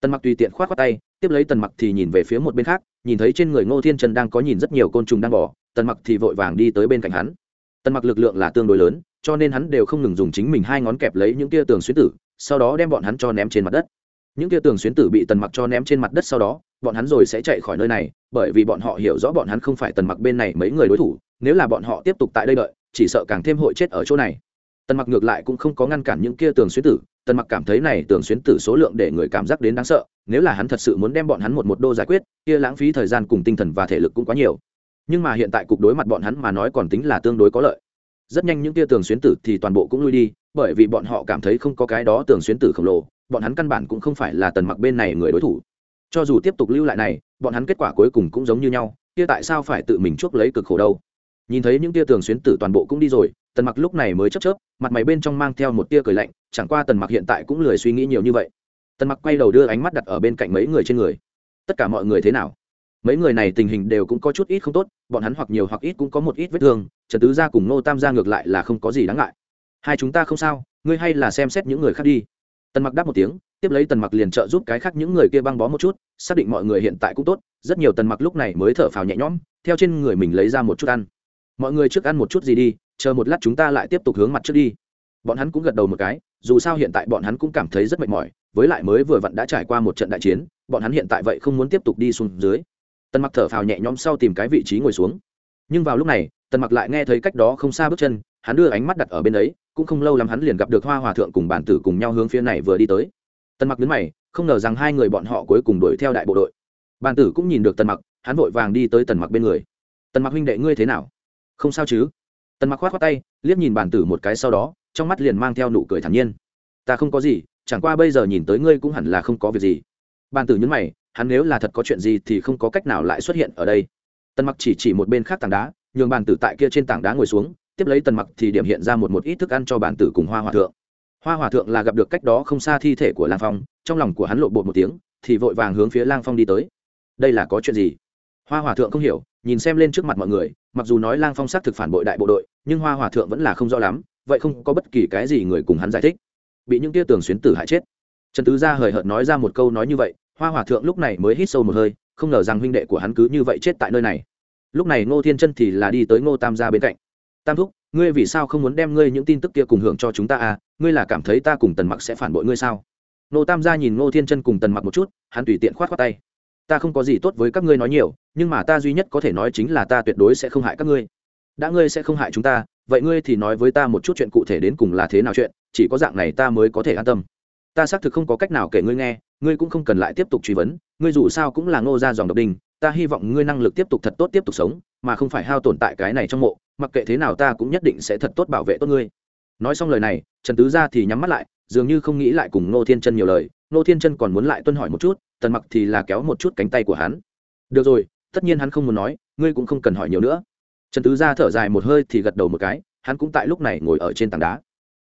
Tần mặc tùy tiện khoát khoát tay, tiếp lấy tần mặc thì nhìn về phía một bên khác, nhìn thấy trên người ngô thiên trần đang có nhìn rất nhiều côn trùng đang bỏ tần mặc thì vội vàng đi tới bên cạnh hắn. Tần mặc lực lượng là tương đối lớn, cho nên hắn đều không ngừng dùng chính mình hai ngón kẹp lấy những tia tường xuyến tử, sau đó đem bọn hắn cho ném trên mặt đất. Những tia tường xuyến tử bị tần mặc cho ném trên mặt đất sau đó bọn hắn rồi sẽ chạy khỏi nơi này, bởi vì bọn họ hiểu rõ bọn hắn không phải tần mặc bên này mấy người đối thủ, nếu là bọn họ tiếp tục tại đây đợi, chỉ sợ càng thêm hội chết ở chỗ này. Tần mặc ngược lại cũng không có ngăn cản những kia tường xuyến tử, tần mặc cảm thấy này tường xuyến tử số lượng để người cảm giác đến đáng sợ, nếu là hắn thật sự muốn đem bọn hắn một một đô giải quyết, kia lãng phí thời gian cùng tinh thần và thể lực cũng quá nhiều. Nhưng mà hiện tại cục đối mặt bọn hắn mà nói còn tính là tương đối có lợi. Rất nhanh những kia tường xuyến tử thì toàn bộ cũng lui đi, bởi vì bọn họ cảm thấy không có cái đó tường xuyến tử khổng lồ, bọn hắn căn bản cũng không phải là tần mặc bên này người đối thủ cho dù tiếp tục lưu lại này, bọn hắn kết quả cuối cùng cũng giống như nhau, kia tại sao phải tự mình chuốc lấy cực khổ đâu? Nhìn thấy những tia tường xuyến tử toàn bộ cũng đi rồi, tần mặc lúc này mới chấp chớp, mặt mày bên trong mang theo một tia cười lạnh, chẳng qua tần mặc hiện tại cũng lười suy nghĩ nhiều như vậy. Tần mặc quay đầu đưa ánh mắt đặt ở bên cạnh mấy người trên người. Tất cả mọi người thế nào? Mấy người này tình hình đều cũng có chút ít không tốt, bọn hắn hoặc nhiều hoặc ít cũng có một ít vết thương, trần tứ gia cùng nô tam gia ngược lại là không có gì đáng ngại. Hai chúng ta không sao, ngươi hay là xem xét những người khác đi. Tần mặc đáp một tiếng tiếp lấy tần mặc liền trợ giúp cái khác những người kia băng bó một chút, xác định mọi người hiện tại cũng tốt, rất nhiều tần mặc lúc này mới thở phào nhẹ nhõm, theo trên người mình lấy ra một chút ăn. Mọi người trước ăn một chút gì đi, chờ một lát chúng ta lại tiếp tục hướng mặt trước đi. Bọn hắn cũng gật đầu một cái, dù sao hiện tại bọn hắn cũng cảm thấy rất mệt mỏi, với lại mới vừa vặn đã trải qua một trận đại chiến, bọn hắn hiện tại vậy không muốn tiếp tục đi xuống dưới. Tần mặc thở phào nhẹ nhõm sau tìm cái vị trí ngồi xuống. Nhưng vào lúc này, tần mặc lại nghe thấy cách đó không xa bước chân, hắn đưa ánh mắt đặt ở bên ấy, cũng không lâu lắm hắn liền gặp được hoa hòa thượng cùng bản tử cùng nhau hướng phía này vừa đi tới tần mặc đứng mày, không ngờ rằng hai người bọn họ cuối cùng đuổi theo đại bộ đội. Bàn tử cũng nhìn được tần mặc, hắn vội vàng đi tới tần mặc bên người. Tần mặc huynh đệ ngươi thế nào? Không sao chứ. Tần mặc khoát khoát tay, liếc nhìn bàn tử một cái sau đó, trong mắt liền mang theo nụ cười thản nhiên. Ta không có gì, chẳng qua bây giờ nhìn tới ngươi cũng hẳn là không có việc gì. Bàn tử nhấn mày, hắn nếu là thật có chuyện gì thì không có cách nào lại xuất hiện ở đây. Tần mặc chỉ chỉ một bên khác tảng đá, nhường bàn tử tại kia trên tảng đá ngồi xuống, tiếp lấy tần mặc thì điểm hiện ra một một ít thức ăn cho bàn tử cùng hoa hòa thượng hoa hòa thượng là gặp được cách đó không xa thi thể của lang phong, trong lòng của hắn lộ bột một tiếng, thì vội vàng hướng phía lang phong đi tới. Đây là có chuyện gì? Hoa hòa thượng không hiểu, nhìn xem lên trước mặt mọi người, mặc dù nói lang phong xác thực phản bội đại bộ đội, nhưng hoa hòa thượng vẫn là không rõ lắm, vậy không có bất kỳ cái gì người cùng hắn giải thích. Bị những tia tường xuyến tử hại chết. Trần tứ gia hời hợt nói ra một câu nói như vậy, hoa hòa thượng lúc này mới hít sâu một hơi, không ngờ rằng huynh đệ của hắn cứ như vậy chết tại nơi này. Lúc này ngô thiên chân thì là đi tới ngô tam gia bên cạnh tam thúc, ngươi vì sao không muốn đem ngươi những tin tức kia cùng hưởng cho chúng ta à? Ngươi là cảm thấy ta cùng tần mặc sẽ phản bội ngươi sao? Nô tam gia nhìn ngô thiên chân cùng tần mặc một chút, hắn tùy tiện khoát khoát tay. Ta không có gì tốt với các ngươi nói nhiều, nhưng mà ta duy nhất có thể nói chính là ta tuyệt đối sẽ không hại các ngươi. Đã ngươi sẽ không hại chúng ta, vậy ngươi thì nói với ta một chút chuyện cụ thể đến cùng là thế nào chuyện, chỉ có dạng này ta mới có thể an tâm. Ta xác thực không có cách nào kể ngươi nghe, ngươi cũng không cần lại tiếp tục truy vấn, ngươi dù sao cũng là ngô ra dòng độc đình ta hy vọng ngươi năng lực tiếp tục thật tốt tiếp tục sống, mà không phải hao tồn tại cái này trong mộ, mặc kệ thế nào ta cũng nhất định sẽ thật tốt bảo vệ tốt ngươi. Nói xong lời này, trần tứ ra thì nhắm mắt lại, dường như không nghĩ lại cùng ngô thiên chân nhiều lời, ngô thiên chân còn muốn lại tuân hỏi một chút, tần mặc thì là kéo một chút cánh tay của hắn. Được rồi, tất nhiên hắn không muốn nói, ngươi cũng không cần hỏi nhiều nữa. Trần tứ ra thở dài một hơi thì gật đầu một cái, hắn cũng tại lúc này ngồi ở trên tảng đá.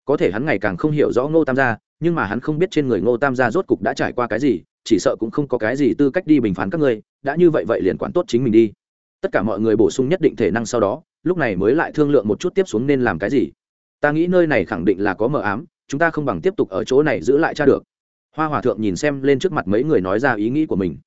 Có thể hắn ngày càng không hiểu rõ ngô tam gia, nhưng mà hắn không biết trên người ngô tam gia rốt cục đã trải qua cái gì chỉ sợ cũng không có cái gì tư cách đi bình phán các ngươi, đã như vậy vậy liền quản tốt chính mình đi. Tất cả mọi người bổ sung nhất định thể năng sau đó, lúc này mới lại thương lượng một chút tiếp xuống nên làm cái gì. Ta nghĩ nơi này khẳng định là có mờ ám, chúng ta không bằng tiếp tục ở chỗ này giữ lại cha được. Hoa hòa thượng nhìn xem lên trước mặt mấy người nói ra ý nghĩ của mình.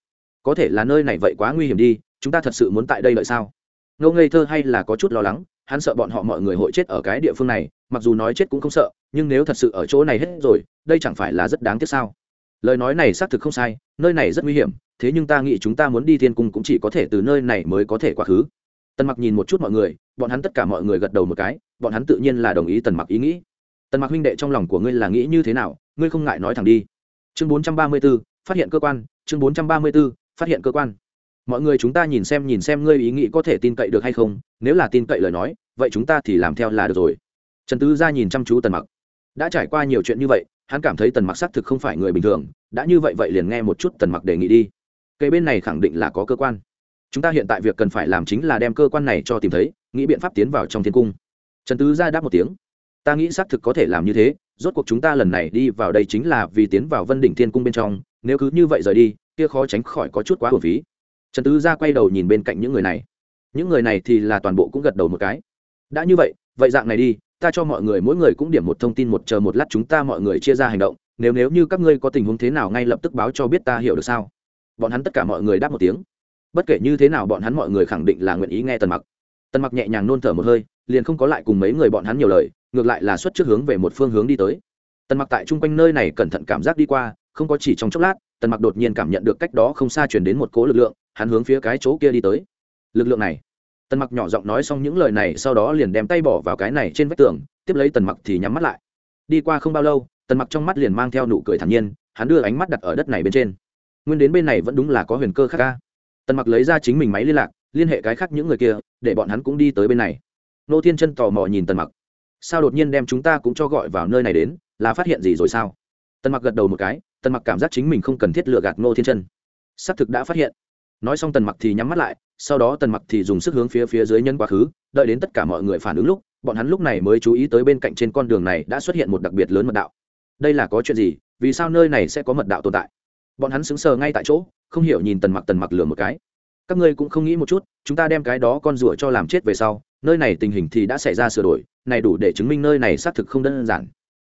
Có thể là nơi này vậy quá nguy hiểm đi, chúng ta thật sự muốn tại đây lợi sao? Ngô ngây thơ hay là có chút lo lắng, hắn sợ bọn họ mọi người hội chết ở cái địa phương này, mặc dù nói chết cũng không sợ, nhưng nếu thật sự ở chỗ này hết rồi, đây chẳng phải là rất đáng tiếc sao? Lời nói này xác thực không sai nơi này rất nguy hiểm thế nhưng ta nghĩ chúng ta muốn đi thiên cung cũng chỉ có thể từ nơi này mới có thể quá khứ. Tần mặc nhìn một chút mọi người bọn hắn tất cả mọi người gật đầu một cái bọn hắn tự nhiên là đồng ý tần mặc ý nghĩ. Tần mặc huynh đệ trong lòng của ngươi là nghĩ như thế nào ngươi không ngại nói thẳng đi. Chương 434, phát hiện cơ quan chương 434, phát hiện cơ quan. Mọi người chúng ta nhìn xem nhìn xem ngươi ý nghĩ có thể tin cậy được hay không nếu là tin cậy lời nói vậy chúng ta thì làm theo là được rồi. Trần tứ ra nhìn chăm chú tần mặc. Đã trải qua nhiều chuyện như vậy hắn cảm thấy tần mặc xác thực không phải người bình thường, đã như vậy vậy liền nghe một chút tần mặc đề nghị đi. Cây bên này khẳng định là có cơ quan. Chúng ta hiện tại việc cần phải làm chính là đem cơ quan này cho tìm thấy, nghĩ biện pháp tiến vào trong thiên cung. Trần tứ ra đáp một tiếng. Ta nghĩ xác thực có thể làm như thế, rốt cuộc chúng ta lần này đi vào đây chính là vì tiến vào vân đỉnh thiên cung bên trong, nếu cứ như vậy rời đi, kia khó tránh khỏi có chút quá hồn phí. Trần tứ ra quay đầu nhìn bên cạnh những người này. Những người này thì là toàn bộ cũng gật đầu một cái. Đã như vậy vậy dạng này đi ta cho mọi người mỗi người cũng điểm một thông tin một chờ một lát chúng ta mọi người chia ra hành động, nếu nếu như các ngươi có tình huống thế nào ngay lập tức báo cho biết ta hiểu được sao? Bọn hắn tất cả mọi người đáp một tiếng. Bất kể như thế nào bọn hắn mọi người khẳng định là nguyện ý nghe tần mặc. Tần mặc nhẹ nhàng nôn thở một hơi, liền không có lại cùng mấy người bọn hắn nhiều lời, ngược lại là xuất trước hướng về một phương hướng đi tới. Tần mặc tại chung quanh nơi này cẩn thận cảm giác đi qua, không có chỉ trong chốc lát, tần mặc đột nhiên cảm nhận được cách đó không xa chuyển đến một cố lực lượng, hắn hướng phía cái chỗ kia đi tới. Lực lượng này tần mặc nhỏ giọng nói xong những lời này, sau đó liền đem tay bỏ vào cái này trên vách tường, tiếp lấy tần mặc thì nhắm mắt lại. Đi qua không bao lâu, tần mặc trong mắt liền mang theo nụ cười thản nhiên, hắn đưa ánh mắt đặt ở đất này bên trên. Nguyên đến bên này vẫn đúng là có huyền cơ khác ca tần mặc lấy ra chính mình máy liên lạc, liên hệ cái khác những người kia, để bọn hắn cũng đi tới bên này. Nô thiên chân tò mò nhìn tần mặc. Sao đột nhiên đem chúng ta cũng cho gọi vào nơi này đến, là phát hiện gì rồi sao? Tần mặc gật đầu một cái, tần mặc cảm giác chính mình không cần thiết lựa gạt nô thiên chân. Xác thực đã phát hiện. Nói xong tần mặc thì nhắm mắt lại sau đó tần mặc thì dùng sức hướng phía phía dưới nhân quá khứ, đợi đến tất cả mọi người phản ứng lúc, bọn hắn lúc này mới chú ý tới bên cạnh trên con đường này đã xuất hiện một đặc biệt lớn mật đạo. Đây là có chuyện gì? Vì sao nơi này sẽ có mật đạo tồn tại? Bọn hắn sững sờ ngay tại chỗ, không hiểu nhìn tần mặc tần mặc lừa một cái. Các ngươi cũng không nghĩ một chút, chúng ta đem cái đó con rùa cho làm chết về sau, nơi này tình hình thì đã xảy ra sửa đổi, này đủ để chứng minh nơi này xác thực không đơn giản.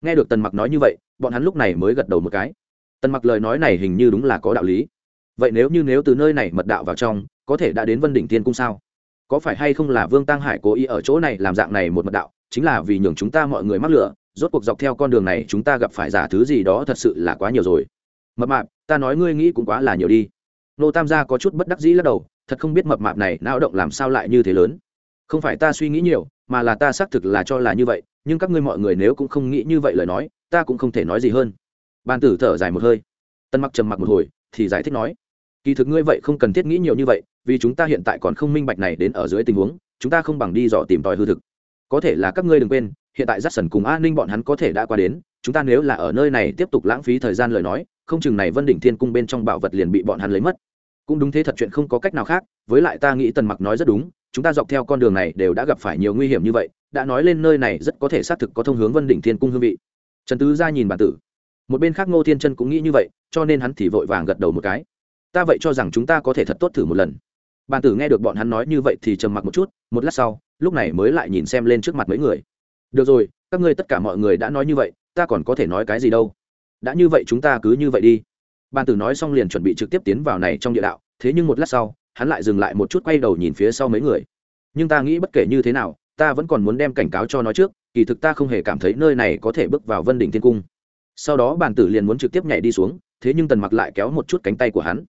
Nghe được tần mặc nói như vậy, bọn hắn lúc này mới gật đầu một cái. Tần mặc lời nói này hình như đúng là có đạo lý. Vậy nếu như nếu từ nơi này mật đạo vào trong có thể đã đến vân đỉnh tiên cung sao? Có phải hay không là vương tăng hải cố ý ở chỗ này làm dạng này một mật đạo, chính là vì nhường chúng ta mọi người mắc lửa, rốt cuộc dọc theo con đường này chúng ta gặp phải giả thứ gì đó thật sự là quá nhiều rồi. Mập mạp, ta nói ngươi nghĩ cũng quá là nhiều đi. Nô tam gia có chút bất đắc dĩ lắc đầu, thật không biết mập mạp này não động làm sao lại như thế lớn. Không phải ta suy nghĩ nhiều, mà là ta xác thực là cho là như vậy, nhưng các ngươi mọi người nếu cũng không nghĩ như vậy lời nói, ta cũng không thể nói gì hơn. Ban tử thở dài một hơi. Tân mặc trầm mặc một hồi, thì giải thích nói, kỳ thực ngươi vậy không cần thiết nghĩ nhiều như vậy vì chúng ta hiện tại còn không minh bạch này đến ở dưới tình huống, chúng ta không bằng đi dò tìm tòi hư thực. Có thể là các ngươi đừng quên, hiện tại j sần cùng an ninh bọn hắn có thể đã qua đến, chúng ta nếu là ở nơi này tiếp tục lãng phí thời gian lời nói, không chừng này vân đỉnh thiên cung bên trong bảo vật liền bị bọn hắn lấy mất. Cũng đúng thế thật chuyện không có cách nào khác, với lại ta nghĩ tần mặc nói rất đúng, chúng ta dọc theo con đường này đều đã gặp phải nhiều nguy hiểm như vậy, đã nói lên nơi này rất có thể xác thực có thông hướng vân đỉnh thiên cung hương vị. Trần tứ ra nhìn bản tử. Một bên khác ngô thiên chân cũng nghĩ như vậy, cho nên hắn thì vội vàng gật đầu một cái. Ta vậy cho rằng chúng ta có thể thật tốt thử một lần. Bàn tử nghe được bọn hắn nói như vậy thì trầm mặc một chút, một lát sau, lúc này mới lại nhìn xem lên trước mặt mấy người. Được rồi, các ngươi tất cả mọi người đã nói như vậy, ta còn có thể nói cái gì đâu? Đã như vậy chúng ta cứ như vậy đi. Bàn tử nói xong liền chuẩn bị trực tiếp tiến vào này trong địa đạo, thế nhưng một lát sau, hắn lại dừng lại một chút quay đầu nhìn phía sau mấy người. Nhưng ta nghĩ bất kể như thế nào, ta vẫn còn muốn đem cảnh cáo cho nói trước, kỳ thực ta không hề cảm thấy nơi này có thể bước vào vân đỉnh thiên cung. Sau đó bàn tử liền muốn trực tiếp nhảy đi xuống, thế nhưng tần mặc lại kéo một chút cánh tay của hắn.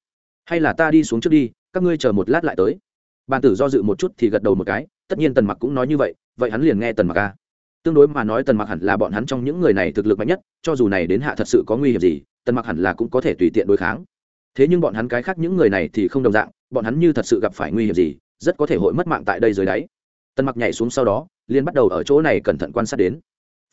Hay là ta đi xuống trước đi các ngươi chờ một lát lại tới. Bàn tử do dự một chút thì gật đầu một cái, tất nhiên tần mặc cũng nói như vậy vậy hắn liền nghe tần mặc ca tương đối mà nói tần mặc hẳn là bọn hắn trong những người này thực lực mạnh nhất, cho dù này đến hạ thật sự có nguy hiểm gì, tần mặc hẳn là cũng có thể tùy tiện đối kháng. Thế nhưng bọn hắn cái khác những người này thì không đồng dạng, bọn hắn như thật sự gặp phải nguy hiểm gì, rất có thể hội mất mạng tại đây dưới đáy. Tần mặc nhảy xuống sau đó liên bắt đầu ở chỗ này cẩn thận quan sát đến.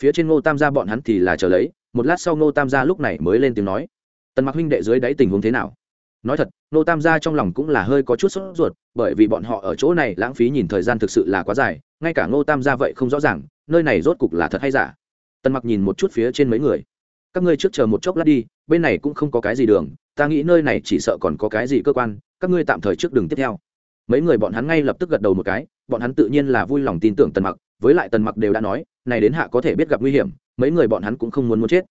Phía trên ngô tam gia bọn hắn thì là chờ lấy, một lát sau ngô tam gia lúc này mới lên tiếng nói. Tần mặc huynh đệ dưới đáy tình huống thế nào? Nói thật, ngô tam gia trong lòng cũng là hơi có chút sốt ruột, bởi vì bọn họ ở chỗ này lãng phí nhìn thời gian thực sự là quá dài, ngay cả ngô tam gia vậy không rõ ràng, nơi này rốt cục là thật hay giả. Tần mặc nhìn một chút phía trên mấy người. Các ngươi trước chờ một chốc lát đi, bên này cũng không có cái gì đường, ta nghĩ nơi này chỉ sợ còn có cái gì cơ quan, các ngươi tạm thời trước đường tiếp theo. Mấy người bọn hắn ngay lập tức gật đầu một cái, bọn hắn tự nhiên là vui lòng tin tưởng tần mặc, với lại tần mặc đều đã nói, này đến hạ có thể biết gặp nguy hiểm, mấy người bọn hắn cũng không muốn muốn chết.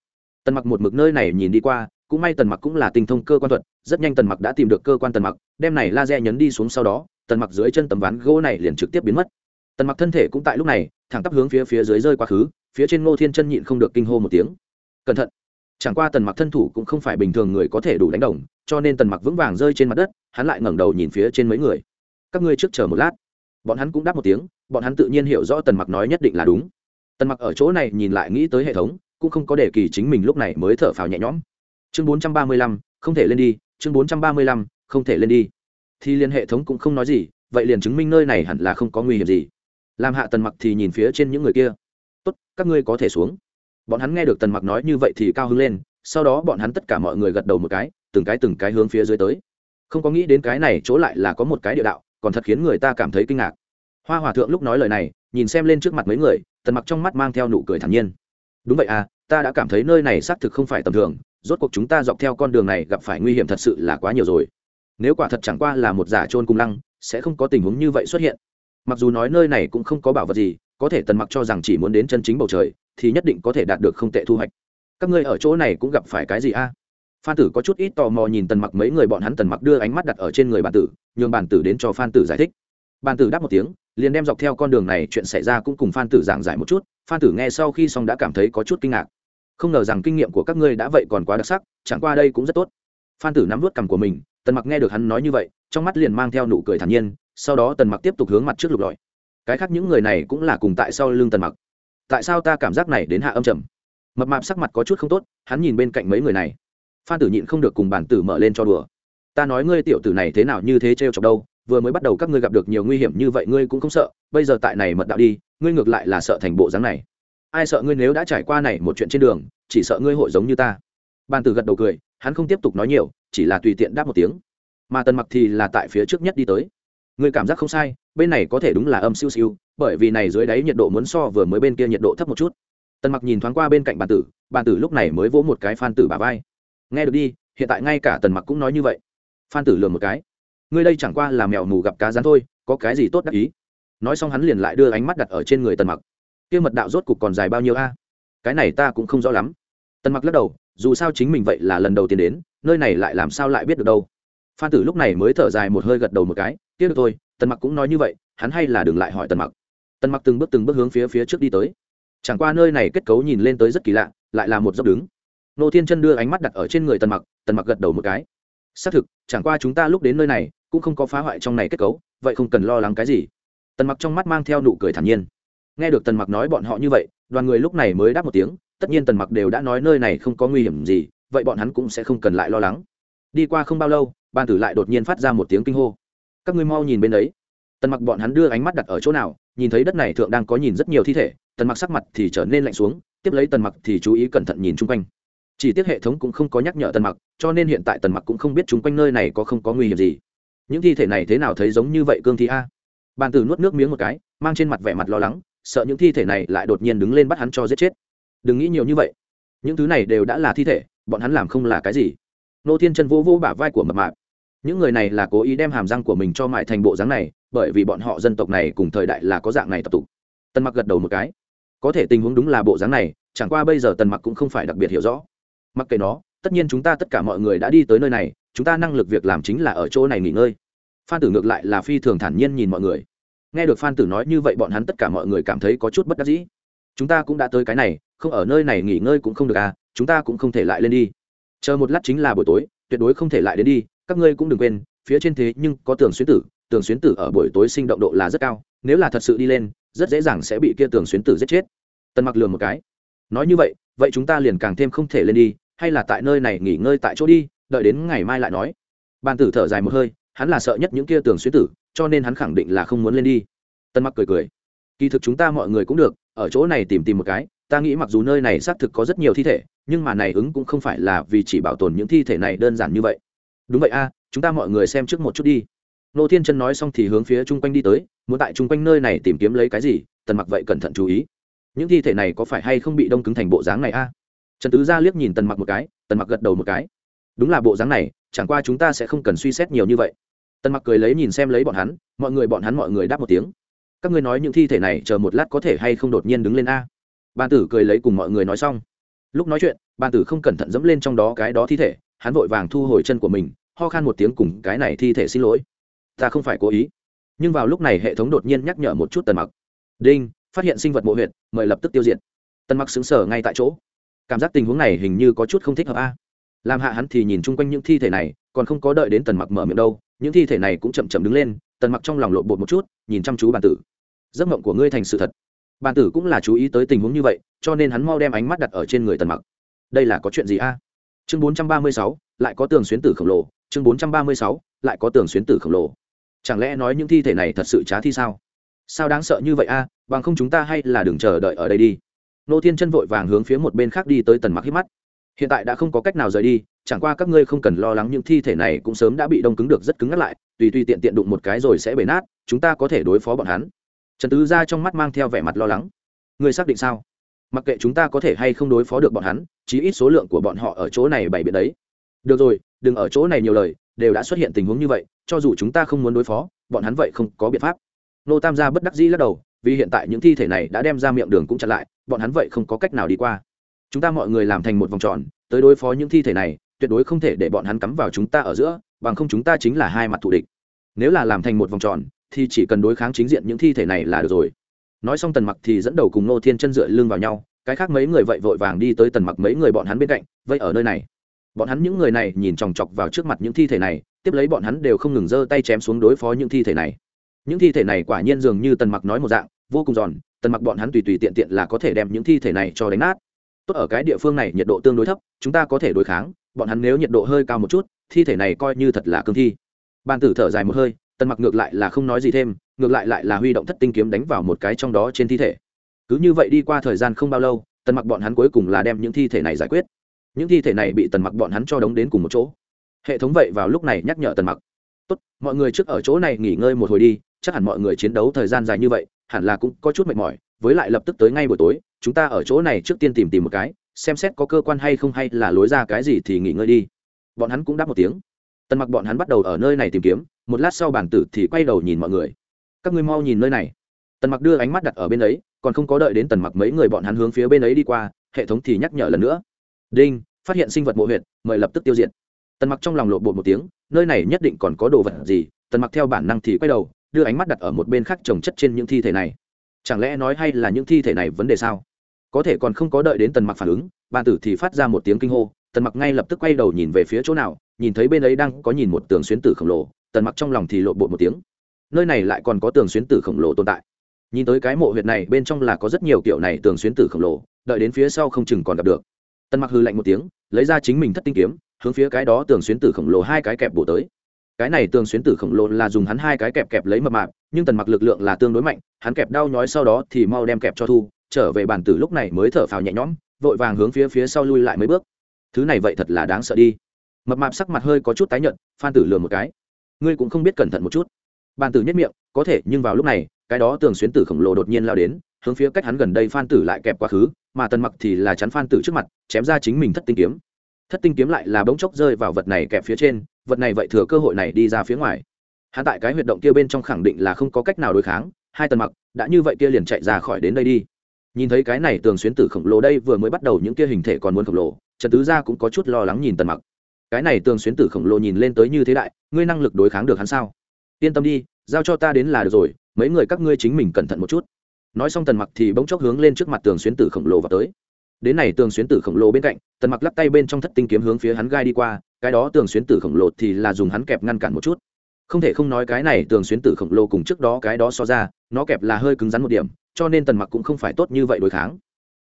Tần mặc một mực nơi này nhìn đi qua, cũng may tần mặc cũng là tinh thông cơ quan thuật rất nhanh tần mặc đã tìm được cơ quan tần mặc đem này laser nhấn đi xuống sau đó tần mặc dưới chân tấm ván gỗ này liền trực tiếp biến mất. Tần mặc thân thể cũng tại lúc này thẳng tắp hướng phía phía dưới rơi quá khứ phía trên ngô thiên chân nhịn không được kinh hô một tiếng. Cẩn thận. Chẳng qua tần mặc thân thủ cũng không phải bình thường người có thể đủ đánh đồng cho nên tần mặc vững vàng rơi trên mặt đất hắn lại ngẩng đầu nhìn phía trên mấy người. Các ngươi trước chờ một lát. Bọn hắn cũng đáp một tiếng bọn hắn tự nhiên hiểu rõ tần mặc nói nhất định là đúng. Tần mặc ở chỗ này nhìn lại nghĩ tới hệ thống cũng không có để kỳ chính mình lúc này mới thở phào nhẹ nhõm. Chương 435, không thể lên đi chương 435, không thể lên đi. Thì liên hệ thống cũng không nói gì vậy liền chứng minh nơi này hẳn là không có nguy hiểm gì. Làm hạ tần mặc thì nhìn phía trên những người kia. Tốt các ngươi có thể xuống. Bọn hắn nghe được tần mặc nói như vậy thì cao hứng lên sau đó bọn hắn tất cả mọi người gật đầu một cái từng cái từng cái hướng phía dưới tới. Không có nghĩ đến cái này chỗ lại là có một cái địa đạo còn thật khiến người ta cảm thấy kinh ngạc. Hoa hòa thượng lúc nói lời này nhìn xem lên trước mặt mấy người tần mặc trong mắt mang theo nụ cười thản nhiên. Đúng vậy à ta đã cảm thấy nơi này xác thực không phải tầm thường rốt cuộc chúng ta dọc theo con đường này gặp phải nguy hiểm thật sự là quá nhiều rồi. Nếu quả thật chẳng qua là một giả trôn cung lăng, sẽ không có tình huống như vậy xuất hiện. Mặc dù nói nơi này cũng không có bảo vật gì, có thể tần mặc cho rằng chỉ muốn đến chân chính bầu trời, thì nhất định có thể đạt được không tệ thu hoạch. Các ngươi ở chỗ này cũng gặp phải cái gì a? Phan tử có chút ít tò mò nhìn tần mặc, mấy người bọn hắn tần mặc đưa ánh mắt đặt ở trên người bản tử, nhường bản tử đến cho phan tử giải thích. Bản tử đáp một tiếng, liền đem dọc theo con đường này chuyện xảy ra cũng cùng phan tử giảng giải một chút. Phan tử nghe sau khi xong đã cảm thấy có chút kinh ngạc không ngờ rằng kinh nghiệm của các ngươi đã vậy còn quá đặc sắc, chẳng qua đây cũng rất tốt. Phan tử nắm vút cằm của mình, tần mặc nghe được hắn nói như vậy, trong mắt liền mang theo nụ cười thản nhiên, sau đó tần mặc tiếp tục hướng mặt trước lục lọi. Cái khác những người này cũng là cùng tại sau lưng tần mặc. Tại sao ta cảm giác này đến hạ âm trầm? Mập mạp sắc mặt có chút không tốt, hắn nhìn bên cạnh mấy người này. Phan tử nhịn không được cùng bản tử mở lên cho đùa. Ta nói ngươi tiểu tử này thế nào như thế trêu chọc đâu, vừa mới bắt đầu các ngươi gặp được nhiều nguy hiểm như vậy ngươi cũng không sợ, bây giờ tại này mật đạo đi, ngươi ngược lại là sợ thành bộ dáng này ai sợ ngươi nếu đã trải qua này một chuyện trên đường, chỉ sợ ngươi hội giống như ta. Bàn tử gật đầu cười, hắn không tiếp tục nói nhiều, chỉ là tùy tiện đáp một tiếng. Mà tần mặc thì là tại phía trước nhất đi tới. Ngươi cảm giác không sai, bên này có thể đúng là âm siêu siêu, bởi vì này dưới đáy nhiệt độ muốn so vừa mới bên kia nhiệt độ thấp một chút. Tần mặc nhìn thoáng qua bên cạnh bàn tử bàn tử lúc này mới vỗ một cái phan tử bà vai. Nghe được đi, hiện tại ngay cả tần mặc cũng nói như vậy. Phan tử lườm một cái. Ngươi đây chẳng qua là mèo mù gặp cá rán thôi, có cái gì tốt đắc ý? Nói xong hắn liền lại đưa ánh mắt đặt ở trên người tần mặc kia mật đạo rốt cục còn dài bao nhiêu a? Cái này ta cũng không rõ lắm. Tần mặc lắc đầu, dù sao chính mình vậy là lần đầu tiên đến, nơi này lại làm sao lại biết được đâu? Phan tử lúc này mới thở dài một hơi gật đầu một cái tiếc được thôi, tần mặc cũng nói như vậy, hắn hay là đừng lại hỏi tần mặc. Tần mặc từng bước từng bước hướng phía phía trước đi tới. Chẳng qua nơi này kết cấu nhìn lên tới rất kỳ lạ, lại là một dốc đứng. Nô thiên chân đưa ánh mắt đặt ở trên người tần mặc tần mặc gật đầu một cái. Xác thực, chẳng qua chúng ta lúc đến nơi này, cũng không có phá hoại trong này kết cấu, vậy không cần lo lắng cái gì. Tần mặc trong mắt mang theo nụ cười thản nhiên nghe được tần mặc nói bọn họ như vậy, đoàn người lúc này mới đáp một tiếng, tất nhiên tần mặc đều đã nói nơi này không có nguy hiểm gì, vậy bọn hắn cũng sẽ không cần lại lo lắng. Đi qua không bao lâu ban tử lại đột nhiên phát ra một tiếng kinh hô. Các ngươi mau nhìn bên đấy. Tần mặc bọn hắn đưa ánh mắt đặt ở chỗ nào, nhìn thấy đất này thượng đang có nhìn rất nhiều thi thể, tần mặc sắc mặt thì trở nên lạnh xuống, tiếp lấy tần mặc thì chú ý cẩn thận nhìn chung quanh. Chỉ tiếc hệ thống cũng không có nhắc nhở tần mặc, cho nên hiện tại tần mặc cũng không biết chung quanh nơi này có không có nguy hiểm gì. Những thi thể này thế nào thấy giống như vậy cương thi a? Bàn tử nuốt nước miếng một cái, mang trên mặt vẻ mặt lo lắng sợ những thi thể này lại đột nhiên đứng lên bắt hắn cho giết chết. Đừng nghĩ nhiều như vậy. Những thứ này đều đã là thi thể, bọn hắn làm không là cái gì. Nô thiên chân vô vô bả vai của mập mạp. Những người này là cố ý đem hàm răng của mình cho mại thành bộ dáng này, bởi vì bọn họ dân tộc này cùng thời đại là có dạng này tập tục. Tân mặc gật đầu một cái. Có thể tình huống đúng là bộ dáng này, chẳng qua bây giờ tần mặc cũng không phải đặc biệt hiểu rõ. Mặc kệ nó, tất nhiên chúng ta tất cả mọi người đã đi tới nơi này, chúng ta năng lực việc làm chính là ở chỗ này nghỉ ngơi. Phan tử ngược lại là phi thường thản nhiên nhìn mọi người nghe được phan tử nói như vậy, bọn hắn tất cả mọi người cảm thấy có chút bất đắc dĩ. Chúng ta cũng đã tới cái này, không ở nơi này nghỉ ngơi cũng không được à chúng ta cũng không thể lại lên đi. Chờ một lát chính là buổi tối, tuyệt đối không thể lại đến đi, các ngươi cũng đừng quên, phía trên thế nhưng có tường xuyến tử, tường xuyến tử ở buổi tối sinh động độ là rất cao, nếu là thật sự đi lên, rất dễ dàng sẽ bị kia tường xuyến tử giết chết. Tần mặc lường một cái. Nói như vậy vậy chúng ta liền càng thêm không thể lên đi, hay là tại nơi này nghỉ ngơi tại chỗ đi, đợi đến ngày mai lại nói. Bàn tử thở dài một hơi, hắn là sợ nhất những kia tường xuyến tử cho nên hắn khẳng định là không muốn lên đi. Tân mặc cười cười. Kỳ thực chúng ta mọi người cũng được, ở chỗ này tìm tìm một cái, ta nghĩ mặc dù nơi này xác thực có rất nhiều thi thể, nhưng mà này ứng cũng không phải là vì chỉ bảo tồn những thi thể này đơn giản như vậy. Đúng vậy a, chúng ta mọi người xem trước một chút đi. Nô thiên chân nói xong thì hướng phía chung quanh đi tới, muốn tại chung quanh nơi này tìm kiếm lấy cái gì, tần mặc vậy cẩn thận chú ý. Những thi thể này có phải hay không bị đông cứng thành bộ dáng này a? Trần tứ gia liếc nhìn tần mặc một cái, tần mặc gật đầu một cái. Đúng là bộ dáng này, chẳng qua chúng ta sẽ không cần suy xét nhiều như vậy tần mặc cười lấy nhìn xem lấy bọn hắn mọi người bọn hắn mọi người đáp một tiếng các ngươi nói những thi thể này chờ một lát có thể hay không đột nhiên đứng lên a ban tử cười lấy cùng mọi người nói xong lúc nói chuyện ban tử không cẩn thận dẫm lên trong đó cái đó thi thể hắn vội vàng thu hồi chân của mình ho khan một tiếng cùng cái này thi thể xin lỗi ta không phải cố ý nhưng vào lúc này hệ thống đột nhiên nhắc nhở một chút tần mặc đinh phát hiện sinh vật mộ huyện mời lập tức tiêu diệt tần mặc xứng sở ngay tại chỗ cảm giác tình huống này hình như có chút không thích hợp a làm hạ hắn thì nhìn chung quanh những thi thể này còn không có đợi đến tần mặc mở miệng đâu những thi thể này cũng chậm chậm đứng lên tần mặc trong lòng lộn bột một chút nhìn chăm chú bàn tử. Giấc mộng của ngươi thành sự thật. Bàn tử cũng là chú ý tới tình huống như vậy cho nên hắn mau đem ánh mắt đặt ở trên người tần mặc. Đây là có chuyện gì a? Chương 436, lại có tường xuyến tử khổng lồ. Chương 436, lại có tường xuyến tử khổng lồ. Chẳng lẽ nói những thi thể này thật sự trá thi sao? Sao đáng sợ như vậy a? Bằng không chúng ta hay là đừng chờ đợi ở đây đi. Nô thiên chân vội vàng hướng phía một bên khác đi tới tần mặc hít mắt hiện tại đã không có cách nào rời đi, chẳng qua các ngươi không cần lo lắng những thi thể này cũng sớm đã bị đông cứng được rất cứng ngắt lại, tùy tùy tiện tiện đụng một cái rồi sẽ bể nát, chúng ta có thể đối phó bọn hắn. Trần tứ ra trong mắt mang theo vẻ mặt lo lắng. Ngươi xác định sao? Mặc kệ chúng ta có thể hay không đối phó được bọn hắn, chí ít số lượng của bọn họ ở chỗ này bày biện đấy. Được rồi, đừng ở chỗ này nhiều lời, đều đã xuất hiện tình huống như vậy, cho dù chúng ta không muốn đối phó, bọn hắn vậy không có biện pháp. Nô tam gia bất đắc dĩ lắc đầu, vì hiện tại những thi thể này đã đem ra miệng đường cũng chặn lại, bọn hắn vậy không có cách nào đi qua chúng ta mọi người làm thành một vòng tròn, tới đối phó những thi thể này, tuyệt đối không thể để bọn hắn cắm vào chúng ta ở giữa, bằng không chúng ta chính là hai mặt thù địch. Nếu là làm thành một vòng tròn, thì chỉ cần đối kháng chính diện những thi thể này là được rồi. Nói xong tần mặc thì dẫn đầu cùng nô thiên chân dựa lưng vào nhau, cái khác mấy người vậy vội vàng đi tới tần mặc mấy người bọn hắn bên cạnh, vậy ở nơi này. Bọn hắn những người này nhìn chòng chọc vào trước mặt những thi thể này, tiếp lấy bọn hắn đều không ngừng giơ tay chém xuống đối phó những thi thể này. Những thi thể này quả nhiên dường như tần mặc nói một dạng, vô cùng giòn, tần mặc bọn hắn tùy tùy tiện tiện là có thể đem những thi thể này cho đánh nát tốt ở cái địa phương này nhiệt độ tương đối thấp, chúng ta có thể đối kháng, bọn hắn nếu nhiệt độ hơi cao một chút, thi thể này coi như thật là cương thi. Ban tử thở dài một hơi, tần mặc ngược lại là không nói gì thêm, ngược lại lại là huy động thất tinh kiếm đánh vào một cái trong đó trên thi thể. Cứ như vậy đi qua thời gian không bao lâu, tần mặc bọn hắn cuối cùng là đem những thi thể này giải quyết. Những thi thể này bị tần mặc bọn hắn cho đóng đến cùng một chỗ. Hệ thống vậy vào lúc này nhắc nhở tần mặc. Tốt, mọi người trước ở chỗ này nghỉ ngơi một hồi đi, chắc hẳn mọi người chiến đấu thời gian dài như vậy, hẳn là cũng có chút mệt mỏi với lại lập tức tới ngay buổi tối, chúng ta ở chỗ này trước tiên tìm tìm một cái, xem xét có cơ quan hay không hay là lối ra cái gì thì nghỉ ngơi đi. Bọn hắn cũng đáp một tiếng. Tần mặc bọn hắn bắt đầu ở nơi này tìm kiếm, một lát sau bản tử thì quay đầu nhìn mọi người. Các ngươi mau nhìn nơi này. Tần mặc đưa ánh mắt đặt ở bên ấy, còn không có đợi đến tần mặc mấy người bọn hắn hướng phía bên ấy đi qua, hệ thống thì nhắc nhở lần nữa. Đinh, phát hiện sinh vật mộ huyệt, mời lập tức tiêu diệt. Tần mặc trong lòng lộ bột một tiếng, nơi này nhất định còn có đồ vật gì? Tần mặc theo bản năng thì quay đầu, đưa ánh mắt đặt ở một bên khác trồng chất trên những thi thể này chẳng lẽ nói hay là những thi thể này vấn đề sao? Có thể còn không có đợi đến tần mặc phản ứng, bàn tử thì phát ra một tiếng kinh hô, tần mặc ngay lập tức quay đầu nhìn về phía chỗ nào, nhìn thấy bên ấy đang có nhìn một tường xuyến tử khổng lồ, tần mặc trong lòng thì lộ bộ một tiếng. Nơi này lại còn có tường xuyến tử khổng lồ tồn tại. Nhìn tới cái mộ huyệt này, bên trong là có rất nhiều kiểu này tường xuyến tử khổng lồ, đợi đến phía sau không chừng còn gặp được. Tần mặc hư lạnh một tiếng, lấy ra chính mình thất tinh kiếm, hướng phía cái đó tường xuyến tử khổng lồ hai cái kẹp bổ tới cái này tường xuyến tử khổng lồ là dùng hắn hai cái kẹp kẹp lấy mập mạp, nhưng tần mặc lực lượng là tương đối mạnh, hắn kẹp đau nhói sau đó thì mau đem kẹp cho thu, trở về bản tử lúc này mới thở phào nhẹ nhõm, vội vàng hướng phía phía sau lui lại mấy bước. Thứ này vậy thật là đáng sợ đi. Mập mạp sắc mặt hơi có chút tái nhợt, phan tử lừa một cái. Ngươi cũng không biết cẩn thận một chút. Bàn tử nhất miệng, có thể, nhưng vào lúc này, cái đó tường xuyến tử khổng lồ đột nhiên lao đến, hướng phía cách hắn gần đây phan tử lại kẹp quá khứ, mà tần mặc thì là chắn phan tử trước mặt, chém ra chính mình thất tinh kiếm thất tinh kiếm lại là bỗng chốc rơi vào vật này kẹp phía trên, vật này vậy thừa cơ hội này đi ra phía ngoài. Hắn tại cái huyệt động kia bên trong khẳng định là không có cách nào đối kháng, hai tần mặc đã như vậy kia liền chạy ra khỏi đến đây đi. Nhìn thấy cái này tường xuyến tử khổng lồ đây vừa mới bắt đầu những kia hình thể còn muốn khổng lồ, trần tứ gia cũng có chút lo lắng nhìn tần mặc. Cái này tường xuyến tử khổng lồ nhìn lên tới như thế đại, ngươi năng lực đối kháng được hắn sao? Yên tâm đi, giao cho ta đến là được rồi, mấy người các ngươi chính mình cẩn thận một chút. Nói xong tần mặc thì bỗng chốc hướng lên trước mặt tường xuyến tử khổng lồ vào tới đến này tường xuyến tử khổng lồ bên cạnh, tần mặc lắc tay bên trong thất tinh kiếm hướng phía hắn gai đi qua, cái đó tường xuyến tử khổng lồ thì là dùng hắn kẹp ngăn cản một chút. Không thể không nói cái này tường xuyến tử khổng lồ cùng trước đó cái đó so ra, nó kẹp là hơi cứng rắn một điểm, cho nên tần mặc cũng không phải tốt như vậy đối kháng.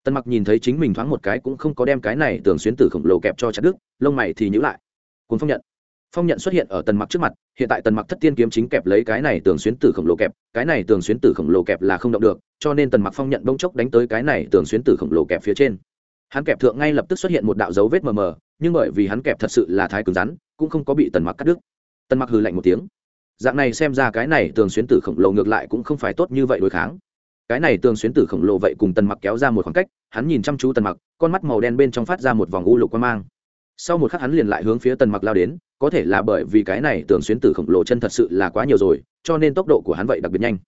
Tần mặc nhìn thấy chính mình thoáng một cái cũng không có đem cái này tường xuyến tử khổng lồ kẹp cho chặt đứt, lông mày thì nhữ lại. Cùng phong nhận. Phong nhận xuất hiện ở tần mặc trước mặt, hiện tại tần mặc thất tiên kiếm chính kẹp lấy cái này tường xuyến tử khổng lồ kẹp, cái này tường xuyến tử khổng lồ kẹp là không động được cho nên tần mặc phong nhận bông chốc đánh tới cái này tường xuyến tử khổng lồ kẹp phía trên. Hắn kẹp thượng ngay lập tức xuất hiện một đạo dấu vết mờ mờ, nhưng bởi vì hắn kẹp thật sự là thái cứng rắn, cũng không có bị tần mặc cắt đứt. Tần mặc hừ lạnh một tiếng. Dạng này xem ra cái này tường xuyến tử khổng lồ ngược lại cũng không phải tốt như vậy đối kháng. Cái này tường xuyến tử khổng lồ vậy cùng tần mặc kéo ra một khoảng cách, hắn nhìn chăm chú tần mặc, con mắt màu đen bên trong phát ra một vòng u lục quan mang. Sau một khắc hắn liền lại hướng phía tần mặc lao đến, có thể là bởi vì cái này tường xuyến tử khổng lồ chân thật sự là quá nhiều rồi, cho nên tốc độ của hắn vậy đặc biệt nhanh.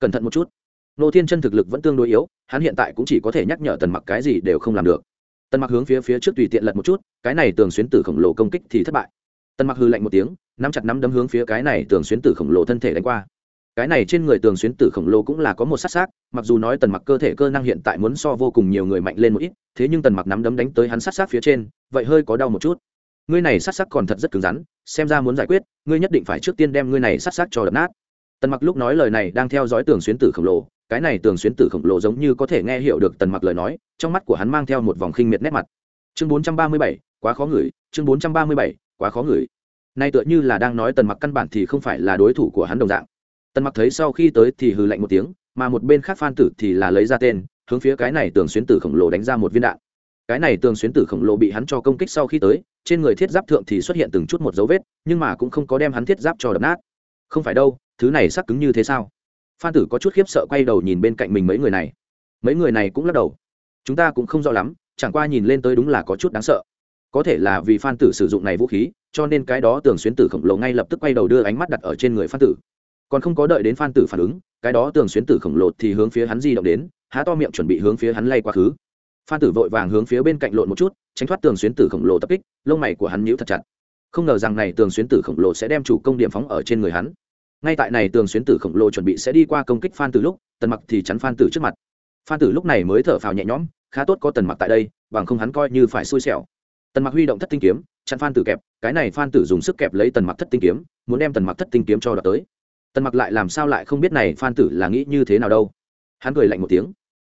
Cẩn thận một chút nô thiên chân thực lực vẫn tương đối yếu, hắn hiện tại cũng chỉ có thể nhắc nhở tần mặc cái gì đều không làm được. Tần mặc hướng phía phía trước tùy tiện lật một chút, cái này tường xuyến tử khổng lồ công kích thì thất bại. Tần mặc hư lạnh một tiếng, nắm chặt nắm đấm hướng phía cái này tường xuyến tử khổng lồ thân thể đánh qua. Cái này trên người tường xuyến tử khổng lồ cũng là có một sát sát, mặc dù nói tần mặc cơ thể cơ năng hiện tại muốn so vô cùng nhiều người mạnh lên một ít, thế nhưng tần mặc nắm đấm đánh tới hắn sát sát phía trên, vậy hơi có đau một chút. Ngươi này sát sát còn thật rất cứng rắn, xem ra muốn giải quyết, ngươi nhất định phải trước tiên đem ngươi này sát sát cho đập nát. Tần mặc lúc nói lời này đang theo dõi tường xuyến tử khổng lồ cái này tường xuyến tử khổng lồ giống như có thể nghe hiểu được tần mặc lời nói trong mắt của hắn mang theo một vòng khinh miệt nét mặt. Chương 437, quá khó ngửi. Chương 437, quá khó ngửi. Nay tựa như là đang nói tần mặc căn bản thì không phải là đối thủ của hắn đồng dạng. Tần mặc thấy sau khi tới thì hừ lạnh một tiếng mà một bên khác phan tử thì là lấy ra tên hướng phía cái này tường xuyến tử khổng lồ đánh ra một viên đạn. Cái này tường xuyến tử khổng lồ bị hắn cho công kích sau khi tới trên người thiết giáp thượng thì xuất hiện từng chút một dấu vết nhưng mà cũng không có đem hắn thiết giáp cho đập nát. Không phải đâu thứ này sắc cứng như thế sao? Phan tử có chút khiếp sợ quay đầu nhìn bên cạnh mình mấy người này. Mấy người này cũng lắc đầu. Chúng ta cũng không rõ lắm, chẳng qua nhìn lên tới đúng là có chút đáng sợ. Có thể là vì phan tử sử dụng này vũ khí, cho nên cái đó tường xuyến tử khổng lồ ngay lập tức quay đầu đưa ánh mắt đặt ở trên người phan tử. Còn không có đợi đến phan tử phản ứng, cái đó tường xuyến tử khổng lồ thì hướng phía hắn di động đến, há to miệng chuẩn bị hướng phía hắn lay quá khứ. Phan tử vội vàng hướng phía bên cạnh lộn một chút, tránh thoát tường xuyến tử khổng lồ tập kích, lông mày của hắn nhíu thật chặt. Không ngờ rằng này tường xuyến tử khổng lồ sẽ đem chủ công điểm phóng ở trên người hắn ngay tại này tường xuyến tử khổng lồ chuẩn bị sẽ đi qua công kích phan tử lúc, tần mặc thì chắn phan tử trước mặt. Phan tử lúc này mới thở phào nhẹ nhõm, khá tốt có tần mặc tại đây, bằng không hắn coi như phải xui xẻo. Tần mặc huy động thất tinh kiếm, chặn phan tử kẹp, cái này phan tử dùng sức kẹp lấy tần mặc thất tinh kiếm, muốn đem tần mặc thất tinh kiếm cho đợt tới. Tần mặc lại làm sao lại không biết này phan tử là nghĩ như thế nào đâu. Hắn cười lạnh một tiếng.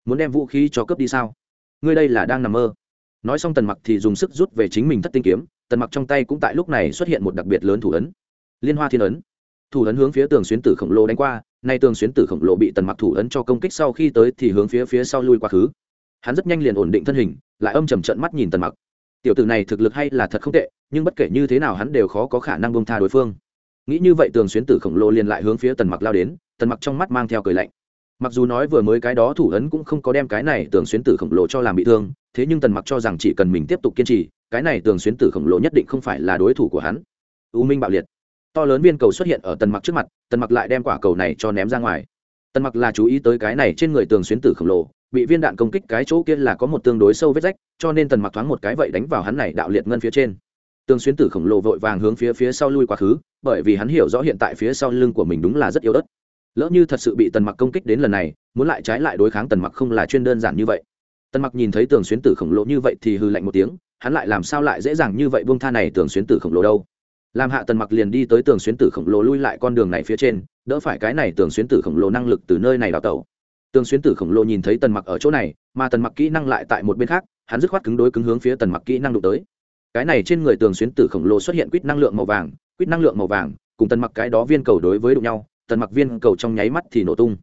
Muốn đem vũ khí cho cướp đi sao? Ngươi đây là đang nằm mơ. Nói xong tần mặc thì dùng sức rút về chính mình thất tinh kiếm, tần mặc trong tay cũng tại lúc này xuất hiện một đặc biệt lớn thủ ấn. Liên hoa thiên ấn thủ ấn hướng phía tường xuyến tử khổng lồ đánh qua, nay tường xuyến tử khổng lồ bị tần mặc thủ ấn cho công kích sau khi tới thì hướng phía phía sau lui quá khứ. Hắn rất nhanh liền ổn định thân hình, lại âm chầm trận mắt nhìn tần mặc. Tiểu tử này thực lực hay là thật không tệ, nhưng bất kể như thế nào hắn đều khó có khả năng bông tha đối phương. Nghĩ như vậy tường xuyến tử khổng lồ liền lại hướng phía tần mặc lao đến, tần mặc trong mắt mang theo cười lạnh. Mặc dù nói vừa mới cái đó thủ ấn cũng không có đem cái này tường xuyến tử khổng lồ cho làm bị thương, thế nhưng tần mặc cho rằng chỉ cần mình tiếp tục kiên trì, cái này tường xuyến tử khổng lồ nhất định không phải là đối thủ của hắn. U minh bạo liệt to lớn viên cầu xuất hiện ở tần mặc trước mặt, tần mặc lại đem quả cầu này cho ném ra ngoài. Tần mặc là chú ý tới cái này trên người tường xuyến tử khổng lồ, bị viên đạn công kích cái chỗ kia là có một tương đối sâu vết rách, cho nên tần mặc thoáng một cái vậy đánh vào hắn này đạo liệt ngân phía trên. Tường xuyến tử khổng lồ vội vàng hướng phía phía sau lui quá khứ, bởi vì hắn hiểu rõ hiện tại phía sau lưng của mình đúng là rất yếu ớt. Lỡ như thật sự bị tần mặc công kích đến lần này, muốn lại trái lại đối kháng tần mặc không là chuyên đơn giản như vậy. Tần mặc nhìn thấy tường xuyến tử khổng lồ như vậy thì hư lạnh một tiếng, hắn lại làm sao lại dễ dàng như vậy buông tha này tường xuyến tử khổng lồ đâu? Làm hạ tần mặc liền đi tới tường xuyến tử khổng lồ lui lại con đường này phía trên, đỡ phải cái này tường xuyến tử khổng lồ năng lực từ nơi này đào tẩu. Tường xuyến tử khổng lồ nhìn thấy tần mặc ở chỗ này, mà tần mặc kỹ năng lại tại một bên khác, hắn dứt khoát cứng đối cứng hướng phía tần mặc kỹ năng đụng tới. Cái này trên người tường xuyến tử khổng lồ xuất hiện quýt năng lượng màu vàng, quýt năng lượng màu vàng, cùng tần mặc cái đó viên cầu đối với đụng nhau, tần mặc viên cầu trong nháy mắt thì nổ tung.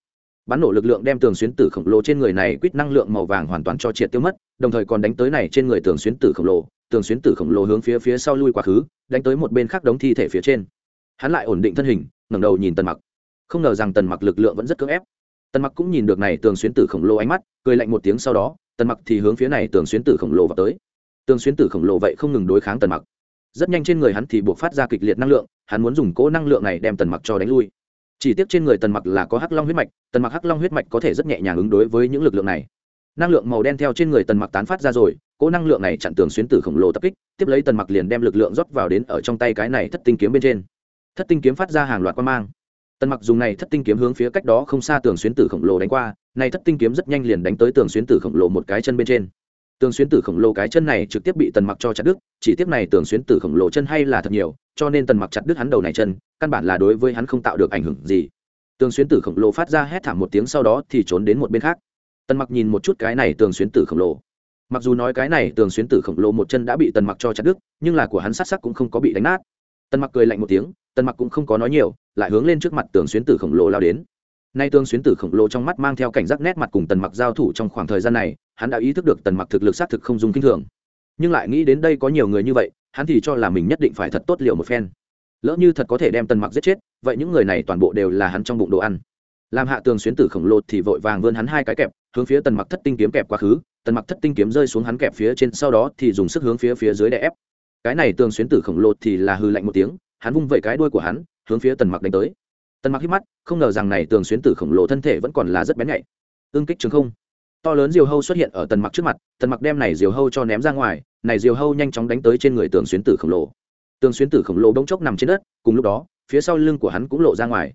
Bắn nổ lực lượng đem tường xuyến tử khổng lồ trên người này quýt năng lượng màu vàng hoàn toàn cho triệt tiêu mất, đồng thời còn đánh tới này trên người tường xuyến tử khổng lồ tường xuyến tử khổng lồ hướng phía phía sau lui quá khứ, đánh tới một bên khác đống thi thể phía trên. Hắn lại ổn định thân hình, ngẩng đầu nhìn tần mặc. Không ngờ rằng tần mặc lực lượng vẫn rất cưỡng ép. Tần mặc cũng nhìn được này tường xuyến tử khổng lồ ánh mắt, cười lạnh một tiếng sau đó, tần mặc thì hướng phía này tường xuyến tử khổng lồ vào tới. Tường xuyến tử khổng lồ vậy không ngừng đối kháng tần mặc. Rất nhanh trên người hắn thì buộc phát ra kịch liệt năng lượng, hắn muốn dùng cỗ năng lượng này đem tần mặc cho đánh lui. Chỉ tiếc trên người tần mặc là có hắc long huyết mạch, tần mặc hắc long huyết mạch có thể rất nhẹ nhàng ứng đối với những lực lượng này năng lượng màu đen theo trên người tần mặc tán phát ra rồi, cỗ năng lượng này chặn tường xuyến tử khổng lồ tập kích, tiếp lấy tần mặc liền đem lực lượng rót vào đến ở trong tay cái này thất tinh kiếm bên trên. Thất tinh kiếm phát ra hàng loạt quan mang. Tần mặc dùng này thất tinh kiếm hướng phía cách đó không xa tường xuyến tử khổng lồ đánh qua, này thất tinh kiếm rất nhanh liền đánh tới tường xuyến tử khổng lồ một cái chân bên trên. Tường xuyến tử khổng lồ cái chân này trực tiếp bị tần mặc cho chặt đứt, chỉ tiếp này tường xuyến tử khổng lồ chân hay là thật nhiều, cho nên tần mặc chặt đứt hắn đầu này chân, căn bản là đối với hắn không tạo được ảnh hưởng gì. Tường xuyến tử khổng lồ phát ra hét thảm một tiếng sau đó thì trốn đến một bên khác tần mặc nhìn một chút cái này tường xuyến tử khổng lồ. Mặc dù nói cái này tường xuyến tử khổng lồ một chân đã bị tần mặc cho chặt đứt, nhưng là của hắn sát sắc cũng không có bị đánh nát. Tần mặc cười lạnh một tiếng, tần mặc cũng không có nói nhiều, lại hướng lên trước mặt tường xuyến tử khổng lồ lao đến. Nay tường xuyến tử khổng lồ trong mắt mang theo cảnh giác nét mặt cùng tần mặc giao thủ trong khoảng thời gian này, hắn đã ý thức được tần mặc thực lực xác thực không dùng kinh thường. Nhưng lại nghĩ đến đây có nhiều người như vậy, hắn thì cho là mình nhất định phải thật tốt liệu một phen. Lỡ như thật có thể đem tần mặc giết chết, vậy những người này toàn bộ đều là hắn trong bụng đồ ăn. Làm hạ tường xuyến tử khổng lồ thì vội vàng vươn hắn hai cái kẹp hướng phía tần mặc thất tinh kiếm kẹp quá khứ, tần mặc thất tinh kiếm rơi xuống hắn kẹp phía trên, sau đó thì dùng sức hướng phía phía dưới đè ép. Cái này tường xuyến tử khổng lồ thì là hư lạnh một tiếng, hắn vung vẩy cái đuôi của hắn, hướng phía tần mặc đánh tới. Tần mặc hít mắt, không ngờ rằng này tường xuyến tử khổng lồ thân thể vẫn còn là rất bén nhạy. Ương kích trường không. To lớn diều hâu xuất hiện ở tần mặc trước mặt, tần mặc đem này diều hâu cho ném ra ngoài, này diều hâu nhanh chóng đánh tới trên người tường xuyến tử khổng lồ. Tường xuyến tử khổng lồ bỗng chốc nằm trên đất, cùng lúc đó, phía sau lưng của hắn cũng lộ ra ngoài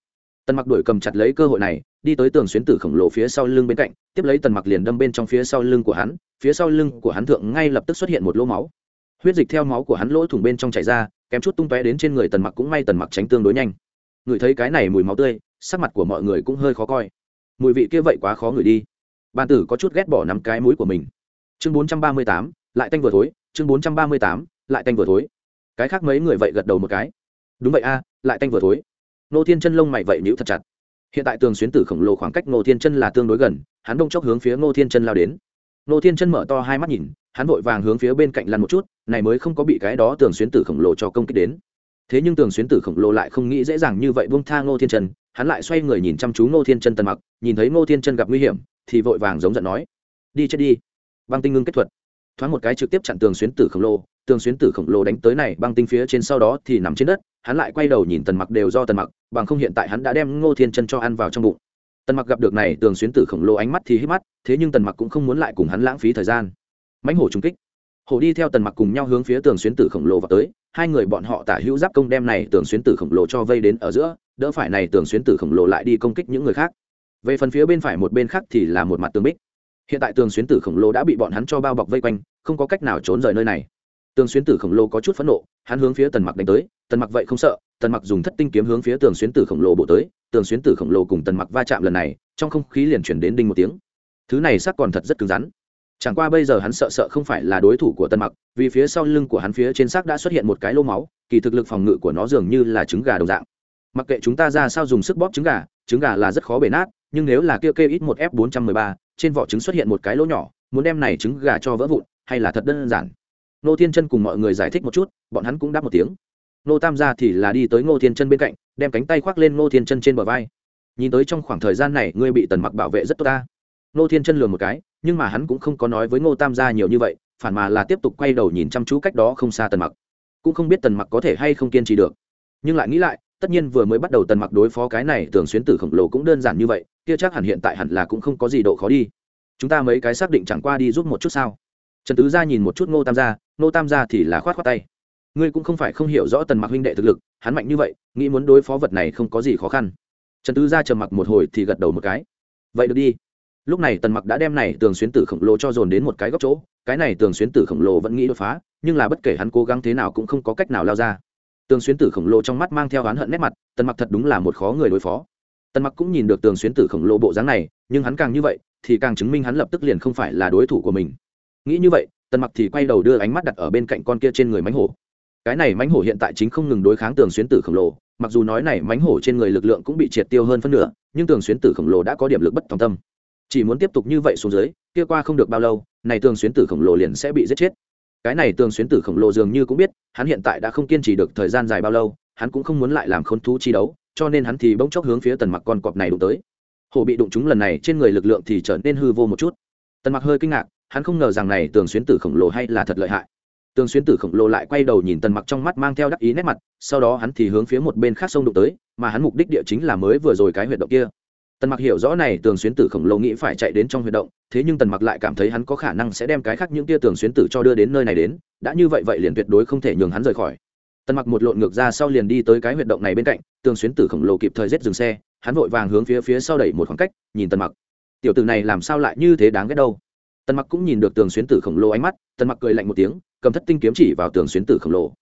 tần mặc đuổi cầm chặt lấy cơ hội này, đi tới tường xuyến tử khổng lồ phía sau lưng bên cạnh, tiếp lấy tần mặc liền đâm bên trong phía sau lưng của hắn, phía sau lưng của hắn thượng ngay lập tức xuất hiện một lỗ máu. Huyết dịch theo máu của hắn lỗ thủng bên trong chảy ra, kém chút tung tóe đến trên người tần mặc cũng may tần mặc tránh tương đối nhanh. Ngửi thấy cái này mùi máu tươi, sắc mặt của mọi người cũng hơi khó coi. Mùi vị kia vậy quá khó ngửi đi. Ban tử có chút ghét bỏ nắm cái mũi của mình. Chương bốn trăm ba mươi tám, lại tanh vừa thối, chương bốn trăm ba mươi tám, lại tanh vừa thối. Cái khác mấy người vậy gật đầu một cái. Đúng vậy a, lại tanh vừa thối nô thiên chân lông mày vậy nhíu thật chặt. Hiện tại tường xuyến tử khổng lồ khoảng cách nô thiên chân là tương đối gần, hắn đông chốc hướng phía nô thiên chân lao đến. Nô thiên chân mở to hai mắt nhìn, hắn vội vàng hướng phía bên cạnh lăn một chút, này mới không có bị cái đó tường xuyến tử khổng lồ cho công kích đến. Thế nhưng tường xuyến tử khổng lồ lại không nghĩ dễ dàng như vậy buông tha ngô thiên chân, hắn lại xoay người nhìn chăm chú ngô thiên chân tần mặc, nhìn thấy ngô thiên chân gặp nguy hiểm, thì vội vàng giống giận nói, đi chết đi. Băng tinh ngưng kết thuật. Thoáng một cái trực tiếp chặn tường xuyến tử khổng lồ, tường xuyến tử khổng lồ đánh tới này, băng tinh phía trên sau đó thì nằm trên đất, hắn lại quay đầu nhìn tần mặc đều do tần mặc bằng không hiện tại hắn đã đem ngô thiên chân cho ăn vào trong bụng. Tần mặc gặp được này, tường xuyến tử khổng lồ ánh mắt thì hít mắt, thế nhưng tần mặc cũng không muốn lại cùng hắn lãng phí thời gian. Mãnh hổ trúng kích. Hổ đi theo tần mặc cùng nhau hướng phía tường xuyến tử khổng lồ vào tới, hai người bọn họ tả hữu giáp công đem này tường xuyến tử khổng lồ cho vây đến ở giữa, đỡ phải này tường xuyến tử khổng lồ lại đi công kích những người khác. Về phần phía bên phải một bên khác thì là một mặt tường bích. Hiện tại tường xuyến tử khổng lồ đã bị bọn hắn cho bao bọc vây quanh, không có cách nào trốn rời nơi này. Tường xuyến tử khổng lồ có chút phẫn nộ, hắn hướng phía tần mặc đánh tới, tần mặc vậy không sợ tần mặc dùng thất tinh kiếm hướng phía tường xuyến tử khổng lồ bộ tới, tường xuyến tử khổng lồ cùng tần mặc va chạm lần này, trong không khí liền chuyển đến đinh một tiếng. Thứ này sắc còn thật rất cứng rắn. Chẳng qua bây giờ hắn sợ sợ không phải là đối thủ của tần mặc, vì phía sau lưng của hắn phía trên xác đã xuất hiện một cái lô máu, kỳ thực lực phòng ngự của nó dường như là trứng gà đồng dạng. Mặc kệ chúng ta ra sao dùng sức bóp trứng gà trứng gà là rất khó bể nát, nhưng nếu là kia kê ít một f bốn trăm mười ba, trên vỏ trứng xuất hiện một cái lỗ nhỏ, muốn đem này trứng gà cho vỡ vụn, hay là thật đơn giản. Nô thiên chân cùng mọi người giải thích một chút, bọn hắn cũng đáp một tiếng nô tam gia thì là đi tới ngô thiên chân bên cạnh, đem cánh tay khoác lên ngô thiên chân trên bờ vai. Nhìn tới trong khoảng thời gian này, ngươi bị tần mặc bảo vệ rất tốt ta. Ngô thiên chân lừa một cái, nhưng mà hắn cũng không có nói với ngô tam gia nhiều như vậy, phản mà là tiếp tục quay đầu nhìn chăm chú cách đó không xa tần mặc. Cũng không biết tần mặc có thể hay không kiên trì được. Nhưng lại nghĩ lại, tất nhiên vừa mới bắt đầu tần mặc đối phó cái này tưởng xuyến tử khổng lồ cũng đơn giản như vậy, kia chắc hẳn hiện tại hẳn là cũng không có gì độ khó đi. Chúng ta mấy cái xác định chẳng qua đi giúp một chút sao? Trần tứ gia nhìn một chút ngô tam gia, ngô tam gia thì là khoát khoát tay ngươi cũng không phải không hiểu rõ tần mặc huynh đệ thực lực, hắn mạnh như vậy, nghĩ muốn đối phó vật này không có gì khó khăn. Trần tứ gia trầm mặc một hồi thì gật đầu một cái. Vậy được đi. Lúc này tần mặc đã đem này tường xuyến tử khổng lồ cho dồn đến một cái góc chỗ, cái này tường xuyến tử khổng lồ vẫn nghĩ đột phá, nhưng là bất kể hắn cố gắng thế nào cũng không có cách nào lao ra. Tường xuyến tử khổng lồ trong mắt mang theo oán hận nét mặt, tần mặc thật đúng là một khó người đối phó. Tần mặc cũng nhìn được tường xuyến tử khổng lồ bộ dáng này, nhưng hắn càng như vậy, thì càng chứng minh hắn lập tức liền không phải là đối thủ của mình. Nghĩ như vậy, tần mặc thì quay đầu đưa ánh mắt đặt ở bên cạnh con kia trên người mánh hổ cái này mánh hổ hiện tại chính không ngừng đối kháng tường xuyến tử khổng lồ, mặc dù nói này mánh hổ trên người lực lượng cũng bị triệt tiêu hơn phân nửa, nhưng tường xuyến tử khổng lồ đã có điểm lực bất thòng tâm. Chỉ muốn tiếp tục như vậy xuống dưới, kia qua không được bao lâu, này tường xuyến tử khổng lồ liền sẽ bị giết chết. Cái này tường xuyến tử khổng lồ dường như cũng biết, hắn hiện tại đã không kiên trì được thời gian dài bao lâu, hắn cũng không muốn lại làm khốn thú chi đấu, cho nên hắn thì bỗng chốc hướng phía tần mặc con cọp này đụng tới. Hổ bị đụng chúng lần này, trên người lực lượng thì trở nên hư vô một chút. Tần mặc hơi kinh ngạc, hắn không ngờ rằng này tường xuyến tử khổng lồ hay là thật lợi hại tường xuyên tử khổng lồ lại quay đầu nhìn tần mặc trong mắt mang theo đắc ý nét mặt, sau đó hắn thì hướng phía một bên khác sông đụng tới, mà hắn mục đích địa chính là mới vừa rồi cái huyệt động kia. Tần mặc hiểu rõ này tường xuyến tử khổng lồ nghĩ phải chạy đến trong huyệt động, thế nhưng tần mặc lại cảm thấy hắn có khả năng sẽ đem cái khác những tia tường xuyến tử cho đưa đến nơi này đến, đã như vậy vậy liền tuyệt đối không thể nhường hắn rời khỏi. Tần mặc một lộn ngược ra sau liền đi tới cái huyệt động này bên cạnh, tường xuyến tử khổng lồ kịp thời rết dừng xe, hắn vội vàng hướng phía phía sau đẩy một khoảng cách, nhìn tần mặc. Tiểu tử này làm sao lại như thế đáng ghét đâu? Tần mặc cũng nhìn được tường xuyến tử khổng lồ ánh mắt, tần mặc cười lạnh một tiếng, cầm thất tinh kiếm chỉ vào tường xuyến tử khổng lồ.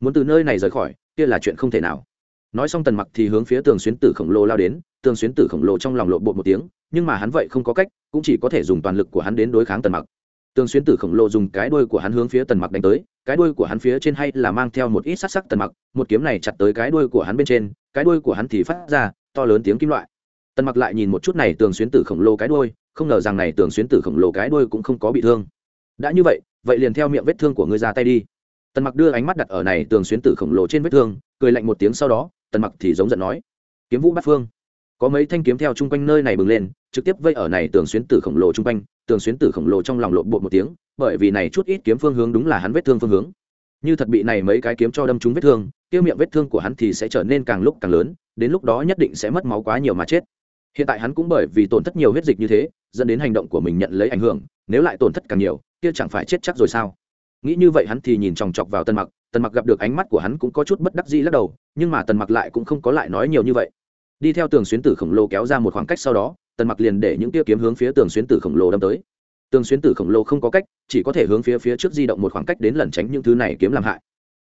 Muốn từ nơi này rời khỏi, kia là chuyện không thể nào. Nói xong tần mặc thì hướng phía tường xuyến tử khổng lồ lao đến, tường xuyến tử khổng lồ trong lòng lộ bột một tiếng, nhưng mà hắn vậy không có cách, cũng chỉ có thể dùng toàn lực của hắn đến đối kháng tần mặc. Tường xuyến tử khổng lồ dùng cái đuôi của hắn hướng phía tần mặc đánh tới, cái đuôi của hắn phía trên hay là mang theo một ít sắc sắc tần mặc, một kiếm này chặt tới cái đuôi của hắn bên trên, cái đuôi của hắn thì phát ra to lớn tiếng kim loại. Tần mặc lại nhìn một chút này tường xuyến tử khổng lồ cái đuôi không ngờ rằng này tường xuyến tử khổng lồ cái đuôi cũng không có bị thương. Đã như vậy vậy liền theo miệng vết thương của ngươi ra tay đi. Tần mặc đưa ánh mắt đặt ở này tường xuyến tử khổng lồ trên vết thương, cười lạnh một tiếng sau đó, tần mặc thì giống giận nói, kiếm vũ bát phương. Có mấy thanh kiếm theo chung quanh nơi này bừng lên, trực tiếp vây ở này tường xuyến tử khổng lồ chung quanh, tường xuyến tử khổng lồ trong lòng lộn bộ một tiếng, bởi vì này chút ít kiếm phương hướng đúng là hắn vết thương phương hướng. Như thật bị này mấy cái kiếm cho đâm trúng vết thương, kia miệng vết thương của hắn thì sẽ trở nên càng lúc càng lớn, đến lúc đó nhất định sẽ mất máu quá nhiều mà chết hiện tại hắn cũng bởi vì tổn thất nhiều huyết dịch như thế, dẫn đến hành động của mình nhận lấy ảnh hưởng, nếu lại tổn thất càng nhiều, kia chẳng phải chết chắc rồi sao? Nghĩ như vậy hắn thì nhìn chòng chọc vào Tần mặc tần mặc gặp được ánh mắt của hắn cũng có chút bất đắc dĩ lắc đầu, nhưng mà tần mặc lại cũng không có lại nói nhiều như vậy. Đi theo tường xuyến tử khổng lồ kéo ra một khoảng cách sau đó, tần mặc liền để những tia kiếm hướng phía tường xuyến tử khổng lồ đâm tới. Tường xuyến tử khổng lồ không có cách, chỉ có thể hướng phía phía trước di động một khoảng cách đến lẩn tránh những thứ này kiếm làm hại.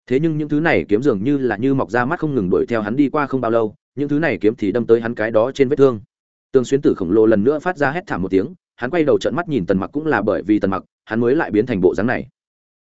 Thế nhưng những thứ này kiếm dường như là như mọc ra mắt không ngừng đuổi theo hắn đi qua không bao lâu, những thứ này kiếm thì đâm tới hắn cái đó trên vết thương tường xuyến tử khổng lồ lần nữa phát ra hét thảm một tiếng, hắn quay đầu trận mắt nhìn tần mặc cũng là bởi vì tần mặc, hắn mới lại biến thành bộ dáng này.